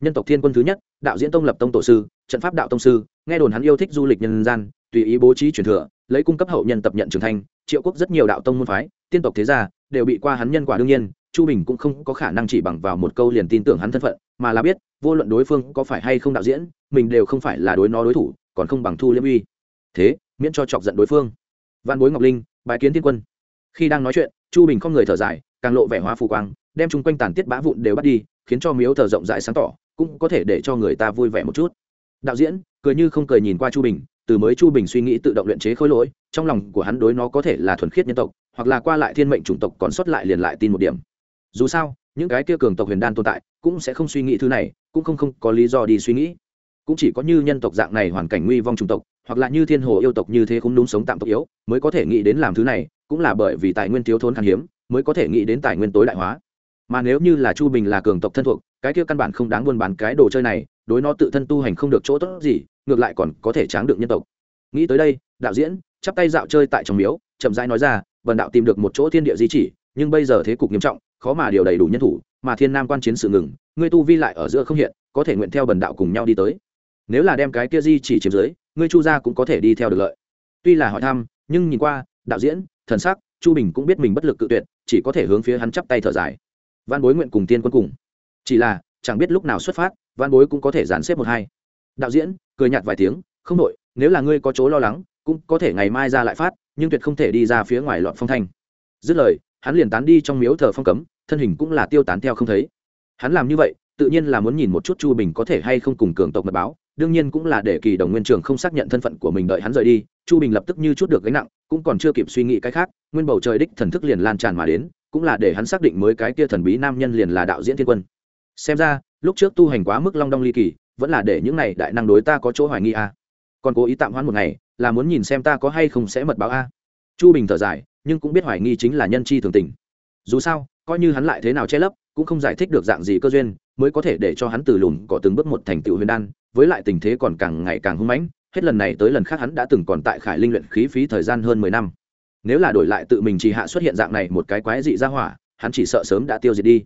Nhân tộc thiên quân thứ nhất, đạo diễn tông lập tông tổ sư, trận pháp đạo tông sư, nghe đồn hắn yêu thích du lịch nhân gian, tùy ý bố trí truyền thừa, lấy cung cấp hậu nhân tập nhận trưởng thành, triệu quốc rất nhiều đạo tông môn phái, tiên tộc thế gia, đều bị qua hắn nhân quả đương nhiên chu bình cũng không có khả năng chỉ bằng vào một câu liền tin tưởng hắn thân phận, mà là biết, vô luận đối phương có phải hay không đạo diễn, mình đều không phải là đối nó đối thủ, còn không bằng thu liêm uy. Thế, miễn cho chọc giận đối phương. Văn bối ngọc linh bài kiến thiên quân. Khi đang nói chuyện, chu bình không người thở dài, càng lộ vẻ hóa phù quang, đem chung quanh tàn tiết bã vụn đều bắt đi, khiến cho miếu thờ rộng rãi sáng tỏ, cũng có thể để cho người ta vui vẻ một chút. Đạo diễn, cười như không cười nhìn qua chu bình, từ mới chu bình suy nghĩ tự động luyện chế khối lỗi, trong lòng của hắn đối nó có thể là thuần khiết nhân tộc, hoặc là qua lại thiên mệnh chủng tộc còn sót lại liền lại tin một điểm dù sao, những cái kia cường tộc huyền đan tồn tại cũng sẽ không suy nghĩ thứ này, cũng không không có lý do đi suy nghĩ. Cũng chỉ có như nhân tộc dạng này hoàn cảnh nguy vong chủng tộc, hoặc là như thiên hồ yêu tộc như thế cũng đúng sống tạm tộc yếu, mới có thể nghĩ đến làm thứ này, cũng là bởi vì tài nguyên thiếu thốn khan hiếm, mới có thể nghĩ đến tài nguyên tối đại hóa. Mà nếu như là chu bình là cường tộc thân thuộc, cái kia căn bản không đáng buôn bán cái đồ chơi này, đối nó tự thân tu hành không được chỗ tốt gì, ngược lại còn có thể tráng được nhân tộc. Nghĩ tới đây, đạo diễn chắp tay dạo chơi tại trong miếu, chậm rãi nói ra vần đạo tìm được một chỗ thiên địa di chỉ, nhưng bây giờ thế cục nghiêm trọng khó mà điều đầy đủ nhân thủ, mà thiên nam quan chiến sự ngừng, ngươi tu vi lại ở giữa không hiện, có thể nguyện theo bần đạo cùng nhau đi tới. Nếu là đem cái kia di chỉ chiếm dưới, ngươi chu gia cũng có thể đi theo được lợi. Tuy là hỏi thăm, nhưng nhìn qua, đạo diễn, thần sắc, chu bình cũng biết mình bất lực cự tuyệt, chỉ có thể hướng phía hắn chắp tay thở dài. Văn bối nguyện cùng tiên quân cùng. Chỉ là, chẳng biết lúc nào xuất phát, văn bối cũng có thể dàn xếp một hai. Đạo diễn, cười nhạt vài tiếng, không đội nếu là ngươi có chỗ lo lắng, cũng có thể ngày mai ra lại phát, nhưng tuyệt không thể đi ra phía ngoài loạn phong thanh. Dứt lời hắn liền tán đi trong miếu thờ phong cấm, thân hình cũng là tiêu tán theo không thấy. Hắn làm như vậy, tự nhiên là muốn nhìn một chút chu bình có thể hay không cùng cường tộc mật báo, đương nhiên cũng là để kỳ đồng nguyên trường không xác nhận thân phận của mình đợi hắn rời đi, chu bình lập tức như chút được gánh nặng, cũng còn chưa kịp suy nghĩ cái khác, nguyên bầu trời đích thần thức liền lan tràn mà đến, cũng là để hắn xác định mới cái kia thần bí nam nhân liền là đạo diễn thiên quân. Xem ra, lúc trước tu hành quá mức long đong ly kỳ, vẫn là để những này đại năng đối ta có chỗ hoài nghi a. Còn cố ý tạm hoãn một ngày, là muốn nhìn xem ta có hay không sẽ mật báo a. Chu bình thở dài nhưng cũng biết hoài nghi chính là nhân chi thường tình. Dù sao, coi như hắn lại thế nào che lấp, cũng không giải thích được dạng gì cơ duyên, mới có thể để cho hắn từ lùn có từng bước một thành tựu huyền đan, với lại tình thế còn càng ngày càng hung mãnh, hết lần này tới lần khác hắn đã từng còn tại khải linh luyện khí phí thời gian hơn mười năm. Nếu là đổi lại tự mình trì hạ xuất hiện dạng này một cái quái dị ra hỏa, hắn chỉ sợ sớm đã tiêu diệt đi.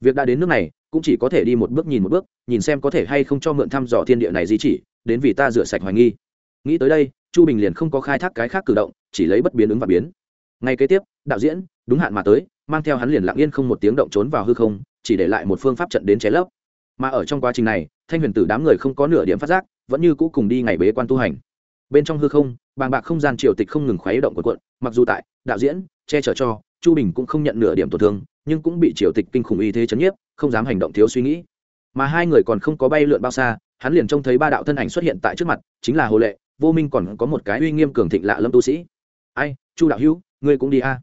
Việc đã đến nước này, cũng chỉ có thể đi một bước nhìn một bước, nhìn xem có thể hay không cho mượn thăm dò thiên địa này di chỉ, đến vì ta rửa sạch hoài nghi. Nghĩ tới đây, chu bình liền không có khai thác cái khác cử động, chỉ lấy bất biến ứng và biến ngay kế tiếp, đạo diễn, đúng hạn mà tới, mang theo hắn liền lặng yên không một tiếng động trốn vào hư không, chỉ để lại một phương pháp trận đến cháy lấp. Mà ở trong quá trình này, thanh huyền tử đám người không có nửa điểm phát giác, vẫn như cũ cùng đi ngày bế quan tu hành. Bên trong hư không, bàng bạc không gian triều tịch không ngừng khuấy động của quận mặc dù tại, đạo diễn, che chở cho, chu bình cũng không nhận nửa điểm tổn thương, nhưng cũng bị triều tịch kinh khủng y thế chấn nhiếp, không dám hành động thiếu suy nghĩ. Mà hai người còn không có bay lượn bao xa, hắn liền trông thấy ba đạo thân ảnh xuất hiện tại trước mặt, chính là hồ lệ, vô minh còn có một cái uy nghiêm cường thịnh lạ lâm tu sĩ. Ai, chu đạo hữu? Ngươi cũng đi a.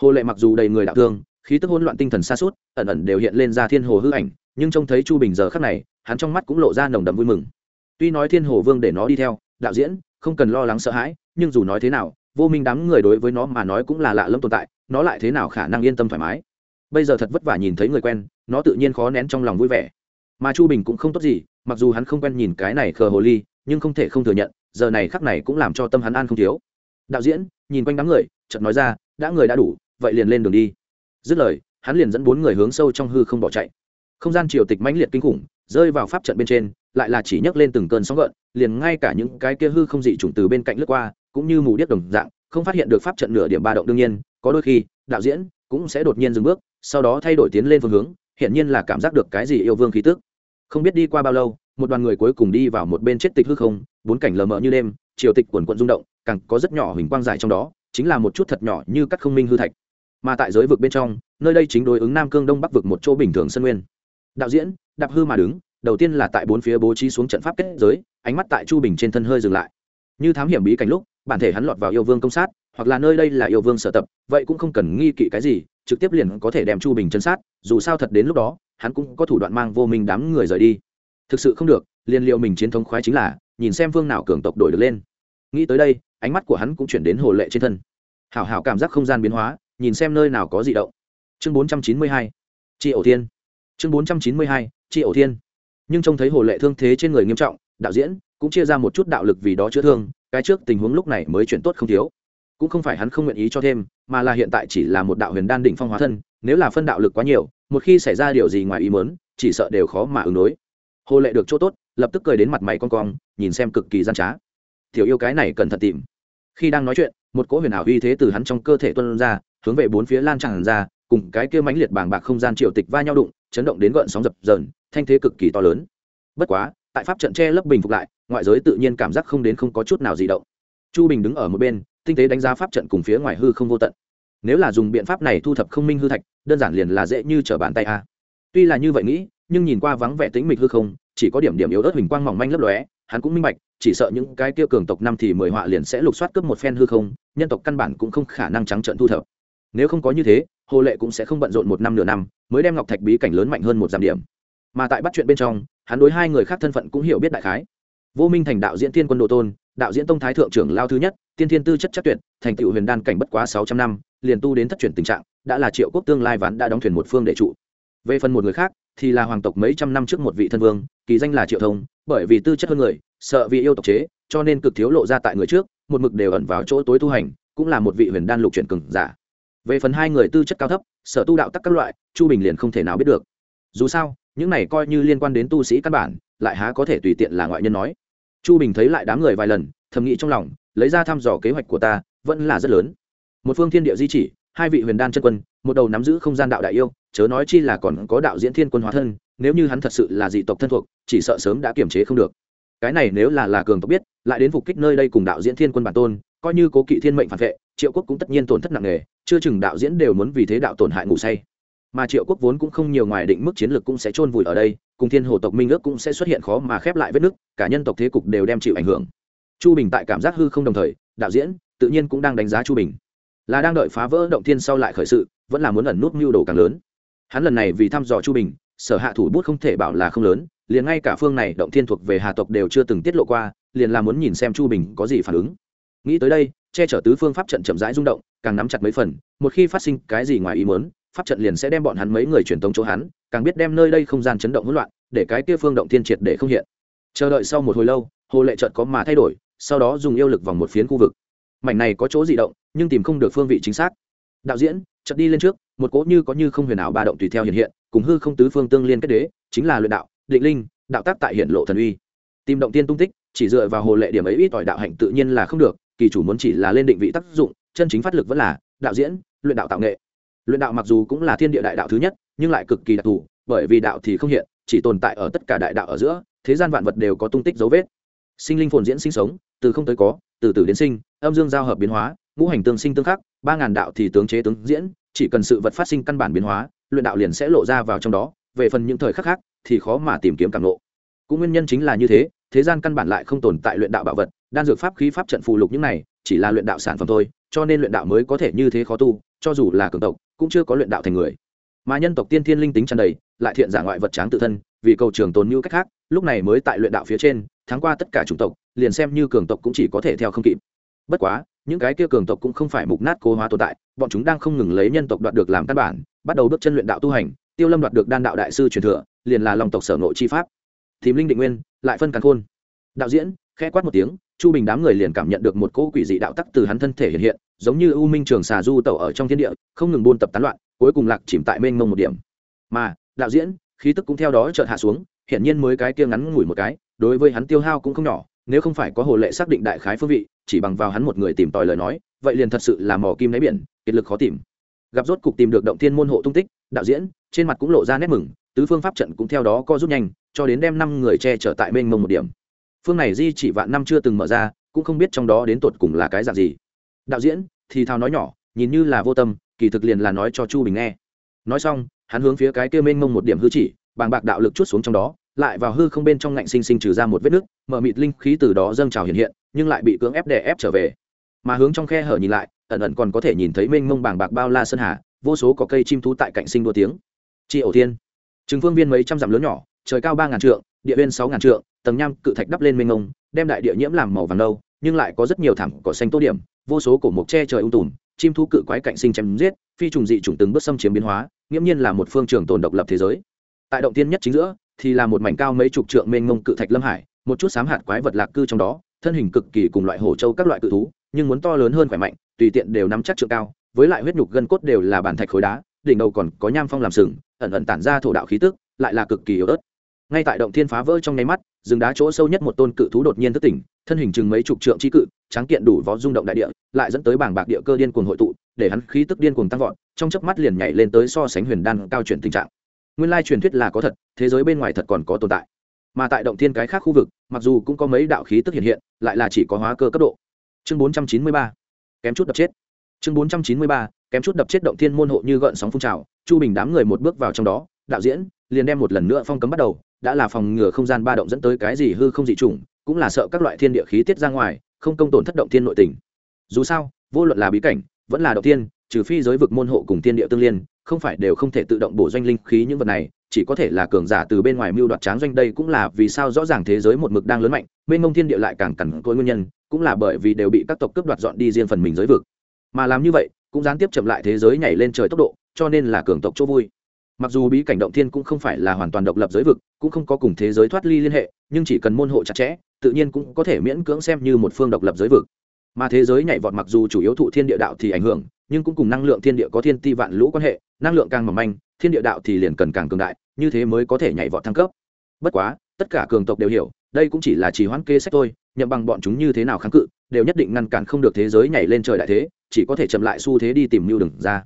Hồ lệ mặc dù đầy người đạo thương, khí tức hỗn loạn tinh thần xa suốt ẩn ẩn đều hiện lên ra thiên hồ hư ảnh, nhưng trông thấy chu bình giờ khắc này, hắn trong mắt cũng lộ ra nồng đậm vui mừng. Tuy nói thiên hồ vương để nó đi theo, đạo diễn, không cần lo lắng sợ hãi, nhưng dù nói thế nào, vô minh đám người đối với nó mà nói cũng là lạ lẫm tồn tại, nó lại thế nào khả năng yên tâm thoải mái? Bây giờ thật vất vả nhìn thấy người quen, nó tự nhiên khó nén trong lòng vui vẻ. Mà chu bình cũng không tốt gì, mặc dù hắn không quen nhìn cái này khờ hồ ly, nhưng không thể không thừa nhận, giờ này khắc này cũng làm cho tâm hắn an không thiếu đạo diễn, nhìn quanh đám người, chợt nói ra, đã người đã đủ, vậy liền lên đường đi. Dứt lời, hắn liền dẫn bốn người hướng sâu trong hư không bỏ chạy. Không gian triều tịch mãnh liệt kinh khủng, rơi vào pháp trận bên trên, lại là chỉ nhấc lên từng cơn sóng gợn, liền ngay cả những cái kia hư không dị chủng từ bên cạnh lướt qua, cũng như mù điếc đồng dạng, không phát hiện được pháp trận nửa điểm ba động đương nhiên, có đôi khi, đạo diễn cũng sẽ đột nhiên dừng bước, sau đó thay đổi tiến lên phương hướng hiện nhiên là cảm giác được cái gì yêu vương khí tức. Không biết đi qua bao lâu, một đoàn người cuối cùng đi vào một bên chết tịch hư không, bốn cảnh lờ mờ như đêm, triều tịch quần quận rung động càng có rất nhỏ hình quang dài trong đó, chính là một chút thật nhỏ như cắt không minh hư thạch. Mà tại giới vực bên trong, nơi đây chính đối ứng nam cương đông bắc vực một chỗ bình thường sân nguyên. Đạo diễn, đạp hư mà đứng, đầu tiên là tại bốn phía bố trí xuống trận pháp kết giới, ánh mắt tại chu bình trên thân hơi dừng lại. Như thám hiểm bí cảnh lúc, bản thể hắn lọt vào yêu vương công sát, hoặc là nơi đây là yêu vương sở tập, vậy cũng không cần nghi kỵ cái gì, trực tiếp liền có thể đem chu bình chân sát, dù sao thật đến lúc đó, hắn cũng có thủ đoạn mang vô minh đám người rời đi. Thực sự không được, liền liệu mình chiến thống khoái chính là, nhìn xem vương nào cường tộc đổi được lên. Nghĩ tới đây ánh mắt của hắn cũng chuyển đến hồ lệ trên thân. Hảo hảo cảm giác không gian biến hóa, nhìn xem nơi nào có gì động. Chương bốn trăm chín mươi hai chị ổ thiên. Chương bốn trăm chín mươi hai chị ổ thiên. Nhưng trông thấy hồ lệ thương thế trên người nghiêm trọng, đạo diễn cũng chia ra một chút đạo lực vì đó chữa thương, cái trước tình huống lúc này mới chuyển tốt không thiếu. Cũng không phải hắn không nguyện ý cho thêm, mà là hiện tại chỉ là một đạo huyền đan đỉnh phong hóa thân, nếu là phân đạo lực quá nhiều, một khi xảy ra điều gì ngoài ý mớn chỉ sợ đều khó mà ứng đối. Hồ lệ được chỗ tốt, lập tức cười đến mặt mày con cong, nhìn xem cực kỳ gian trá tiểu yêu cái này cần thận tìm. Khi đang nói chuyện, một cỗ huyền ảo uy thế từ hắn trong cơ thể tuân ra, hướng về bốn phía lan tràn ra, cùng cái kia mãnh liệt bàng bạc không gian triệu tịch va nhau đụng, chấn động đến gợn sóng dập dờn, thanh thế cực kỳ to lớn. Bất quá, tại pháp trận che lấp bình phục lại, ngoại giới tự nhiên cảm giác không đến không có chút nào gì động. Chu bình đứng ở một bên, tinh tế đánh giá pháp trận cùng phía ngoài hư không vô tận. Nếu là dùng biện pháp này thu thập không minh hư thạch, đơn giản liền là dễ như trở bàn tay a. Tuy là như vậy nghĩ, nhưng nhìn qua vắng vẻ tĩnh mịch hư không chỉ có điểm điểm yếu ớt huỳnh quang mỏng manh lấp lóe, hắn cũng minh bạch, chỉ sợ những cái kia cường tộc năm thì mười họa liền sẽ lục soát cướp một phen hư không, nhân tộc căn bản cũng không khả năng trắng trợn thu thập. Nếu không có như thế, hồ lệ cũng sẽ không bận rộn một năm nửa năm, mới đem ngọc thạch bí cảnh lớn mạnh hơn một giảm điểm. Mà tại bắt chuyện bên trong, hắn đối hai người khác thân phận cũng hiểu biết đại khái. Vô minh thành đạo diễn tiên quân đồ tôn, đạo diễn tông thái thượng trưởng lao thứ nhất, tiên thiên tư chất chắc tuyệt, thành tựu huyền đan cảnh bất quá sáu trăm năm, liền tu đến thất truyền tình trạng, đã là triệu quốc tương lai ván đã đóng thuyền một phương để trụ. Về phần một người khác, thì là hoàng tộc mấy trăm năm trước một vị thân vương kỳ danh là triệu thông, bởi vì tư chất hơn người, sợ vì yêu tộc chế, cho nên cực thiếu lộ ra tại người trước, một mực đều ẩn vào chỗ tối tu hành, cũng là một vị huyền đan lục chuyển cường giả. Về phần hai người tư chất cao thấp, sở tu đạo tắc các loại, chu bình liền không thể nào biết được. Dù sao, những này coi như liên quan đến tu sĩ căn bản, lại há có thể tùy tiện là ngoại nhân nói. Chu bình thấy lại đám người vài lần, thầm nghĩ trong lòng, lấy ra thăm dò kế hoạch của ta, vẫn là rất lớn. Một phương thiên địa di chỉ, hai vị huyền đan chân quân, một đầu nắm giữ không gian đạo đại yêu, chớ nói chi là còn có đạo diễn thiên quân hóa thân nếu như hắn thật sự là dị tộc thân thuộc, chỉ sợ sớm đã kiềm chế không được. Cái này nếu là là cường tộc biết, lại đến phục kích nơi đây cùng đạo diễn thiên quân bản tôn, coi như cố kỵ thiên mệnh phản vệ, triệu quốc cũng tất nhiên tổn thất nặng nề, chưa chừng đạo diễn đều muốn vì thế đạo tổn hại ngủ say. Mà triệu quốc vốn cũng không nhiều ngoài định mức chiến lược cũng sẽ chôn vùi ở đây, cùng thiên hồ tộc minh ước cũng sẽ xuất hiện khó mà khép lại vết nứt, cả nhân tộc thế cục đều đem chịu ảnh hưởng. Chu bình tại cảm giác hư không đồng thời, đạo diễn tự nhiên cũng đang đánh giá chu bình. Là đang đợi phá vỡ động thiên sau lại khởi sự, vẫn là muốn ẩn nút mưu đồ càng lớn. Hắn lần này vì thăm dò chu bình sở hạ thủ bút không thể bảo là không lớn, liền ngay cả phương này động thiên thuộc về hà tộc đều chưa từng tiết lộ qua, liền là muốn nhìn xem chu bình có gì phản ứng. Nghĩ tới đây, che chở tứ phương pháp trận chậm rãi rung động, càng nắm chặt mấy phần, một khi phát sinh cái gì ngoài ý muốn, pháp trận liền sẽ đem bọn hắn mấy người truyền tống chỗ hắn, càng biết đem nơi đây không gian chấn động hỗn loạn, để cái kia phương động thiên triệt để không hiện. Chờ đợi sau một hồi lâu, hồ lệ trận có mà thay đổi, sau đó dùng yêu lực vòng một phiến khu vực. Mảnh này có chỗ di động, nhưng tìm không được phương vị chính xác. Đạo diễn trận đi lên trước một cỗ như có như không huyền ảo ba động tùy theo hiện hiện, cùng hư không tứ phương tương liên kết đế, chính là luyện đạo, định linh, đạo tác tại hiện lộ thần uy. Tìm động tiên tung tích, chỉ dựa vào hồ lệ điểm ấy ít ỏi đạo hạnh tự nhiên là không được, kỳ chủ muốn chỉ là lên định vị tác dụng, chân chính phát lực vẫn là đạo diễn, luyện đạo tạo nghệ. Luyện đạo mặc dù cũng là thiên địa đại đạo thứ nhất, nhưng lại cực kỳ đặc thù, bởi vì đạo thì không hiện, chỉ tồn tại ở tất cả đại đạo ở giữa, thế gian vạn vật đều có tung tích dấu vết. Sinh linh phồn diễn sinh sống, từ không tới có, từ từ đến sinh, âm dương giao hợp biến hóa, ngũ hành tương sinh tương khắc, ba ngàn đạo thì tướng chế tướng diễn chỉ cần sự vật phát sinh căn bản biến hóa, luyện đạo liền sẽ lộ ra vào trong đó, về phần những thời khắc khác thì khó mà tìm kiếm càng lộ cũng nguyên nhân chính là như thế thế gian căn bản lại không tồn tại luyện đạo bảo vật, đan dược pháp, khí pháp, trận phù lục những này chỉ là luyện đạo sản phẩm thôi, cho nên luyện đạo mới có thể như thế khó tu, cho dù là cường tộc, cũng chưa có luyện đạo thành người. Mà nhân tộc tiên thiên linh tính tràn đầy, lại thiện giả ngoại vật tráng tự thân, vì cầu trường tồn như cách khác, lúc này mới tại luyện đạo phía trên, thắng qua tất cả chủng tộc, liền xem như cường tộc cũng chỉ có thể theo không kịp. Bất quá những cái kia cường tộc cũng không phải mục nát cố hóa tồn tại, bọn chúng đang không ngừng lấy nhân tộc đoạt được làm căn bản, bắt đầu bước chân luyện đạo tu hành, tiêu lâm đoạt được đan đạo đại sư truyền thừa, liền là lòng tộc sở nội chi pháp. Thím linh định nguyên, lại phân càn khôn. Đạo diễn, khẽ quát một tiếng, chu bình đám người liền cảm nhận được một cỗ quỷ dị đạo tắc từ hắn thân thể hiện hiện, giống như u minh trường xà du tẩu ở trong thiên địa, không ngừng buôn tập tán loạn, cuối cùng lạc chìm tại mênh mông một điểm. Mà, đạo diễn, khí tức cũng theo đó chợt hạ xuống, hiển nhiên mới cái kia ngắn ngủi một cái, đối với hắn tiêu hao cũng không nhỏ nếu không phải có hồ lệ xác định đại khái phương vị, chỉ bằng vào hắn một người tìm tòi lời nói, vậy liền thật sự là mò kim đáy biển, kiệt lực khó tìm. Gặp rốt cục tìm được động thiên môn hộ tung tích, đạo diễn, trên mặt cũng lộ ra nét mừng, tứ phương pháp trận cũng theo đó co rút nhanh, cho đến đem năm người che trở tại mênh mông một điểm. Phương này di chỉ vạn năm chưa từng mở ra, cũng không biết trong đó đến tột cùng là cái dạng gì. Đạo diễn, thì thào nói nhỏ, nhìn như là vô tâm, kỳ thực liền là nói cho chu bình nghe. Nói xong, hắn hướng phía cái kia mênh mông một điểm hư chỉ, bàng bạc đạo lực chút xuống trong đó lại vào hư không bên trong ngạnh sinh sinh trừ ra một vết nứt mở mịt linh khí từ đó dâng trào hiện hiện, nhưng lại bị cưỡng ép đè ép trở về. Mà hướng trong khe hở nhìn lại, ẩn ẩn còn có thể nhìn thấy mênh mông bảng bạc bao la sơn hà, vô số có cây chim thú tại cạnh sinh đua tiếng. Chi ổ thiên. Trừng phương viên mấy trăm dặm lớn nhỏ, trời cao ba ngàn trượng, địa viên sáu ngàn trượng, tầng nham cự thạch đắp lên mênh mông, đem đại địa nhiễm làm màu vàng nâu, nhưng lại có rất nhiều thảm cỏ xanh tốt điểm, vô số cổ mục che trời ung tùm, chim thú cự quái cạnh sinh chém giết, phi trùng dị trùng từng bước xâm chiếm biến hóa nghiêm nhiên là một phương trường tồn độc lập thế giới. Tại động tiên nhất chính giữa thì là một mảnh cao mấy chục trượng mênh mông cự thạch lâm hải, một chút xám hạt quái vật lạc cư trong đó, thân hình cực kỳ cùng loại hổ châu các loại cự thú, nhưng muốn to lớn hơn khỏe mạnh, tùy tiện đều nắm chắc trượng cao, với lại huyết nhục gân cốt đều là bản thạch khối đá, đỉnh đầu còn có nham phong làm sừng, ẩn ẩn tản ra thổ đạo khí tức, lại là cực kỳ yếu ớt. Ngay tại động thiên phá vỡ trong nháy mắt, rừng đá chỗ sâu nhất một tôn cự thú đột nhiên thức tỉnh, thân hình chừng mấy chục trượng chi cự, tráng kiện đủ vó rung động đại địa, lại dẫn tới bảng bạc địa cơ điên cuồng hội tụ, để hắn khí tức điên cuồng tăng vọt, trong chớp mắt liền nhảy lên tới so sánh huyền đan cao chuyển tình trạng nguyên lai truyền thuyết là có thật, thế giới bên ngoài thật còn có tồn tại. Mà tại động thiên cái khác khu vực, mặc dù cũng có mấy đạo khí tức hiện hiện, lại là chỉ có hóa cơ cấp độ. Chương bốn trăm chín mươi ba, kém chút đập chết. Chương bốn trăm chín mươi ba, kém chút đập chết động thiên môn hộ như gợn sóng phun trào, chu bình đám người một bước vào trong đó, đạo diễn liền đem một lần nữa phong cấm bắt đầu, đã là phòng ngừa không gian ba động dẫn tới cái gì hư không dị trùng cũng là sợ các loại thiên địa khí tiết ra ngoài, không công tổn thất động thiên nội tình. Dù sao, vô luận là bí cảnh, vẫn là động thiên trừ phi giới vực môn hộ cùng thiên địa tương liên, không phải đều không thể tự động bổ doanh linh khí những vật này, chỉ có thể là cường giả từ bên ngoài mưu đoạt tráng doanh đây cũng là vì sao rõ ràng thế giới một mực đang lớn mạnh bên mông thiên địa lại càng cằn cỗi nguyên nhân, cũng là bởi vì đều bị các tộc cướp đoạt dọn đi riêng phần mình giới vực. Mà làm như vậy, cũng gián tiếp chậm lại thế giới nhảy lên trời tốc độ, cho nên là cường tộc chỗ vui. Mặc dù bí cảnh động thiên cũng không phải là hoàn toàn độc lập giới vực, cũng không có cùng thế giới thoát ly liên hệ, nhưng chỉ cần môn hộ chặt chẽ, tự nhiên cũng có thể miễn cưỡng xem như một phương độc lập giới vực. Mà thế giới nhảy vọt mặc dù chủ yếu thụ thiên địa đạo thì ảnh hưởng nhưng cũng cùng năng lượng thiên địa có thiên ti vạn lũ quan hệ, năng lượng càng mỏng manh, thiên địa đạo thì liền cần càng cường đại, như thế mới có thể nhảy vọt thăng cấp. Bất quá, tất cả cường tộc đều hiểu, đây cũng chỉ là chỉ hoãn kê sách thôi, nhậm bằng bọn chúng như thế nào kháng cự, đều nhất định ngăn cản không được thế giới nhảy lên trời đại thế, chỉ có thể chậm lại xu thế đi tìm mưu đừng ra.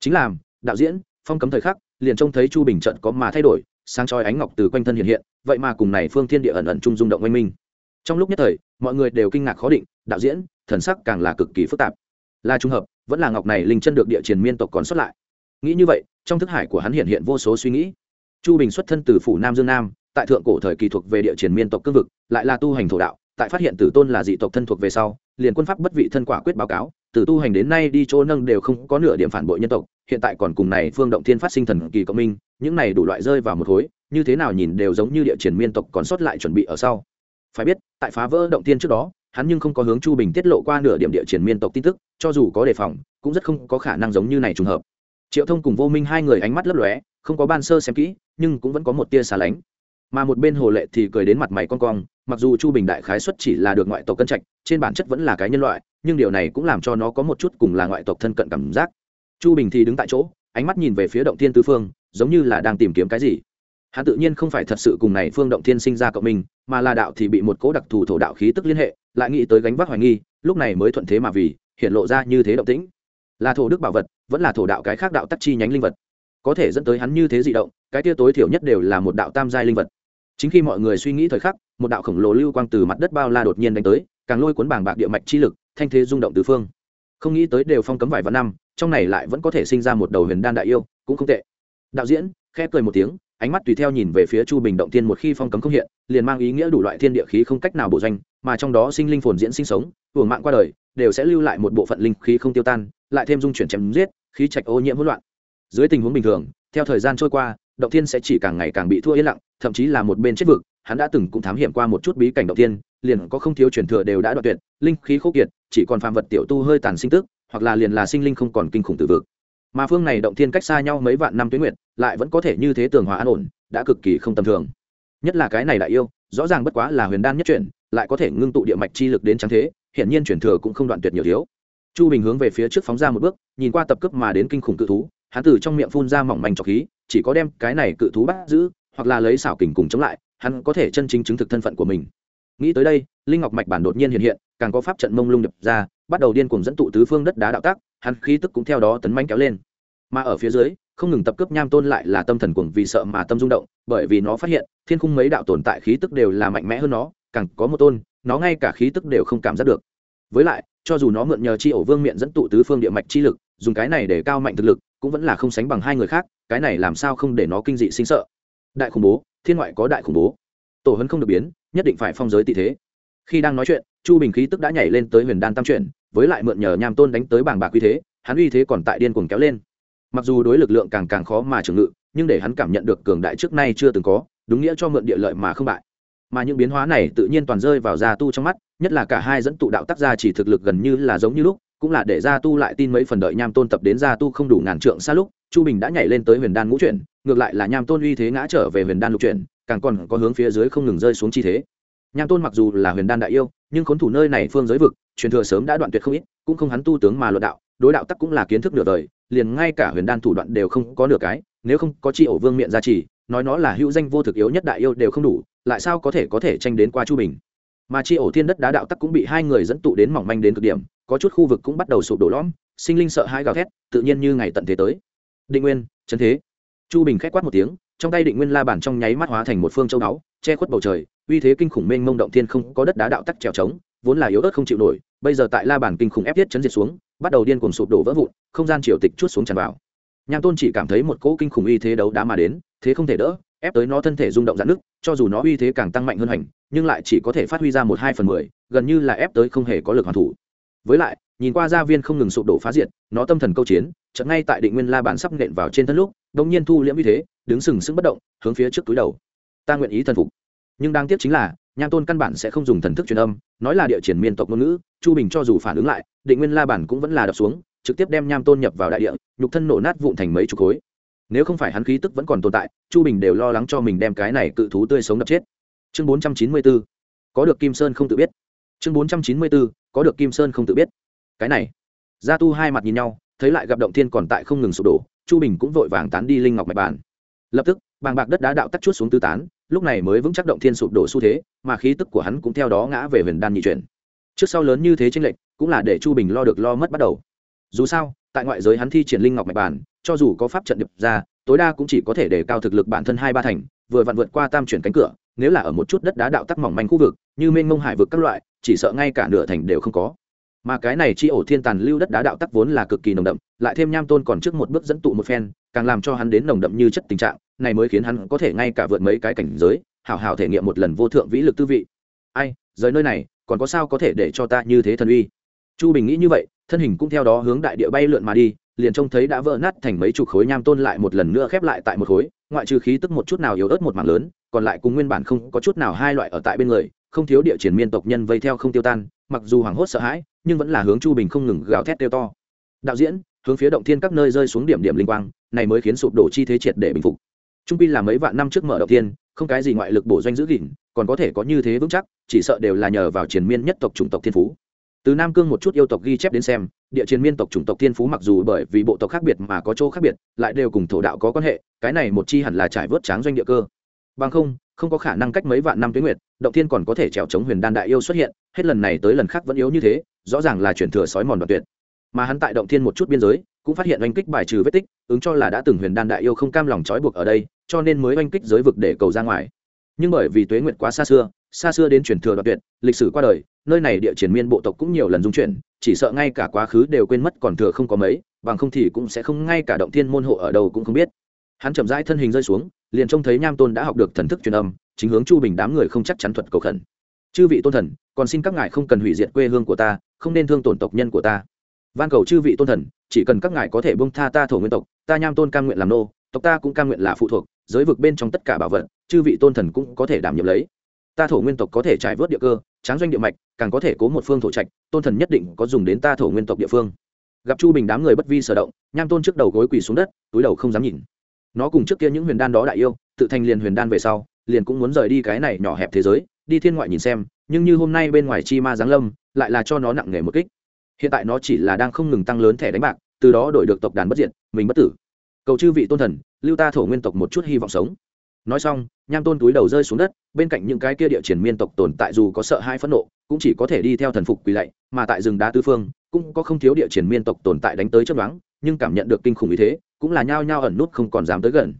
Chính làm, đạo diễn, phong cấm thời khắc, liền trông thấy chu bình trận có mà thay đổi, sáng chói ánh ngọc từ quanh thân hiện hiện, vậy mà cùng này phương thiên địa ẩn ẩn trung rung động oanh minh. Trong lúc nhất thời, mọi người đều kinh ngạc khó định, đạo diễn, thần sắc càng là cực kỳ phức tạp. Là trung hợp vẫn là ngọc này linh chân được địa triền miên tộc còn xuất lại. Nghĩ như vậy, trong thức hải của hắn hiện hiện vô số suy nghĩ. Chu bình xuất thân từ phủ nam dương nam, tại thượng cổ thời kỳ thuộc về địa triền miên tộc cương vực, lại là tu hành thổ đạo, tại phát hiện tử tôn là dị tộc thân thuộc về sau, liền quân pháp bất vị thân quả quyết báo cáo, từ tu hành đến nay đi chỗ nâng đều không có nửa điểm phản bội nhân tộc, hiện tại còn cùng này phương động thiên phát sinh thần kỳ cộng minh, những này đủ loại rơi vào một khối như thế nào nhìn đều giống như địa triển miên tộc còn sót lại chuẩn bị ở sau. Phải biết, tại phá vỡ động thiên trước đó hắn nhưng không có hướng chu bình tiết lộ qua nửa điểm địa triển miên tộc tin tức, cho dù có đề phòng, cũng rất không có khả năng giống như này trùng hợp. Triệu thông cùng vô minh hai người ánh mắt lấp lóe, không có ban sơ xem kỹ, nhưng cũng vẫn có một tia xa lánh. Mà một bên hồ lệ thì cười đến mặt mày con cong, mặc dù chu bình đại khái xuất chỉ là được ngoại tộc cân trạch, trên bản chất vẫn là cái nhân loại, nhưng điều này cũng làm cho nó có một chút cùng là ngoại tộc thân cận cảm giác. Chu bình thì đứng tại chỗ, ánh mắt nhìn về phía động thiên tứ phương, giống như là đang tìm kiếm cái gì hắn tự nhiên không phải thật sự cùng này phương động thiên sinh ra cộng minh mà là đạo thì bị một cố đặc thù thổ đạo khí tức liên hệ, lại nghĩ tới gánh vác hoài nghi, lúc này mới thuận thế mà vì, hiện lộ ra như thế động tĩnh. Là thổ đức bảo vật, vẫn là thổ đạo cái khác đạo tắc chi nhánh linh vật. Có thể dẫn tới hắn như thế dị động, cái tia tối thiểu nhất đều là một đạo tam giai linh vật. Chính khi mọi người suy nghĩ thời khắc, một đạo khổng lồ lưu quang từ mặt đất bao la đột nhiên đánh tới, càng lôi cuốn bảng bạc địa mạch chi lực, thanh thế rung động tứ phương. Không nghĩ tới đều phong cấm vài vạn năm, trong này lại vẫn có thể sinh ra một đầu huyền đan đại yêu, cũng không tệ. Đạo diễn, khẽ cười một tiếng ánh mắt tùy theo nhìn về phía chu bình động tiên một khi phong cấm không hiện, liền mang ý nghĩa đủ loại thiên địa khí không cách nào bổ doanh, mà trong đó sinh linh phồn diễn sinh sống, hưởng mạng qua đời, đều sẽ lưu lại một bộ phận linh khí không tiêu tan, lại thêm dung chuyển chém giết, khí trạch ô nhiễm hỗn loạn. Dưới tình huống bình thường, theo thời gian trôi qua, động thiên sẽ chỉ càng ngày càng bị thua yên lặng, thậm chí là một bên chết vực, hắn đã từng cũng thám hiểm qua một chút bí cảnh động thiên, liền có không thiếu truyền thừa đều đã đoạn tuyệt, linh khí khô kiệt, chỉ còn phàm vật tiểu tu hơi tàn sinh tức, hoặc là liền là sinh linh không còn kinh khủng tử vực mà phương này động thiên cách xa nhau mấy vạn năm tuyến nguyệt, lại vẫn có thể như thế tường hòa an ổn, đã cực kỳ không tầm thường. Nhất là cái này đại yêu, rõ ràng bất quá là huyền đan nhất chuyển, lại có thể ngưng tụ địa mạch chi lực đến trắng thế hiện nhiên truyền thừa cũng không đoạn tuyệt nhiều thiếu. Chu bình hướng về phía trước phóng ra một bước, nhìn qua tập cấp mà đến kinh khủng cự thú, hắn từ trong miệng phun ra mỏng manh trọc khí, chỉ có đem cái này cự thú bắt giữ, hoặc là lấy xảo kình cùng chống lại, hắn có thể chân chính chứng thực thân phận của mình. Nghĩ tới đây, linh ngọc mạch bản đột nhiên hiện hiện, càng có pháp trận mông lung đập ra bắt đầu điên cuồng dẫn tụ tứ phương đất đá đạo tác, hắn khí tức cũng theo đó tấn manh kéo lên. Mà ở phía dưới, không ngừng tập cướp nham tôn lại là tâm thần cuồng vì sợ mà tâm rung động, bởi vì nó phát hiện, thiên khung mấy đạo tồn tại khí tức đều là mạnh mẽ hơn nó, càng có một tôn, nó ngay cả khí tức đều không cảm giác được. Với lại, cho dù nó mượn nhờ chi ổ vương miệng dẫn tụ tứ phương địa mạch chi lực, dùng cái này để cao mạnh thực lực, cũng vẫn là không sánh bằng hai người khác, cái này làm sao không để nó kinh dị sinh sợ. Đại khủng bố, thiên ngoại có đại khủng bố. Tổ hấn không được biến, nhất định phải phong giới tị thế khi đang nói chuyện, chu bình khí tức đã nhảy lên tới huyền đan tam chuyển, với lại mượn nhờ nham tôn đánh tới bảng bạc uy thế, hắn uy thế còn tại điên cuồng kéo lên. Mặc dù đối lực lượng càng càng khó mà trưởng ngự, nhưng để hắn cảm nhận được cường đại trước nay chưa từng có, đúng nghĩa cho mượn địa lợi mà không bại. Mà những biến hóa này tự nhiên toàn rơi vào gia tu trong mắt, nhất là cả hai dẫn tụ đạo tác gia chỉ thực lực gần như là giống như lúc, cũng là để gia tu lại tin mấy phần đợi nham tôn tập đến gia tu không đủ ngàn trượng xa lúc, chu bình đã nhảy lên tới huyền đan ngũ chuyển, ngược lại là nham tôn uy thế ngã trở về huyền đan lục chuyển, càng còn có hướng phía dưới không ngừng rơi xuống chi thế nham tôn mặc dù là huyền đan đại yêu, nhưng khốn thủ nơi này phương giới vực, truyền thừa sớm đã đoạn tuyệt không ít, cũng không hắn tu tướng mà luận đạo, đối đạo tắc cũng là kiến thức nửa đời, liền ngay cả huyền đan thủ đoạn đều không có nửa cái, nếu không có chi ổ vương miệng gia trì, nói nó là hữu danh vô thực yếu nhất đại yêu đều không đủ, lại sao có thể có thể tranh đến qua chu bình? Mà chi ổ thiên đất đá đạo tắc cũng bị hai người dẫn tụ đến mỏng manh đến cực điểm, có chút khu vực cũng bắt đầu sụp đổ lõm, sinh linh sợ hãi gào thét, tự nhiên như ngày tận thế tới. Định nguyên trấn thế. Chu bình k h á c quát một tiếng, trong tay định nguyên la bản trong nháy mắt hóa thành một phương châu đáo che khuất bầu trời uy thế kinh khủng mênh mông động thiên không có đất đá đạo tắc trèo trống, vốn là yếu ớt không chịu nổi, bây giờ tại la bản kinh khủng ép thiết chấn diệt xuống, bắt đầu điên cuồng sụp đổ vỡ vụn, không gian triều tịch chút xuống tràn vào. Nham tôn chỉ cảm thấy một cỗ kinh khủng uy thế đấu đá mà đến, thế không thể đỡ, ép tới nó thân thể rung động dạn nước cho dù nó uy thế càng tăng mạnh hơn hành, nhưng lại chỉ có thể phát huy ra một hai phần mười, gần như là ép tới không hề có lực hoàn thủ. Với lại, nhìn qua gia viên không ngừng sụp đổ phá diệt, nó tâm thần câu chiến, chợt ngay tại định nguyên la bản sắp nện vào trên thân lúc đống nhiên thu liễm uy thế, đứng sừng sững bất động, hướng phía trước túi đầu. Ta nguyện ý thần phục nhưng đáng tiếc chính là, nham tôn căn bản sẽ không dùng thần thức truyền âm, nói là địa triển miên tộc ngôn ngữ, chu bình cho dù phản ứng lại, định nguyên la bản cũng vẫn là đập xuống, trực tiếp đem nham tôn nhập vào đại địa, nhục thân nổ nát vụn thành mấy chục khối. Nếu không phải hắn khí tức vẫn còn tồn tại, chu bình đều lo lắng cho mình đem cái này cự thú tươi sống đập chết. Chương bốn trăm chín mươi b ố có được kim sơn không tự biết. Chương bốn trăm chín mươi b ố có được kim sơn không tự biết. Cái này, gia tu hai mặt nhìn nhau, thấy lại gặp động thiên còn tại không ngừng sụp đổ, chu bình cũng vội vàng tán đi linh ngọc mạch bản. Lập tức, bàng bạc đất đá đạo tắt chút xuống tư tán lúc này mới vững chắc động thiên sụp đổ xu thế, mà khí tức của hắn cũng theo đó ngã về huyền đan nhị chuyển. Trước sau lớn như thế tranh lệch, cũng là để chu bình lo được lo mất bắt đầu. Dù sao, tại ngoại giới hắn thi triển linh ngọc mạch bản, cho dù có pháp trận điệp ra, tối đa cũng chỉ có thể để cao thực lực bản thân hai ba thành, vừa vặn vượt qua tam chuyển cánh cửa, nếu là ở một chút đất đá đạo tắc mỏng manh khu vực, như mênh mông hải vực các loại, chỉ sợ ngay cả nửa thành đều không có mà cái này chi ổ thiên tàn lưu đất đá đạo tắc vốn là cực kỳ nồng đậm, lại thêm nham tôn còn trước một bước dẫn tụ một phen, càng làm cho hắn đến nồng đậm như chất tình trạng, này mới khiến hắn có thể ngay cả vượt mấy cái cảnh giới, hảo hảo thể nghiệm một lần vô thượng vĩ lực tư vị. Ai, rời nơi này, còn có sao có thể để cho ta như thế thần uy? Chu bình nghĩ như vậy, thân hình cũng theo đó hướng đại địa bay lượn mà đi, liền trông thấy đã vỡ nát thành mấy chục khối nham tôn lại một lần nữa khép lại tại một khối, ngoại trừ khí tức một chút nào yếu ớt một mảng lớn, còn lại cùng nguyên bản không có chút nào hai loại ở tại bên người, không thiếu địa triển miên tộc nhân vây theo không tiêu tan, mặc dù hoảng hốt sợ hãi nhưng vẫn là hướng chu bình không ngừng gào thét kêu to. Đạo diễn, hướng phía động thiên các nơi rơi xuống điểm điểm linh quang, này mới khiến sụp đổ chi thế triệt để bình phục. Trung pi là mấy vạn năm trước mở động thiên không cái gì ngoại lực bổ doanh giữ gìn, còn có thể có như thế vững chắc, chỉ sợ đều là nhờ vào triền miên nhất tộc chủng tộc thiên phú. Từ nam cương một chút yêu tộc ghi chép đến xem, địa chiến miên tộc chủng tộc thiên phú mặc dù bởi vì bộ tộc khác biệt mà có chỗ khác biệt, lại đều cùng thổ đạo có quan hệ, cái này một chi hẳn là trải vớt tráng doanh địa cơ. Bằng không không có khả năng cách mấy vạn năm tuyến nguyệt, động thiên còn có thể trèo chống huyền đan đại yêu xuất hiện, hết lần này tới lần khác vẫn yếu như thế rõ ràng là chuyển thừa sói mòn đoạn tuyệt. Mà hắn tại động thiên một chút biên giới, cũng phát hiện oanh kích bài trừ vết tích, ứng cho là đã từng huyền đan đại yêu không cam lòng trói buộc ở đây, cho nên mới oanh kích giới vực để cầu ra ngoài. Nhưng bởi vì tuế nguyệt quá xa xưa xa xưa đến chuyển thừa đoạn tuyệt, lịch sử qua đời, nơi này địa triển miên bộ tộc cũng nhiều lần dung chuyển, chỉ sợ ngay cả quá khứ đều quên mất còn thừa không có mấy, bằng không thì cũng sẽ không ngay cả động thiên môn hộ ở đâu cũng không biết. Hắn chậm rãi thân hình rơi xuống, liền trông thấy nham tôn đã học được thần thức truyền âm, chính hướng chu bình đám người không chắc chắn thuật cầu khẩn. Chư vị tôn thần, còn xin các ngài không cần hủy diệt quê hương của ta không nên thương tổn tộc nhân của ta. Van cầu chư vị tôn thần, chỉ cần các ngài có thể bông tha ta thổ nguyên tộc, ta nham tôn cam nguyện làm nô, tộc ta cũng cam nguyện là phụ thuộc, giới vực bên trong tất cả bảo vật, chư vị tôn thần cũng có thể đảm nhiệm lấy. Ta thổ nguyên tộc có thể trải vớt địa cơ, tráng doanh địa mạch, càng có thể cố một phương thổ trạch, tôn thần nhất định có dùng đến ta thổ nguyên tộc địa phương. Gặp chu bình đám người bất vi sở động, nham tôn trước đầu gối quỳ xuống đất, túi đầu không dám nhìn. Nó cùng trước kia những huyền đan đó đại yêu, tự thành liền huyền đan về sau, liền cũng muốn rời đi cái này nhỏ hẹp thế giới, đi thiên ngoại nhìn xem, nhưng như hôm nay bên ngoài chi ma giáng lâm lại là cho nó nặng nề một kích. Hiện tại nó chỉ là đang không ngừng tăng lớn thẻ đánh bạc, từ đó đổi được tộc đàn bất diệt, mình bất tử. Cầu chư vị tôn thần, lưu ta thổ nguyên tộc một chút hy vọng sống. Nói xong, nham tôn túi đầu rơi xuống đất, bên cạnh những cái kia địa triển miên tộc tồn tại dù có sợ hai phẫn nộ, cũng chỉ có thể đi theo thần phục quỳ lạy, mà tại rừng đá tư phương, cũng có không thiếu địa triển miên tộc tồn tại đánh tới chấp đoán nhưng cảm nhận được kinh khủng ý thế, cũng là nhao nhao ẩn nút không còn dám tới gần.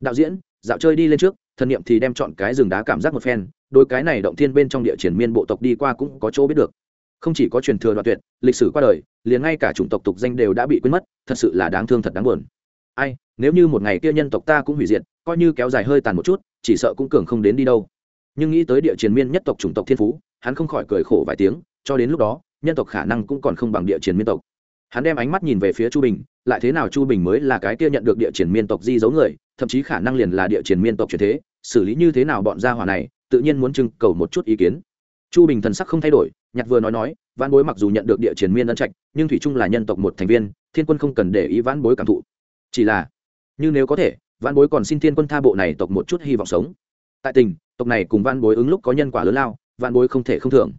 Đạo diễn, dạo chơi đi lên trước, thần niệm thì đem chọn cái rừng đá cảm giác một phen, đôi cái này động thiên bên trong địa triển miên bộ tộc đi qua cũng có chỗ biết được không chỉ có truyền thừa đoạn tuyệt, lịch sử qua đời, liền ngay cả chủng tộc tục danh đều đã bị quên mất, thật sự là đáng thương thật đáng buồn. Ai, nếu như một ngày kia nhân tộc ta cũng hủy diệt, coi như kéo dài hơi tàn một chút, chỉ sợ cũng cường không đến đi đâu. Nhưng nghĩ tới địa chiến miên nhất tộc chủng tộc thiên phú, hắn không khỏi cười khổ vài tiếng, cho đến lúc đó, nhân tộc khả năng cũng còn không bằng địa chiến miên tộc. Hắn đem ánh mắt nhìn về phía chu bình, lại thế nào chu bình mới là cái kia nhận được địa chiến miên tộc di dấu người, thậm chí khả năng liền là địa chiến miên tộc truyền thế, xử lý như thế nào bọn gia hỏa này, tự nhiên muốn trưng cầu một chút ý kiến. Chu bình thần sắc không thay đổi Nhạc vừa nói nói văn bối mặc dù nhận được địa triển miên ân trạch, nhưng thủy trung là nhân tộc một thành viên, thiên quân không cần để ý vãn bối cảm thụ. Chỉ là, như nếu có thể, vãn bối còn xin thiên quân tha bộ này tộc một chút hy vọng sống. Tại tình, tộc này cùng vãn bối ứng lúc có nhân quả lớn lao, vãn bối không thể không thưởng.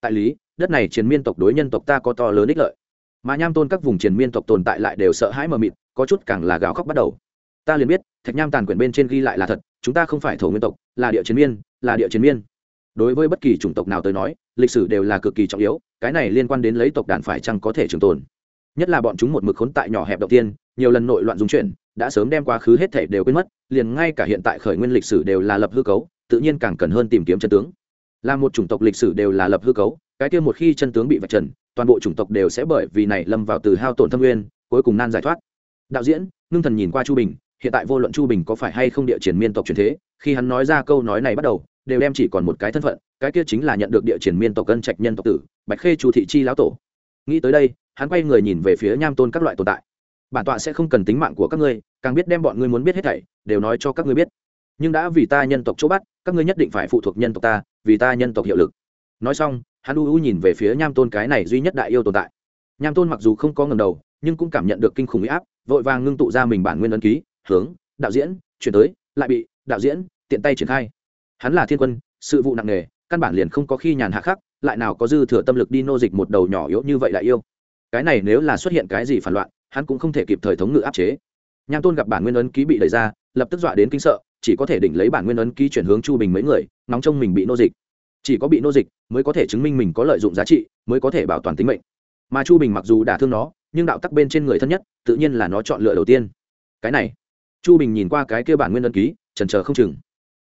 Tại lý, đất này triển miên tộc đối nhân tộc ta có to lớn ích lợi. Mà nham tôn các vùng triển miên tộc tồn tại lại đều sợ hãi mờ mịt, có chút càng là gào khóc bắt đầu. Ta liền biết, thạch nham tàn quyển bên trên ghi lại là thật, chúng ta không phải thổ nguyên tộc, là địa chiến miên, là địa chiến miên đối với bất kỳ chủng tộc nào tới nói, lịch sử đều là cực kỳ trọng yếu, cái này liên quan đến lấy tộc đàn phải chăng có thể trường tồn. Nhất là bọn chúng một mực khốn tại nhỏ hẹp đầu tiên, nhiều lần nội loạn dung chuyển đã sớm đem quá khứ hết thể đều quên mất, liền ngay cả hiện tại khởi nguyên lịch sử đều là lập hư cấu, tự nhiên càng cần hơn tìm kiếm chân tướng. Là một chủng tộc lịch sử đều là lập hư cấu, cái kia một khi chân tướng bị vạch trần, toàn bộ chủng tộc đều sẽ bởi vì này lâm vào từ hao tổn thâm nguyên, cuối cùng nan giải thoát. Đạo diễn, ngưng thần nhìn qua chu bình, hiện tại vô luận chu bình có phải hay không địa triển miên tộc truyền thế, khi hắn nói ra câu nói này bắt đầu đều đem chỉ còn một cái thân phận, cái kia chính là nhận được địa triển miên tộc cân trạch nhân tộc tử, bạch khê chu thị chi lão tổ. Nghĩ tới đây, hắn quay người nhìn về phía nham tôn các loại tồn tại. Bản tọa sẽ không cần tính mạng của các ngươi, càng biết đem bọn ngươi muốn biết hết thảy, đều nói cho các ngươi biết. Nhưng đã vì ta nhân tộc chỗ bắt, các ngươi nhất định phải phụ thuộc nhân tộc ta, vì ta nhân tộc hiệu lực. Nói xong, hắn u u nhìn về phía nham tôn cái này duy nhất đại yêu tồn tại. Nham tôn mặc dù không có ngầm đầu, nhưng cũng cảm nhận được kinh khủng huy áp, vội vàng ngưng tụ ra mình bản nguyên ấn ký, hướng, đạo diễn, chuyển tới, lại bị, đạo diễn, tiện tay triển khai hắn là thiên quân, sự vụ nặng nề, căn bản liền không có khi nhàn hạ khắc lại nào có dư thừa tâm lực đi nô dịch một đầu nhỏ yếu như vậy lại yêu. Cái này nếu là xuất hiện cái gì phản loạn, hắn cũng không thể kịp thời thống ngự áp chế. Nham tôn gặp bản nguyên ấn ký bị đẩy ra, lập tức dọa đến kinh sợ, chỉ có thể đỉnh lấy bản nguyên ấn ký chuyển hướng chu bình mấy người nóng trong mình bị nô dịch. Chỉ có bị nô dịch mới có thể chứng minh mình có lợi dụng giá trị, mới có thể bảo toàn tính mệnh. Mà chu bình mặc dù đả thương nó, nhưng đạo tắc bên trên người thân nhất, tự nhiên là nó chọn lựa đầu tiên. Cái này, chu bình nhìn qua cái kia bản nguyên ấn ký trần trờ không chừng.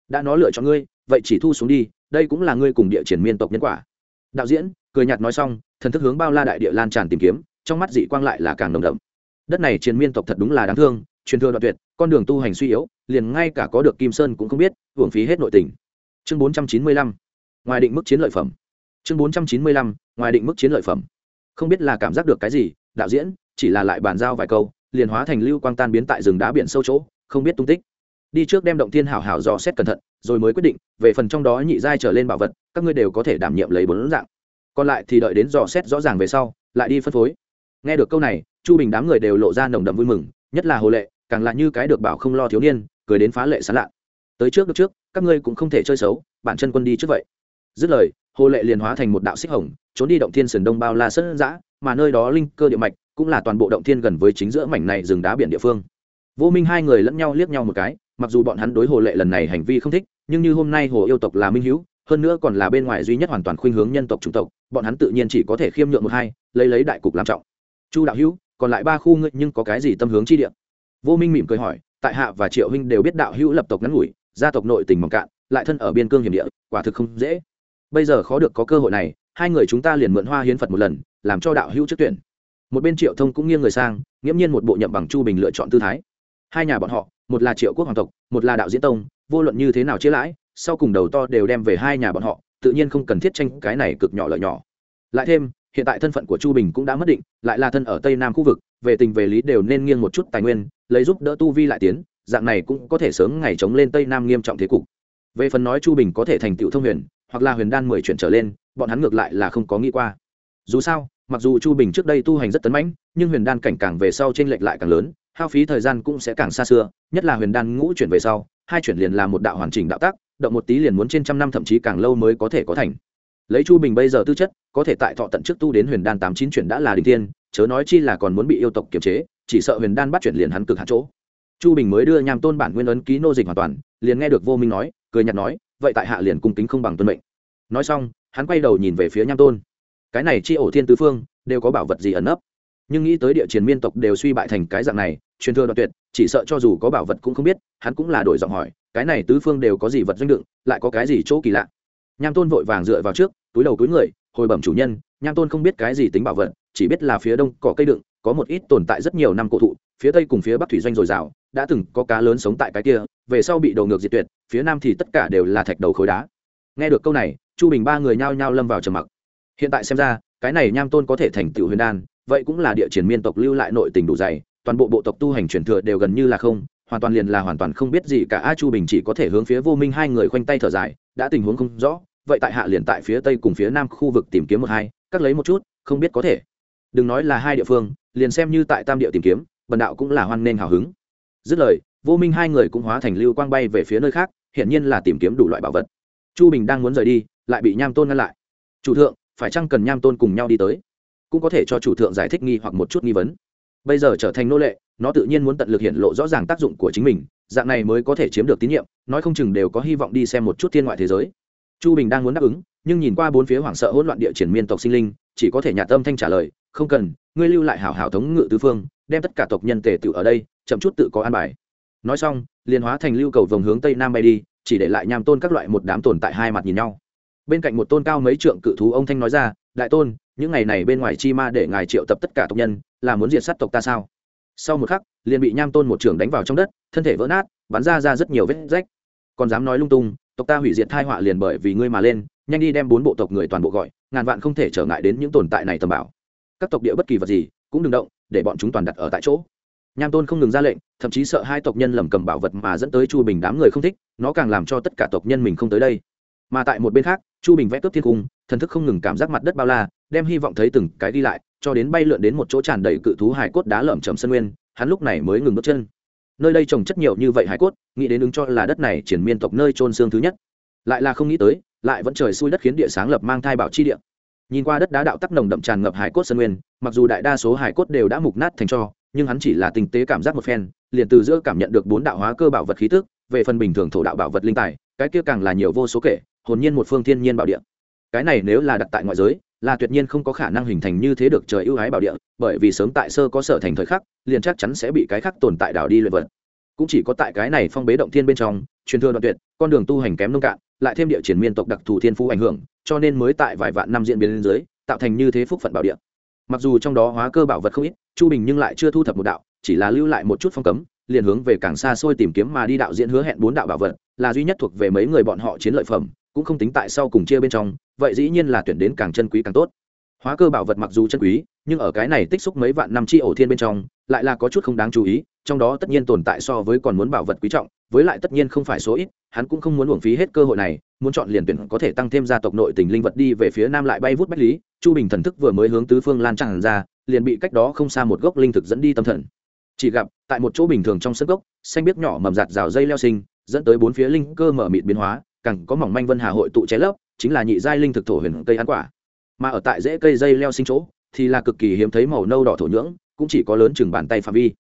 Đã nó lựa chọn ngươi vậy chỉ thu xuống đi, đây cũng là ngươi cùng địa triển miên tộc nhân quả. Đạo diễn, cười nhạt nói xong, thần thức hướng bao la đại địa lan tràn tìm kiếm, trong mắt dị quang lại là càng nồng đậm. Đất này triền miên tộc thật đúng là đáng thương, truyền thừa đoạn tuyệt, con đường tu hành suy yếu, liền ngay cả có được kim sơn cũng không biết, hưởng phí hết nội tình. Chương bốn trăm chín mươi lăm, ngoài định mức chiến lợi phẩm. Chương bốn trăm chín mươi lăm, ngoài định mức chiến lợi phẩm. Không biết là cảm giác được cái gì, đạo diễn, chỉ là lại bàn giao vài câu, liền hóa thành lưu quang tan biến tại rừng đá biển sâu chỗ, không biết tung tích đi trước đem động thiên hảo hảo dò xét cẩn thận, rồi mới quyết định, về phần trong đó nhị giai trở lên bảo vật, các ngươi đều có thể đảm nhiệm lấy bốn dạng. Còn lại thì đợi đến dò xét rõ ràng về sau, lại đi phân phối. Nghe được câu này, chu bình đám người đều lộ ra nồng đậm vui mừng, nhất là hồ lệ, càng là như cái được bảo không lo thiếu niên, cười đến phá lệ sán lạ. Tới trước được trước, các ngươi cũng không thể chơi xấu, bản chân quân đi trước vậy. Dứt lời, hồ lệ liền hóa thành một đạo xích hồng, trốn đi động thiên sườn đông bao la sơn giã mà nơi đó linh cơ địa mạch cũng là toàn bộ động thiên gần với chính giữa mảnh này rừng đá biển địa phương. Vô minh hai người lẫn nhau liếc nhau một cái mặc dù bọn hắn đối hồ lệ lần này hành vi không thích, nhưng như hôm nay hồ yêu tộc là minh hữu, hơn nữa còn là bên ngoài duy nhất hoàn toàn khuynh hướng nhân tộc chủng tộc, bọn hắn tự nhiên chỉ có thể khiêm nhượng một hai, lấy lấy đại cục làm trọng. Chu đạo hữu, còn lại ba khu ngươi nhưng có cái gì tâm hướng chi địa? Vô minh mỉm cười hỏi, tại hạ và triệu huynh đều biết đạo hữu lập tộc ngắn ngủi, gia tộc nội tình mỏng cạn, lại thân ở biên cương hiểm địa, quả thực không dễ. Bây giờ khó được có cơ hội này, hai người chúng ta liền mượn hoa hiến phật một lần, làm cho đạo hữu trước tuyển. Một bên triệu thông cũng nghiêng người sang, nghiễm nhiên một bộ nhậm bằng chu bình lựa chọn tư thái. Hai nhà bọn họ một là triệu quốc hoàng tộc, một là đạo diễn tông, vô luận như thế nào chia lãi, sau cùng đầu to đều đem về hai nhà bọn họ, tự nhiên không cần thiết tranh cái này cực nhỏ lợi nhỏ. Lại thêm, hiện tại thân phận của chu bình cũng đã mất định, lại là thân ở tây nam khu vực, về tình về lý đều nên nghiêng một chút tài nguyên, lấy giúp đỡ tu vi lại tiến, dạng này cũng có thể sớm ngày chống lên tây nam nghiêm trọng thế cục. Về phần nói chu bình có thể thành tựu thông huyền, hoặc là huyền đan mười chuyển trở lên, bọn hắn ngược lại là không có nghĩ qua. Dù sao, mặc dù chu bình trước đây tu hành rất tấn mãnh, nhưng huyền đan cảnh càng về sau t r ê n lệch lại càng lớn hao phí thời gian cũng sẽ càng xa xưa, nhất là huyền đan ngũ chuyển về sau, hai chuyển liền là một đạo hoàn chỉnh đạo tác động một tí liền muốn trên trăm năm thậm chí càng lâu mới có thể có thành. Lấy chu bình bây giờ tư chất, có thể tại thọ tận trước tu đến huyền đan tám chín chuyển đã là đình tiên chớ nói chi là còn muốn bị yêu tộc kiềm chế, chỉ sợ huyền đan bắt chuyển liền hắn cực hạn chỗ. Chu bình mới đưa nham tôn bản nguyên ấn ký nô dịch hoàn toàn, liền nghe được vô minh nói, cười nhạt nói, vậy tại hạ liền cung kính không bằng tuân mệnh. Nói xong, hắn quay đầu nhìn về phía nham tôn. Cái này chi ổ thiên tứ phương, đều có bảo vật gì ẩn nấp? Nhưng nghĩ tới địa chiến miên tộc đều suy bại thành cái dạng này, truyền thừa đoạn tuyệt, chỉ sợ cho dù có bảo vật cũng không biết, hắn cũng là đổi giọng hỏi, cái này tứ phương đều có gì vật doanh đựng, lại có cái gì chỗ kỳ lạ? Nham tôn vội vàng dựa vào trước, túi đầu túi người, hồi bẩm chủ nhân, nham tôn không biết cái gì tính bảo vật, chỉ biết là phía đông cỏ cây đựng, có một ít tồn tại rất nhiều năm cổ thụ, phía tây cùng phía bắc thủy doanh dồi dào, đã từng có cá lớn sống tại cái kia, về sau bị đầu ngược diệt tuyệt, phía nam thì tất cả đều là thạch đầu khối đá. Nghe được câu này, chu bình ba người nhao nhao lâm vào trầm mặc. Hiện tại xem ra, cái này nham tôn có thể thành tựu huyền đan vậy cũng là địa triển miên tộc lưu lại nội tình đủ dày, toàn bộ bộ tộc tu hành truyền thừa đều gần như là không, hoàn toàn liền là hoàn toàn không biết gì cả. A chu bình chỉ có thể hướng phía vô minh hai người khoanh tay thở dài, đã tình huống không rõ, vậy tại hạ liền tại phía tây cùng phía nam khu vực tìm kiếm một hai cắt lấy một chút, không biết có thể. Đừng nói là hai địa phương, liền xem như tại tam địa tìm kiếm, bần đạo cũng là hoan nên hào hứng. Dứt lời, vô minh hai người cũng hóa thành lưu quang bay về phía nơi khác, hiển nhiên là tìm kiếm đủ loại bảo vật. Chu bình đang muốn rời đi, lại bị nham tôn ngăn lại. Chủ thượng, phải chăng cần nham tôn cùng nhau đi tới? Cũng có thể cho chủ thượng giải thích nghi hoặc một chút nghi vấn. Bây giờ trở thành nô lệ, nó tự nhiên muốn tận lực hiện lộ rõ ràng tác dụng của chính mình, dạng này mới có thể chiếm được tín nhiệm, nói không chừng đều có hy vọng đi xem một chút thiên ngoại thế giới. Chu bình đang muốn đáp ứng, nhưng nhìn qua bốn phía hoảng sợ hỗn loạn địa triển miên tộc sinh linh, chỉ có thể nhà tâm thanh trả lời, không cần, ngươi lưu lại hảo hảo thống ngự tứ phương, đem tất cả tộc nhân tề tự ở đây, chậm chút tự có an bài. Nói xong, liền hóa thành lưu cầu vòng hướng tây nam bay đi, chỉ để lại nham tôn các loại một đám tồn tại hai mặt nhìn nhau. Bên cạnh một tôn cao mấy trượng cự thú ông thanh nói ra, đại tôn những ngày này bên ngoài chi ma để ngài triệu tập tất cả tộc nhân, là muốn diệt sát tộc ta sao? Sau một khắc, liền bị nham tôn một trưởng đánh vào trong đất, thân thể vỡ nát, bắn ra ra rất nhiều vết rách. Còn dám nói lung tung, tộc ta hủy diệt thai họa liền bởi vì ngươi mà lên, nhanh đi đem bốn bộ tộc người toàn bộ gọi, ngàn vạn không thể trở ngại đến những tồn tại này tầm bảo. Các tộc địa bất kỳ vật gì, cũng đừng động, để bọn chúng toàn đặt ở tại chỗ. Nham tôn không ngừng ra lệnh, thậm chí sợ hai tộc nhân lầm cầm bảo vật mà dẫn tới chu bình đám người không thích, nó càng làm cho tất cả tộc nhân mình không tới đây. Mà tại một bên khác, chu bình vẽ cướp thiên cung, thần thức không ngừng cảm giác mặt đất bao la đem hy vọng thấy từng cái đi lại, cho đến bay lượn đến một chỗ tràn đầy cự thú hải cốt đá lởm chầm sân nguyên, hắn lúc này mới ngừng bước chân. Nơi đây trồng chất nhiều như vậy hải cốt, nghĩ đến ứng cho là đất này triển miên tộc nơi trôn xương thứ nhất. Lại là không nghĩ tới, lại vẫn trời xui đất khiến địa sáng lập mang thai bảo chi địa. Nhìn qua đất đá đạo tắc nồng đậm tràn ngập hải cốt sân nguyên, mặc dù đại đa số hải cốt đều đã mục nát thành cho, nhưng hắn chỉ là tinh tế cảm giác một phen, liền từ giữa cảm nhận được bốn đạo hóa cơ bảo vật khí tức, về phần bình thường thổ đạo bảo vật linh tài, cái kia càng là nhiều vô số kể, hồn nhiên một phương thiên nhiên bảo địa. Cái này nếu là đặt tại ngoại giới là tuyệt nhiên không có khả năng hình thành như thế được trời ưu ái bảo địa, bởi vì sớm tại sơ có sở thành thời khắc, liền chắc chắn sẽ bị cái khác tồn tại đảo đi luyện vật. Cũng chỉ có tại cái này phong bế động thiên bên trong, truyền thừa đoạn tuyệt, con đường tu hành kém nông cạn, lại thêm địa triển miên tộc đặc thù thiên phú ảnh hưởng, cho nên mới tại vài vạn năm diễn biến lên dưới, tạo thành như thế phúc phận bảo địa. Mặc dù trong đó hóa cơ bảo vật không ít, chu bình nhưng lại chưa thu thập một đạo, chỉ là lưu lại một chút phong cấm, liền hướng về càng xa xôi tìm kiếm mà đi đạo diễn hứa hẹn bốn đạo bảo vật, là duy nhất thuộc về mấy người bọn họ chiến lợi phẩm cũng không tính tại sau cùng chia bên trong, vậy dĩ nhiên là tuyển đến càng chân quý càng tốt. Hóa cơ bảo vật mặc dù chân quý, nhưng ở cái này tích xúc mấy vạn năm chi ổ thiên bên trong, lại là có chút không đáng chú ý, trong đó tất nhiên tồn tại so với còn muốn bảo vật quý trọng, với lại tất nhiên không phải số ít, hắn cũng không muốn uổng phí hết cơ hội này, muốn chọn liền tuyển có thể tăng thêm gia tộc nội tình linh vật đi về phía nam lại bay vút bách lý, chu bình thần thức vừa mới hướng tứ phương lan tràn ra, liền bị cách đó không xa một gốc linh thực dẫn đi tâm thần. Chỉ gặp, tại một chỗ bình thường trong sân gốc, xanh biếc nhỏ mầm giạt rào dây leo sinh, dẫn tới bốn phía linh cơ mở mịt biến hóa càng có mỏng manh vân hà hội tụ cháy lấp, chính là nhị giai linh thực thổ huyền cây ăn quả. Mà ở tại rễ cây dây leo sinh chỗ, thì là cực kỳ hiếm thấy màu nâu đỏ thổ nhưỡng, cũng chỉ có lớn chừng bàn tay phạm vi.